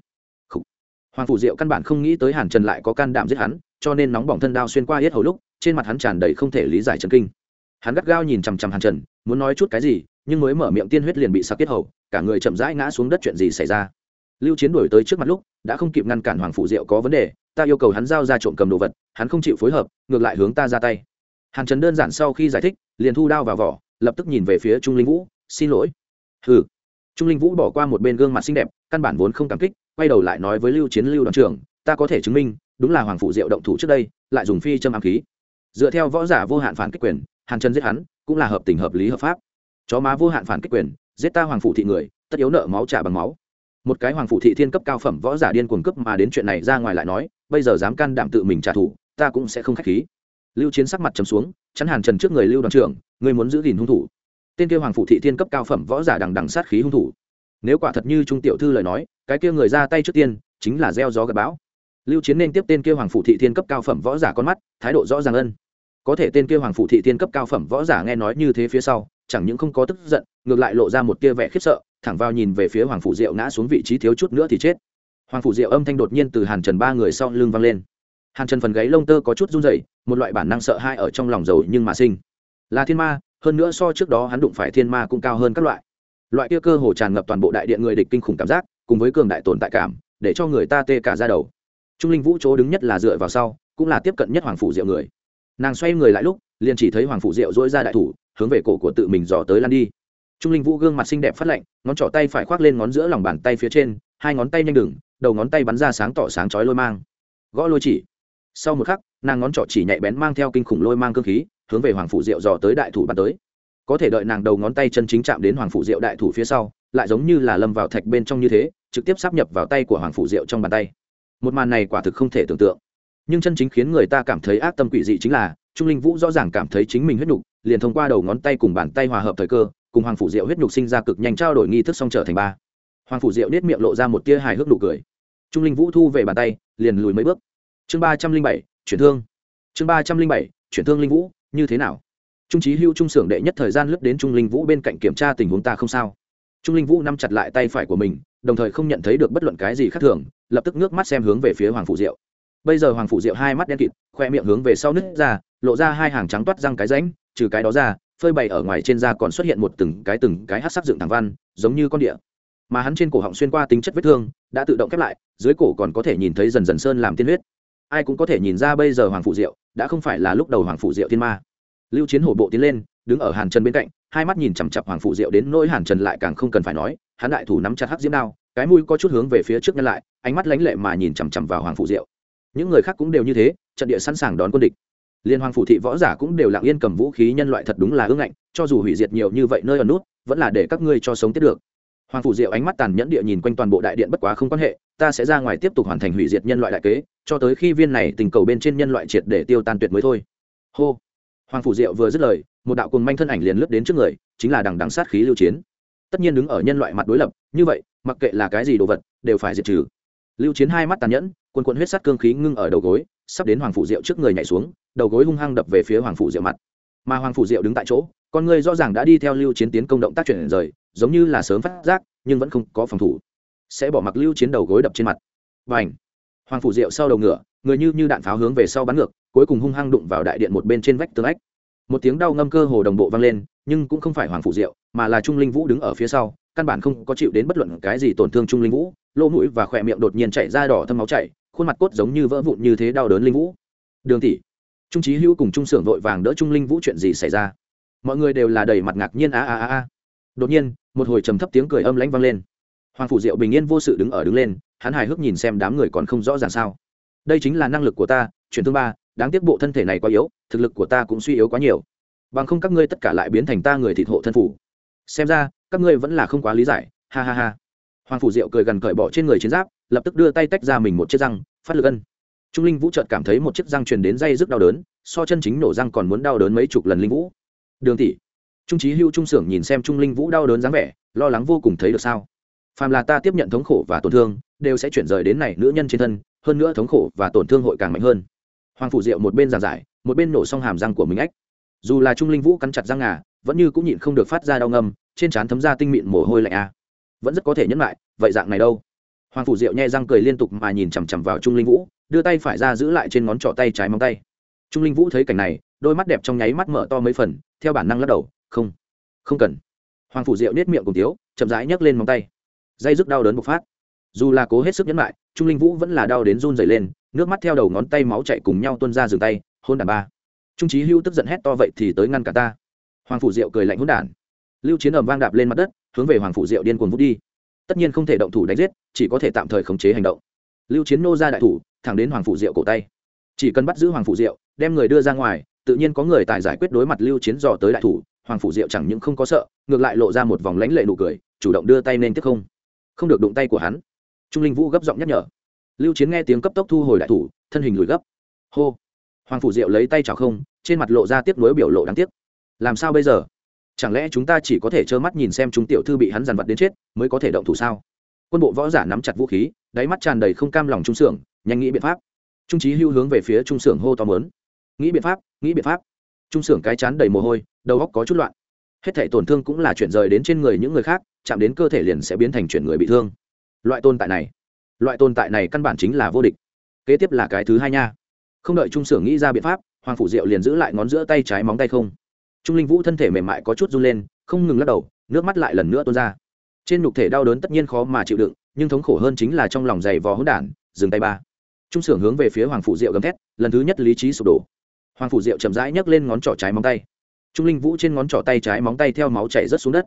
[SPEAKER 1] Hoàng phủ diệu căn bản không nghĩ tới hàn trần lại có can đảm giết hắn, cho nên nóng bỏng thân đao xuyên qua yết hầu lúc trên mặt hắn tràn đầy không thể lý giải trần kinh. Hắn gắt gao nhìn chằm chằm hàn trần, muốn nói chút cái gì, nhưng mới mở miệng tiên huyết liền bị sặc kết hầu, cả người chậm rãi ngã xuống đất chuyện gì xảy ra. Lưu chiến đổi tới trước mặt lúc, đã không kịp ngăn cản hoàng phủ diệu có vấn đề, ta yêu cầu hắn giao ra trộm cầm đồ vật, hắn không chịu phối hợp, ngược lại hướng ta ra tay. Hàn trần đơn giản sau khi giải thích, liền thu đao vào vỏ, lập tức nhìn về phía trung linh vũ, xin lỗi. Ừ trung linh vũ bỏ qua một bên gương mặt xinh đẹp, căn bản vốn không cảm kích, quay đầu lại nói với lưu chiến lưu đoàn trưởng, ta có thể chứng minh, đúng là hoàng phụ diệu động thủ trước đây, lại dùng phi châm ám khí dựa theo võ giả vô hạn phản kích quyền, hàn chân giết hắn cũng là hợp tình hợp lý hợp pháp. Chó má vô hạn phản kích quyền, giết ta hoàng phụ thị người, tất yếu nợ máu trả bằng máu. Một cái hoàng phụ thị thiên cấp cao phẩm võ giả điên cuồng cấp mà đến chuyện này ra ngoài lại nói, bây giờ dám can đảm tự mình trả thù, ta cũng sẽ không khách khí. Lưu chiến sắc mặt trầm xuống, chắn hàn trần trước người lưu đoàn trưởng, người muốn giữ gìn hung thủ. Tên kia hoàng phụ thị thiên cấp cao phẩm võ giả đằng đằng sát khí hung thủ. Nếu quả thật như trung tiểu thư lời nói, cái kia người ra tay trước tiên, chính là gieo gió gặp bão. Lưu chiến nên tiếp tên kia hoàng phụ thị thiên cấp cao phẩm võ giả con mắt, thái độ rõ ràng ân có thể tên kia hoàng phụ thị thiên cấp cao phẩm võ giả nghe nói như thế phía sau, chẳng những không có tức giận, ngược lại lộ ra một tia vẻ khiếp sợ, thẳng vào nhìn về phía hoàng phủ diệu ngã xuống vị trí thiếu chút nữa thì chết. Hoàng phủ diệu âm thanh đột nhiên từ hàn trần ba người sau lưng vang lên. Hàn trần phần gáy lông tơ có chút run dậy một loại bản năng sợ hai ở trong lòng dầu nhưng mà sinh. Là thiên ma, hơn nữa so trước đó hắn đụng phải thiên ma cũng cao hơn các loại. Loại kia cơ hồ tràn ngập toàn bộ đại điện người địch kinh khủng cảm giác, cùng với cường đại tồn tại cảm, để cho người ta tê cả ra đầu. Trung linh vũ chỗ đứng nhất là dựa vào sau, cũng là tiếp cận nhất hoàng phủ diệu người nàng xoay người lại lúc, liền chỉ thấy hoàng phụ diệu dỗi ra đại thủ, hướng về cổ của tự mình dò tới lan đi. Trung linh vũ gương mặt xinh đẹp phát lạnh, ngón trỏ tay phải khoác lên ngón giữa lòng bàn tay phía trên, hai ngón tay nhanh đừng, đầu ngón tay bắn ra sáng tỏ sáng chói lôi mang. Gõ lôi chỉ. Sau một khắc, nàng ngón trỏ chỉ nhạy bén mang theo kinh khủng lôi mang cơ khí, hướng về hoàng phụ diệu dò tới đại thủ bắn tới. Có thể đợi nàng đầu ngón tay chân chính chạm đến hoàng phụ diệu đại thủ phía sau, lại giống như là lâm vào thạch bên trong như thế, trực tiếp sắp nhập vào tay của hoàng phụ diệu trong bàn tay. Một màn này quả thực không thể tưởng tượng nhưng chân chính khiến người ta cảm thấy ác tâm quỷ dị chính là, trung linh vũ rõ ràng cảm thấy chính mình huyết nhục, liền thông qua đầu ngón tay cùng bàn tay hòa hợp thời cơ, cùng hoàng phủ diệu huyết nhục sinh ra cực nhanh trao đổi nghi thức xong trở thành ba. Hoàng phủ diệu nết miệng lộ ra một tia hài hước nụ cười. Trung linh vũ thu về bàn tay, liền lùi mấy bước. Chương ba trăm linh bảy, chuyển thương. Chương ba trăm linh bảy, chuyển thương linh vũ, như thế nào? Trung trí hưu trung xưởng đệ nhất thời gian lướt đến trung linh vũ bên cạnh kiểm tra tình huống ta không sao. Trung linh vũ nắm chặt lại tay phải của mình, đồng thời không nhận thấy được bất luận cái gì khác thường, lập tức nước mắt xem hướng về phía hoàng phủ diệu bây giờ hoàng phủ diệu hai mắt đen kịt, khoe miệng hướng về sau nứt ra, lộ ra hai hàng trắng toát răng cái ránh trừ cái đó ra, phơi bày ở ngoài trên da còn xuất hiện một từng cái từng cái hát sắc dựng thẳng văn, giống như con địa. Mà hắn trên cổ họng xuyên qua tính chất vết thương, đã tự động khép lại, dưới cổ còn có thể nhìn thấy dần dần sơn làm tiên huyết. Ai cũng có thể nhìn ra bây giờ hoàng phụ diệu đã không phải là lúc đầu hoàng phụ diệu thiên ma. Lưu chiến hổ bộ tiến lên, đứng ở hàn trần bên cạnh, hai mắt nhìn chằm chặp hoàng phụ diệu đến nỗi hàn trần lại càng không cần phải nói, hắn đại thủ nắm chặt hắc diễm đao, cái mũi có chút hướng về phía trước nhân lại, ánh mắt lánh lệ mà nhìn chằm chằm vào hoàng phụ diệu những người khác cũng đều như thế, trận địa sẵn sàng đón quân địch. Liên hoàng phủ thị võ giả cũng đều lặng yên cầm vũ khí nhân loại thật đúng là ưng ngạnh, cho dù hủy diệt nhiều như vậy nơi ở nút, vẫn là để các ngươi cho sống tiếp được. Hoàng phủ diệu ánh mắt tàn nhẫn địa nhìn quanh toàn bộ đại điện bất quá không quan hệ, ta sẽ ra ngoài tiếp tục hoàn thành hủy diệt nhân loại đại kế, cho tới khi viên này tình cầu bên trên nhân loại triệt để tiêu tan tuyệt mới thôi. Hô! Hoàng phủ diệu vừa dứt lời, một đạo cùng manh thân ảnh liền lướt đến trước người, chính là đằng đằng sát khí lưu chiến. Tất nhiên đứng ở nhân loại mặt đối lập, như vậy, mặc kệ là cái gì đồ vật, đều phải diệt trừ. Lưu chiến hai mắt tàn nhẫn quần quần huyết sắt cương khí ngưng ở đầu gối, sắp đến hoàng phủ diệu trước người nhảy xuống, đầu gối hung hăng đập về phía hoàng phủ diệu mặt. Mà hoàng phủ diệu đứng tại chỗ, con người rõ ràng đã đi theo lưu chiến tiến công động tác chuyển rời, giống như là sớm phát giác, nhưng vẫn không có phòng thủ. Sẽ bỏ mặc lưu chiến đầu gối đập trên mặt. Và ảnh hoàng phủ diệu sau đầu ngựa, người như như đạn pháo hướng về sau bắn ngược, cuối cùng hung hăng đụng vào đại điện một bên trên vách tường ách. Một tiếng đau ngâm cơ hồ đồng bộ vang lên, nhưng cũng không phải hoàng phủ diệu, mà là trung linh vũ đứng ở phía sau, căn bản không có chịu đến bất luận cái gì tổn thương trung linh vũ, lỗ mũi và khỏe miệng đột nhiên chảy ra đỏ thâm máu chảy khuôn mặt cốt giống như vỡ vụn như thế đau đớn linh vũ. Đường tỷ, trung trí hữu cùng trung sưởng vội vàng đỡ trung linh vũ chuyện gì xảy ra? Mọi người đều là đầy mặt ngạc nhiên, a a a a. Đột nhiên, một hồi trầm thấp tiếng cười âm lãnh vang lên. Hoàng phủ diệu bình yên vô sự đứng ở đứng lên, hắn hài hước nhìn xem đám người còn không rõ ràng sao. Đây chính là năng lực của ta chuyển thứ ba, đáng tiếc bộ thân thể này quá yếu, thực lực của ta cũng suy yếu quá nhiều. Bằng không các ngươi tất cả lại biến thành ta người thịt hộ thân phủ. Xem ra, các ngươi vẫn là không quá lý giải, ha ha ha. Hoàng phủ diệu cười gần cởi bỏ trên người chiến giáp lập tức đưa tay tách ra mình một chiếc răng, phát lực ân. Trung linh vũ chợt cảm thấy một chiếc răng truyền đến dây rất đau đớn, so chân chính nổ răng còn muốn đau đớn mấy chục lần linh vũ. Đường tỷ. Trung trí hưu trung sưởng nhìn xem trung linh vũ đau đớn dáng vẻ, lo lắng vô cùng thấy được sao. Phàm là ta tiếp nhận thống khổ và tổn thương, đều sẽ chuyển rời đến này nữ nhân trên thân, hơn nữa thống khổ và tổn thương hội càng mạnh hơn. Hoàng phủ diệu một bên giảng giải, một bên nổ xong hàm răng của mình ách. Dù là trung linh vũ cắn chặt răng ngà vẫn như cũng nhịn không được phát ra đau ngâm, trên trán thấm ra tinh mịn mồ hôi lạnh a vẫn rất có thể nhẫn lại, vậy dạng này đâu? Hoàng phủ diệu nhẹ răng cười liên tục mà nhìn chằm chằm vào trung linh vũ, đưa tay phải ra giữ lại trên ngón trỏ tay trái móng tay. Trung linh vũ thấy cảnh này, đôi mắt đẹp trong nháy mắt mở to mấy phần, theo bản năng lắc đầu, không không cần. Hoàng phủ diệu nết miệng cùng tiếu, chậm rãi nhấc lên móng tay. Dây dứt đau đớn bộc phát. Dù là cố hết sức nhẫn lại trung linh vũ vẫn là đau đến run dày lên, nước mắt theo đầu ngón tay máu chạy cùng nhau tuân ra giường tay, hôn đàn ba. Trung trí hưu tức giận hét to, vậy thì tới ngăn cả ta. Hoàng phủ diệu cười lạnh hôn đản. Lưu chiến ẩm vang đạp lên mặt đất, hướng về hoàng phủ diệu điên cuồng vút đi tất nhiên không thể động thủ đánh giết, chỉ có thể tạm thời khống chế hành động. Lưu chiến nô ra đại thủ, thẳng đến hoàng phủ diệu cổ tay. Chỉ cần bắt giữ hoàng phủ diệu, đem người đưa ra ngoài, tự nhiên có người tài giải quyết đối mặt lưu chiến dò tới đại thủ, hoàng phủ diệu chẳng những không có sợ, ngược lại lộ ra một vòng lãnh lệ nụ cười, chủ động đưa tay nên tiếp không. Không được đụng tay của hắn. Trung linh vũ gấp giọng nhắc nhở. Lưu chiến nghe tiếng cấp tốc thu hồi đại thủ, thân hình lùi gấp. Hô. Hoàng phủ diệu lấy tay chảo không, trên mặt lộ ra tiếp nối biểu lộ đáng tiếc. Làm sao bây giờ? Chẳng lẽ chúng ta chỉ có thể trơ mắt nhìn xem chúng tiểu thư bị hắn dằn vặt đến chết, mới có thể động thủ sao? Quân bộ võ giả nắm chặt vũ khí, đáy mắt tràn đầy không cam lòng trung xưởng nhanh nghĩ biện pháp. Trung trí hưu hướng về phía trung xưởng hô to mớn nghĩ biện pháp, nghĩ biện pháp. Trung xưởng cái chán đầy mồ hôi, đầu óc có chút loạn. Hết thể tổn thương cũng là chuyển rời đến trên người những người khác, chạm đến cơ thể liền sẽ biến thành chuyển người bị thương. Loại tồn tại này, loại tồn tại này căn bản chính là vô địch. Kế tiếp là cái thứ hai nha. Không đợi trung sưởng nghĩ ra biện pháp, hoàng phủ diệu liền giữ lại ngón giữa tay trái móng tay không trung linh vũ thân thể mềm mại có chút run lên, không ngừng lắc đầu, nước mắt lại lần nữa tuôn ra. Trên nhục thể đau đớn tất nhiên khó mà chịu đựng, nhưng thống khổ hơn chính là trong lòng dày vò hỗn đản, dừng tay ba. Trung sưởng hướng về phía hoàng phủ diệu gầm thét, lần thứ nhất lý trí sụp đổ. Hoàng phủ diệu chậm rãi nhấc lên ngón trỏ trái móng tay. Trung linh vũ trên ngón trỏ tay trái móng tay theo máu chảy rớt xuống đất.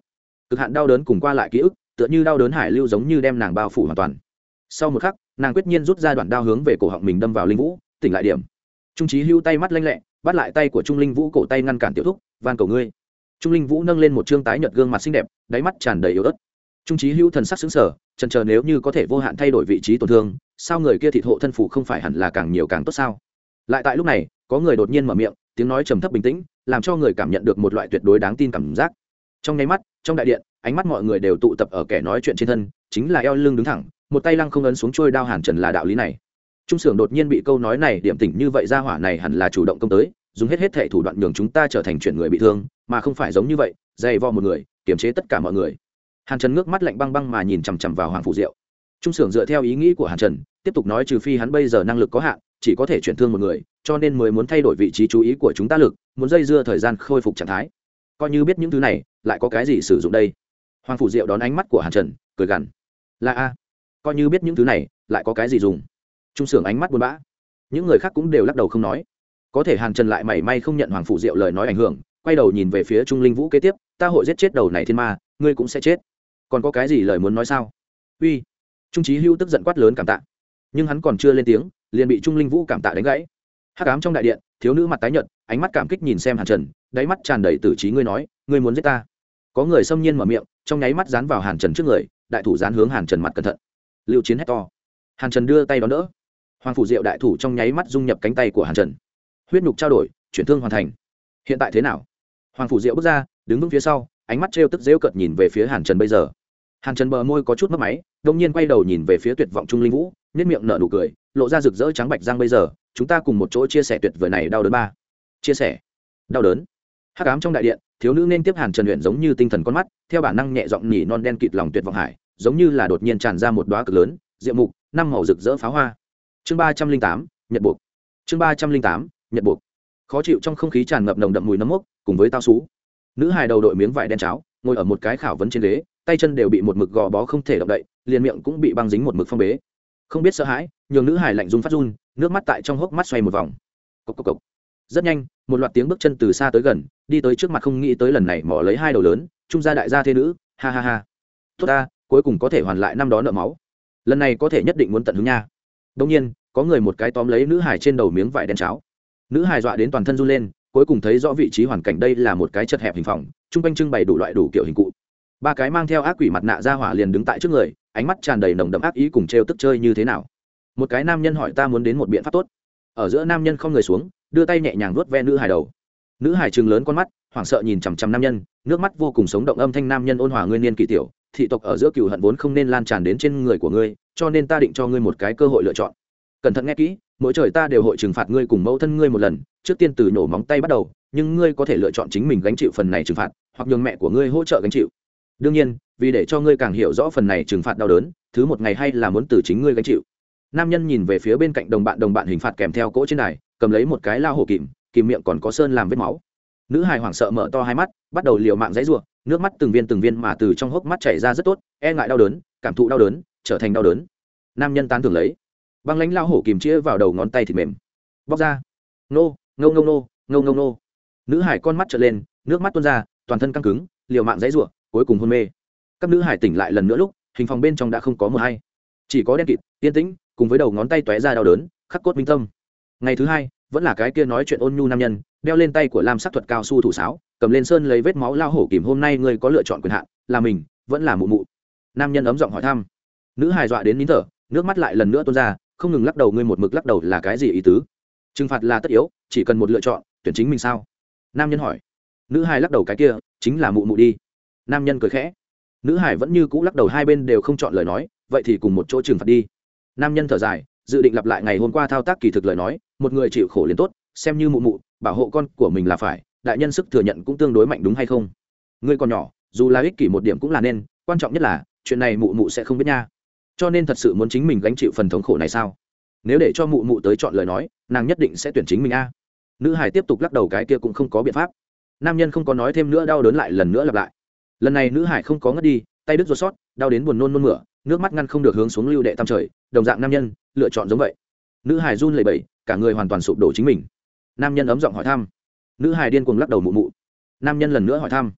[SPEAKER 1] Cực hạn đau đớn cùng qua lại ký ức, tựa như đau đớn hải lưu giống như đem nàng bao phủ hoàn toàn. Sau một khắc, nàng quyết nhiên rút ra đoạn đao hướng về cổ họng mình đâm vào linh vũ, tỉnh lại điểm. Trung trí hưu tay mắt lanh lẹ bắt lại tay của trung linh vũ cổ tay ngăn cản tiểu thúc, van cầu ngươi. Trung linh vũ nâng lên một chương tái nhợt gương mặt xinh đẹp, đáy mắt tràn đầy yếu ớt. Trung trí hữu thần sắc xứng sở trần chờ nếu như có thể vô hạn thay đổi vị trí tổn thương, sao người kia thịt hộ thân phủ không phải hẳn là càng nhiều càng tốt sao? Lại tại lúc này, có người đột nhiên mở miệng, tiếng nói trầm thấp bình tĩnh, làm cho người cảm nhận được một loại tuyệt đối đáng tin cảm giác. Trong nháy mắt, trong đại điện, ánh mắt mọi người đều tụ tập ở kẻ nói chuyện trên thân, chính là eo lưng đứng thẳng, một tay lăng không ấn xuống trôi đao hàn trần là đạo lý này trung sưởng đột nhiên bị câu nói này điểm tỉnh như vậy ra hỏa này hẳn là chủ động công tới, dùng hết hết thể thủ đoạn nhường chúng ta trở thành chuyển người bị thương, mà không phải giống như vậy, dày vò một người, kiềm chế tất cả mọi người. Hàn trần ngước mắt lạnh băng băng mà nhìn chằm chằm vào hoàng phủ diệu. Trung sưởng dựa theo ý nghĩ của hàn trần, tiếp tục nói trừ phi hắn bây giờ năng lực có hạn, chỉ có thể chuyển thương một người, cho nên mới muốn thay đổi vị trí chú ý của chúng ta lực, muốn dây dưa thời gian khôi phục trạng thái. Coi như biết những thứ này, lại có cái gì sử dụng đây? Hoàng phủ diệu đón ánh mắt của hàn trần, cười gằn. Là a. Coi như biết những thứ này, lại có cái gì dùng? Trung sưởng ánh mắt buồn bã. Những người khác cũng đều lắc đầu không nói. Có thể hàn trần lại mảy may không nhận hoàng phủ diệu lời nói ảnh hưởng, quay đầu nhìn về phía trung linh vũ kế tiếp, ta hội giết chết đầu này thiên ma, ngươi cũng sẽ chết. Còn có cái gì lời muốn nói sao? Uy. Trung trí hưu tức giận quát lớn cảm tạ. Nhưng hắn còn chưa lên tiếng, liền bị trung linh vũ cảm tạ đánh gãy. Hắc ám trong đại điện, thiếu nữ mặt tái nhợt, ánh mắt cảm kích nhìn xem hàn trần, đáy mắt tràn đầy tử trí ngươi nói, ngươi muốn giết ta? Có người xâm nhiên mở miệng, trong nháy mắt dán vào hàn trần trước người, đại thủ dán hướng hàn trần mặt cẩn thận. Liệu chiến hét to. Hàn trần đưa tay đón đỡ hoàng phủ diệu đại thủ trong nháy mắt dung nhập cánh tay của hàn trần. Huyết nhục trao đổi, chuyển thương hoàn thành. Hiện tại thế nào? Hoàng phủ diệu bước ra, đứng vững phía sau, ánh mắt trêu tức rêu cợt nhìn về phía hàn trần bây giờ. Hàn trần bờ môi có chút mất máy, đông nhiên quay đầu nhìn về phía tuyệt vọng trung linh vũ nếp miệng nở nụ cười, lộ ra rực rỡ trắng bạch răng bây giờ, chúng ta cùng một chỗ chia sẻ tuyệt vời này đau đớn ba. Chia sẻ. Đau đớn. Hắc ám trong đại điện, thiếu nữ nên tiếp hàn trần luyện giống như tinh thần con mắt, theo bản năng nhẹ giọng nhỉ non đen kịt lòng tuyệt vọng hải, giống như là đột nhiên tràn ra một đoá cực lớn, diệu mục, năm màu rực rỡ pháo hoa chương ba trăm linh tám nhật buộc. Chương ba trăm linh tám nhật buộc. Khó chịu trong không khí tràn ngập nồng đậm mùi nấm mốc, cùng với tao xú. Nữ hài đầu đội miếng vải đen cháo, ngồi ở một cái khảo vấn trên ghế, tay chân đều bị một mực gò bó không thể động đậy, liền miệng cũng bị băng dính một mực phong bế. Không biết sợ hãi, nhường nữ hài lạnh run phát run, nước mắt tại trong hốc mắt xoay một vòng. Cộc cộc cộc. rất nhanh, một loạt tiếng bước chân từ xa tới gần, đi tới trước mặt không nghĩ tới lần này mỏ lấy hai đầu lớn, trung gia đại gia thế nữ, ha ha ha. Tốt ta, cuối cùng có thể hoàn lại năm đó nợ máu. Lần này có thể nhất định muốn tận hứng nha đông nhiên, có người một cái tóm lấy nữ hải trên đầu miếng vải đen cháo. Nữ hải dọa đến toàn thân run lên, cuối cùng thấy rõ vị trí hoàn cảnh đây là một cái chật hẹp hình phòng, chung quanh trưng bày đủ loại đủ kiểu hình cụ. Ba cái mang theo ác quỷ mặt nạ ra hỏa liền đứng tại trước người, ánh mắt tràn đầy nồng đậm ác ý cùng t tức chơi như thế nào. Một cái nam nhân hỏi ta muốn đến một biện pháp tốt. Ở giữa nam nhân không người xuống, đưa tay nhẹ nhàng vuốt ve nữ hải đầu. Nữ hải chừng lớn con mắt, hoảng sợ nhìn chằm chằm nam nhân, nước mắt vô cùng sống động âm thanh nam nhân ôn hòa ngươi niên kỳ tiểu, thị tộc ở giữa cựu hận vốn không nên lan tràn đến trên người của ngươi cho nên ta định cho ngươi một cái cơ hội lựa chọn. Cẩn thận nghe kỹ, mỗi trời ta đều hội trừng phạt ngươi cùng mẫu thân ngươi một lần, trước tiên từ nhổ móng tay bắt đầu, nhưng ngươi có thể lựa chọn chính mình gánh chịu phần này trừng phạt, hoặc nhường mẹ của ngươi hỗ trợ gánh chịu. Đương nhiên, vì để cho ngươi càng hiểu rõ phần này trừng phạt đau đớn, thứ một ngày hay là muốn từ chính ngươi gánh chịu. Nam nhân nhìn về phía bên cạnh đồng bạn đồng bạn hình phạt kèm theo cỗ trên này cầm lấy một cái lao hổ kìm kìm miệng còn có sơn làm vết máu. Nữ hài hoảng sợ mở to hai mắt, bắt đầu liều mạng dãy ruộng nước mắt từng viên từng viên mà từ trong hốc mắt chảy ra rất tốt e ngại đau đớn, cảm thụ đau đớn trở thành đau đớn. Nam nhân tán thường lấy. Băng lãnh lao hổ kìm chĩa vào đầu ngón tay thịt mềm. Bóc ra. Nô ngâu ngâu nô ngâu ngâu nô nữ hải con mắt trở lên, nước mắt tuôn ra, toàn thân căng cứng, liều mạng dãy ruộng cuối cùng hôn mê. Các nữ hải tỉnh lại lần nữa lúc, hình phòng bên trong đã không có mờ hay. Chỉ có đen kịt, yên tĩnh, cùng với đầu ngón tay tóe ra đau đớn, khắc cốt minh tâm. Ngày thứ hai, vẫn là cái kia nói chuyện ôn nhu nam nhân, đeo lên tay của lam sắc thuật cao su thủ sáo, cầm lên sơn lấy vết máu lao hổ kìm hôm nay ngươi có lựa chọn quyền hạn, là mình, vẫn là mụ mụ. Nam nhân ấm giọng hỏi thăm nữ hài dọa đến nín thở, nước mắt lại lần nữa tuôn ra, không ngừng lắc đầu ngươi một mực lắc đầu là cái gì ý tứ? Trừng phạt là tất yếu, chỉ cần một lựa chọn, tuyển chính mình sao? Nam nhân hỏi. Nữ hài lắc đầu cái kia, chính là mụ mụ đi. Nam nhân cười khẽ. Nữ hải vẫn như cũ lắc đầu hai bên đều không chọn lời nói, vậy thì cùng một chỗ trừng phạt đi. Nam nhân thở dài, dự định lặp lại ngày hôm qua thao tác kỳ thực lời nói, một người chịu khổ liền tốt, xem như mụ mụ, bảo hộ con của mình là phải, đại nhân sức thừa nhận cũng tương đối mạnh đúng hay không? Ngươi còn nhỏ, dù là ích kỷ một điểm cũng là nên, quan trọng nhất là, chuyện này mụ mụ sẽ không biết nha cho nên thật sự muốn chính mình gánh chịu phần thống khổ này sao? Nếu để cho mụ mụ tới chọn lời nói, nàng nhất định sẽ tuyển chính mình a. Nữ hải tiếp tục lắc đầu cái kia cũng không có biện pháp. Nam nhân không có nói thêm nữa đau đớn lại lần nữa lặp lại. Lần này nữ hải không có ngất đi, tay đứt ruột sót, đau đến buồn nôn nôn mửa, nước mắt ngăn không được hướng xuống lưu đệ tam trời, đồng dạng nam nhân, lựa chọn giống vậy. Nữ hải run lẩy bẩy, cả người hoàn toàn sụp đổ chính mình. Nam nhân ấm giọng hỏi thăm. Nữ hải điên cuồng lắc đầu mụ mụ. Nam nhân lần nữa hỏi thăm.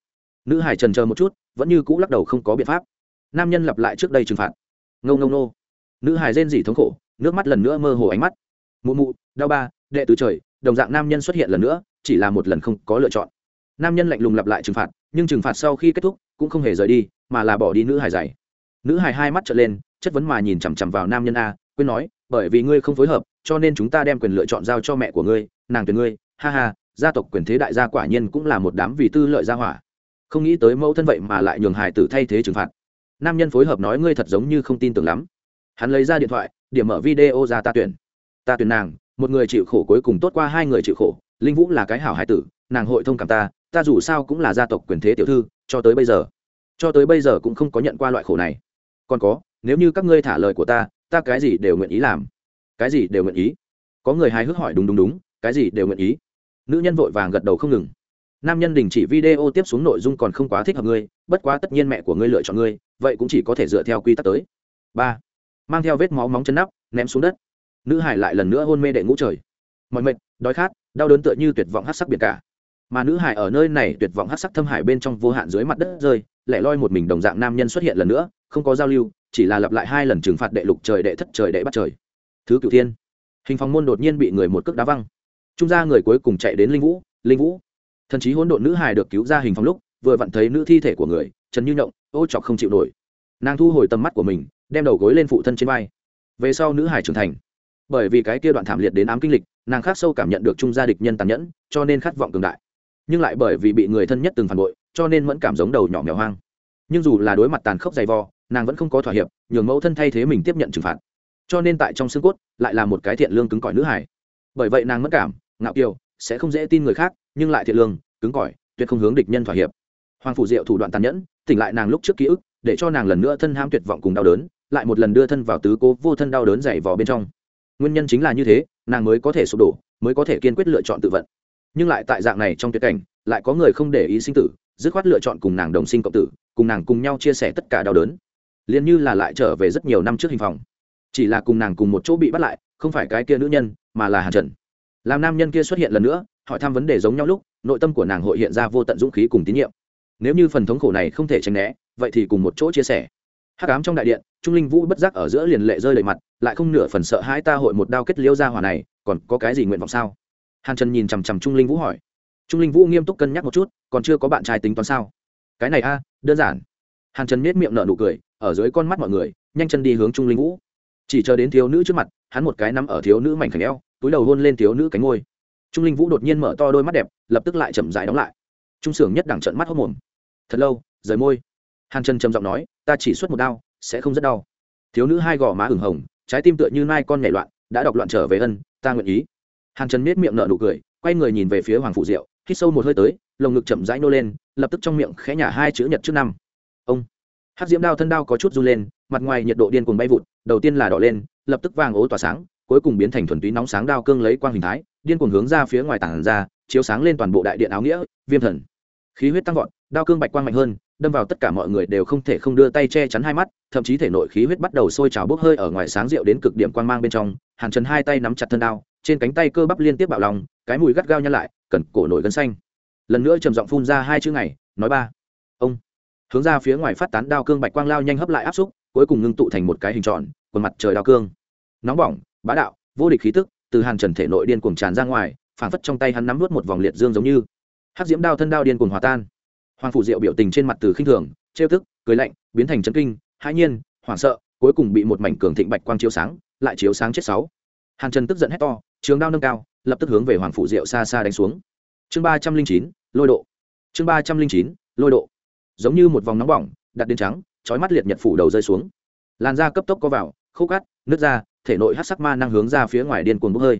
[SPEAKER 1] Nữ hải trần chờ một chút, vẫn như cũ lắc đầu không có biện pháp. Nam nhân lặp lại trước đây trừng phạt ngâu ngâu nô nữ hài rên dỉ thống khổ, nước mắt lần nữa mơ hồ ánh mắt. Mụ mụ, đau ba, đệ tứ trời, đồng dạng nam nhân xuất hiện lần nữa, chỉ là một lần không có lựa chọn. Nam nhân lạnh lùng lặp lại trừng phạt, nhưng trừng phạt sau khi kết thúc, cũng không hề rời đi, mà là bỏ đi nữ hài dày nữ hài hai mắt trở lên, chất vấn mà nhìn chằm chằm vào nam nhân a, quên nói, bởi vì ngươi không phối hợp, cho nên chúng ta đem quyền lựa chọn giao cho mẹ của ngươi, nàng tuyển ngươi. Ha ha, gia tộc quyền thế đại gia quả nhiên cũng là một đám vì tư lợi gia hỏa. Không nghĩ tới mẫu thân vậy mà lại nhường hải tử thay thế trừng phạt nam nhân phối hợp nói ngươi thật giống như không tin tưởng lắm. Hắn lấy ra điện thoại, điểm mở video ra ta tuyển. Ta tuyển nàng, một người chịu khổ cuối cùng tốt qua hai người chịu khổ. Linh vũ là cái hảo hải tử, nàng hội thông cảm ta ta dù sao cũng là gia tộc quyền thế tiểu thư, cho tới bây giờ, cho tới bây giờ cũng không có nhận qua loại khổ này. Còn có, nếu như các ngươi thả lời của ta ta cái gì đều nguyện ý làm. Cái gì đều nguyện ý. Có người hài hước hỏi đúng đúng đúng, cái gì đều nguyện ý. Nữ nhân vội vàng gật đầu không ngừng nam nhân đình chỉ video tiếp xuống nội dung còn không quá thích hợp ngươi, bất quá tất nhiên mẹ của ngươi lựa chọn ngươi, vậy cũng chỉ có thể dựa theo quy tắc tới. Ba, mang theo vết máu móng chân nắp, ném xuống đất. Nữ hải lại lần nữa hôn mê đệ ngũ trời. Mọi mệt, đói khát, đau đớn tựa như tuyệt vọng hát sắc biển cả. Mà nữ hải ở nơi này tuyệt vọng hát sắc thâm hải bên trong vô hạn dưới mặt đất rơi lại loi một mình đồng dạng nam nhân xuất hiện lần nữa, không có giao lưu, chỉ là lặp lại hai lần trừng phạt đệ lục trời đệ thất trời đệ bắt trời. Thứ cựu thiên. Hình phòng môn đột nhiên bị người một cước đá văng. Trung ra người cuối cùng chạy đến linh vũ linh vũ thần chí hỗn độn nữ hải được cứu ra hình phòng lúc, vừa vặn thấy nữ thi thể của người, trần như nhộng, ô chọc không chịu nổi. Nàng thu hồi tầm mắt của mình, đem đầu gối lên phụ thân trên vai. Về sau nữ hải trưởng thành. Bởi vì cái kia đoạn thảm liệt đến ám kinh lịch, nàng khác sâu cảm nhận được trung gia địch nhân tàn nhẫn, cho nên khát vọng cường đại. Nhưng lại bởi vì bị người thân nhất từng phản bội, cho nên vẫn cảm giống đầu nhỏ mèo hoang. Nhưng dù là đối mặt tàn khốc dày vò, nàng vẫn không có thỏa hiệp, nhường mẫu thân thay thế mình tiếp nhận trừng phạt. Cho nên tại trong xương cốt, lại là một cái thiện lương cứng cỏi nữ hải bởi vậy nàng mất cảm, ngạo kiều sẽ không dễ tin người khác, nhưng lại thiện lương, cứng cỏi, tuyệt không hướng địch nhân thỏa hiệp. Hoàng phủ diệu thủ đoạn tàn nhẫn, tỉnh lại nàng lúc trước ký ức, để cho nàng lần nữa thân ham tuyệt vọng cùng đau đớn, lại một lần đưa thân vào tứ cố vô thân đau đớn dày vò bên trong. Nguyên nhân chính là như thế, nàng mới có thể sụp đổ, mới có thể kiên quyết lựa chọn tự vận. Nhưng lại tại dạng này trong tuyệt cảnh, lại có người không để ý sinh tử, dứt khoát lựa chọn cùng nàng đồng sinh cộng tử, cùng nàng cùng nhau chia sẻ tất cả đau đớn. Liền như là lại trở về rất nhiều năm trước hình phòng. Chỉ là cùng nàng cùng một chỗ bị bắt lại, không phải cái kia nữ nhân, mà là hàn trần làm nam nhân kia xuất hiện lần nữa, hỏi thăm vấn đề giống nhau lúc, nội tâm của nàng hội hiện ra vô tận dũng khí cùng tín nhiệm. Nếu như phần thống khổ này không thể tránh né, vậy thì cùng một chỗ chia sẻ. Hắc ám trong đại điện, trung linh vũ bất giác ở giữa liền lệ rơi lệ mặt, lại không nửa phần sợ hai ta hội một đao kết liêu ra hỏa này, còn có cái gì nguyện vọng sao? Hàn trần nhìn chằm chằm trung linh vũ hỏi. Trung linh vũ nghiêm túc cân nhắc một chút, còn chưa có bạn trai tính toán sao? Cái này a, đơn giản. Hàn trần miết miệng nở nụ cười, ở dưới con mắt mọi người, nhanh chân đi hướng trung linh vũ. Chỉ chờ đến thiếu nữ trước mặt, hắn một cái nắm ở thiếu nữ mảnh khảnh eo túi đầu hôn lên thiếu nữ cánh ngôi. Trung linh vũ đột nhiên mở to đôi mắt đẹp lập tức lại chậm dại đóng lại. Trung sưởng nhất đẳng trận mắt hốc mồm. Thật lâu rời môi. Hàn trần trầm giọng nói ta chỉ xuất một đau, sẽ không rất đau. Thiếu nữ hai gò má hửng hồng trái tim tựa như nai con nhảy loạn đã đọc loạn trở về ân ta nguyện ý. Hàn trần miết miệng nở nụ cười quay người nhìn về phía hoàng phụ diệu hít sâu một hơi tới lồng ngực chậm rãi nô lên lập tức trong miệng khẽ nhả hai chữ nhật trước năm. Ông. Hát diễm đao thân đao có chút run lên mặt ngoài nhiệt độ điên cuồng bay vụt đầu tiên là đỏ lên lập tức vàng ố tỏa sáng cuối cùng biến thành thuần túy nóng sáng đao cương lấy quang hình thái, điên cuồng hướng ra phía ngoài tảng ra, chiếu sáng lên toàn bộ đại điện áo nghĩa, viêm thần. Khí huyết tăng vọt, đao cương bạch quang mạnh hơn, đâm vào tất cả mọi người đều không thể không đưa tay che chắn hai mắt, thậm chí thể nội khí huyết bắt đầu sôi trào bốc hơi ở ngoài sáng rượu đến cực điểm quang mang bên trong, hàn trần hai tay nắm chặt thân đao, trên cánh tay cơ bắp liên tiếp bạo lòng, cái mùi gắt gao nhăn lại, cần cổ nổi gân xanh. Lần nữa trầm giọng phun ra hai chữ ngày nói ba. Ông. Hướng ra phía ngoài phát tán đao cương bạch quang lao nhanh hấp lại áp xúc, cuối cùng ngưng tụ thành một cái hình tròn quần mặt trời đao cương. Nóng bỏng bá đạo, vô địch khí tức, từ hàn trần thể nội điên cuồng tràn ra ngoài, phảng phất trong tay hắn nắm nuốt một vòng liệt dương giống như. Hắc diễm đao thân đao điên cuồng hòa tan. Hoàng phủ diệu biểu tình trên mặt từ khinh thường, trêu tức, cười lạnh, biến thành chấn kinh, hãi nhiên, hoảng sợ, cuối cùng bị một mảnh cường thịnh bạch quang chiếu sáng, lại chiếu sáng chết sáu. Hàn trần tức giận hét to, trường đao nâng cao, lập tức hướng về hoàng phủ diệu xa xa đánh xuống. Chương ba trăm linh chín, lôi độ. Chương ba trăm linh chín, lôi độ. Giống như một vòng nóng bỏng, đặt đến trắng, chói mắt liệt nhật phủ đầu rơi xuống. Làn da cấp tốc có vào, khô cát nước ra thể nội hát sắc ma năng hướng ra phía ngoài điên cuồng bốc hơi.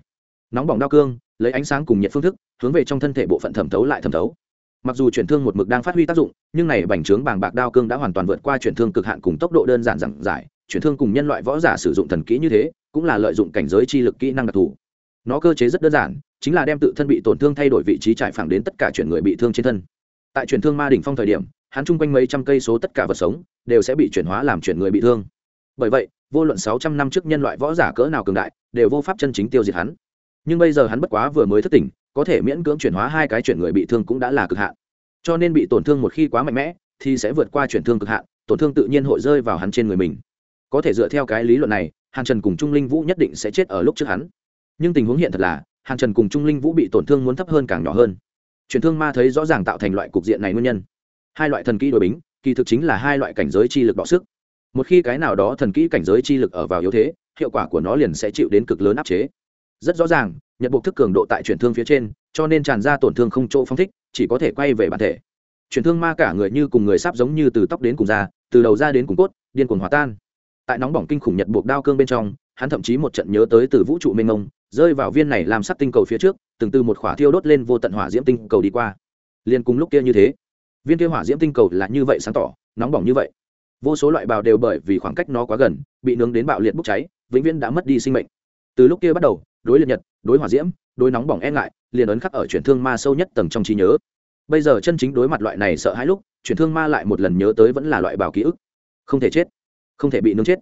[SPEAKER 1] Nóng bỏng đao cương, lấy ánh sáng cùng nhiệt phương thức, hướng về trong thân thể bộ phận thẩm thấu lại thẩm thấu. Mặc dù chuyển thương một mực đang phát huy tác dụng, nhưng này bành trướng bàng bạc đao cương đã hoàn toàn vượt qua chuyển thương cực hạn cùng tốc độ đơn giản giản giải. Chuyển thương cùng nhân loại võ giả sử dụng thần kỹ như thế, cũng là lợi dụng cảnh giới chi lực kỹ năng đặc thù. Nó cơ chế rất đơn giản, chính là đem tự thân bị tổn thương thay đổi vị trí trải phẳng đến tất cả chuyển người bị thương trên thân. Tại chuyển thương ma đỉnh phong thời điểm, hắn chung quanh mấy trăm cây số tất cả vật sống, đều sẽ bị chuyển hóa làm chuyển người bị thương. Bởi vậy vô luận sáu trăm năm trước nhân loại võ giả cỡ nào cường đại, đều vô pháp chân chính tiêu diệt hắn. Nhưng bây giờ hắn bất quá vừa mới thức tỉnh, có thể miễn cưỡng chuyển hóa hai cái chuyển người bị thương cũng đã là cực hạn. Cho nên bị tổn thương một khi quá mạnh mẽ, thì sẽ vượt qua chuyển thương cực hạn, tổn thương tự nhiên hội rơi vào hắn trên người mình. Có thể dựa theo cái lý luận này, hàn trần cùng trung linh vũ nhất định sẽ chết ở lúc trước hắn. Nhưng tình huống hiện thật là, hàn trần cùng trung linh vũ bị tổn thương muốn thấp hơn càng nhỏ hơn. Chuyển thương ma thấy rõ ràng tạo thành loại cục diện này nguyên nhân. Hai loại thần kỹ đối bính, kỳ thực chính là hai loại cảnh giới chi lực đọ sức một khi cái nào đó thần kỹ cảnh giới chi lực ở vào yếu thế, hiệu quả của nó liền sẽ chịu đến cực lớn áp chế. Rất rõ ràng, nhật buộc thức cường độ tại chuyển thương phía trên, cho nên tràn ra tổn thương không chỗ phong thích, chỉ có thể quay về bản thể. Chuyển thương ma cả người như cùng người sắp giống như từ tóc đến cùng da, từ đầu ra đến cùng cốt, điên cuồng hòa tan. Tại nóng bỏng kinh khủng nhật buộc đao cương bên trong, hắn thậm chí một trận nhớ tới từ vũ trụ mênh mông, rơi vào viên này làm sắc tinh cầu phía trước, từng từ một khỏa thiêu đốt lên vô tận hỏa diễm tinh cầu đi qua. Liền cùng lúc kia như thế, viên kia hỏa diễm tinh cầu là như vậy sáng tỏ, nóng bỏng như vậy vô số loại bào đều bởi vì khoảng cách nó quá gần, bị nướng đến bạo liệt bốc cháy, vĩnh viễn đã mất đi sinh mệnh. Từ lúc kia bắt đầu, đối liệt nhật, đối hỏa diễm, đối nóng bỏng e ngại, liền ấn khắc ở chuyển thương ma sâu nhất tầng trong trí nhớ. Bây giờ chân chính đối mặt loại này sợ hãi lúc, chuyển thương ma lại một lần nhớ tới vẫn là loại bào ký ức. Không thể chết, không thể bị nướng chết.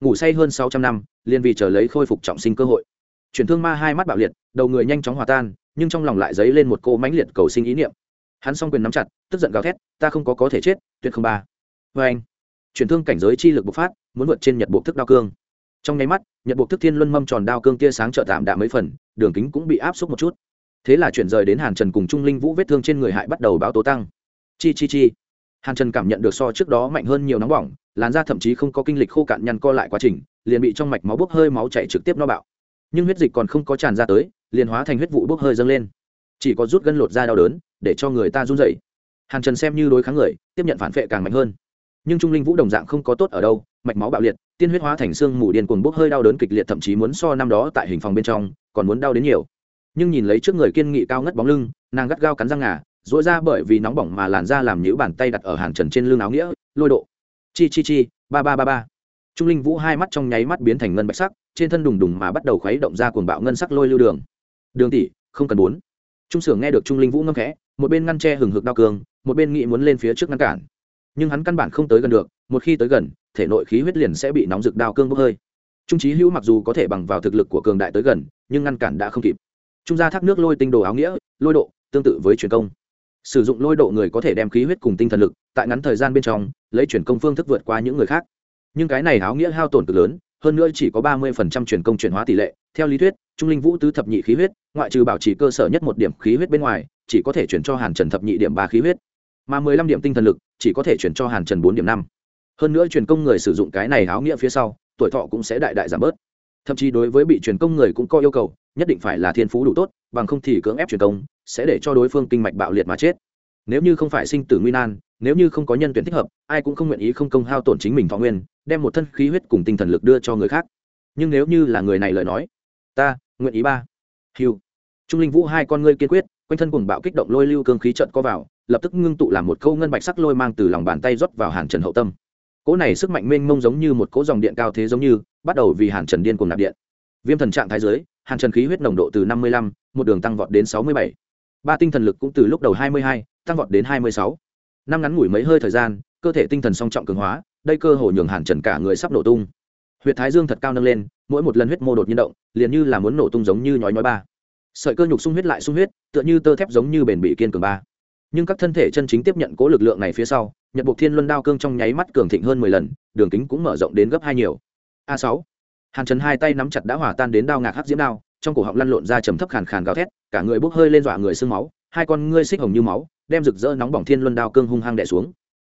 [SPEAKER 1] Ngủ say hơn sáu trăm năm, liền vì chờ lấy khôi phục trọng sinh cơ hội. Chuyển thương ma hai mắt bạo liệt, đầu người nhanh chóng hòa tan, nhưng trong lòng lại dấy lên một cô mãnh liệt cầu sinh ý niệm. Hắn s o n g quyền nắm chặt, tức giận gào thét, ta không có có thể chết, tuyệt không ba. Vê anh chuyển thương cảnh giới chi lực bộc phát, muốn vượt trên nhật bộ thức đao cương. Trong nháy mắt, nhật bộ thức thiên luân mâm tròn đao cương tia sáng trợ tạm đạm mấy phần, đường kính cũng bị áp suất một chút. Thế là chuyển rời đến hàn trần cùng trung linh vũ vết thương trên người hại bắt đầu báo tố tăng. Chi chi chi. Hàn trần cảm nhận được so trước đó mạnh hơn nhiều nóng bỏng, làn da thậm chí không có kinh lịch khô cạn nhăn co lại quá trình, liền bị trong mạch máu bốc hơi máu chảy trực tiếp no bạo. Nhưng huyết dịch còn không có tràn ra tới, liền hóa thành huyết vụ bốc hơi dâng lên. Chỉ có rút gân lột da đau đớn, để cho người ta run dậy hàn trần xem như đối kháng người, tiếp nhận phản vệ càng mạnh hơn nhưng trung linh vũ đồng dạng không có tốt ở đâu, mạch máu bạo liệt, tiên huyết hóa thành xương mù điên cuồng bốc hơi đau đớn kịch liệt, thậm chí muốn so năm đó tại hình phòng bên trong, còn muốn đau đến nhiều. Nhưng nhìn lấy trước người kiên nghị cao ngất bóng lưng, nàng gắt gao cắn răng ngà dỗi ra bởi vì nóng bỏng mà làn da làm nhữ bàn tay đặt ở hàng trần trên lưng áo nghĩa, lôi độ. Chi chi chi, ba ba ba ba. Trung linh vũ hai mắt trong nháy mắt biến thành ngân bạch sắc, trên thân đùng đùng mà bắt đầu khuấy động ra cuồng bạo ngân sắc lôi lưu đường. Đường tỷ, không cần bốn. Trung sưởng nghe được trung linh vũ ngâm khẽ, một bên ngăn tre hừng hực đau cường, một bên nghĩ muốn lên phía trước ngăn cản nhưng hắn căn bản không tới gần được, một khi tới gần, thể nội khí huyết liền sẽ bị nóng rực đao cương bốc hơi. Trung trí hữu mặc dù có thể bằng vào thực lực của cường đại tới gần, nhưng ngăn cản đã không kịp. Trung gia thác nước lôi tinh đồ áo nghĩa, lôi độ, tương tự với truyền công. Sử dụng lôi độ người có thể đem khí huyết cùng tinh thần lực, tại ngắn thời gian bên trong, lấy truyền công phương thức vượt qua những người khác. Nhưng cái này áo nghĩa hao tổn cực lớn, hơn nữa chỉ có ba mươi phần trăm truyền công chuyển hóa tỷ lệ. Theo lý thuyết, trung linh vũ tứ thập nhị khí huyết, ngoại trừ bảo trì cơ sở nhất một điểm khí huyết bên ngoài, chỉ có thể chuyển cho hàn trần thập nhị điểm ba khí huyết mà mười lăm điểm tinh thần lực chỉ có thể chuyển cho hàn trần bốn điểm năm. Hơn nữa truyền công người sử dụng cái này áo nghĩa phía sau, tuổi thọ cũng sẽ đại đại giảm bớt. Thậm chí đối với bị truyền công người cũng có yêu cầu, nhất định phải là thiên phú đủ tốt, bằng không thì cưỡng ép truyền công sẽ để cho đối phương kinh mạch bạo liệt mà chết. Nếu như không phải sinh tử nguy nan, nếu như không có nhân tuyển thích hợp, ai cũng không nguyện ý không công hao tổn chính mình thọ nguyên, đem một thân khí huyết cùng tinh thần lực đưa cho người khác. Nhưng nếu như là người này lời nói, ta, nguyện ý ba. Hiu trung linh vũ hai con ngươi kiên quyết, quanh thân cùng bạo kích động lôi lưu cương khí trận có vào lập tức ngưng tụ làm một câu ngân bạch sắc lôi mang từ lòng bàn tay rót vào hàn trần hậu tâm. Cỗ này sức mạnh mênh mông giống như một cỗ dòng điện cao thế giống như, bắt đầu vì hàn trần điên cùng nạp điện. Viêm thần trạng thái giới, hàn trần khí huyết nồng độ từ năm mươi lăm, một đường tăng vọt đến sáu mươi bảy. Ba tinh thần lực cũng từ lúc đầu hai mươi hai, tăng vọt đến hai mươi sáu. Năm ngắn ngủi mấy hơi thời gian, cơ thể tinh thần song trọng cường hóa, đây cơ hồ nhường hàn trần cả người sắp nổ tung. Huyệt thái dương thật cao nâng lên, mỗi một lần huyết mô đột nhiên động, liền như là muốn nổ tung giống như nhói nhói ba. Sợi cơ nhục sung huyết lại sung huyết, tựa như tơ thép giống như bền bị kiên cường ba nhưng các thân thể chân chính tiếp nhận cố lực lượng này phía sau, nhật buộc thiên luân đao cương trong nháy mắt cường thịnh hơn mười lần, đường kính cũng mở rộng đến gấp hai nhiều. A sáu. Hàn trần hai tay nắm chặt đã hỏa tan đến đao ngạc hắc diễm đao, trong cổ họng lăn lộn ra trầm thấp khàn khàn gào thét, cả người bốc hơi lên dọa người sương máu, hai con ngươi xích hồng như máu, đem rực rỡ nóng bỏng thiên luân đao cương hung hăng đẻ xuống.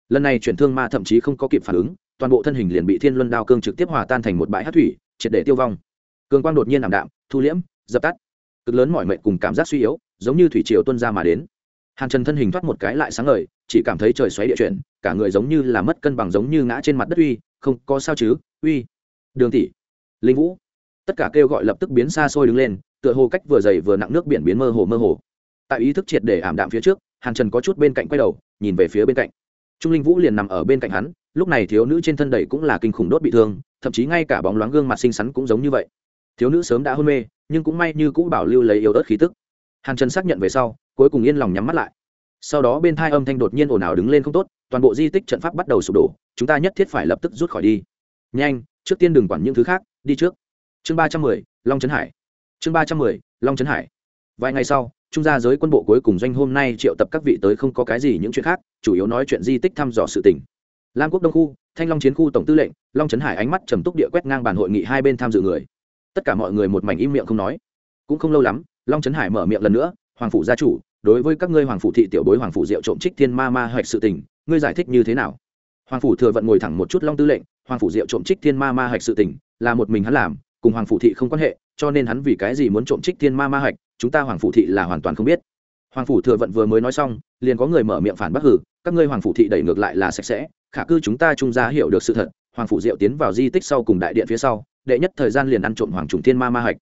[SPEAKER 1] Lần này chuyển thương ma thậm chí không có kịp phản ứng, toàn bộ thân hình liền bị thiên luân đao cương trực tiếp hòa tan thành một bãi hát thủy, triệt để tiêu vong. Cường quang đột nhiên ảm đạm, thu liễm, dập tắt. Cực lớn mọi mệnh cùng cảm giác suy yếu, giống như thủy triều tuân ra mà đến hàn trần thân hình thoát một cái lại sáng ngời, chỉ cảm thấy trời xoáy địa chuyển, cả người giống như là mất cân bằng giống như ngã trên mặt đất uy, không có sao chứ, uy. Đường tỷ, linh vũ. Tất cả kêu gọi lập tức biến xa xôi đứng lên, tựa hồ cách vừa dày vừa nặng nước biển biến mơ hồ mơ hồ. Tại ý thức triệt để ảm đạm phía trước, hàn trần có chút bên cạnh quay đầu, nhìn về phía bên cạnh. Trung linh vũ liền nằm ở bên cạnh hắn, lúc này thiếu nữ trên thân đầy cũng là kinh khủng đốt bị thương, thậm chí ngay cả bóng loáng gương mặt xinh xắn cũng giống như vậy. Thiếu nữ sớm đã hôn mê, nhưng cũng may như cũ bảo lưu lấy yếu ớt khí tức. Hàn trần xác nhận về sau cuối cùng yên lòng nhắm mắt lại. Sau đó bên thai âm thanh đột nhiên ồn ào đứng lên không tốt, toàn bộ di tích trận pháp bắt đầu sụp đổ, chúng ta nhất thiết phải lập tức rút khỏi đi. Nhanh, trước tiên đừng quản những thứ khác, đi trước. Chương ba trăm mười, long trấn hải. Chương ba trăm mười, long trấn hải. Vài ngày sau, trung gia giới quân bộ cuối cùng doanh hôm nay triệu tập các vị tới không có cái gì những chuyện khác, chủ yếu nói chuyện di tích thăm dò sự tỉnh lam quốc đông khu, thanh long chiến khu tổng tư lệnh, long trấn hải ánh mắt trầm túc địa quét ngang bàn hội nghị hai bên tham dự người. Tất cả mọi người một mảnh im miệng không nói. Cũng không lâu lắm, long trấn hải mở miệng lần nữa hoàng phủ gia chủ đối với các ngươi hoàng phủ thị tiểu bối hoàng phủ diệu trộm trích thiên ma ma hoạch sự tình ngươi giải thích như thế nào hoàng phủ thừa vận ngồi thẳng một chút long tư lệnh hoàng phủ diệu trộm trích thiên ma ma hoạch sự tình là một mình hắn làm cùng hoàng phủ thị không quan hệ cho nên hắn vì cái gì muốn trộm trích thiên ma ma hoạch chúng ta hoàng phủ thị là hoàn toàn không biết hoàng phủ thừa vận vừa mới nói xong liền có người mở miệng phản bác hử các ngươi hoàng phủ thị đẩy ngược lại là sạch sẽ khả cư chúng ta trung gia hiểu được sự thật hoàng phủ diệu tiến vào di tích sau cùng đại điện phía sau đệ nhất thời gian liền ăn trộm hoàng trùng thiên ma ma hạch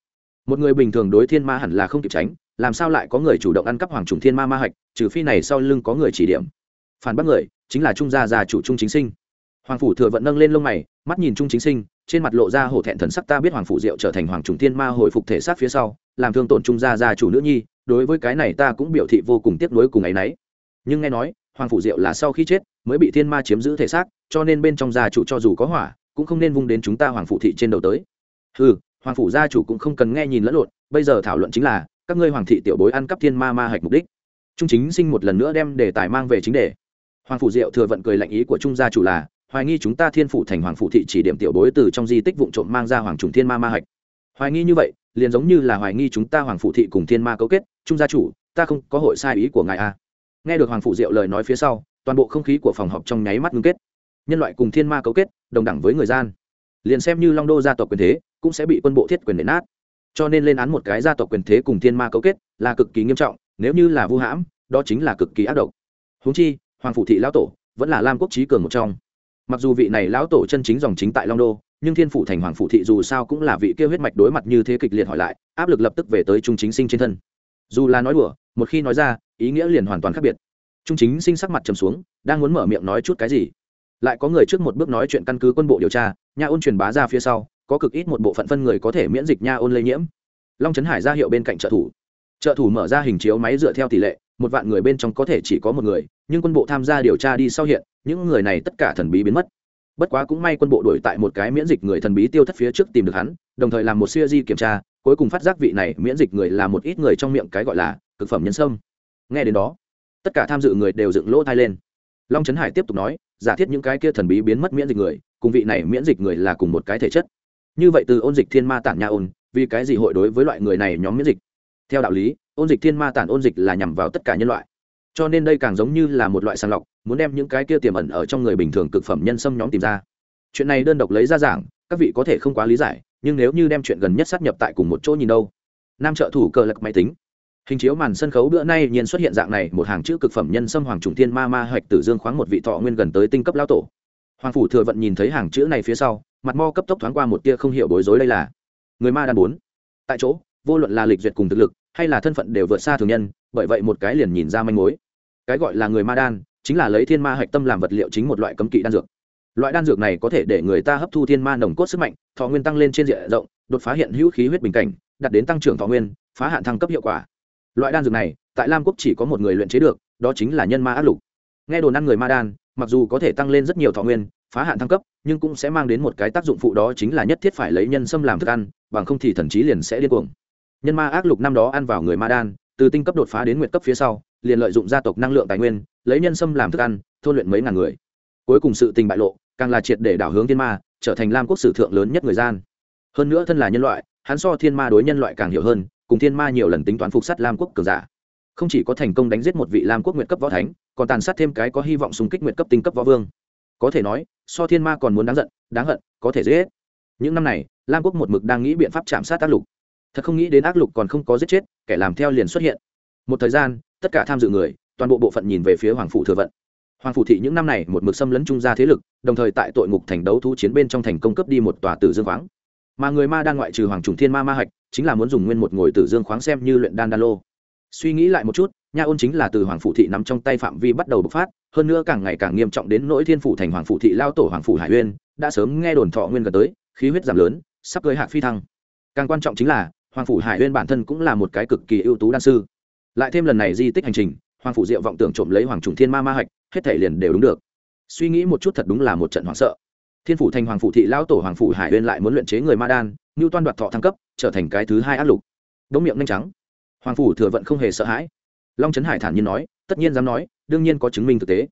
[SPEAKER 1] một người bình thường đối thiên ma hẳn là không kịp tránh làm sao lại có người chủ động ăn cắp hoàng trùng thiên ma ma hạch, trừ phi này sau lưng có người chỉ điểm. Phản bác người, chính là trung gia già chủ trung chính sinh. Hoàng phủ thừa vận nâng lên lông mày, mắt nhìn trung chính sinh, trên mặt lộ ra hổ thẹn thần sắc ta biết hoàng phủ diệu trở thành hoàng trùng thiên ma hồi phục thể xác phía sau, làm thương tổn trung gia gia chủ nữ nhi, đối với cái này ta cũng biểu thị vô cùng tiếc nuối cùng ấy nấy. Nhưng nghe nói, hoàng phủ diệu là sau khi chết, mới bị thiên ma chiếm giữ thể xác, cho nên bên trong gia chủ cho dù có hỏa, cũng không nên vung đến chúng ta hoàng phủ thị trên đầu tới. Ừ hoàng phủ gia chủ cũng không cần nghe nhìn lẫn lộn, bây giờ thảo luận chính là các ngươi hoàng thị tiểu bối ăn cắp thiên ma ma hạch mục đích. Trung chính sinh một lần nữa đem đề tài mang về chính đề. Hoàng phủ diệu thừa vận cười lạnh ý của trung gia chủ là, hoài nghi chúng ta thiên phủ thành hoàng phủ thị chỉ điểm tiểu bối từ trong di tích vụ trộm mang ra hoàng trùng thiên ma ma hạch. Hoài nghi như vậy, liền giống như là hoài nghi chúng ta hoàng phủ thị cùng thiên ma cấu kết, trung gia chủ, ta không có hội sai ý của ngài a nghe được hoàng phủ diệu lời nói phía sau, toàn bộ không khí của phòng họp trong nháy mắt ngưng kết. Nhân loại cùng thiên ma cấu kết, đồng đẳng với người gian. Liền xem như long đô gia tộc quyền thế, cũng sẽ bị quân bộ thiết quyền đền nát cho nên lên án một cái gia tộc quyền thế cùng thiên ma cấu kết là cực kỳ nghiêm trọng, nếu như là vu hãm, đó chính là cực kỳ ác độc. Húng chi, hoàng phụ thị lão tổ vẫn là lam quốc trí cường một trong. Mặc dù vị này lão tổ chân chính dòng chính tại long đô, nhưng thiên phủ thành hoàng phụ thị dù sao cũng là vị kia huyết mạch đối mặt như thế kịch liệt hỏi lại, áp lực lập tức về tới trung chính sinh trên thân. Dù là nói đùa, một khi nói ra, ý nghĩa liền hoàn toàn khác biệt. Trung chính sinh sắc mặt trầm xuống, đang muốn mở miệng nói chút cái gì. Lại có người trước một bước nói chuyện căn cứ quân bộ điều tra, nhà ôn truyền bá ra phía sau có cực ít một bộ phận phân người có thể miễn dịch nha ôn lây nhiễm. Long trấn hải ra hiệu bên cạnh trợ thủ. Trợ thủ mở ra hình chiếu máy dựa theo tỷ lệ, một vạn người bên trong có thể chỉ có một người, nhưng quân bộ tham gia điều tra đi sau hiện, những người này tất cả thần bí biến mất. Bất quá cũng may quân bộ đổi tại một cái miễn dịch người thần bí tiêu thất phía trước tìm được hắn, đồng thời làm một siêu di kiểm tra, cuối cùng phát giác vị này miễn dịch người là một ít người trong miệng cái gọi là cực phẩm nhân sâm. Nghe đến đó, tất cả tham dự người đều dựng lỗ thai lên. Long trấn hải tiếp tục nói, giả thiết những cái kia thần bí biến mất miễn dịch người, cùng vị này miễn dịch người là cùng một cái thể chất như vậy từ ôn dịch thiên ma tản nha ôn, vì cái gì hội đối với loại người này nhóm miễn dịch? Theo đạo lý, ôn dịch thiên ma tản ôn dịch là nhằm vào tất cả nhân loại. Cho nên đây càng giống như là một loại sàng lọc, muốn đem những cái kia tiềm ẩn ở trong người bình thường cực phẩm nhân sâm nhóm tìm ra. Chuyện này đơn độc lấy ra giảng, các vị có thể không quá lý giải, nhưng nếu như đem chuyện gần nhất sát nhập tại cùng một chỗ nhìn đâu. Nam trợ thủ cờ lạc máy tính. Hình chiếu màn sân khấu bữa nay nhiên xuất hiện dạng này, một hàng chữ cực phẩm nhân sâm hoàng trùng thiên ma ma hoạch tử dương khoáng một vị thọ nguyên gần tới tinh cấp lao tổ hoàng phủ thừa vận nhìn thấy hàng chữ này phía sau, mặt mo cấp tốc thoáng qua một tia không hiểu bối rối đây là, người ma đan bốn. Tại chỗ, vô luận là lịch duyệt cùng thực lực, hay là thân phận đều vượt xa thường nhân, bởi vậy một cái liền nhìn ra manh mối. Cái gọi là người ma đan, chính là lấy thiên ma hạch tâm làm vật liệu chính một loại cấm kỵ đan dược. Loại đan dược này có thể để người ta hấp thu thiên ma nồng cốt sức mạnh, thọ nguyên tăng lên trên diện rộng, đột phá hiện hữu khí huyết bình cảnh đặt đến tăng trưởng thọ nguyên, phá hạn thăng cấp hiệu quả. Loại đan dược này, tại lam quốc chỉ có một người luyện chế được, đó chính là nhân ma ác lục. Nghe đồn ăn người ma đan mặc dù có thể tăng lên rất nhiều thọ nguyên, phá hạn thăng cấp, nhưng cũng sẽ mang đến một cái tác dụng phụ đó chính là nhất thiết phải lấy nhân sâm làm thức ăn, bằng không thì thần trí liền sẽ điên cuồng. Nhân ma ác lục năm đó ăn vào người ma đan, từ tinh cấp đột phá đến nguyện cấp phía sau, liền lợi dụng gia tộc năng lượng tài nguyên, lấy nhân sâm làm thức ăn, thôn luyện mấy ngàn người. Cuối cùng sự tình bại lộ, càng là triệt để đảo hướng thiên ma, trở thành lam quốc sử thượng lớn nhất người gian. Hơn nữa thân là nhân loại, hắn so thiên ma đối nhân loại càng hiểu hơn, cùng thiên ma nhiều lần tính toán phục sát lam quốc cường giả. Không chỉ có thành công đánh giết một vị lam quốc nguyện cấp võ thánh còn tàn sát thêm cái có hy vọng xung kích nguyện cấp tinh cấp võ vương. Có thể nói, so thiên ma còn muốn đáng giận, đáng hận, có thể dễ hết. Những năm này, lam quốc một mực đang nghĩ biện pháp chạm sát ác lục. Thật không nghĩ đến ác lục còn không có giết chết, kẻ làm theo liền xuất hiện. Một thời gian, tất cả tham dự người, toàn bộ bộ phận nhìn về phía hoàng phủ thừa vận. Hoàng phủ thị những năm này một mực xâm lấn trung gia thế lực, đồng thời tại tội ngục thành đấu thu chiến bên trong thành công cấp đi một tòa tử dương khoáng. Mà người ma đang ngoại trừ hoàng trùng thiên ma ma hạch, chính là muốn dùng nguyên một ngồi tử dương khoáng xem như luyện đan đan lô suy nghĩ lại một chút, nha ôn chính là từ hoàng phụ thị nắm trong tay phạm vi bắt đầu bộc phát, hơn nữa càng ngày càng nghiêm trọng đến nỗi thiên phủ thành hoàng phụ thị lao tổ hoàng phủ hải uyên, đã sớm nghe đồn thọ nguyên gần tới, khí huyết giảm lớn, sắp cưới hạc phi thăng. Càng quan trọng chính là, hoàng phủ hải uyên bản thân cũng là một cái cực kỳ ưu tú đan sư. Lại thêm lần này di tích hành trình, hoàng phủ diệu vọng tưởng trộm lấy hoàng trùng thiên ma ma hạch, hết thể liền đều đúng được. Suy nghĩ một chút thật đúng là một trận hoảng sợ. Thiên phủ thành hoàng phủ thị lao tổ hoàng phủ hải uyên lại muốn luyện chế người ma đan như toan đoạt thọ thăng cấp, trở thành cái thứ hai ác lục. Đống miệng nhanh trắng hoàng phủ thừa vận không hề sợ hãi. Long trấn hải thản nhiên nói, tất nhiên dám nói, đương nhiên có chứng minh thực tế.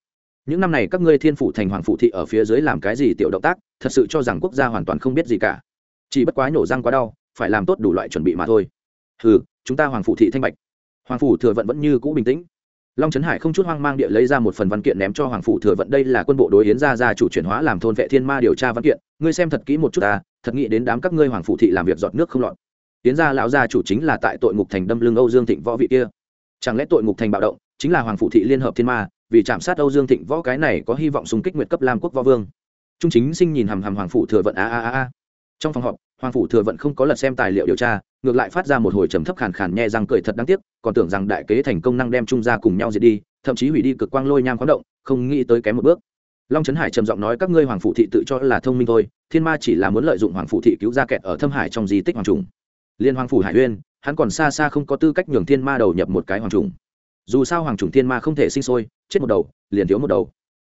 [SPEAKER 1] Những năm này các ngươi thiên phủ thành hoàng phủ thị ở phía dưới làm cái gì tiểu động tác, thật sự cho rằng quốc gia hoàn toàn không biết gì cả. Chỉ bất quá nhổ răng quá đau, phải làm tốt đủ loại chuẩn bị mà thôi. Ừ chúng ta hoàng phủ thị thanh bạch. Hoàng phủ thừa vận vẫn như cũ bình tĩnh. Long trấn hải không chút hoang mang địa lấy ra một phần văn kiện ném cho hoàng phủ thừa vận, đây là quân bộ đối yến gia gia chủ chuyển hóa làm thôn vệ thiên ma điều tra văn kiện. Ngươi xem thật kỹ một chút ta, thật nghĩ đến đám các ngươi hoàng phủ thị làm việc giọt nước không lọt tiến gia lão gia chủ chính là tại tội ngục thành đâm lưng âu dương thịnh võ vị kia. Chẳng lẽ tội ngục thành bạo động chính là hoàng phụ thị liên hợp thiên ma, vì chạm sát âu dương thịnh võ cái này có hy vọng xung kích nguyệt cấp lam quốc võ vương? Trung chính sinh nhìn hàm hàm hoàng phụ thừa vận a a a a. Trong phòng họp, hoàng phụ thừa vận không có lật xem tài liệu điều tra, ngược lại phát ra một hồi trầm thấp khàn khàn nhẹ răng cười thật đáng tiếc, còn tưởng rằng đại kế thành công năng đem trung gia cùng nhau diệt đi, thậm chí hủy đi cực quang lôi nham khoáng động, không nghĩ tới kém một bước. Long trấn hải trầm giọng nói các ngươi hoàng phụ thị tự cho là thông minh thôi, thiên ma chỉ là muốn lợi dụng hoàng phụ thị cứu ra kẹt ở thâm hải trong di tích hoàng trùng liên hoàng phủ hải uyên, hắn còn xa xa không có tư cách nhường thiên ma đầu nhập một cái hoàng trùng. Dù sao hoàng trùng thiên ma không thể sinh sôi, chết một đầu, liền thiếu một đầu.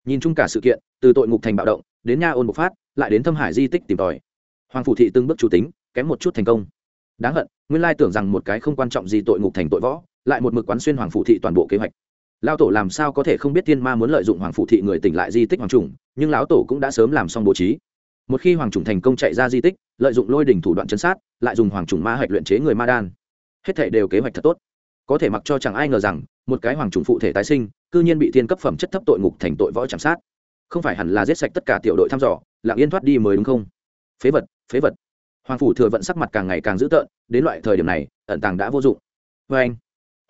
[SPEAKER 1] Nhìn chung cả sự kiện, từ tội ngục thành bạo động, đến nha ôn bộc phát, lại đến thâm hải di tích tìm tòi. Hoàng phủ thị từng bước chủ tính, kém một chút thành công. Đáng hận, nguyên lai tưởng rằng một cái không quan trọng gì tội ngục thành tội võ, lại một mực quán xuyên hoàng phủ thị toàn bộ kế hoạch. Lao tổ làm sao có thể không biết thiên ma muốn lợi dụng hoàng phủ thị người tỉnh lại di tích hoàng trùng, nhưng lão tổ cũng đã sớm làm xong bố trí. Một khi hoàng trùng thành công chạy ra di tích lợi dụng lôi đỉnh thủ đoạn chấn sát, lại dùng hoàng trùng ma hạch luyện chế người ma đan. Hết thể đều kế hoạch thật tốt. Có thể mặc cho chẳng ai ngờ rằng, một cái hoàng trùng phụ thể tái sinh, cư nhiên bị thiên cấp phẩm chất thấp tội ngục thành tội võ chạm sát. Không phải hẳn là giết sạch tất cả tiểu đội thăm dò, lặng yên thoát đi mới đúng không? Phế vật phế vật. Hoàng phủ thừa vận sắc mặt càng ngày càng dữ tợn, đến loại thời điểm này, ẩn tàng đã vô dụng. Vê anh,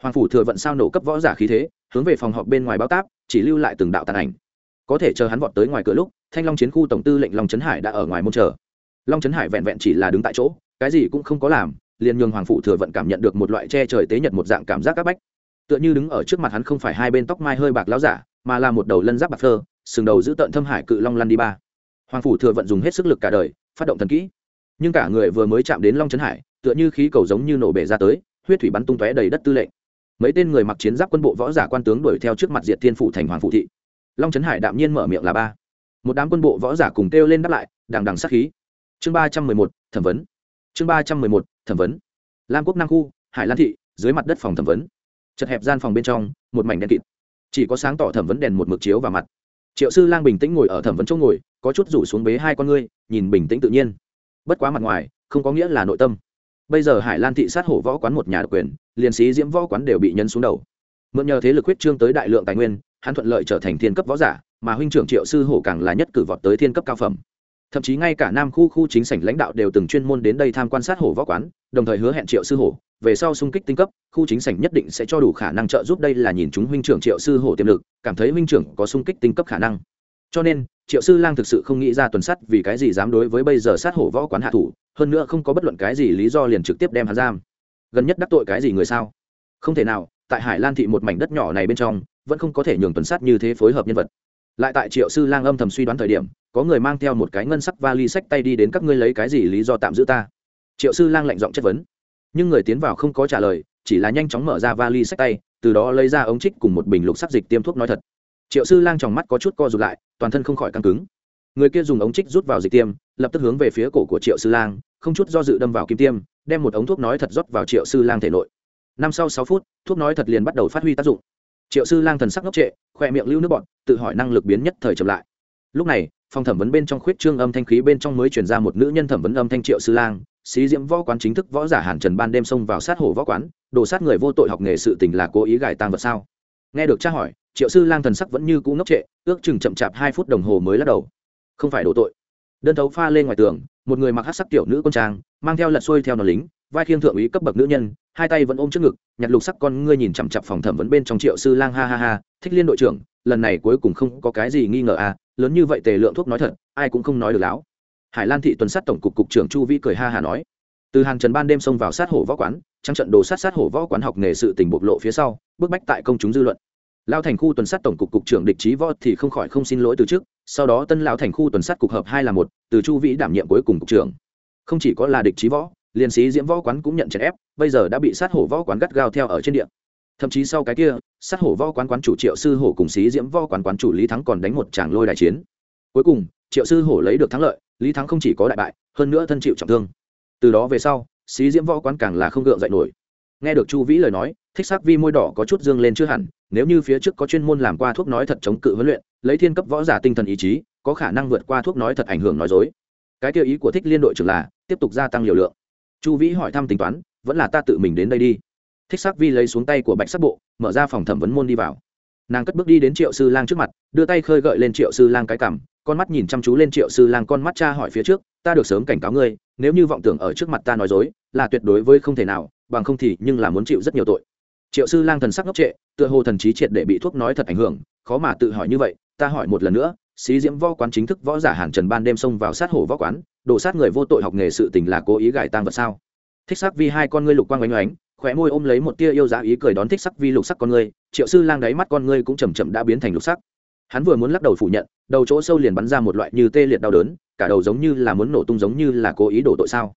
[SPEAKER 1] hoàng phủ thừa vận sao nổ cấp võ giả khí thế, hướng về phòng họp bên ngoài báo táp, chỉ lưu lại từng đạo tàn ảnh. Có thể chờ hắn vọt tới ngoài cửa lúc, thanh long chiến khu tổng tư lệnh long trấn hải đã ở ngoài môn chờ long trấn hải vẹn vẹn chỉ là đứng tại chỗ, cái gì cũng không có làm, liền nhường hoàng phủ thừa vận cảm nhận được một loại che trời tế nhật một dạng cảm giác áp bách. Tựa như đứng ở trước mặt hắn không phải hai bên tóc mai hơi bạc láo giả, mà là một đầu lân giáp bạc thơ sừng đầu giữ tận thâm hải cự long lăn đi ba. Hoàng phủ thừa vận dùng hết sức lực cả đời, phát động thần kỹ. Nhưng cả người vừa mới chạm đến long trấn hải, tựa như khí cầu giống như nổ bể ra tới, huyết thủy bắn tung tóe đầy đất tư lệnh. Mấy tên người mặc chiến giáp quân bộ võ giả quan tướng đuổi theo trước mặt diệt thiên phủ thành hoàng phụ thị. Long trấn hải đạm nhiên mở miệng là ba. Một đám quân bộ võ giả cùng kêu lên đáp lại, đằng đằng sát khí chương ba trăm mười một, thẩm vấn. Chương ba trăm mười một, thẩm vấn. Lam quốc nam khu, hải lan thị, dưới mặt đất phòng thẩm vấn. Chật hẹp gian phòng bên trong, một mảnh đen kịt. Chỉ có sáng tỏ thẩm vấn đèn một mực chiếu vào mặt. Triệu sư lang bình tĩnh ngồi ở thẩm vấn chỗ ngồi, có chút rủ xuống bế hai con ngươi, nhìn bình tĩnh tự nhiên. Bất quá mặt ngoài, không có nghĩa là nội tâm. Bây giờ hải lan thị sát hổ võ quán một nhà độc quyền, liền sĩ diễm võ quán đều bị nhân xuống đầu. Mượn nhờ thế lực huyết trương tới đại lượng tài nguyên, hắn thuận lợi trở thành thiên cấp võ giả, mà huynh trưởng triệu sư hổ càng là nhất cử vọt tới thiên cấp cao phẩm thậm chí ngay cả nam khu khu chính sảnh lãnh đạo đều từng chuyên môn đến đây tham quan sát hổ võ quán, đồng thời hứa hẹn triệu sư hổ, về sau xung kích tinh cấp, khu chính sảnh nhất định sẽ cho đủ khả năng trợ giúp đây là nhìn chúng huynh trưởng triệu sư hổ tiềm lực, cảm thấy huynh trưởng có xung kích tinh cấp khả năng. Cho nên, triệu sư lang thực sự không nghĩ ra tuần sắt vì cái gì dám đối với bây giờ sát hổ võ quán hạ thủ, hơn nữa không có bất luận cái gì lý do liền trực tiếp đem hắn giam. Gần nhất đắc tội cái gì người sao? Không thể nào, tại hải lan thị một mảnh đất nhỏ này bên trong, vẫn không có thể nhường tuần sát như thế phối hợp nhân vật lại tại triệu sư lang âm thầm suy đoán thời điểm, có người mang theo một cái ngân sắc vali sách tay đi đến các ngươi lấy cái gì lý do tạm giữ ta? Triệu sư lang lạnh giọng chất vấn. Nhưng người tiến vào không có trả lời, chỉ là nhanh chóng mở ra vali sách tay, từ đó lấy ra ống trích cùng một bình lục sắc dịch tiêm thuốc nói thật. Triệu sư lang tròng mắt có chút co rụt lại, toàn thân không khỏi căng cứng. Người kia dùng ống trích rút vào dịch tiêm, lập tức hướng về phía cổ của triệu sư lang, không chút do dự đâm vào kim tiêm, đem một ống thuốc nói thật rót vào triệu sư lang thể nội. Năm sau sáu phút, thuốc nói thật liền bắt đầu phát huy tác dụng. Triệu sư lang thần sắc ngốc trệ khoe miệng lưu nước bọn, tự hỏi năng lực biến nhất thời chậm lại. Lúc này, phòng thẩm vấn bên trong khuyết trương âm thanh khí bên trong mới chuyển ra một nữ nhân thẩm vấn âm thanh triệu sư lang, xí diễm võ quán chính thức võ giả hàn trần ban đêm xông vào sát hổ võ quán đổ sát người vô tội học nghề sự tình là cố ý gài tang vật sao? Nghe được tra hỏi, triệu sư lang thần sắc vẫn như cũ ngốc trệ, ước chừng chậm chạp hai phút đồng hồ mới lắc đầu. Không phải đổ tội. Đơn thấu pha lên ngoài tường, một người mặc hát sắc tiểu nữ quân trang, mang theo lật xuôi theo nó lính, vai khiêng thượng úy cấp bậc nữ nhân hai tay vẫn ôm trước ngực, nhặt lục sắc con ngươi nhìn chằm chặp phòng thẩm vấn bên trong triệu sư lang, ha ha ha, thích liên đội trưởng, lần này cuối cùng không có cái gì nghi ngờ à lớn như vậy tề lượng thuốc nói thật, ai cũng không nói được láo. Hải lan thị tuần sát tổng cục cục trưởng chu vĩ cười ha hà nói. Từ hàng trần ban đêm xông vào sát hổ võ quán trắng trận đồ sát sát hổ võ quán học nghề sự tình bộc lộ phía sau, bức bách tại công chúng dư luận. Lao thành khu tuần sát tổng cục cục trưởng địch trí võ thì không khỏi không xin lỗi từ trước, sau đó tân lao thành khu tuần sát cục hợp hai là một, từ chu vĩ đảm nhiệm cuối cùng cục trưởng. Không chỉ có là địch trí võ liên sĩ diễm võ quán cũng nhận chèn ép bây giờ đã bị sát hổ võ quán gắt gao theo ở trên địa. Thậm chí sau cái kia, sát hổ võ quán quán chủ triệu sư hổ cùng xí diễm võ quán quán chủ lý thắng còn đánh một tràng lôi đại chiến. Cuối cùng, triệu sư hổ lấy được thắng lợi, lý thắng không chỉ có đại bại, hơn nữa thân chịu trọng thương. Từ đó về sau, xí diễm võ quán càng là không gượng dậy nổi. Nghe được chu vĩ lời nói, thích sắc vi môi đỏ có chút dương lên chưa hẳn, nếu như phía trước có chuyên môn làm qua thuốc nói thật chống cự huấn luyện, lấy thiên cấp võ giả tinh thần ý chí, có khả năng vượt qua thuốc nói thật ảnh hưởng nói dối. Cái tiêu ý của thích liên đội trưởng là tiếp tục gia tăng liều lượng. Chu vĩ hỏi thăm tính toán vẫn là ta tự mình đến đây đi. Thích sắc vi lấy xuống tay của bạch sắc bộ, mở ra phòng thẩm vấn môn đi vào. Nàng cất bước đi đến triệu sư lang trước mặt, đưa tay khơi gợi lên triệu sư lang cái cảm con mắt nhìn chăm chú lên triệu sư lang con mắt cha hỏi phía trước, ta được sớm cảnh cáo ngươi, nếu như vọng tưởng ở trước mặt ta nói dối, là tuyệt đối với không thể nào, bằng không thì nhưng là muốn chịu rất nhiều tội. Triệu sư lang thần sắc ngốc trệ, tựa hồ thần trí triệt để bị thuốc nói thật ảnh hưởng, khó mà tự hỏi như vậy, ta hỏi một lần nữa, xí diễm võ quán chính thức võ giả hàn trần ban đêm xông vào sát hổ võ quán đổ sát người vô tội học nghề sự tình là cố ý gài tang vật sao? Thích sắc vi hai con ngươi lục quang oanh oánh, khóe môi ôm lấy một tia yêu giá ý cười đón thích sắc vi lục sắc con ngươi, triệu sư lang đáy mắt con ngươi cũng chầm chậm đã biến thành lục sắc. Hắn vừa muốn lắc đầu phủ nhận, đầu chỗ sâu liền bắn ra một loại như tê liệt đau đớn, cả đầu giống như là muốn nổ tung giống như là cố ý đổ tội sao.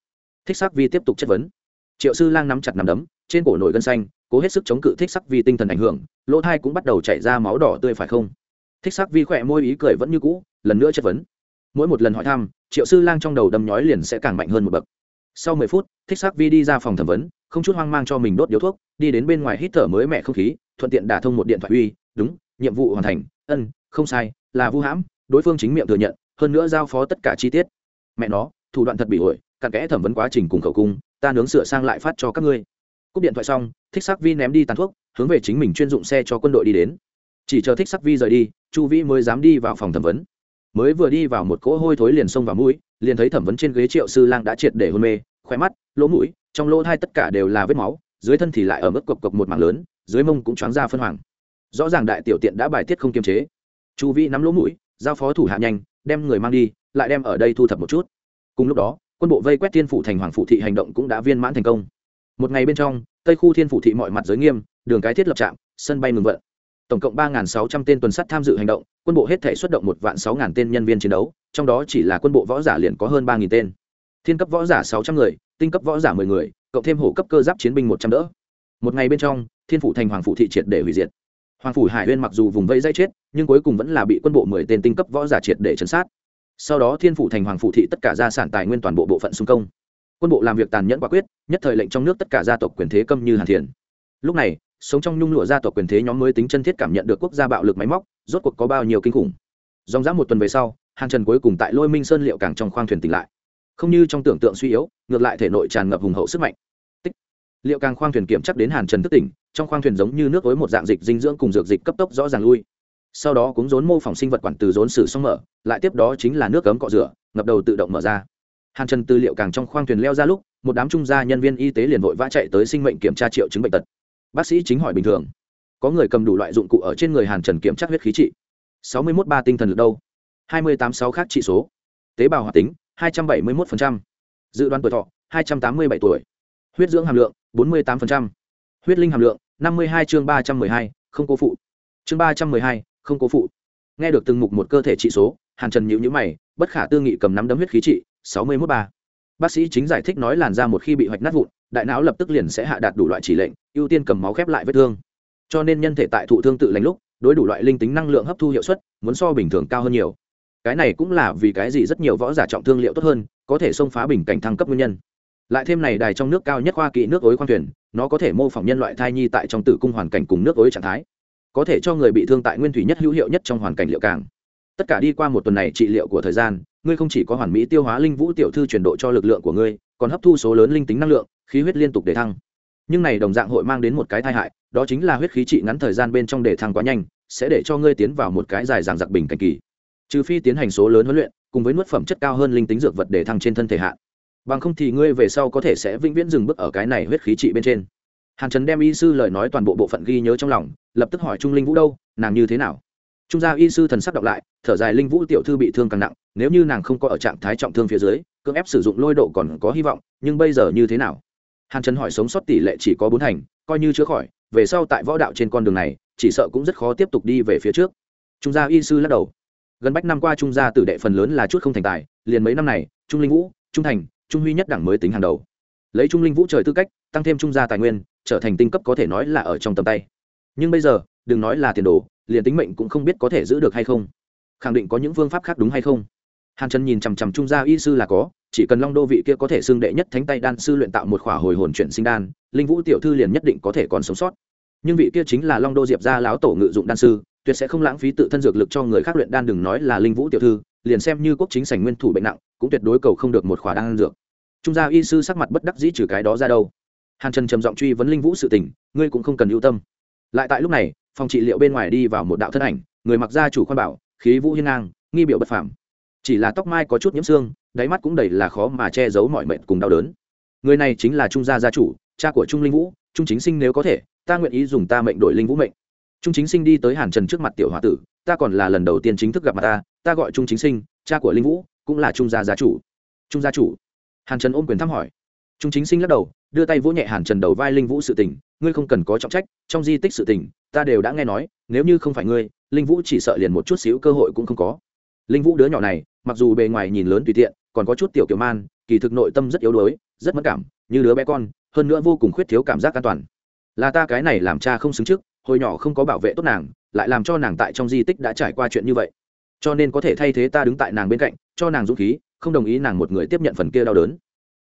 [SPEAKER 1] Thích sắc vi tiếp tục chất vấn. Triệu sư lang nắm chặt nằm đấm, trên cổ nổi gân xanh, cố hết sức chống cự thích sắc vi tinh thần ảnh hưởng, lỗ thai cũng bắt đầu chảy ra máu đỏ tươi phải không? Thích sắc vi khỏe môi ý cười vẫn như cũ, lần nữa chất vấn. Mỗi một lần hỏi thăm, triệu sư lang trong đầu đâm nhói liền sẽ càng mạnh hơn một bậc sau mười phút, thích sắc vi đi ra phòng thẩm vấn, không chút hoang mang cho mình đốt điếu thuốc, đi đến bên ngoài hít thở mới mẹ không khí, thuận tiện đả thông một điện thoại uy, đúng, nhiệm vụ hoàn thành. Ân không sai, là vu hãm. Đối phương chính miệng thừa nhận, hơn nữa giao phó tất cả chi tiết. Mẹ nó, thủ đoạn thật bị ổi cặn kẽ thẩm vấn quá trình cùng khẩu cung, ta nướng sửa sang lại phát cho các ngươi. Cúp điện thoại xong, thích sắc vi ném đi tàn thuốc, hướng về chính mình chuyên dụng xe cho quân đội đi đến. Chỉ chờ thích sắc vi rời đi, chu vĩ mới dám đi vào phòng thẩm vấn mới vừa đi vào một cỗ hôi thối liền xông vào mũi, liền thấy thẩm vấn trên ghế triệu sư lang đã triệt để hôn mê khoe mắt, lỗ mũi, trong lỗ hai tất cả đều là vết máu, dưới thân thì lại ở mức cộc cộc một mảng lớn, dưới mông cũng choáng ra phân hoàng. Rõ ràng đại tiểu tiện đã bài tiết không kiềm chế. Chu vĩ nắm lỗ mũi, giao phó thủ hạ nhanh, đem người mang đi, lại đem ở đây thu thập một chút. Cùng lúc đó, quân bộ vây quét thiên phủ thành hoàng phụ thị hành động cũng đã viên mãn thành công. Một ngày bên trong, tây khu thiên phủ thị mọi mặt giới nghiêm, đường cái thiết lập trạm, sân bay ngừng vận tổng cộng ba sáu trăm tên tuần sắt tham dự hành động, quân bộ hết thể xuất động một vạn sáu tên nhân viên chiến đấu, trong đó chỉ là quân bộ võ giả liền có hơn ba tên. Thiên cấp võ giả sáu trăm người, tinh cấp võ giả mười người, cộng thêm hổ cấp cơ giáp chiến binh một trăm đỡ. Một ngày bên trong, thiên phủ thành hoàng phủ thị triệt để hủy diệt. Hoàng phủ hải huyên mặc dù vùng vây dây chết, nhưng cuối cùng vẫn là bị quân bộ mười tên tinh cấp võ giả triệt để chấn sát. Sau đó thiên phủ thành hoàng phủ thị tất cả gia sản tài nguyên toàn bộ bộ phận xung công. Quân bộ làm việc tàn nhẫn quả quyết, nhất thời lệnh trong nước tất cả gia tộc quyền thế câm như hàn thiền lúc này sống trong nhung lụa gia tộc quyền thế nhóm mới tính chân thiết cảm nhận được quốc gia bạo lực máy móc, rốt cuộc có bao nhiêu kinh khủng. Dòng dã một tuần về sau hàng trần cuối cùng tại lôi minh sơn liệu càng trong khoang thuyền tỉnh lại. Không như trong tưởng tượng suy yếu, ngược lại thể nội tràn ngập hùng hậu sức mạnh. Tích. liệu càng khoang thuyền kiểm chắc đến hàn trần thức tỉnh, trong khoang thuyền giống như nước với một dạng dịch dinh dưỡng cùng dược dịch cấp tốc rõ ràng lui. Sau đó cũng rốn mô phỏng sinh vật quản từ rốn sử xong mở, lại tiếp đó chính là nước cấm cọ rửa, ngập đầu tự động mở ra. Hàn trần tư liệu càng trong khoang thuyền leo ra lúc, một đám trung gia nhân viên y tế liền vội vã chạy tới sinh mệnh kiểm tra triệu chứng bệnh tật bác sĩ chính hỏi bình thường. Có người cầm đủ loại dụng cụ ở trên người hàn trần kiểm tra huyết khí trị. Sáu mươi một ba tinh thần lực đâu? Hai mươi tám sáu khác trị số. Tế bào hoạt tính, hai trăm bảy mươi một dự đoán tuổi thọ, hai trăm tám mươi bảy tuổi. Huyết dưỡng hàm lượng, bốn mươi tám huyết linh hàm lượng, năm mươi hai chương ba trăm m ư ơ i hai, không cố phụ. Chương ba trăm m ư ơ i hai, không cố phụ. Nghe được từng mục một cơ thể trị số, hàn trần nhịu nhữ mày, bất khả tư nghị cầm nắm đấm huyết khí trị, sáu mươi mốt ba. Bác sĩ chính giải thích nói làn da một khi bị hoạch nát vụn đại não lập tức liền sẽ hạ đạt đủ loại chỉ lệnh, ưu tiên cầm máu khép lại vết thương. Cho nên nhân thể tại thụ thương tự lành lúc, đối đủ loại linh tính năng lượng hấp thu hiệu suất, muốn so bình thường cao hơn nhiều. Cái này cũng là vì cái gì rất nhiều võ giả trọng thương liệu tốt hơn, có thể xông phá bình cảnh thăng cấp nguyên nhân. Lại thêm này đài trong nước cao nhất khoa kỹ nước ối khoang thuyền, nó có thể mô phỏng nhân loại thai nhi tại trong tử cung hoàn cảnh cùng nước ối trạng thái. Có thể cho người bị thương tại nguyên thủy nhất hữu hiệu nhất trong hoàn cảnh liệu càng. Tất cả đi qua một tuần này trị liệu của thời gian, ngươi không chỉ có hoàn mỹ tiêu hóa linh vũ tiểu thư chuyển độ cho lực lượng của ngươi, còn hấp thu số lớn linh tính năng lượng khí huyết liên tục để thăng. Nhưng này đồng dạng hội mang đến một cái tai hại, đó chính là huyết khí trị ngắn thời gian bên trong để thăng quá nhanh, sẽ để cho ngươi tiến vào một cái dài dàng giặc bình cảnh kỳ. Trừ phi tiến hành số lớn huấn luyện, cùng với nuốt phẩm chất cao hơn linh tính dược vật để thăng trên thân thể hạn. Bằng không thì ngươi về sau có thể sẽ vĩnh viễn dừng bước ở cái này huyết khí trị bên trên. Hàn trần đem y sư lời nói toàn bộ bộ phận ghi nhớ trong lòng, lập tức hỏi trung linh vũ đâu, nàng như thế nào? Trung gia y sư thần sắc đọc lại, thở dài linh vũ tiểu thư bị thương càng nặng, nếu như nàng không có ở trạng thái trọng thương phía dưới, cưỡng ép sử dụng lôi độ còn có hy vọng, nhưng bây giờ như thế nào? Hàn trần hỏi sống sót tỷ lệ chỉ có bốn thành, coi như chữa khỏi, về sau tại võ đạo trên con đường này, chỉ sợ cũng rất khó tiếp tục đi về phía trước. Trung gia y sư lắc đầu. Gần bách năm qua trung gia tử đệ phần lớn là chút không thành tài, liền mấy năm này, trung linh vũ, trung thành, trung huy nhất đẳng mới tính hàng đầu. Lấy trung linh vũ trời tư cách, tăng thêm trung gia tài nguyên, trở thành tinh cấp có thể nói là ở trong tầm tay. Nhưng bây giờ, đừng nói là tiền đồ, liền tính mệnh cũng không biết có thể giữ được hay không. Khẳng định có những phương pháp khác đúng hay không? Hàn trần nhìn chằm chằm trung gia y sư là có, chỉ cần long đô vị kia có thể xưng đệ nhất thánh tay đan sư luyện tạo một khỏa hồi hồn chuyển sinh đan, linh vũ tiểu thư liền nhất định có thể còn sống sót. Nhưng vị kia chính là long đô diệp gia láo tổ ngự dụng đan sư, tuyệt sẽ không lãng phí tự thân dược lực cho người khác luyện đan đừng nói là linh vũ tiểu thư, liền xem như quốc chính sảnh nguyên thủ bệnh nặng, cũng tuyệt đối cầu không được một khỏa đan dược. Trung gia y sư sắc mặt bất đắc dĩ trừ cái đó ra đâu. Hàn trần trầm giọng truy vấn linh vũ sự tình, ngươi cũng không cần ưu tâm. Lại tại lúc này, phòng trị liệu bên ngoài đi vào một đạo thân ảnh, người mặc gia chủ khoan bảo, khí vũ hiên ngang, nghi biểu bất phàm chỉ là tóc mai có chút nhiễm xương, đáy mắt cũng đầy là khó mà che giấu mọi mệnh cùng đau đớn. Người này chính là trung gia gia chủ, cha của trung linh vũ, trung chính sinh nếu có thể, ta nguyện ý dùng ta mệnh đổi linh vũ mệnh. Trung chính sinh đi tới hàn trần trước mặt tiểu h o a tử, ta còn là lần đầu tiên chính thức gặp mặt ta ta gọi trung chính sinh, cha của linh vũ, cũng là trung gia gia chủ. Trung gia chủ? Hàn trần ôm quyền thăm hỏi. Trung chính sinh lắc đầu, đưa tay vỗ nhẹ hàn trần đầu vai linh vũ sự tình, ngươi không cần có trọng trách, trong di tích sự tình, ta đều đã nghe nói, nếu như không phải ngươi, linh vũ chỉ sợ liền một chút xíu cơ hội cũng không có linh vũ đứa nhỏ này, mặc dù bề ngoài nhìn lớn tùy tiện, còn có chút tiểu kiểu man, kỳ thực nội tâm rất yếu đuối, rất mất cảm, như đứa bé con, hơn nữa vô cùng khuyết thiếu cảm giác an toàn. Là ta cái này làm cha không xứng trước, hồi nhỏ không có bảo vệ tốt nàng, lại làm cho nàng tại trong di tích đã trải qua chuyện như vậy. Cho nên có thể thay thế ta đứng tại nàng bên cạnh, cho nàng dũng khí, không đồng ý nàng một người tiếp nhận phần kia đau đớn.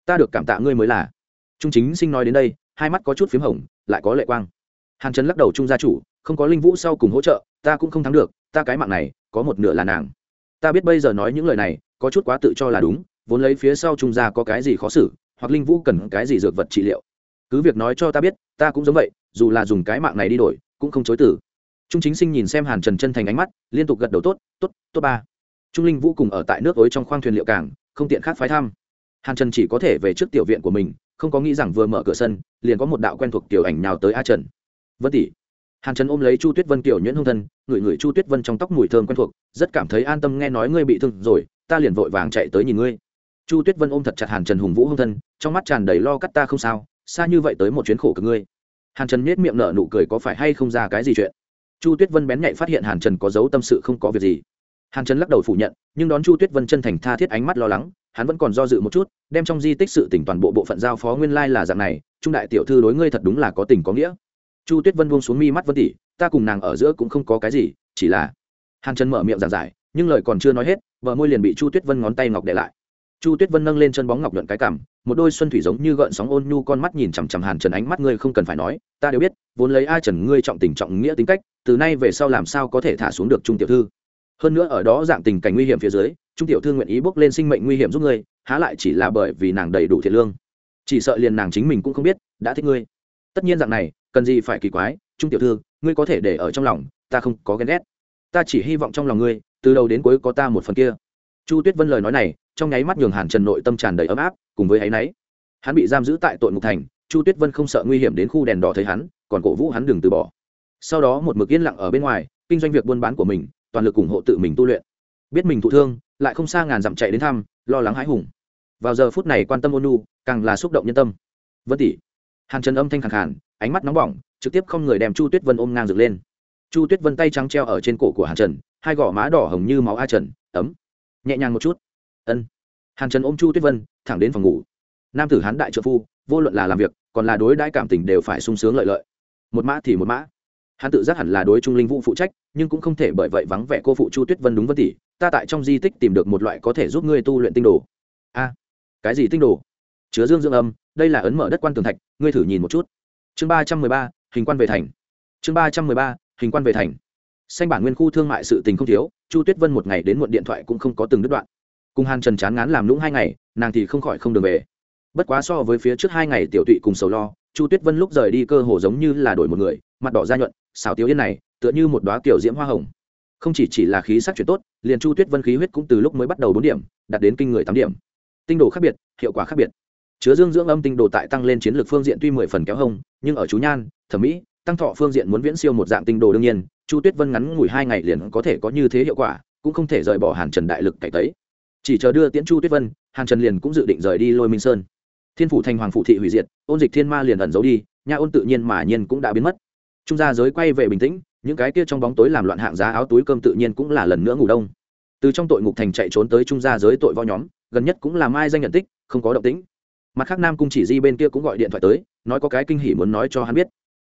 [SPEAKER 1] Ta được cảm tạ ngươi mới là. Trung chính sinh nói đến đây, hai mắt có chút p h í m hồng, lại có lệ quang. Hàn trần lắc đầu trung gia chủ, không có linh vũ sau cùng hỗ trợ, ta cũng không thắng được, ta cái mạng này, có một nửa là nàng ta biết bây giờ nói những lời này, có chút quá tự cho là đúng, vốn lấy phía sau trung gia có cái gì khó xử, hoặc linh vũ cần cái gì dược vật trị liệu. Cứ việc nói cho ta biết, ta cũng giống vậy, dù là dùng cái mạng này đi đổi, cũng không chối tử trung chính sinh nhìn xem hàn trần chân thành ánh mắt, liên tục gật đầu tốt tốt tốt ba. Trung linh vũ cùng ở tại nước ối trong khoang thuyền liệu cảng, không tiện khác phái thăm. Hàn trần chỉ có thể về trước tiểu viện của mình, không có nghĩ rằng vừa mở cửa sân, liền có một đạo quen thuộc tiểu ảnh nào tới a trần. Vân tỷ hàn trần ôm lấy chu tuyết vân kiểu nhuyễn hông thân, ngửi ngửi chu tuyết vân trong tóc mùi thơm quen thuộc, rất cảm thấy an tâm nghe nói ngươi bị thương rồi, ta liền vội vàng chạy tới nhìn ngươi. Chu tuyết vân ôm thật chặt hàn trần hùng vũ hông thân, trong mắt tràn đầy lo cắt ta không sao, xa như vậy tới một chuyến khổ cực ngươi. Hàn trần miết miệng nở nụ cười có phải hay không ra cái gì chuyện? Chu tuyết vân bén nhạy phát hiện hàn trần có dấu tâm sự không có việc gì. Hàn trần lắc đầu phủ nhận, nhưng đón chu tuyết vân chân thành tha thiết ánh mắt lo lắng, hắn vẫn còn do dự một chút, đem trong di tích sự tỉnh toàn bộ bộ phận giao phó nguyên lai là dạng này, trung đại tiểu thư đối ngươi thật đúng là có tình có nghĩa chu tuyết vân buông xuống mi mắt vân tỷ, ta cùng nàng ở giữa cũng không có cái gì, chỉ là hàn trần mở miệng giảng giải, nhưng lời còn chưa nói hết vợ môi liền bị chu tuyết vân ngón tay ngọc để lại. Chu tuyết vân nâng lên chân bóng ngọc nhuận cái cảm một đôi xuân thủy giống như gợn sóng ôn nhu con mắt nhìn chằm chằm hàn trần ánh mắt ngươi không cần phải nói, ta đều biết, vốn lấy a trần ngươi trọng tình trọng nghĩa tính cách, từ nay về sau làm sao có thể thả xuống được trung tiểu thư? Hơn nữa ở đó dạng tình cảnh nguy hiểm phía dưới, trung tiểu thư nguyện ý bước lên sinh mệnh nguy hiểm giúp ngươi, há lại chỉ là bởi vì nàng đầy đủ thiệt lương. Chỉ sợ liền nàng chính mình cũng không biết, đã thích ngươi. Tất nhiên dạng này cần gì phải kỳ quái, trung tiểu thư, ngươi có thể để ở trong lòng, ta không có ghen ghét. Ta chỉ hy vọng trong lòng ngươi, từ đầu đến cuối có ta một phần kia. Chu tuyết vân lời nói này, trong nháy mắt nhường hàn trần nội tâm tràn đầy ấm áp, cùng với áy náy. Hắn bị giam giữ tại tội ngục thành, chu tuyết vân không sợ nguy hiểm đến khu đèn đỏ thấy hắn, còn cổ vũ hắn đừng từ bỏ. Sau đó một mực yên lặng ở bên ngoài, kinh doanh việc buôn bán của mình, toàn lực ủng hộ tự mình tu luyện. Biết mình thụ thương, lại không xa ngàn dặm chạy đến thăm, lo lắng hãi hùng. Vào giờ phút này quan tâm ôn nu càng là xúc động nhân tâm. Vân tỷ. Hàn trần âm thanh khẳng khàn ánh mắt nóng bỏng, trực tiếp không người đem chu tuyết vân ôm ngang dựng lên. Chu tuyết vân tay trắng treo ở trên cổ của hàn trần, hai gò má đỏ hồng như máu a trần, ấm, nhẹ nhàng một chút. Ân. Hàn trần ôm chu tuyết vân, thẳng đến phòng ngủ. Nam tử hán đại trợ phu, vô luận là làm việc, còn là đối đãi cảm tình đều phải sung sướng lợi lợi. Một mã thì một mã. Hắn tự giác hẳn là đối trung linh vũ phụ trách, nhưng cũng không thể bởi vậy vắng vẻ cô phụ chu tuyết vân đúng vân tỷ ta tại trong di tích tìm được một loại có thể giúp ngươi tu luyện tinh đồ. A. Cái gì tinh đồ? Chứa dương dương âm, đây là ấn mở đất quan tường thạch, ngươi thử nhìn một chút chương ba trăm mười ba, hình quan về thành. Chương ba trăm mười ba, hình quan về thành. Xanh bản nguyên khu thương mại sự tình không thiếu, chu tuyết vân một ngày đến muộn điện thoại cũng không có từng đứt đoạn. Cùng hàn trần chán ngán làm lũng hai ngày, nàng thì không khỏi không đường về. Bất quá so với phía trước hai ngày tiểu tụy cùng sầu lo, chu tuyết vân lúc rời đi cơ hồ giống như là đổi một người, mặt đỏ da nhuận xào tiêu yên này, tựa như một đoá kiểu diễm hoa hồng. Không chỉ chỉ là khí sắc chuyển tốt, liền chu tuyết vân khí huyết cũng từ lúc mới bắt đầu bốn điểm, đạt đến kinh người tám điểm. Tinh đồ khác biệt, hiệu quả khác biệt chứa dương dưỡng âm tinh đồ tại tăng lên chiến lược phương diện tuy mười phần kéo hông, nhưng ở chú nhan, thẩm mỹ, tăng thọ phương diện muốn viễn siêu một dạng tinh đồ đương nhiên, chu tuyết vân ngắn ngủi hai ngày liền có thể có như thế hiệu quả, cũng không thể rời bỏ hàn trần đại lực cải tấy. Chỉ chờ đưa tiễn chu tuyết vân, hàn trần liền cũng dự định rời đi lôi minh sơn. Thiên phủ thành hoàng phụ thị hủy diệt, ôn dịch thiên ma liền ẩn giấu đi, nha ôn tự nhiên mà nhiên cũng đã biến mất. Trung gia giới quay về bình tĩnh, những cái kia trong bóng tối làm loạn hạng giá áo túi cơm tự nhiên cũng là lần nữa ngủ đông. Từ trong tội ngục thành chạy trốn tới trung gia giới tội võ nhóm, gần nhất cũng là mai danh nhận tích, không có động tĩnh mặt khác nam cung chỉ di bên kia cũng gọi điện thoại tới, nói có cái kinh hỉ muốn nói cho hắn biết.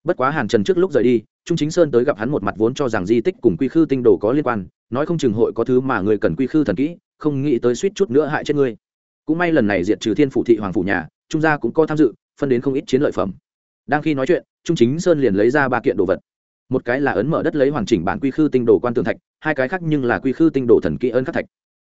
[SPEAKER 1] Bất quá hàn trần trước lúc rời đi, trung chính sơn tới gặp hắn một mặt vốn cho rằng di tích cùng quy khư tinh đồ có liên quan, nói không chừng hội có thứ mà người cần quy khư thần kỹ, không nghĩ tới suýt chút nữa hại chết ngươi cũng may lần này diệt trừ thiên phủ thị hoàng phủ nhà, trung gia cũng có tham dự, phân đến không ít chiến lợi phẩm. Đang khi nói chuyện, trung chính sơn liền lấy ra ba kiện đồ vật. Một cái là ấn mở đất lấy hoàn chỉnh bản quy khư tinh đồ quan tường thạch, hai cái khác nhưng là quy khư tinh đồ thần kỹ ơn khắc thạch.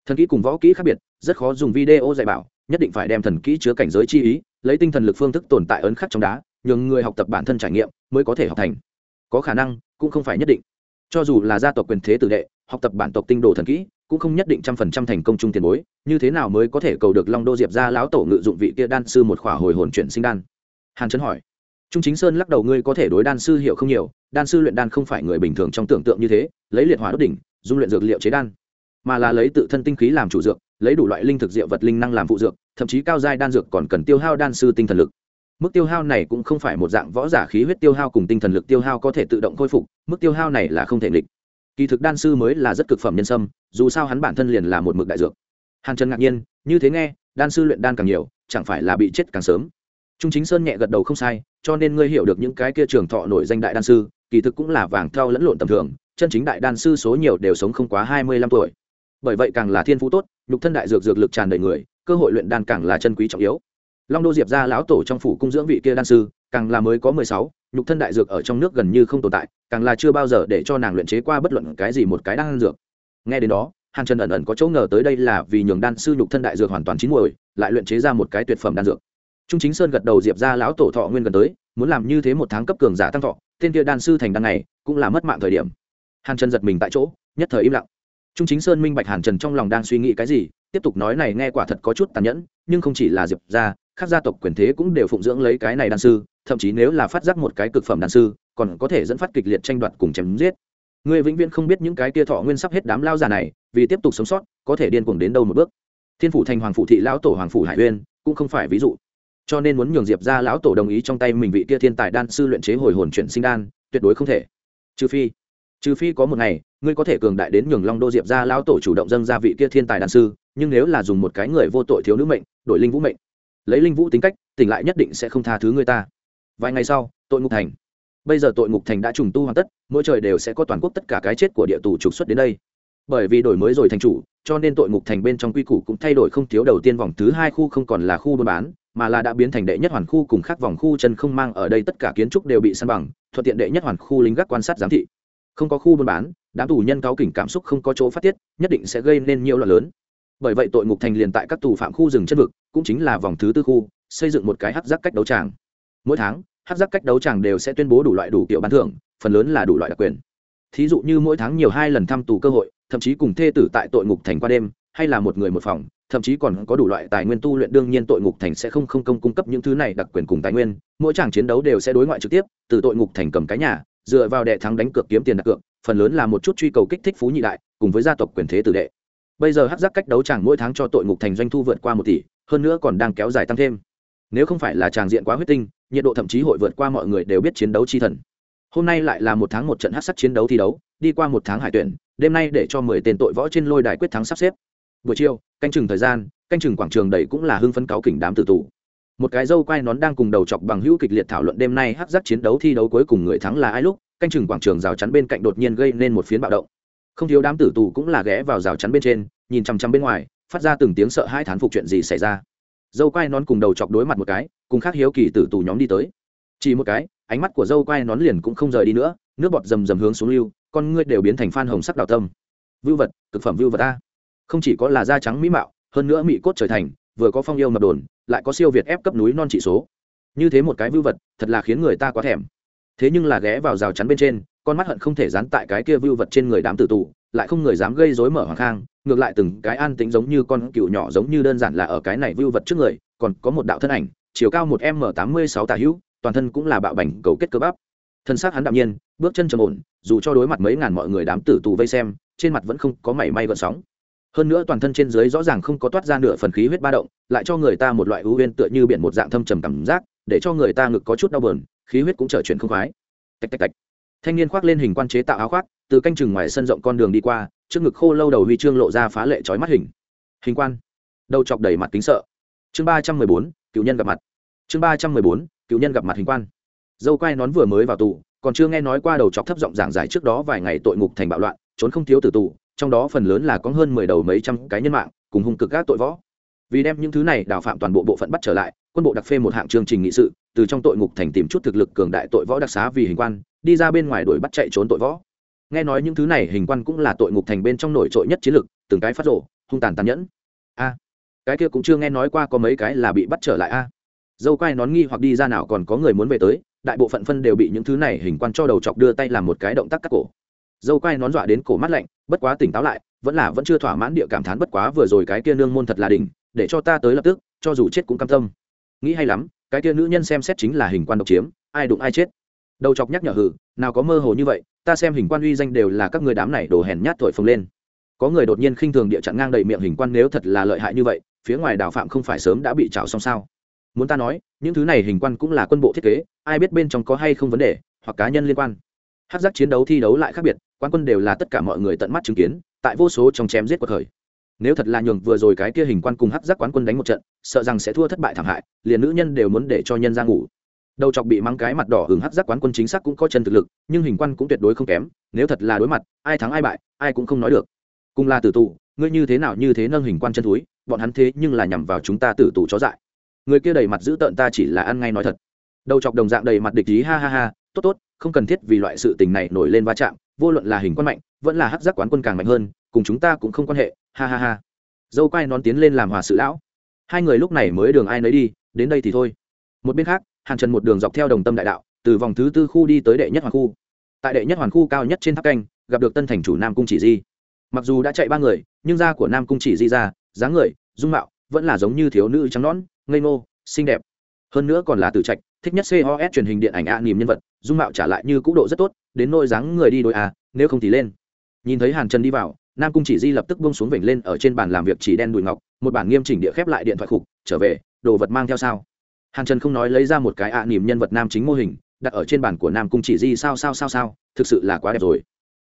[SPEAKER 1] Thần kỹ cùng võ kỹ khác biệt, rất khó dùng video dạy bảo nhất định phải đem thần kỹ chứa cảnh giới chi ý, lấy tinh thần lực phương thức tồn tại ấn khắc trong đá, nhường người học tập bản thân trải nghiệm mới có thể học thành. Có khả năng, cũng không phải nhất định. Cho dù là gia tộc quyền thế tử đệ, học tập bản tộc tinh đồ thần kỹ, cũng không nhất định trăm phần trăm thành công chung tiền bối, như thế nào mới có thể cầu được long đô diệp ra lão tổ ngự dụng vị kia đan sư một khỏa hồi hồn chuyển sinh đan? Hàn trấn hỏi. Trung chính sơn lắc đầu, ngươi có thể đối đan sư hiểu không nhiều, đan sư luyện đan không phải người bình thường trong tưởng tượng như thế, lấy liệt hỏa đốt đỉnh, dung luyện dược liệu chế đan, mà là lấy tự thân tinh khí làm chủ dược lấy đủ loại linh thực diệu vật linh năng làm phụ dược, thậm chí cao giai đan dược còn cần tiêu hao đan sư tinh thần lực. Mức tiêu hao này cũng không phải một dạng võ giả khí huyết tiêu hao cùng tinh thần lực tiêu hao có thể tự động khôi phục, mức tiêu hao này là không thể nghịch. Kỳ thực đan sư mới là rất cực phẩm nhân sâm, dù sao hắn bản thân liền là một mực đại dược. Hàn trần ngạc nhiên, như thế nghe, đan sư luyện đan càng nhiều, chẳng phải là bị chết càng sớm. Trung chính sơn nhẹ gật đầu không sai, cho nên ngươi hiểu được những cái kia trường thọ nổi danh đại đan sư, kỳ thực cũng là vàng thau lẫn lộn tầm thường, chân chính đại đan sư số nhiều đều sống không quá hai mươi lăm tuổi bởi vậy càng là thiên phú tốt, nhục thân đại dược dược lực tràn đầy người, cơ hội luyện đan càng là chân quý trọng yếu. Long đô diệp ra lão tổ trong phủ cung dưỡng vị kia đan sư, càng là mới có mười sáu, nhục thân đại dược ở trong nước gần như không tồn tại, càng là chưa bao giờ để cho nàng luyện chế qua bất luận cái gì một cái đan dược. Nghe đến đó, hàn trần ẩn ẩn có chỗ ngờ tới đây là vì nhường đan sư nhục thân đại dược hoàn toàn chín muồi, lại luyện chế ra một cái tuyệt phẩm đan dược. Trung chính sơn gật đầu diệp ra lão tổ thọ nguyên gần tới, muốn làm như thế một tháng cấp cường giả tăng thọ, tên kia đan sư thành đan này cũng là mất mạng thời điểm. Hàn trần giật mình tại chỗ, nhất thời im lặng trung chính sơn minh bạch hàn trần trong lòng đang suy nghĩ cái gì tiếp tục nói này nghe quả thật có chút tàn nhẫn nhưng không chỉ là diệp gia, các gia tộc quyền thế cũng đều phụng dưỡng lấy cái này đan sư thậm chí nếu là phát giác một cái cực phẩm đan sư còn có thể dẫn phát kịch liệt tranh đoạt cùng chém giết. Người vĩnh viễn không biết những cái kia thọ nguyên sắp hết đám lao già này vì tiếp tục sống sót có thể điên cuồng đến đâu một bước. Thiên phủ thành hoàng phủ thị lão tổ hoàng phủ hải uyên cũng không phải ví dụ. Cho nên muốn nhường diệp ra lão tổ đồng ý trong tay mình vị kia thiên tài đan sư luyện chế hồi hồn chuyển sinh đan tuyệt đối không thể. Trừ phi trừ phi có một ngày, ngươi có thể cường đại đến nhường long đô diệp ra lão tổ chủ động dâng ra vị kia thiên tài đan sư, nhưng nếu là dùng một cái người vô tội thiếu nữ mệnh, đổi linh vũ mệnh. Lấy linh vũ tính cách, tỉnh lại nhất định sẽ không tha thứ người ta. Vài ngày sau, tội ngục thành. Bây giờ tội ngục thành đã trùng tu hoàn tất, mỗi trời đều sẽ có toàn quốc tất cả cái chết của địa tù trục xuất đến đây. Bởi vì đổi mới rồi thành chủ, cho nên tội ngục thành bên trong quy củ cũng thay đổi không thiếu đầu tiên vòng thứ hai khu không còn là khu buôn bán, mà là đã biến thành đệ nhất hoàn khu cùng khác vòng khu chân không mang ở đây tất cả kiến trúc đều bị săn bằng, thuận tiện đệ nhất hoàn khu lính gác quan sát giám thị không có khu buôn bán, đám tù nhân cáo kỉnh cảm xúc không có chỗ phát tiết, nhất định sẽ gây nên nhiều loạn lớn. Bởi vậy tội ngục thành liền tại các tù phạm khu rừng chân vực, cũng chính là vòng thứ tư khu, xây dựng một cái hát giác cách đấu tràng. Mỗi tháng hát giác cách đấu tràng đều sẽ tuyên bố đủ loại đủ kiểu bán thưởng, phần lớn là đủ loại đặc quyền. Thí dụ như mỗi tháng nhiều hai lần thăm tù cơ hội, thậm chí cùng thê tử tại tội ngục thành qua đêm, hay là một người một phòng, thậm chí còn có đủ loại tài nguyên tu luyện, đương nhiên tội ngục thành sẽ không không công cung cấp những thứ này đặc quyền cùng tài nguyên, mỗi tràng chiến đấu đều sẽ đối ngoại trực tiếp, từ tội ngục thành cầm cái nhà dựa vào đệ thắng đánh cược kiếm tiền đặt cược, phần lớn là một chút truy cầu kích thích phú nhị đại, cùng với gia tộc quyền thế tử đệ. Bây giờ hát giác cách đấu chàng mỗi tháng cho tội ngục thành doanh thu vượt qua một tỷ, hơn nữa còn đang kéo dài tăng thêm. Nếu không phải là tràng diện quá huyết tinh, nhiệt độ thậm chí hội vượt qua mọi người đều biết chiến đấu chi thần. Hôm nay lại là một tháng một trận hát sắc chiến đấu thi đấu, đi qua một tháng hải tuyển, đêm nay để cho mười tên tội võ trên lôi đài quyết thắng sắp xếp. Buổi chiều, canh chừng thời gian, canh chừng quảng trường đầy cũng là hưng phấn cáo kỉnh đám tử tù một cái dâu quai nón đang cùng đầu chọc bằng hữu kịch liệt thảo luận đêm nay hắc giác chiến đấu thi đấu cuối cùng người thắng là ai lúc, canh chừng quảng trường rào chắn bên cạnh đột nhiên gây nên một phiến bạo động. Không thiếu đám tử tù cũng là ghé vào rào chắn bên trên, nhìn chằm chằm bên ngoài, phát ra từng tiếng sợ hai thán phục chuyện gì xảy ra. Dâu quai nón cùng đầu chọc đối mặt một cái, cùng khác hiếu kỳ tử tù nhóm đi tới. Chỉ một cái, ánh mắt của dâu quai nón liền cũng không rời đi nữa, nước bọt rầm rầm hướng xuống lưu, con ngươi đều biến thành phan hồng sắc đào tâm. Vưu vật, cực phẩm vưu vật a. Không chỉ có là da trắng mỹ mạo, hơn nữa mỹ cốt trời thành vừa có phong yêu mập đồn, lại có siêu việt ép cấp núi non trị số. Như thế một cái vưu vật, thật là khiến người ta quá thèm. Thế nhưng là ghé vào rào chắn bên trên, con mắt hận không thể dán tại cái kia vưu vật trên người đám tử tù, lại không người dám gây rối mở hoàng khang ngược lại từng cái an tính giống như con cựu nhỏ giống như đơn giản là ở cái này vưu vật trước người, còn có một đạo thân ảnh, chiều cao một m tám mươi sáu tà hữu, toàn thân cũng là bạo bành, cầu kết cơ bắp. Thân xác hắn đạm nhiên, bước chân trầm ổn, dù cho đối mặt mấy ngàn mọi người đám tử tù vây xem, trên mặt vẫn không có mảy may gợn sóng hơn nữa toàn thân trên dưới rõ ràng không có toát ra nửa phần khí huyết ba động, lại cho người ta một loại ưu huyên tựa như biển một dạng thâm trầm cảm giác, để cho người ta ngực có chút đau bờn khí huyết cũng trở chuyển không khoái. Tạch tạch tạch. Thanh niên khoác lên hình quan chế tạo áo khoác, từ canh chừng ngoài sân rộng con đường đi qua, trước ngực khô lâu đầu huy chương lộ ra phá lệ trói mắt hình. Hình quan. Đầu chọc đầy mặt kính sợ. Chương ba trăm mười bốn, cựu nhân gặp mặt. Chương ba trăm mười bốn, cựu nhân gặp mặt hình quan. Dâu quai nón vừa mới vào tù, còn chưa nghe nói qua đầu chọc thấp giọng giảng giải trước đó vài ngày tội ngục thành bạo loạn, trốn không thiếu từ tù trong đó phần lớn là có hơn mười đầu mấy trăm cái nhân mạng, cùng hung cực các tội võ. Vì đem những thứ này đào phạm toàn bộ bộ phận bắt trở lại, quân bộ đặc phê một hạng chương trình nghị sự, từ trong tội ngục thành tìm chút thực lực cường đại tội võ đặc xá vì hình quan, đi ra bên ngoài đuổi bắt chạy trốn tội võ. Nghe nói những thứ này hình quan cũng là tội ngục thành bên trong nổi trội nhất chiến lực, từng cái phát rộ hung tàn tàn nhẫn. A, cái kia cũng chưa nghe nói qua có mấy cái là bị bắt trở lại a. Dâu quai nón nghi hoặc đi ra nào còn có người muốn về tới, đại bộ phận phân đều bị những thứ này hình quan cho đầu chọc đưa tay làm một cái động tác cắt cổ dâu quay nón dọa đến cổ mắt lạnh, bất quá tỉnh táo lại, vẫn là vẫn chưa thỏa mãn địa cảm thán bất quá vừa rồi cái kia nương môn thật là đỉnh, để cho ta tới lập tức, cho dù chết cũng cam tâm. Nghĩ hay lắm, cái kia nữ nhân xem xét chính là hình quan độc chiếm, ai đụng ai chết. Đầu chọc nhắc nhở hử, nào có mơ hồ như vậy, ta xem hình quan uy danh đều là các người đám này đổ hèn nhát thổi phồng lên. Có người đột nhiên khinh thường địa chặn ngang đầy miệng hình quan nếu thật là lợi hại như vậy, phía ngoài đào phạm không phải sớm đã bị trào xong sao? Muốn ta nói, những thứ này hình quan cũng là quân bộ thiết kế, ai biết bên trong có hay không vấn đề, hoặc cá nhân liên quan. Hát giác chiến đấu thi đấu lại khác biệt quan quân đều là tất cả mọi người tận mắt chứng kiến, tại vô số trong chém giết cuộc khởi. Nếu thật là nhường vừa rồi cái kia hình quan cùng hắc giác quán quân đánh một trận, sợ rằng sẽ thua thất bại thảm hại, liền nữ nhân đều muốn để cho nhân ra ngủ. Đầu chọc bị mắng cái mặt đỏ hứng hắc giác quán quân chính xác cũng có chân thực lực, nhưng hình quan cũng tuyệt đối không kém, nếu thật là đối mặt, ai thắng ai bại, ai cũng không nói được. Cùng là tử tù, ngươi như thế nào như thế nâng hình quan chân túi, bọn hắn thế nhưng là nhằm vào chúng ta tử tù chó dại. Người kia đầy mặt giữ tợn ta chỉ là ăn ngay nói thật. Đầu chọc đồng dạng đầy mặt địch ý, ha ha ha, tốt tốt, không cần thiết vì loại sự tình này nổi lên va chạm vô luận là hình quan mạnh, vẫn là hắc giác quán quân càng mạnh hơn, cùng chúng ta cũng không quan hệ, ha ha ha. Dâu quai nón tiến lên làm hòa sự lão. Hai người lúc này mới đường ai nấy đi, đến đây thì thôi. Một bên khác, hàn trần một đường dọc theo đồng tâm đại đạo, từ vòng thứ tư khu đi tới đệ nhất hoàn khu. Tại đệ nhất hoàn khu cao nhất trên tháp canh, gặp được tân thành chủ nam cung chỉ di. Mặc dù đã chạy ba người, nhưng da của nam cung chỉ di ra, dáng người, dung mạo, vẫn là giống như thiếu nữ trắng nõn, ngây ngô, xinh đẹp. Hơn nữa còn là tử trạch thích nhất cos truyền hình điện ảnh ạ à, niềm nhân vật dung mạo trả lại như cũ độ rất tốt đến nôi dáng người đi đôi à nếu không thì lên. Nhìn thấy hàn trần đi vào nam cung chỉ di lập tức bông xuống vểnh lên ở trên bàn làm việc chỉ đen đùi ngọc một bản nghiêm chỉnh địa khép lại điện thoại khục trở về đồ vật mang theo sao? Hàn trần không nói lấy ra một cái ạ à, niềm nhân vật nam chính mô hình đặt ở trên bàn của nam cung chỉ di sao sao sao sao thực sự là quá đẹp rồi.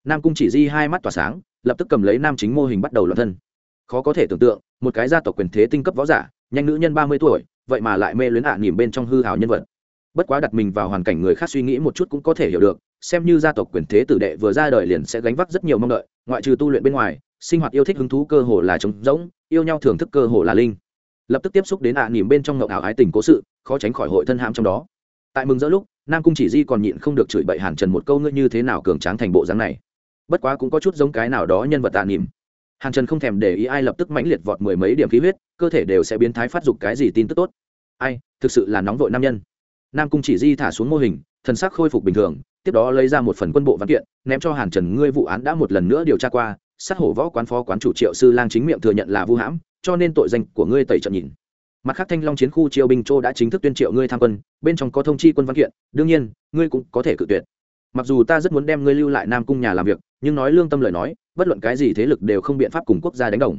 [SPEAKER 1] Nam cung chỉ di hai mắt tỏa sáng lập tức cầm lấy nam chính mô hình bắt đầu loạn thân. Khó có thể tưởng tượng một cái gia tộc quyền thế tinh cấp võ giả nhanh nữ nhân ba mươi tuổi vậy mà lại mê luyến ạ à nỉm bên trong hư hào nhân vật bất quá đặt mình vào hoàn cảnh người khác suy nghĩ một chút cũng có thể hiểu được, xem như gia tộc quyền thế tử đệ vừa ra đời liền sẽ gánh vác rất nhiều mong đợi, ngoại trừ tu luyện bên ngoài, sinh hoạt yêu thích hứng thú cơ hồ là trống rỗng, yêu nhau thưởng thức cơ hồ là linh. Lập tức tiếp xúc đến ạ à nỉm bên trong ngậu ảo ái tình cố sự, khó tránh khỏi hội thân hãm trong đó. Tại mừng giữa lúc, nam cung chỉ di còn nhịn không được chửi bậy hàn trần một câu ngươi như thế nào cường tráng thành bộ dáng này. Bất quá cũng có chút giống cái nào đó nhân vật tạ nỉm hàn trần không thèm để ý ai lập tức mãnh liệt vọt mười mấy điểm khí huyết, cơ thể đều sẽ biến thái phát dục cái gì tin tức tốt. Ai, thực sự là nóng vội nam nhân nam cung chỉ di thả xuống mô hình, thần sắc khôi phục bình thường, tiếp đó lấy ra một phần quân bộ văn kiện, ném cho hàn trần, ngươi vụ án đã một lần nữa điều tra qua, sát hổ võ quán phó quán chủ triệu sư lang chính miệng thừa nhận là vu hãm, cho nên tội danh của ngươi tẩy trận nhìn. Mặt khác thanh long chiến khu triều binh châu đã chính thức tuyên triệu ngươi tham quân, bên trong có thông chi quân văn kiện, đương nhiên, ngươi cũng có thể cự tuyệt. Mặc dù ta rất muốn đem ngươi lưu lại nam cung nhà làm việc, nhưng nói lương tâm lời nói, bất luận cái gì thế lực đều không biện pháp cùng quốc gia đánh đồng.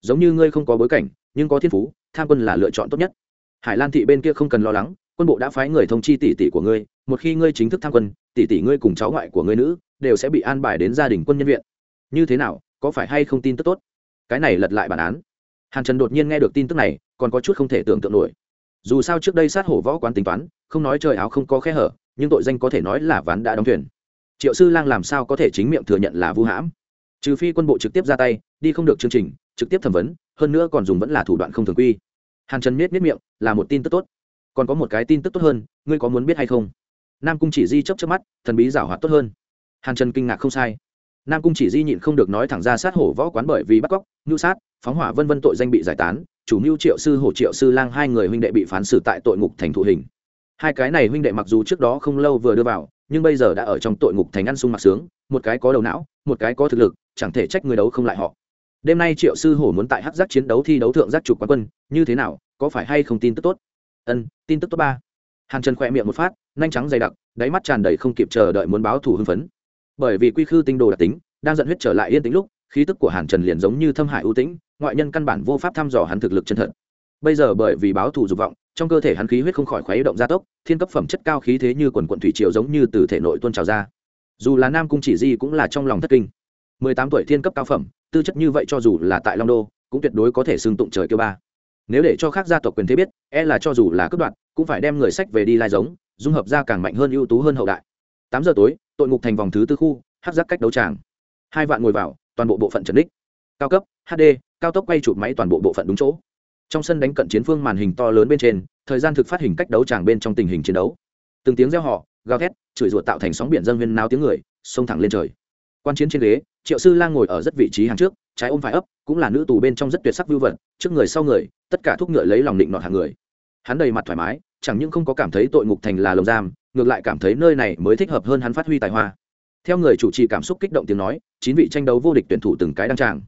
[SPEAKER 1] Giống như ngươi không có bối cảnh, nhưng có thiên phú, tham quân là lựa chọn tốt nhất. Hải lan thị bên kia không cần lo lắng quân bộ đã phái người thông chi tỷ tỷ của ngươi, một khi ngươi chính thức tham quân, tỷ tỷ ngươi cùng cháu ngoại của ngươi nữ đều sẽ bị an bài đến gia đình quân nhân viện. Như thế nào, có phải hay không tin tức tốt? Cái này lật lại bản án. Hàn trần đột nhiên nghe được tin tức này, còn có chút không thể tưởng tượng nổi. Dù sao trước đây sát hổ võ quán tính toán, không nói trời áo không có khe hở, nhưng tội danh có thể nói là ván đã đóng thuyền. Triệu sư lang làm sao có thể chính miệng thừa nhận là vu hãm? Trừ phi quân bộ trực tiếp ra tay, đi không được chương trình, trực tiếp thẩm vấn, hơn nữa còn dùng vẫn là thủ đoạn không thường quy. Hàn trần miết miết miệng, là một tin tức tốt còn có một cái tin tức tốt hơn, ngươi có muốn biết hay không? Nam cung chỉ di chấp chấp mắt, thần bí giảo hoạt tốt hơn. Hàn trần kinh ngạc không sai. Nam cung chỉ di nhịn không được nói thẳng ra sát hổ võ quán bởi vì bắt cóc ngưu sát, phóng hỏa vân vân tội danh bị giải tán, chủ mưu triệu sư hổ, triệu sư lang hai người huynh đệ bị phán xử tại tội ngục thành thụ hình. Hai cái này huynh đệ mặc dù trước đó không lâu vừa đưa vào, nhưng bây giờ đã ở trong tội ngục thành ăn sung mặc sướng, một cái có đầu não, một cái có thực lực, chẳng thể trách người đấu không lại họ. Đêm nay triệu sư hổ muốn tại hắc giác chiến đấu thi đấu thượng giác trục quán quân, như thế nào, có phải hay không tin tức tốt? Ân, tin tức tốt ba. Hàn trần khỏe miệng một phát, nhanh trắng dày đặc, đáy mắt tràn đầy không kịp chờ đợi muốn báo thủ hưng phấn. Bởi vì quy khư tinh đồ đặc tính, đang dẫn huyết trở lại yên tĩnh lúc, khí tức của hàn trần liền giống như thâm hải ưu tĩnh, ngoại nhân căn bản vô pháp thăm dò hắn thực lực chân thật. Bây giờ bởi vì báo thù dục vọng, trong cơ thể hắn khí huyết không khỏi khuấy động gia tốc, thiên cấp phẩm chất cao khí thế như quần quận thủy triều giống như từ thể nội tuôn trào ra. Dù là nam cung chỉ di cũng là trong lòng thất kinh. Mười tám tuổi thiên cấp cao phẩm, tư chất như vậy cho dù là tại long đô, cũng tuyệt đối có thể xưng tụng trời kêu ba nếu để cho khác gia tộc quyền thế biết e là cho dù là cướp đoạn cũng phải đem người sách về đi lai giống, dung hợp ra càng mạnh hơn, ưu tú hơn hậu đại. Tám giờ tối, tội ngục thành vòng thứ tư khu, hát giác cách đấu tràng. Hai vạn ngồi vào, toàn bộ bộ phận trần đích. Cao cấp hd cao tốc quay chụp máy toàn bộ bộ phận đúng chỗ. Trong sân đánh cận chiến phương màn hình to lớn bên trên, thời gian thực phát hình cách đấu tràng bên trong tình hình chiến đấu. Từng tiếng reo họ gào thét, chửi ruột tạo thành sóng biển dân viên nao tiếng người, xông thẳng lên trời. Quan chiến trên ghế, triệu sư lang ngồi ở rất vị trí hàng trước, trái ôm phải ấp, cũng là nữ tù bên trong rất tuyệt sắc vưu vật, trước người sau người tất cả thúc ngựa lấy lòng định nọt hàng người. Hắn đầy mặt thoải mái, chẳng những không có cảm thấy tội ngục thành là lồng giam, ngược lại cảm thấy nơi này mới thích hợp hơn hắn phát huy tài hoa. Theo người chủ trì cảm xúc kích động tiếng nói, chín vị tranh đấu vô địch tuyển thủ từng cái đăng tràng.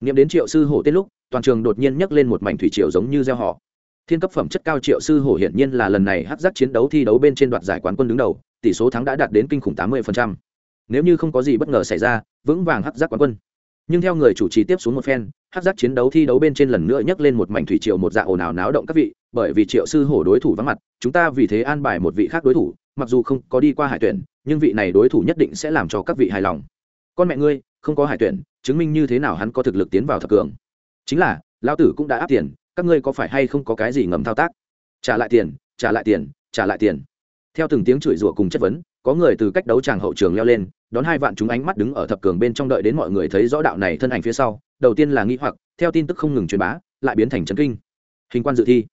[SPEAKER 1] Nghiệm đến triệu sư hổ tên lúc, toàn trường đột nhiên nhấc lên một mảnh thủy triều giống như gieo họ. Thiên cấp phẩm chất cao triệu sư hổ hiển nhiên là lần này hắc giác chiến đấu thi đấu bên trên đoạt giải quán quân đứng đầu, tỷ số thắng đã đạt đến kinh khủng tám mươi nếu như không có gì bất ngờ xảy ra, vững vàng hắc giác quán quân nhưng theo người chủ trì tiếp xuống một phen hắc giác chiến đấu thi đấu bên trên lần nữa nhấc lên một mảnh thủy triều một dạ ồn ào náo động các vị, bởi vì triệu sư hổ đối thủ vắng mặt, chúng ta vì thế an bài một vị khác đối thủ, mặc dù không có đi qua hải tuyển, nhưng vị này đối thủ nhất định sẽ làm cho các vị hài lòng. Con mẹ ngươi, không có hải tuyển, chứng minh như thế nào hắn có thực lực tiến vào thập cường? Chính là, lão tử cũng đã áp tiền, các ngươi có phải hay không có cái gì ngầm thao tác? Trả lại tiền, trả lại tiền, trả lại tiền. Theo từng tiếng chửi rủa cùng chất vấn có người từ cách đấu tràng hậu trường leo lên, đón hai vạn chúng ánh mắt đứng ở thập cường bên trong đợi đến mọi người thấy rõ đạo này thân ảnh phía sau, đầu tiên là nghĩ hoặc, theo tin tức không ngừng truyền bá, lại biến thành chấn kinh. Hình quan dự thi.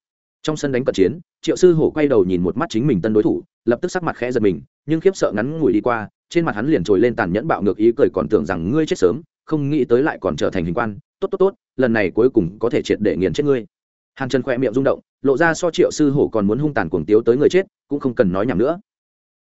[SPEAKER 1] Trong sân đánh cận chiến, triệu sư hổ quay đầu nhìn một mắt chính mình tân đối thủ, lập tức sắc mặt khẽ giật mình, nhưng khiếp sợ ngắn ngủi đi qua, trên mặt hắn liền trồi lên tàn nhẫn bạo ngược ý cười còn tưởng rằng ngươi chết sớm, không nghĩ tới lại còn trở thành hình quan. Tốt tốt tốt, lần này cuối cùng có thể triệt để nghiền chết ngươi. Hàn trần khỏe miệng rung động, lộ ra so triệu sư hổ còn muốn hung tàn cuồng tiếu tới người chết, cũng không cần nói nhầm nữa.